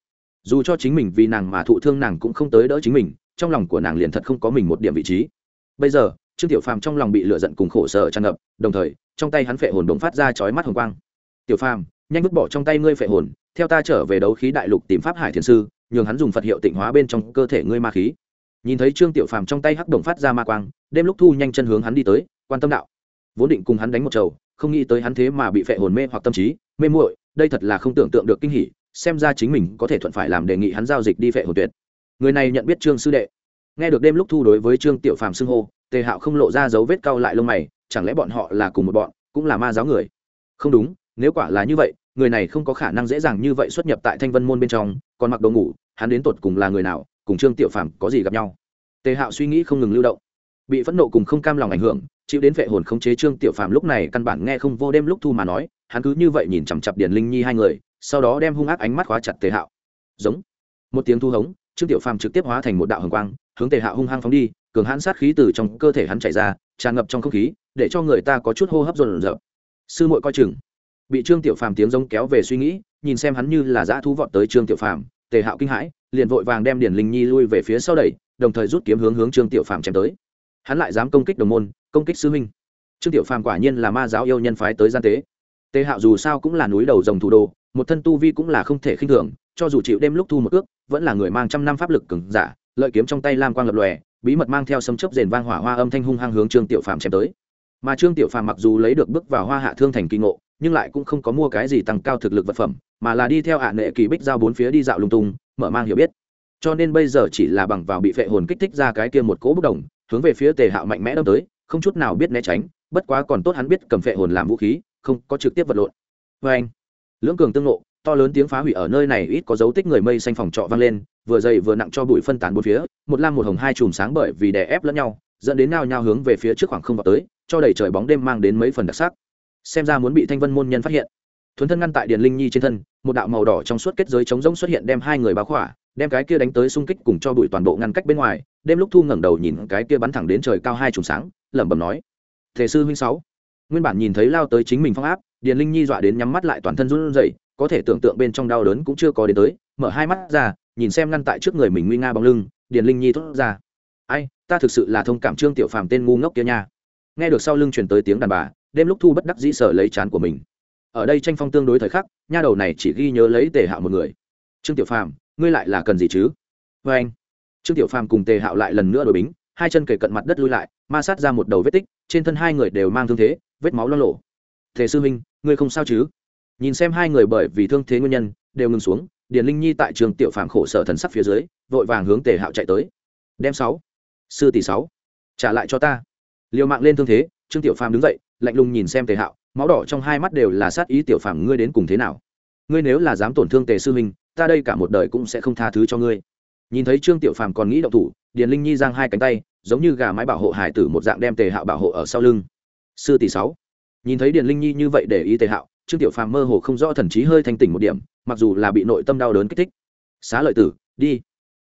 Dù cho chính mình vì nàng mà thụ thương nàng cũng không tới đỡ chính mình trong lòng của nàng liền thật không có mình một điểm vị trí. Bây giờ, trương tiểu phàm trong lòng bị lửa giận cùng khổ sở tràn ngập, đồng thời, trong tay hắn phệ hồn đ phát ra chói mắt hồng quang. Tiểu phàm, nhanh vứt bỏ trong tay ngươi phệ hồn, theo ta trở về đấu khí đại lục tìm pháp hải thiền sư, nhường hắn dùng phật hiệu tịnh hóa bên trong cơ thể ngươi ma khí. Nhìn thấy trương tiểu phàm trong tay hắc đồng phát ra ma quang, đêm lúc thu nhanh chân hướng hắn đi tới, quan tâm đạo. Vốn định cùng hắn đánh một trầu không nghĩ tới hắn thế mà bị phệ hồn mê hoặc tâm trí, mê muội, đây thật là không tưởng tượng được kinh hỉ, xem ra chính mình có thể thuận phải làm đề nghị hắn giao dịch đi phệ hồn tuyệt người này nhận biết trương sư đệ. Nghe được đêm lúc thu đối với trương tiểu phàm xưng hô, tề hạo không lộ ra dấu vết cau lại lông mày, chẳng lẽ bọn họ là cùng một bọn, cũng là ma giáo người? Không đúng, nếu quả là như vậy, người này không có khả năng dễ dàng như vậy xuất nhập tại thanh vân môn bên trong, còn mặc đồ ngủ, hắn đến tột cùng là người nào, cùng trương tiểu phàm có gì gặp nhau? Tề hạo suy nghĩ không ngừng lưu động. Bị phẫn nộ cùng không cam lòng ảnh hưởng, chịu đến vệ hồn khống chế trương tiểu phàm lúc này căn bản nghe không vô đêm lúc thu mà nói, hắn cứ như vậy nhìn chằm chặp điền linh nhi hai người, sau đó đem hung ác ánh mắt khóa chặt tề hạo. Giống. Một tiếng thu hống trương tiểu phàm trực tiếp hóa thành một đạo hồng quang, hướng tề hạo hung hăng phóng đi, cường hãn sát khí từ trong cơ thể hắn chảy ra, tràn ngập trong không khí, để cho người ta có chút hô hấp rộn rợn. Sư muội coi chừng. Bị trương tiểu phàm tiếng giống kéo về suy nghĩ, nhìn xem hắn như là dã thú vọt tới trương tiểu phàm, tề hạo kinh hãi, liền vội vàng đem điển linh nhi lui về phía sau đẩy, đồng thời rút kiếm hướng hướng trương tiểu phàm chém tới. Hắn lại dám công kích đồng môn, công kích sư huynh. Trương tiểu phàm quả nhiên là ma giáo yêu nhân phái tới gian tế. Tề hạo dù sao cũng là núi đầu rồng thủ đô, một thân tu vi cũng là không thể khinh thường cho dù chịu đêm lúc thu một ước, vẫn là người mang trăm năm pháp lực cứng giả, lợi kiếm trong tay lam quang lập lòe, bí mật mang theo sấm chớp rền vang hỏa hoa âm thanh hung hăng hướng trương tiểu phàm chém tới. Mà trương tiểu phàm mặc dù lấy được bước vào hoa hạ thương thành kỳ ngộ, nhưng lại cũng không có mua cái gì tăng cao thực lực vật phẩm, mà là đi theo hạ nệ kỳ bích giao bốn phía đi dạo lung tung, mở mang hiểu biết. Cho nên bây giờ chỉ là bằng vào bị phệ hồn kích thích ra cái kia một cỗ bốc đồng hướng về phía tề hạo mạnh mẽ đâm tới, không chút nào biết né tránh, bất quá còn tốt hắn biết cầm phệ hồn làm vũ khí, không có trực tiếp vật lộn. Vê anh lưỡng cường tương lộ to lớn tiếng phá hủy ở nơi này ít có dấu tích người mây xanh phòng trọ vang lên, vừa dày vừa nặng cho bụi phân tán bốn phía, một lam một hồng hai chùm sáng bởi vì đè ép lẫn nhau, dẫn đến nao nhao hướng về phía trước khoảng không vào tới, cho đầy trời bóng đêm mang đến mấy phần đặc sắc. Xem ra muốn bị thanh vân môn nhân phát hiện. Thuấn thân ngăn tại điền linh nhi trên thân, một đạo màu đỏ trong suốt kết giới chống rỗng xuất hiện đem hai người báo khỏa, đem cái kia đánh tới xung kích cùng cho bụi toàn bộ ngăn cách bên ngoài, đêm lúc thu ngẩng đầu nhìn cái kia bắn thẳng đến trời cao hai chùm sáng, lẩm bẩm nói, thể sư huynh sáu. Nguyên bản nhìn thấy lao tới chính mình phong áp, điền linh nhi dọa đến nhắm mắt lại toàn thân run rẩy có thể tưởng tượng bên trong đau đớn cũng chưa có đến tới, mở hai mắt ra, nhìn xem ngăn tại trước người mình nguy nga bóng lưng, điền linh nhi thốt ra. Ai, ta thực sự là thông cảm trương tiểu phàm tên ngu ngốc kia nha. Nghe được sau lưng truyền tới tiếng đàn bà, đêm lúc thu bất đắc dĩ sở lấy chán của mình. Ở đây tranh phong tương đối thời khắc, nha đầu này chỉ ghi nhớ lấy tề hạo một người. Trương tiểu phàm, ngươi lại là cần gì chứ? Vê anh. Trương tiểu phàm cùng tề hạo lại lần nữa đổi bính, hai chân kề cận mặt đất lui lại, ma sát ra một đầu vết tích, trên thân hai người đều mang thương thế, vết máu lo lộ. Thế sư huynh, ngươi không sao chứ? Nhìn xem hai người bởi vì thương thế nguyên nhân, đều ngừng xuống, điền linh nhi tại trường tiểu phàm khổ sở thần sắc phía dưới, vội vàng hướng tề hạo chạy tới. Đem sáu, sư tỷ sáu, trả lại cho ta. Liều mạng lên thương thế, trương tiểu phàm đứng dậy, lạnh lùng nhìn xem tề hạo, máu đỏ trong hai mắt đều là sát ý tiểu phàm, ngươi đến cùng thế nào? Ngươi nếu là dám tổn thương tề sư huynh, ta đây cả một đời cũng sẽ không tha thứ cho ngươi. Nhìn thấy trương tiểu phàm còn nghĩ động thủ, điền linh nhi giang hai cánh tay, giống như gà mái bảo hộ hải tử một dạng đem tề hạo bảo hộ ở sau lưng. Sư tỷ sáu. Nhìn thấy điền linh nhi như vậy để ý tề hạo trương tiểu phàm mơ hồ không rõ thần trí hơi thanh tỉnh một điểm, mặc dù là bị nội tâm đau đớn kích thích. Xá lợi tử, đi.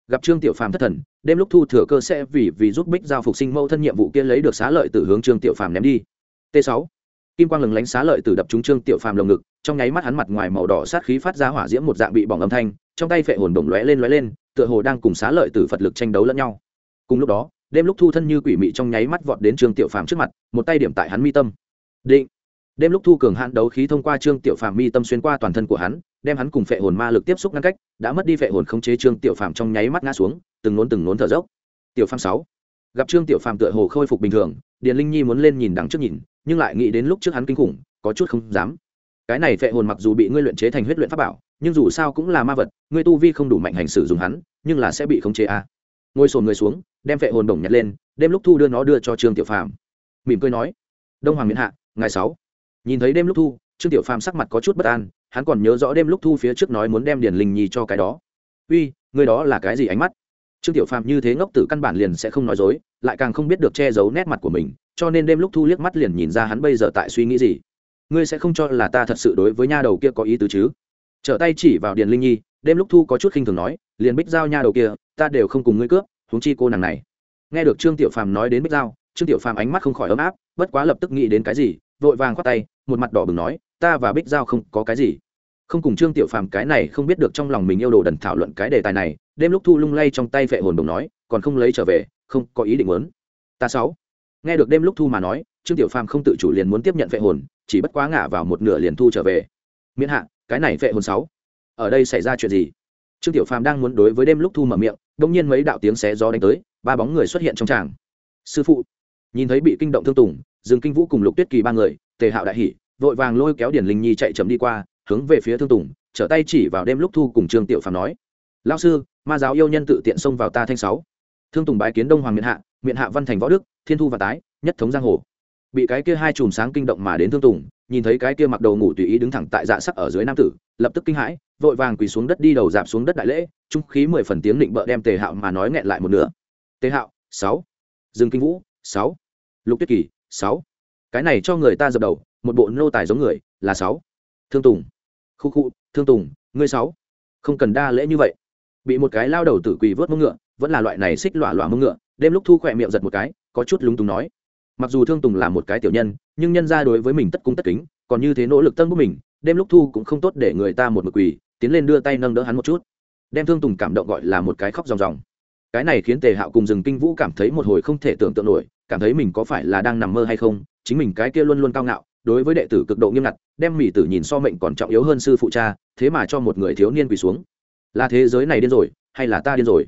Gặp trương tiểu phàm thất thần, đêm lúc thu thừa cơ sẽ vì vì giúp bích giao phục sinh mâu thân nhiệm vụ kia lấy được xá lợi tử hướng trương tiểu phàm ném đi. T 6 kim quang lừng lánh xá lợi tử đập trúng trương tiểu phàm lồng ngực, trong nháy mắt hắn mặt ngoài màu đỏ sát khí phát ra hỏa diễm một dạng bị bỏng âm thanh, trong tay phệ hồn đồng lóe lên lóe lên, tựa hồ đang cùng xá lợi tử phật lực tranh đấu lẫn nhau. Cùng lúc đó, đêm lúc thu thân như quỷ mị trong nháy mắt vọt đến trương tiểu phàm trước mặt, một tay điểm tại hắn mi tâm. Định đêm lúc thu cường hãn đấu khí thông qua trương tiểu phàm mi tâm xuyên qua toàn thân của hắn, đem hắn cùng phệ hồn ma lực tiếp xúc ngăn cách, đã mất đi phệ hồn không chế trương tiểu phàm trong nháy mắt ngã xuống, từng nốn từng nốn thở dốc. Tiểu phàm sáu, gặp trương tiểu phàm tựa hồ khôi phục bình thường, điền linh nhi muốn lên nhìn đằng trước nhìn, nhưng lại nghĩ đến lúc trước hắn kinh khủng, có chút không dám. Cái này phệ hồn mặc dù bị ngươi luyện chế thành huyết luyện pháp bảo, nhưng dù sao cũng là ma vật, ngươi tu vi không đủ mạnh hành xử dùng hắn, nhưng là sẽ bị khống chế a à. ngồi sồn người xuống, đem phệ hồn đồng nhặt lên, đêm lúc thu đưa nó đưa cho trương tiểu phàm. Mỉm cười nói, đông hoàng miễn hạ ngày sáu nhìn thấy đêm lúc thu, trương tiểu phàm sắc mặt có chút bất an, hắn còn nhớ rõ đêm lúc thu phía trước nói muốn đem điền linh nhi cho cái đó. Uy, người đó là cái gì ánh mắt? Trương tiểu phàm như thế ngốc tử căn bản liền sẽ không nói dối, lại càng không biết được che giấu nét mặt của mình, cho nên đêm lúc thu liếc mắt liền nhìn ra hắn bây giờ tại suy nghĩ gì. Ngươi sẽ không cho là ta thật sự đối với nha đầu kia có ý tứ chứ? Trở tay chỉ vào điền linh nhi, đêm lúc thu có chút khinh thường nói, liền bích giao nha đầu kia, ta đều không cùng ngươi cướp, huống chi cô nàng này. Nghe được trương tiểu phàm nói đến bích giao, trương tiểu phàm ánh mắt không khỏi ấm áp, bất quá lập tức nghĩ đến cái gì vội vàng khoát tay, một mặt đỏ bừng nói, ta và bích giao không có cái gì. Không cùng trương tiểu phàm cái này không biết được trong lòng mình yêu đồ đần thảo luận cái đề tài này, đêm lúc thu lung lay trong tay vệ hồn đồng nói, còn không lấy trở về, không có ý định muốn. Ta sáu. Nghe được đêm lúc thu mà nói, trương tiểu phàm không tự chủ liền muốn tiếp nhận vệ hồn, chỉ bất quá ngả vào một nửa liền thu trở về. Miễn hạ, cái này vệ hồn sáu, ở đây xảy ra chuyện gì? Trương tiểu phàm đang muốn đối với đêm lúc thu mở miệng đông nhiên mấy đạo tiếng xé gió đánh tới, ba bóng người xuất hiện trong tràng. Sư phụ. Nhìn thấy bị kinh động thương tùng dương kinh vũ cùng lục tuyết kỳ ba người, tề hạo đại hỷ vội vàng lôi kéo điển linh nhi chạy chậm đi qua, hướng về phía thương tùng, trở tay chỉ vào đêm lúc thu cùng trương tiểu phàm nói lao sư, ma giáo yêu nhân tự tiện xông vào ta thanh sáu. Thương tùng bái kiến đông hoàng miện hạ miện hạ văn thành võ đức, thiên thu và tái, nhất thống giang hồ. Bị cái kia hai chùm sáng kinh động mà đến thương tùng, nhìn thấy cái kia mặc đầu ngủ tùy ý đứng thẳng tại dạ sắc ở dưới nam tử, lập tức kinh hãi, vội vàng quỳ xuống đất đi đầu dạp xuống đất đại lễ, trung khí mười phần tiếng định bợ đem tề hạo mà nói nghẹn lại một nửa. Tề hạo, sáu. Dương kinh vũ, sáu. Lục tuyết kỳ sáu. Cái này cho người ta dập đầu, một bộ nô tài giống người, là sáu. Thương tùng. Khu khu, thương tùng, ngươi sáu. Không cần đa lễ như vậy. Bị một cái lao đầu tử quỳ vớt mông ngựa, vẫn là loại này xích lọa lọa mông ngựa, đêm lúc thu khỏe miệng giật một cái, có chút lúng túng nói. Mặc dù thương tùng là một cái tiểu nhân, nhưng nhân ra đối với mình tất cung tất kính, còn như thế nỗ lực tân của mình, đêm lúc thu cũng không tốt để người ta một mực quỳ, tiến lên đưa tay nâng đỡ hắn một chút. Đem thương tùng cảm động gọi là một cái khóc ròng ròng cái này khiến tề hạo cùng rừng kinh vũ cảm thấy một hồi không thể tưởng tượng nổi, cảm thấy mình có phải là đang nằm mơ hay không, chính mình cái kia luôn luôn cao ngạo, đối với đệ tử cực độ nghiêm ngặt, đem mỹ tử nhìn so mệnh còn trọng yếu hơn sư phụ cha, thế mà cho một người thiếu niên quỳ xuống. Là thế giới này điên rồi, hay là ta điên rồi?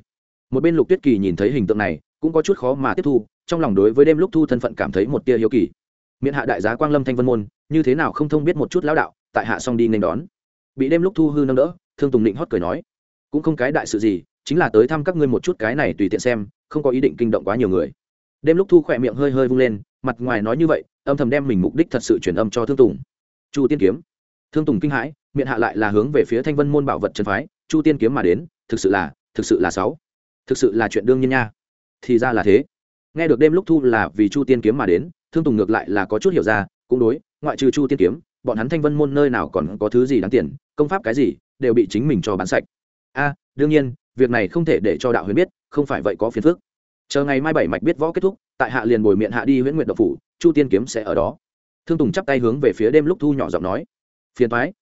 Một bên lục tuyết kỳ nhìn thấy hình tượng này, cũng có chút khó mà tiếp thu, trong lòng đối với đêm lúc thu thân phận cảm thấy một tia hiếu kỳ. Miễn hạ đại giá quang lâm thanh vân môn, như thế nào không thông biết một chút lão đạo, tại hạ xong đi nên đón. Bị đêm lúc thu hư nâng đỡ, thương tùng định hót cười nói, cũng không cái đại sự gì chính là tới thăm các ngươi một chút cái này tùy tiện xem, không có ý định kinh động quá nhiều người. Đêm lúc thu khỏe miệng hơi hơi vung lên, mặt ngoài nói như vậy, âm thầm đem mình mục đích thật sự truyền âm cho thương tùng. Chu tiên kiếm. Thương tùng kinh hãi, miệng hạ lại là hướng về phía thanh vân môn bảo vật trần phái, chu tiên kiếm mà đến, thực sự là, thực sự là sáu. Thực sự là chuyện đương nhiên nha. Thì ra là thế. Nghe được đêm lúc thu là vì chu tiên kiếm mà đến, thương tùng ngược lại là có chút hiểu ra, cũng đối, ngoại trừ chu tiên kiếm, bọn hắn thanh vân môn nơi nào còn có thứ gì đáng tiền, công pháp cái gì, đều bị chính mình cho bán sạch. A, đương nhiên việc này không thể để cho đạo huyền biết, không phải vậy có phiền phức. Chờ ngày mai bảy mạch biết võ kết thúc, tại hạ liền bồi miệng hạ đi huyễn nguyện độc phủ, chu tiên kiếm sẽ ở đó. Thương tùng chắp tay hướng về phía đêm lúc thu nhỏ giọng nói. Phiền thoái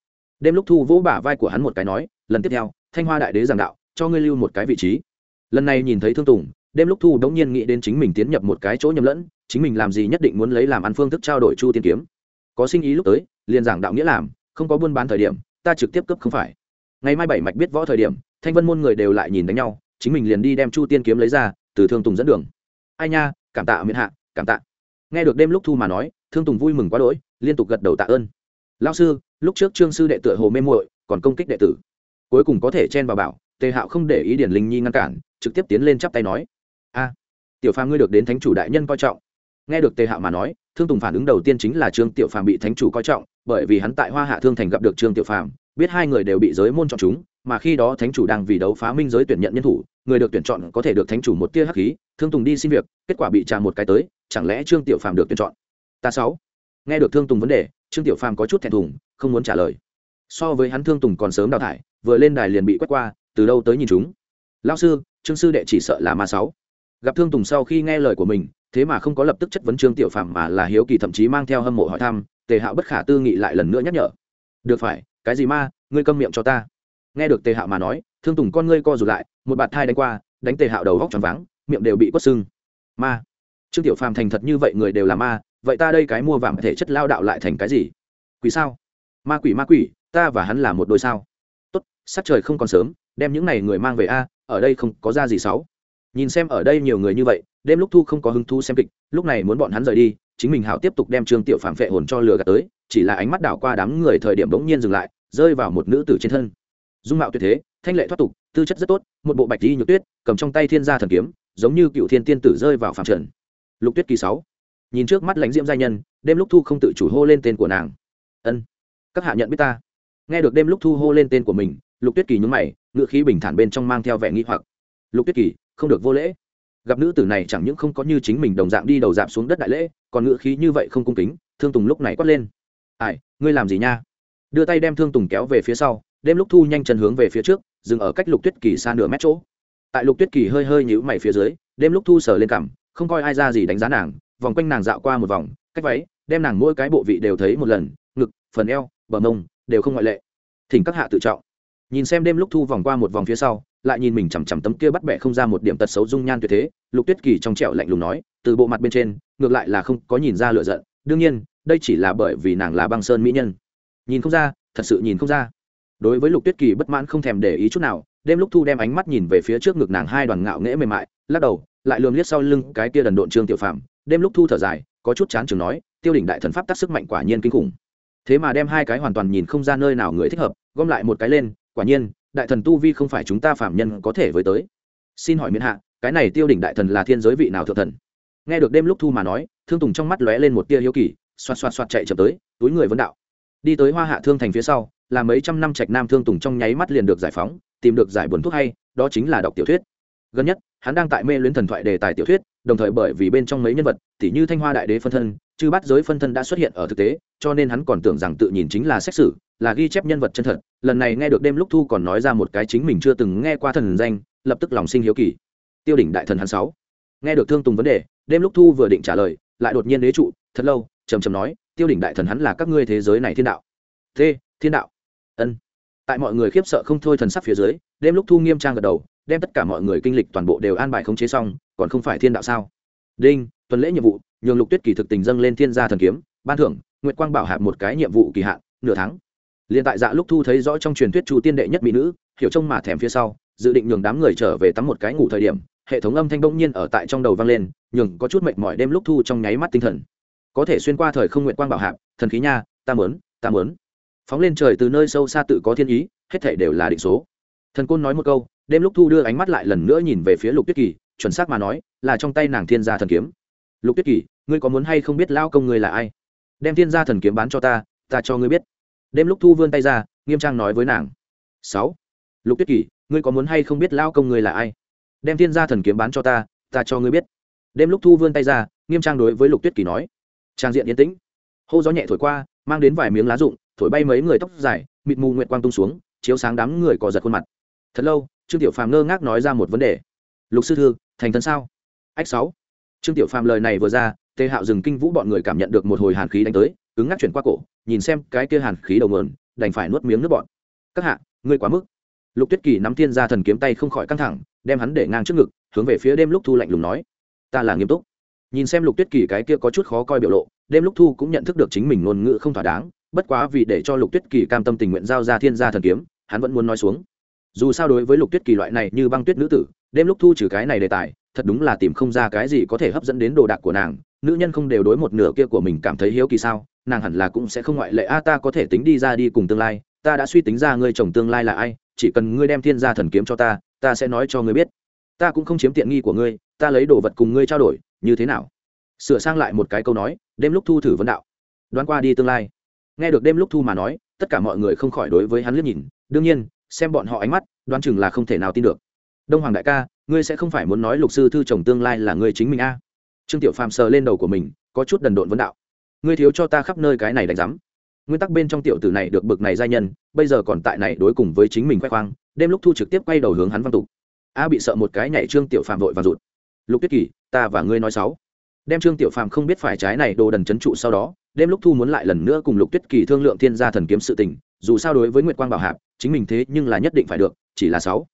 đêm lúc thu vỗ bả vai của hắn một cái nói, lần tiếp theo, thanh hoa đại đế giảng đạo, cho ngươi lưu một cái vị trí. Lần này nhìn thấy thương tùng, đêm lúc thu đống nhiên nghĩ đến chính mình tiến nhập một cái chỗ nhầm lẫn, chính mình làm gì nhất định muốn lấy làm ăn phương thức trao đổi chu tiên kiếm. Có sinh ý lúc tới, liền giảng đạo nghĩa làm, không có buôn bán thời điểm, ta trực tiếp cấp không phải ngày mai bảy mạch biết võ thời điểm, thanh vân môn người đều lại nhìn đánh nhau, chính mình liền đi đem chu tiên kiếm lấy ra, từ thương tùng dẫn đường. Ai nha, cảm tạ miễn hạ, cảm tạ. Nghe được đêm lúc thu mà nói, thương tùng vui mừng quá đỗi, liên tục gật đầu tạ ơn. Lao sư, lúc trước trương sư đệ tựa hồ mê muội, còn công kích đệ tử. Cuối cùng có thể chen vào bảo, tề hạo không để ý điển linh nhi ngăn cản, trực tiếp tiến lên chắp tay nói. A, tiểu phàm ngươi được đến thánh chủ đại nhân coi trọng. Nghe được tề hạo mà nói, thương tùng phản ứng đầu tiên chính là trương tiểu phàm bị thánh chủ coi trọng, bởi vì hắn tại hoa hạ thương thành gặp được trương tiểu phàm biết hai người đều bị giới môn chọn chúng, mà khi đó thánh chủ đang vì đấu phá minh giới tuyển nhận nhân thủ, người được tuyển chọn có thể được thánh chủ một tia hắc khí, thương tùng đi xin việc, kết quả bị trả một cái tới, chẳng lẽ trương tiểu phàm được tuyển chọn? Ta sáu. Nghe được thương tùng vấn đề, trương tiểu phàm có chút thẹn thùng, không muốn trả lời. So với hắn thương tùng còn sớm đào thải, vừa lên đài liền bị quét qua, từ đâu tới nhìn chúng? Lao sư, trương sư đệ chỉ sợ là ma sáu. Gặp thương tùng sau khi nghe lời của mình, thế mà không có lập tức chất vấn trương tiểu phàm mà là hiếu kỳ thậm chí mang theo hâm mộ hỏi thăm, tề hạo bất khả tư nghị lại lần nữa nhắc nhở. Được phải cái gì ma, ngươi câm miệng cho ta. Nghe được tề hạo mà nói, thương tùng con ngươi co rụt lại, một bạt thai đánh qua, đánh tề hạo đầu góc tròn váng, miệng đều bị quất sưng. Ma. Trương tiểu phàm thành thật như vậy người đều là ma, vậy ta đây cái mua vàng thể chất lao đạo lại thành cái gì? Quỷ sao? Ma quỷ ma quỷ, ta và hắn là một đôi sao? Tốt, sắc trời không còn sớm, đem những này người mang về a, ở đây không có ra gì xấu. Nhìn xem ở đây nhiều người như vậy, đêm lúc thu không có hứng thu xem kịch, lúc này muốn bọn hắn rời đi, chính mình hảo tiếp tục đem trương tiểu phàm phệ hồn cho lừa gạt tới chỉ là ánh mắt đảo qua đám người thời điểm bỗng nhiên dừng lại, rơi vào một nữ tử trên thân. Dung mạo tuyệt thế, thanh lệ thoát tục, tư chất rất tốt, một bộ bạch di nhược tuyết, cầm trong tay thiên gia thần kiếm, giống như cựu thiên tiên tử rơi vào phạm trần. Lục tuyết kỳ sáu. Nhìn trước mắt lãnh diễm giai nhân, đêm lúc thu không tự chủ hô lên tên của nàng. Ân, các hạ nhận biết ta. Nghe được đêm lúc thu hô lên tên của mình, lục tuyết kỳ nhúng mày ngựa khí bình thản bên trong mang theo vẻ nghi hoặc. Lục tuyết kỳ, không được vô lễ. Gặp nữ tử này chẳng những không có như chính mình đồng dạng đi đầu dạp xuống đất đại lễ, còn ngựa khí như vậy không cung kính, thương tùng lúc này quát lên ai, ngươi làm gì nha? Đưa tay đem thương tùng kéo về phía sau đêm lúc thu nhanh chân hướng về phía trước, dừng ở cách lục tuyết kỳ xa nửa mét chỗ. Tại lục tuyết kỳ hơi hơi nhũ mày phía dưới đêm lúc thu sờ lên cằm, không coi ai ra gì đánh giá nàng, vòng quanh nàng dạo qua một vòng, cách váy, đem nàng mỗi cái bộ vị đều thấy một lần, ngực, phần eo, bờ mông, đều không ngoại lệ. Thỉnh các hạ tự trọng. Nhìn xem đêm lúc thu vòng qua một vòng phía sau, lại nhìn mình chằm chằm tấm kia bắt bẻ không ra một điểm tật xấu dung nhan tuyệt thế, lục tuyết kỳ trong trẻo lạnh lùng nói, từ bộ mặt bên trên, ngược lại là không có nhìn ra lựa giận. Đương nhiên đây chỉ là bởi vì nàng là băng sơn mỹ nhân. Nhìn không ra, thật sự nhìn không ra. Đối với lục tuyết kỳ bất mãn không thèm để ý chút nào, đêm lúc thu đem ánh mắt nhìn về phía trước ngực nàng hai đoàn ngạo nghễ mềm mại, lắc đầu, lại lườm liếc sau lưng cái tia đần độn trương tiểu phạm đêm lúc thu thở dài, có chút chán chừng nói, tiêu đỉnh đại thần pháp tác sức mạnh quả nhiên kinh khủng. Thế mà đem hai cái hoàn toàn nhìn không ra nơi nào người thích hợp, gom lại một cái lên, quả nhiên, đại thần tu vi không phải chúng ta phạm nhân có thể với tới. Xin hỏi miễn hạ, cái này tiêu đỉnh đại thần là thiên giới vị nào thượng thần? Nghe được đêm lúc thu mà nói, thương tùng trong mắt lóe lên một tia hiếu kỳ xoạt xoạt xoạt chạy chậm tới, túi người vấn đạo. Đi tới hoa hạ thương thành phía sau, là mấy trăm năm trạch nam thương tùng trong nháy mắt liền được giải phóng, tìm được giải buồn thuốc hay, đó chính là đọc tiểu thuyết. Gần nhất, hắn đang tại mê luyến thần thoại đề tài tiểu thuyết, đồng thời bởi vì bên trong mấy nhân vật, tỉ như thanh hoa đại đế phân thân chứ bắt giới phân thân đã xuất hiện ở thực tế, cho nên hắn còn tưởng rằng tự nhìn chính là xét xử, là ghi chép nhân vật chân thật. Lần này nghe được đêm lúc thu còn nói ra một cái chính mình chưa từng nghe qua thần danh, lập tức lòng sinh hiếu kỳ. Tiêu đỉnh đại thần hắn sáu. Nghe được thương tùng vấn đề, đêm lúc thu vừa định trả lời, lại đột nhiên đế trụ, thật lâu trầm trầm nói, tiêu đỉnh đại thần hắn là các ngươi thế giới này thiên đạo. T thiên đạo? Ân. Tại mọi người khiếp sợ không thôi thần sắc phía dưới, đêm lúc thu nghiêm trang gật đầu, đem tất cả mọi người kinh lịch toàn bộ đều an bài khống chế xong, còn không phải thiên đạo sao? Đinh, tuần lễ nhiệm vụ, nhường lục tuyết kỳ thực tình dâng lên thiên gia thần kiếm, ban thưởng, nguyệt quang bảo hạp một cái nhiệm vụ kỳ hạn, nửa tháng. Liền tại dạ lúc thu thấy rõ trong truyền thuyết chu tiên đệ nhất mỹ nữ, hiểu trông mà thèm phía sau, dự định nhường đám người trở về tắm một cái ngủ thời điểm, hệ thống âm thanh bỗng nhiên ở tại trong đầu vang lên, nhường có chút mệt mỏi đêm lúc thu trong nháy mắt tinh thần có thể xuyên qua thời không nguyện quang bảo hạp, thần khí nha, ta mớn ta mớn phóng lên trời từ nơi sâu xa tự có thiên ý, hết thể đều là định số. Thần côn nói một câu, đêm lúc thu đưa ánh mắt lại lần nữa nhìn về phía lục tuyết kỳ, chuẩn xác mà nói, là trong tay nàng thiên gia thần kiếm. Lục tuyết kỳ, ngươi có muốn hay không biết lao công ngươi là ai? Đem thiên gia thần kiếm bán cho ta ta cho ngươi biết. Đêm lúc thu vươn tay ra, nghiêm trang nói với nàng. Sáu. Lục tuyết kỳ, ngươi có muốn hay không biết lao công ngươi là ai? Đem thiên gia thần kiếm bán cho ta ta cho ngươi biết. Đêm lúc thu vươn tay ra, nghiêm trang đối với lục tuyết kỳ nói trang diện yên tĩnh. Hô gió nhẹ thổi qua, mang đến vài miếng lá rụng, thổi bay mấy người tóc dài, mịt mù nguyện quang tung xuống, chiếu sáng đám người cò giật khuôn mặt. Thật lâu, trương tiểu phàm ngơ ngác nói ra một vấn đề. Lục sư thư, thành thân sao? Ách sáu. Trương tiểu phàm lời này vừa ra, tề hạo dừng kinh vũ bọn người cảm nhận được một hồi hàn khí đánh tới, cứng ngắc chuyển qua cổ, nhìn xem cái kia hàn khí đầu mờn đành phải nuốt miếng nước bọn các hạ, ngươi quá mức. Lục tuyết kỳ nắm thiên ra thần kiếm tay không khỏi căng thẳng, đem hắn để ngang trước ngực, hướng về phía đêm lúc thu lạnh lùng nói, ta là nghiêm túc nhìn xem lục tuyết kỳ cái kia có chút khó coi biểu lộ, đêm lúc thu cũng nhận thức được chính mình ngôn ngữ không thỏa đáng, bất quá vì để cho lục tuyết kỳ cam tâm tình nguyện giao ra thiên gia thần kiếm, hắn vẫn muốn nói xuống. Dù sao đối với lục tuyết kỳ loại này như băng tuyết nữ tử, đêm lúc thu trừ cái này đề tài, thật đúng là tìm không ra cái gì có thể hấp dẫn đến đồ đạc của nàng, nữ nhân không đều đối một nửa kia của mình cảm thấy hiếu kỳ sao, nàng hẳn là cũng sẽ không ngoại lệ, a, ta có thể tính đi ra đi cùng tương lai, ta đã suy tính ra ngươi chồng tương lai là ai, chỉ cần ngươi đem thiên gia thần kiếm cho ta ta sẽ nói cho ngươi biết. Ta cũng không chiếm tiện nghi của ngươi, ta lấy đồ vật cùng ngươi trao đổi như thế nào? Sửa sang lại một cái câu nói, đêm lúc thu thử vấn đạo. Đoán qua đi tương lai. Nghe được đêm lúc thu mà nói, tất cả mọi người không khỏi đối với hắn liếc nhìn. Đương nhiên, xem bọn họ ánh mắt, đoán chừng là không thể nào tin được. Đông hoàng đại ca, ngươi sẽ không phải muốn nói lục sư thư chồng tương lai là ngươi chính mình a? Trương tiểu phàm sờ lên đầu của mình, có chút đần độn vấn đạo. Ngươi thiếu cho ta khắp nơi cái này đánh giám. Nguyên tắc bên trong tiểu tử này được bực này giai nhân, bây giờ còn tại này đối cùng với chính mình khoe khoang, đêm lúc thu trực tiếp quay đầu hướng hắn văn tục. A bị sợ một cái nhảy trương tiểu phàm vội và rụt lục tuyết kỳ, ta và ngươi nói sáu. Đem trương tiểu phàm không biết phải trái này đồ đần chấn trụ sau đó, đêm lúc thu muốn lại lần nữa cùng lục tuyết kỳ thương lượng thiên gia thần kiếm sự tình, dù sao đối với nguyệt quang bảo hạp, chính mình thế nhưng là nhất định phải được, chỉ là sáu.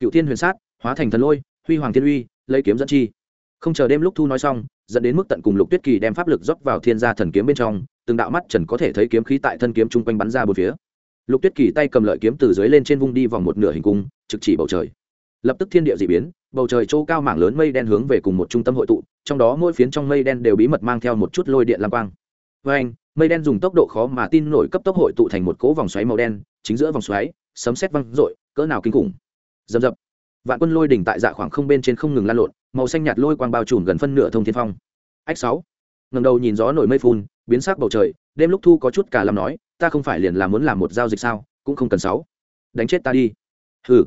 Cựu thiên huyền sát, hóa thành thần lôi, huy hoàng thiên uy, lấy kiếm dẫn chi. Không chờ đêm lúc thu nói xong, dẫn đến mức tận cùng lục tuyết kỳ đem pháp lực dốc vào thiên gia thần kiếm bên trong, từng đạo mắt trần có thể thấy kiếm khí tại thân kiếm chung quanh bắn ra bốn phía. Lục tuyết kỳ tay cầm lợi kiếm từ dưới lên trên vung đi vòng một nửa hình cung, trực chỉ bầu trời lập tức thiên địa dị biến, bầu trời chỗ cao mảng lớn mây đen hướng về cùng một trung tâm hội tụ, trong đó mỗi phiến trong mây đen đều bí mật mang theo một chút lôi điện lam quang. Với anh, mây đen dùng tốc độ khó mà tin nổi cấp tốc hội tụ thành một cỗ vòng xoáy màu đen, chính giữa vòng xoáy, sấm sét văng rội cỡ nào kinh khủng. Dầm dập vạn quân lôi đỉnh tại dạ khoảng không bên trên không ngừng lan lộn, màu xanh nhạt lôi quang bao trùm gần phân nửa thông thiên phong. Ách sáu. Ngầm đầu nhìn gió nổi mây phun, biến sắc bầu trời, đêm lúc thu có chút cả làm nói, ta không phải liền là muốn làm một giao dịch sao, cũng không cần sáu. Đánh chết ta đi. Hừ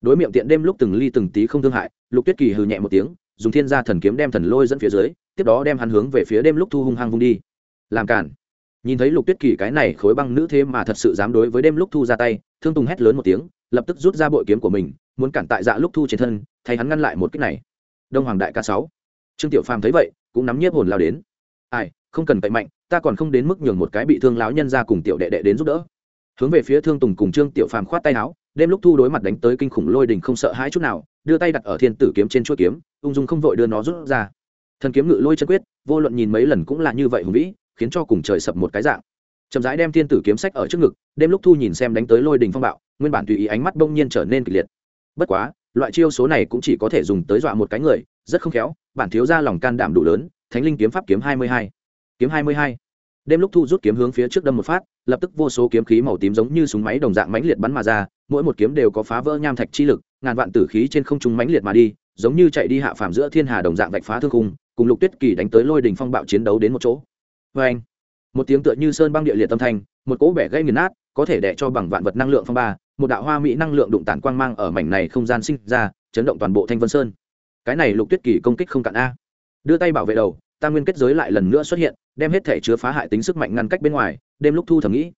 đối miệng tiện đêm lúc từng ly từng tí không thương hại, lục tuyết kỳ hừ nhẹ một tiếng, dùng thiên gia thần kiếm đem thần lôi dẫn phía dưới, tiếp đó đem hắn hướng về phía đêm lúc thu hung hăng vung đi. Làm cản. Nhìn thấy lục tuyết kỳ cái này khối băng nữ thế mà thật sự dám đối với đêm lúc thu ra tay, thương tùng hét lớn một tiếng, lập tức rút ra bội kiếm của mình, muốn cản tại dạ lúc thu trên thân, thay hắn ngăn lại một cách này. Đông hoàng đại ca sáu. Trương tiểu phàm thấy vậy, cũng nắm nhiếp hồn lao đến. Ai, không cần cậy mạnh, ta còn không đến mức nhường một cái bị thương láo nhân ra cùng tiểu đệ đệ đến giúp đỡ. Hướng về phía thương tùng cùng trương tiểu phàm khoát tay áo đêm lúc thu đối mặt đánh tới kinh khủng lôi đình không sợ hãi chút nào, đưa tay đặt ở thiên tử kiếm trên chuỗi kiếm, ung dung không vội đưa nó rút ra. Thần kiếm ngự lôi chân quyết, vô luận nhìn mấy lần cũng là như vậy hùng vĩ, khiến cho cùng trời sập một cái dạng. Chậm rãi đem thiên tử kiếm sách ở trước ngực, đêm lúc thu nhìn xem đánh tới lôi đình phong bạo, nguyên bản tùy ý ánh mắt bỗng nhiên trở nên kịch liệt. Bất quá, loại chiêu số này cũng chỉ có thể dùng tới dọa một cái người, rất không khéo, bản thiếu ra lòng can đảm đủ lớn, thánh linh kiếm pháp kiếm hai mươi hai. Kiếm hai mươi hai. Đêm lúc thu rút kiếm hướng phía trước đâm một phát, lập tức vô số kiếm khí màu tím giống như súng máy đồng dạng mãnh liệt bắn mà ra mỗi một kiếm đều có phá vỡ nham thạch chi lực, ngàn vạn tử khí trên không trung mãnh liệt mà đi, giống như chạy đi hạ phàm giữa thiên hà đồng dạng vạch phá thương khung, cùng lục tuyết kỳ đánh tới lôi đình phong bạo chiến đấu đến một chỗ. Vê anh một tiếng tựa như sơn băng địa liệt tâm thanh, một cỗ bẻ gây nghiền nát, có thể đẻ cho bằng vạn vật năng lượng phong ba, một đạo hoa mỹ năng lượng đụng tản quang mang ở mảnh này không gian sinh ra, chấn động toàn bộ thanh vân sơn. Cái này lục tuyết kỳ công kích không cạn a. Đưa tay bảo vệ đầu, tam nguyên kết giới lại lần nữa xuất hiện, đem hết thể chứa phá hại tính sức mạnh ngăn cách bên ngoài, đêm lúc thu thầm nghĩ.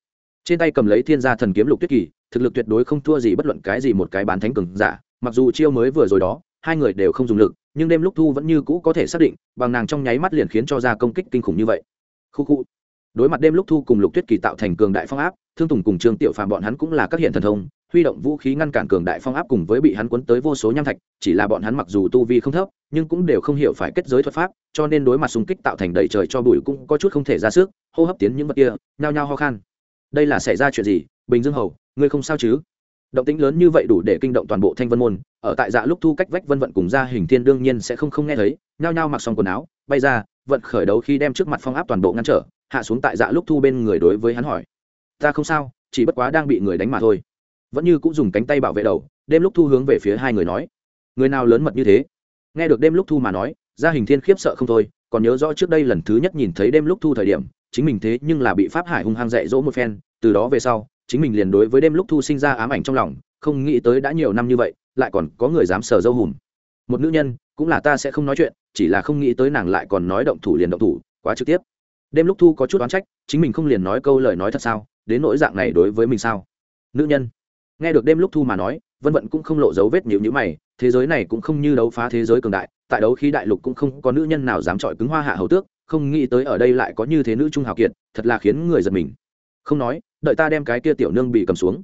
Trên tay cầm lấy thiên gia thần kiếm lục tuyết kỳ thực lực tuyệt đối không thua gì bất luận cái gì một cái bán thánh cường giả, mặc dù chiêu mới vừa rồi đó, hai người đều không dùng lực, nhưng đêm lúc thu vẫn như cũ có thể xác định, bằng nàng trong nháy mắt liền khiến cho ra công kích kinh khủng như vậy. Khu khu. Đối mặt đêm lúc thu cùng lục tuyết kỳ tạo thành cường đại phong áp, thương tùng cùng trương tiểu phàm bọn hắn cũng là các hiện thần thông, huy động vũ khí ngăn cản cường đại phong áp cùng với bị hắn cuốn tới vô số nham thạch, chỉ là bọn hắn mặc dù tu vi không thấp, nhưng cũng đều không hiểu phải kết giới thuật pháp, cho nên đối mặt xung kích tạo thành đầy trời cho bụi cũng có chút không thể ra sức, hô hấp tiến những vật kia, nhao nhao ho khan. Đây là xảy ra chuyện gì? Bình dương hầu ngươi không sao chứ? Động tĩnh lớn như vậy đủ để kinh động toàn bộ thanh vân môn, ở tại dạ lúc thu cách vách vân vận cùng ra hình thiên đương nhiên sẽ không không nghe thấy, nhao nhao mặc xong quần áo, bay ra, vận khởi đấu khi đem trước mặt phong áp toàn bộ ngăn trở, hạ xuống tại dạ lúc thu bên người đối với hắn hỏi. Ta không sao, chỉ bất quá đang bị người đánh mà thôi. Vẫn như cũng dùng cánh tay bảo vệ đầu, đêm lúc thu hướng về phía hai người nói. Người nào lớn mật như thế? Nghe được đêm lúc thu mà nói gia hình thiên khiếp sợ không thôi, còn nhớ rõ trước đây lần thứ nhất nhìn thấy đêm lúc thu thời điểm, chính mình thế nhưng là bị pháp hải hung hăng dạy dỗ một phen, từ đó về sau chính mình liền đối với đêm lúc thu sinh ra ám ảnh trong lòng, không nghĩ tới đã nhiều năm như vậy, lại còn có người dám sờ dâu hùm. Một nữ nhân, cũng là ta sẽ không nói chuyện, chỉ là không nghĩ tới nàng lại còn nói động thủ liền động thủ, quá trực tiếp. Đêm lúc thu có chút oán trách, chính mình không liền nói câu lời nói thật sao, đến nỗi dạng này đối với mình sao? Nữ nhân, nghe được đêm lúc thu mà nói, vân vận cũng không lộ dấu vết nhịu nhữ mày, thế giới này cũng không như đấu phá thế giới cường đại, tại đấu khí đại lục cũng không có nữ nhân nào dám chọi cứng hoa hạ hầu tước, không nghĩ tới ở đây lại có như thế nữ trung hào kiệt, thật là khiến người giật mình. Không nói đợi ta đem cái kia tiểu nương bị cầm xuống.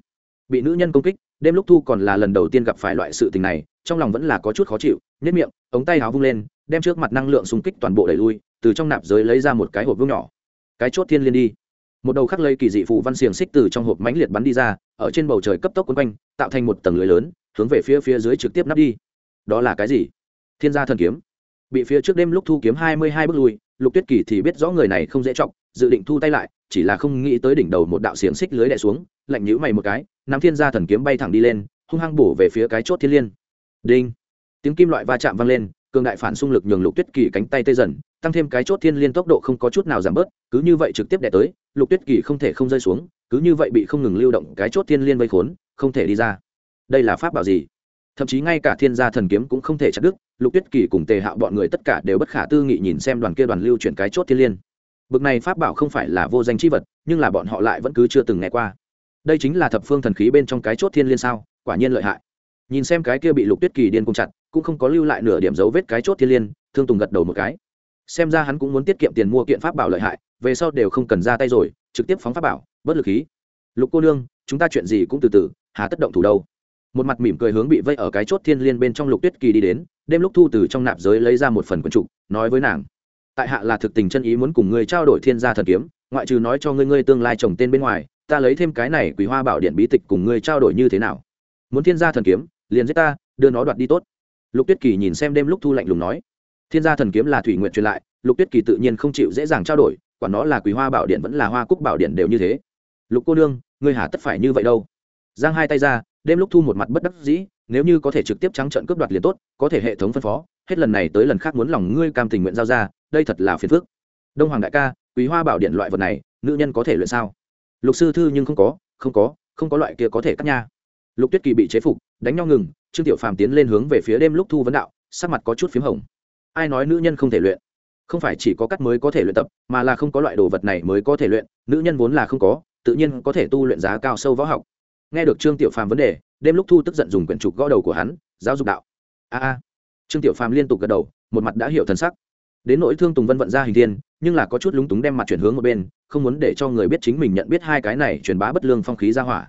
Bị nữ nhân công kích, đêm lúc thu còn là lần đầu tiên gặp phải loại sự tình này, trong lòng vẫn là có chút khó chịu nhất miệng, ống tay áo vung lên, đem trước mặt năng lượng xung kích toàn bộ đẩy lui, từ trong nạp giới lấy ra một cái hộp vương nhỏ. Cái chốt thiên liên đi. Một đầu khắc lây kỳ dị phụ văn xiềng xích từ trong hộp mãnh liệt bắn đi ra, ở trên bầu trời cấp tốc quấn quanh, tạo thành một tầng lưới lớn, hướng về phía phía dưới trực tiếp nắp đi. Đó là cái gì? Thiên gia thần kiếm. Bị phía trước đêm lúc thu kiếm hai mươi hai bước lui, lục tuyết kỳ thì biết rõ người này không dễ trọng dự định thu tay lại chỉ là không nghĩ tới đỉnh đầu một đạo xiềng xích lưới đè xuống, lạnh nhữ mày một cái, nắm thiên gia thần kiếm bay thẳng đi lên, hung hăng bổ về phía cái chốt thiên liên. Đinh! Tiếng kim loại va chạm vang lên, cường đại phản xung lực nhường lục tuyết kỳ cánh tay tê dần, tăng thêm cái chốt thiên liên tốc độ không có chút nào giảm bớt, cứ như vậy trực tiếp đẻ tới, lục tuyết kỳ không thể không rơi xuống, cứ như vậy bị không ngừng lưu động cái chốt thiên liên vây khốn, không thể đi ra. Đây là pháp bảo gì? Thậm chí ngay cả thiên gia thần kiếm cũng không thể chặt đứt, lục tuyết kỳ cùng tề hạo bọn người tất cả đều bất khả tư nghị nhìn xem đoàn kia đoàn lưu chuyển cái chốt thiên liên bực này pháp bảo không phải là vô danh chi vật, nhưng là bọn họ lại vẫn cứ chưa từng nghe qua. Đây chính là thập phương thần khí bên trong cái chốt thiên liên sao, quả nhiên lợi hại. Nhìn xem cái kia bị lục tuyết kỳ điên cung chặt, cũng không có lưu lại nửa điểm dấu vết cái chốt thiên liên, thương tùng gật đầu một cái. Xem ra hắn cũng muốn tiết kiệm tiền mua kiện pháp bảo lợi hại, về sau đều không cần ra tay rồi, trực tiếp phóng pháp bảo, bất lực khí. Lục cô nương, chúng ta chuyện gì cũng từ từ, hà tất động thủ đâu. Một mặt mỉm cười hướng bị vây ở cái chốt thiên liên bên trong lục tuyết kỳ đi đến đêm lúc thu từ trong nạp giới lấy ra một phần quần trục, nói với nàng tại hạ là thực tình chân ý muốn cùng ngươi trao đổi thiên gia thần kiếm, ngoại trừ nói cho ngươi ngươi tương lai trồng tên bên ngoài, ta lấy thêm cái này quý hoa bảo điện bí tịch cùng ngươi trao đổi như thế nào. Muốn thiên gia thần kiếm, liền giết ta, đưa nó đoạt đi tốt. Lục tuyết kỳ nhìn xem đêm lúc thu lạnh lùng nói. Thiên gia thần kiếm là thủy nguyện truyền lại, lục tuyết kỳ tự nhiên không chịu dễ dàng trao đổi, quả nó là quý hoa bảo điện vẫn là hoa cúc bảo điện đều như thế. Lục cô nương, ngươi hà tất phải như vậy đâu. Giang hai tay ra, đêm lúc thu một mặt bất đắc dĩ, nếu như có thể trực tiếp trắng trận cướp đoạt liền tốt, có thể hệ thống phân phó, hết lần này tới lần khác muốn lòng ngươi cam tình nguyện giao ra đây thật là phiền phức. Đông hoàng đại ca, quý hoa bảo điện loại vật này, nữ nhân có thể luyện sao? Lục sư thư nhưng không có không có không có loại kia có thể cắt nha. Lục tuyết kỳ bị chế phục, đánh nhau ngừng, trương tiểu phàm tiến lên hướng về phía đêm lúc thu vấn đạo, sắc mặt có chút p h í m hồng. Ai nói nữ nhân không thể luyện? Không phải chỉ có cắt mới có thể luyện tập, mà là không có loại đồ vật này mới có thể luyện, nữ nhân vốn là không có, tự nhiên có thể tu luyện giá cao sâu võ học. Nghe được trương tiểu phàm vấn đề, đêm lúc thu tức giận dùng quyển trục gõ đầu của hắn, giáo dục đạo. A a. Trương tiểu phàm liên tục gật đầu, một mặt đã hiểu thần sắc đến nỗi thương tùng vân vận ra hình thiên, nhưng là có chút lúng túng đem mặt chuyển hướng một bên, không muốn để cho người biết chính mình nhận biết hai cái này truyền bá bất lương phong khí ra hỏa.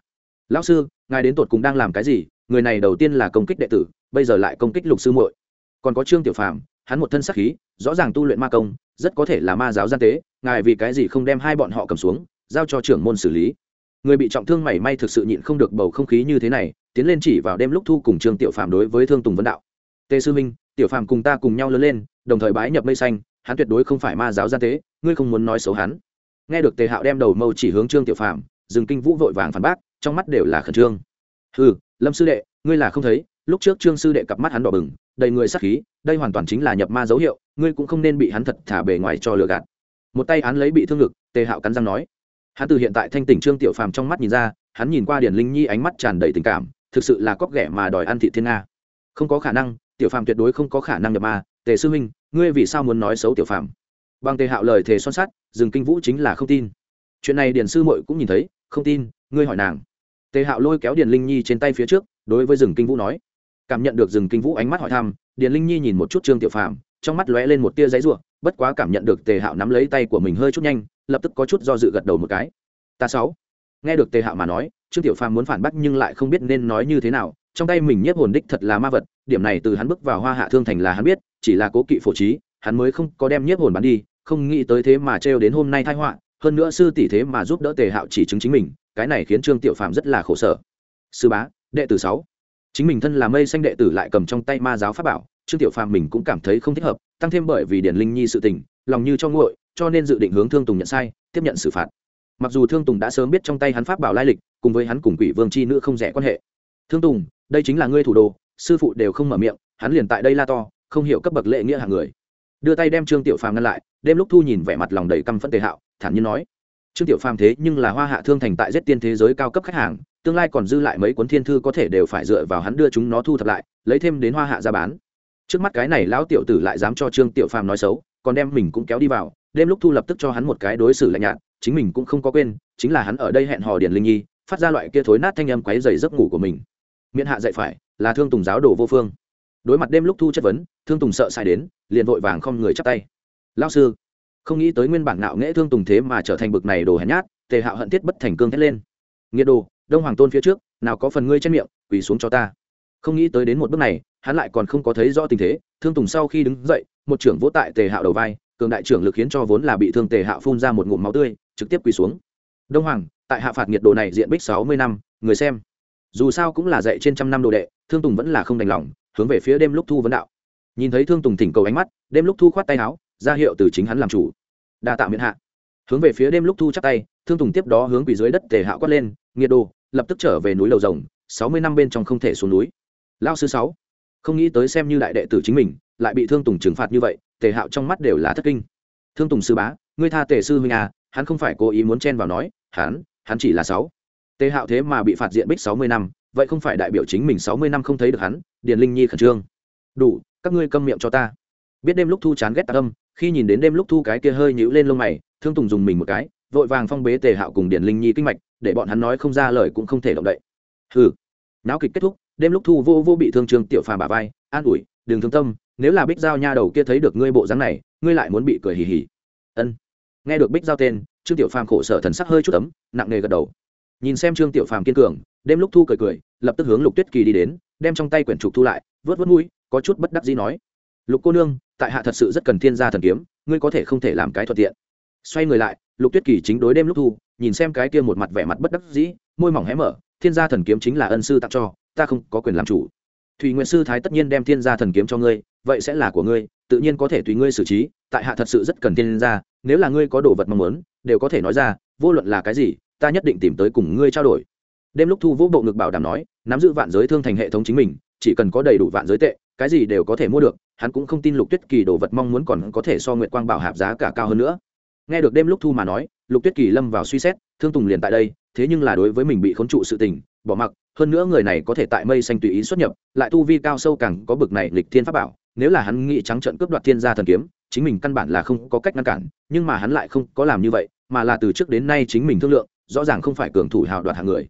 Lão sư, ngài đến tột cùng đang làm cái gì? Người này đầu tiên là công kích đệ tử, bây giờ lại công kích lục sư muội. Còn có trương tiểu phàm, hắn một thân sắc khí, rõ ràng tu luyện ma công, rất có thể là ma giáo gian tế, ngài vì cái gì không đem hai bọn họ cầm xuống, giao cho trưởng môn xử lý? Người bị trọng thương mảy may thực sự nhịn không được bầu không khí như thế này, tiến lên chỉ vào đêm lúc thu cùng trương tiểu phàm đối với thương tùng vân đạo. Tề sư minh tiểu phàm cùng ta cùng nhau lớn lên, đồng thời bái nhập mây xanh, hắn tuyệt đối không phải ma giáo gian tế, ngươi không muốn nói xấu hắn. Nghe được tề hạo đem đầu mâu chỉ hướng trương tiểu phàm dừng kinh vũ vội vàng phản bác, trong mắt đều là khẩn trương. Ừ lâm sư đệ, ngươi là không thấy, lúc trước trương sư đệ cặp mắt hắn đỏ bừng, đầy người sắc khí, đây hoàn toàn chính là nhập ma dấu hiệu, ngươi cũng không nên bị hắn thật thả bề ngoài cho lừa gạt. Một tay hắn lấy bị thương ngực, tề hạo cắn răng nói. Hắn từ hiện tại thanh tỉnh trương tiểu phàm trong mắt nhìn ra, hắn nhìn qua điển linh nhi ánh mắt tràn đầy tình cảm, thực sự là cóc ghẻ mà đòi ăn thị thiên nga. Không có khả năng tiểu phàm tuyệt đối không có khả năng nhập ma. Tề sư huynh, ngươi vì sao muốn nói xấu tiểu phàm? Bằng tề hạo lời thề son sắt dừng kinh vũ chính là không tin. Chuyện này Điền sư muội cũng nhìn thấy, không tin, ngươi hỏi nàng. Tề hạo lôi kéo Điền linh nhi trên tay phía trước, đối với rừng kinh vũ nói. Cảm nhận được rừng kinh vũ ánh mắt hỏi thăm, Điền linh nhi nhìn một chút trương tiểu phàm, trong mắt lóe lên một tia giấy ruộng bất quá cảm nhận được tề hạo nắm lấy tay của mình hơi chút nhanh, lập tức có chút do dự gật đầu một cái. Ta sáu. Nghe được tề hạo mà nói, trương tiểu phàm muốn phản bác nhưng lại không biết nên nói như thế nào, trong tay mình nhiếp hồn đích thật là ma vật điểm này từ hắn bước vào hoa hạ thương thành là hắn biết, chỉ là cố kỵ phổ trí, hắn mới không có đem nhiếp hồn bán đi, không nghĩ tới thế mà trêu đến hôm nay thai họa, hơn nữa sư tỷ thế mà giúp đỡ tề hạo chỉ chứng chính mình, cái này khiến trương tiểu phàm rất là khổ sở. Sư bá, đệ tử sáu. Chính mình thân là mây xanh đệ tử lại cầm trong tay ma giáo pháp bảo, trương tiểu phàm mình cũng cảm thấy không thích hợp, tăng thêm bởi vì điển linh nhi sự tình, lòng như cho nguội, cho nên dự định hướng thương tùng nhận sai, tiếp nhận xử phạt. Mặc dù thương tùng đã sớm biết trong tay hắn pháp bảo lai lịch, cùng với hắn cùng quỷ vương c h i nữ không rẻ quan hệ. Thương tùng, đây chính là ngươi thủ đồ sư phụ đều không mở miệng, hắn liền tại đây la to, không hiểu cấp bậc lệ nghĩa hàng người. Đưa tay đem trương tiểu phàm ngăn lại, đêm lúc thu nhìn vẻ mặt lòng đầy căm phẫn tề hạo, thản nhiên nói, trương tiểu phàm thế nhưng là hoa hạ thương thành tại giết tiên thế giới cao cấp khách hàng, tương lai còn dư lại mấy cuốn thiên thư có thể đều phải dựa vào hắn đưa chúng nó thu thập lại, lấy thêm đến hoa hạ ra bán. Trước mắt cái này lão tiểu tử lại dám cho trương tiểu phàm nói xấu, còn đem mình cũng kéo đi vào, đêm lúc thu lập tức cho hắn một cái đối xử lạnh nhạt, chính mình cũng không có quên, chính là hắn ở đây hẹn hò Điền linh nhi, phát ra loại kia thối nát thanh âm quáy dày giấc ngủ của mình. Miễn hạ dạy phải là thương tùng giáo đồ vô phương. Đối mặt đêm lúc thu chất vấn, thương tùng sợ sai đến, liền vội vàng không người chắp tay. Lao sư, không nghĩ tới nguyên bản nạo nghễ thương tùng thế mà trở thành bực này đồ hèn nhát, tề hạo hận thiết bất thành cương thét lên. Nghiệt đồ, đông hoàng tôn phía trước, nào có phần ngươi trên miệng, quỳ xuống cho ta. Không nghĩ tới đến một bước này, hắn lại còn không có thấy rõ tình thế, thương tùng sau khi đứng dậy, một trưởng vỗ tại tề hạo đầu vai, cường đại trưởng lực khiến cho vốn là bị thương tề hạo phun ra một ngụm máu tươi, trực tiếp quỳ xuống. Đông hoàng, tại hạ phạt nhiệt độ này diện bích sáu mươi năm, người xem dù sao cũng là dạy trên trăm năm đồ đệ, thương tùng vẫn là không đành lòng, hướng về phía đêm lúc thu vấn đạo. Nhìn thấy thương tùng thỉnh cầu ánh mắt, đêm lúc thu khoát tay áo, ra hiệu từ chính hắn làm chủ. Đa tạ miễn hạ. Hướng về phía đêm lúc thu chắc tay, thương tùng tiếp đó hướng quỷ dưới đất tề hạo quát lên, nghiệt đồ, lập tức trở về núi lầu rồng, sáu mươi năm bên trong không thể xuống núi. Lao sư sáu, không nghĩ tới xem như đại đệ tử chính mình, lại bị thương tùng trừng phạt như vậy, tề hạo trong mắt đều là thất kinh. Thương tùng sư bá, ngươi tha tề sư huynh à hắn không phải cố ý muốn chen vào nói, hắn hắn chỉ là sáu tề hạo thế mà bị phạt diện bích sáu mươi năm, vậy không phải đại biểu chính mình sáu mươi năm không thấy được hắn, điền linh nhi khẩn trương. Đủ, các ngươi câm miệng cho ta. Biết đêm lúc thu chán ghét tạc âm, khi nhìn đến đêm lúc thu cái kia hơi nhũ lên lông mày, thương tùng dùng mình một cái, vội vàng phong bế tề hạo cùng điền linh nhi kinh mạch, để bọn hắn nói không ra lời cũng không thể động đậy. Hừ. Náo kịch kết thúc, đêm lúc thu vô vô bị thương trường tiểu Phàm bà vai, an ủi đừng thương tâm, nếu là bích giao nha đầu kia thấy được ngươi bộ dáng này, ngươi lại muốn bị cười hì hì. Ân. Nghe được bích giao tên, trương tiểu phàm khổ sở thần sắc hơi chút ấm, nặng nề gật đầu nhìn xem trương tiểu phàm kiên cường, đêm lúc thu cười cười, lập tức hướng lục tuyết kỳ đi đến, đem trong tay quyển trục thu lại, vớt vớt mũi, có chút bất đắc dĩ nói, lục cô nương, tại hạ thật sự rất cần thiên gia thần kiếm, ngươi có thể không thể làm cái thuận tiện. Xoay người lại, lục tuyết kỳ chính đối đêm lúc thu, nhìn xem cái kia một mặt vẻ mặt bất đắc dĩ, môi mỏng hé mở, thiên gia thần kiếm chính là ân sư tặng cho, ta không có quyền làm chủ. Thùy nguyện sư thái tất nhiên đem thiên gia thần kiếm cho ngươi, vậy sẽ là của ngươi, tự nhiên có thể tùy ngươi xử trí, tại hạ thật sự rất cần thiên gia, nếu là ngươi có đồ vật mong muốn, đều có thể nói ra, vô luận là cái gì ta nhất định tìm tới cùng ngươi trao đổi. Đêm lúc thu vũ bộ ngực bảo đảm nói, nắm giữ vạn giới thương thành hệ thống chính mình, chỉ cần có đầy đủ vạn giới tệ, cái gì đều có thể mua được, hắn cũng không tin lục tuyết kỳ đồ vật mong muốn còn có thể so nguyệt quang bảo hạp giá cả cao hơn nữa. Nghe được đêm lúc thu mà nói, lục tuyết kỳ lâm vào suy xét, thương tùng liền tại đây, thế nhưng là đối với mình bị khốn trụ sự tình, bỏ mặc, hơn nữa người này có thể tại mây xanh tùy ý xuất nhập, lại tu vi cao sâu càng có bực này lịch thiên pháp bảo, nếu là hắn nghĩ trắng trận cướp đoạt thiên gia thần kiếm, chính mình căn bản là không có cách ngăn cản, nhưng mà hắn lại không có làm như vậy, mà là từ trước đến nay chính mình thương lượng rõ ràng không phải cường thủ hào đoạt hạng người.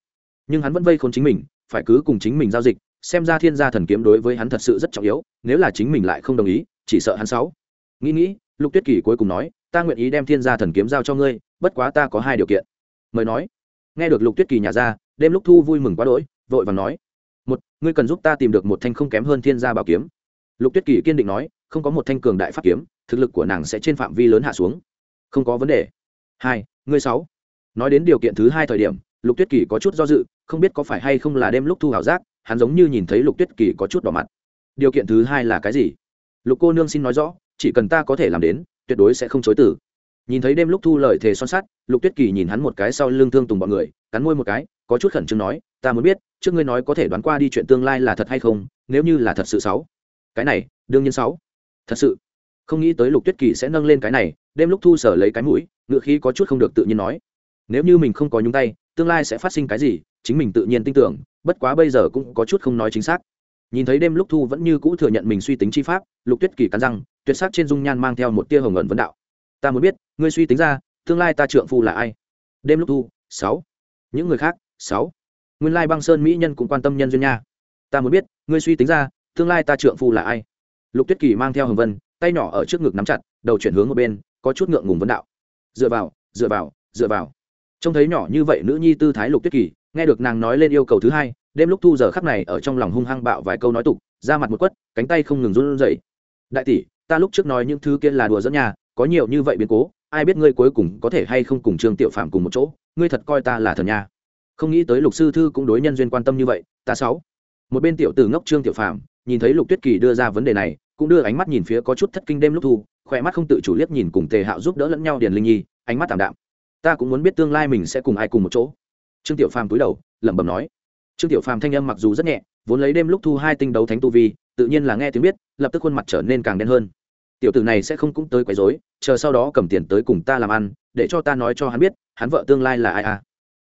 Nhưng hắn vẫn vây khốn chính mình, phải cứ cùng chính mình giao dịch, xem ra thiên gia thần kiếm đối với hắn thật sự rất trọng yếu, nếu là chính mình lại không đồng ý, chỉ sợ hắn sáu. Nghĩ nghĩ, lục tuyết kỳ cuối cùng nói, ta nguyện ý đem thiên gia thần kiếm giao cho ngươi, bất quá ta có hai điều kiện. Mời nói. Nghe được lục tuyết kỳ nhà ra, đêm lúc thu vui mừng quá đỗi, vội và nói, một, ngươi cần giúp ta tìm được một thanh không kém hơn thiên gia bảo kiếm. Lục tuyết kỳ kiên định nói, không có một thanh cường đại pháp kiếm, thực lực của nàng sẽ trên phạm vi lớn hạ xuống. Không có vấn đề. Hai, ngươi sáu nói đến điều kiện thứ hai thời điểm, lục tuyết kỳ có chút do dự, không biết có phải hay không là đêm lúc thu hảo giác, hắn giống như nhìn thấy lục tuyết kỳ có chút đỏ mặt. Điều kiện thứ hai là cái gì? Lục cô nương xin nói rõ, chỉ cần ta có thể làm đến, tuyệt đối sẽ không chối từ. Nhìn thấy đêm lúc thu lời thề son sắt, lục tuyết kỳ nhìn hắn một cái sau lưng thương tùng bọn người, cắn môi một cái, có chút khẩn trương nói, ta muốn biết, trước ngươi nói có thể đoán qua đi chuyện tương lai là thật hay không, nếu như là thật sự sáu. Cái này, đương nhiên sáu. Thật sự? Không nghĩ tới lục tuyết kỳ sẽ nâng lên cái này, đêm lúc thu sở lấy cái mũi, ngựa khí có chút không được tự nhiên nói nếu như mình không có nhúng tay, tương lai sẽ phát sinh cái gì, chính mình tự nhiên tin tưởng, bất quá bây giờ cũng có chút không nói chính xác. Nhìn thấy đêm lúc thu vẫn như cũ thừa nhận mình suy tính chi pháp, lục tuyết kỳ cắn răng, tuyệt sắc trên dung nhan mang theo một tia hồng ẩn vấn đạo. Ta muốn biết, ngươi suy tính ra, tương lai ta trượng phu là ai? Đêm lúc thu, sáu. Những người khác? Sáu. Nguyên lai băng sơn mỹ nhân cũng quan tâm nhân duyên nha. Ta muốn biết, ngươi suy tính ra, tương lai ta trượng phu là ai? Lục tuyết kỳ mang theo hồng vân, tay nhỏ ở trước ngực nắm chặt, đầu chuyển hướng một bên, có chút ngượng ngùng vấn đạo. Dựa vào dựa vào dựa vào trông thấy nhỏ như vậy nữ nhi tư thái lục tuyết kỳ, nghe được nàng nói lên yêu cầu thứ hai, đêm lúc thu giờ khắc này ở trong lòng hung hăng bạo vài câu nói tục ra mặt một quất, cánh tay không ngừng run rẩy. Đại tỷ, ta lúc trước nói những thứ kia là đùa dẫn nhà, có nhiều như vậy biến cố, ai biết ngươi cuối cùng có thể hay không cùng trương tiểu phạm cùng một chỗ, ngươi thật coi ta là thần nha. Không nghĩ tới lục sư thư cũng đối nhân duyên quan tâm như vậy, ta sáu. Một bên tiểu tử ngốc trương tiểu phạm nhìn thấy lục tuyết kỳ đưa ra vấn đề này, cũng đưa ánh mắt nhìn phía có chút thất kinh đêm lúc thu, khỏe mắt không tự chủ liếc nhìn cùng tề hạo giúp đỡ lẫn nhau điền linh nhi, ánh mắt tạm đạm ta cũng muốn biết tương lai mình sẽ cùng ai cùng một chỗ. Trương tiểu phàm túi đầu, lẩm bẩm nói. Trương tiểu phàm thanh âm mặc dù rất nhẹ, vốn lấy đêm lúc thu hai tinh đấu thánh tu vi, tự nhiên là nghe tiếng biết, lập tức khuôn mặt trở nên càng đen hơn. Tiểu tử này sẽ không cũng tới quấy rối, chờ sau đó cầm tiền tới cùng ta làm ăn, để cho ta nói cho hắn biết, hắn vợ tương lai là ai à?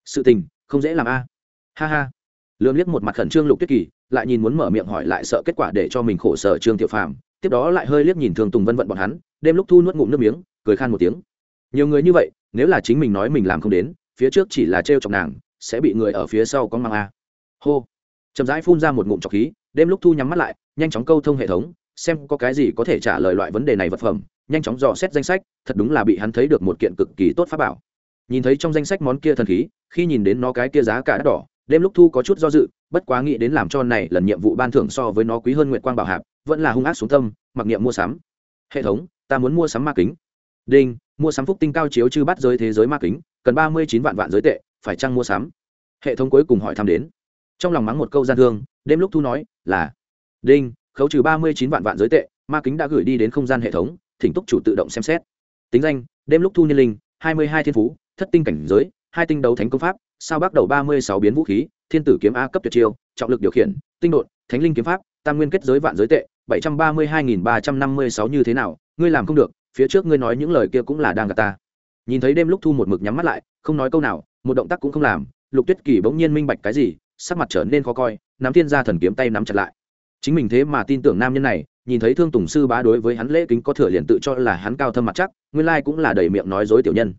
Sự tình, không dễ làm a. Ha ha. Lương liếc một mặt khẩn trương lục tuyết kỳ, lại nhìn muốn mở miệng hỏi lại sợ kết quả để cho mình khổ sở trương tiểu phàm, tiếp đó lại hơi liếc nhìn thường tùng vân vận bọn hắn, đêm lúc thu nuốt ngụm nước miếng, cười khan một tiếng. Nhiều người như vậy nếu là chính mình nói mình làm không đến, phía trước chỉ là trêu chọc nàng, sẽ bị người ở phía sau có mang a. Hô. Chậm rãi phun ra một ngụm trọc khí, đêm lúc thu nhắm mắt lại, nhanh chóng câu thông hệ thống, xem có cái gì có thể trả lời loại vấn đề này vật phẩm, nhanh chóng dò xét danh sách, thật đúng là bị hắn thấy được một kiện cực kỳ tốt pháp bảo. Nhìn thấy trong danh sách món kia thần khí, khi nhìn đến nó cái kia giá cả đắt đỏ, đêm lúc thu có chút do dự, bất quá nghĩ đến làm cho này lần nhiệm vụ ban thưởng so với nó quý hơn nguyện quang bảo hạp, vẫn là hung ác xuống tâm, mặc niệm mua sắm. Hệ thống, ta muốn mua sắm ma kính đinh, mua sắm phúc tinh cao chiếu chư bắt giới thế giới ma kính, cần ba mươi chín vạn vạn giới tệ, phải chăng mua sắm? Hệ thống cuối cùng hỏi thăm đến. Trong lòng mắng một câu gian thương, đêm lúc thu nói là, đinh, khấu trừ ba mươi chín vạn vạn giới tệ, ma kính đã gửi đi đến không gian hệ thống, thỉnh túc chủ tự động xem xét. Tính danh, đêm lúc thu niên linh, hai mươi hai thiên phú, thất tinh cảnh giới, hai tinh đấu thánh công pháp, sao bắt đầu ba mươi sáu biến vũ khí, thiên tử kiếm a cấp tuyệt chiêu, trọng lực điều khiển, tinh đột thánh linh kiếm pháp, tam nguyên kết giới vạn giới tệ, bảy trăm ba mươi hai nghìn ba trăm năm mươi sáu như thế nào, ngươi làm không được phía trước ngươi nói những lời kia cũng là đang gạt ta. Nhìn thấy đêm lúc thu một mực nhắm mắt lại, không nói câu nào, một động tác cũng không làm, lục tuyết kỳ bỗng nhiên minh bạch cái gì, sắc mặt trở nên khó coi, nắm thiên gia thần kiếm tay nắm chặt lại. Chính mình thế mà tin tưởng nam nhân này, nhìn thấy thương tùng sư bá đối với hắn lễ kính có thừa liền tự cho là hắn cao thâm mặt chắc, nguyên lai cũng là đầy miệng nói dối tiểu nhân.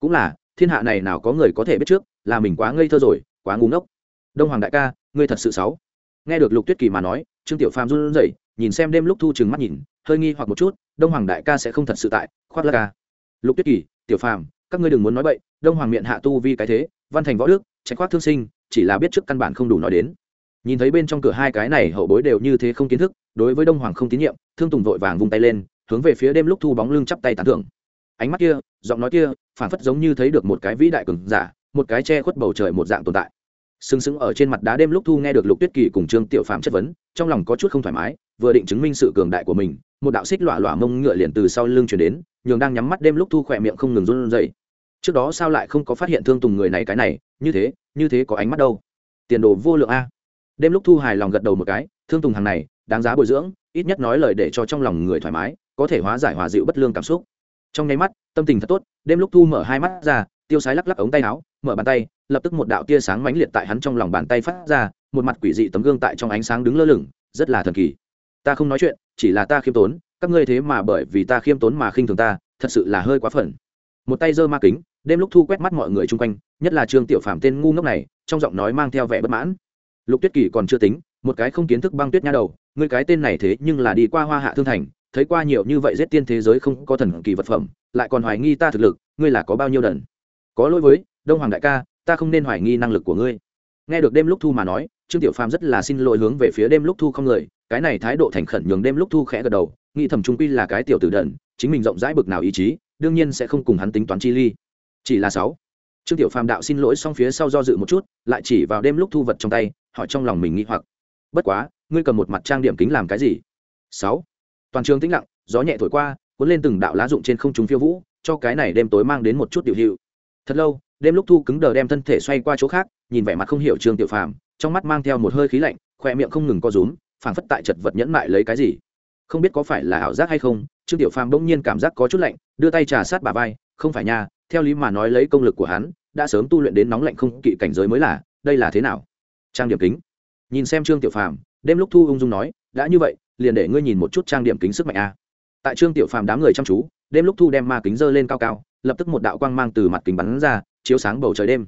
Cũng là, thiên hạ này nào có người có thể biết trước, là mình quá ngây thơ rồi, quá ngu ngốc. Đông hoàng đại ca, ngươi thật sự xấu. Nghe được lục tuyết kỳ mà nói, trương tiểu phàm run rẩy, nhìn xem đêm lúc thu chừng mắt nhìn, hơi nghi hoặc một chút đông hoàng đại ca sẽ không thật sự tại khoác lắc ca. Lục tuyết kỳ, tiểu phàm, các ngươi đừng muốn nói bậy, đông hoàng miệng hạ tu vi cái thế, văn thành võ đức, tránh khoác thương sinh, chỉ là biết trước căn bản không đủ nói đến. Nhìn thấy bên trong cửa hai cái này hậu bối đều như thế không kiến thức, đối với đông hoàng không tín nhiệm, thương tùng vội vàng vung tay lên, hướng về phía đêm lúc thu bóng lưng chắp tay tán thưởng. Ánh mắt kia, giọng nói kia phản phất giống như thấy được một cái vĩ đại cường giả, một cái che khuất bầu trời một dạng tồn tại. Sừng sững ở trên mặt đá đêm lúc thu nghe được lục tuyết kỳ cùng trương tiểu phạm chất vấn, trong lòng có chút không thoải mái vừa định chứng minh sự cường đại của mình, một đạo xích lọa lọa mông ngựa liền từ sau lưng chuyển đến, nhường đang nhắm mắt đêm lúc thu khỏe miệng không ngừng run dậy trước đó sao lại không có phát hiện thương tùng người này cái này, như thế như thế có ánh mắt đâu. Tiền đồ vô lượng a. Đêm lúc thu hài lòng gật đầu một cái, thương tùng hàng này, đáng giá bồi dưỡng, ít nhất nói lời để cho trong lòng người thoải mái, có thể hóa giải hòa dịu bất lương cảm xúc. Trong nháy mắt, tâm tình thật tốt, đêm lúc thu mở hai mắt ra, tiêu sái lắc lắc ống tay áo, mở bàn tay, lập tức một đạo tia sáng mãnh liệt tại hắn trong lòng bàn tay phát ra, một mặt quỷ dị tấm gương tại trong ánh sáng đứng lơ lửng, rất là thần kỳ ta không nói chuyện, chỉ là ta khiêm tốn, các ngươi thế mà bởi vì ta khiêm tốn mà khinh thường ta, thật sự là hơi quá phần một tay giơ ma kính, đêm lúc thu quét mắt mọi người chung quanh, nhất là trương tiểu phàm tên ngu ngốc này, trong giọng nói mang theo vẻ bất mãn. Lục tuyết kỳ còn chưa tính, một cái không kiến thức băng tuyết nha đầu, ngươi cái tên này thế nhưng là đi qua hoa hạ thương thành, thấy qua nhiều như vậy giết tiên thế giới không có thần kỳ vật phẩm, lại còn hoài nghi ta thực lực, ngươi là có bao nhiêu đần? Có lỗi với, đông hoàng đại ca, ta không nên hoài nghi năng lực của ngươi. Nghe được đêm lúc thu mà nói, trương tiểu phàm rất là xin lỗi hướng về phía đêm lúc thu không người cái này thái độ thành khẩn nhường đêm lúc thu khẽ gật đầu, nghĩ thầm trung quy là cái tiểu tử đần, chính mình rộng rãi bực nào ý chí, đương nhiên sẽ không cùng hắn tính toán chi ly. Chỉ là sáu. Trương tiểu phàm đạo xin lỗi xong phía sau do dự một chút, lại chỉ vào đêm lúc thu vật trong tay, hỏi trong lòng mình nghĩ hoặc. Bất quá, ngươi cầm một mặt trang điểm kính làm cái gì? Sáu. Toàn trường tĩnh lặng, gió nhẹ thổi qua, cuốn lên từng đạo lá dụng trên không trung phiêu vũ, cho cái này đêm tối mang đến một chút điều hiệu. Thật lâu, đêm lúc thu cứng đờ đem thân thể xoay qua chỗ khác, nhìn vẻ mặt không hiểu trương tiểu phàm, trong mắt mang theo một hơi khí lạnh, khoe miệng không ngừng co rúm phảng phất tại chật vật nhẫn mại lấy cái gì. Không biết có phải là ảo giác hay không, trương tiểu phàm bỗng nhiên cảm giác có chút lạnh, đưa tay trà sát bà vai, không phải nha, theo lý mà nói lấy công lực của hắn, đã sớm tu luyện đến nóng lạnh không kỵ cảnh giới mới là, đây là thế nào? Trang điểm kính. Nhìn xem trương tiểu phàm, đêm lúc thu ung dung nói, đã như vậy, liền để ngươi nhìn một chút trang điểm kính sức mạnh a. Tại trương tiểu phàm đám người chăm chú, đêm lúc thu đem ma kính dơ lên cao cao, lập tức một đạo quang mang từ mặt kính bắn ra, chiếu sáng bầu trời đêm.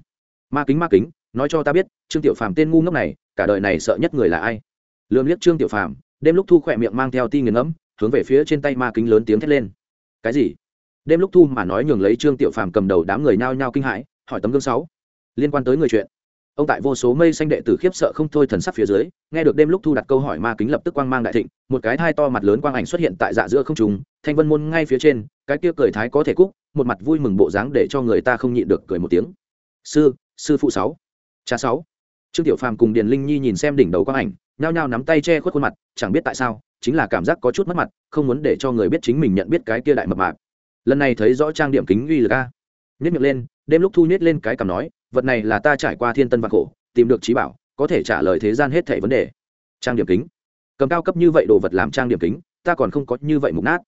Ma kính ma kính, nói cho ta biết, trương tiểu phàm tên ngu ngốc này, cả đời này sợ nhất người là ai? Lượm liếc trương tiểu phàm, đêm lúc thu khỏe miệng mang theo ti nghiền ngẫm, hướng về phía trên tay ma kính lớn tiếng thét lên. Cái gì? Đêm lúc thu mà nói nhường lấy trương tiểu phàm cầm đầu đám người nhao nhao kinh hãi, hỏi tấm gương sáu. Liên quan tới người chuyện. Ông tại vô số mây xanh đệ tử khiếp sợ không thôi thần sắc phía dưới, nghe được đêm lúc thu đặt câu hỏi ma kính lập tức quang mang đại thịnh, một cái thai to mặt lớn quang ảnh xuất hiện tại dạ giữa không trùng thanh vân môn ngay phía trên, cái kia cười thái có thể cúc, một mặt vui mừng bộ dáng để cho người ta không nhịn được cười một tiếng. Sư sư phụ sáu. Cha sáu. Trương tiểu phàm cùng điền linh nhi nhìn xem đỉnh đầu quang ảnh nhao nhao nắm tay che khuất khuôn mặt, chẳng biết tại sao, chính là cảm giác có chút mất mặt, không muốn để cho người biết chính mình nhận biết cái kia đại mập mạp. Lần này thấy rõ trang điểm kính uy là ca nhét miệng lên, đêm lúc thu nhét lên cái cảm nói, vật này là ta trải qua thiên tân vạn khổ, tìm được trí bảo, có thể trả lời thế gian hết thảy vấn đề. Trang điểm kính. Cầm cao cấp như vậy đồ vật làm trang điểm kính, ta còn không có như vậy mục nát.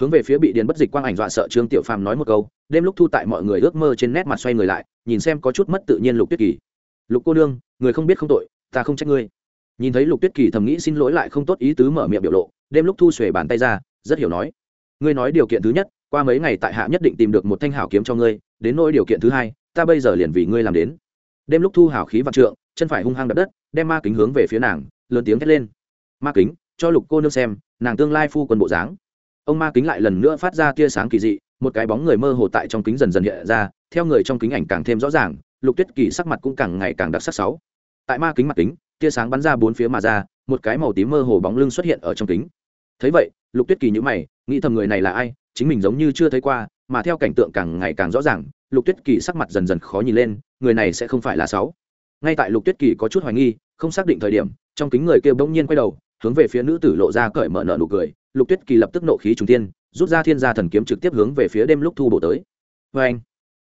Hướng về phía bị điền bất dịch quang ảnh dọa sợ trương tiểu phàm nói một câu, đêm lúc thu tại mọi người ước mơ trên nét mặt xoay người lại, nhìn xem có chút mất tự nhiên lục tuyết kỳ. Lục cô nương, người không biết không tội, ta không trách ngươi nhìn thấy lục tuyết kỳ thầm nghĩ xin lỗi lại không tốt ý tứ mở miệng biểu lộ, đêm lúc thu xuề bàn tay ra, rất hiểu nói. Ngươi nói điều kiện thứ nhất, qua mấy ngày tại hạ nhất định tìm được một thanh hảo kiếm cho ngươi, đến nỗi điều kiện thứ hai, ta bây giờ liền vì ngươi làm đến. Đêm lúc thu hảo khí vạn trượng, chân phải hung hăng đập đất, đem ma kính hướng về phía nàng, lớn tiếng thét lên. Ma kính, cho lục cô nương xem, nàng tương lai phu quân bộ dáng. Ông ma kính lại lần nữa phát ra tia sáng kỳ dị, một cái bóng người mơ hồ tại trong kính dần dần hiện ra, theo người trong kính ảnh càng thêm rõ ràng, lục tuyết kỳ sắc mặt cũng càng ngày càng đặc sắc sáu. Tại ma kính mặt kính tia sáng bắn ra bốn phía mà ra, một cái màu tím mơ hồ bóng lưng xuất hiện ở trong kính. Thấy vậy, lục tuyết kỳ nhữ mày, nghĩ thầm người này là ai, chính mình giống như chưa thấy qua, mà theo cảnh tượng càng ngày càng rõ ràng, lục tuyết kỳ sắc mặt dần dần khó nhìn lên, người này sẽ không phải là sáu. Ngay tại lục tuyết kỳ có chút hoài nghi, không xác định thời điểm, trong kính người kia bỗng nhiên quay đầu, hướng về phía nữ tử lộ ra cởi mở nợ nụ cười. Lục tuyết kỳ lập tức nộ khí trùng tiên rút ra thiên gia thần kiếm trực tiếp hướng về phía đêm lúc thu bổ tới. Vê anh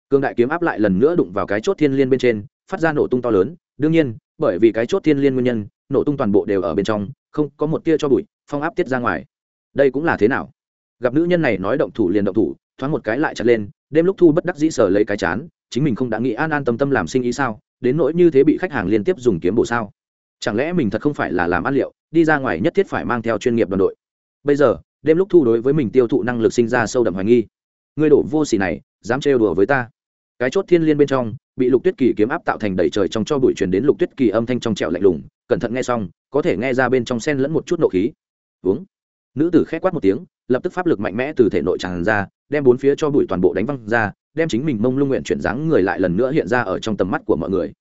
cương đại kiếm áp lại lần nữa đụng vào cái chốt thiên liên bên trên, phát ra nổ tung to lớn. Đương nhiên bởi vì cái chốt thiên liên nguyên nhân, nổ tung toàn bộ đều ở bên trong, không có một tia cho bụi, phong áp tiết ra ngoài. Đây cũng là thế nào? Gặp nữ nhân này nói động thủ liền động thủ, thoáng một cái lại chặt lên, đêm lúc thu bất đắc dĩ sở lấy cái chán, chính mình không đã nghĩ an an tâm tâm làm sinh ý sao, đến nỗi như thế bị khách hàng liên tiếp dùng kiếm bổ sao? Chẳng lẽ mình thật không phải là làm ăn liệu, đi ra ngoài nhất thiết phải mang theo chuyên nghiệp đoàn đội? Bây giờ, đêm lúc thu đối với mình tiêu thụ năng lực sinh ra sâu đậm hoài nghi. Người đổ vô xỉ này, dám trêu đùa với ta. Cái chốt thiên liên bên trong bị lục tuyết kỳ kiếm áp tạo thành đầy trời trong cho bụi truyền đến lục tuyết kỳ âm thanh trong trẹo lạnh lùng, cẩn thận nghe xong, có thể nghe ra bên trong sen lẫn một chút nộ khí. Uống. Nữ tử khét quát một tiếng, lập tức pháp lực mạnh mẽ từ thể nội tràn ra, đem bốn phía cho bụi toàn bộ đánh văng ra, đem chính mình mông lung nguyện chuyển dáng người lại lần nữa hiện ra ở trong tầm mắt của mọi người.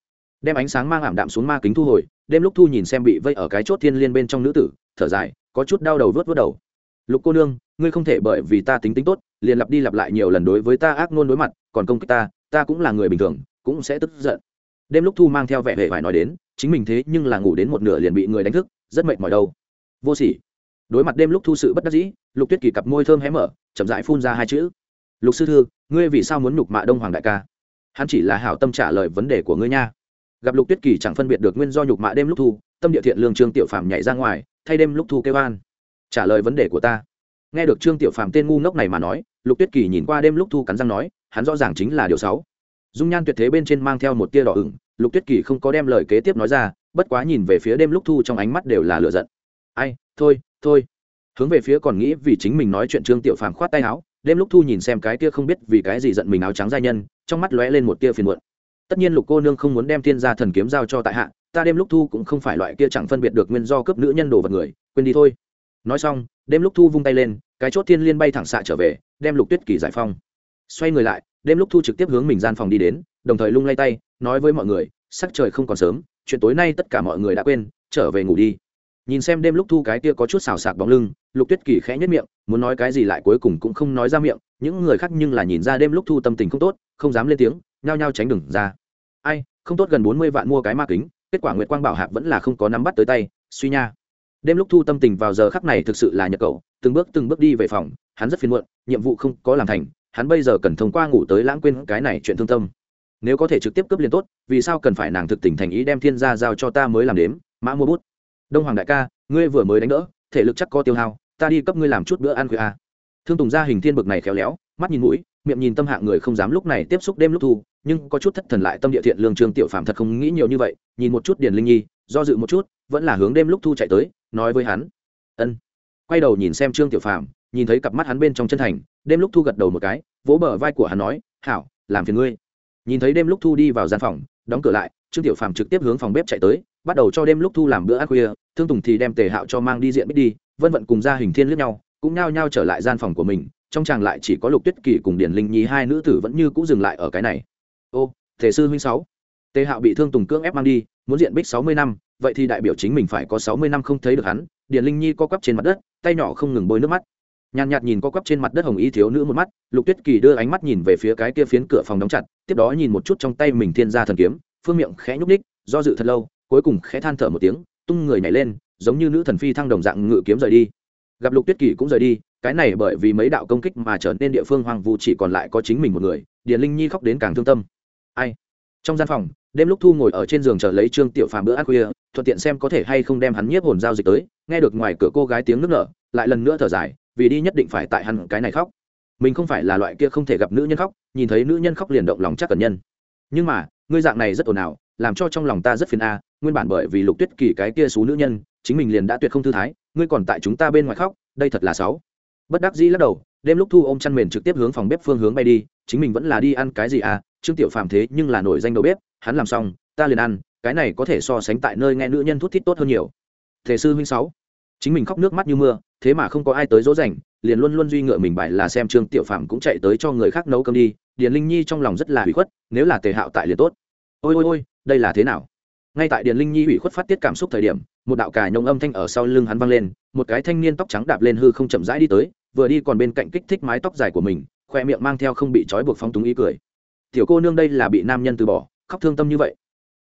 Đem ánh sáng mang ảm đạm xuống ma kính thu hồi đêm lúc thu nhìn xem bị vây ở cái chốt thiên liên bên trong nữ tử, thở dài, có chút đau đầu vớt vớt đầu. Lục cô nương, ngươi không thể bởi vì ta tính tính tốt, liền lặp đi lặp lại nhiều lần đối với ta ác ngôn đối mặt, còn công kích ta ta cũng là người bình thường cũng sẽ tức giận. Đêm lúc thu mang theo vẻ vẻ phải nói đến, chính mình thế nhưng là ngủ đến một nửa liền bị người đánh thức, rất mệt mỏi đâu. Vô sỉ. Đối mặt đêm lúc thu sự bất đắc dĩ, lục tuyết kỳ cặp môi thơm hé mở, chậm rãi phun ra hai chữ. Lục sư thư, ngươi vì sao muốn nhục mạ đông hoàng đại ca? Hắn chỉ là hảo tâm trả lời vấn đề của ngươi nha. Gặp lục tuyết kỳ chẳng phân biệt được nguyên do nhục mạ đêm lúc thu, tâm địa thiện lương trương tiểu phàm nhảy ra ngoài, thay đêm lúc thu kêu an. Trả lời vấn đề của ta. Nghe được trương tiểu phàm tên ngu ngốc này mà nói, lục tuyết kỳ nhìn qua đêm lúc thu cắn răng nói, hắn rõ ràng chính là điều sáu dung nhan tuyệt thế bên trên mang theo một tia đỏ ửng, lục tuyết kỳ không có đem lời kế tiếp nói ra, bất quá nhìn về phía đêm lúc thu trong ánh mắt đều là lựa giận. Ai, thôi thôi. Hướng về phía còn nghĩ vì chính mình nói chuyện trương tiểu phàm khoát tay áo, đêm lúc thu nhìn xem cái tia không biết vì cái gì giận mình áo trắng giai nhân, trong mắt lóe lên một tia phiền muộn. Tất nhiên lục cô nương không muốn đem thiên gia thần kiếm giao cho tại hạ, ta đêm lúc thu cũng không phải loại kia chẳng phân biệt được nguyên do cướp nữ nhân đồ vật người, quên đi thôi. Nói xong, đêm lúc thu vung tay lên, cái chốt thiên liên bay thẳng xạ trở về, đem lục tuyết kỳ giải phong xoay người lại đêm lúc thu trực tiếp hướng mình gian phòng đi đến, đồng thời lung lay tay, nói với mọi người, sắc trời không còn sớm, chuyện tối nay tất cả mọi người đã quên, trở về ngủ đi. Nhìn xem đêm lúc thu cái kia có chút xào sạc bóng lưng, lục tuyết kỳ khẽ nhất miệng, muốn nói cái gì lại cuối cùng cũng không nói ra miệng, những người khác nhưng là nhìn ra đêm lúc thu tâm tình không tốt, không dám lên tiếng, nhao nhao tránh đừng ra. Ai, không tốt gần bốn mươi vạn mua cái ma kính, kết quả nguyệt quang bảo hạc vẫn là không có nắm bắt tới tay, suy nha. Đêm lúc thu tâm tình vào giờ khắc này thực sự là nhật cậu từng bước từng bước đi về phòng, hắn rất phiền muộn, nhiệm vụ không có làm thành hắn bây giờ cần thông qua ngủ tới lãng quên cái này chuyện thương tâm. Nếu có thể trực tiếp cướp liền tốt, vì sao cần phải nàng thực tình thành ý đem thiên gia giao cho ta mới làm đếm, mã mua bút? Đông hoàng đại ca, ngươi vừa mới đánh đỡ, thể lực chắc có tiêu hao, ta đi cấp ngươi làm chút bữa ăn khuya. À thương tùng gia hình thiên bực này khéo léo, mắt nhìn mũi, miệng nhìn tâm hạng người không dám lúc này tiếp xúc đêm lúc thu, nhưng có chút thất thần lại tâm địa thiện lương trương tiểu phạm thật không nghĩ nhiều như vậy, nhìn một chút điền linh nhi, do dự một chút, vẫn là hướng đêm lúc thu chạy tới, nói với hắn. Ân. Quay đầu nhìn xem trương tiểu phạm nhìn thấy cặp mắt hắn bên trong chân thành đêm lúc thu gật đầu một cái, vỗ bờ vai của hắn nói, hảo, làm phiền ngươi. Nhìn thấy đêm lúc thu đi vào gian phòng, đóng cửa lại, trương tiểu phàm trực tiếp hướng phòng bếp chạy tới, bắt đầu cho đêm lúc thu làm bữa ăn khuya, thương tùng thì đem tề hạo cho mang đi diện bích đi, vân vận cùng gia hình thiên lướt nhau, cũng nhao nhao trở lại gian phòng của mình, trong chàng lại chỉ có lục tuyết kỳ cùng điển linh nhi hai nữ tử vẫn như cũ dừng lại ở cái này. Ô thể sư huynh sáu. Tề hạo bị thương tùng cưỡng ép mang đi, muốn diện bích sáu mươi năm, vậy thì đại biểu chính mình phải có sáu mươi năm không thấy được hắn. Điển linh nhi co quắp trên mặt đất, tay nhỏ không ngừng bôi nước mắt nhàn nhạt nhìn co quắp trên mặt đất hồng y thiếu nữ một mắt, lục tuyết kỳ đưa ánh mắt nhìn về phía cái kia phiến cửa phòng đóng chặt, tiếp đó nhìn một chút trong tay mình thiên gia thần kiếm, phương miệng khẽ nhúc ních do dự thật lâu, cuối cùng khẽ than thở một tiếng, tung người nhảy lên, giống như nữ thần phi thăng đồng dạng ngự kiếm rời đi. Gặp lục tuyết kỳ cũng rời đi, cái này bởi vì mấy đạo công kích mà trở nên địa phương hoàng vu chỉ còn lại có chính mình một người, điền linh nhi khóc đến càng thương tâm. Ai? Trong gian phòng, đêm lúc thu ngồi ở trên giường chờ lấy trương tiểu phàm bữa ăn khuya, thuận tiện xem có thể hay không đem hắn nhiếp hồn giao dịch tới, nghe được ngoài cửa cô gái tiếng nước nở, lại lần nữa thở dài vì đi nhất định phải tại hắn cái này khóc. Mình không phải là loại kia không thể gặp nữ nhân khóc, nhìn thấy nữ nhân khóc liền động lòng chắc cần nhân. Nhưng mà, ngươi dạng này rất ồn ào, làm cho trong lòng ta rất phiền a, nguyên bản bởi vì lục tuyết kỳ cái kia xú nữ nhân, chính mình liền đã tuyệt không thư thái, ngươi còn tại chúng ta bên ngoài khóc, đây thật là sáu bất đắc dĩ lắc đầu, đêm lúc thu ôm chăn mền trực tiếp hướng phòng bếp phương hướng bay đi, chính mình vẫn là đi ăn cái gì à trương tiểu phàm thế nhưng là nổi danh đầu bếp, hắn làm xong, ta liền ăn, cái này có thể so sánh tại nơi nghe nữ nhân thút thít tốt hơn nhiều. Thể sư huynh sáu chính mình khóc nước mắt như mưa, thế mà không có ai tới dỗ dành, liền luôn luôn duy ngựa mình bại là xem trương tiểu phạm cũng chạy tới cho người khác nấu cơm đi, điền linh nhi trong lòng rất là hủy khuất, nếu là tề hạo tại liền tốt. Ôi ôi ôi, đây là thế nào? Ngay tại điền linh nhi hủy khuất phát tiết cảm xúc thời điểm, một đạo cà nhông âm thanh ở sau lưng hắn vang lên, một cái thanh niên tóc trắng đạp lên hư không chậm rãi đi tới, vừa đi còn bên cạnh kích thích mái tóc dài của mình, khoe miệng mang theo không bị trói buộc phong túng ý cười. Tiểu cô nương đây là bị nam nhân từ bỏ, khóc thương tâm như vậy.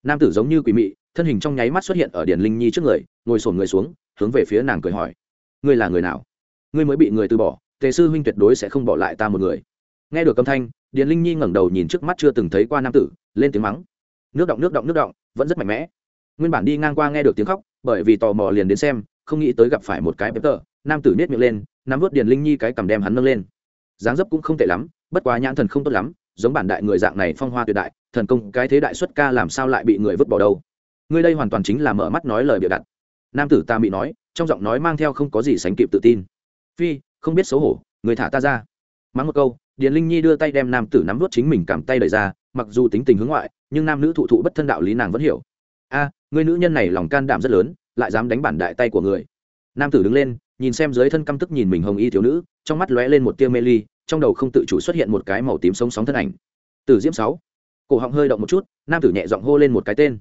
Nam tử giống như quỷ mị thân hình trong nháy mắt xuất hiện ở điển linh nhi trước người, ngồi sổn người xuống, hướng về phía nàng cười hỏi. Ngươi là người nào? Ngươi mới bị người từ bỏ, tề sư huynh tuyệt đối sẽ không bỏ lại ta một người. Nghe được âm thanh điển linh nhi ngẩng đầu nhìn trước mắt chưa từng thấy qua nam tử, lên tiếng mắng. Nước động nước động nước động, vẫn rất mạnh mẽ. Nguyên bản đi ngang qua nghe được tiếng khóc, bởi vì tò mò liền đến xem, không nghĩ tới gặp phải một cái bếp tờ, nam tử nết miệng lên, nắm vớt điền linh nhi cái cầm đem hắn nâng lên. Dáng dấp cũng không tệ lắm, bất quá nhãn thần không tốt lắm, giống bản đại người dạng này phong hoa tuyệt đại, thần công cái thế đại xuất ca làm sao lại bị người vứt bỏ đâu? Ngươi đây hoàn toàn chính là mở mắt nói lời bịa đặt nam tử ta mị nói, trong giọng nói mang theo không có gì sánh kịp tự tin. Phi, không biết xấu hổ, người thả ta ra. Mắng một câu, điền linh nhi đưa tay đem nam tử nắm vút chính mình cảm tay đẩy ra, mặc dù tính tình hướng ngoại, nhưng nam nữ thụ thụ bất thân đạo lý nàng vẫn hiểu. A, người nữ nhân này lòng can đảm rất lớn, lại dám đánh bản đại tay của người. Nam tử đứng lên, nhìn xem dưới thân căm tức nhìn mình hồng y thiếu nữ, trong mắt lóe lên một tia mê ly, trong đầu không tự chủ xuất hiện một cái màu tím sống sóng thân ảnh. Tử diễm sáu. Cổ họng hơi động một chút, nam tử nhẹ giọng hô lên một cái tên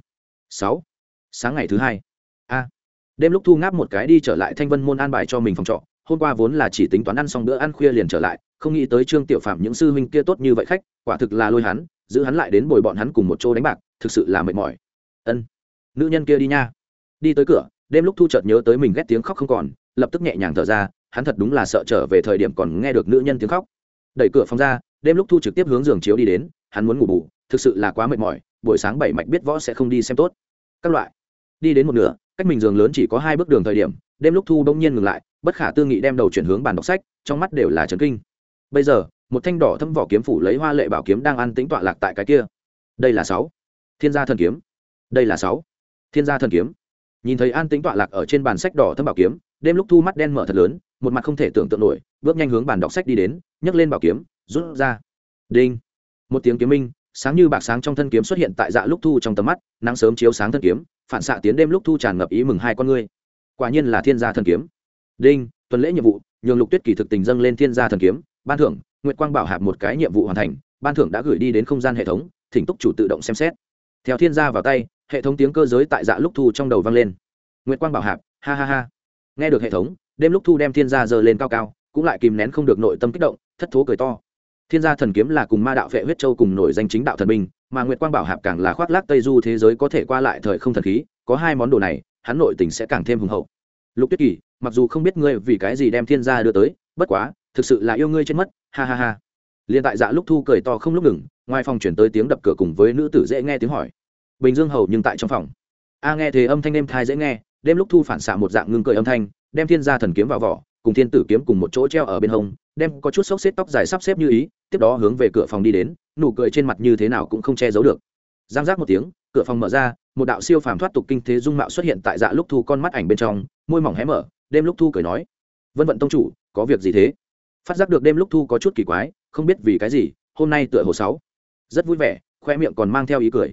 sáu. Sáng ngày thứ hai. A. Đêm lúc thu ngáp một cái đi trở lại thanh vân môn an bài cho mình phòng trọ, hôm qua vốn là chỉ tính toán ăn xong bữa ăn khuya liền trở lại, không nghĩ tới trương tiểu phạm những sư huynh kia tốt như vậy khách, quả thực là lôi hắn, giữ hắn lại đến bồi bọn hắn cùng một chỗ đánh bạc, thực sự là mệt mỏi. Ân. Nữ nhân kia đi nha. Đi tới cửa, đêm lúc thu chợt nhớ tới mình ghét tiếng khóc không còn, lập tức nhẹ nhàng thở ra, hắn thật đúng là sợ trở về thời điểm còn nghe được nữ nhân tiếng khóc. Đẩy cửa phòng ra, đêm lúc thu trực tiếp hướng giường chiếu đi đến, hắn muốn ngủ bù, thực sự là quá mệt mỏi buổi sáng bảy mạch biết võ sẽ không đi xem tốt. Các loại. Đi đến một nửa, cách mình giường lớn chỉ có hai bước đường thời điểm, đêm lúc thu bỗng nhiên ngừng lại, bất khả tư nghị đem đầu chuyển hướng bàn đọc sách, trong mắt đều là trấn kinh. Bây giờ, một thanh đỏ thâm vỏ kiếm phủ lấy hoa lệ bảo kiếm đang ăn tính tọa lạc tại cái kia. Đây là sáu. Thiên gia thần kiếm. Đây là sáu. Thiên gia thần kiếm. Nhìn thấy an tính tọa lạc ở trên bàn sách đỏ thâm bảo kiếm, đêm lúc thu mắt đen mở thật lớn, một mặt không thể tưởng tượng nổi, bước nhanh hướng bàn đọc sách đi đến, nhấc lên bảo kiếm, rút ra. Đinh. Một tiếng kiếm minh sáng như bạc sáng trong thân kiếm xuất hiện tại dạ lúc thu trong tầm mắt, nắng sớm chiếu sáng thân kiếm, phản xạ tiến đêm lúc thu tràn ngập ý mừng hai con ngươi. Quả nhiên là thiên gia thần kiếm. Đinh, tuần lễ nhiệm vụ, nhường lục tuyết kỳ thực tình dâng lên thiên gia thần kiếm, ban thưởng, nguyệt quang bảo hạp một cái nhiệm vụ hoàn thành, ban thưởng đã gửi đi đến không gian hệ thống, thỉnh túc chủ tự động xem xét. Theo thiên gia vào tay, hệ thống tiếng cơ giới tại dạ lúc thu trong đầu vang lên. Nguyệt quang bảo hạp, ha ha ha. Nghe được hệ thống, đêm lúc thu đem thiên gia giờ lên cao cao, cũng lại kìm nén không được nội tâm kích động, thất thố cười to thiên gia thần kiếm là cùng ma đạo vệ huyết châu cùng nổi danh chính đạo thần binh mà nguyệt quang bảo hạp càng là khoác lác tây du thế giới có thể qua lại thời không thần khí, có hai món đồ này, hắn nội tình sẽ càng thêm hùng hậu. Lục tuyết kỳ, mặc dù không biết ngươi vì cái gì đem thiên gia đưa tới, bất quá, thực sự là yêu ngươi chết mất, ha ha ha. Liền tại dạ lúc thu cười to không lúc ngừng, ngoài phòng chuyển tới tiếng đập cửa cùng với nữ tử dễ nghe tiếng hỏi. Bình dương hầu nhưng tại trong phòng. A nghe thế âm thanh đêm thai dễ nghe, đêm lúc thu phản xạ một dạng ngưng cười âm thanh, đem thiên gia thần kiếm vào vỏ, cùng thiên tử kiếm cùng một chỗ treo ở bên hông, đem có chút xốc xếp tóc dài sắp xếp như ý tiếp đó hướng về cửa phòng đi đến, nụ cười trên mặt như thế nào cũng không che giấu được. Giang giác một tiếng, cửa phòng mở ra, một đạo siêu phàm thoát tục kinh thế dung mạo xuất hiện tại dạ lúc thu con mắt ảnh bên trong, môi mỏng hé mở, đêm lúc thu cười nói, vân vận tông chủ, có việc gì thế? Phát giác được đêm lúc thu có chút kỳ quái, không biết vì cái gì, hôm nay tựa hồ sáu. Rất vui vẻ, khoe miệng còn mang theo ý cười.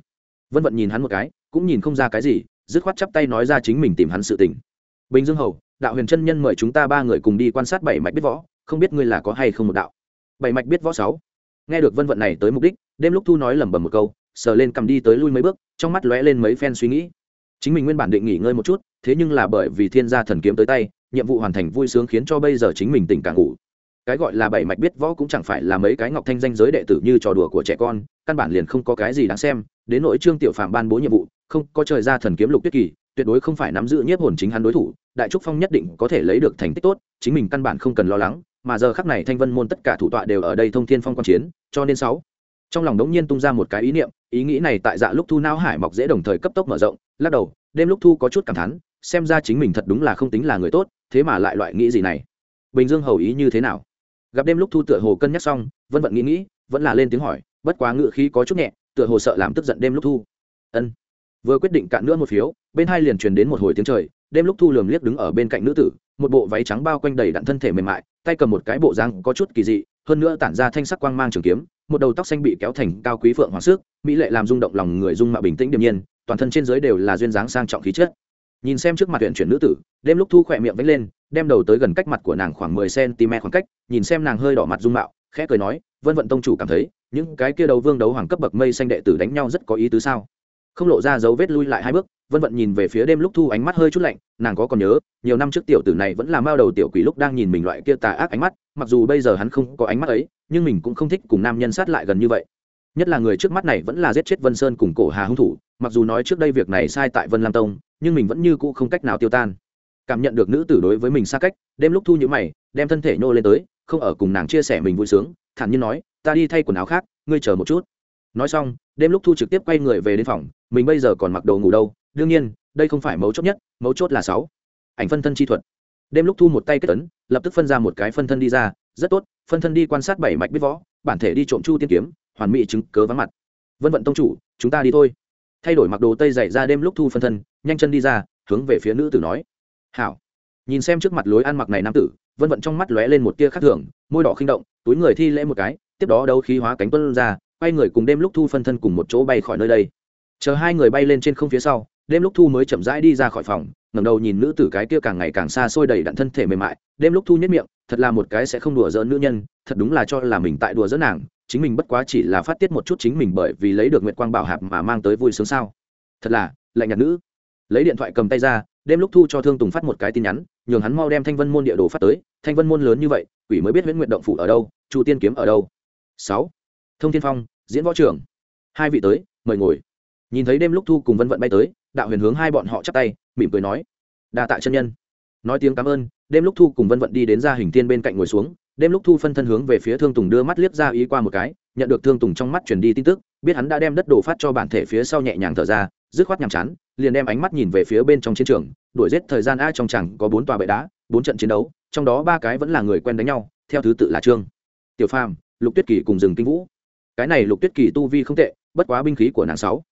Vân vận nhìn hắn một cái, cũng nhìn không ra cái gì, dứt khoát chắp tay nói ra chính mình tìm hắn sự tình. Bình dương hầu, đạo huyền chân nhân mời chúng ta ba người cùng đi quan sát bảy mạch biết võ, không biết ngươi là có hay không một đạo? Bảy mạch biết võ sáu. Nghe được vân vận này tới mục đích, đêm lúc thu nói lẩm bẩm một câu, sờ lên cầm đi tới lui mấy bước, trong mắt lóe lên mấy phen suy nghĩ. Chính mình nguyên bản định nghỉ ngơi một chút, thế nhưng là bởi vì thiên gia thần kiếm tới tay, nhiệm vụ hoàn thành vui sướng khiến cho bây giờ chính mình tỉnh càng ngủ. Cái gọi là bảy mạch biết võ cũng chẳng phải là mấy cái ngọc thanh danh giới đệ tử như trò đùa của trẻ con, căn bản liền không có cái gì đáng xem, đến nội trương tiểu phạm ban bố nhiệm vụ, không có trời ra thần kiếm lục tuyết kỳ, tuyệt đối không phải nắm giữ nhiếp hồn chính hắn đối thủ, đại trúc phong nhất định có thể lấy được thành tích tốt, chính mình căn bản không cần lo lắng mà giờ khắc này thanh vân môn tất cả thủ tọa đều ở đây thông thiên phong quan chiến, cho nên sáu. Trong lòng đống nhiên tung ra một cái ý niệm, ý nghĩ này tại dạ lúc thu não hải mọc dễ đồng thời cấp tốc mở rộng, lắc đầu, đêm lúc thu có chút cảm thán, xem ra chính mình thật đúng là không tính là người tốt, thế mà lại loại nghĩ gì này. Bình dương hầu ý như thế nào? Gặp đêm lúc thu tựa hồ cân nhắc xong vân vận nghĩ nghĩ, vẫn là lên tiếng hỏi, bất quá ngự khí có chút nhẹ, tựa hồ sợ làm tức giận đêm lúc thu. Ân. Vừa quyết định cạn nữa một phiếu, bên hai liền truyền đến một hồi tiếng trời, đêm lúc thu lườm liếc đứng ở bên cạnh nữ tử, một bộ váy trắng bao quanh đầy đặn thân thể mềm mại tay cầm một cái bộ răng có chút kỳ dị, hơn nữa tản ra thanh sắc quang mang trường kiếm, một đầu tóc xanh bị kéo thành cao quý phượng hoàng sức mỹ lệ làm rung động lòng người dung mạo bình tĩnh điềm nhiên, toàn thân trên dưới đều là duyên dáng sang trọng khí chất. Nhìn xem trước mặt huyện chuyển nữ tử, đêm lúc thu khỏe miệng vẫy lên, đem đầu tới gần cách mặt của nàng khoảng mười cm khoảng cách, nhìn xem nàng hơi đỏ mặt dung mạo, khẽ cười nói, vân vận tông chủ cảm thấy, những cái kia đầu vương đấu hoàng cấp bậc mây xanh đệ tử đánh nhau rất có ý tứ sao? Không lộ ra dấu vết lui lại hai bước, vân vận nhìn về phía đêm lúc thu ánh mắt hơi chút lạnh, nàng có còn nhớ, nhiều năm trước tiểu tử này vẫn là mao đầu tiểu quỷ lúc đang nhìn mình loại kia tà ác ánh mắt, mặc dù bây giờ hắn không có ánh mắt ấy, nhưng mình cũng không thích cùng nam nhân sát lại gần như vậy. Nhất là người trước mắt này vẫn là giết chết vân sơn cùng cổ hà hung thủ, mặc dù nói trước đây việc này sai tại vân lam tông, nhưng mình vẫn như cũ không cách nào tiêu tan. Cảm nhận được nữ tử đối với mình xa cách, đêm lúc thu nhữ mày, đem thân thể nhô lên tới, không ở cùng nàng chia sẻ mình vui sướng, thản nhiên nói, ta đi thay quần áo khác, ngươi chờ một chút. Nói xong đêm lúc thu trực tiếp quay người về đến phòng, mình bây giờ còn mặc đồ ngủ đâu, đương nhiên, đây không phải mấu chốt nhất, mấu chốt là sáu. Ảnh phân thân chi thuật. Đêm lúc thu một tay kết tấn lập tức phân ra một cái phân thân đi ra, rất tốt, phân thân đi quan sát bảy mạch biết võ, bản thể đi trộm chu tiên kiếm, hoàn mỹ chứng cớ vắng mặt. Vân vận tông chủ, chúng ta đi thôi. Thay đổi mặc đồ tây dày ra đêm lúc thu phân thân, nhanh chân đi ra, hướng về phía nữ tử nói. Hảo. Nhìn xem trước mặt lối ăn mặc này nam tử, vân vận trong mắt lóe lên một tia khắc thường, môi đỏ khinh động, túi người thi lễ một cái, tiếp đó đấu khí hóa cánh tuân ra quay người cùng đêm lúc thu phân thân cùng một chỗ bay khỏi nơi đây. Chờ hai người bay lên trên không phía sau, đêm lúc thu mới chậm rãi đi ra khỏi phòng, ngẩng đầu nhìn nữ tử cái kia càng ngày càng xa xôi đầy đặn thân thể mềm mại, đêm lúc thu nhất miệng, thật là một cái sẽ không đùa giỡn nữ nhân, thật đúng là cho là mình tại đùa giỡn nàng, chính mình bất quá chỉ là phát tiết một chút chính mình bởi vì lấy được nguyệt quang bảo hạp mà mang tới vui sướng sao. Thật là, lạnh nhạt nữ. Lấy điện thoại cầm tay ra, đêm lúc thu cho thương tùng phát một cái tin nhắn, nhường hắn mau đem thanh vân môn địa đồ phát tới, thanh vân môn lớn như vậy, quỷ mới biết huyễn nguyện động phủ ở đâu, chu tiên kiếm ở đâu. Sáu thông thiên phong, diễn võ trưởng hai vị tới, mời ngồi. Nhìn thấy đêm lúc thu cùng vân vận bay tới, đạo huyền hướng hai bọn họ chắp tay, mỉm cười nói, đa tạ chân nhân. Nói tiếng cảm ơn, đêm lúc thu cùng vân vận đi đến ra hình tiên bên cạnh ngồi xuống, đêm lúc thu phân thân hướng về phía thương tùng đưa mắt liếc ra ý qua một cái, nhận được thương tùng trong mắt chuyển đi tin tức, biết hắn đã đem đất đồ phát cho bản thể phía sau nhẹ nhàng thở ra, dứt khoát nhàm chán, liền đem ánh mắt nhìn về phía bên trong chiến trường, đuổi giết thời gian a trong chẳng có bốn tòa bệ đá, bốn trận chiến đấu, trong đó ba cái vẫn là người quen đánh nhau, theo thứ tự là trương, tiểu phàm, lục tuyết kỳ cùng rừng kinh vũ cái này lục tuyết kỳ tu vi không tệ, bất quá binh khí của nàng sáu.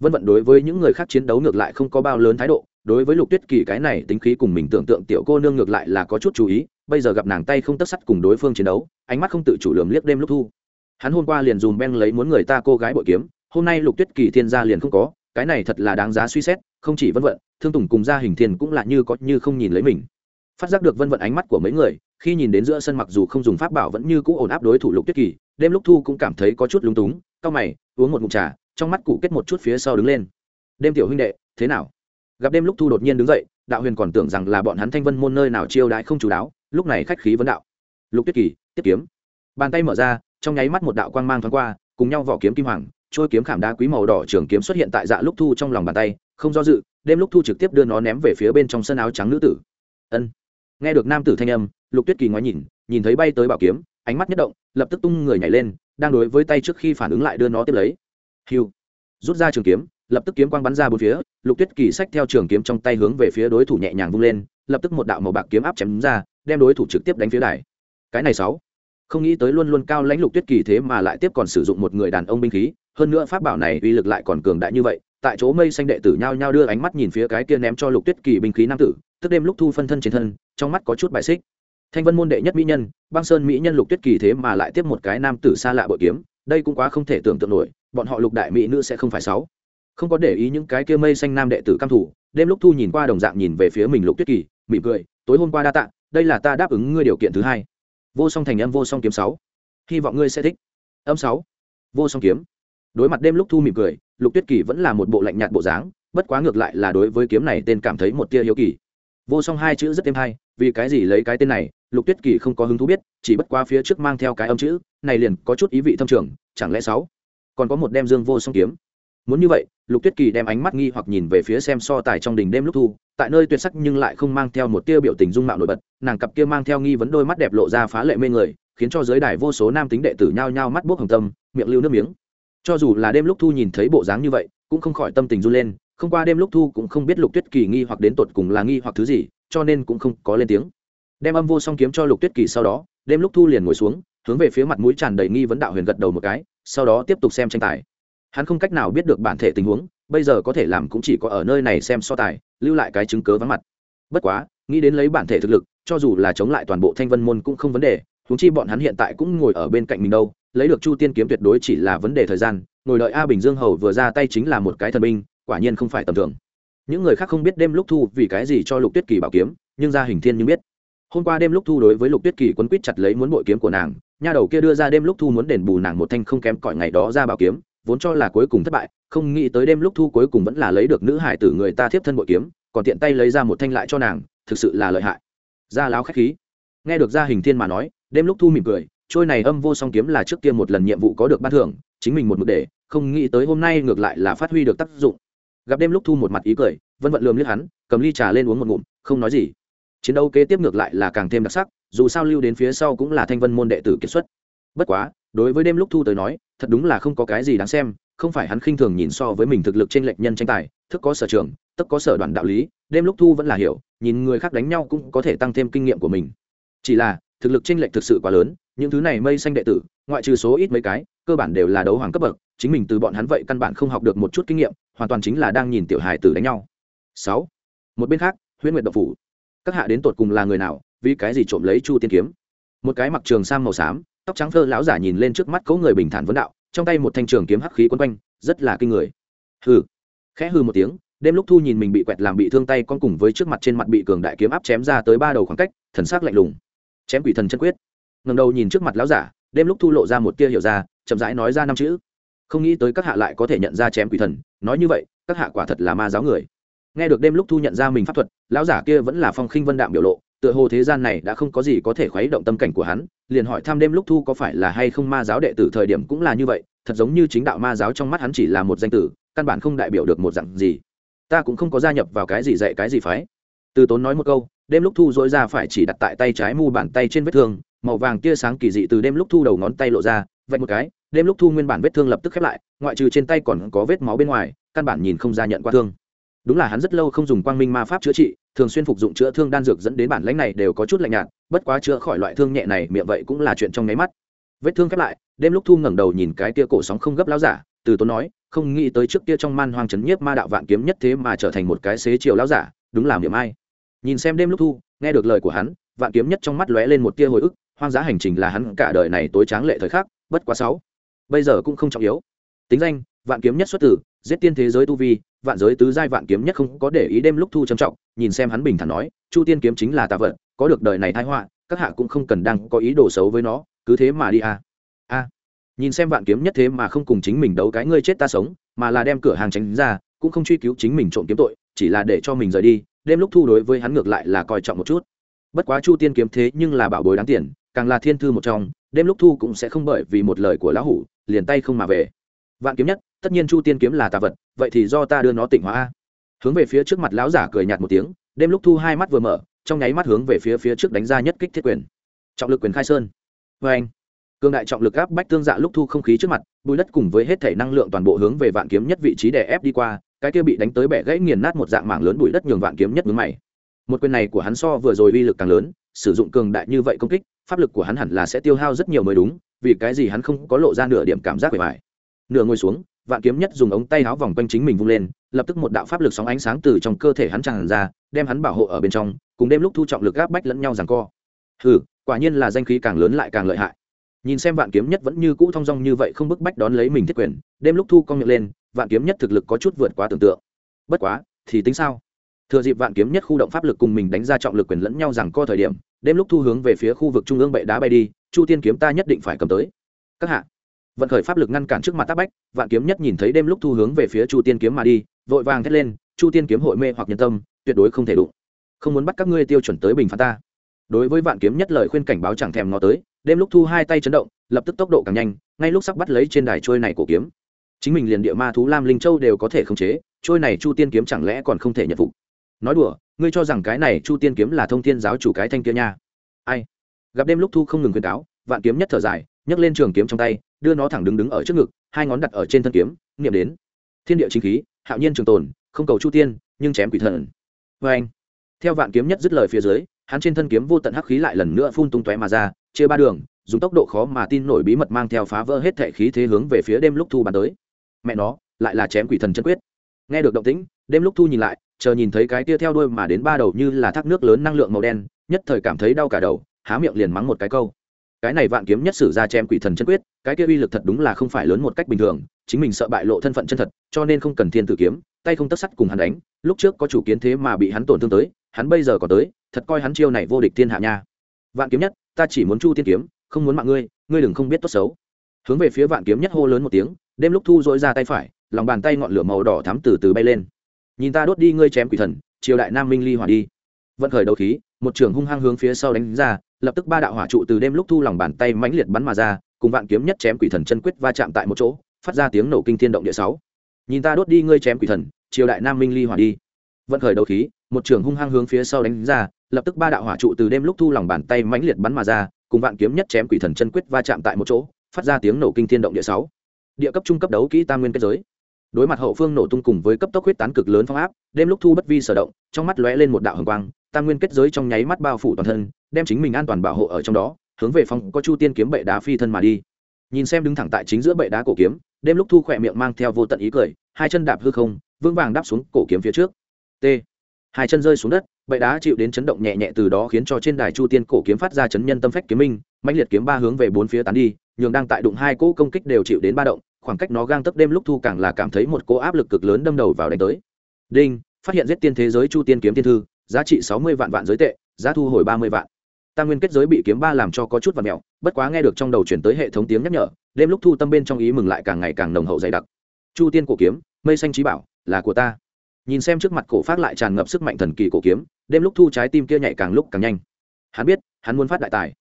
Vân vận đối với những người khác chiến đấu ngược lại không có bao lớn thái độ, đối với lục tuyết kỳ cái này tính khí cùng mình tưởng tượng tiểu cô nương ngược lại là có chút chú ý, bây giờ gặp nàng tay không tất sắt cùng đối phương chiến đấu, ánh mắt không tự chủ lường liếc đêm lúc thu. Hắn hôm qua liền dùm beng lấy muốn người ta cô gái bội kiếm, hôm nay lục tuyết kỳ thiên gia liền không có, cái này thật là đáng giá suy xét, không chỉ vân vận, thương tùng cùng gia hình thiên cũng là như có như không nhìn lấy mình. Phát giác được vân vận ánh mắt của mấy người, khi nhìn đến giữa sân mặc dù không dùng pháp bảo vẫn như cũ ổn áp đối thủ lục tuyết kỳ đêm lúc thu cũng cảm thấy có chút lúng túng, cau mày, uống một mụn trà, trong mắt cụ kết một chút phía sau đứng lên. Đêm tiểu huynh đệ, thế nào? Gặp đêm lúc thu đột nhiên đứng dậy, đạo huyền còn tưởng rằng là bọn hắn thanh vân môn nơi nào chiêu đãi không chú đáo, lúc này khách khí vấn đạo. Lục tuyết kỳ, tiếp kiếm. Bàn tay mở ra, trong nháy mắt một đạo quang mang thoáng qua, cùng nhau vỏ kiếm kim hoàng, trôi kiếm khảm đá quý màu đỏ trường kiếm xuất hiện tại dạ lúc thu trong lòng bàn tay, không do dự, đêm lúc thu trực tiếp đưa nó ném về phía bên trong sân áo trắng nữ tử. Ân. Nghe được nam tử thanh âm, lục tuyết kỳ ngoái nhìn nhìn thấy bay tới bảo kiếm ánh mắt nhất động, lập tức tung người nhảy lên, đang đối với tay trước khi phản ứng lại đưa nó tiếp lấy. Hiu, rút ra trường kiếm, lập tức kiếm quang bắn ra bốn phía, lục tuyết kỳ xách theo trường kiếm trong tay hướng về phía đối thủ nhẹ nhàng vung lên, lập tức một đạo màu bạc kiếm áp chém ra, đem đối thủ trực tiếp đánh phía đài. Cái này sáu, không nghĩ tới luôn luôn cao lãnh lục tuyết kỳ thế mà lại tiếp còn sử dụng một người đàn ông binh khí, hơn nữa pháp bảo này uy lực lại còn cường đại như vậy, tại chỗ mây xanh đệ tử nhao nhao đưa ánh mắt nhìn phía cái kia ném cho lục tuyết kỳ binh khí nam tử, tức đêm lúc thu phân thân trên thân, trong mắt có chút bài xích thanh vân môn đệ nhất mỹ nhân, băng sơn mỹ nhân lục tuyết kỳ thế mà lại tiếp một cái nam tử xa lạ bội kiếm, đây cũng quá không thể tưởng tượng nổi, bọn họ lục đại mỹ nữ sẽ không phải sáu. Không có để ý những cái kia mây xanh nam đệ tử cam thủ đêm lúc thu nhìn qua đồng dạng nhìn về phía mình lục tuyết kỳ, mỉm cười, tối hôm qua đa tạ, đây là ta đáp ứng ngươi điều kiện thứ hai. Vô song thành âm, vô song kiếm sáu. Hy vọng ngươi sẽ thích. Âm sáu. Vô song kiếm. Đối mặt đêm lúc thu mỉm cười, lục tuyết kỳ vẫn là một bộ lạnh nhạt bộ dáng, bất quá ngược lại là đối với kiếm này tên cảm thấy một tia hiếu kỳ. Vô song hai chữ rất êm hay, vì cái gì lấy cái tên này lục tuyết kỳ không có hứng thú biết, chỉ bất quá phía trước mang theo cái âm chữ, này liền có chút ý vị thâm trường, chẳng lẽ sáu? Còn có một đem dương vô song kiếm. Muốn như vậy, lục tuyết kỳ đem ánh mắt nghi hoặc nhìn về phía xem so tài trong đình đêm lúc thu, tại nơi tuyệt sắc nhưng lại không mang theo một tia biểu tình dung mạo nổi bật, nàng cặp kia mang theo nghi vấn đôi mắt đẹp lộ ra phá lệ mê người, khiến cho giới đài vô số nam tính đệ tử nhao nhao mắt bốc hồng tâm, miệng lưu nước miếng. Cho dù là đêm lúc thu nhìn thấy bộ dáng như vậy, cũng không khỏi tâm tình run lên, không qua đêm lúc thu cũng không biết lục tuyết kỳ nghi hoặc đến tột cùng là nghi hoặc thứ gì, cho nên cũng không có lên tiếng đem âm vô song kiếm cho lục tuyết kỳ sau đó, đêm lúc thu liền ngồi xuống, hướng về phía mặt mũi tràn đầy nghi vấn đạo huyền gật đầu một cái, sau đó tiếp tục xem tranh tài. Hắn không cách nào biết được bản thể tình huống, bây giờ có thể làm cũng chỉ có ở nơi này xem so tài, lưu lại cái chứng cớ vắng mặt. Bất quá, nghĩ đến lấy bản thể thực lực, cho dù là chống lại toàn bộ thanh vân môn cũng không vấn đề húng chi bọn hắn hiện tại cũng ngồi ở bên cạnh mình đâu, lấy được chu tiên kiếm tuyệt đối chỉ là vấn đề thời gian, ngồi đợi a bình dương hầu vừa ra tay chính là một cái thần binh, quả nhiên không phải tầm thường. Những người khác không biết đêm lúc thu vì cái gì cho lục tuyết kỳ bảo kiếm, nhưng gia hình thiên nhưng biết hôm qua đêm lúc thu đối với lục tuyết kỳ quấn quýt chặt lấy muốn bội kiếm của nàng, nha đầu kia đưa ra đêm lúc thu muốn đền bù nàng một thanh không kém cỏi ngày đó ra bảo kiếm, vốn cho là cuối cùng thất bại, không nghĩ tới đêm lúc thu cuối cùng vẫn là lấy được nữ hải tử người ta thiếp thân bội kiếm, còn tiện tay lấy ra một thanh lại cho nàng, thực sự là lợi hại. Ra láo khách khí. Nghe được gia hình thiên mà nói, đêm lúc thu mỉm cười, trôi này âm vô song kiếm là trước kia một lần nhiệm vụ có được ban thưởng, chính mình một mực để, không nghĩ tới hôm nay ngược lại là phát huy được tác dụng. Gặp đêm lúc thu một mặt ý cười, vân vận lườm liếc hắn, cầm ly trà lên uống một ngụm, không nói gì chiến đấu kế tiếp ngược lại là càng thêm đặc sắc, dù sao lưu đến phía sau cũng là thanh vân môn đệ tử kiệt xuất. Bất quá, đối với đêm lúc thu tới nói, thật đúng là không có cái gì đáng xem, không phải hắn khinh thường nhìn so với mình thực lực trên lệch nhân tranh tài, thức có sở trường, tức có sở đoàn đạo lý, đêm lúc thu vẫn là hiểu, nhìn người khác đánh nhau cũng có thể tăng thêm kinh nghiệm của mình. Chỉ là, thực lực trên lệch thực sự quá lớn, những thứ này mây xanh đệ tử, ngoại trừ số ít mấy cái, cơ bản đều là đấu hoàng cấp bậc, chính mình từ bọn hắn vậy căn bản không học được một chút kinh nghiệm, hoàn toàn chính là đang nhìn tiểu hài tử đánh nhau. Sáu, một bên khác, huyễn nguyệt độc phủ các hạ đến tột cùng là người nào, vì cái gì trộm lấy chu tiên kiếm? Một cái mặc trường sang màu xám, tóc trắng thơ lão giả nhìn lên trước mắt cấu người bình thản vấn đạo, trong tay một thanh trường kiếm hắc khí quấn quanh, rất là kinh người. Hừ. Khẽ hư một tiếng, đêm lúc thu nhìn mình bị quẹt làm bị thương tay con cùng với trước mặt trên mặt bị cường đại kiếm áp chém ra tới ba đầu khoảng cách, thần sắc lạnh lùng. Chém quỷ thần chân quyết. Ngầm đầu nhìn trước mặt lão giả, đêm lúc thu lộ ra một tia hiểu ra, chậm rãi nói ra năm chữ. Không nghĩ tới các hạ lại có thể nhận ra chém quỷ thần, nói như vậy, các hạ quả thật là ma giáo người nghe được đêm lúc thu nhận ra mình pháp thuật, lão giả kia vẫn là phong khinh vân đạm biểu lộ, tựa hồ thế gian này đã không có gì có thể khuấy động tâm cảnh của hắn, liền hỏi thăm đêm lúc thu có phải là hay không ma giáo đệ tử thời điểm cũng là như vậy, thật giống như chính đạo ma giáo trong mắt hắn chỉ là một danh tử, căn bản không đại biểu được một dạng gì. Ta cũng không có gia nhập vào cái gì dạy cái gì phái. Từ tốn nói một câu, đêm lúc thu dỗi ra phải chỉ đặt tại tay trái mu bàn tay trên vết thương, màu vàng tia sáng kỳ dị từ đêm lúc thu đầu ngón tay lộ ra, vạch một cái, đêm lúc thu nguyên bản vết thương lập tức khép lại, ngoại trừ trên tay còn có vết máu bên ngoài, căn bản nhìn không ra nhận qua thương đúng là hắn rất lâu không dùng quang minh ma pháp chữa trị, thường xuyên phục dụng chữa thương đan dược dẫn đến bản lãnh này đều có chút lạnh nhạt, bất quá chữa khỏi loại thương nhẹ này miệng vậy cũng là chuyện trong nháy mắt. Vết thương khép lại, đêm lúc thu ngẩng đầu nhìn cái tia cổ sóng không gấp láo giả, từ tốn nói, không nghĩ tới trước kia trong man hoang trấn nhiếp ma đạo vạn kiếm nhất thế mà trở thành một cái xế chiều láo giả, đúng là miệng ai. Nhìn xem đêm lúc thu, nghe được lời của hắn, vạn kiếm nhất trong mắt lóe lên một tia hồi ức, hoang dã hành trình là hắn cả đời này tối tráng lệ thời khắc, bất quá sáu. Bây giờ cũng không trọng yếu. Tính danh, vạn kiếm nhất xuất tử, giết tiên thế giới tu vi vạn giới tứ giai vạn kiếm nhất không có để ý đêm lúc thu trầm trọng, nhìn xem hắn bình thản nói, chu tiên kiếm chính là tạ vật, có được đời này thái họa, các hạ cũng không cần đang có ý đồ xấu với nó, cứ thế mà đi a a, nhìn xem vạn kiếm nhất thế mà không cùng chính mình đấu cái ngươi chết ta sống, mà là đem cửa hàng tránh ra, cũng không truy cứu chính mình trộm kiếm tội, chỉ là để cho mình rời đi, đêm lúc thu đối với hắn ngược lại là coi trọng một chút. Bất quá chu tiên kiếm thế nhưng là bảo bối đáng tiền, càng là thiên thư một trong, đêm lúc thu cũng sẽ không bởi vì một lời của lão hủ, liền tay không mà về. Vạn kiếm nhất tất nhiên chu tiên kiếm là tà vật, vậy thì do ta đưa nó tỉnh hóa hướng về phía trước mặt lão giả cười nhạt một tiếng, đêm lúc thu hai mắt vừa mở, trong nháy mắt hướng về phía phía trước đánh ra nhất kích thiết quyền. Trọng lực quyền khai sơn. Vê anh cương đại trọng lực áp bách tương dạ lúc thu không khí trước mặt, bùi đất cùng với hết thể năng lượng toàn bộ hướng về vạn kiếm nhất vị trí để ép đi qua, cái kia bị đánh tới bẻ gãy nghiền nát một dạng mảng lớn bụi đất nhường vạn kiếm nhất mướn mày. Một quyền này của hắn so vừa rồi uy lực càng lớn, sử dụng cường đại như vậy công kích, pháp lực của hắn hẳn là sẽ tiêu hao rất nhiều mới đúng, vì cái gì hắn không có lộ ra nửa điểm cảm giác bề mại nửa ngồi xuống vạn kiếm nhất dùng ống tay áo vòng quanh chính mình vung lên lập tức một đạo pháp lực sóng ánh sáng từ trong cơ thể hắn tràn ra đem hắn bảo hộ ở bên trong cùng đêm lúc thu trọng lực gáp bách lẫn nhau rằng co. Hừ, quả nhiên là danh khí càng lớn lại càng lợi hại. Nhìn xem vạn kiếm nhất vẫn như cũ thong dong như vậy không bức bách đón lấy mình thiết quyền đêm lúc thu cong miệng lên vạn kiếm nhất thực lực có chút vượt quá tưởng tượng. Bất quá thì tính sao? Thừa dịp vạn kiếm nhất khu động pháp lực cùng mình đánh ra trọng lực quyền lẫn nhau rằng co thời điểm đêm lúc thu hướng về phía khu vực trung ương bệ đá bay đi chu tiên kiếm ta nhất định phải cầm tới. Các hạ vận khởi pháp lực ngăn cản trước mặt tác bách, vạn kiếm nhất nhìn thấy đêm lúc thu hướng về phía chu tiên kiếm mà đi, vội vàng thét lên, chu tiên kiếm hội mê hoặc nhân tâm, tuyệt đối không thể đụng. Không muốn bắt các ngươi tiêu chuẩn tới bình phạt ta. Đối với vạn kiếm nhất lời khuyên cảnh báo chẳng thèm ngó tới, đêm lúc thu hai tay chấn động, lập tức tốc độ càng nhanh, ngay lúc sắp bắt lấy trên đài trôi này cổ kiếm. Chính mình liền địa ma thú lam linh châu đều có thể khống chế, trôi này chu tiên kiếm chẳng lẽ còn không thể nhận phục? Nói đùa, ngươi cho rằng cái này chu tiên kiếm là thông thiên giáo chủ cái thanh kia nha. Ai? Gặp đêm lúc thu không ngừng khuyên cáo, vạn kiếm nhất thở dài nhấc lên trường kiếm trong tay, đưa nó thẳng đứng đứng ở trước ngực, hai ngón đặt ở trên thân kiếm, niệm đến. Thiên địa chính khí, hạo nhiên trường tồn, không cầu chu tiên, nhưng chém quỷ thần. Vê anh, theo vạn kiếm nhất dứt lời phía dưới, hắn trên thân kiếm vô tận hắc khí lại lần nữa phun tung tóe mà ra, chia ba đường, dùng tốc độ khó mà tin nổi bí mật mang theo phá vỡ hết thệ khí thế hướng về phía đêm lúc thu bàn tới. Mẹ nó, lại là chém quỷ thần chân quyết. Nghe được động tĩnh, đêm lúc thu nhìn lại, chờ nhìn thấy cái tia theo đuôi mà đến ba đầu như là thác nước lớn năng lượng màu đen, nhất thời cảm thấy đau cả đầu, há miệng liền mắng một cái câu cái này vạn kiếm nhất sử ra chém quỷ thần chân quyết, cái kia uy lực thật đúng là không phải lớn một cách bình thường, chính mình sợ bại lộ thân phận chân thật, cho nên không cần thiên tử kiếm, tay không tất sắt cùng hắn đánh, lúc trước có chủ kiến thế mà bị hắn tổn thương tới, hắn bây giờ còn tới, thật coi hắn chiêu này vô địch thiên hạ nha. Vạn kiếm nhất, ta chỉ muốn chu tiên kiếm, không muốn mạng ngươi ngươi đừng không biết tốt xấu. Hướng về phía vạn kiếm nhất hô lớn một tiếng, đêm lúc thu dỗi ra tay phải, lòng bàn tay ngọn lửa màu đỏ thắm từ từ bay lên. Nhìn ta đốt đi ngươi chém quỷ thần, triều đại nam minh ly hỏa đi. Vận khởi đầu khí, một trường hung hăng hướng phía sau đánh ra lập tức ba đạo hỏa trụ từ đêm lúc thu lòng bàn tay mãnh liệt bắn mà ra, cùng vạn kiếm nhất chém quỷ thần chân quyết va chạm tại một chỗ, phát ra tiếng nổ kinh thiên động địa sáu. Nhìn ta đốt đi ngươi chém quỷ thần, triều đại nam minh ly hỏa đi. Vận khởi đầu khí, một trường hung hăng hướng phía sau đánh ra, lập tức ba đạo hỏa trụ từ đêm lúc thu lòng bàn tay mãnh liệt bắn mà ra, cùng vạn kiếm nhất chém quỷ thần chân quyết va chạm tại một chỗ, phát ra tiếng nổ kinh thiên động địa sáu. Địa cấp trung cấp đấu kỹ tam nguyên kết giới. Đối mặt hậu phương nổ tung cùng với cấp tốc huyết tán cực lớn phong áp, đêm lúc thu bất vi sở động, trong mắt lóe lên một đạo hồng quang tam nguyên kết giới trong nháy mắt bao phủ toàn thân, đem chính mình an toàn bảo hộ ở trong đó, hướng về phòng có chu tiên kiếm bệ đá phi thân mà đi. Nhìn xem đứng thẳng tại chính giữa bệ đá cổ kiếm, đêm lúc thu khỏe miệng mang theo vô tận ý cười, hai chân đạp hư không, vững vàng đáp xuống cổ kiếm phía trước. T. Hai chân rơi xuống đất, bệ đá chịu đến chấn động nhẹ nhẹ từ đó khiến cho trên đài chu tiên cổ kiếm phát ra chấn nhân tâm phách kiếm minh mạnh liệt kiếm ba hướng về bốn phía tán đi, nhường đang tại đụng hai cỗ công kích đều chịu đến ba động, khoảng cách nó gang tấp đêm lúc thu càng là cảm thấy một cỗ áp lực cực lớn đâm đầu vào đánh tới. Đinh, phát hiện giết tiên thế giới chu tiên kiếm tiên thư giá trị sáu mươi vạn vạn giới tệ, giá thu hồi ba mươi vạn. Tam nguyên kết giới bị kiếm ba làm cho có chút và mẹo, bất quá nghe được trong đầu chuyển tới hệ thống tiếng nhắc nhở, đêm lúc thu tâm bên trong ý mừng lại càng ngày càng nồng hậu dày đặc. Chu tiên cổ kiếm, mây xanh trí bảo, là của ta. Nhìn xem trước mặt cổ phát lại tràn ngập sức mạnh thần kỳ cổ kiếm, đêm lúc thu trái tim kia nhảy càng lúc càng nhanh. Hắn biết, hắn muốn phát đại tài.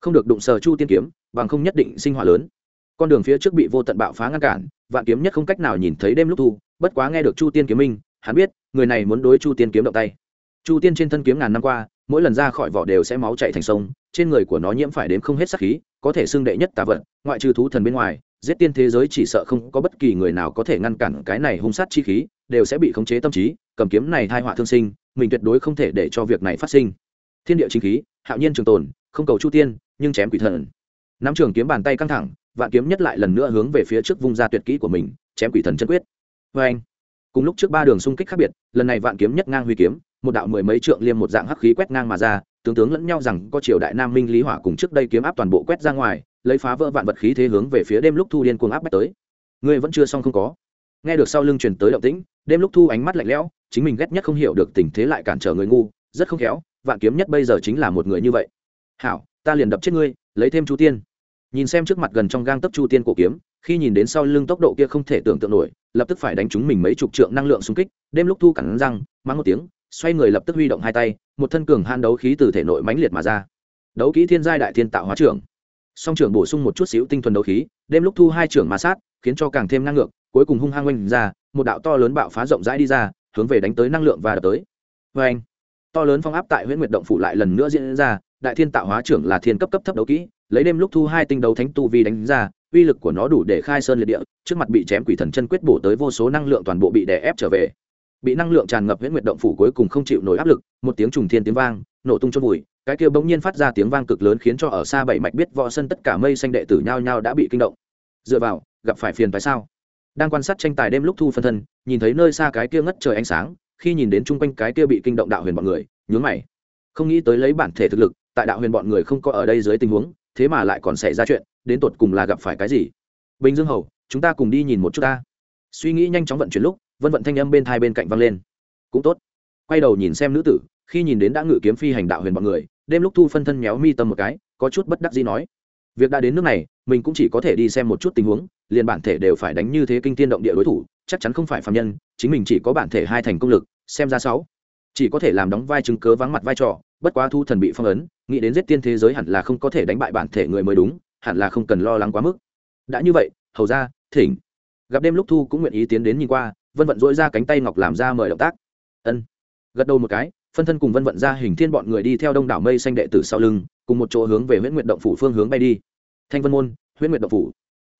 Không được đụng sờ chu tiên kiếm, bằng không nhất định sinh hỏa lớn. Con đường phía trước bị vô tận bạo phá ngăn cản, vạn kiếm nhất không cách nào nhìn thấy đêm lúc thu, bất quá nghe được chu tiên kiếm minh, hắn biết, người này muốn đối chu tiên kiếm động tay chu tiên trên thân kiếm ngàn năm qua, mỗi lần ra khỏi vỏ đều sẽ máu chạy thành sông, trên người của nó nhiễm phải đếm không hết sắc khí, có thể xưng đệ nhất tà vật, ngoại trừ thú thần bên ngoài, giết tiên thế giới chỉ sợ không có bất kỳ người nào có thể ngăn cản cái này hung sát chi khí, đều sẽ bị khống chế tâm trí, cầm kiếm này thai họa thương sinh, mình tuyệt đối không thể để cho việc này phát sinh. Thiên địa chính khí, hạo nhiên trường tồn, không cầu chu tiên, nhưng chém quỷ thần. Nắm trường kiếm bàn tay căng thẳng, vạn kiếm nhất lại lần nữa hướng về phía trước vung ra tuyệt kỹ của mình, chém quỷ thần chân quyết. Vê anh cùng lúc trước ba đường xung kích khác biệt, lần này vạn kiếm nhất ngang huy kiếm một đạo mười mấy trượng liêm một dạng hắc khí quét ngang mà ra, tướng tướng lẫn nhau rằng có triều đại nam minh lý hỏa cùng trước đây kiếm áp toàn bộ quét ra ngoài, lấy phá vỡ vạn vật khí thế hướng về phía đêm lúc thu điên cuồng áp bách tới. Ngươi vẫn chưa xong không có. Nghe được sau lưng truyền tới động tĩnh, đêm lúc thu ánh mắt lạnh lẽo, chính mình ghét nhất không hiểu được tình thế lại cản trở người ngu, rất không khéo, vạn kiếm nhất bây giờ chính là một người như vậy. Hảo, ta liền đập chết ngươi, lấy thêm chu tiên. Nhìn xem trước mặt gần trong gang tấc chu tiên cổ kiếm, khi nhìn đến sau lưng tốc độ kia không thể tưởng tượng nổi, lập tức phải đánh trúng mình mấy chục trượng năng lượng xung kích, đêm lúc thu cẳng răng mang một tiếng xoay người lập tức huy động hai tay, một thân cường han đấu khí từ thể nội mãnh liệt mà ra. Đấu kỹ thiên giai đại thiên tạo hóa trưởng. Song trưởng bổ sung một chút xíu tinh thuần đấu khí, đêm lúc thu hai trưởng ma sát, khiến cho càng thêm năng lượng cuối cùng hung hăng oanh ra, một đạo to lớn bạo phá rộng rãi đi ra, hướng về đánh tới năng lượng và đập tới. Vê anh, to lớn phong áp tại huyện nguyệt động phủ lại lần nữa diễn ra, đại thiên tạo hóa trưởng là thiên cấp cấp thấp đấu kỹ, lấy đêm lúc thu hai tinh đấu thánh tu vi đánh ra, uy lực của nó đủ để khai sơn liệt địa, trước mặt bị chém quỷ thần chân quyết bổ tới vô số năng lượng toàn bộ bị đè ép trở về bị năng lượng tràn ngập huyễn nguyệt động phủ cuối cùng không chịu nổi áp lực, một tiếng trùng thiên tiếng vang, nổ tung chôn bụi cái kia bỗng nhiên phát ra tiếng vang cực lớn khiến cho ở xa bảy mạch biết võ sân tất cả mây xanh đệ tử nhao nhao đã bị kinh động. Dựa vào, gặp phải phiền phải sao? Đang quan sát tranh tài đêm lúc thu phân thân, nhìn thấy nơi xa cái kia ngất trời ánh sáng, khi nhìn đến chung quanh cái kia bị kinh động đạo huyền bọn người, nhướng mày. Không nghĩ tới lấy bản thể thực lực, tại đạo huyền bọn người không có ở đây dưới tình huống, thế mà lại còn xảy ra chuyện, đến tột cùng là gặp phải cái gì? Bình dương hầu, chúng ta cùng đi nhìn một chút ta. Suy nghĩ nhanh chóng vận chuyển lúc vân vận thanh âm bên thai bên cạnh văng lên. Cũng tốt. Quay đầu nhìn xem nữ tử, khi nhìn đến đã ngự kiếm phi hành đạo huyền bọn người, đêm lúc thu phân thân méo mi tâm một cái, có chút bất đắc gì nói. Việc đã đến nước này, mình cũng chỉ có thể đi xem một chút tình huống, liền bản thể đều phải đánh như thế kinh tiên động địa đối thủ, chắc chắn không phải phạm nhân, chính mình chỉ có bản thể hai thành công lực, xem ra sáu. Chỉ có thể làm đóng vai chứng cớ vắng mặt vai trò, bất quá thu thần bị phong ấn, nghĩ đến giết tiên thế giới hẳn là không có thể đánh bại bản thể người mới đúng, hẳn là không cần lo lắng quá mức. Đã như vậy, hầu ra, thỉnh. Gặp đêm lúc thu cũng nguyện ý tiến đến nhìn qua vân vận dỗi ra cánh tay ngọc làm ra mời động tác. Ân. Gật đầu một cái, phân thân cùng vân vận ra hình thiên bọn người đi theo đông đảo mây xanh đệ tử sau lưng, cùng một chỗ hướng về huyện nguyện động phủ phương hướng bay đi. Thanh vân môn huyện nguyện động phủ.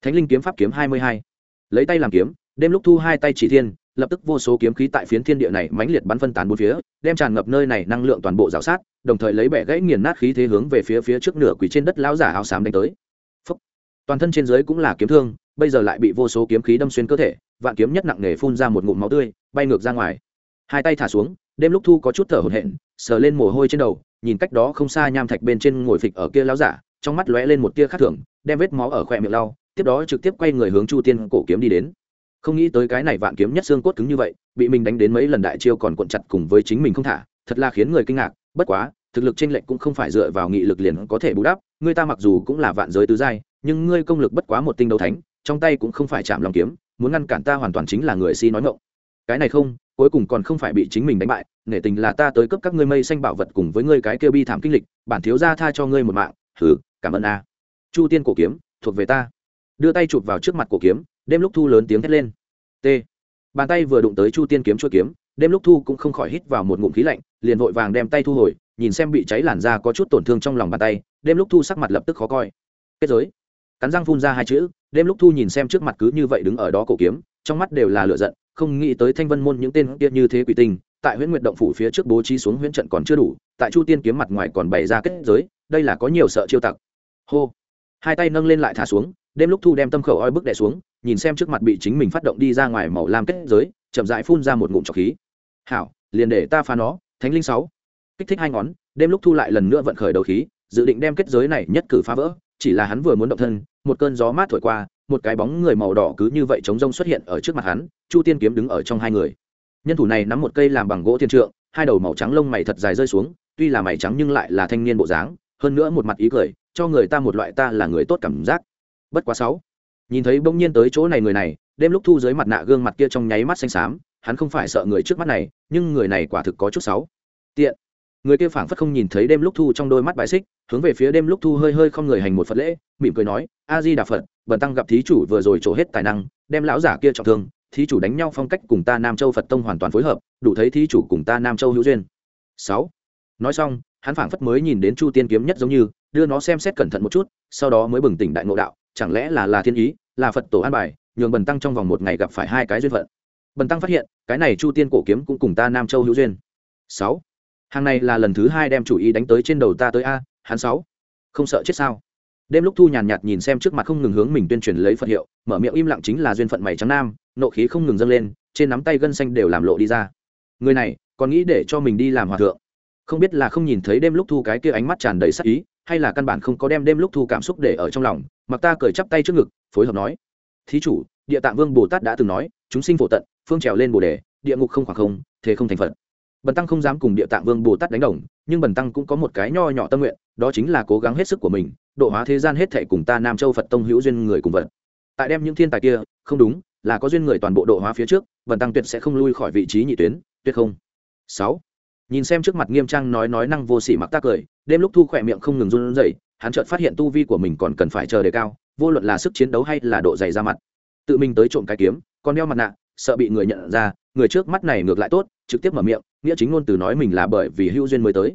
Thánh linh kiếm pháp kiếm hai mươi hai. Lấy tay làm kiếm, đêm lúc thu hai tay chỉ thiên, lập tức vô số kiếm khí tại phiến thiên địa này mãnh liệt bắn phân tán bốn phía, đem tràn ngập nơi này năng lượng toàn bộ rào sát, đồng thời lấy bẻ gãy nghiền nát khí thế hướng về phía phía trước nửa quỷ trên đất lão giả áo xám đánh tới、Phúc. Toàn thân trên dưới cũng là kiếm thương, bây giờ lại bị vô số kiếm khí đâm xuyên cơ thể vạn kiếm nhất nặng nề phun ra một ngụm máu tươi, bay ngược ra ngoài. Hai tay thả xuống, đêm lúc thu có chút thở hổn hển, sờ lên mồ hôi trên đầu, nhìn cách đó không xa nham thạch bên trên ngồi phịch ở kia lão giả, trong mắt lóe lên một tia khác thường đem vết máu ở khỏe miệng lau, tiếp đó trực tiếp quay người hướng chu tiên cổ kiếm đi đến. Không nghĩ tới cái này vạn kiếm nhất xương cốt cứng như vậy, bị mình đánh đến mấy lần đại chiêu còn cuộn chặt cùng với chính mình không thả, thật là khiến người kinh ngạc, bất quá, thực lực trên lệnh cũng không phải dựa vào nghị lực liền có thể bù đắp ngươi ta mặc dù cũng là vạn giới tứ giai, nhưng ngươi công lực bất quá một tinh đấu thánh, trong tay cũng không phải chạm lòng kiếm muốn ngăn cản ta hoàn toàn chính là người si nói ngộng cái này không, cuối cùng còn không phải bị chính mình đánh bại, nể tình là ta tới cấp các ngươi mây xanh bảo vật cùng với ngươi cái kêu bi thảm kinh lịch, bản thiếu gia tha cho ngươi một mạng. Thử cảm ơn a. Chu tiên cổ kiếm, thuộc về ta. Đưa tay chụp vào trước mặt cổ kiếm, đêm lúc thu lớn tiếng thét lên. T. Bàn tay vừa đụng tới chu tiên kiếm chua kiếm, đêm lúc thu cũng không khỏi hít vào một ngụm khí lạnh, liền vội vàng đem tay thu hồi, nhìn xem bị cháy làn da có chút tổn thương trong lòng bàn tay, đêm lúc thu sắc mặt lập tức khó coi. Kết giới. Cắn răng phun ra hai chữ đêm lúc thu nhìn xem trước mặt cứ như vậy đứng ở đó cổ kiếm, trong mắt đều là lựa giận, không nghĩ tới thanh vân môn những tên kia như thế quỷ tinh, tại huyễn nguyệt động phủ phía trước bố trí xuống huyễn trận còn chưa đủ, tại chu tiên kiếm mặt ngoài còn bày ra kết giới, đây là có nhiều sợ chiêu tặc. Hô. Hai tay nâng lên lại thả xuống, đêm lúc thu đem tâm khẩu oi bức đè xuống, nhìn xem trước mặt bị chính mình phát động đi ra ngoài màu lam kết giới, chậm rãi phun ra một ngụm trọc khí. Hảo, liền để ta phá nó, thánh linh sáu. Kích thích hai ngón, đêm lúc thu lại lần nữa vận khởi đầu khí dự định đem kết giới này nhất cử phá vỡ, chỉ là hắn vừa muốn động thân, một cơn gió mát thổi qua, một cái bóng người màu đỏ cứ như vậy chống rông xuất hiện ở trước mặt hắn, chu tiên kiếm đứng ở trong hai người. Nhân thủ này nắm một cây làm bằng gỗ thiên trượng, hai đầu màu trắng lông mày thật dài rơi xuống, tuy là mày trắng nhưng lại là thanh niên bộ dáng, hơn nữa một mặt ý cười, cho người ta một loại ta là người tốt cảm giác. Bất quá sáu. Nhìn thấy bỗng nhiên tới chỗ này người này, đêm lúc thu dưới mặt nạ gương mặt kia trong nháy mắt xanh xám, hắn không phải sợ người trước mắt này, nhưng người này quả thực có chút sáu tiện người kia phảng phất không nhìn thấy đêm lúc thu trong đôi mắt bài xích, hướng về phía đêm lúc thu hơi hơi không người hành một phật lễ, mỉm cười nói, a di đà phật, bần tăng gặp thí chủ vừa rồi trổ hết tài năng, đem lão giả kia trọng thương, thí chủ đánh nhau phong cách cùng ta nam châu phật tông hoàn toàn phối hợp, đủ thấy thí chủ cùng ta nam châu hữu duyên. Sáu. Nói xong, hắn phảng phất mới nhìn đến chu tiên kiếm nhất giống như, đưa nó xem xét cẩn thận một chút, sau đó mới bừng tỉnh đại ngộ đạo, chẳng lẽ là là thiên ý, là phật tổ an bài, nhường bần tăng trong vòng một ngày gặp phải hai cái duyên phận? Bần tăng phát hiện, cái này chu tiên cổ kiếm cũng cùng ta nam châu hữu duyên. Sáu hàng này là lần thứ hai đem chủ ý đánh tới trên đầu ta tới a, hắn sáu. Không sợ chết sao? Đêm lúc thu nhàn nhạt nhìn xem trước mặt không ngừng hướng mình tuyên truyền lấy phật hiệu, mở miệng im lặng chính là duyên phận mày trắng nam, nộ khí không ngừng dâng lên, trên nắm tay gân xanh đều làm lộ đi ra. Người này, còn nghĩ để cho mình đi làm hòa thượng. Không biết là không nhìn thấy đêm lúc thu cái kia ánh mắt tràn đầy sắc ý, hay là căn bản không có đem đêm lúc thu cảm xúc để ở trong lòng, mặc ta cởi chắp tay trước ngực, phối hợp nói. Thí chủ, địa tạng vương bồ tát đã từng nói, chúng sinh phổ tận, phương trèo lên bồ đề, địa ngục không khoảng không, thế không thành phật bần tăng không dám cùng địa tạng vương bồ tát đánh đồng, nhưng bần tăng cũng có một cái nho nhỏ tâm nguyện, đó chính là cố gắng hết sức của mình, độ hóa thế gian hết thệ cùng ta nam châu phật tông hữu duyên người cùng vật. Tại đem những thiên tài kia, không đúng, là có duyên người toàn bộ độ hóa phía trước, bần tăng tuyệt sẽ không lui khỏi vị trí nhị tuyến, tuyệt không. Sáu. Nhìn xem trước mặt nghiêm trang nói nói năng vô sỉ mặc ta cười, đêm lúc thu khỏe miệng không ngừng run rẩy, hắn chợt phát hiện tu vi của mình còn cần phải chờ đề cao, vô luận là sức chiến đấu hay là độ dày ra mặt. Tự mình tới trộm cái kiếm, còn đeo mặt nạ sợ bị người nhận ra, người trước mắt này ngược lại tốt, trực tiếp mở miệng, nghĩa chính ngôn từ nói mình là bởi vì hữu duyên mới tới.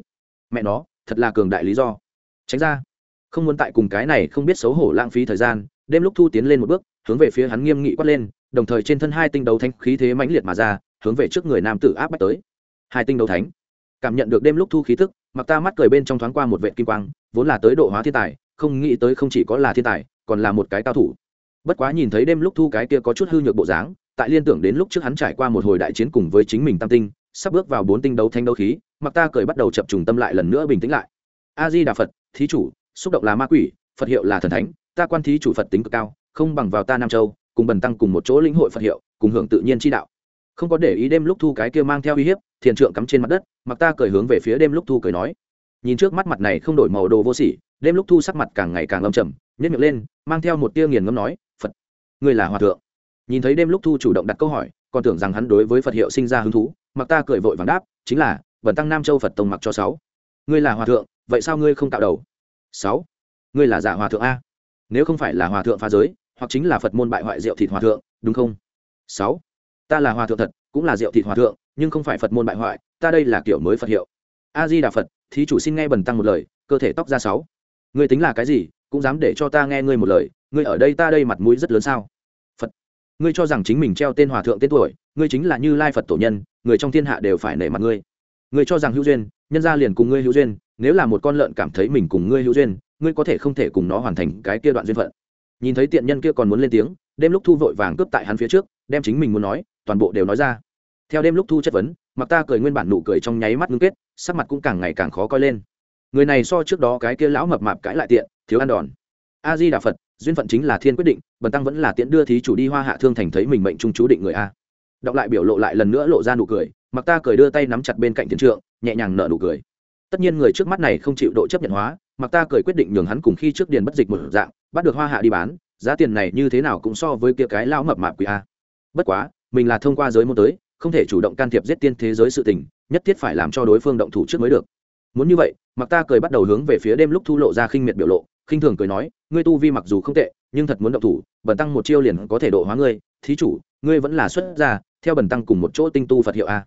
Mẹ nó, thật là cường đại lý do. Tránh ra. Không muốn tại cùng cái này không biết xấu hổ lãng phí thời gian, đêm lúc thu tiến lên một bước, hướng về phía hắn nghiêm nghị quát lên, đồng thời trên thân hai tinh đấu thánh khí thế mãnh liệt mà ra, hướng về trước người nam tử áp bách tới. Hai tinh đấu thánh. Cảm nhận được đêm lúc thu khí thức mặc ta mắt cười bên trong thoáng qua một vệ kim quang, vốn là tới độ hóa thiên tài, không nghĩ tới không chỉ có là thiên tài, còn là một cái cao thủ. Bất quá nhìn thấy đêm lúc thu cái kia có chút hư nhược bộ dáng tại liên tưởng đến lúc trước hắn trải qua một hồi đại chiến cùng với chính mình tam tinh, sắp bước vào bốn tinh đấu thanh đấu khí, mặc ta cười bắt đầu chập trùng tâm lại lần nữa bình tĩnh lại. A di đà phật, thí chủ, xúc động là ma quỷ, phật hiệu là thần thánh, ta quan thí chủ phật tính cực cao, không bằng vào ta nam châu, cùng bần tăng cùng một chỗ lĩnh hội phật hiệu, cùng hưởng tự nhiên chi đạo. Không có để ý đêm lúc thu cái kia mang theo uy hiếp, thiền trượng cắm trên mặt đất, mặc ta cười hướng về phía đêm lúc thu cười nói. Nhìn trước mắt mặt này không đổi màu đồ vô sỉ, đêm lúc thu sắc mặt càng ngày càng lâm trầm nhất miệng lên, mang theo một tia nghiền ngâm nói, phật người là hòa thượng nhìn thấy đêm lúc thu chủ động đặt câu hỏi, còn tưởng rằng hắn đối với phật hiệu sinh ra hứng thú, mặc ta cười vội vàng đáp, chính là vần tăng nam châu phật tông mặc cho sáu. Ngươi là hòa thượng, vậy sao ngươi không tạo đầu? Sáu. Ngươi là giả hòa thượng a. Nếu không phải là hòa thượng phá giới, hoặc chính là phật môn bại hoại rượu thịt hòa thượng, đúng không? Sáu. Ta là hòa thượng thật, cũng là rượu thịt hòa thượng, nhưng không phải phật môn bại hoại, ta đây là kiểu mới phật hiệu. A di đà phật, thí chủ xin nghe bần tăng một lời, cơ thể tóc ra sáu. Ngươi tính là cái gì, cũng dám để cho ta nghe ngươi một lời, ngươi ở đây ta đây mặt mũi rất lớn sao? Ngươi cho rằng chính mình treo tên hòa thượng tên tuổi, ngươi chính là như lai phật tổ nhân, người trong thiên hạ đều phải nể mặt ngươi. Ngươi cho rằng hữu duyên, nhân ra liền cùng ngươi hữu duyên, nếu là một con lợn cảm thấy mình cùng ngươi hữu duyên, ngươi có thể không thể cùng nó hoàn thành cái kia đoạn duyên phận. Nhìn thấy tiện nhân kia còn muốn lên tiếng, đêm lúc thu vội vàng cướp tại hắn phía trước, đem chính mình muốn nói, toàn bộ đều nói ra. Theo đêm lúc thu chất vấn mặc ta cười nguyên bản nụ cười trong nháy mắt ngưng kết, sắc mặt cũng càng ngày càng khó coi lên. Người này so trước đó cái kia lão mập mạp cãi lại tiện, thiếu ăn đòn a di đà phật, duyên phận chính là thiên quyết định, bần tăng vẫn là tiễn đưa thí chủ đi hoa hạ thương thành thấy mình mệnh trung chú định người a. Đọc lại biểu lộ lại lần nữa lộ ra nụ cười, mặc ta cười đưa tay nắm chặt bên cạnh thiên trượng, nhẹ nhàng nở nụ cười. Tất nhiên người trước mắt này không chịu độ chấp nhận hóa, mặc ta cười quyết định nhường hắn cùng khi trước điền bất dịch một dạng, bắt được hoa hạ đi bán, giá tiền này như thế nào cũng so với kia cái lão mập mạp quỷ a. Bất quá, mình là thông qua giới môn tới, không thể chủ động can thiệp giết tiên thế giới sự tình, nhất thiết phải làm cho đối phương động thủ trước mới được. Muốn như vậy, mặc ta cười bắt đầu hướng về phía đêm lúc thu lộ ra khinh miệt biểu lộ khinh thường cười nói, ngươi tu vi mặc dù không tệ, nhưng thật muốn động thủ, bần tăng một chiêu liền có thể độ hóa ngươi, thí chủ, ngươi vẫn là xuất gia, theo bần tăng cùng một chỗ tinh tu phật hiệu a.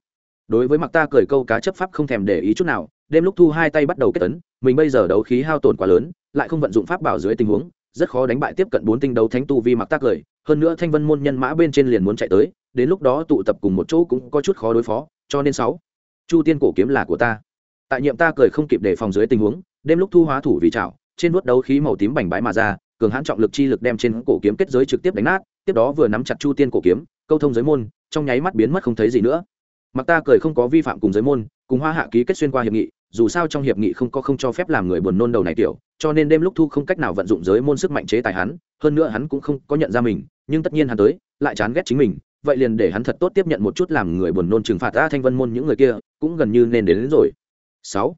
Đối với mặc ta cười câu cá chấp pháp không thèm để ý chút nào, đêm lúc thu hai tay bắt đầu kết tấn, mình bây giờ đấu khí hao tổn quá lớn, lại không vận dụng pháp bảo dưới tình huống, rất khó đánh bại tiếp cận bốn tinh đấu thánh tu vi mặc ta cười, hơn nữa thanh vân môn nhân mã bên trên liền muốn chạy tới, đến lúc đó tụ tập cùng một chỗ cũng có chút khó đối phó, cho nên sáu, chu tiên cổ kiếm là của ta. Tại nhiệm ta cười không kịp đề phòng dưới tình huống, đêm lúc thu hóa thủ vì chảo trên vuốt đấu khí màu tím bành bái mà ra cường hãn trọng lực chi lực đem trên cổ kiếm kết giới trực tiếp đánh nát tiếp đó vừa nắm chặt chu tiên cổ kiếm câu thông giới môn trong nháy mắt biến mất không thấy gì nữa. Mặc ta cười không có vi phạm cùng giới môn cùng hoa hạ ký kết xuyên qua hiệp nghị dù sao trong hiệp nghị không có không cho phép làm người buồn nôn đầu này tiểu cho nên đêm lúc thu không cách nào vận dụng giới môn sức mạnh chế tài hắn hơn nữa hắn cũng không có nhận ra mình nhưng tất nhiên hắn tới lại chán ghét chính mình vậy liền để hắn thật tốt tiếp nhận một chút làm người buồn nôn trừng phạt ra thanh vân môn những người kia cũng gần như nên đến, đến rồi. Sáu.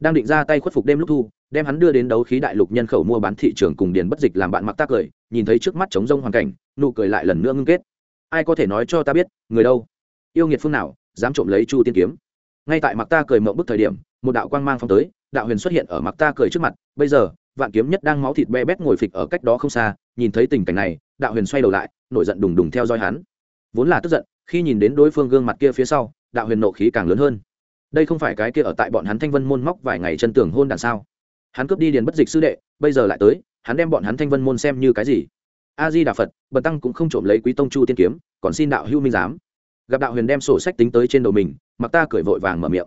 Đang định ra tay khuất phục đêm lúc thu đem hắn đưa đến đấu khí đại lục nhân khẩu mua bán thị trường cùng điền bất dịch làm bạn mặc tác cười, nhìn thấy trước mắt trống rông hoàn cảnh, nụ cười lại lần nữa ngưng kết. Ai có thể nói cho ta biết, người đâu? Yêu nghiệt phương nào, dám trộm lấy chu tiên kiếm? Ngay tại mặc ta cười mộng bức thời điểm, một đạo quang mang phong tới, đạo huyền xuất hiện ở mặc ta cười trước mặt, bây giờ, vạn kiếm nhất đang máu thịt be bét ngồi phịch ở cách đó không xa, nhìn thấy tình cảnh này, đạo huyền xoay đầu lại, nổi giận đùng đùng theo dõi hắn. Vốn là tức giận, khi nhìn đến đối phương gương mặt kia phía sau, đạo huyền nộ khí càng lớn hơn. Đây không phải cái kia ở tại bọn hắn thanh vân môn móc vài ngày chân tường hôn đằng sau hắn cướp đi điền bất dịch sư đệ, bây giờ lại tới, hắn đem bọn hắn thanh vân môn xem như cái gì? A di đà phật, bần tăng cũng không trộm lấy quý tông chu tiên kiếm, còn xin đạo hưu minh giám. Gặp đạo huyền đem sổ sách tính tới trên đầu mình, mặc ta cười vội vàng mở miệng.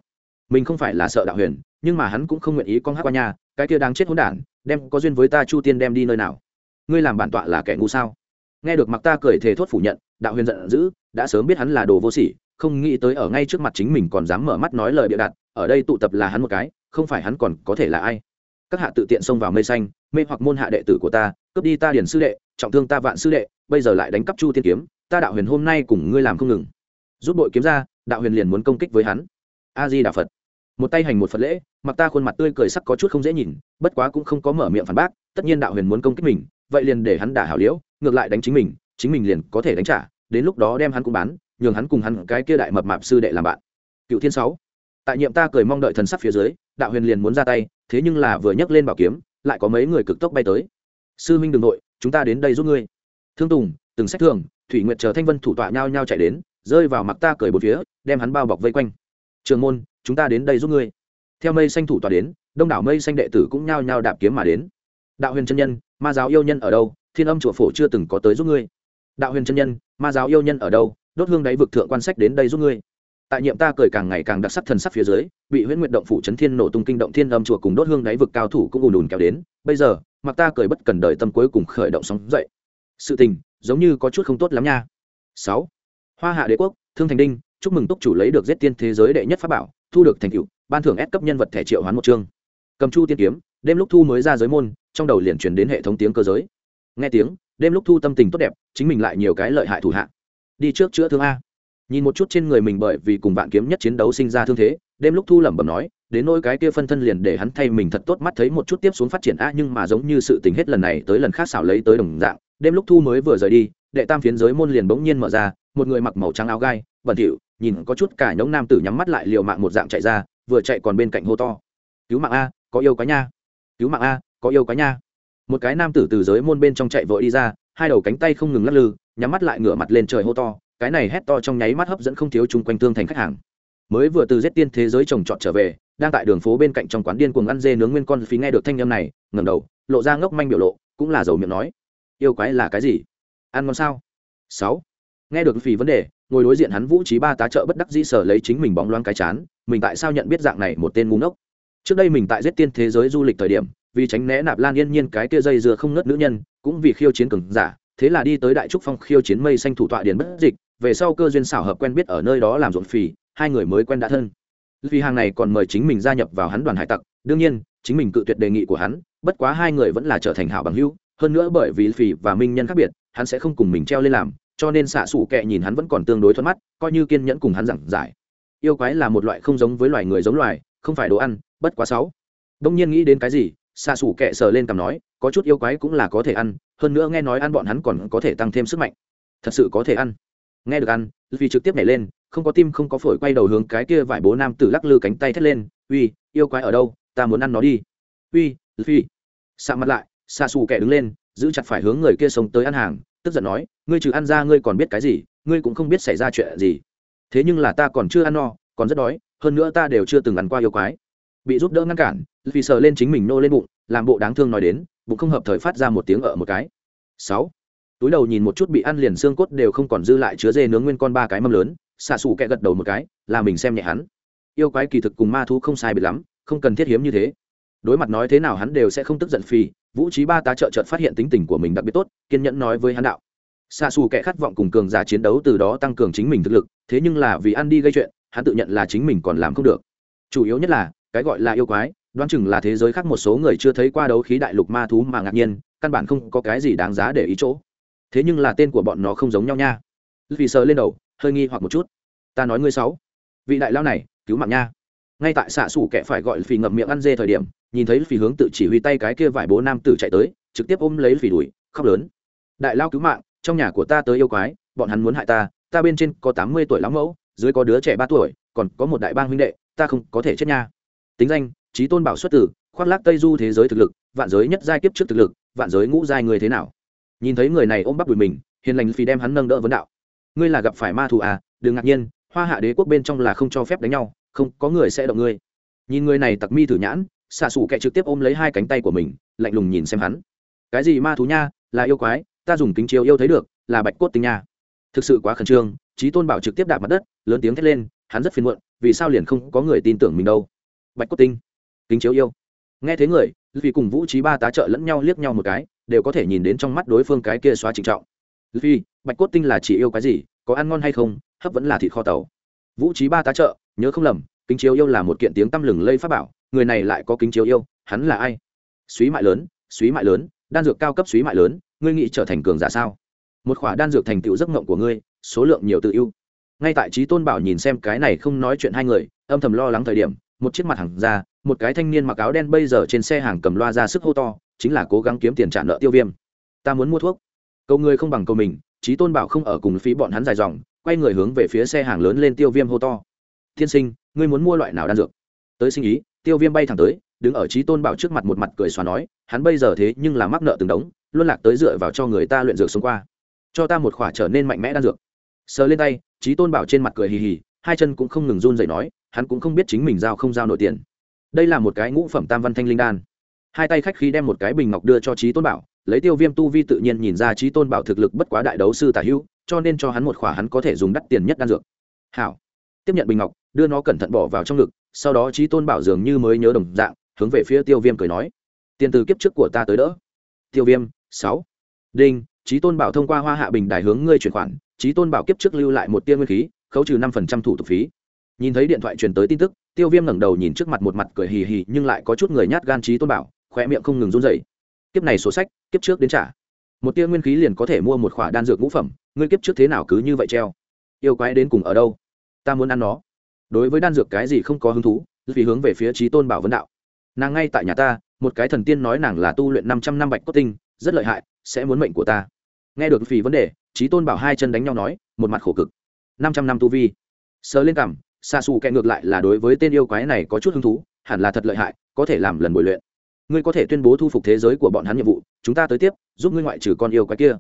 Mình không phải là sợ đạo huyền, nhưng mà hắn cũng không nguyện ý con hát qua nhà, cái kia đang chết hỗn đản, đem có duyên với ta chu tiên đem đi nơi nào? Ngươi làm bản tọa là kẻ ngu sao? Nghe được mặc ta cười thề thốt phủ nhận, đạo huyền giận dữ, đã sớm biết hắn là đồ vô sỉ, không nghĩ tới ở ngay trước mặt chính mình còn dám mở mắt nói lời bịa đặt, ở đây tụ tập là hắn một cái, không phải hắn còn có thể là ai? Các hạ tự tiện xông vào mây xanh, mê hoặc môn hạ đệ tử của ta, cướp đi ta điển sư đệ, trọng thương ta vạn sư đệ, bây giờ lại đánh cắp chu tiên kiếm, ta đạo huyền hôm nay cùng ngươi làm không ngừng. Rút bội kiếm ra, đạo huyền liền muốn công kích với hắn. A di đà phật. Một tay hành một phật lễ, mặc ta khuôn mặt tươi cười sắc có chút không dễ nhìn, bất quá cũng không có mở miệng phản bác, tất nhiên đạo huyền muốn công kích mình, vậy liền để hắn đả hảo liễu, ngược lại đánh chính mình chính mình liền có thể đánh trả, đến lúc đó đem hắn cũng bán, nhường hắn cùng hắn cái kia đại mập mạp sư đệ làm bạn. Cựu thiên sáu tại nhiệm ta cười mong đợi thần sắc phía dưới, đạo huyền liền muốn ra tay, thế nhưng là vừa nhấc lên bảo kiếm, lại có mấy người cực tốc bay tới. Sư minh đường nội chúng ta đến đây giúp ngươi. Thương tùng, từng sách thường thủy nguyệt chờ thanh vân thủ tọa nhau nhau chạy đến, rơi vào mặt ta cười một phía, đem hắn bao bọc vây quanh. Trường môn, chúng ta đến đây giúp ngươi. Theo mây xanh thủ tọa đến, đông đảo mây xanh đệ tử cũng nhao nhao đạp kiếm mà đến. Đạo huyền chân nhân, ma giáo yêu nhân ở đâu? Thiên âm chùa phổ chưa từng có tới giúp ngươi. Đạo huyền chân nhân, ma giáo yêu nhân ở đâu? Đốt hương đáy vực thượng quan sách đến đây giúp ngươi tại nhiệm ta cười càng ngày càng đặc sắc thần sắc phía dưới, bị huyễn nguyện động phủ chấn thiên nổ tung kinh động thiên âm chùa cùng đốt hương đáy vực cao thủ cũng ùn ùn kéo đến. Bây giờ, mặc ta cười bất cần đời tâm cuối cùng khởi động sóng dậy. Sự tình, giống như có chút không tốt lắm nha. Sáu. Hoa hạ đế quốc, thương thành đinh, chúc mừng túc chủ lấy được giết tiên thế giới đệ nhất pháp bảo, thu được thành tựu, ban thưởng ép cấp nhân vật thẻ triệu hoán một chương. Cầm chu tiên kiếm, đêm lúc thu mới ra giới môn, trong đầu liền truyền đến hệ thống tiếng cơ giới. Nghe tiếng, đêm lúc thu tâm tình tốt đẹp, chính mình lại nhiều cái lợi hại thủ hạ. Đi trước chữa thương a nhìn một chút trên người mình bởi vì cùng vạn kiếm nhất chiến đấu sinh ra thương thế, đêm lúc thu lẩm bẩm nói, đến nỗi cái kia phân thân liền để hắn thay mình thật tốt mắt thấy một chút tiếp xuống phát triển a nhưng mà giống như sự tình hết lần này tới lần khác xảo lấy tới đồng dạng, đêm lúc thu mới vừa rời đi, đệ tam phiến giới môn liền bỗng nhiên mở ra, một người mặc màu trắng áo gai, bẩn thỉu, nhìn có chút cả nhóm nam tử nhắm mắt lại liều mạng một dạng chạy ra, vừa chạy còn bên cạnh hô to. Cứu mạng a, có yêu quá nha, cứu mạng a, có yêu quá nha. Một cái nam tử từ giới môn bên trong chạy vội đi ra, hai đầu cánh tay không ngừng lắc lư, nhắm mắt lại ngửa mặt lên trời hô to cái này hét to trong nháy mắt hấp dẫn không thiếu chung quanh thương thành khách hàng. Mới vừa từ giết tiên thế giới trồng trọt trở về, đang tại đường phố bên cạnh trong quán điên cuồng ăn dê nướng nguyên con phí nghe được thanh âm này, ngẩng đầu, lộ ra ngốc manh biểu lộ, cũng là dầu miệng nói, yêu quái là cái gì? Ăn ngon sao? Sáu. Nghe được phí vấn đề, ngồi đối diện hắn vũ trí ba tá trợ bất đắc dĩ sở lấy chính mình bóng loáng cái chán, mình tại sao nhận biết dạng này một tên ngu ngốc? Trước đây mình tại giết tiên thế giới du lịch thời điểm, vì tránh né nạp lan yên nhiên cái kia dây dưa không ngớt nữ nhân, cũng vì khiêu chiến cường giả, thế là đi tới đại trúc phong khiêu chiến mây xanh thủ tọa điền bất dịch về sau cơ duyên xảo hợp quen biết ở nơi đó làm ruộng phì, hai người mới quen đã thân. Vì hàng này còn mời chính mình gia nhập vào hắn đoàn hải tặc, đương nhiên, chính mình cự tuyệt đề nghị của hắn, bất quá hai người vẫn là trở thành hảo bằng hữu, hơn nữa bởi vì phì và minh nhân khác biệt, hắn sẽ không cùng mình treo lên làm, cho nên xạ xủ kệ nhìn hắn vẫn còn tương đối thuận mắt, coi như kiên nhẫn cùng hắn giảng giải. Yêu quái là một loại không giống với loài người giống loài, không phải đồ ăn, bất quá sáu. Đông nhiên nghĩ đến cái gì, xạ xủ kệ sờ lên cằm nói, có chút yêu quái cũng là có thể ăn, hơn nữa nghe nói ăn bọn hắn còn có thể tăng thêm sức mạnh. Thật sự có thể ăn nghe được ăn vì trực tiếp nhảy lên, không có tim, không có phổi, quay đầu hướng cái kia vải bố nam tử lắc lư cánh tay thét lên, uy, yêu quái ở đâu? Ta muốn ăn nó đi. Uy phi sạ mặt lại xa xù kẻ đứng lên, giữ chặt phải hướng người kia sống tới ăn hàng, tức giận nói, ngươi trừ ăn ra ngươi còn biết cái gì? Ngươi cũng không biết xảy ra chuyện gì. Thế nhưng là ta còn chưa ăn no, còn rất đói, hơn nữa ta đều chưa từng ăn qua yêu quái. Bị giúp đỡ ngăn cản vì sờ lên chính mình nô lên bụng, làm bộ đáng thương nói đến, bụng không hợp thời phát ra một tiếng ở một cái. Sáu túi đầu nhìn một chút bị ăn liền xương cốt đều không còn dư lại chứa dê nướng nguyên con ba cái mâm lớn, xạ xù kẹ gật đầu một cái, là mình xem nhẹ hắn. Yêu quái kỳ thực cùng ma thú không sai biệt lắm, không cần thiết hiếm như thế. Đối mặt nói thế nào hắn đều sẽ không tức giận phi vũ trí ba tá trợ trợt phát hiện tính tình của mình đặc biệt tốt, kiên nhẫn nói với hắn đạo. Xa xù kẻ khát vọng cùng cường giả chiến đấu từ đó tăng cường chính mình thực lực, thế nhưng là vì ăn đi gây chuyện, hắn tự nhận là chính mình còn làm không được. Chủ yếu nhất là, cái gọi là yêu quái, đoán chừng là thế giới khác một số người chưa thấy qua đấu khí đại lục ma thú mà ngạc nhiên, căn bản không có cái gì đáng giá để ý chỗ thế nhưng là tên của bọn nó không giống nhau nha. Vì sờ lên đầu, hơi nghi hoặc một chút. Ta nói ngươi sáu. Vị đại lao này, cứu mạng nha. Ngay tại xạ xủ kẻ phải gọi phì ngậm miệng ăn dê thời điểm, nhìn thấy phì hướng tự chỉ huy tay cái kia vải bố nam tử chạy tới, trực tiếp ôm lấy phì đuổi, khóc lớn. Đại lao cứu mạng, trong nhà của ta tới yêu quái, bọn hắn muốn hại ta ta bên trên có tám mươi tuổi lắm mẫu, dưới có đứa trẻ ba tuổi, còn có một đại bang huynh đệ, ta không có thể chết nha. Tính danh trí tôn bảo xuất tử, khoác lác tây du thế giới thực lực, vạn giới nhất giai kiếp trước thực lực, vạn giới ngũ giai người thế nào? Nhìn thấy người này ôm bắp đùi mình, hiền lành phi đem hắn nâng đỡ vấn đạo. Ngươi là gặp phải ma thù à đừng ngạc nhiên, hoa hạ đế quốc bên trong là không cho phép đánh nhau, không có người sẽ động ngươi. Nhìn người này tặc mi thử nhãn, xạ xù kệ trực tiếp ôm lấy hai cánh tay của mình, lạnh lùng nhìn xem hắn. Cái gì ma thú nha, là yêu quái, ta dùng kính chiếu yêu thấy được, là bạch cốt tinh nha. Thực sự quá khẩn trương trí tôn bảo trực tiếp đạp mặt đất, lớn tiếng thét lên, hắn rất phiền muộn, vì sao liền không có người tin tưởng mình đâu. Bạch cốt tinh, kính chiếu yêu nghe thế người vì cùng vũ trí ba tá trợ lẫn nhau liếc nhau một cái, đều có thể nhìn đến trong mắt đối phương cái kia xóa trịnh trọng. Vì bạch cốt tinh là chỉ yêu cái gì, có ăn ngon hay không, hấp vẫn là thịt kho tàu. Vũ trí ba tá trợ, nhớ không lầm, kính chiếu yêu là một kiện tiếng tăm lừng lây pháp bảo, người này lại có kính chiếu yêu, hắn là ai? Suý mại lớn, suý mại lớn, đan dược cao cấp suý mại lớn, ngươi nghĩ trở thành cường giả sao? Một khỏa đan dược thành tựu giấc mộng của ngươi, số lượng nhiều tự ưu. Ngay tại trí tôn bảo nhìn xem cái này không nói chuyện hai người, âm thầm lo lắng thời điểm một chiếc mặt hàng ra, một cái thanh niên mặc áo đen bây giờ trên xe hàng cầm loa ra sức hô to, chính là cố gắng kiếm tiền trả nợ tiêu viêm. Ta muốn mua thuốc. Câu người không bằng câu mình trí tôn bảo không ở cùng phí bọn hắn dài dòng, quay người hướng về phía xe hàng lớn lên tiêu viêm hô to. Thiên sinh, ngươi muốn mua loại nào đan dược? Tới sinh ý, tiêu viêm bay thẳng tới, đứng ở trí tôn bảo trước mặt một mặt cười xóa nói, hắn bây giờ thế nhưng là mắc nợ từng đống, luôn lạc tới dựa vào cho người ta luyện dược sống qua. Cho ta một khỏa trở nên mạnh mẽ đan dược. Sờ lên tay trí tôn bảo trên mặt cười hì hì, hai chân cũng không ngừng run dậy nói hắn cũng không biết chính mình giao không giao nổi tiền. Đây là một cái ngũ phẩm tam văn thanh linh đan. Hai tay khách khí đem một cái bình ngọc đưa cho trí tôn bảo, lấy tiêu viêm tu vi tự nhiên nhìn ra trí tôn bảo thực lực bất quá đại đấu sư tả hữu, cho nên cho hắn một khỏa hắn có thể dùng đắt tiền nhất đan dược. Hảo. Tiếp nhận bình ngọc, đưa nó cẩn thận bỏ vào trong ngực, sau đó trí tôn bảo dường như mới nhớ đồng dạng, hướng về phía tiêu viêm cười nói, tiền từ kiếp trước của ta tới đỡ. Tiêu viêm, sáu. Đinh trí tôn bảo thông qua hoa hạ bình đài hướng ngươi chuyển khoản trí tôn bảo kiếp trước lưu lại một tiên nguyên khí, khấu trừ năm phần trăm thủ tục phí nhìn thấy điện thoại truyền tới tin tức, tiêu viêm ngẩng đầu nhìn trước mặt một mặt cười hì hì nhưng lại có chút người nhát gan trí tôn bảo khỏe miệng không ngừng run dày kiếp này sổ sách, kiếp trước đến trả. Một tia nguyên khí liền có thể mua một khỏa đan dược ngũ phẩm, ngươi kiếp trước thế nào cứ như vậy treo? Yêu quái đến cùng ở đâu? Ta muốn ăn nó. Đối với đan dược cái gì không có hứng thú vì hướng về phía trí tôn bảo vấn đạo. Nàng ngay tại nhà ta, một cái thần tiên nói nàng là tu luyện năm trăm năm bạch cốt tinh, rất lợi hại, sẽ muốn mệnh của ta. Nghe được phì vấn đề, trí tôn bảo hai chân đánh nhau nói, một mặt khổ cực. Năm trăm năm tu vi. Sờ lên cằm xa xù kẹ ngược lại là đối với tên yêu quái này có chút hứng thú, hẳn là thật lợi hại, có thể làm lần bồi luyện. Ngươi có thể tuyên bố thu phục thế giới của bọn hắn nhiệm vụ, chúng ta tới tiếp, giúp ngươi ngoại trừ con yêu quái kia.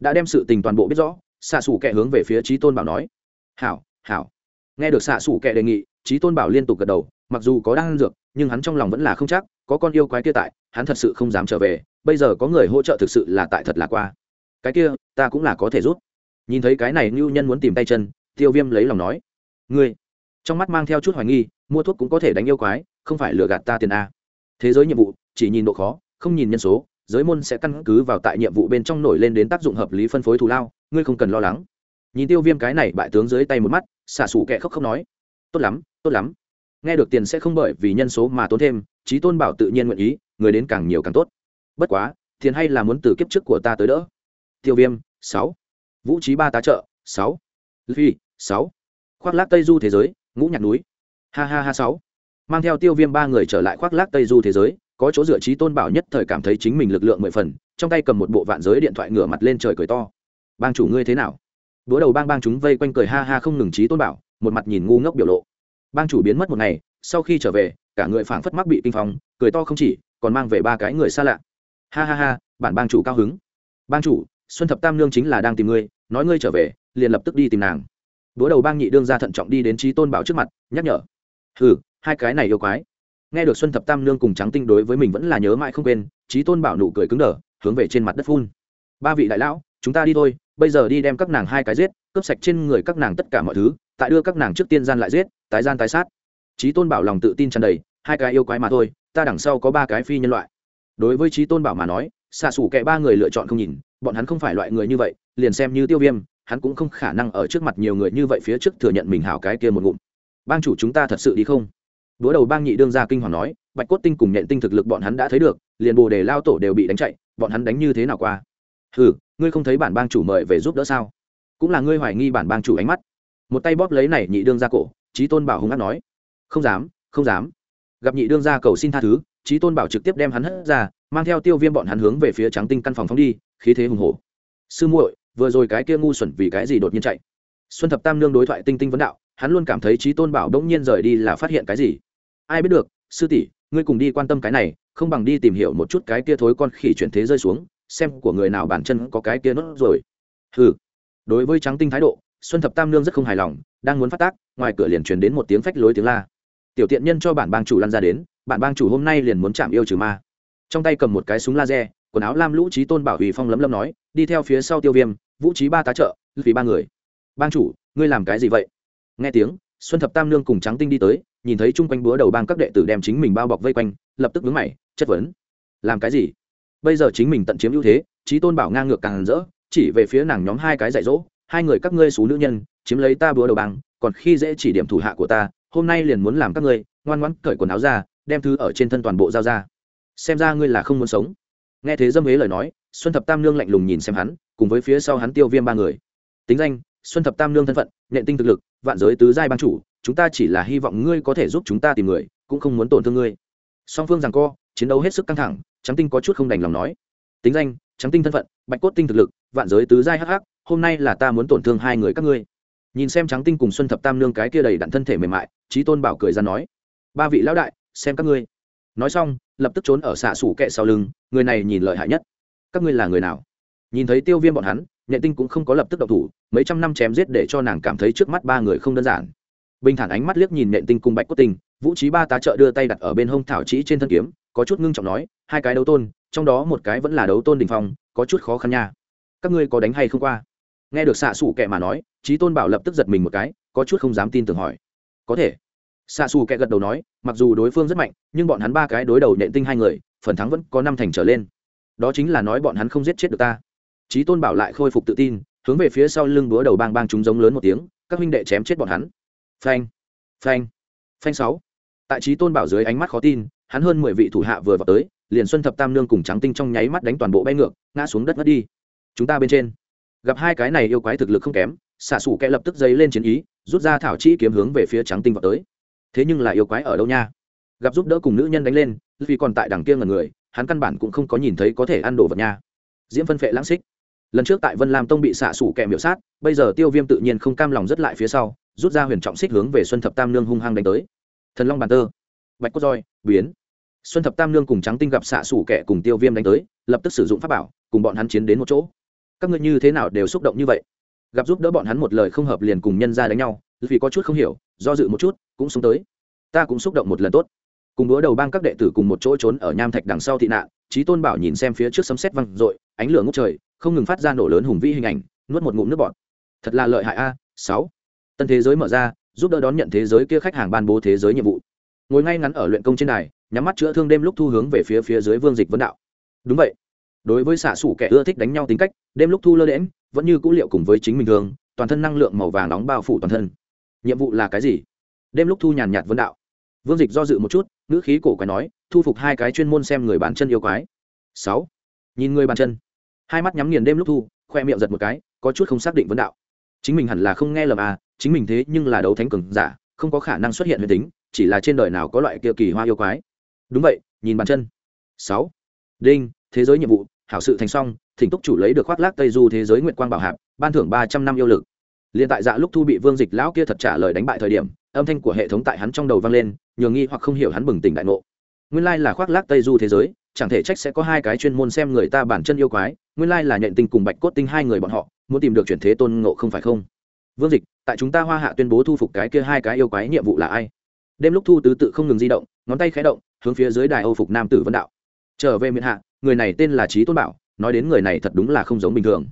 Đã đem sự tình toàn bộ biết rõ xạ xù kẹ hướng về phía trí tôn bảo nói. Hảo hảo. Nghe được xạ xù kẹ đề nghị trí tôn bảo liên tục gật đầu, mặc dù có đang ăn dược, nhưng hắn trong lòng vẫn là không chắc, có con yêu quái kia tại, hắn thật sự không dám trở về, bây giờ có người hỗ trợ thực sự là tại thật là qua. Cái kia, ta cũng là có thể rút nhìn thấy cái này ngưu nhân muốn tìm tay chân, tiêu viêm lấy lòng nói. Ngươi trong mắt mang theo chút hoài nghi, mua thuốc cũng có thể đánh yêu quái, không phải lừa gạt ta tiền a. Thế giới nhiệm vụ, chỉ nhìn độ khó, không nhìn nhân số, giới môn sẽ căn cứ vào tại nhiệm vụ bên trong nổi lên đến tác dụng hợp lý phân phối thù lao, ngươi không cần lo lắng. Nhìn tiêu viêm cái này bại tướng dưới tay một mắt, xả sủ kẹ khóc không nói, tốt lắm tốt lắm. Nghe được tiền sẽ không bởi vì nhân số mà tốn thêm trí tôn bảo tự nhiên nguyện ý, người đến càng nhiều càng tốt. Bất quá, tiền hay là muốn từ kiếp trước của ta tới đỡ. Tiêu viêm, sáu. Vũ trí ba tá trợ, sáu. Phi sáu. Khoác lác tây du thế giới ngũ nhạc núi. Ha ha ha sáu. Mang theo tiêu viêm ba người trở lại khoác lác tây du thế giới, có chỗ dựa trí tôn bảo nhất thời cảm thấy chính mình lực lượng mười phần, trong tay cầm một bộ vạn giới điện thoại ngửa mặt lên trời cười to. Bang chủ ngươi thế nào? Đũa đầu bang bang chúng vây quanh cười ha ha không ngừng trí tôn bảo, một mặt nhìn ngu ngốc biểu lộ. Bang chủ biến mất một ngày, sau khi trở về, cả người phảng phất mắc bị kinh phong, cười to không chỉ, còn mang về ba cái người xa lạ. Ha ha ha, bản bang chủ cao hứng. Bang chủ, xuân thập tam nương chính là đang tìm ngươi, nói ngươi trở về, liền lập tức đi tìm nàng đũa đầu bang nhị đương ra thận trọng đi đến trí tôn bảo trước mặt, nhắc nhở. Hừ, hai cái này yêu quái. Nghe được xuân thập tam nương cùng trắng tinh đối với mình vẫn là nhớ mãi không quên, trí tôn bảo nụ cười cứng đờ, hướng về trên mặt đất phun. Ba vị đại lão, chúng ta đi thôi, bây giờ đi đem các nàng hai cái giết, cướp sạch trên người các nàng tất cả mọi thứ, tại đưa các nàng trước tiên gian lại giết, tái gian tái sát. Trí tôn bảo lòng tự tin tràn đầy, hai cái yêu quái mà thôi, ta đằng sau có ba cái phi nhân loại. Đối với trí tôn bảo mà nói, xạ xủ kệ ba người lựa chọn không nhìn, bọn hắn không phải loại người như vậy, liền xem như tiêu viêm hắn cũng không khả năng ở trước mặt nhiều người như vậy phía trước thừa nhận mình hảo cái kia một ngụm. Bang chủ chúng ta thật sự đi không? Đúa đầu bang nhị đương ra kinh hoàng nói, bạch cốt tinh cùng nhện tinh thực lực bọn hắn đã thấy được, liền bồ đề lao tổ đều bị đánh chạy, bọn hắn đánh như thế nào qua? Ừ ngươi không thấy bản bang chủ mời về giúp đỡ sao? Cũng là ngươi hoài nghi bản bang chủ ánh mắt. Một tay bóp lấy này nhị đương ra cổ trí tôn bảo hùng hát nói, không dám không dám. Gặp nhị đương ra cầu xin tha thứ trí tôn bảo trực tiếp đem hắn hất ra, mang theo tiêu viêm bọn hắn hướng về phía trắng tinh căn phòng phóng đi, khí thế hùng hổ. Sư muội vừa rồi cái kia ngu xuẩn vì cái gì đột nhiên chạy. Xuân thập tam nương đối thoại tinh tinh vấn đạo, hắn luôn cảm thấy trí tôn bảo đông nhiên rời đi là phát hiện cái gì? Ai biết được, sư tỷ, ngươi cùng đi quan tâm cái này, không bằng đi tìm hiểu một chút cái kia thối con khỉ chuyển thế rơi xuống, xem của người nào bản chân có cái kia nốt rồi. Ừ đối với trắng tinh thái độ, xuân thập tam nương rất không hài lòng, đang muốn phát tác, ngoài cửa liền truyền đến một tiếng phách lối tiếng la. Tiểu tiện nhân cho bản bang chủ lăn ra đến, bản bang chủ hôm nay liền muốn chạm yêu trừ ma. Trong tay cầm một cái súng laser quần áo lam lũ trí tôn bảo huy phong lấm lấm nói, đi theo phía sau tiêu viêm, vũ trí ba tá trợ vì ba người. Bang chủ, ngươi làm cái gì vậy? Nghe tiếng, xuân thập tam nương cùng trắng tinh đi tới, nhìn thấy chung quanh búa đầu bang các đệ tử đem chính mình bao bọc vây quanh, lập tức vướng mày, chất vấn. Làm cái gì? Bây giờ chính mình tận chiếm ưu thế, trí tôn bảo ngang ngược càng rỡ, chỉ về phía nàng nhóm hai cái dạy dỗ, hai người các ngươi xú nữ nhân, chiếm lấy ta búa đầu bang, còn khi dễ chỉ điểm thủ hạ của ta, hôm nay liền muốn làm các ngươi, ngoan ngoãn cởi quần áo ra, đem thứ ở trên thân toàn bộ giao ra. Xem ra ngươi là không muốn sống nghe thế dâm hế lời nói, xuân thập tam nương lạnh lùng nhìn xem hắn, cùng với phía sau hắn tiêu viêm ba người. Tính danh, xuân thập tam nương thân phận nện tinh thực lực, vạn giới tứ giai ban chủ, chúng ta chỉ là hy vọng ngươi có thể giúp chúng ta tìm người, cũng không muốn tổn thương ngươi. Song phương rằng co, chiến đấu hết sức căng thẳng trắng tinh có chút không đành lòng nói. Tính danh trắng tinh thân phận, bạch cốt tinh thực lực, vạn giới tứ giai hắc hắc, hôm nay là ta muốn tổn thương hai người các ngươi. Nhìn xem trắng tinh cùng xuân thập tam nương cái kia đầy đặn thân thể mềm mại trí tôn bảo cười ra nói. Ba vị lão đại, xem các ngươi nói xong, lập tức trốn ở xạ xủ kẹ sau lưng, người này nhìn lợi hại nhất. Các ngươi là người nào? Nhìn thấy tiêu viêm bọn hắn, nhện tinh cũng không có lập tức động thủ, mấy trăm năm chém giết để cho nàng cảm thấy trước mắt ba người không đơn giản. Bình thản ánh mắt liếc nhìn nhện tinh cùng bạch cốt tinh, vũ trí ba tá trợ đưa tay đặt ở bên hông thảo trí trên thân kiếm, có chút ngưng trọng nói, hai cái đấu tôn, trong đó một cái vẫn là đấu tôn đình phong, có chút khó khăn nha. Các ngươi có đánh hay không qua? Nghe được xạ xủ kệ mà nói trí tôn bảo lập tức giật mình một cái, có chút không dám tin tưởng hỏi. Có thể xạ xù kẹ gật đầu nói, mặc dù đối phương rất mạnh, nhưng bọn hắn ba cái đối đầu nện tinh hai người, phần thắng vẫn có năm thành trở lên. Đó chính là nói bọn hắn không giết chết được ta. Trí tôn bảo lại khôi phục tự tin, hướng về phía sau lưng búa đầu bang bang chúng giống lớn một tiếng, các huynh đệ chém chết bọn hắn. Phanh phanh phanh sáu. Tại trí tôn bảo dưới ánh mắt khó tin, hắn hơn mười vị thủ hạ vừa vào tới, liền xuân thập tam nương cùng trắng tinh trong nháy mắt đánh toàn bộ bay ngược, ngã xuống đất ngất đi. Chúng ta bên trên. Gặp hai cái này yêu quái thực lực không kém xạ xủ kẽ lập tức dấy lên chiến ý, rút ra thảo chi kiếm hướng về phía trắng tinh vào tới thế nhưng là yêu quái ở đâu nha? Gặp giúp đỡ cùng nữ nhân đánh lên, vì còn tại đằng kia ngần người, hắn căn bản cũng không có nhìn thấy có thể ăn đồ vật nha. Diễm phân phệ lãng xích. Lần trước tại vân lam tông bị xạ xủ kẹ miểu sát, bây giờ tiêu viêm tự nhiên không cam lòng rất lại phía sau, rút ra huyền trọng xích hướng về xuân thập tam nương hung hăng đánh tới. Thần long bàn tơ. Bạch cốt roi. Biến. Xuân thập tam nương cùng trắng tinh gặp xạ xủ kẻ cùng tiêu viêm đánh tới, lập tức sử dụng pháp bảo, cùng bọn hắn chiến đến một chỗ. Các ngươi như thế nào đều xúc động như vậy? Gặp giúp đỡ bọn hắn một lời không hợp liền cùng nhân ra đánh nhau, vì có chút không hiểu, do dự một chút cũng xuống tới. Ta cũng xúc động một lần tốt. Cùng đũa đầu bang các đệ tử cùng một chỗ trốn ở nham thạch đằng sau thị nạn trí tôn bảo nhìn xem phía trước sấm sét văng r ánh lửa ngốc trời, không ngừng phát ra nổ lớn hùng vĩ hình ảnh, nuốt một ngụm nước bọt. Thật là lợi hại a, sáu. Tân thế giới mở ra, giúp đỡ đón nhận thế giới kia khách hàng ban bố thế giới nhiệm vụ. Ngồi ngay ngắn ở luyện công trên đài, nhắm mắt chữa thương đêm lúc thu hướng về phía phía dưới vương dịch vấn đạo. Đúng vậy. Đối với xạ xủ kẻ ưa thích đánh nhau tính cách, đêm lúc thu lơ đễm vẫn như cũ liệu cùng với chính mình thường, toàn thân năng lượng màu vàng nóng bao phủ toàn thân. Nhiệm vụ là cái gì? Đêm lúc thu nhàn nhạt vấn đạo. Vương dịch do dự một chút, ngữ khí cổ quái nói, thu phục hai cái chuyên môn xem người bán chân yêu quái. Sáu. Nhìn người bàn chân. Hai mắt nhắm nghiền đêm lúc thu, khoe miệng giật một cái, có chút không xác định vấn đạo. Chính mình hẳn là không nghe lầm à chính mình thế nhưng là đấu thánh cường giả, không có khả năng xuất hiện huyền tính, chỉ là trên đời nào có loại kia kỳ hoa yêu quái. Đúng vậy, nhìn bàn chân. Sáu. Đinh, thế giới nhiệm vụ, hảo sự thành xong, thỉnh túc chủ lấy được khoác lác tây du thế giới nguyện quang bảo hạp, ban thưởng ba trăm năm yêu lực. Liền tại dạ lúc thu bị vương dịch lão kia thật trả lời đánh bại thời điểm âm thanh của hệ thống tại hắn trong đầu vang lên, nhường nghi hoặc không hiểu hắn bừng tỉnh đại ngộ. Nguyên lai là khoác lác tây du thế giới, chẳng thể trách sẽ có hai cái chuyên môn xem người ta bản chân yêu quái, nguyên lai là nhện tinh cùng bạch cốt tinh hai người bọn họ, muốn tìm được chuyển thế tôn ngộ không phải không? Vương dịch, tại chúng ta hoa hạ tuyên bố thu phục cái kia hai cái yêu quái nhiệm vụ là ai? Đêm lúc thu tứ tự không ngừng di động, ngón tay khé động, hướng phía dưới đài âu phục nam tử vân đạo. Trở về miền hạ, người này tên là trí tôn bảo, nói đến người này thật đúng là không giống bình thường.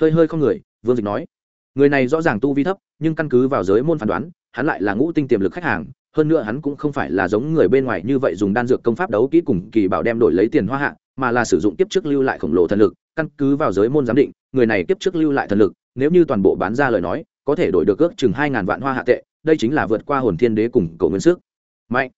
Hơi hơi không người, vương dịch nói. Người này rõ ràng tu vi thấp, nhưng căn cứ vào giới môn phán đoán hắn lại là ngũ tinh tiềm lực khách hàng, hơn nữa hắn cũng không phải là giống người bên ngoài như vậy dùng đan dược công pháp đấu kỹ cùng kỳ bảo đem đổi lấy tiền hoa hạ, mà là sử dụng tiếp trước lưu lại khổng lồ thần lực, căn cứ vào giới môn giám định, người này tiếp trước lưu lại thần lực, nếu như toàn bộ bán ra lời nói, có thể đổi được ước chừng hai ngàn vạn hoa hạ tệ, đây chính là vượt qua hồn thiên đế cùng cầu nguyên sức. Mạnh.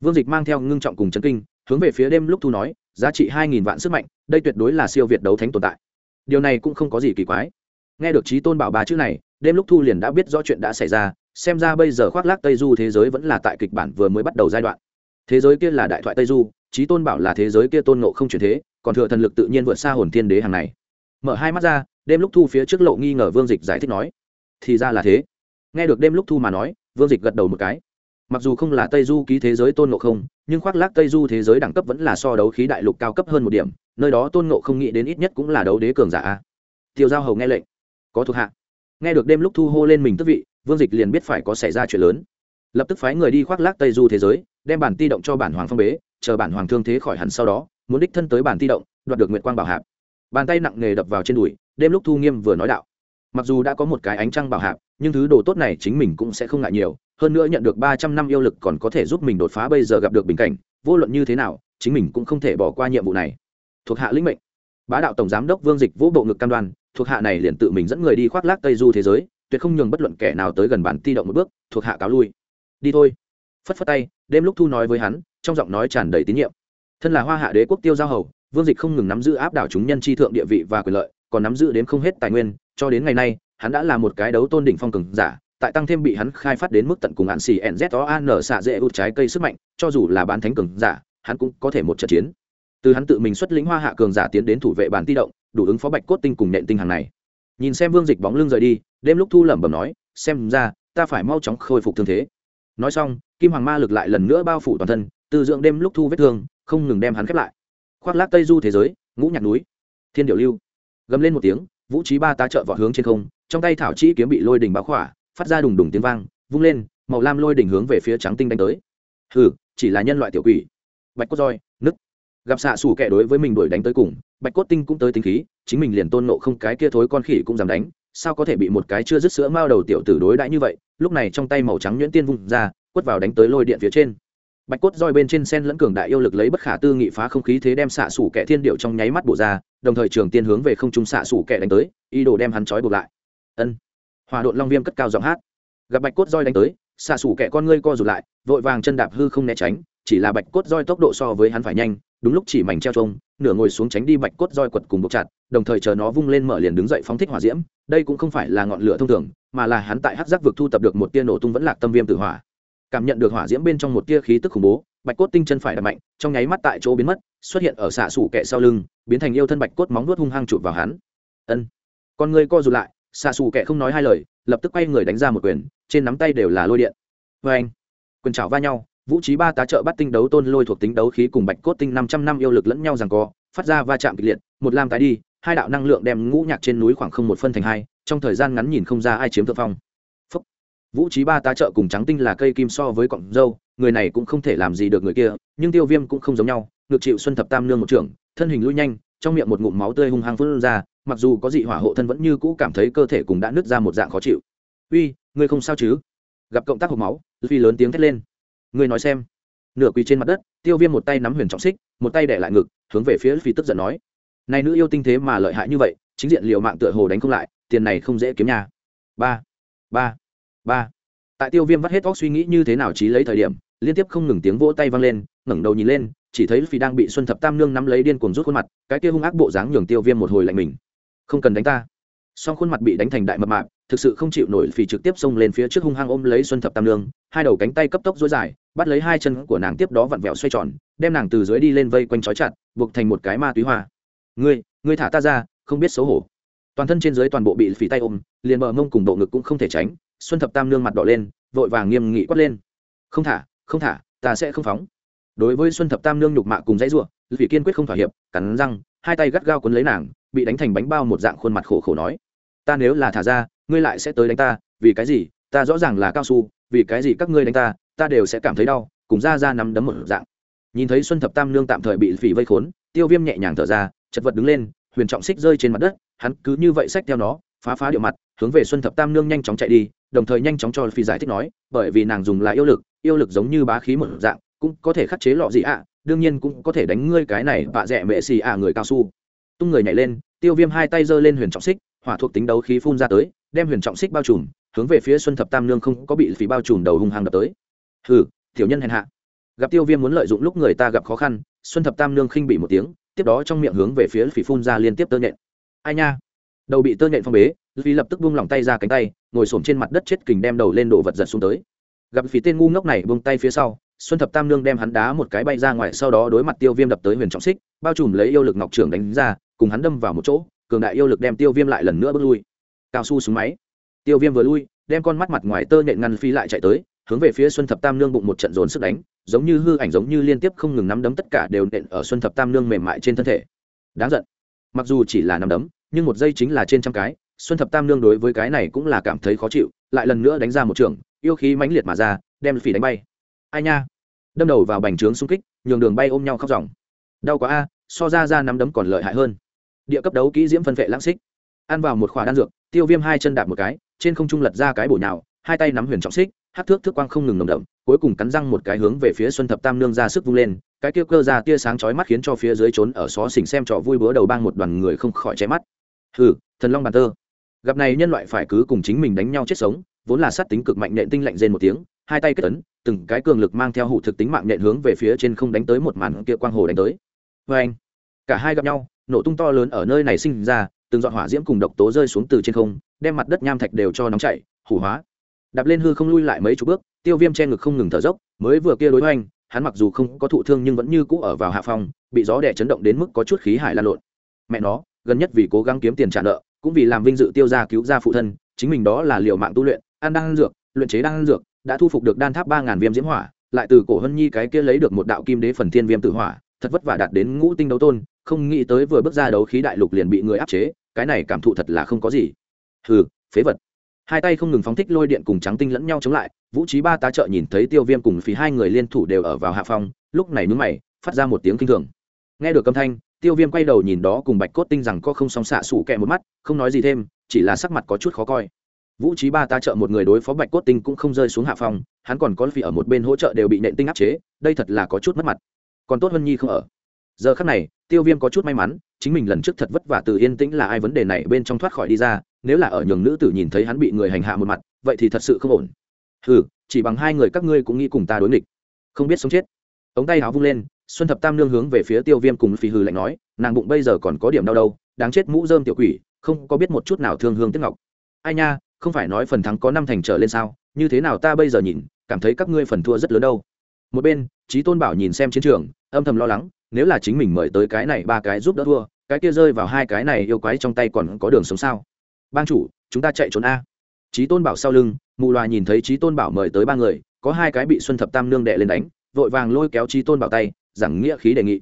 Vương dịch mang theo ngưng trọng cùng chấn kinh, hướng về phía đêm lúc thu nói, giá trị hai nghìn vạn sức mạnh, đây tuyệt đối là siêu việt đấu thánh tồn tại. Điều này cũng không có gì kỳ quái. Nghe được trí tôn bảo ba chữ này, đêm lúc thu liền đã biết rõ chuyện đã xảy ra xem ra bây giờ khoác lác tây du thế giới vẫn là tại kịch bản vừa mới bắt đầu giai đoạn. Thế giới kia là đại thoại tây du trí tôn bảo là thế giới kia tôn nộ không chuyển thế, còn thừa thần lực tự nhiên vượt xa hồn thiên đế hàng này. Mở hai mắt ra, đêm lúc thu phía trước lộ nghi ngờ vương dịch giải thích nói, thì ra là thế. Nghe được đêm lúc thu mà nói, vương dịch gật đầu một cái. Mặc dù không là tây du ký thế giới tôn nộ không, nhưng khoác lác tây du thế giới đẳng cấp vẫn là so đấu khí đại lục cao cấp hơn một điểm, nơi đó tôn nộ không nghĩ đến ít nhất cũng là đấu đế cường giả tiêu giao hầu nghe lệnh, có thuộc hạ. Nghe được đêm lúc thu hô lên mình tức vị vương dịch liền biết phải có xảy ra chuyện lớn. Lập tức phái người đi khoác lác tây du thế giới, đem bản ti động cho bản hoàng phong bế, chờ bản hoàng thương thế khỏi hẳn sau đó, muốn đích thân tới bản ti động, đoạt được nguyệt quang bảo hạp. Bàn tay nặng nề đập vào trên đùi, đêm lúc thu nghiêm vừa nói đạo. Mặc dù đã có một cái ánh trăng bảo hạp, nhưng thứ đồ tốt này chính mình cũng sẽ không ngại nhiều, hơn nữa nhận được ba trăm năm yêu lực còn có thể giúp mình đột phá bây giờ gặp được bình cảnh, vô luận như thế nào, chính mình cũng không thể bỏ qua nhiệm vụ này. Thuộc hạ lĩnh mệnh. Bá đạo tổng giám đốc vương dịch vũ bộ ngực cam đoan, thuộc hạ này liền tự mình dẫn người đi khoác lác tây du thế giới tuyệt không nhường bất luận kẻ nào tới gần bản ti động một bước, thuộc hạ cáo lui. Đi thôi. Phất phất tay, đêm lúc thu nói với hắn, trong giọng nói tràn đầy tín nhiệm. Thân là hoa hạ đế quốc tiêu giao hầu, vương dịch không ngừng nắm giữ áp đảo chúng nhân chi thượng địa vị và quyền lợi, còn nắm giữ đến không hết tài nguyên, cho đến ngày nay, hắn đã là một cái đấu tôn đỉnh phong cường giả, tại tăng thêm bị hắn khai phát đến mức tận cùng hạn xì nz o an xạ dễ út trái cây sức mạnh, cho dù là bán thánh cường giả, hắn cũng có thể một trận chiến. Từ hắn tự mình xuất lĩnh hoa hạ cường giả tiến đến thủ vệ bản ti động, đủ ứng phó bạch cốt tinh cùng nện tinh hàng này. Nhìn xem vương dịch bóng lưng rời đi đêm lúc thu lẩm bẩm nói, xem ra, ta phải mau chóng khôi phục thương thế. Nói xong, kim hoàng ma lực lại lần nữa bao phủ toàn thân, từ dưỡng đêm lúc thu vết thương, không ngừng đem hắn khép lại. Khoác lác tây du thế giới, ngũ nhạc núi, thiên điệu lưu. Gầm lên một tiếng, vũ trí ba tá trợ vọt hướng trên không, trong tay thảo chi kiếm bị lôi đỉnh báo khỏa, phát ra đùng đùng tiếng vang, vung lên, màu lam lôi đỉnh hướng về phía trắng tinh đánh tới. Hừ, chỉ là nhân loại tiểu quỷ. Bạch cốt roi, nứt. Gặp xạ xù kẻ đối với mình đuổi đánh tới cùng, bạch cốt tinh cũng tới tính khí, chính mình liền tôn nộ không cái kia thối con khỉ cũng dám đánh sao có thể bị một cái chưa dứt sữa mao đầu tiểu tử đối đãi như vậy? Lúc này trong tay màu trắng nhuyễn tiên vung ra, quất vào đánh tới lôi điện phía trên. Bạch cốt roi bên trên sen lẫn cường đại yêu lực lấy bất khả tư nghị phá không khí thế đem xạ sủ kẻ thiên điệu trong nháy mắt bổ ra, đồng thời trường tiên hướng về không trung xạ sủ kẻ đánh tới, ý đồ đem hắn trói buộc lại. Ân. Hòa đội long viêm cất cao giọng hát. Gặp bạch cốt roi đánh tới, xạ sủ kẻ con ngươi co rụt lại, vội vàng chân đạp hư không né tránh, chỉ là bạch cốt roi tốc độ so với hắn phải nhanh, đúng lúc chỉ mảnh treo trông nửa ngồi xuống tránh đi bạch cốt roi quật cùng buộc chặt, đồng thời chờ nó vung lên mở liền đứng dậy phóng thích hỏa diễm. Đây cũng không phải là ngọn lửa thông thường, mà là hắn tại hát giác vực thu tập được một tia nổ tung vẫn lạc tâm viêm tự hỏa. Cảm nhận được hỏa diễm bên trong một tia khí tức khủng bố, bạch cốt tinh chân phải đập mạnh, trong nháy mắt tại chỗ biến mất, xuất hiện ở xạ xủ kẹ sau lưng, biến thành yêu thân bạch cốt móng nuốt hung hăng chụp vào hắn. Ân. Con người co rụt lại, xạ xù kẹ không nói hai lời, lập tức quay người đánh ra một quyền, trên nắm tay đều là lôi điện. Vê anh quyền chảo va nhau vũ trí ba tá trợ bắt tinh đấu tôn lôi thuộc tính đấu khí cùng bạch cốt tinh năm trăm năm yêu lực lẫn nhau rằng co, phát ra va chạm kịch liệt, một lam tái đi, hai đạo năng lượng đem ngũ nhạc trên núi khoảng không một phân thành hai, trong thời gian ngắn nhìn không ra ai chiếm thượng phong. Phúc. vũ trí ba tá trợ cùng trắng tinh là cây kim so với cọng dâu, người này cũng không thể làm gì được người kia, nhưng tiêu viêm cũng không giống nhau, ngược chịu xuân thập tam nương một trưởng, thân hình lui nhanh, trong miệng một ngụm máu tươi hung hăng phun ra, mặc dù có dị hỏa hộ thân vẫn như cũ cảm thấy cơ thể cùng đã nứt ra một dạng khó chịu. Uy, ngươi không sao chứ? Gặp cộng tác hộp máu phi lớn tiếng thét lên ngươi nói xem. Nửa quỳ trên mặt đất, tiêu viêm một tay nắm huyền trọng xích, một tay đẻ lại ngực, hướng về phía phi tức giận nói. Này nữ yêu tinh thế mà lợi hại như vậy, chính diện liều mạng tựa hồ đánh không lại, tiền này không dễ kiếm nhà ba ba ba. Tại tiêu viêm vắt hết óc suy nghĩ như thế nào trí lấy thời điểm, liên tiếp không ngừng tiếng vỗ tay vang lên, ngẩng đầu nhìn lên, chỉ thấy phi đang bị xuân thập tam nương nắm lấy điên cuồng rút khuôn mặt, cái kia hung ác bộ dáng nhường tiêu viêm một hồi lạnh mình. Không cần đánh ta song khuôn mặt bị đánh thành đại mập mạp, thực sự không chịu nổi phì trực tiếp xông lên phía trước hung hăng ôm lấy xuân thập tam nương, hai đầu cánh tay cấp tốc dối dài, bắt lấy hai chân của nàng tiếp đó vặn vẹo xoay tròn, đem nàng từ dưới đi lên vây quanh trói chặt, buộc thành một cái ma túy hoa. Ngươi ngươi thả ta ra, không biết xấu hổ. Toàn thân trên dưới toàn bộ bị phì tay ôm, liền bờ mông cùng bộ ngực cũng không thể tránh, xuân thập tam nương mặt đỏ lên, vội vàng nghiêm nghị quát lên. Không thả không thả, ta sẽ không phóng. Đối với xuân thập tam nương nhục mạ cùng dãy ruộng vì kiên quyết không thỏa hiệp, cắn răng, hai tay gắt gao quấn lấy nàng, bị đánh thành bánh bao một dạng khuôn mặt khổ khổ nói ta nếu là thả ra, ngươi lại sẽ tới đánh ta, vì cái gì? Ta rõ ràng là cao su, vì cái gì các ngươi đánh ta ta đều sẽ cảm thấy đau, cùng ra ra nắm đấm một dạng. Nhìn thấy xuân thập tam nương tạm thời bị phỉ vây khốn, tiêu viêm nhẹ nhàng thở ra, chật vật đứng lên, huyền trọng xích rơi trên mặt đất, hắn cứ như vậy xách theo nó, phá phá điệu mặt, hướng về xuân thập tam nương nhanh chóng chạy đi, đồng thời nhanh chóng cho phi giải thích nói, bởi vì nàng dùng là yêu lực yêu lực giống như bá khí một dạng, cũng có thể khắc chế lọ gì ạ, đương nhiên cũng có thể đánh ngươi cái này bạ rẻ mẹ xì ạ người cao su. Tung người nhảy lên, tiêu viêm hai tay giơ lên huyền trọng xích hỏa thuộc tính đấu khí phun ra tới, đem huyền trọng xích bao trùm, hướng về phía xuân thập tam nương không có bị phí bao trùm đầu hung hăng đập tới. Hừ, tiểu nhân hèn hạ. Gặp tiêu viêm muốn lợi dụng lúc người ta gặp khó khăn, xuân thập tam nương khinh bị một tiếng, tiếp đó trong miệng hướng về phía phỉ phun ra liên tiếp tơ nhện. Ai nha? Đầu bị tơ nhện phong bế, phí lập tức buông lỏng tay ra cánh tay, ngồi s trên mặt đất chết kình đem đầu lên đổ vật giật xuống tới. Gặp phí tên ngu ngốc này buông tay phía sau, xuân thập tam nương đem hắn đá một cái bay ra ngoài, sau đó đối mặt tiêu viêm đập tới huyền trọng xích, bao trùm lấy yêu lực ngọc trưởng đánh ra, cùng hắn đâm vào một chỗ cường đại yêu lực đem tiêu viêm lại lần nữa bước lui. Cao su súng máy. Tiêu viêm vừa lui, đem con mắt mặt ngoài tơ nhện ngăn phi lại chạy tới, hướng về phía xuân thập tam nương bụng một trận dồn sức đánh, giống như hư ảnh giống như liên tiếp không ngừng nắm đấm tất cả đều nện ở xuân thập tam nương mềm mại trên thân thể. Đáng giận. Mặc dù chỉ là nắm đấm, nhưng một giây chính là trên trăm cái, xuân thập tam nương đối với cái này cũng là cảm thấy khó chịu, lại lần nữa đánh ra một trường, yêu khí mãnh liệt mà ra, đem phỉ đánh bay. Ai nha. Đâm đầu vào bành trướng xung kích, nhường đường bay ôm nhau khóc ròng. Đau quá a, so ra ra nắm đấm còn lợi hại hơn địa cấp đấu kỹ diễm phân vệ lãng xích. Ăn vào một khỏa đan dược, tiêu viêm hai chân đạp một cái, trên không trung lật ra cái bổ nhào, hai tay nắm huyền trọng xích hát thước thước quang không ngừng nồng đậm, cuối cùng cắn răng một cái hướng về phía xuân thập tam nương ra sức vung lên, cái kia cơ ra tia sáng chói mắt khiến cho phía dưới trốn ở xó xỉnh xem trò vui bữa đầu bang một đoàn người không khỏi cháy mắt. Hừ, thần long bàn tơ. Gặp này nhân loại phải cứ cùng chính mình đánh nhau chết sống, vốn là sát tính cực mạnh nện tinh lạnh rên một tiếng, hai tay kết ấn, từng cái cường lực mang theo hụ thực tính mạng nện hướng về phía trên không đánh tới một màn kia quang hồ đánh tới. Vê anh cả hai gặp nhau nổ tung to lớn ở nơi này sinh ra, từng dọn hỏa diễm cùng độc tố rơi xuống từ trên không, đem mặt đất nham thạch đều cho nóng chảy, hủ hóa. Đạp lên hư không lui lại mấy chục bước, tiêu viêm che ngực không ngừng thở dốc, mới vừa kia đối hoành, hắn mặc dù không có thụ thương nhưng vẫn như cũ ở vào hạ phòng, bị gió đẻ chấn động đến mức có chút khí hải lan lộn. Mẹ nó, gần nhất vì cố gắng kiếm tiền trả nợ, cũng vì làm vinh dự tiêu gia cứu gia phụ thân, chính mình đó là liệu mạng tu luyện, ăn đan dược, luyện chế đan dược, đã thu phục được đan tháp ba ngàn viêm diễm hỏa, lại từ cổ hân nhi cái kia lấy được một đạo kim đế phần thiên viêm tử hỏa thật vất vả đạt đến ngũ tinh đấu tôn, không nghĩ tới vừa bước ra đấu khí đại lục liền bị người áp chế, cái này cảm thụ thật là không có gì. Hừ, phế vật. Hai tay không ngừng phóng thích lôi điện cùng trắng tinh lẫn nhau chống lại, vũ trí ba tá trợ nhìn thấy tiêu viêm cùng phí hai người liên thủ đều ở vào hạ phong, lúc này nhúng mày, phát ra một tiếng kinh thường. Nghe được âm thanh, tiêu viêm quay đầu nhìn đó cùng bạch cốt tinh rằng có không song xạ sủ kẹ một mắt, không nói gì thêm, chỉ là sắc mặt có chút khó coi. Vũ trí ba tá trợ một người đối phó bạch cốt tinh cũng không rơi xuống hạ phong, hắn còn có phi ở một bên hỗ trợ đều bị nện tinh áp chế, đây thật là có chút mất mặt còn tốt hơn nhi không ở. Giờ khắc này, tiêu viêm có chút may mắn, chính mình lần trước thật vất vả từ yên tĩnh là ai vấn đề này bên trong thoát khỏi đi ra, nếu là ở nhường nữ tử nhìn thấy hắn bị người hành hạ một mặt, vậy thì thật sự không ổn. Ừ chỉ bằng hai người các ngươi cũng nghĩ cùng ta đối nghịch. Không biết sống chết. Ống tay áo vung lên, xuân thập tam nương hướng về phía tiêu viêm cùng phì hư lạnh nói, nàng bụng bây giờ còn có điểm đau đâu, đáng chết mũ dơm tiểu quỷ, không có biết một chút nào thương hương tiếc ngọc. Ai nha, không phải nói phần thắng có năm thành trở lên sao, như thế nào ta bây giờ nhìn, cảm thấy các ngươi phần thua rất lớn đâu. Một bên trí tôn bảo nhìn xem chiến trường âm thầm lo lắng, nếu là chính mình mời tới cái này ba cái giúp đỡ thua, cái kia rơi vào hai cái này yêu quái trong tay còn có đường sống sao? Bang chủ, chúng ta chạy trốn a. Trí tôn bảo sau lưng, mù loà nhìn thấy trí tôn bảo mời tới ba người, có hai cái bị xuân thập tam nương đệ lên đánh, vội vàng lôi kéo trí tôn bảo tay, giảng nghĩa khí đề nghị.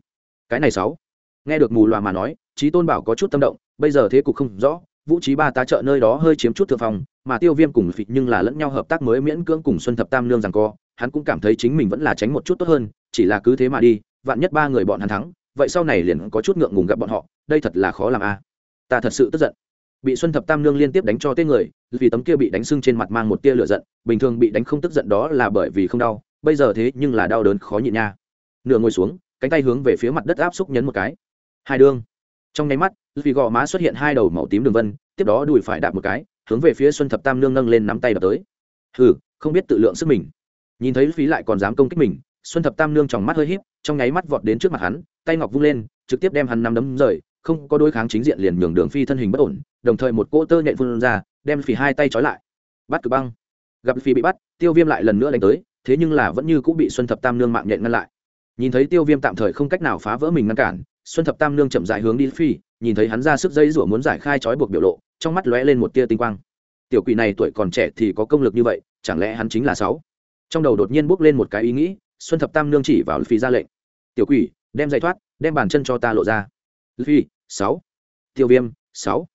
Cái này sáu. Nghe được mù loà mà nói trí tôn bảo có chút tâm động, bây giờ thế cục không rõ, vũ trí ba tá trợ nơi đó hơi chiếm chút thượng phòng mà tiêu viêm cùng phịch nhưng là lẫn nhau hợp tác mới miễn cưỡng cùng xuân thập tam nương rằng co, hắn cũng cảm thấy chính mình vẫn là tránh một chút tốt hơn, chỉ là cứ thế mà đi vạn nhất ba người bọn hắn thắng, vậy sau này liền có chút ngượng ngùng gặp bọn họ, đây thật là khó làm a. À. Ta thật sự tức giận. Bị xuân thập tam nương liên tiếp đánh cho tên người, vì tấm kia bị đánh sưng trên mặt mang một tia lửa giận, bình thường bị đánh không tức giận đó là bởi vì không đau, bây giờ thế nhưng là đau đớn khó nhịn nha. Nửa ngồi xuống, cánh tay hướng về phía mặt đất áp xúc nhấn một cái. Hai đương trong nháy mắt, vì gò má xuất hiện hai đầu màu tím đường vân, tiếp đó đùi phải đạp một cái, hướng về phía xuân thập tam nương nâng lên nắm tay đập tới. Hừ, không biết tự lượng sức mình. Nhìn thấy phí lại còn dám công kích mình xuân thập tam nương tròng mắt hơi híp, trong nháy mắt vọt đến trước mặt hắn, tay ngọc vung lên, trực tiếp đem hắn nắm đấm rời, không có đối kháng chính diện liền nhường đường phi thân hình bất ổn, đồng thời một cỗ tơ nhện phun ra, đem phì hai tay trói lại. Bắt cực băng. Gặp phi bị bắt, tiêu viêm lại lần nữa đánh tới, thế nhưng là vẫn như cũng bị xuân thập tam nương mạng nhện ngăn lại. Nhìn thấy tiêu viêm tạm thời không cách nào phá vỡ mình ngăn cản, xuân thập tam nương chậm dại hướng đi phi, nhìn thấy hắn ra sức dây rủa muốn giải khai trói buộc biểu lộ, trong mắt lóe lên một tia tinh quang. Tiểu quỷ này tuổi còn trẻ thì có công lực như vậy, chẳng lẽ hắn chính là sáu? Trong đầu đột nhiên bốc lên một cái ý nghĩ xuân thập tam nương chỉ vào phi ra lệnh. Tiểu quỷ, đem dây thoát, đem bàn chân cho ta lộ ra. Phi, sáu. Tiêu viêm, sáu.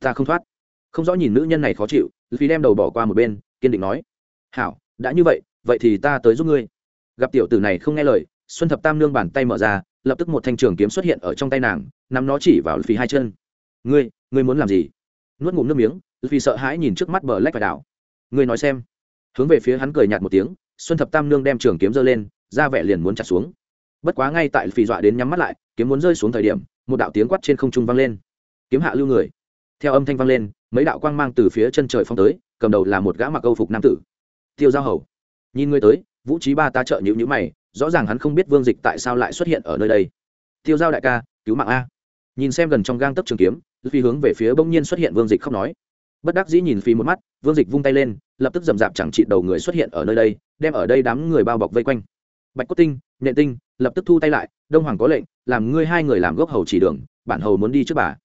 Ta không thoát. Không rõ nhìn nữ nhân này khó chịu phi đem đầu bỏ qua một bên, kiên định nói. Hảo, đã như vậy vậy thì ta tới giúp ngươi. Gặp tiểu tử này không nghe lời, xuân thập tam nương bàn tay mở ra, lập tức một thanh trường kiếm xuất hiện ở trong tay nàng, nắm nó chỉ vào phi hai chân. Ngươi ngươi muốn làm gì? Nuốt ngụm nước miếng phi sợ hãi nhìn trước mắt bờ lách và đảo ngươi nói xem. Hướng về phía hắn cười nhạt một tiếng xuân thập tam nương đem trường kiếm giơ lên, ra vẻ liền muốn chặt xuống. Bất quá ngay tại phì dọa đến nhắm mắt lại, kiếm muốn rơi xuống thời điểm, một đạo tiếng quát trên không trung vang lên. Kiếm hạ lưu người. Theo âm thanh vang lên, mấy đạo quang mang từ phía chân trời phong tới, cầm đầu là một gã mặc âu phục nam tử. Tiêu giao hầu. Nhìn người tới, vũ trí ba ta trợ nhữ nhữ mày, rõ ràng hắn không biết vương dịch tại sao lại xuất hiện ở nơi đây. Tiêu giao đại ca, cứu mạng a. Nhìn xem gần trong gang tấc trường kiếm phi hướng về phía bỗng nhiên xuất hiện vương dịch khóc nói. Bất đắc dĩ nhìn phi một mắt, vương dịch vung tay lên lập tức dầm dạp chẳng trị đầu người xuất hiện ở nơi đây, đem ở đây đám người bao bọc vây quanh. Bạch cốt tinh, nhện tinh, lập tức thu tay lại, đông hoàng có lệnh, làm ngươi hai người làm gốc hầu chỉ đường, bản hầu muốn đi trước bà.